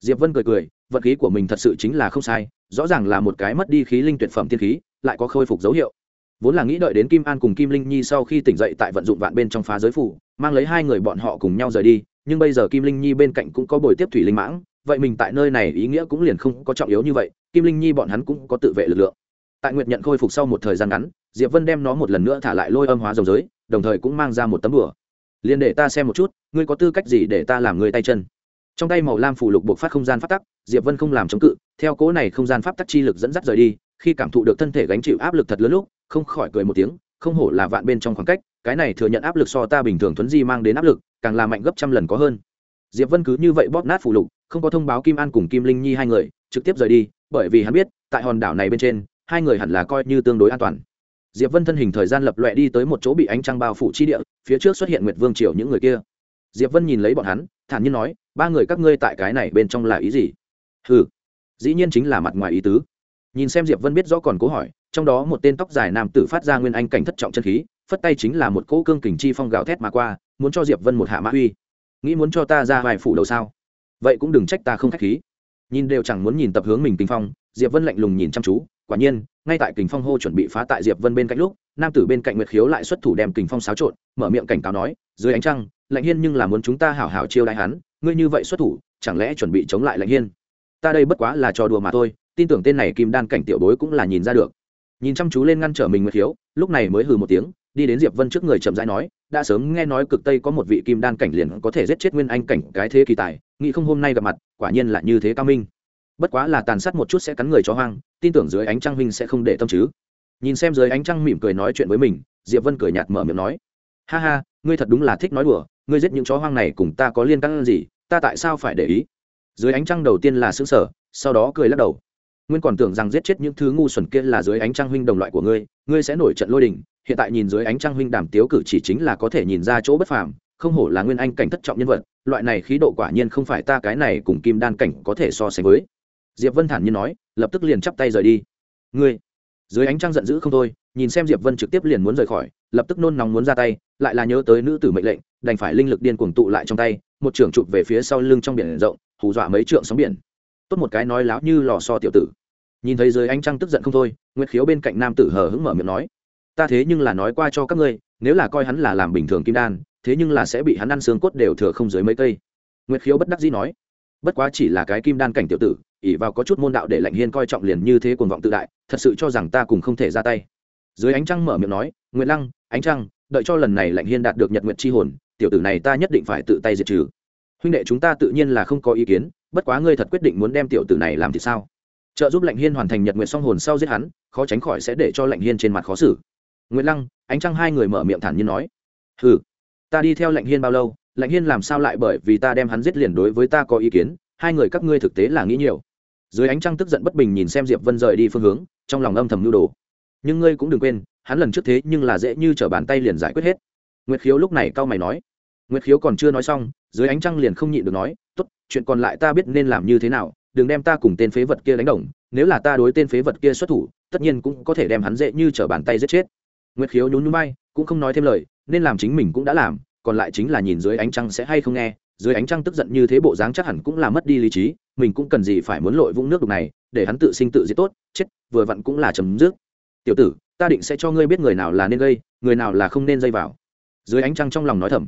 Diệp vân cười cười vật khí của mình thật sự chính là không sai, rõ ràng là một cái mất đi khí linh tuyệt phẩm tiên khí, lại có khôi phục dấu hiệu. Vốn là nghĩ đợi đến kim an cùng kim linh nhi sau khi tỉnh dậy tại vận dụng vạn bên trong phá giới phủ, mang lấy hai người bọn họ cùng nhau rời đi, nhưng bây giờ kim linh nhi bên cạnh cũng có buổi tiếp thủy linh mãng, vậy mình tại nơi này ý nghĩa cũng liền không có trọng yếu như vậy, kim linh nhi bọn hắn cũng có tự vệ lực lượng. Tại nguyệt nhận khôi phục sau một thời gian ngắn, diệp vân đem nó một lần nữa thả lại lôi âm hóa dòng giới, đồng thời cũng mang ra một tấm đùa liền để ta xem một chút, ngươi có tư cách gì để ta làm người tay chân? Trong tay màu lam phủ lục buộc phát không gian phát tắc, diệp vân không làm chống cự, theo cố này không gian pháp tắc chi lực dẫn dắt rời đi, khi cảm thụ được thân thể gánh chịu áp lực thật lớn lúc, không khỏi cười một tiếng, không hổ là vạn bên trong khoảng cách, cái này thừa nhận áp lực so ta bình thường thuấn di mang đến áp lực, càng là mạnh gấp trăm lần có hơn. Diệp vân cứ như vậy bóp nát phủ lục, không có thông báo kim an cùng kim linh nhi hai người, trực tiếp rời đi, bởi vì hắn biết, tại hòn đảo này bên trên, hai người hẳn là coi như tương đối an toàn. Diệp vân thân hình thời gian lập loẹ đi tới một chỗ bị ánh trăng bao phủ chi địa, phía trước xuất hiện nguyệt vương triều những người kia diệp vân nhìn lấy bọn hắn, thản nhiên nói, ba người các ngươi tại cái này bên trong là ý gì? Ừ dĩ nhiên chính là mặt ngoài ý tứ. Nhìn xem diệp vân biết rõ còn cố hỏi, trong đó một tên tóc dài nam tử phát ra nguyên anh cảnh thất trọng chân khí, phất tay chính là một cỗ cương kình chi phong gạo thét mà qua, muốn cho diệp vân một hạ mã uy. Nghĩ muốn cho ta ra vài phủ đầu sao? Vậy cũng đừng trách ta không khách khí. Nhìn đều chẳng muốn nhìn tập hướng mình kinh phong, diệp vân lạnh lùng nhìn chăm chú, quả nhiên, ngay tại kình phong hô chuẩn bị phá tại diệp vân bên cạnh lúc, nam tử bên cạnh nguyệt khiếu lại xuất thủ đem kình phong xáo trộn, mở miệng cảnh cáo nói, dưới ánh trăng lạnh hiên nhưng là muốn chúng ta hảo hảo chiêu đại hắn, ngươi như vậy xuất thủ, chẳng lẽ chuẩn bị chống lại lạnh hiên? Ta đây bất quá là trò đùa mà thôi, tin tưởng tên này kim đan cảnh tiểu bối cũng là nhìn ra được. Nhìn chăm chú lên ngăn trở mình nguyệt khiếu lúc này mới hừ một tiếng, đi đến diệp vân trước người chậm rãi nói, đã sớm nghe nói cực tây có một vị kim đan cảnh liền có thể giết chết nguyên anh cảnh cái thế kỳ tài, nghĩ không hôm nay gặp mặt, quả nhiên là như thế cao minh. Bất quá là tàn sát một chút sẽ cắn người cho hoang, tin tưởng dưới ánh trăng huynh sẽ không để tâm chứ. Nhìn xem dưới ánh trăng mỉm cười nói chuyện với mình, diệp vân cười nhạt mở miệng nói, ha ha, ngươi thật đúng là thích nói đùa ngươi giết những chó hoang này cùng ta có liên căn gì, ta tại sao phải để ý? Dưới ánh trăng đầu tiên là xứng sở, sau đó cười lắc đầu. Nguyên còn tưởng rằng giết chết những thứ ngu xuẩn kia là dưới ánh trăng huynh đồng loại của ngươi ngươi sẽ nổi trận lôi đình. Hiện tại nhìn dưới ánh trăng huynh đàm tiếu cử chỉ chính là có thể nhìn ra chỗ bất phàm, không hổ là nguyên anh cảnh thất trọng nhân vật, loại này khí độ quả nhiên không phải ta cái này cùng kim đan cảnh có thể so sánh với. Diệp vân thản nhiên nói, lập tức liền chắp tay rời đi. Ngươi dưới ánh trăng giận dữ không thôi, nhìn xem diệp vân trực tiếp liền muốn rời khỏi, lập tức nôn nóng muốn ra tay, lại là nhớ tới nữ tử mệnh lệnh, đành phải linh lực điên cuồng tụ lại trong tay, một trưởng chụp về phía sau lưng trong biển rộng, hù dọa mấy trượng sóng biển. Tốt một cái nói láo như lò so tiểu tử. Nhìn thấy dưới ánh trăng tức giận không thôi, nguyệt khiếu bên cạnh nam tử hờ hững mở miệng nói, ta thế nhưng là nói qua cho các ngươi, nếu là coi hắn là làm bình thường kim đan, thế nhưng là sẽ bị hắn ăn xương cốt đều thừa không dưới mấy cây. Nguyệt khiếu bất đắc dĩ nói, bất quá chỉ là cái kim đan cảnh tiểu tử ỷ vào có chút môn đạo để lạnh hiên coi trọng liền như thế cuồng vọng tự đại, thật sự cho rằng ta cùng không thể ra tay. Dưới ánh trăng mở miệng nói, nguyệt lăng, ánh trăng, đợi cho lần này lạnh hiên đạt được nhật nguyệt chi hồn, tiểu tử này ta nhất định phải tự tay diệt trừ. Huynh đệ chúng ta tự nhiên là không có ý kiến, bất quá ngươi thật quyết định muốn đem tiểu tử này làm thì sao? Trợ giúp lạnh hiên hoàn thành nhật nguyệt song hồn sau giết hắn, khó tránh khỏi sẽ để cho lạnh hiên trên mặt khó xử. Nguyễn lăng, ánh trăng hai người mở miệng thản nhiên nói ừ ta đi theo lạnh hiên bao lâu, lạnh hiên làm sao lại bởi vì ta đem hắn giết liền đối với ta có ý kiến, hai người các ngươi thực tế là nghĩ nhiều dưới ánh trăng tức giận bất bình nhìn xem diệp vân rời đi phương hướng, trong lòng âm thầm nhu đồ. Nhưng ngươi cũng đừng quên, hắn lần trước thế nhưng là dễ như t r ở bàn tay liền giải quyết hết. Nguyệt khiếu lúc này cau mày nói. Nguyệt khiếu còn chưa nói xong, dưới ánh trăng liền không nhịn được nói, tốt, chuyện còn lại ta biết nên làm như thế nào, đừng đem ta cùng tên phế vật kia đánh đồng, nếu là ta đối tên phế vật kia xuất thủ, tất nhiên cũng có thể đem hắn dễ như t r ở bàn tay giết chết. Nguyệt khiếu nhún nhún bay cũng không nói thêm lời, nên làm chính mình cũng đã làm, còn lại chính là nhìn dưới ánh trăng sẽ hay không nghe dưới ánh trăng tức giận như thế bộ dáng chắc hẳn cũng là mất đi lý trí, mình cũng cần gì phải muốn lội vũng nước đục này, để hắn tự sinh tự diệt tốt, chết, vừa vặn cũng là chấm dứt. Tiểu tử, ta định sẽ cho ngươi biết người nào là nên gây, người nào là không nên dây vào. Dưới ánh trăng trong lòng nói thầm.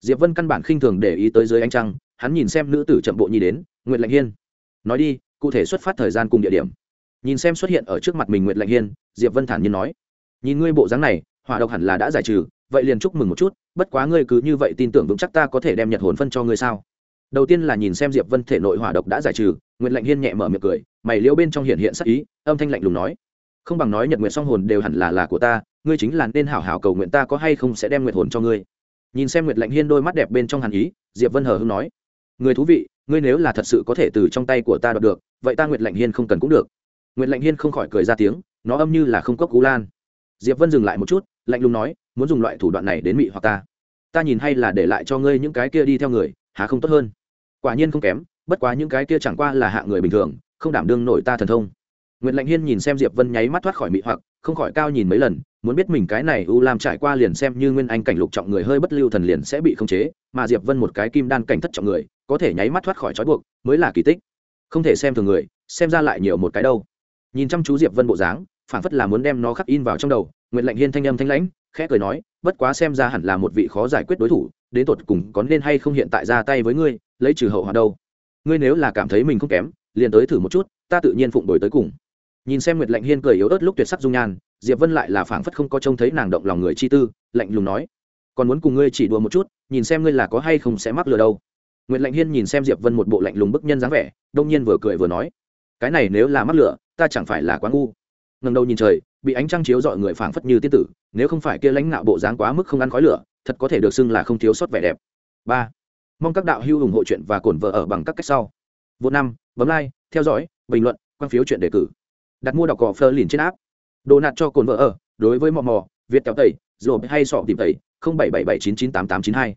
Diệp vân căn bản khinh thường để ý tới dưới ánh trăng, hắn nhìn xem nữ tử chậm bộ nhi đến, nguyệt lạnh hiên. Nói đi, cụ thể xuất phát thời gian cùng địa điểm. Nhìn xem xuất hiện ở trước mặt mình nguyệt lạnh hiên, diệp vân thản nhiên nói. Nhìn ngươi bộ dáng này, hỏa độc hẳn là đã giải trừ vậy liền chúc mừng một chút, bất quá ngươi cứ như vậy tin tưởng vững chắc ta có thể đem nhật hồn phân cho ngươi sao? Đầu tiên là nhìn xem diệp vân thể nội hỏa độc đã giải trừ, nguyệt lạnh hiên nhẹ mở miệng cười, mày liễu bên trong hiện hiện sắc ý, âm thanh lạnh lùng nói. Không bằng nói nhật nguyện song hồn đều hẳn là là của ta, ngươi chính là nên hảo hảo cầu nguyện ta có hay không sẽ đem nguyện hồn cho ngươi. Nhìn xem nguyệt lạnh hiên đôi mắt đẹp bên trong hàn ý, diệp vân hờ hưng nói. Người thú vị, ngươi nếu là thật sự có thể từ trong tay của ta đoạt được, vậy ta nguyệt lạnh hiên không cần cũng được. Nguyệt lạnh hiên không khỏi cười ra tiếng, nó âm như là không cốc cú lan. Diệp vân dừng lại một chút lạnh lùng nói muốn dùng loại thủ đoạn này đến mị hoặc ta ta nhìn hay là để lại cho ngươi những cái kia đi theo người há không tốt hơn quả nhiên không kém bất quá những cái kia chẳng qua là hạ người bình thường không đảm đương nổi ta thần thông Nguyệt Lệnh Hiên nhìn xem Diệp Vân nháy mắt thoát khỏi mị hoặc, không khỏi cao nhìn mấy lần, muốn biết mình cái này u lam trải qua liền xem như nguyên anh cảnh lục trọng người hơi bất lưu thần liền sẽ bị khống chế, mà Diệp Vân một cái kim đan cảnh thất trọng người, có thể nháy mắt thoát khỏi trói buộc, mới là kỳ tích. Không thể xem thường người, xem ra lại nhiều một cái đâu. Nhìn chăm chú Diệp Vân bộ dáng, phản phất là muốn đem nó khắc in vào trong đầu, Nguyệt Lệnh Hiên thanh âm thanh lãnh, khẽ cười nói, bất quá xem ra hẳn là một vị khó giải quyết đối thủ, đến tột cùng có nên hay không hiện tại ra tay với ngươi, lấy trừ hậu hoạn đâu. Ngươi nếu là cảm thấy mình không kém, liền tới thử một chút, ta tự nhiên phụng đổi tới cùng. Nhìn xem nguyệt Lệnh hiên cười yếu ớt lúc tuyệt sắc dung nhan diệp vân lại là phảng phất không có trông thấy nàng động lòng người chi tư lạnh lùng nói còn muốn cùng ngươi chỉ đùa một chút nhìn xem ngươi là có hay không sẽ mắc lừa đâu. Nguyệt Lệnh hiên nhìn xem diệp vân một bộ lạnh lùng bức nhân dáng vẻ đông nhiên vừa cười vừa nói cái này nếu là mắc lừa ta chẳng phải là quá ngu ngần đầu nhìn trời, bị ánh trăng chiếu dọi người phảng phất như tiên tử, nếu không phải kia lãnh ngạo bộ dáng quá mức không ăn khói lửa, thật có thể được xưng là không thiếu sót vẻ đẹp. Ba, mong các đạo hữu ủng hộ chuyện và cổn vợ ở bằng các cách sau. Vô năm, bấm like, theo dõi, bình luận, quan phiếu chuyện đề cử. Đặt mua đọc cỏ phơ liền trên áp đồ nạt cho cồn vợ ở, đối với mò mò, việt kéo tẩy rồi hay sọ tìm tẩy, không bảy bảy bảy chín chín tám tám chín hai.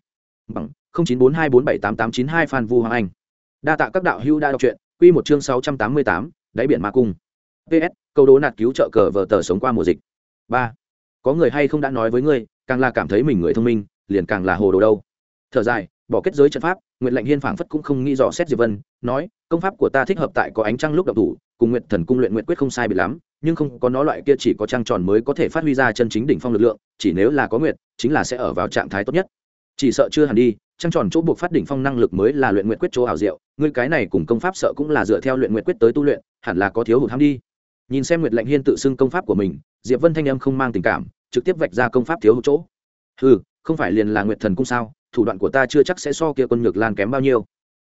Bằng, không chín bốn hai bốn bảy tám tám chín hai phan vu hoàng anh. Đa tạ các đạo hữu đã đọc truyện, quy một chương sáu trăm tám mươi tám, đáy biển ma cung ps câu đố nạt cứu trợ cờ vờ tờ sống qua mùa dịch. Ba, có người hay không đã nói với ngươi, càng là cảm thấy mình người thông minh, liền càng là hồ đồ đâu. Thở dài, bỏ kết giới trận pháp nguyện lệnh hiên phảng phất cũng không nghĩ rõ xét diệp vân, nói, công pháp của ta thích hợp tại có ánh trăng lúc đậu thủ, cùng nguyện thần cung luyện nguyện quyết không sai bị lắm, nhưng không có nó loại kia chỉ có trăng tròn mới có thể phát huy ra chân chính đỉnh phong lực lượng, chỉ nếu là có nguyện chính là sẽ ở vào trạng thái tốt nhất. Chỉ sợ chưa hẳn đi, trăng tròn chỗ buộc phát đỉnh phong năng lực mới là luyện nguyện quyết chỗ ảo diệu, ngươi cái này cùng công pháp sợ cũng là dựa theo luyện nguyện quyết tới tu luyện, hẳn là có thiếu hụt ham đi nhìn xem nguyệt lệnh hiên tự xưng công pháp của mình, diệp vân thanh em không mang tình cảm, trực tiếp vạch ra công pháp thiếu hụt chỗ. Ừ không phải liền là nguyệt thần cung sao? Thủ đoạn của ta chưa chắc sẽ so kia quân nhược lan kém bao nhiêu.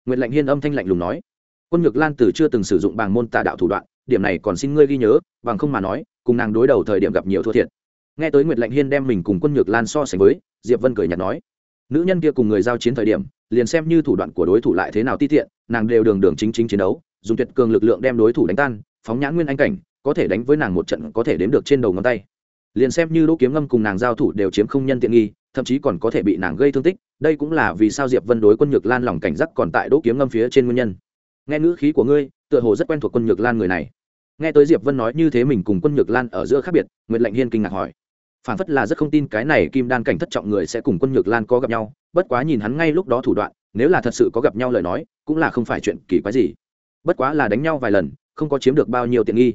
Nguyệt lệnh hiên âm thanh lạnh lùng nói. Quân nhược lan từ chưa từng sử dụng bảng môn tà đạo thủ đoạn, điểm này còn xin ngươi ghi nhớ, bằng không mà nói, cùng nàng đối đầu thời điểm gặp nhiều thua thiệt. Nghe tới nguyệt lệnh hiên đem mình cùng quân nhược lan so sánh với, diệp vân cười nhạt nói. Nữ nhân kia cùng người giao chiến thời điểm, liền xem như thủ đoạn của đối thủ lại thế nào ti tiện, nàng đều đường đường chính chính chiến đấu, dùng tuyệt cường lực lượng đem đối thủ đánh tan, phóng nhãn nguyên anh cảnh có thể đánh với nàng một trận có thể đếm được trên đầu ngón tay. Liền xem như đỗ kiếm ngâm cùng nàng giao thủ đều chiếm không nhân tiện nghi, thậm chí còn có thể bị nàng gây thương tích, đây cũng là vì sao diệp vân đối quân nhược lan lòng cảnh giác còn tại đỗ kiếm ngâm phía trên nguyên nhân. Nghe ngữ khí của ngươi, tựa hồ rất quen thuộc quân nhược lan người này. Nghe tới diệp vân nói như thế mình cùng quân nhược lan ở giữa khác biệt nguyễn lệnh hiên kinh ngạc hỏi. Phản phất là rất không tin cái này kim đan cảnh thất trọng người sẽ cùng quân nhược lan có gặp nhau, bất quá nhìn hắn ngay lúc đó thủ đoạn, nếu là thật sự có gặp nhau lời nói, cũng là không phải chuyện kỳ quái gì. Bất quá là đánh nhau vài lần, không có chiếm được bao nhiêu tiện nghi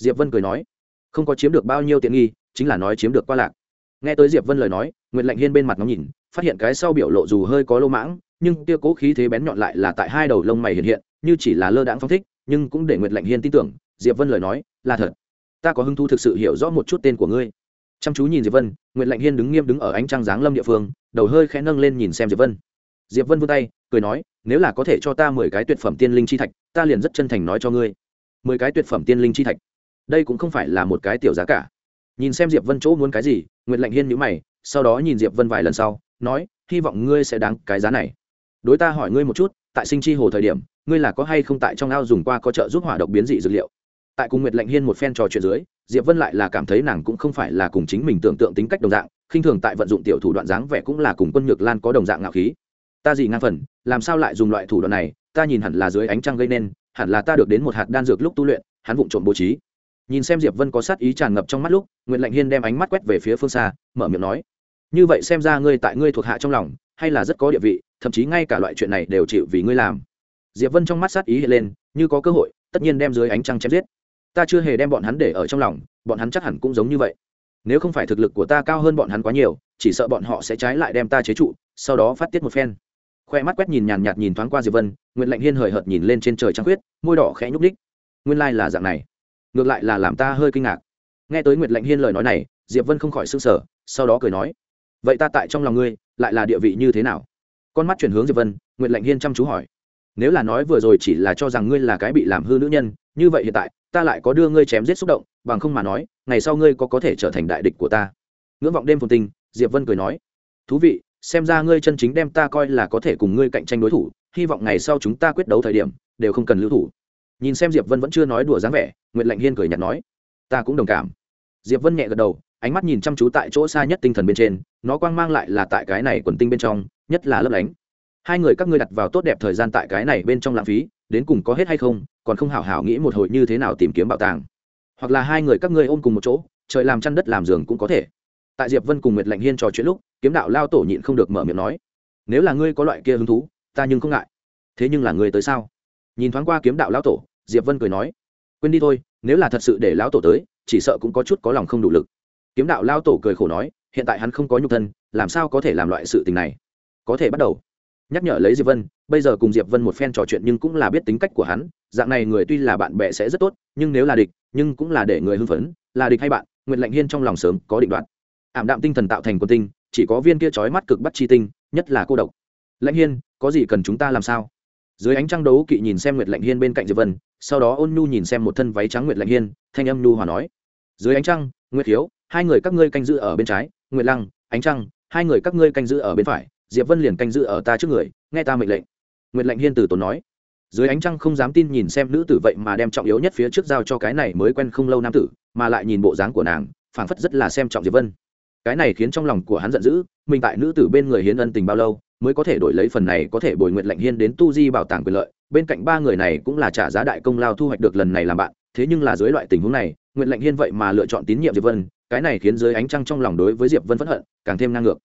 diệp vân cười nói, không có chiếm được bao nhiêu tiện nghi, chính là nói chiếm được qua lạc. Nghe tới diệp vân lời nói, nguyệt lệnh hiên bên mặt ngóng nhìn, phát hiện cái sau biểu lộ dù hơi có lô mãng, nhưng kia cố khí thế bén nhọn lại là tại hai đầu lông mày hiện hiện, như chỉ là lơ đãng phong thích, nhưng cũng để nguyệt lệnh hiên tin tưởng, diệp vân lời nói, là thật. Ta có hứng thú thực sự hiểu rõ một chút tên của ngươi. Chăm chú nhìn diệp vân, nguyệt lệnh hiên đứng nghiêm đứng ở ánh trăng giáng lâm địa phương, đầu hơi khẽ nâng lên nhìn xem diệp vân. Diệp vân vươn tay, cười nói, nếu là có thể cho ta mười cái tuyệt phẩm tiên linh chi thạch, ta liền rất chân thành nói cho ngươi. Mười cái tuyệt phẩm tiên linh chi thạch đây cũng không phải là một cái tiểu giá cả. Nhìn xem diệp vân chỗ muốn cái gì, nguyệt lệnh hiên nhữ mày, sau đó nhìn diệp vân vài lần sau, nói, hy vọng ngươi sẽ đáng cái giá này. Đối ta hỏi ngươi một chút, tại sinh chi hồ thời điểm, ngươi là có hay không tại trong ao dùng qua có trợ giúp hỏa độc biến dị dược liệu? Tại cùng nguyệt lệnh hiên một phen trò chuyện dưới, diệp vân lại là cảm thấy nàng cũng không phải là cùng chính mình tưởng tượng tính cách đồng dạng, khinh thường tại vận dụng tiểu thủ đoạn dáng vẻ cũng là cùng quân nhược lan có đồng dạng ngạo khí. Ta gì ngang phần, làm sao lại dùng loại thủ đoạn này, ta nhìn hẳn là dưới ánh trăng gây nên, hẳn là ta được đến một hạt đan dược lúc tu luyện, hắn vụng trộm bố trí nhìn xem diệp vân có sát ý tràn ngập trong mắt lúc nguyễn lạnh hiên đem ánh mắt quét về phía phương xa, mở miệng nói, như vậy xem ra ngươi tại ngươi thuộc hạ trong lòng, hay là rất có địa vị, thậm chí ngay cả loại chuyện này đều chịu vì ngươi làm. Diệp vân trong mắt sát ý hiện lên, như có cơ hội, tất nhiên đem dưới ánh trăng chém giết. Ta chưa hề đem bọn hắn để ở trong lòng, bọn hắn chắc hẳn cũng giống như vậy. Nếu không phải thực lực của ta cao hơn bọn hắn quá nhiều, chỉ sợ bọn họ sẽ trái lại đem ta chế trụ, sau đó phát tiết một phen. Khoe mắt quét nhìn nhàn nhạt nhìn thoáng qua diệp vân nguyễn lạnh hiên hời hợt nhìn lên trên trời trăng khuyết, môi đỏ khẽ nhúc đích nguyên lai là dạng này ngược lại là làm ta hơi kinh ngạc. Nghe tới nguyệt lạnh hiên lời nói này, diệp vân không khỏi s ư n g sở, sau đó cười nói, vậy ta tại trong lòng ngươi, lại là địa vị như thế nào? Con mắt chuyển hướng diệp vân, nguyệt lạnh hiên chăm chú hỏi, nếu là nói vừa rồi chỉ là cho rằng ngươi là cái bị làm hư nữ nhân, như vậy hiện tại, ta lại có đưa ngươi chém giết xúc động, bằng không mà nói, ngày sau ngươi có có thể trở thành đại địch của ta. Ngưỡng vọng đêm phồn tinh, diệp vân cười nói, thú vị, xem ra ngươi chân chính đem ta coi là có thể cùng ngươi cạnh tranh đối thủ, hy vọng ngày sau chúng ta quyết đấu thời điểm, đều không cần lưu thủ nhìn xem diệp vân vẫn chưa nói đùa dáng vẻ, nguyệt lạnh hiên cười nhạt nói, ta cũng đồng cảm. Diệp vân nhẹ gật đầu, ánh mắt nhìn chăm chú tại chỗ xa nhất tinh thần bên trên, nó quang mang lại là tại cái này quần tinh bên trong, nhất là lấp lánh. Hai người các ngươi đặt vào tốt đẹp thời gian tại cái này bên trong lãng phí, đến cùng có hết hay không, còn không hảo hảo nghĩ một hồi như thế nào tìm kiếm bảo tàng. Hoặc là hai người các ngươi ôm cùng một chỗ, trời làm chăn đất làm giường cũng có thể. Tại diệp vân cùng nguyệt lạnh hiên trò chuyện lúc, kiếm đạo lao tổ nhịn không được mở miệng nói, nếu là ngươi có loại kia hứng thú, ta nhưng không ngại. Thế nhưng là ngươi tới sao? Nhìn thoáng qua kiếm đạo lao tổ diệp vân cười nói, quên đi thôi, nếu là thật sự để lão tổ tới, chỉ sợ cũng có chút có lòng không đủ lực. Kiếm đạo lao tổ cười khổ nói, hiện tại hắn không có nhục thân, làm sao có thể làm loại sự tình này? Có thể bắt đầu. Nhắc nhở lấy diệp vân, bây giờ cùng diệp vân một phen trò chuyện nhưng cũng là biết tính cách của hắn, dạng này người tuy là bạn bè sẽ rất tốt, nhưng nếu là địch, nhưng cũng là để người hưng phấn, là địch hay bạn nguyện lệnh hiên trong lòng sớm có định đoạn. Ảm đạm tinh thần tạo thành quân tinh, chỉ có viên kia trói mắt cực bắt chi tinh, nhất là cô độc. Lãnh hiên, có gì cần chúng ta làm sao? Dưới ánh trăng đấu kỵ nhìn xem nguyệt Lệnh hiên bên cạnh diệp vân sau đó ôn nhu nhìn xem một thân váy trắng nguyệt lạnh hiên, thanh âm nhu hòa nói, dưới ánh trăng, nguyệt thiếu, hai người các ngươi canh giữ ở bên trái, nguyệt lăng, ánh trăng, hai người các ngươi canh giữ ở bên phải, diệp vân liền canh giữ ở ta trước người, nghe ta mệnh lệnh. Nguyệt lạnh hiên từ tốn nói, dưới ánh trăng không dám tin nhìn xem nữ tử vậy mà đem trọng yếu nhất phía trước giao cho cái này mới quen không lâu nam tử, mà lại nhìn bộ dáng của nàng, phảng phất rất là xem trọng diệp vân. Cái này khiến trong lòng của hắn giận dữ, mình tại nữ tử bên người hiến ân tình bao lâu, mới có thể đổi lấy phần này có thể bồi nguyện lệnh hiên đến tu di bảo tàng quyền lợi bên cạnh ba người này cũng là trả giá đại công lao thu hoạch được lần này làm bạn, thế nhưng là dưới loại tình huống này nguyện lệnh hiên vậy mà lựa chọn tín nhiệm diệp vân, cái này khiến dưới ánh trăng trong lòng đối với diệp vân phẫn hận càng thêm ngang ngược.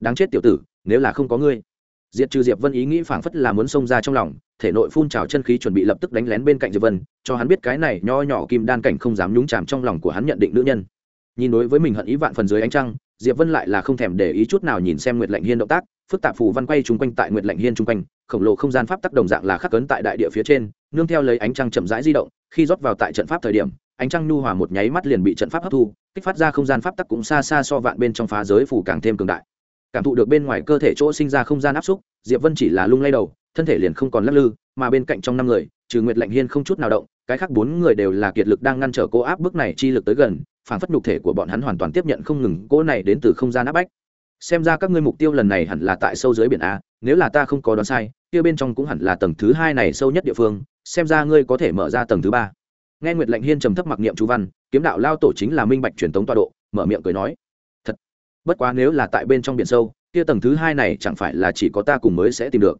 Đáng chết tiểu tử, nếu là không có ngươi. Diệt trừ diệp vân ý nghĩ phảng phất là muốn xông ra trong lòng, thể nội phun trào chân khí chuẩn bị lập tức đánh lén bên cạnh diệp vân, cho hắn biết cái này nho nhỏ kim đan cảnh không dám nhúng chạm trong lòng của hắn nhận định nữ nhân. Nhìn đối với mình hận ý vạn phần dưới ánh trăng diệp vân lại là không thèm để ý chút nào nhìn xem nguyệt lệnh hiên động tác, phức tạp phù văn quay chung quanh tại nguyệt lệnh hiên chung quanh, khổng lồ không gian pháp tắc đồng dạng là khắc cấn tại đại địa phía trên, nương theo lấy ánh trăng chậm rãi di động, khi rót vào tại trận pháp thời điểm, ánh trăng nhu hòa một nháy mắt liền bị trận pháp hấp thu, kích phát ra không gian pháp tắc cũng xa xa so vạn bên trong phá giới phủ càng thêm cường đại. Cảm thụ được bên ngoài cơ thể chỗ sinh ra không gian áp xúc, diệp vân chỉ là lung lay đầu, thân thể liền không còn lắc lư, mà bên cạnh trong năm người, trừ nguyệt lạnh hiên không chút nào động, cái khác bốn người đều là kiệt lực đang ngăn trở cô áp bức này chi lực tới gần phản phất nhục thể của bọn hắn hoàn toàn tiếp nhận không ngừng, cỗ này đến từ không gian áp bách. Xem ra các ngươi mục tiêu lần này hẳn là tại sâu dưới biển a, nếu là ta không có đoán sai, kia bên trong cũng hẳn là tầng thứ hai này sâu nhất địa phương, xem ra ngươi có thể mở ra tầng thứ ba. Nghe nguyệt lệnh hiên trầm thấp mặc niệm chú văn, kiếm đạo lao tổ chính là minh bạch truyền tống tọa độ, mở miệng cười nói, thật, bất quá nếu là tại bên trong biển sâu, kia tầng thứ hai này chẳng phải là chỉ có ta cùng mới sẽ tìm được.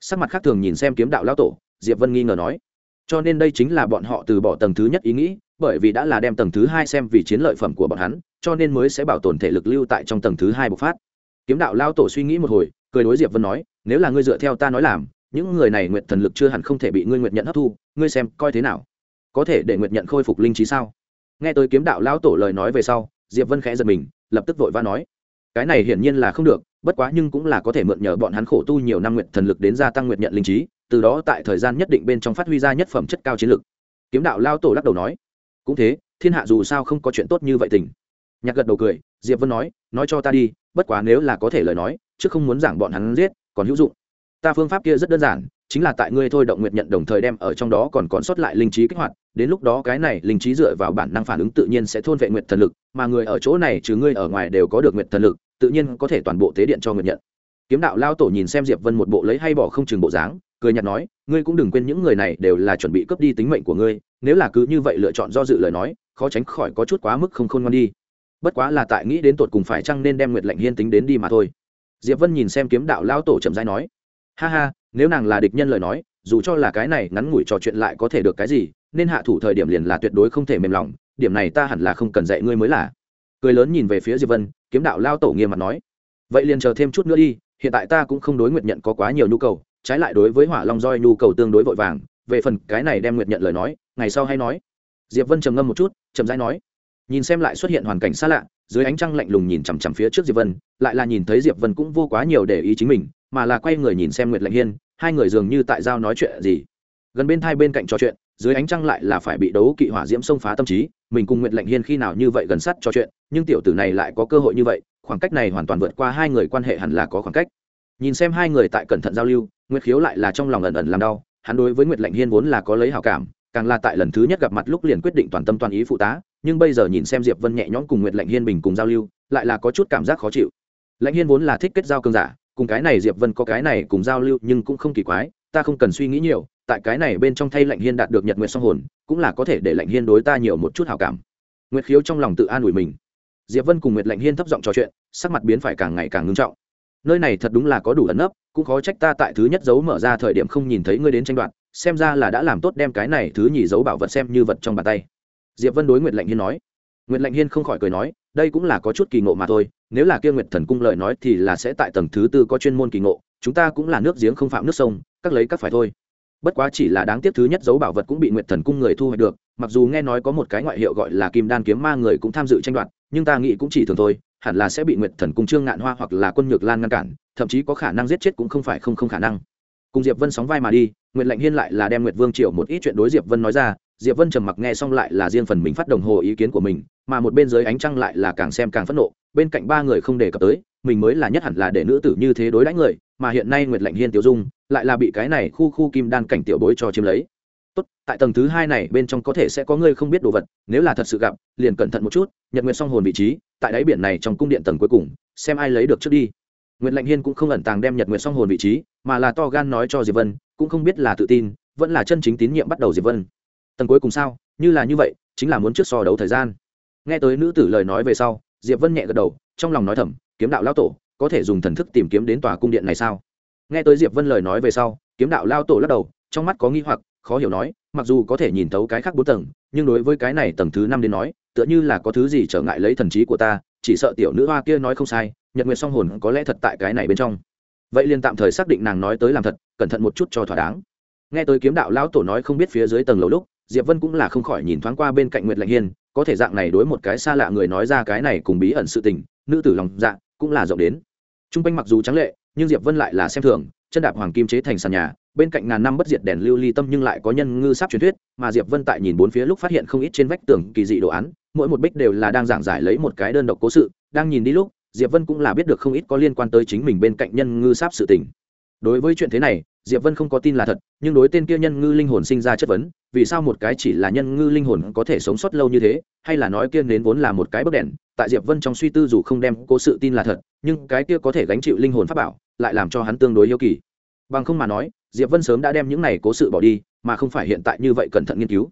Sắc mặt khác thường nhìn xem kiếm đạo lao tổ, diệp vân nghi ngờ nói, cho nên đây chính là bọn họ từ bỏ tầng thứ nhất ý nghĩ bởi vì đã là đem tầng thứ hai xem vì chiến lợi phẩm của bọn hắn, cho nên mới sẽ bảo tồn thể lực lưu tại trong tầng thứ hai bộc phát. Kiếm đạo lao tổ suy nghĩ một hồi, cười đối diệp vân nói, nếu là ngươi dựa theo ta nói làm, những người này nguyện thần lực chưa hẳn không thể bị ngươi nguyện nhận hấp thu, ngươi xem coi thế nào? Có thể để nguyện nhận khôi phục linh trí sao? Nghe tới kiếm đạo lao tổ lời nói về sau, diệp vân khẽ giật mình, lập tức vội vã nói, cái này hiển nhiên là không được, bất quá nhưng cũng là có thể mượn nhờ bọn hắn khổ tu nhiều năm nguyện thần lực đến gia tăng nguyện nhận linh trí, từ đó tại thời gian nhất định bên trong phát huy ra nhất phẩm chất cao chiến lực. Kiếm đạo lao tổ lắc đầu nói cũng thế, thiên hạ dù sao không có chuyện tốt như vậy tình. Nhạc gật đầu cười, diệp vân nói nói cho ta đi, bất quá nếu là có thể lời nói, chứ không muốn giảng bọn hắn giết, còn hữu dụng. Ta phương pháp kia rất đơn giản, chính là tại ngươi thôi động nguyện nhận đồng thời đem ở trong đó còn còn sót lại linh trí kích hoạt, đến lúc đó cái này linh trí dựa vào bản năng phản ứng tự nhiên sẽ thôn vệ nguyện thần lực, mà người ở chỗ này trừ ngươi ở ngoài đều có được nguyện thần lực, tự nhiên có thể toàn bộ tế điện cho nguyện nhận. Kiếm đạo lao tổ nhìn xem diệp vân một bộ lấy hay bỏ không chừng bộ dáng, cười nhạt nói, ngươi cũng đừng quên những người này đều là chuẩn bị cướp đi tính mệnh của ngươi nếu là cứ như vậy lựa chọn do dự lời nói, khó tránh khỏi có chút quá mức không khôn ngoan đi. Bất quá là tại nghĩ đến tột cùng phải chăng nên đem nguyệt lệnh hiên tính đến đi mà thôi. Diệp vân nhìn xem kiếm đạo lao tổ chậm rãi nói, ha ha, nếu nàng là địch nhân lời nói, dù cho là cái này ngắn ngủi trò chuyện lại có thể được cái gì, nên hạ thủ thời điểm liền là tuyệt đối không thể mềm lòng, điểm này ta hẳn là không cần dạy ngươi mới là. Cười lớn nhìn về phía diệp vân, kiếm đạo lao tổ nghiêm mặt nói, vậy liền chờ thêm chút nữa đi, hiện tại ta cũng không đối nguyện nhận có quá nhiều nhu cầu, trái lại đối với hỏa long roi nhu cầu tương đối vội vàng về phần cái này đem Nguyệt nhận lời nói, ngày sau hay nói. Diệp vân trầm ngâm một chút, chậm rãi nói, nhìn xem lại xuất hiện hoàn cảnh xa lạ, dưới ánh trăng lạnh lùng nhìn chằm chằm phía trước diệp vân, lại là nhìn thấy diệp vân cũng vô quá nhiều để ý chính mình, mà là quay người nhìn xem nguyệt lạnh hiên, hai người dường như tại giao nói chuyện gì. Gần bên thai bên cạnh trò chuyện, dưới ánh trăng lại là phải bị đấu kỵ hỏa diễm xông phá tâm trí, mình cùng nguyệt lạnh hiên khi nào như vậy gần sát trò chuyện, nhưng tiểu tử này lại có cơ hội như vậy, khoảng cách này hoàn toàn vượt qua hai người quan hệ hẳn là có khoảng cách. Nhìn xem hai người tại cẩn thận giao lưu, nguyệt khiếu lại là trong lòng ẩn ẩn làm đau hắn đối với nguyệt lạnh hiên vốn là có lấy hảo cảm, càng là tại lần thứ nhất gặp mặt lúc liền quyết định toàn tâm toàn ý phụ tá, nhưng bây giờ nhìn xem diệp vân nhẹ nhõm cùng nguyệt lạnh hiên bình cùng giao lưu, lại là có chút cảm giác khó chịu. Lãnh hiên vốn là thích kết giao cơn giả, cùng cái này diệp vân có cái này cùng giao lưu nhưng cũng không kỳ quái, ta không cần suy nghĩ nhiều, tại cái này bên trong thay lạnh hiên đạt được nhật nguyệt song hồn, cũng là có thể để lạnh hiên đối ta nhiều một chút hảo cảm. Nguyệt khiếu trong lòng tự an ủi mình. Diệp vân cùng nguyệt lạnh hiên thấp giọng trò chuyện, sắc mặt biến phải càng ngày càng ngưng trọng. Nơi này thật đúng là có đủ ẩn nấp cũng khó trách ta tại thứ nhất dấu mở ra thời điểm không nhìn thấy ngươi đến tranh đoạt, xem ra là đã làm tốt đem cái này thứ nhì dấu bảo vật xem như vật trong bàn tay. Diệp vân đối nguyệt lạnh hiên nói. Nguyệt lạnh hiên không khỏi cười nói, đây cũng là có chút kỳ ngộ mà thôi, nếu là kia nguyệt thần cung lời nói thì là sẽ tại tầng thứ tư có chuyên môn kỳ ngộ, chúng ta cũng là nước giếng không phạm nước sông, các lấy các phải thôi. Bất quá chỉ là đáng tiếc thứ nhất dấu bảo vật cũng bị nguyệt thần cung người thu hoạch được, mặc dù nghe nói có một cái ngoại hiệu gọi là kim đan kiếm ma người cũng tham dự tranh đoạt, nhưng ta nghĩ cũng chỉ thường thôi, hẳn là sẽ bị nguyệt thần cung trương ngạn hoa hoặc là quân nhược lan ngăn cản thậm chí có khả năng giết chết cũng không phải không không khả năng. Cùng diệp vân sóng vai mà đi, nguyệt lệnh hiên lại là đem nguyệt vương triệu một ít chuyện đối diệp vân nói ra, diệp vân trầm mặc nghe xong lại là riêng phần mình phát đồng hồ ý kiến của mình, mà một bên dưới ánh trăng lại là càng xem càng phẫn nộ, bên cạnh ba người không đề cập tới, mình mới là nhất hẳn là để nữ tử như thế đối đãi người, mà hiện nay nguyệt lệnh hiên tiểu dung lại là bị cái này khu khu kim đan cảnh tiểu bối cho chiếm lấy. Tốt, tại tầng thứ hai này bên trong có thể sẽ có người không biết đồ vật, nếu là thật sự gặp, liền cẩn thận một chút nhật nguyệt song hồn vị trí, tại đáy biển này trong cung điện tầng cuối cùng, xem ai lấy được trước đi nguyệt lệnh hiên cũng không ẩn tàng đem nhật nguyệt song hồn vị trí, mà là to gan nói cho diệp vân, cũng không biết là tự tin, vẫn là chân chính tín nhiệm bắt đầu diệp vân. Tầng cuối cùng sao? Như là như vậy, chính là muốn trước so đấu thời gian. Nghe tới nữ tử lời nói về sau, diệp vân nhẹ gật đầu, trong lòng nói thầm, kiếm đạo lão tổ, có thể dùng thần thức tìm kiếm đến tòa cung điện này sao? Nghe tới diệp vân lời nói về sau, kiếm đạo lão tổ lắc đầu, trong mắt có nghi hoặc, khó hiểu nói, mặc dù có thể nhìn thấu cái khác bốn tầng, nhưng đối với cái này tầng thứ năm đến nói, tựa như là có thứ gì trở ngại lấy thần trí của ta, chỉ sợ tiểu nữ hoa kia nói không sai nhật nguyệt song hồn có lẽ thật tại cái này bên trong vậy liền tạm thời xác định nàng nói tới làm thật cẩn thận một chút cho thỏa đáng nghe tới kiếm đạo lão tổ nói không biết phía dưới tầng lầu lúc diệp vân cũng là không khỏi nhìn thoáng qua bên cạnh nguyệt lạnh hiên có thể dạng này đối một cái xa lạ người nói ra cái này cùng bí ẩn sự tình nữ tử lòng dạ cũng là rộng đến Trung r quanh mặc dù trắng lệ nhưng diệp vân lại là xem thường chân đạp hoàng kim chế thành sàn nhà bên cạnh ngàn năm bất diệt đèn lưu ly tâm nhưng lại có nhân ngư sắp truyền thuyết mà diệp vân tại nhìn bốn phía lúc phát hiện không ít trên vách tường kỳ dị đồ án mỗi một bích đều là đang giảng giải lấy một cái đơn độc cố sự đang nhìn đi lúc diệp vân cũng là biết được không ít có liên quan tới chính mình bên cạnh nhân ngư sáp sự tình. Đối với chuyện thế này, diệp vân không có tin là thật, nhưng đối tên kia nhân ngư linh hồn sinh ra chất vấn, vì sao một cái chỉ là nhân ngư linh hồn có thể sống sót lâu như thế, hay là nói kia đến vốn là một cái bức đèn, tại diệp vân trong suy tư dù không đem cố sự tin là thật, nhưng cái kia có thể gánh chịu linh hồn pháp bảo, lại làm cho hắn tương đối yêu kỳ. Bằng không mà nói, diệp vân sớm đã đem những này cố sự bỏ đi, mà không phải hiện tại như vậy cẩn thận nghiên cứu.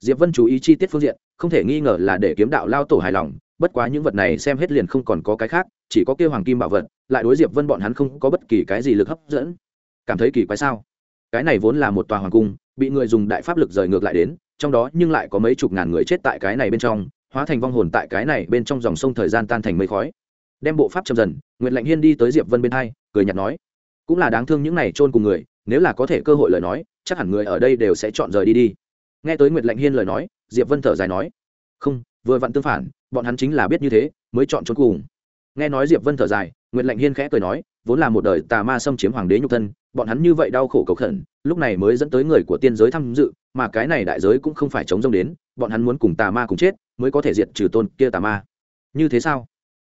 Diệp vân chú ý chi tiết phương diện, không thể nghi ngờ là để kiếm đạo lao tổ hài lòng bất quá những vật này xem hết liền không còn có cái khác, chỉ có kêu hoàng kim bảo vật, lại đối diệp vân bọn hắn không có bất kỳ cái gì lực hấp dẫn. Cảm thấy kỳ quái sao? Cái này vốn là một tòa hoàng cung, bị người dùng đại pháp lực rời ngược lại đến, trong đó nhưng lại có mấy chục ngàn người chết tại cái này bên trong, hóa thành vong hồn tại cái này bên trong dòng sông thời gian tan thành mây khói. Đem bộ pháp chậm dần nguyện lạnh hiên đi tới diệp vân bên hai, cười nhạt nói, cũng là đáng thương những này chôn cùng người, nếu là có thể cơ hội lời nói, chắc hẳn người ở đây đều sẽ chọn rời đi đi. Nghe tới nguyệt lạnh hiên lời nói, diệp vân thở dài nói, không vừa vặn tương phản, bọn hắn chính là biết như thế, mới chọn trốn cùng. Nghe nói diệp vân thở dài nguyễn lạnh hiên khẽ cười nói, vốn là một đời tà ma xâm chiếm hoàng đế nhục thân, bọn hắn như vậy đau khổ cầu khẩn, lúc này mới dẫn tới người của tiên giới tham dự, mà cái này đại giới cũng không phải chống rông đến, bọn hắn muốn cùng tà ma cùng chết, mới có thể diệt trừ tôn kia tà ma. Như thế sao?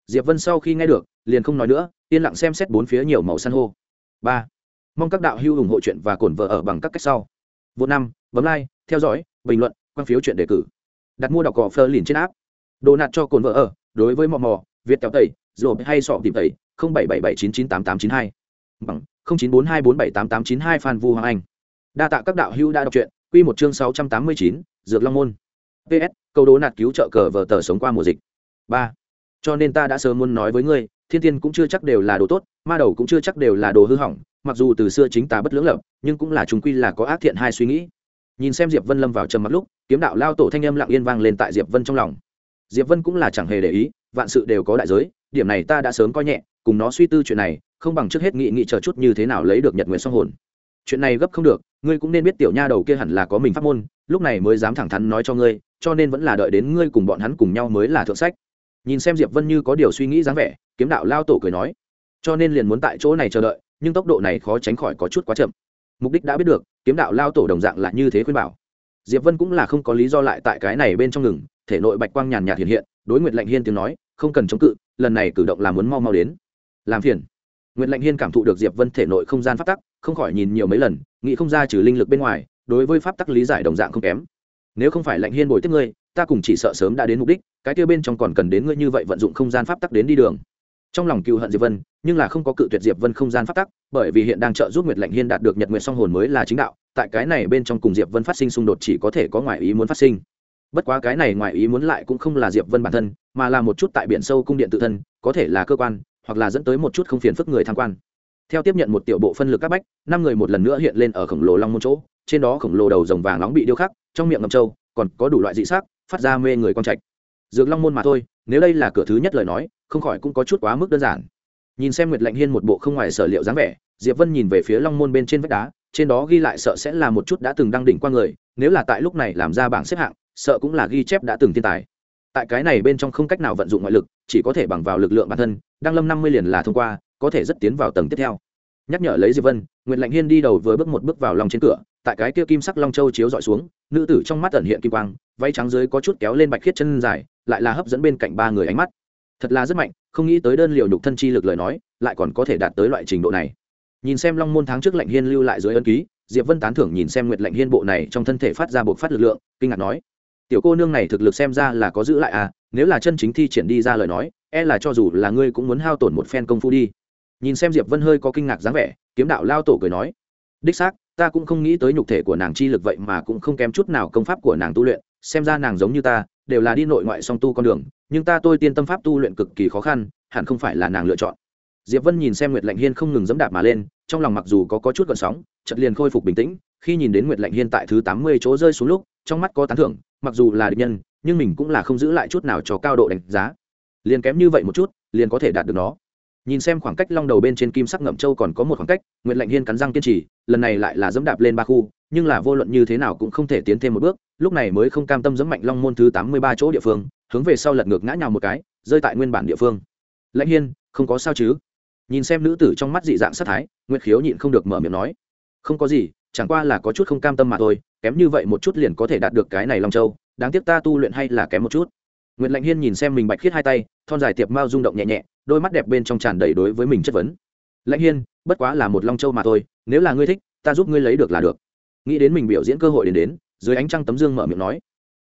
Diệp vân sau khi nghe được, liền không nói nữa, yên lặng xem xét bốn phía nhiều màu san hô. Ba. Mong các đạo hữu ủng hộ chuyện và cổn vợ ở bằng các cách sau. Vô năm, bấm like, theo dõi, bình luận, quan phiếu chuyện đề cử đặt mua đọc cỏ phơ liền trên áp đồ nạt cho cồn vợ ở, đối với mò mò, việt kéo tẩy rồi hay sọ tìm tẩy, không bảy bảy bảy chín chín tám tám chín hai. Bằng, không chín bốn hai bốn bảy tám tám chín hai phan vu hoàng anh. Đa tạ các đạo hữu đã đọc truyện, quy một chương sáu trăm tám mươi chín, dược long môn. Ps câu đố nạt cứu trợ cờ vờ tờ sống qua mùa dịch. Ba, cho nên ta đã sớm muốn nói với ngươi, thiên tiên cũng chưa chắc đều là đồ tốt, ma đầu cũng chưa chắc đều là đồ hư hỏng, mặc dù từ xưa chính ta bất lưỡng lập nhưng cũng là chúng quy là có ác thiện hai suy nghĩ nhìn xem diệp vân lâm vào trầm mặc lúc, kiếm đạo lao tổ thanh âm lặng yên vang lên tại diệp vân trong lòng. Diệp vân cũng là chẳng hề để ý, vạn sự đều có đại giới, điểm này ta đã sớm coi nhẹ, cùng nó suy tư chuyện này, không bằng trước hết nghị nghị chờ chút như thế nào lấy được nhật nguyện song hồn. Chuyện này gấp không được, ngươi cũng nên biết tiểu nha đầu kia hẳn là có mình pháp môn, lúc này mới dám thẳng thắn nói cho ngươi, cho nên vẫn là đợi đến ngươi cùng bọn hắn cùng nhau mới là thượng sách. Nhìn xem diệp vân như có điều suy nghĩ dáng vẻ, kiếm đạo lao tổ cười nói, cho nên liền muốn tại chỗ này chờ đợi, nhưng tốc độ này khó tránh khỏi có chút quá chậm mục đích đã biết được, kiếm đạo lao tổ đồng dạng là như thế khuyên bảo. Diệp vân cũng là không có lý do lại tại cái này bên trong ngừng, thể nội bạch quang nhàn nhạt hiện hiện, đối nguyệt lạnh hiên tiếng nói, không cần chống cự, lần này cử động là muốn mau mau đến. Làm phiền. Nguyệt lạnh hiên cảm thụ được diệp vân thể nội không gian pháp tắc, không khỏi nhìn nhiều mấy lần, nghĩ không ra trừ linh lực bên ngoài, đối với pháp tắc lý giải đồng dạng không kém. Nếu không phải lạnh hiên bồi tiếp ngươi, ta cùng chỉ sợ sớm đã đến mục đích, cái kia bên trong còn cần đến ngươi như vậy vận dụng không gian pháp tắc đến đi đường trong lòng cựu hận diệp vân, nhưng là không có cự tuyệt diệp vân không gian phát tắc, bởi vì hiện đang trợ giúp nguyệt lạnh hiên đạt được nhật nguyệt song hồn mới là chính đạo, tại cái này bên trong cùng diệp vân phát sinh xung đột chỉ có thể có ngoại ý muốn phát sinh. Bất quá cái này ngoại ý muốn lại cũng không là diệp vân bản thân, mà là một chút tại biển sâu cung điện tự thân, có thể là cơ quan, hoặc là dẫn tới một chút không phiền phức người tham quan. Theo tiếp nhận một tiểu bộ phân lực các bách, năm người một lần nữa hiện lên ở khổng lồ long môn chỗ, trên đó khổng lồ đầu rồng vàng nóng bị điêu khắc, trong miệng ngầm trâu, còn có đủ loại dị sắc, phát ra mê người con trạch. Dược long môn mà thôi nếu đây là cửa thứ nhất lời nói, không khỏi cũng có chút quá mức đơn giản. Nhìn xem nguyệt lạnh hiên một bộ không ngoài sở liệu dáng vẻ, diệp vân nhìn về phía long môn bên trên vách đá, trên đó ghi lại sợ sẽ là một chút đã từng đăng đỉnh qua người, nếu là tại lúc này làm ra bảng xếp hạng, sợ cũng là ghi chép đã từng thiên tài. Tại cái này bên trong không cách nào vận dụng ngoại lực, chỉ có thể bằng vào lực lượng bản thân đăng lâm năm mươi liền là thông qua, có thể rất tiến vào tầng tiếp theo. Nhắc nhở lấy diệp vân, nguyệt lạnh hiên đi đầu vừa bước một bước vào lòng trên cửa, tại cái kia kim sắc long châu chiếu dọi xuống, nữ tử trong mắt ẩn hiện kim quang, váy trắng dưới có chút kéo lên bạch khiết chân dài lại là hấp dẫn bên cạnh ba người ánh mắt. Thật là rất mạnh, không nghĩ tới đơn liều nhục thân chi lực lời nói, lại còn có thể đạt tới loại trình độ này. Nhìn xem long môn tháng trước lạnh hiên lưu lại dưới ân ký, diệp vân tán thưởng nhìn xem nguyệt lạnh hiên bộ này trong thân thể phát ra bộc phát lực lượng, kinh ngạc nói, tiểu cô nương này thực lực xem ra là có giữ lại à nếu là chân chính thi triển đi ra lời nói e là cho dù là ngươi cũng muốn hao tổn một phen công phu đi. Nhìn xem diệp vân hơi có kinh ngạc dáng vẻ, kiếm đạo lao tổ cười nói, đích xác, ta cũng không nghĩ tới nhục thể của nàng chi lực vậy mà cũng không kém chút nào công pháp của nàng tu luyện xem ra nàng giống như ta đều là đi nội ngoại song tu con đường nhưng ta tôi tiên tâm pháp tu luyện cực kỳ khó khăn hẳn không phải là nàng lựa chọn. Diệp vân nhìn xem nguyệt lạnh hiên không ngừng dẫm đạp mà lên trong lòng mặc dù có, có chút gợn sóng chợt liền khôi phục bình tĩnh khi nhìn đến nguyệt lạnh hiên tại thứ tám mươi chỗ rơi xuống lúc trong mắt có tán thưởng mặc dù là địch nhân nhưng mình cũng là không giữ lại chút nào cho cao độ đánh giá. Liền kém như vậy một chút liền có thể đạt được nó. Nhìn xem khoảng cách long đầu bên trên kim sắc ngậm châu còn có một khoảng cách nguyệt lạnh hiên cắn răng kiên trì lần này lại là dẫm đạp lên ba khu nhưng là vô luận như thế nào cũng không thể tiến thêm một bước lúc này mới không cam tâm dẫm mạnh long môn thứ tám mươi ba chỗ địa phương, hướng về sau lật ngược ngã nhào một cái, rơi tại nguyên bản địa phương. Lãnh hiên, không có sao chứ? Nhìn xem nữ tử trong mắt dị dạng sát thái, nguyệt khiếu nhịn không được mở miệng nói. Không có gì, chẳng qua là có chút không cam tâm mà thôi, kém như vậy một chút liền có thể đạt được cái này long châu, đáng tiếc ta tu luyện hay là kém một chút. Nguyệt lạnh hiên nhìn xem mình bạch khiết hai tay, thon dài tiệp mao rung động nhẹ nhẹ, đôi mắt đẹp bên trong tràn đầy đối với mình chất vấn. Lãnh hiên, bất quá là một long châu mà thôi, nếu là ngươi thích, ta giúp ngươi lấy được là được. Nghĩ đến mình biểu diễn cơ hội đến đến dưới ánh trăng tấm dương mở miệng nói.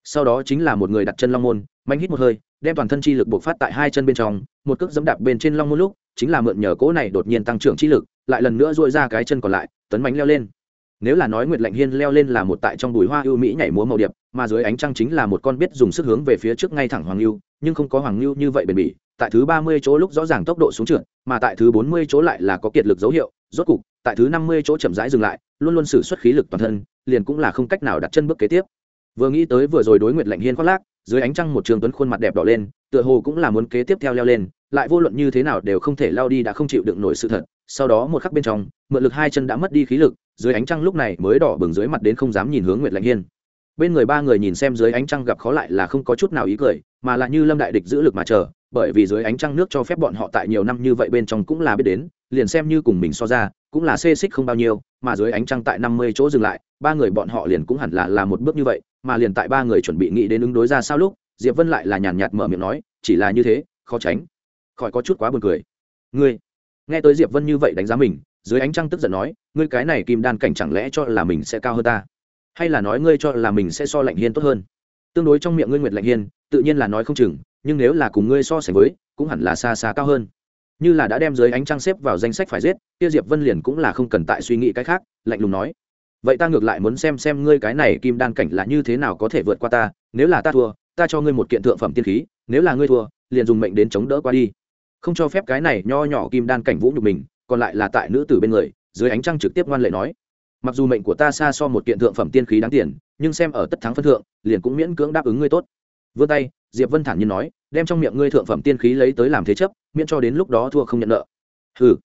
Sau đó chính là một người đặt chân long môn mạnh hít một hơi, đem toàn thân chi lực bộc phát tại hai chân bên trong, một cước dẫm đạp bên trên long môn lúc, chính là mượn nhờ cỗ này đột nhiên tăng trưởng chi lực, lại lần nữa dội ra cái chân còn lại, tấn bánh leo lên. Nếu là nói nguyệt lạnh hiên leo lên là một tại trong bùi hoa ưu mỹ nhảy múa màu điệp, mà dưới ánh trăng chính là một con biết dùng sức hướng về phía trước ngay thẳng hoàng lưu nhưng không có hoàng lưu như vậy bền bỉ, tại thứ ba mươi chỗ lúc rõ ràng tốc độ xuống trượt, mà tại thứ bốn mươi chỗ lại là có kiệt lực dấu hiệu, rốt cục, tại thứ năm mươi chỗ chậm rãi dừng lại, luôn luôn sử xuất khí lực toàn thân liền cũng là không cách nào đặt chân bước kế tiếp. Vừa nghĩ tới vừa rồi đối nguyệt lạnh hiên khoác lác, dưới ánh trăng một trường tuấn khuôn mặt đẹp đỏ lên, tựa hồ cũng là muốn kế tiếp theo leo lên, lại vô luận như thế nào đều không thể lao đi đã không chịu đựng nổi sự thật. Sau đó một khắc bên trong, mượn lực hai chân đã mất đi khí lực, dưới ánh trăng lúc này mới đỏ bừng dưới mặt đến không dám nhìn hướng nguyệt lạnh hiên. Bên người ba người nhìn xem dưới ánh trăng gặp khó lại là không có chút nào ý cười, mà là như lâm đại địch giữ lực mà chờ, bởi vì dưới ánh trăng nước cho phép bọn họ tại nhiều năm như vậy bên trong cũng là biết đến, liền xem như cùng mình so ra, cũng là xê xích không bao nhiêu, mà dưới ánh trăng tại năm mươi chỗ dừng lại ba người bọn họ liền cũng hẳn là là một bước như vậy, mà liền tại ba người chuẩn bị nghĩ đến ứng đối ra sao lúc, diệp vân lại là nhàn nhạt mở miệng nói, chỉ là như thế, khó tránh. Khỏi có chút quá buồn cười. Ngươi, nghe tới diệp vân như vậy đánh giá mình, dưới ánh trăng tức giận nói, ngươi cái này kim đan cảnh chẳng lẽ cho là mình sẽ cao hơn ta? Hay là nói ngươi cho là mình sẽ so lạnh hiên tốt hơn? Tương đối trong miệng ngươi nguyệt lạnh hiên, tự nhiên là nói không chừng, nhưng nếu là cùng ngươi so sánh với, cũng hẳn là xa xa cao hơn. Như là đã đem dưới ánh trăng xếp vào danh sách phải giết, kia diệp vân liền cũng là không cần tại suy nghĩ cái khác, lạnh lùng nói vậy ta ngược lại muốn xem xem ngươi cái này kim đan cảnh là như thế nào có thể vượt qua ta, nếu là ta thua, ta cho ngươi một kiện thượng phẩm tiên khí, nếu là ngươi thua, liền dùng mệnh đến chống đỡ qua đi. Không cho phép cái này nho nhỏ kim đan cảnh vũ nhục mình, còn lại là tại nữ tử bên người, dưới ánh trăng trực tiếp ngoan lệ nói. Mặc dù mệnh của ta xa so một kiện thượng phẩm tiên khí đáng tiền, nhưng xem ở tất thắng phân thượng, liền cũng miễn cưỡng đáp ứng ngươi tốt. Vươn tay, diệp vân thản nhiên nói, đem trong miệng ngươi thượng phẩm tiên khí lấy tới làm thế chấp, miễn cho đến lúc đó thua không nhận nợ. Hừ.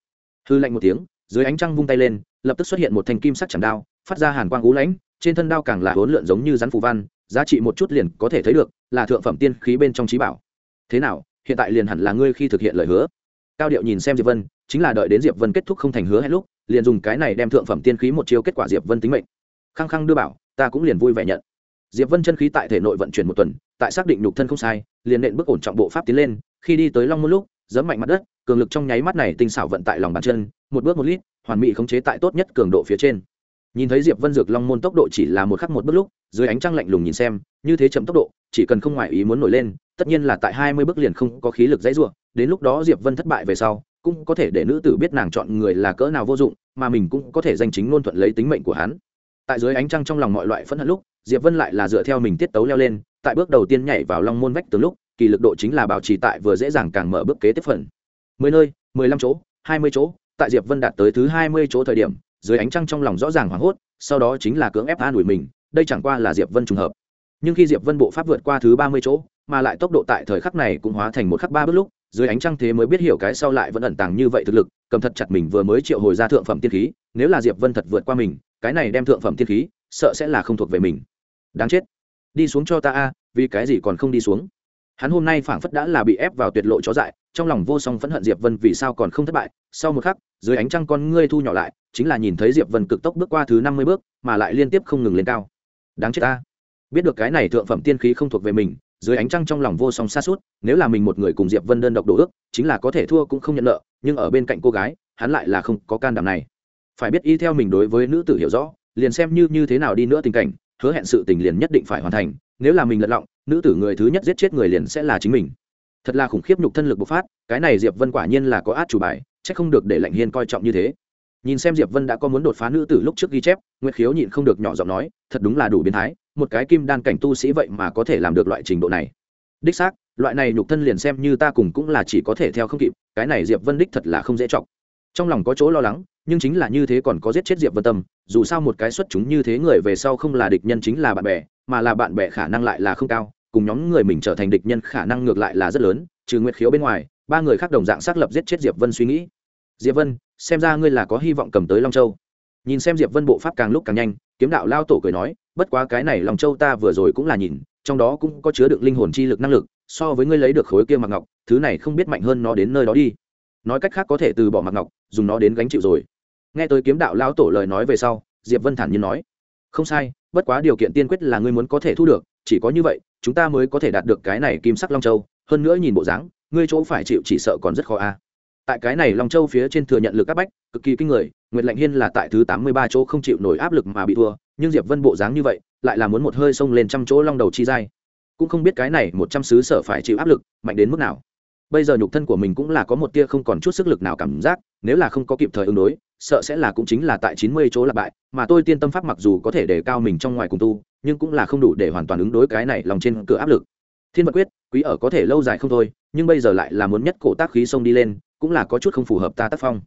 Hư lạnh một tiếng, dưới ánh trăng vung tay lên, lập tức xuất hiện một thanh kim sắc chẳng đao phát ra hàn quang ú lãnh, trên thân đao càng là hỗn lượn giống như rắn phù văn, giá trị một chút liền có thể thấy được, là thượng phẩm tiên khí bên trong trí bảo. Thế nào, hiện tại liền hẳn là ngươi khi thực hiện lời hứa. Cao điệu nhìn xem diệp vân, chính là đợi đến diệp vân kết thúc không thành hứa hết lúc, liền dùng cái này đem thượng phẩm tiên khí một chiêu kết quả diệp vân tính mệnh. Khăng khăng đưa bảo, ta cũng liền vui vẻ nhận. Diệp vân chân khí tại thể nội vận chuyển một tuần, tại xác định nhục thân không sai, liền nện bước ổn trọng bộ pháp tiến lên, khi đi tới long môn lúc, giẫm mạnh mặt đất, cường lực trong nháy mắt này tinh xảo vận tại lòng bàn chân, một bước một lít, hoàn mỹ khống chế tại tốt nhất cường độ phía trên nhìn thấy diệp vân dược long môn tốc độ chỉ là một khắc một bước lúc, dưới ánh trăng lạnh lùng nhìn xem, như thế chậm tốc độ, chỉ cần không ngoại ý muốn nổi lên, tất nhiên là tại hai mươi bước liền không có khí lực dãy rủa. Đến lúc đó diệp vân thất bại về sau, cũng có thể để nữ tử biết nàng chọn người là cỡ nào vô dụng, mà mình cũng có thể danh chính ngôn thuận lấy tính mệnh của hắn. Tại dưới ánh trăng trong lòng mọi loại phẫn hận lúc, diệp vân lại là dựa theo mình tiết tấu leo lên, tại bước đầu tiên nhảy vào long môn vách từ lúc, kỳ lực độ chính là bảo trì tại vừa dễ dàng càng mở bước kế tiếp phần. mười nơi, mười lăm chỗ, hai mươi chỗ, tại diệp vân đạt tới thứ hai mươi chỗ thời điểm dưới ánh trăng trong lòng rõ ràng hoảng hốt, sau đó chính là cưỡng ép an ủi mình, đây chẳng qua là diệp vân trùng hợp. Nhưng khi diệp vân bộ pháp vượt qua thứ ba mươi chỗ, mà lại tốc độ tại thời khắc này cũng hóa thành một khắc ba bước lúc, dưới ánh trăng thế mới biết hiểu cái sau lại vẫn ẩn tàng như vậy thực lực, cầm thật chặt mình vừa mới triệu hồi ra thượng phẩm tiên khí, nếu là diệp vân thật vượt qua mình, cái này đem thượng phẩm tiên khí, sợ sẽ là không thuộc về mình. Đáng chết. Đi xuống cho ta a, vì cái gì còn không đi xuống? Hắn hôm nay phảng phất đã là bị ép vào tuyệt lộ chó dại, trong lòng vô song phẫn hận diệp vân vì sao còn không thất bại. Sau một khắc, dưới ánh trăng con ngươi thu nhỏ lại chính là nhìn thấy diệp vân cực tốc bước qua thứ năm mươi bước, mà lại liên tiếp không ngừng lên cao. Đáng chết ta. Biết được cái này thượng phẩm tiên khí không thuộc về mình, dưới ánh trăng trong lòng vô song xa suốt nếu là mình một người cùng diệp vân đơn độc đổ ước, chính là có thể thua cũng không nhận nợ, nhưng ở bên cạnh cô gái, hắn lại là không có can đảm này. Phải biết y theo mình đối với nữ tử hiểu rõ, liền xem như như thế nào đi nữa tình cảnh, hứa hẹn sự tình liền nhất định phải hoàn thành, nếu là mình lật lọng, nữ tử người thứ nhất giết chết người liền sẽ là chính mình. Thật là khủng khiếp nhục thân lực bộc phát, cái này diệp vân quả nhiên là có át chủ bài c h ắ c không được để lạnh hiên coi trọng như thế nhìn xem diệp vân đã có muốn đột phá nữ tử lúc trước ghi chép, nguyệt khiếu nhịn không được nhỏ giọng nói, thật đúng là đủ biến thái, một cái kim đan cảnh tu sĩ vậy mà có thể làm được loại trình độ này. Đích xác, loại này nhục thân liền xem như ta cùng cũng là chỉ có thể theo không kịp, cái này diệp vân đích thật là không dễ chọc. Trong lòng có chỗ lo lắng, nhưng chính là như thế còn có giết chết diệp vân tâm, dù sao một cái xuất chúng như thế người về sau không là địch nhân chính là bạn bè, mà là bạn bè khả năng lại là không cao, cùng nhóm người mình trở thành địch nhân khả năng ngược lại là rất lớn, trừ nguyệt khiếu bên ngoài, ba người khác đồng dạng xác lập giết chết diệp vân suy nghĩ diệp vân, xem ra ngươi là có hy vọng cầm tới long châu. Nhìn xem diệp vân bộ pháp càng lúc càng nhanh, kiếm đạo lao tổ cười nói, bất quá cái này long châu ta vừa rồi cũng là nhìn, trong đó cũng có chứa được linh hồn chi lực năng lực, so với ngươi lấy được khối kia mặc ngọc, thứ này không biết mạnh hơn nó đến nơi đó đi. Nói cách khác có thể từ bỏ mặc ngọc, dùng nó đến gánh chịu rồi. Nghe tới kiếm đạo lao tổ lời nói về sau, diệp vân thản nhiên nói, không sai, bất quá điều kiện tiên quyết là ngươi muốn có thể thu được, chỉ có như vậy, chúng ta mới có thể đạt được cái này kim sắc long châu, hơn nữa nhìn bộ dáng, ngươi chỗ phải chịu chỉ sợ còn rất khó a tại cái này long châu phía trên thừa nhận lực áp bách, cực kỳ kinh người, nguyệt lạnh hiên là tại thứ tám mươi ba chỗ không chịu nổi áp lực mà bị thua, nhưng diệp vân bộ dáng như vậy, lại là muốn một hơi xông lên trăm chỗ long đầu chi dai cũng không biết cái này một trăm sứ sở phải chịu áp lực mạnh đến mức nào. Bây giờ nhục thân của mình cũng là có một tia không còn chút sức lực nào cảm giác, nếu là không có kịp thời ứng đối, sợ sẽ là cũng chính là tại chín mươi chỗ là bại, mà tôi tiên tâm pháp mặc dù có thể để cao mình trong ngoài cùng tu, nhưng cũng là không đủ để hoàn toàn ứng đối cái này lòng trên cửa áp lực. Thiên vật quyết, quý ở có thể lâu dài không thôi, nhưng bây giờ lại là muốn nhất cổ tác khí xông đi lên cũng là có chút không phù hợp ta tác phong.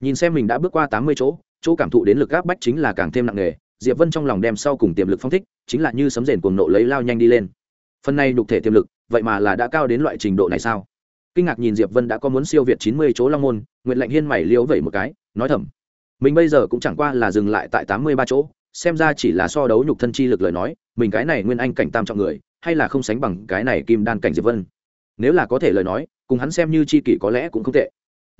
Nhìn xem mình đã bước qua tám mươi chỗ chỗ cảm thụ đến lực áp bách chính là càng thêm nặng nề, diệp vân trong lòng đem sau cùng tiềm lực phong thích, chính là như sấm rền cuồng nộ lấy lao nhanh đi lên. Phần này đục thể tiềm lực, vậy mà là đã cao đến loại trình độ này sao? Kinh ngạc nhìn diệp vân đã có muốn siêu việt chín mươi chỗ long môn nguyện lệnh hiên mày liếu vẩy một cái, nói thầm. Mình bây giờ cũng chẳng qua là dừng lại tại tám mươi ba chỗ, xem ra chỉ là so đấu nhục thân chi lực lời nói, mình cái này nguyên anh cảnh tam trọng người, hay là không sánh bằng cái này kim đan cảnh diệp vân. Nếu là có thể lời nói, cùng hắn xem như chi kỷ có lẽ cũng không tệ.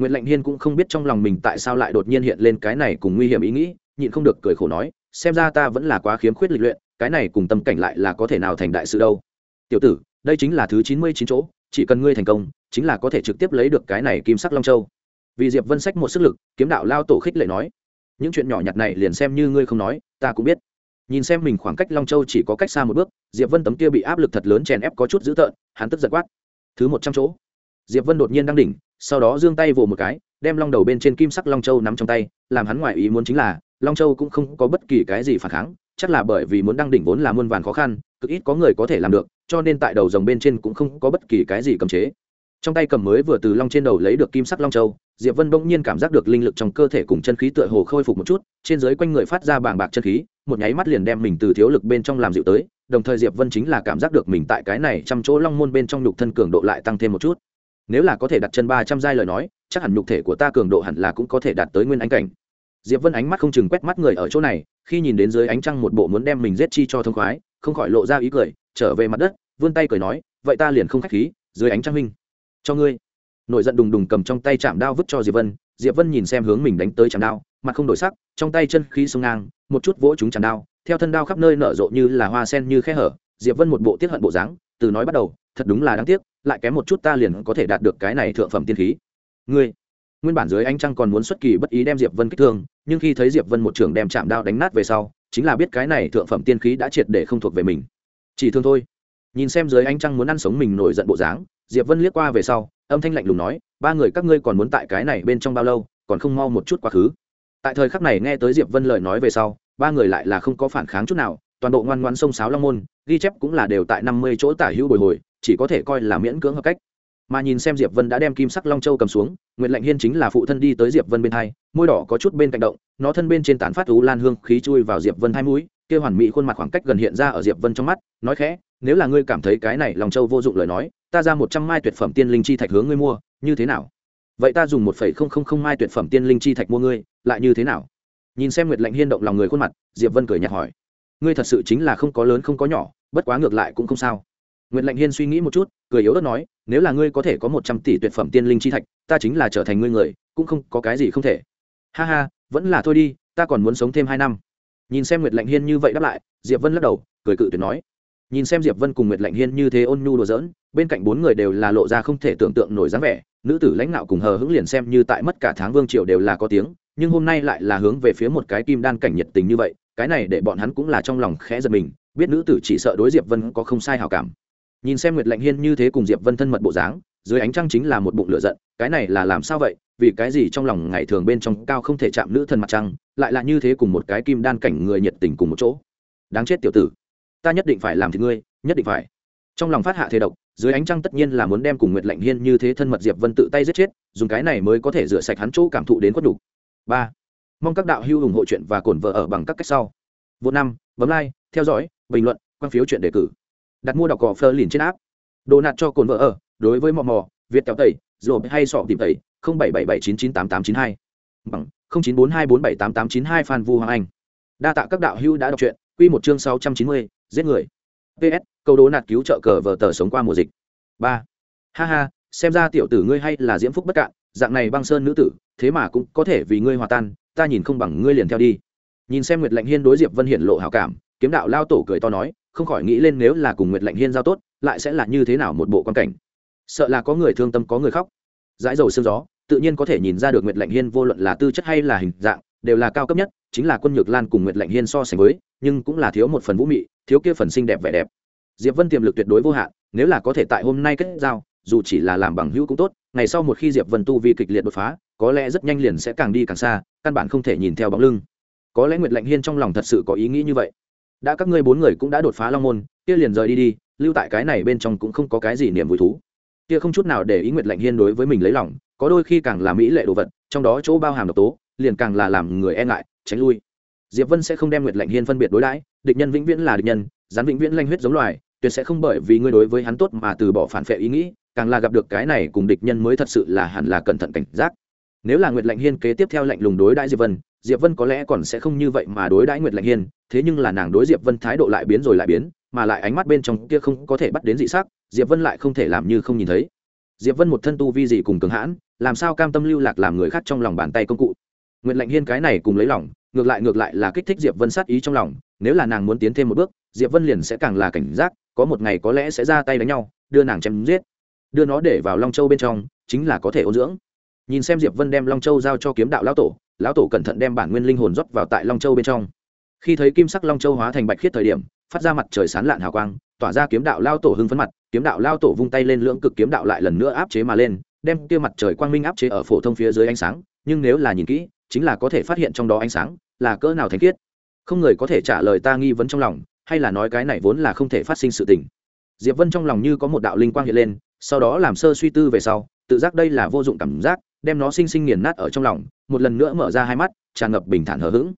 Nguyệt Lệnh Hiên cũng không biết trong lòng mình tại sao lại đột nhiên hiện lên cái này cùng nguy hiểm ý nghĩ, nhịn không được cười khổ nói, xem ra ta vẫn là quá khiếm khuyết lịch luyện, cái này cùng tâm cảnh lại là có thể nào thành đại sự đâu. Tiểu tử, đây chính là thứ chín mươi chín chỗ, chỉ cần ngươi thành công, chính là có thể trực tiếp lấy được cái này kim sắc long châu. Vì Diệp Vân sách một sức lực, kiếm đạo lao tổ khích lệ nói, những chuyện nhỏ nhặt này liền xem như ngươi không nói, ta cũng biết. Nhìn xem mình khoảng cách Long Châu chỉ có cách xa một bước, Diệp Vân tấm kia bị áp lực thật lớn chèn ép có chút dữ tợn, hắn tức giận quát. Thứ một trăm chỗ. Diệp Vân đột nhiên đang đỉnh, sau đó giương tay vỗ một cái đem long đầu bên trên kim sắc long châu nắm trong tay làm hắn ngoại ý muốn chính là long châu cũng không có bất kỳ cái gì phản kháng chắc là bởi vì muốn đăng đỉnh vốn là muôn vàn khó khăn cực ít có người có thể làm được cho nên tại đầu rồng bên trên cũng không có bất kỳ cái gì cầm chế. Trong tay cầm mới vừa từ long trên đầu lấy được kim sắc long châu diệp vân bỗng nhiên cảm giác được linh lực trong cơ thể cùng chân khí tựa hồ khôi phục một chút trên dưới quanh người phát ra bàng bạc chân khí một nháy mắt liền đem mình từ thiếu lực bên trong làm dịu tới đồng thời diệp vân chính là cảm giác được mình tại cái này trăm chỗ long môn bên trong nhục thân cường độ lại tăng thêm một chút nếu là có thể đặt chân ba trăm giai lời nói, chắc hẳn nhục thể của ta cường độ hẳn là cũng có thể đạt tới nguyên ánh cảnh. Diệp vân ánh mắt không chừng quét mắt người ở chỗ này, khi nhìn đến dưới ánh trăng một bộ muốn đem mình giết chi cho thông khoái, không khỏi lộ ra ý cười, trở về mặt đất, vươn tay cười nói, vậy ta liền không khách khí, dưới ánh trăng minh cho ngươi. Nổi giận đùng đùng cầm trong tay chạm đao vứt cho diệp vân diệp vân nhìn xem hướng mình đánh tới chạm đao, mặt không đổi sắc, trong tay chân khí sông ngang, một chút vỗ chúng chạm đao, theo thân đao khắp nơi nở rộ như là hoa sen như khe hở, diệp vân một bộ tiết hận bộ dáng, từ nói bắt đầu, thật đúng là đáng tiếc lại kém một chút ta liền có thể đạt được cái này thượng phẩm tiên khí. Ngươi, nguyên bản dưới ánh trăng còn muốn xuất kỳ bất ý đem diệp vân kích thương, nhưng khi thấy diệp vân một trường đem chạm đao đánh nát về sau, chính là biết cái này thượng phẩm tiên khí đã triệt để không thuộc về mình. Chỉ thương thôi. Nhìn xem dưới ánh trăng muốn ăn sống mình nổi giận bộ dáng, diệp vân liếc qua về sau, âm thanh lạnh lùng nói, ba người các ngươi còn muốn tại cái này bên trong bao lâu, còn không mau một chút quá khứ. Tại thời khắc này nghe tới diệp vân lời nói về sau, ba người lại là không có phản kháng chút nào, toàn bộ ngoan ngoan sông sáo long môn, ghi chép cũng là đều tại năm mươi chỗ tả hữu bồi hồi chỉ có thể coi là miễn cưỡng hợp cách. Mà nhìn xem diệp vân đã đem kim sắc long châu cầm xuống, nguyệt lệnh hiên chính là phụ thân đi tới diệp vân bên hai, môi đỏ có chút bên cạnh động, nó thân bên trên tán phát ú lan hương khí chui vào diệp vân hai mũi, kia hoàn mỹ khuôn mặt khoảng cách gần hiện ra ở diệp vân trong mắt, nói khẽ, nếu là ngươi cảm thấy cái này long châu vô dụng lời nói, ta ra một trăm mai tuyệt phẩm tiên linh chi thạch hướng ngươi mua, như thế nào? Vậy ta dùng một phẩy không không không mai tuyệt phẩm tiên linh chi thạch mua ngươi, lại như thế nào? Nhìn xem nguyệt lệnh hiên động lòng người khuôn mặt, diệp vân cười nhạt hỏi, ngươi thật sự chính là không có lớn không có nhỏ, bất quá ngược lại cũng không sao. Nguyệt Lệnh Hiên suy nghĩ một chút, cười yếu ớt nói, nếu là ngươi có thể có một trăm tỷ tuyệt phẩm tiên linh chi thạch, ta chính là trở thành ngươi người, cũng không có cái gì không thể. Ha ha, vẫn là thôi đi, ta còn muốn sống thêm hai năm. Nhìn xem Nguyệt Lệnh Hiên như vậy đáp lại, Diệp Vân lắc đầu, cười cự tuyệt nói. Nhìn xem Diệp Vân cùng Nguyệt Lệnh Hiên như thế ôn nhu đùa giỡn, bên cạnh bốn người đều là lộ ra không thể tưởng tượng nổi dáng vẻ, nữ tử lãnh nạo cùng hờ hững liền xem như tại mất cả tháng vương triều đều là có tiếng, nhưng hôm nay lại là hướng về phía một cái kim đan cảnh nhiệt tình như vậy, cái này để bọn hắn cũng là trong lòng khẽ giật mình, biết nữ tử chỉ sợ đối Diệp Vân có không sai hảo cảm nhìn xem nguyệt lạnh hiên như thế cùng diệp vân thân mật bộ dáng, dưới ánh trăng chính là một bụng lửa giận, cái này là làm sao vậy? Vì cái gì trong lòng ngày thường bên trong cao không thể chạm nữ thần mặt trăng, lại là như thế cùng một cái kim đan cảnh người nhiệt tình cùng một chỗ? Đáng chết tiểu tử, ta nhất định phải làm thì ngươi, nhất định phải. Trong lòng phát hạ thế độc, dưới ánh trăng tất nhiên là muốn đem cùng nguyệt lạnh hiên như thế thân mật diệp vân tự tay giết chết, dùng cái này mới có thể rửa sạch hắn chỗ cảm thụ đến quất đủ. ba, mong các đạo hữu ủng hộ chuyện và cổn vợ ở bằng các cách sau. Vô năm, bấm like, theo dõi, bình luận, quan phiếu chuyện đề cử đặt mua đọc cỏ phơ liền trên áp đồ nạt cho cồn vợ ở, đối với mò mò, việt kéo tẩy rồi hay sọ tìm tẩy, không bảy bảy bảy chín chín tám tám chín hai. Bằng, không chín bốn hai bốn bảy tám tám chín hai phan vu hoàng anh. Đa tạ các đạo hữu đã đọc truyện, quy một chương sáu trăm chín mươi, giết người. Ps câu đố nạt cứu trợ cờ vợ tờ sống qua mùa dịch. Ba. Ha ha, xem ra tiểu tử ngươi hay là diễm phúc bất cạn, dạng này băng sơn nữ tử, thế mà cũng có thể vì ngươi hòa tan, ta nhìn không bằng ngươi liền theo đi. Nhìn xem nguyệt lệnh hiên đối diệp vân hiển lộ hảo cảm, kiếm đạo lao tổ cười to nói không khỏi nghĩ lên nếu là cùng nguyệt lệnh hiên giao tốt, lại sẽ là như thế nào một bộ quan cảnh. Sợ là có người thương tâm, có người khóc. Dãi dầu sương gió, tự nhiên có thể nhìn ra được nguyệt lệnh hiên vô luận là tư chất hay là hình dạng, đều là cao cấp nhất, chính là quân nhược lan cùng nguyệt lệnh hiên so sánh với, nhưng cũng là thiếu một phần vũ mị, thiếu kia phần xinh đẹp vẻ đẹp. Diệp vân tiềm lực tuyệt đối vô hạn, nếu là có thể tại hôm nay kết giao, dù chỉ là làm bằng hữu cũng tốt, ngày sau một khi diệp vân tu vi kịch liệt đột phá, có lẽ rất nhanh liền sẽ càng đi càng xa, căn bản không thể nhìn theo bóng lưng. Có lẽ nguyệt lệnh hiên trong lòng thật sự có ý nghĩ như vậy đã các ngươi bốn người cũng đã đột phá long môn, kia liền rời đi đi, lưu tại cái này bên trong cũng không có cái gì niềm vui thú. Kia không chút nào để ý nguyệt lệnh hiên đối với mình lấy lòng, có đôi khi càng là mỹ lệ đồ vật, trong đó chỗ bao hàm độc tố, liền càng là làm người e ngại, tránh lui. Diệp vân sẽ không đem nguyệt lệnh hiên phân biệt đối đãi, địch nhân vĩnh viễn là địch nhân gián vĩnh viễn lanh huyết giống loài, tuyệt sẽ không bởi vì ngươi đối với hắn tốt mà từ bỏ phản phệ ý nghĩ, càng là gặp được cái này cùng địch nhân mới thật sự là hẳn là cẩn thận cảnh giác nếu là nguyệt lệnh hiên kế tiếp theo lệnh lùng đối đãi diệp vân diệp vân có lẽ còn sẽ không như vậy mà đối đãi nguyệt lệnh hiên, thế nhưng là nàng đối diệp vân thái độ lại biến rồi lại biến, mà lại ánh mắt bên trong kia không có thể bắt đến dị sắc, diệp vân lại không thể làm như không nhìn thấy. Diệp vân một thân tu vi gì cùng cường hãn, làm sao cam tâm lưu lạc làm người khác trong lòng bàn tay công cụ. Nguyệt lệnh hiên cái này cùng lấy lòng, ngược lại ngược lại là kích thích diệp vân sát ý trong lòng, nếu là nàng muốn tiến thêm một bước, diệp vân liền sẽ càng là cảnh giác, có một ngày có lẽ sẽ ra tay đánh nhau, đưa nàng chém giết. Đưa nó để vào long châu bên trong, chính là có thể ôn dưỡng nhìn xem diệp vân đem long châu giao cho kiếm đạo lão tổ lão tổ cẩn thận đem bản nguyên linh hồn rót vào tại long châu bên trong. Khi thấy kim sắc long châu hóa thành bạch khiết thời điểm, phát ra mặt trời sán lạn hào quang, tỏa ra kiếm đạo lao tổ hưng phấn mặt, kiếm đạo lao tổ vung tay lên lưỡng cực kiếm đạo lại lần nữa áp chế mà lên, đem kia mặt trời quang minh áp chế ở phổ thông phía dưới ánh sáng, nhưng nếu là nhìn kỹ, chính là có thể phát hiện trong đó ánh sáng là cỡ nào thánh khiết. Không người có thể trả lời ta nghi vấn trong lòng, hay là nói cái này vốn là không thể phát sinh sự tình. Diệp vân trong lòng như có một đạo linh quang hiện lên, sau đó làm sơ suy tư về sau tự giác đây là vô dụng cảm giác, đem nó sinh sinh nghiền nát ở trong lòng, một lần nữa mở ra hai mắt, tràn ngập bình thản hờ hững.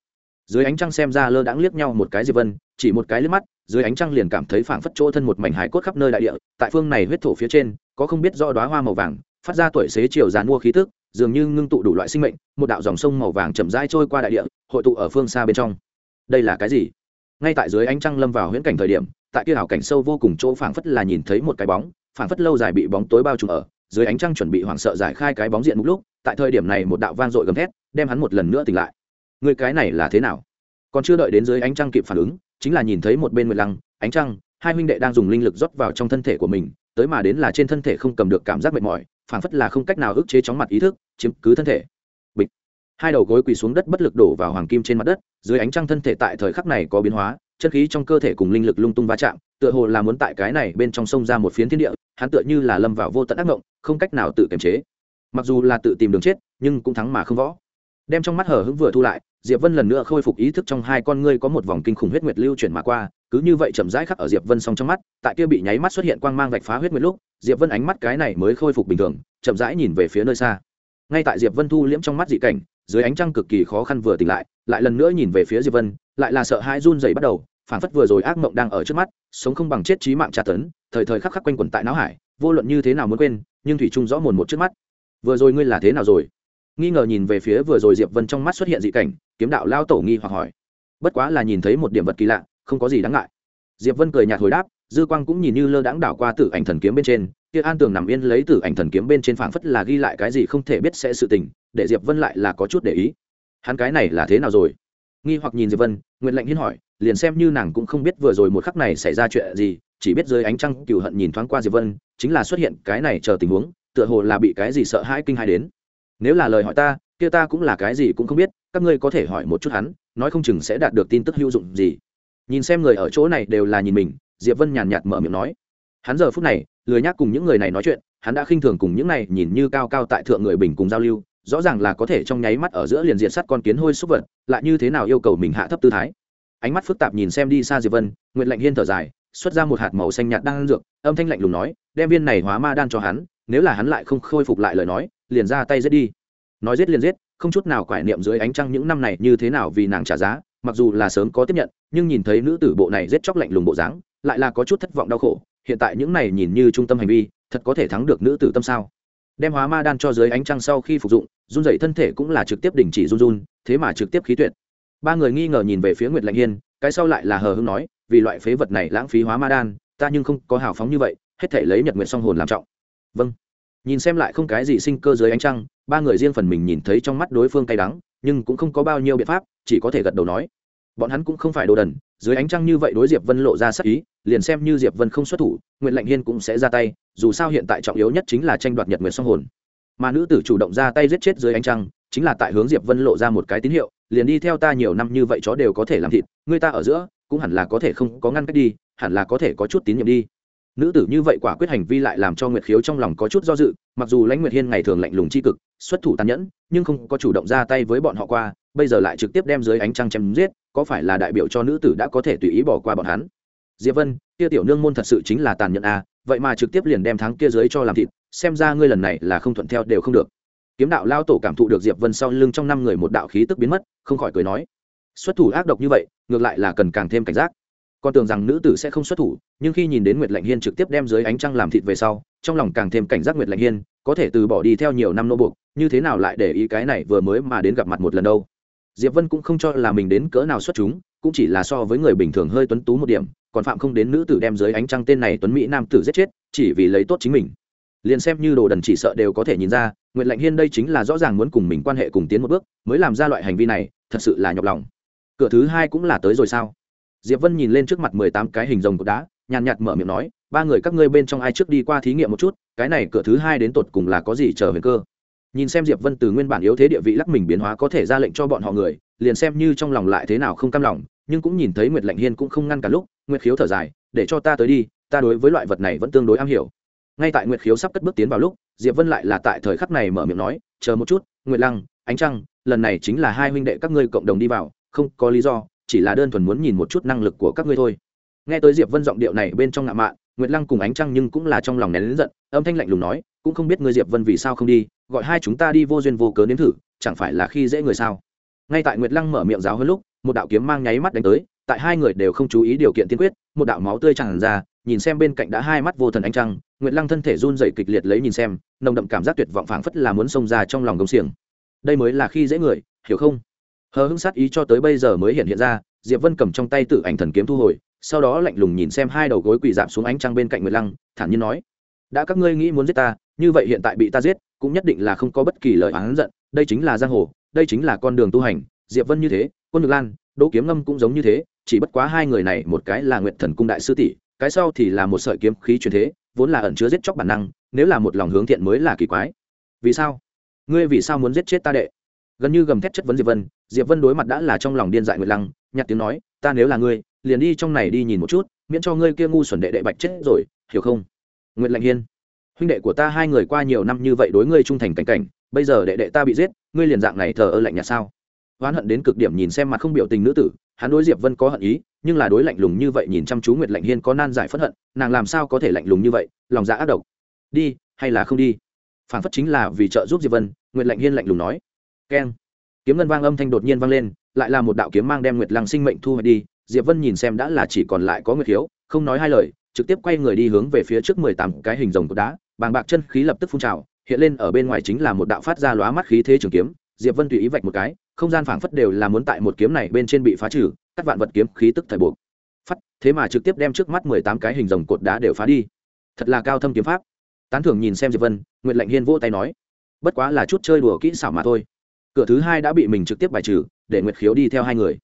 Dưới ánh trăng xem ra lơ đãng liếc nhau một cái diệp vân, chỉ một cái liếc mắt, dưới ánh trăng liền cảm thấy phảng phất chỗ thân một mảnh hải cốt khắp nơi đại địa, tại phương này huyết thổ phía trên, có không biết do đóa hoa màu vàng, phát ra tuổi xế chiều dàn mua khí tức, dường như ngưng tụ đủ loại sinh mệnh, một đạo dòng sông màu vàng chậm rãi trôi qua đại địa, hội tụ ở phương xa bên trong. Đây là cái gì? Ngay tại dưới ánh trăng lâm vào huyễn cảnh thời điểm, tại kia hảo cảnh sâu vô cùng chỗ phảng phất là nhìn thấy một cái bóng, phảng phất lâu dài bị bóng tối bao trùm ở dưới ánh trăng chuẩn bị hoảng sợ giải khai cái bóng diện một lúc, tại thời điểm này một đạo vang dội gầm thét, đem hắn một lần nữa tỉnh lại. Người cái này là thế nào? Còn chưa đợi đến dưới ánh trăng kịp phản ứng, chính là nhìn thấy một bên nguyệt lăng, ánh trăng, hai huynh đệ đang dùng linh lực rót vào trong thân thể của mình, tới mà đến là trên thân thể không cầm được cảm giác mệt mỏi phảng phất là không cách nào ức chế chóng mặt ý thức, chiếm cứ thân thể. Bịch. Hai đầu gối quỳ xuống đất bất lực đổ vào hoàng kim trên mặt đất, dưới ánh trăng thân thể tại thời khắc này có biến hóa, chân khí trong cơ thể cùng linh lực lung tung va chạm tựa hồ là muốn tại cái này bên trong sông ra một phiến thiên địa, hắn tựa như là lâm vào vô tận ác mộng không cách nào tự kiềm chế. Mặc dù là tự tìm đường chết, nhưng cũng thắng mà không võ. Đem trong mắt hở hứng vừa thu lại, diệp vân lần nữa khôi phục ý thức trong hai con ngươi có một vòng kinh khủng huyết nguyệt lưu chuyển mà qua, cứ như vậy chậm rãi khắc ở diệp vân song trong mắt, tại kia bị nháy mắt xuất hiện quang mang vạch phá huyết nguyệt lúc, diệp vân ánh mắt cái này mới khôi phục bình thường, chậm rãi nhìn về phía nơi xa. Ngay tại diệp vân thu liễm trong mắt dị cảnh, dưới ánh trăng cực kỳ khó khăn vừa tỉnh lại lại lần nữa nhìn về phía diệp vân, lại là sợ hãi run dày bắt đầu phản phất vừa rồi ác mộng đang ở trước mắt, sống không bằng chết trí mạng tra tấn, thời thời khắc khắc quanh quẩn tại não hải, vô luận như thế nào muốn quên, nhưng thủy trung rõ mồn một trước mắt. Vừa rồi ngươi là thế nào rồi? Nghi ngờ nhìn về phía vừa rồi diệp vân trong mắt xuất hiện dị cảnh, kiếm đạo lao tổ nghi hoặc hỏi. Bất quá là nhìn thấy một điểm vật kỳ lạ, không có gì đáng ngại. Diệp vân cười nhạt hồi đáp, dư quang cũng nhìn như lơ đãng đảo qua tử ảnh thần kiếm bên trên, kia an tường nằm yên lấy tử ảnh thần kiếm bên trên phảng phất là ghi lại cái gì không thể biết sẽ sự tình, để diệp vân lại là có chút để ý. Hắn cái này là thế nào rồi? Nghi hoặc nhìn diệp vân nguyện lệnh hiên hỏi liền xem như nàng cũng không biết vừa rồi một khắc này xảy ra chuyện gì, chỉ biết dưới ánh trăng cựu hận nhìn thoáng qua diệp vân, chính là xuất hiện cái này chờ tình huống, tựa hồ là bị cái gì sợ hãi kinh hãi đến. Nếu là lời hỏi ta, kia ta cũng là cái gì cũng không biết, các ngươi có thể hỏi một chút hắn, nói không chừng sẽ đạt được tin tức hữu dụng gì. Nhìn xem người ở chỗ này đều là nhìn mình, diệp vân nhàn nhạt mở miệng nói. Hắn giờ phút này, lười nhác cùng những người này nói chuyện, hắn đã khinh thường cùng những này nhìn như cao cao tại thượng người bình cùng giao lưu, rõ ràng là có thể trong nháy mắt ở giữa liền diện sắt con kiến hôi xúc vật, lại như thế nào yêu cầu mình hạ thấp tư thái ánh mắt phức tạp nhìn xem đi xa diệp vân nguyện lạnh hiên thở dài, xuất ra một hạt màu xanh nhạt đang dược, âm thanh lạnh lùng nói, đem viên này hóa ma đan cho hắn, nếu là hắn lại không khôi phục lại lời nói, liền ra tay giết đi. Nói giết liền giết, không chút nào quải niệm dưới ánh trăng những năm này như thế nào vì nàng trả giá, mặc dù là sớm có tiếp nhận, nhưng nhìn thấy nữ tử bộ này giết chóc lạnh lùng bộ dáng, lại là có chút thất vọng đau khổ, hiện tại những này nhìn như trung tâm hành vi, thật có thể thắng được nữ tử tâm sao? Đem hóa ma đan cho dưới ánh trăng sau khi phục dụng, run dậy thân thể cũng là trực tiếp đình chỉ run run, thế mà trực tiếp khí tuyệt ba người nghi ngờ nhìn về phía nguyệt lạnh hiên, cái sau lại là hờ hưng nói, vì loại phế vật này lãng phí hóa ma đan, ta nhưng không có hào phóng như vậy, hết thể lấy nhật nguyện song hồn làm trọng. Vâng. Nhìn xem lại không cái gì sinh cơ dưới ánh trăng, ba người riêng phần mình nhìn thấy trong mắt đối phương cay đắng, nhưng cũng không có bao nhiêu biện pháp, chỉ có thể gật đầu nói. Bọn hắn cũng không phải đồ đần, dưới ánh trăng như vậy đối diệp vân lộ ra sắc ý, liền xem như diệp vân không xuất thủ nguyện lệnh hiên cũng sẽ ra tay, dù sao hiện tại trọng yếu nhất chính là tranh đoạt nhật nguyện song hồn. Mà nữ tử chủ động ra tay giết chết dưới ánh trăng chính là tại hướng diệp vân lộ ra một cái tín hiệu, liền đi theo ta nhiều năm như vậy chó đều có thể làm thịt người ta ở giữa, cũng hẳn là có thể không có ngăn cách đi, hẳn là có thể có chút tín nhiệm đi. Nữ tử như vậy quả quyết hành vi lại làm cho nguyệt khiếu trong lòng có chút do dự, mặc dù lãnh nguyệt hiên ngày thường lạnh lùng c h i cực, xuất thủ tàn nhẫn, nhưng không có chủ động ra tay với bọn họ qua, bây giờ lại trực tiếp đem dưới ánh trăng chém giết, có phải là đại biểu cho nữ tử đã có thể tùy ý bỏ qua bọn hắn? Diệp vân, kia tiểu nương môn thật sự chính là tàn nhẫn à vậy mà trực tiếp liền đem thắng kia dưới cho làm thịt, xem ra ngươi lần này là không thuận theo đều không được kiếm đạo lao tổ cảm thụ được diệp vân sau lưng trong năm người một đạo khí tức biến mất, không khỏi cười nói, xuất thủ ác độc như vậy, ngược lại là cần càng thêm cảnh giác. Con tưởng rằng nữ tử sẽ không xuất thủ, nhưng khi nhìn đến nguyệt lạnh hiên trực tiếp đem dưới ánh trăng làm thịt về sau, trong lòng càng thêm cảnh giác nguyệt lạnh hiên, có thể từ bỏ đi theo nhiều năm nô buộc, như thế nào lại để ý cái này vừa mới mà đến gặp mặt một lần đâu. Diệp vân cũng không cho là mình đến cỡ nào xuất chúng, cũng chỉ là so với người bình thường hơi tuấn tú một điểm, còn phạm không đến nữ tử đem dưới ánh trăng tên này tuấn mỹ nam tử giết chết, chỉ vì lấy tốt chính mình. Liền xem như đồ đần chỉ sợ đều có thể nhìn ra nguyệt Lệnh hiên đây chính là rõ ràng muốn cùng mình quan hệ cùng tiến một bước, mới làm ra loại hành vi này, thật sự là nhọc lòng. Cửa thứ hai cũng là tới rồi sao? Diệp vân nhìn lên trước mặt mười tám cái hình rồng cột đá, nhàn nhạt mở miệng nói, ba người các ngươi bên trong ai trước đi qua thí nghiệm một chút, cái này cửa thứ hai đến tột cùng là có gì chờ huyền cơ? Nhìn xem diệp vân từ nguyên bản yếu thế địa vị lắc mình biến hóa có thể ra lệnh cho bọn họ người, liền xem như trong lòng lại thế nào không cam lòng, nhưng cũng nhìn thấy nguyệt Lệnh hiên cũng không ngăn cả lúc, nguyệt khiếu thở dài, để cho ta tới đi, ta đối với loại vật này vẫn tương đối am hiểu ngay tại nguyệt khiếu sắp cất bước tiến vào lúc, diệp vân lại là tại thời khắc này mở miệng nói, chờ một chút, nguyệt lăng, ánh trăng, lần này chính là hai huynh đệ các ngươi cộng đồng đi vào, không có lý do, chỉ là đơn thuần muốn nhìn một chút năng lực của các ngươi thôi. Nghe tới diệp vân giọng điệu này bên trong ngạo mạn, nguyệt lăng cùng ánh trăng nhưng cũng là trong lòng nén lớn giận, âm thanh lạnh lùng nói, cũng không biết ngươi diệp vân vì sao không đi, gọi hai chúng ta đi vô duyên vô cớ nếm thử, chẳng phải là khi dễ người sao? Ngay tại nguyệt lăng mở miệng giáo hơn lúc, một đạo kiếm mang nháy mắt đánh tới, tại hai người đều không chú ý điều kiện tiên quyết, một đạo máu tươi tràn ra, nhìn xem bên cạnh đã hai mắt vô thần ánh trăng nguyệt lăng thân thể run rẩy kịch liệt lấy nhìn xem, nồng đậm cảm giác tuyệt vọng phảng phất là muốn xông ra trong lòng gông xiềng. Đây mới là khi dễ người, hiểu không? Hờ hững sát ý cho tới bây giờ mới hiện hiện ra, diệp vân cầm trong tay tự ảnh thần kiếm thu hồi, sau đó lạnh lùng nhìn xem hai đầu gối quỳ giảm xuống ánh trăng bên cạnh nguyệt lăng, thản nhiên nói, đã các ngươi nghĩ muốn giết ta, như vậy hiện tại bị ta giết, cũng nhất định là không có bất kỳ lời oán giận, đây chính là giang hồ, đây chính là con đường tu hành. Diệp vân như thế, quân Nhược lan, đỗ kiếm ngâm cũng giống như thế, chỉ bất quá hai người này, một cái là nguyệt thần cung đại sư tỷ, cái sau thì là một sợi kiếm khí truyền thế vốn là ẩn chứa giết chóc bản năng, nếu là một lòng hướng thiện mới là kỳ quái. Vì sao? Ngươi vì sao muốn giết chết ta đệ? Gần như gầm thét chất vấn diệp vân diệp vân đối mặt đã là trong lòng điên dại nguyệt lăng, nhặt tiếng nói, ta nếu là ngươi, liền đi trong này đi nhìn một chút, miễn cho ngươi kia ngu xuẩn đệ đệ bạch chết rồi, hiểu không? Nguyệt lạnh hiên, huynh đệ của ta hai người qua nhiều năm như vậy đối ngươi trung thành cảnh cảnh, bây giờ đệ đệ ta bị giết, ngươi liền dạng này thờ ơ lạnh nhạt sao? Oán hận đến cực điểm nhìn xem mặt không biểu tình nữ tử, hắn đối diệp vân có hận ý, nhưng là đối lạnh lùng như vậy nhìn chăm chú nguyệt lạnh hiên có nan giải phất hận, nàng làm sao có thể lạnh lùng như vậy, lòng dạ ác độc. Đi, hay là không đi? Phản phất chính là vì trợ giúp diệp vân, nguyệt lạnh hiên lạnh lùng nói. Keng. Kiếm ngân vang âm thanh đột nhiên vang lên, lại là một đạo kiếm mang đem nguyệt lăng sinh mệnh thu hồi đi, diệp vân nhìn xem đã là chỉ còn lại có nguyệt hiếu, không nói hai lời, trực tiếp quay người đi hướng về phía trước mười tám cái hình rồng cột đá, bàng bạc chân khí lập tức phun trào, hiện lên ở bên ngoài chính là một đạo phát ra lóa mắt khí thế trường kiếm diệp vân tùy ý vạch một cái, không gian phảng phất đều là muốn tại một kiếm này bên trên bị phá trừ các vạn vật kiếm khí tức thời buộc. Phắt, thế mà trực tiếp đem trước mắt mười tám cái hình rồng cột đá đều phá đi. Thật là cao thâm kiếm pháp. Tán thưởng nhìn xem diệp vân nguyện lệnh hiên vỗ tay nói, bất quá là chút chơi đùa kỹ xảo mà thôi. Cửa thứ hai đã bị mình trực tiếp bài trừ, để nguyệt khiếu đi theo hai người.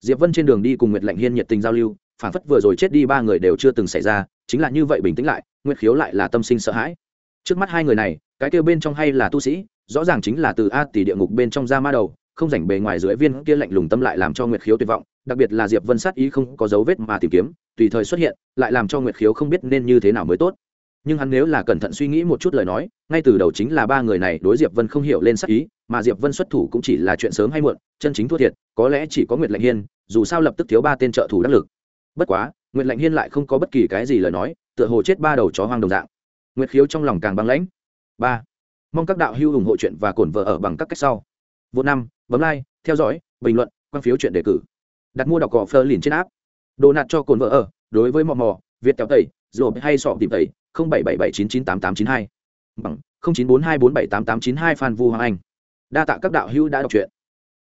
Diệp vân trên đường đi cùng nguyệt lệnh hiên nhiệt tình giao lưu phản phất vừa rồi chết đi ba người đều chưa từng xảy ra, chính là như vậy bình tĩnh lại, nguyệt khiếu lại là tâm sinh sợ hãi. Trước mắt hai người này, cái kêu bên trong hay là tu sĩ rõ ràng chính là từ a tỷ địa ngục bên trong ra ma đầu, không rảnh bề ngoài dưới viên kia lạnh lùng tâm lại làm cho nguyệt khiếu tuyệt vọng, đặc biệt là diệp vân sát ý không có dấu vết mà tìm kiếm, tùy thời xuất hiện, lại làm cho nguyệt khiếu không biết nên như thế nào mới tốt. Nhưng hắn nếu là cẩn thận suy nghĩ một chút lời nói, ngay từ đầu chính là ba người này đối diệp vân không hiểu lên sát ý, mà diệp vân xuất thủ cũng chỉ là chuyện sớm hay muộn, chân chính thua thiệt, có lẽ chỉ có nguyệt lệnh hiên, dù sao lập tức thiếu ba tên trợ thủ đắc lực. Bất quá, nguyệt lệnh hiên lại không có bất kỳ cái gì lời nói, tựa hồ chết ba đầu chó hoang đồng dạng. Nguyệt khiếu trong lòng càng băng lãnh. Ba mong các đạo hữu ủng hộ chuyện và cổn vợ ở bằng các cách sau. Vô năm, bấm like, theo dõi, bình luận, quan phiếu chuyện đề cử. Đặt mua đọc cỏ phơ liền trên app. đồ nạt cho cồn vợ ở, đối với mò mò, việt kéo tẩy rồi hay sọ tìm tẩy, không bảy bảy bảy chín chín tám tám chín hai. Bằng, không chín bốn hai bốn bảy tám tám chín hai phan vu hoàng anh. Đa tạ các đạo hữu đã đọc truyện.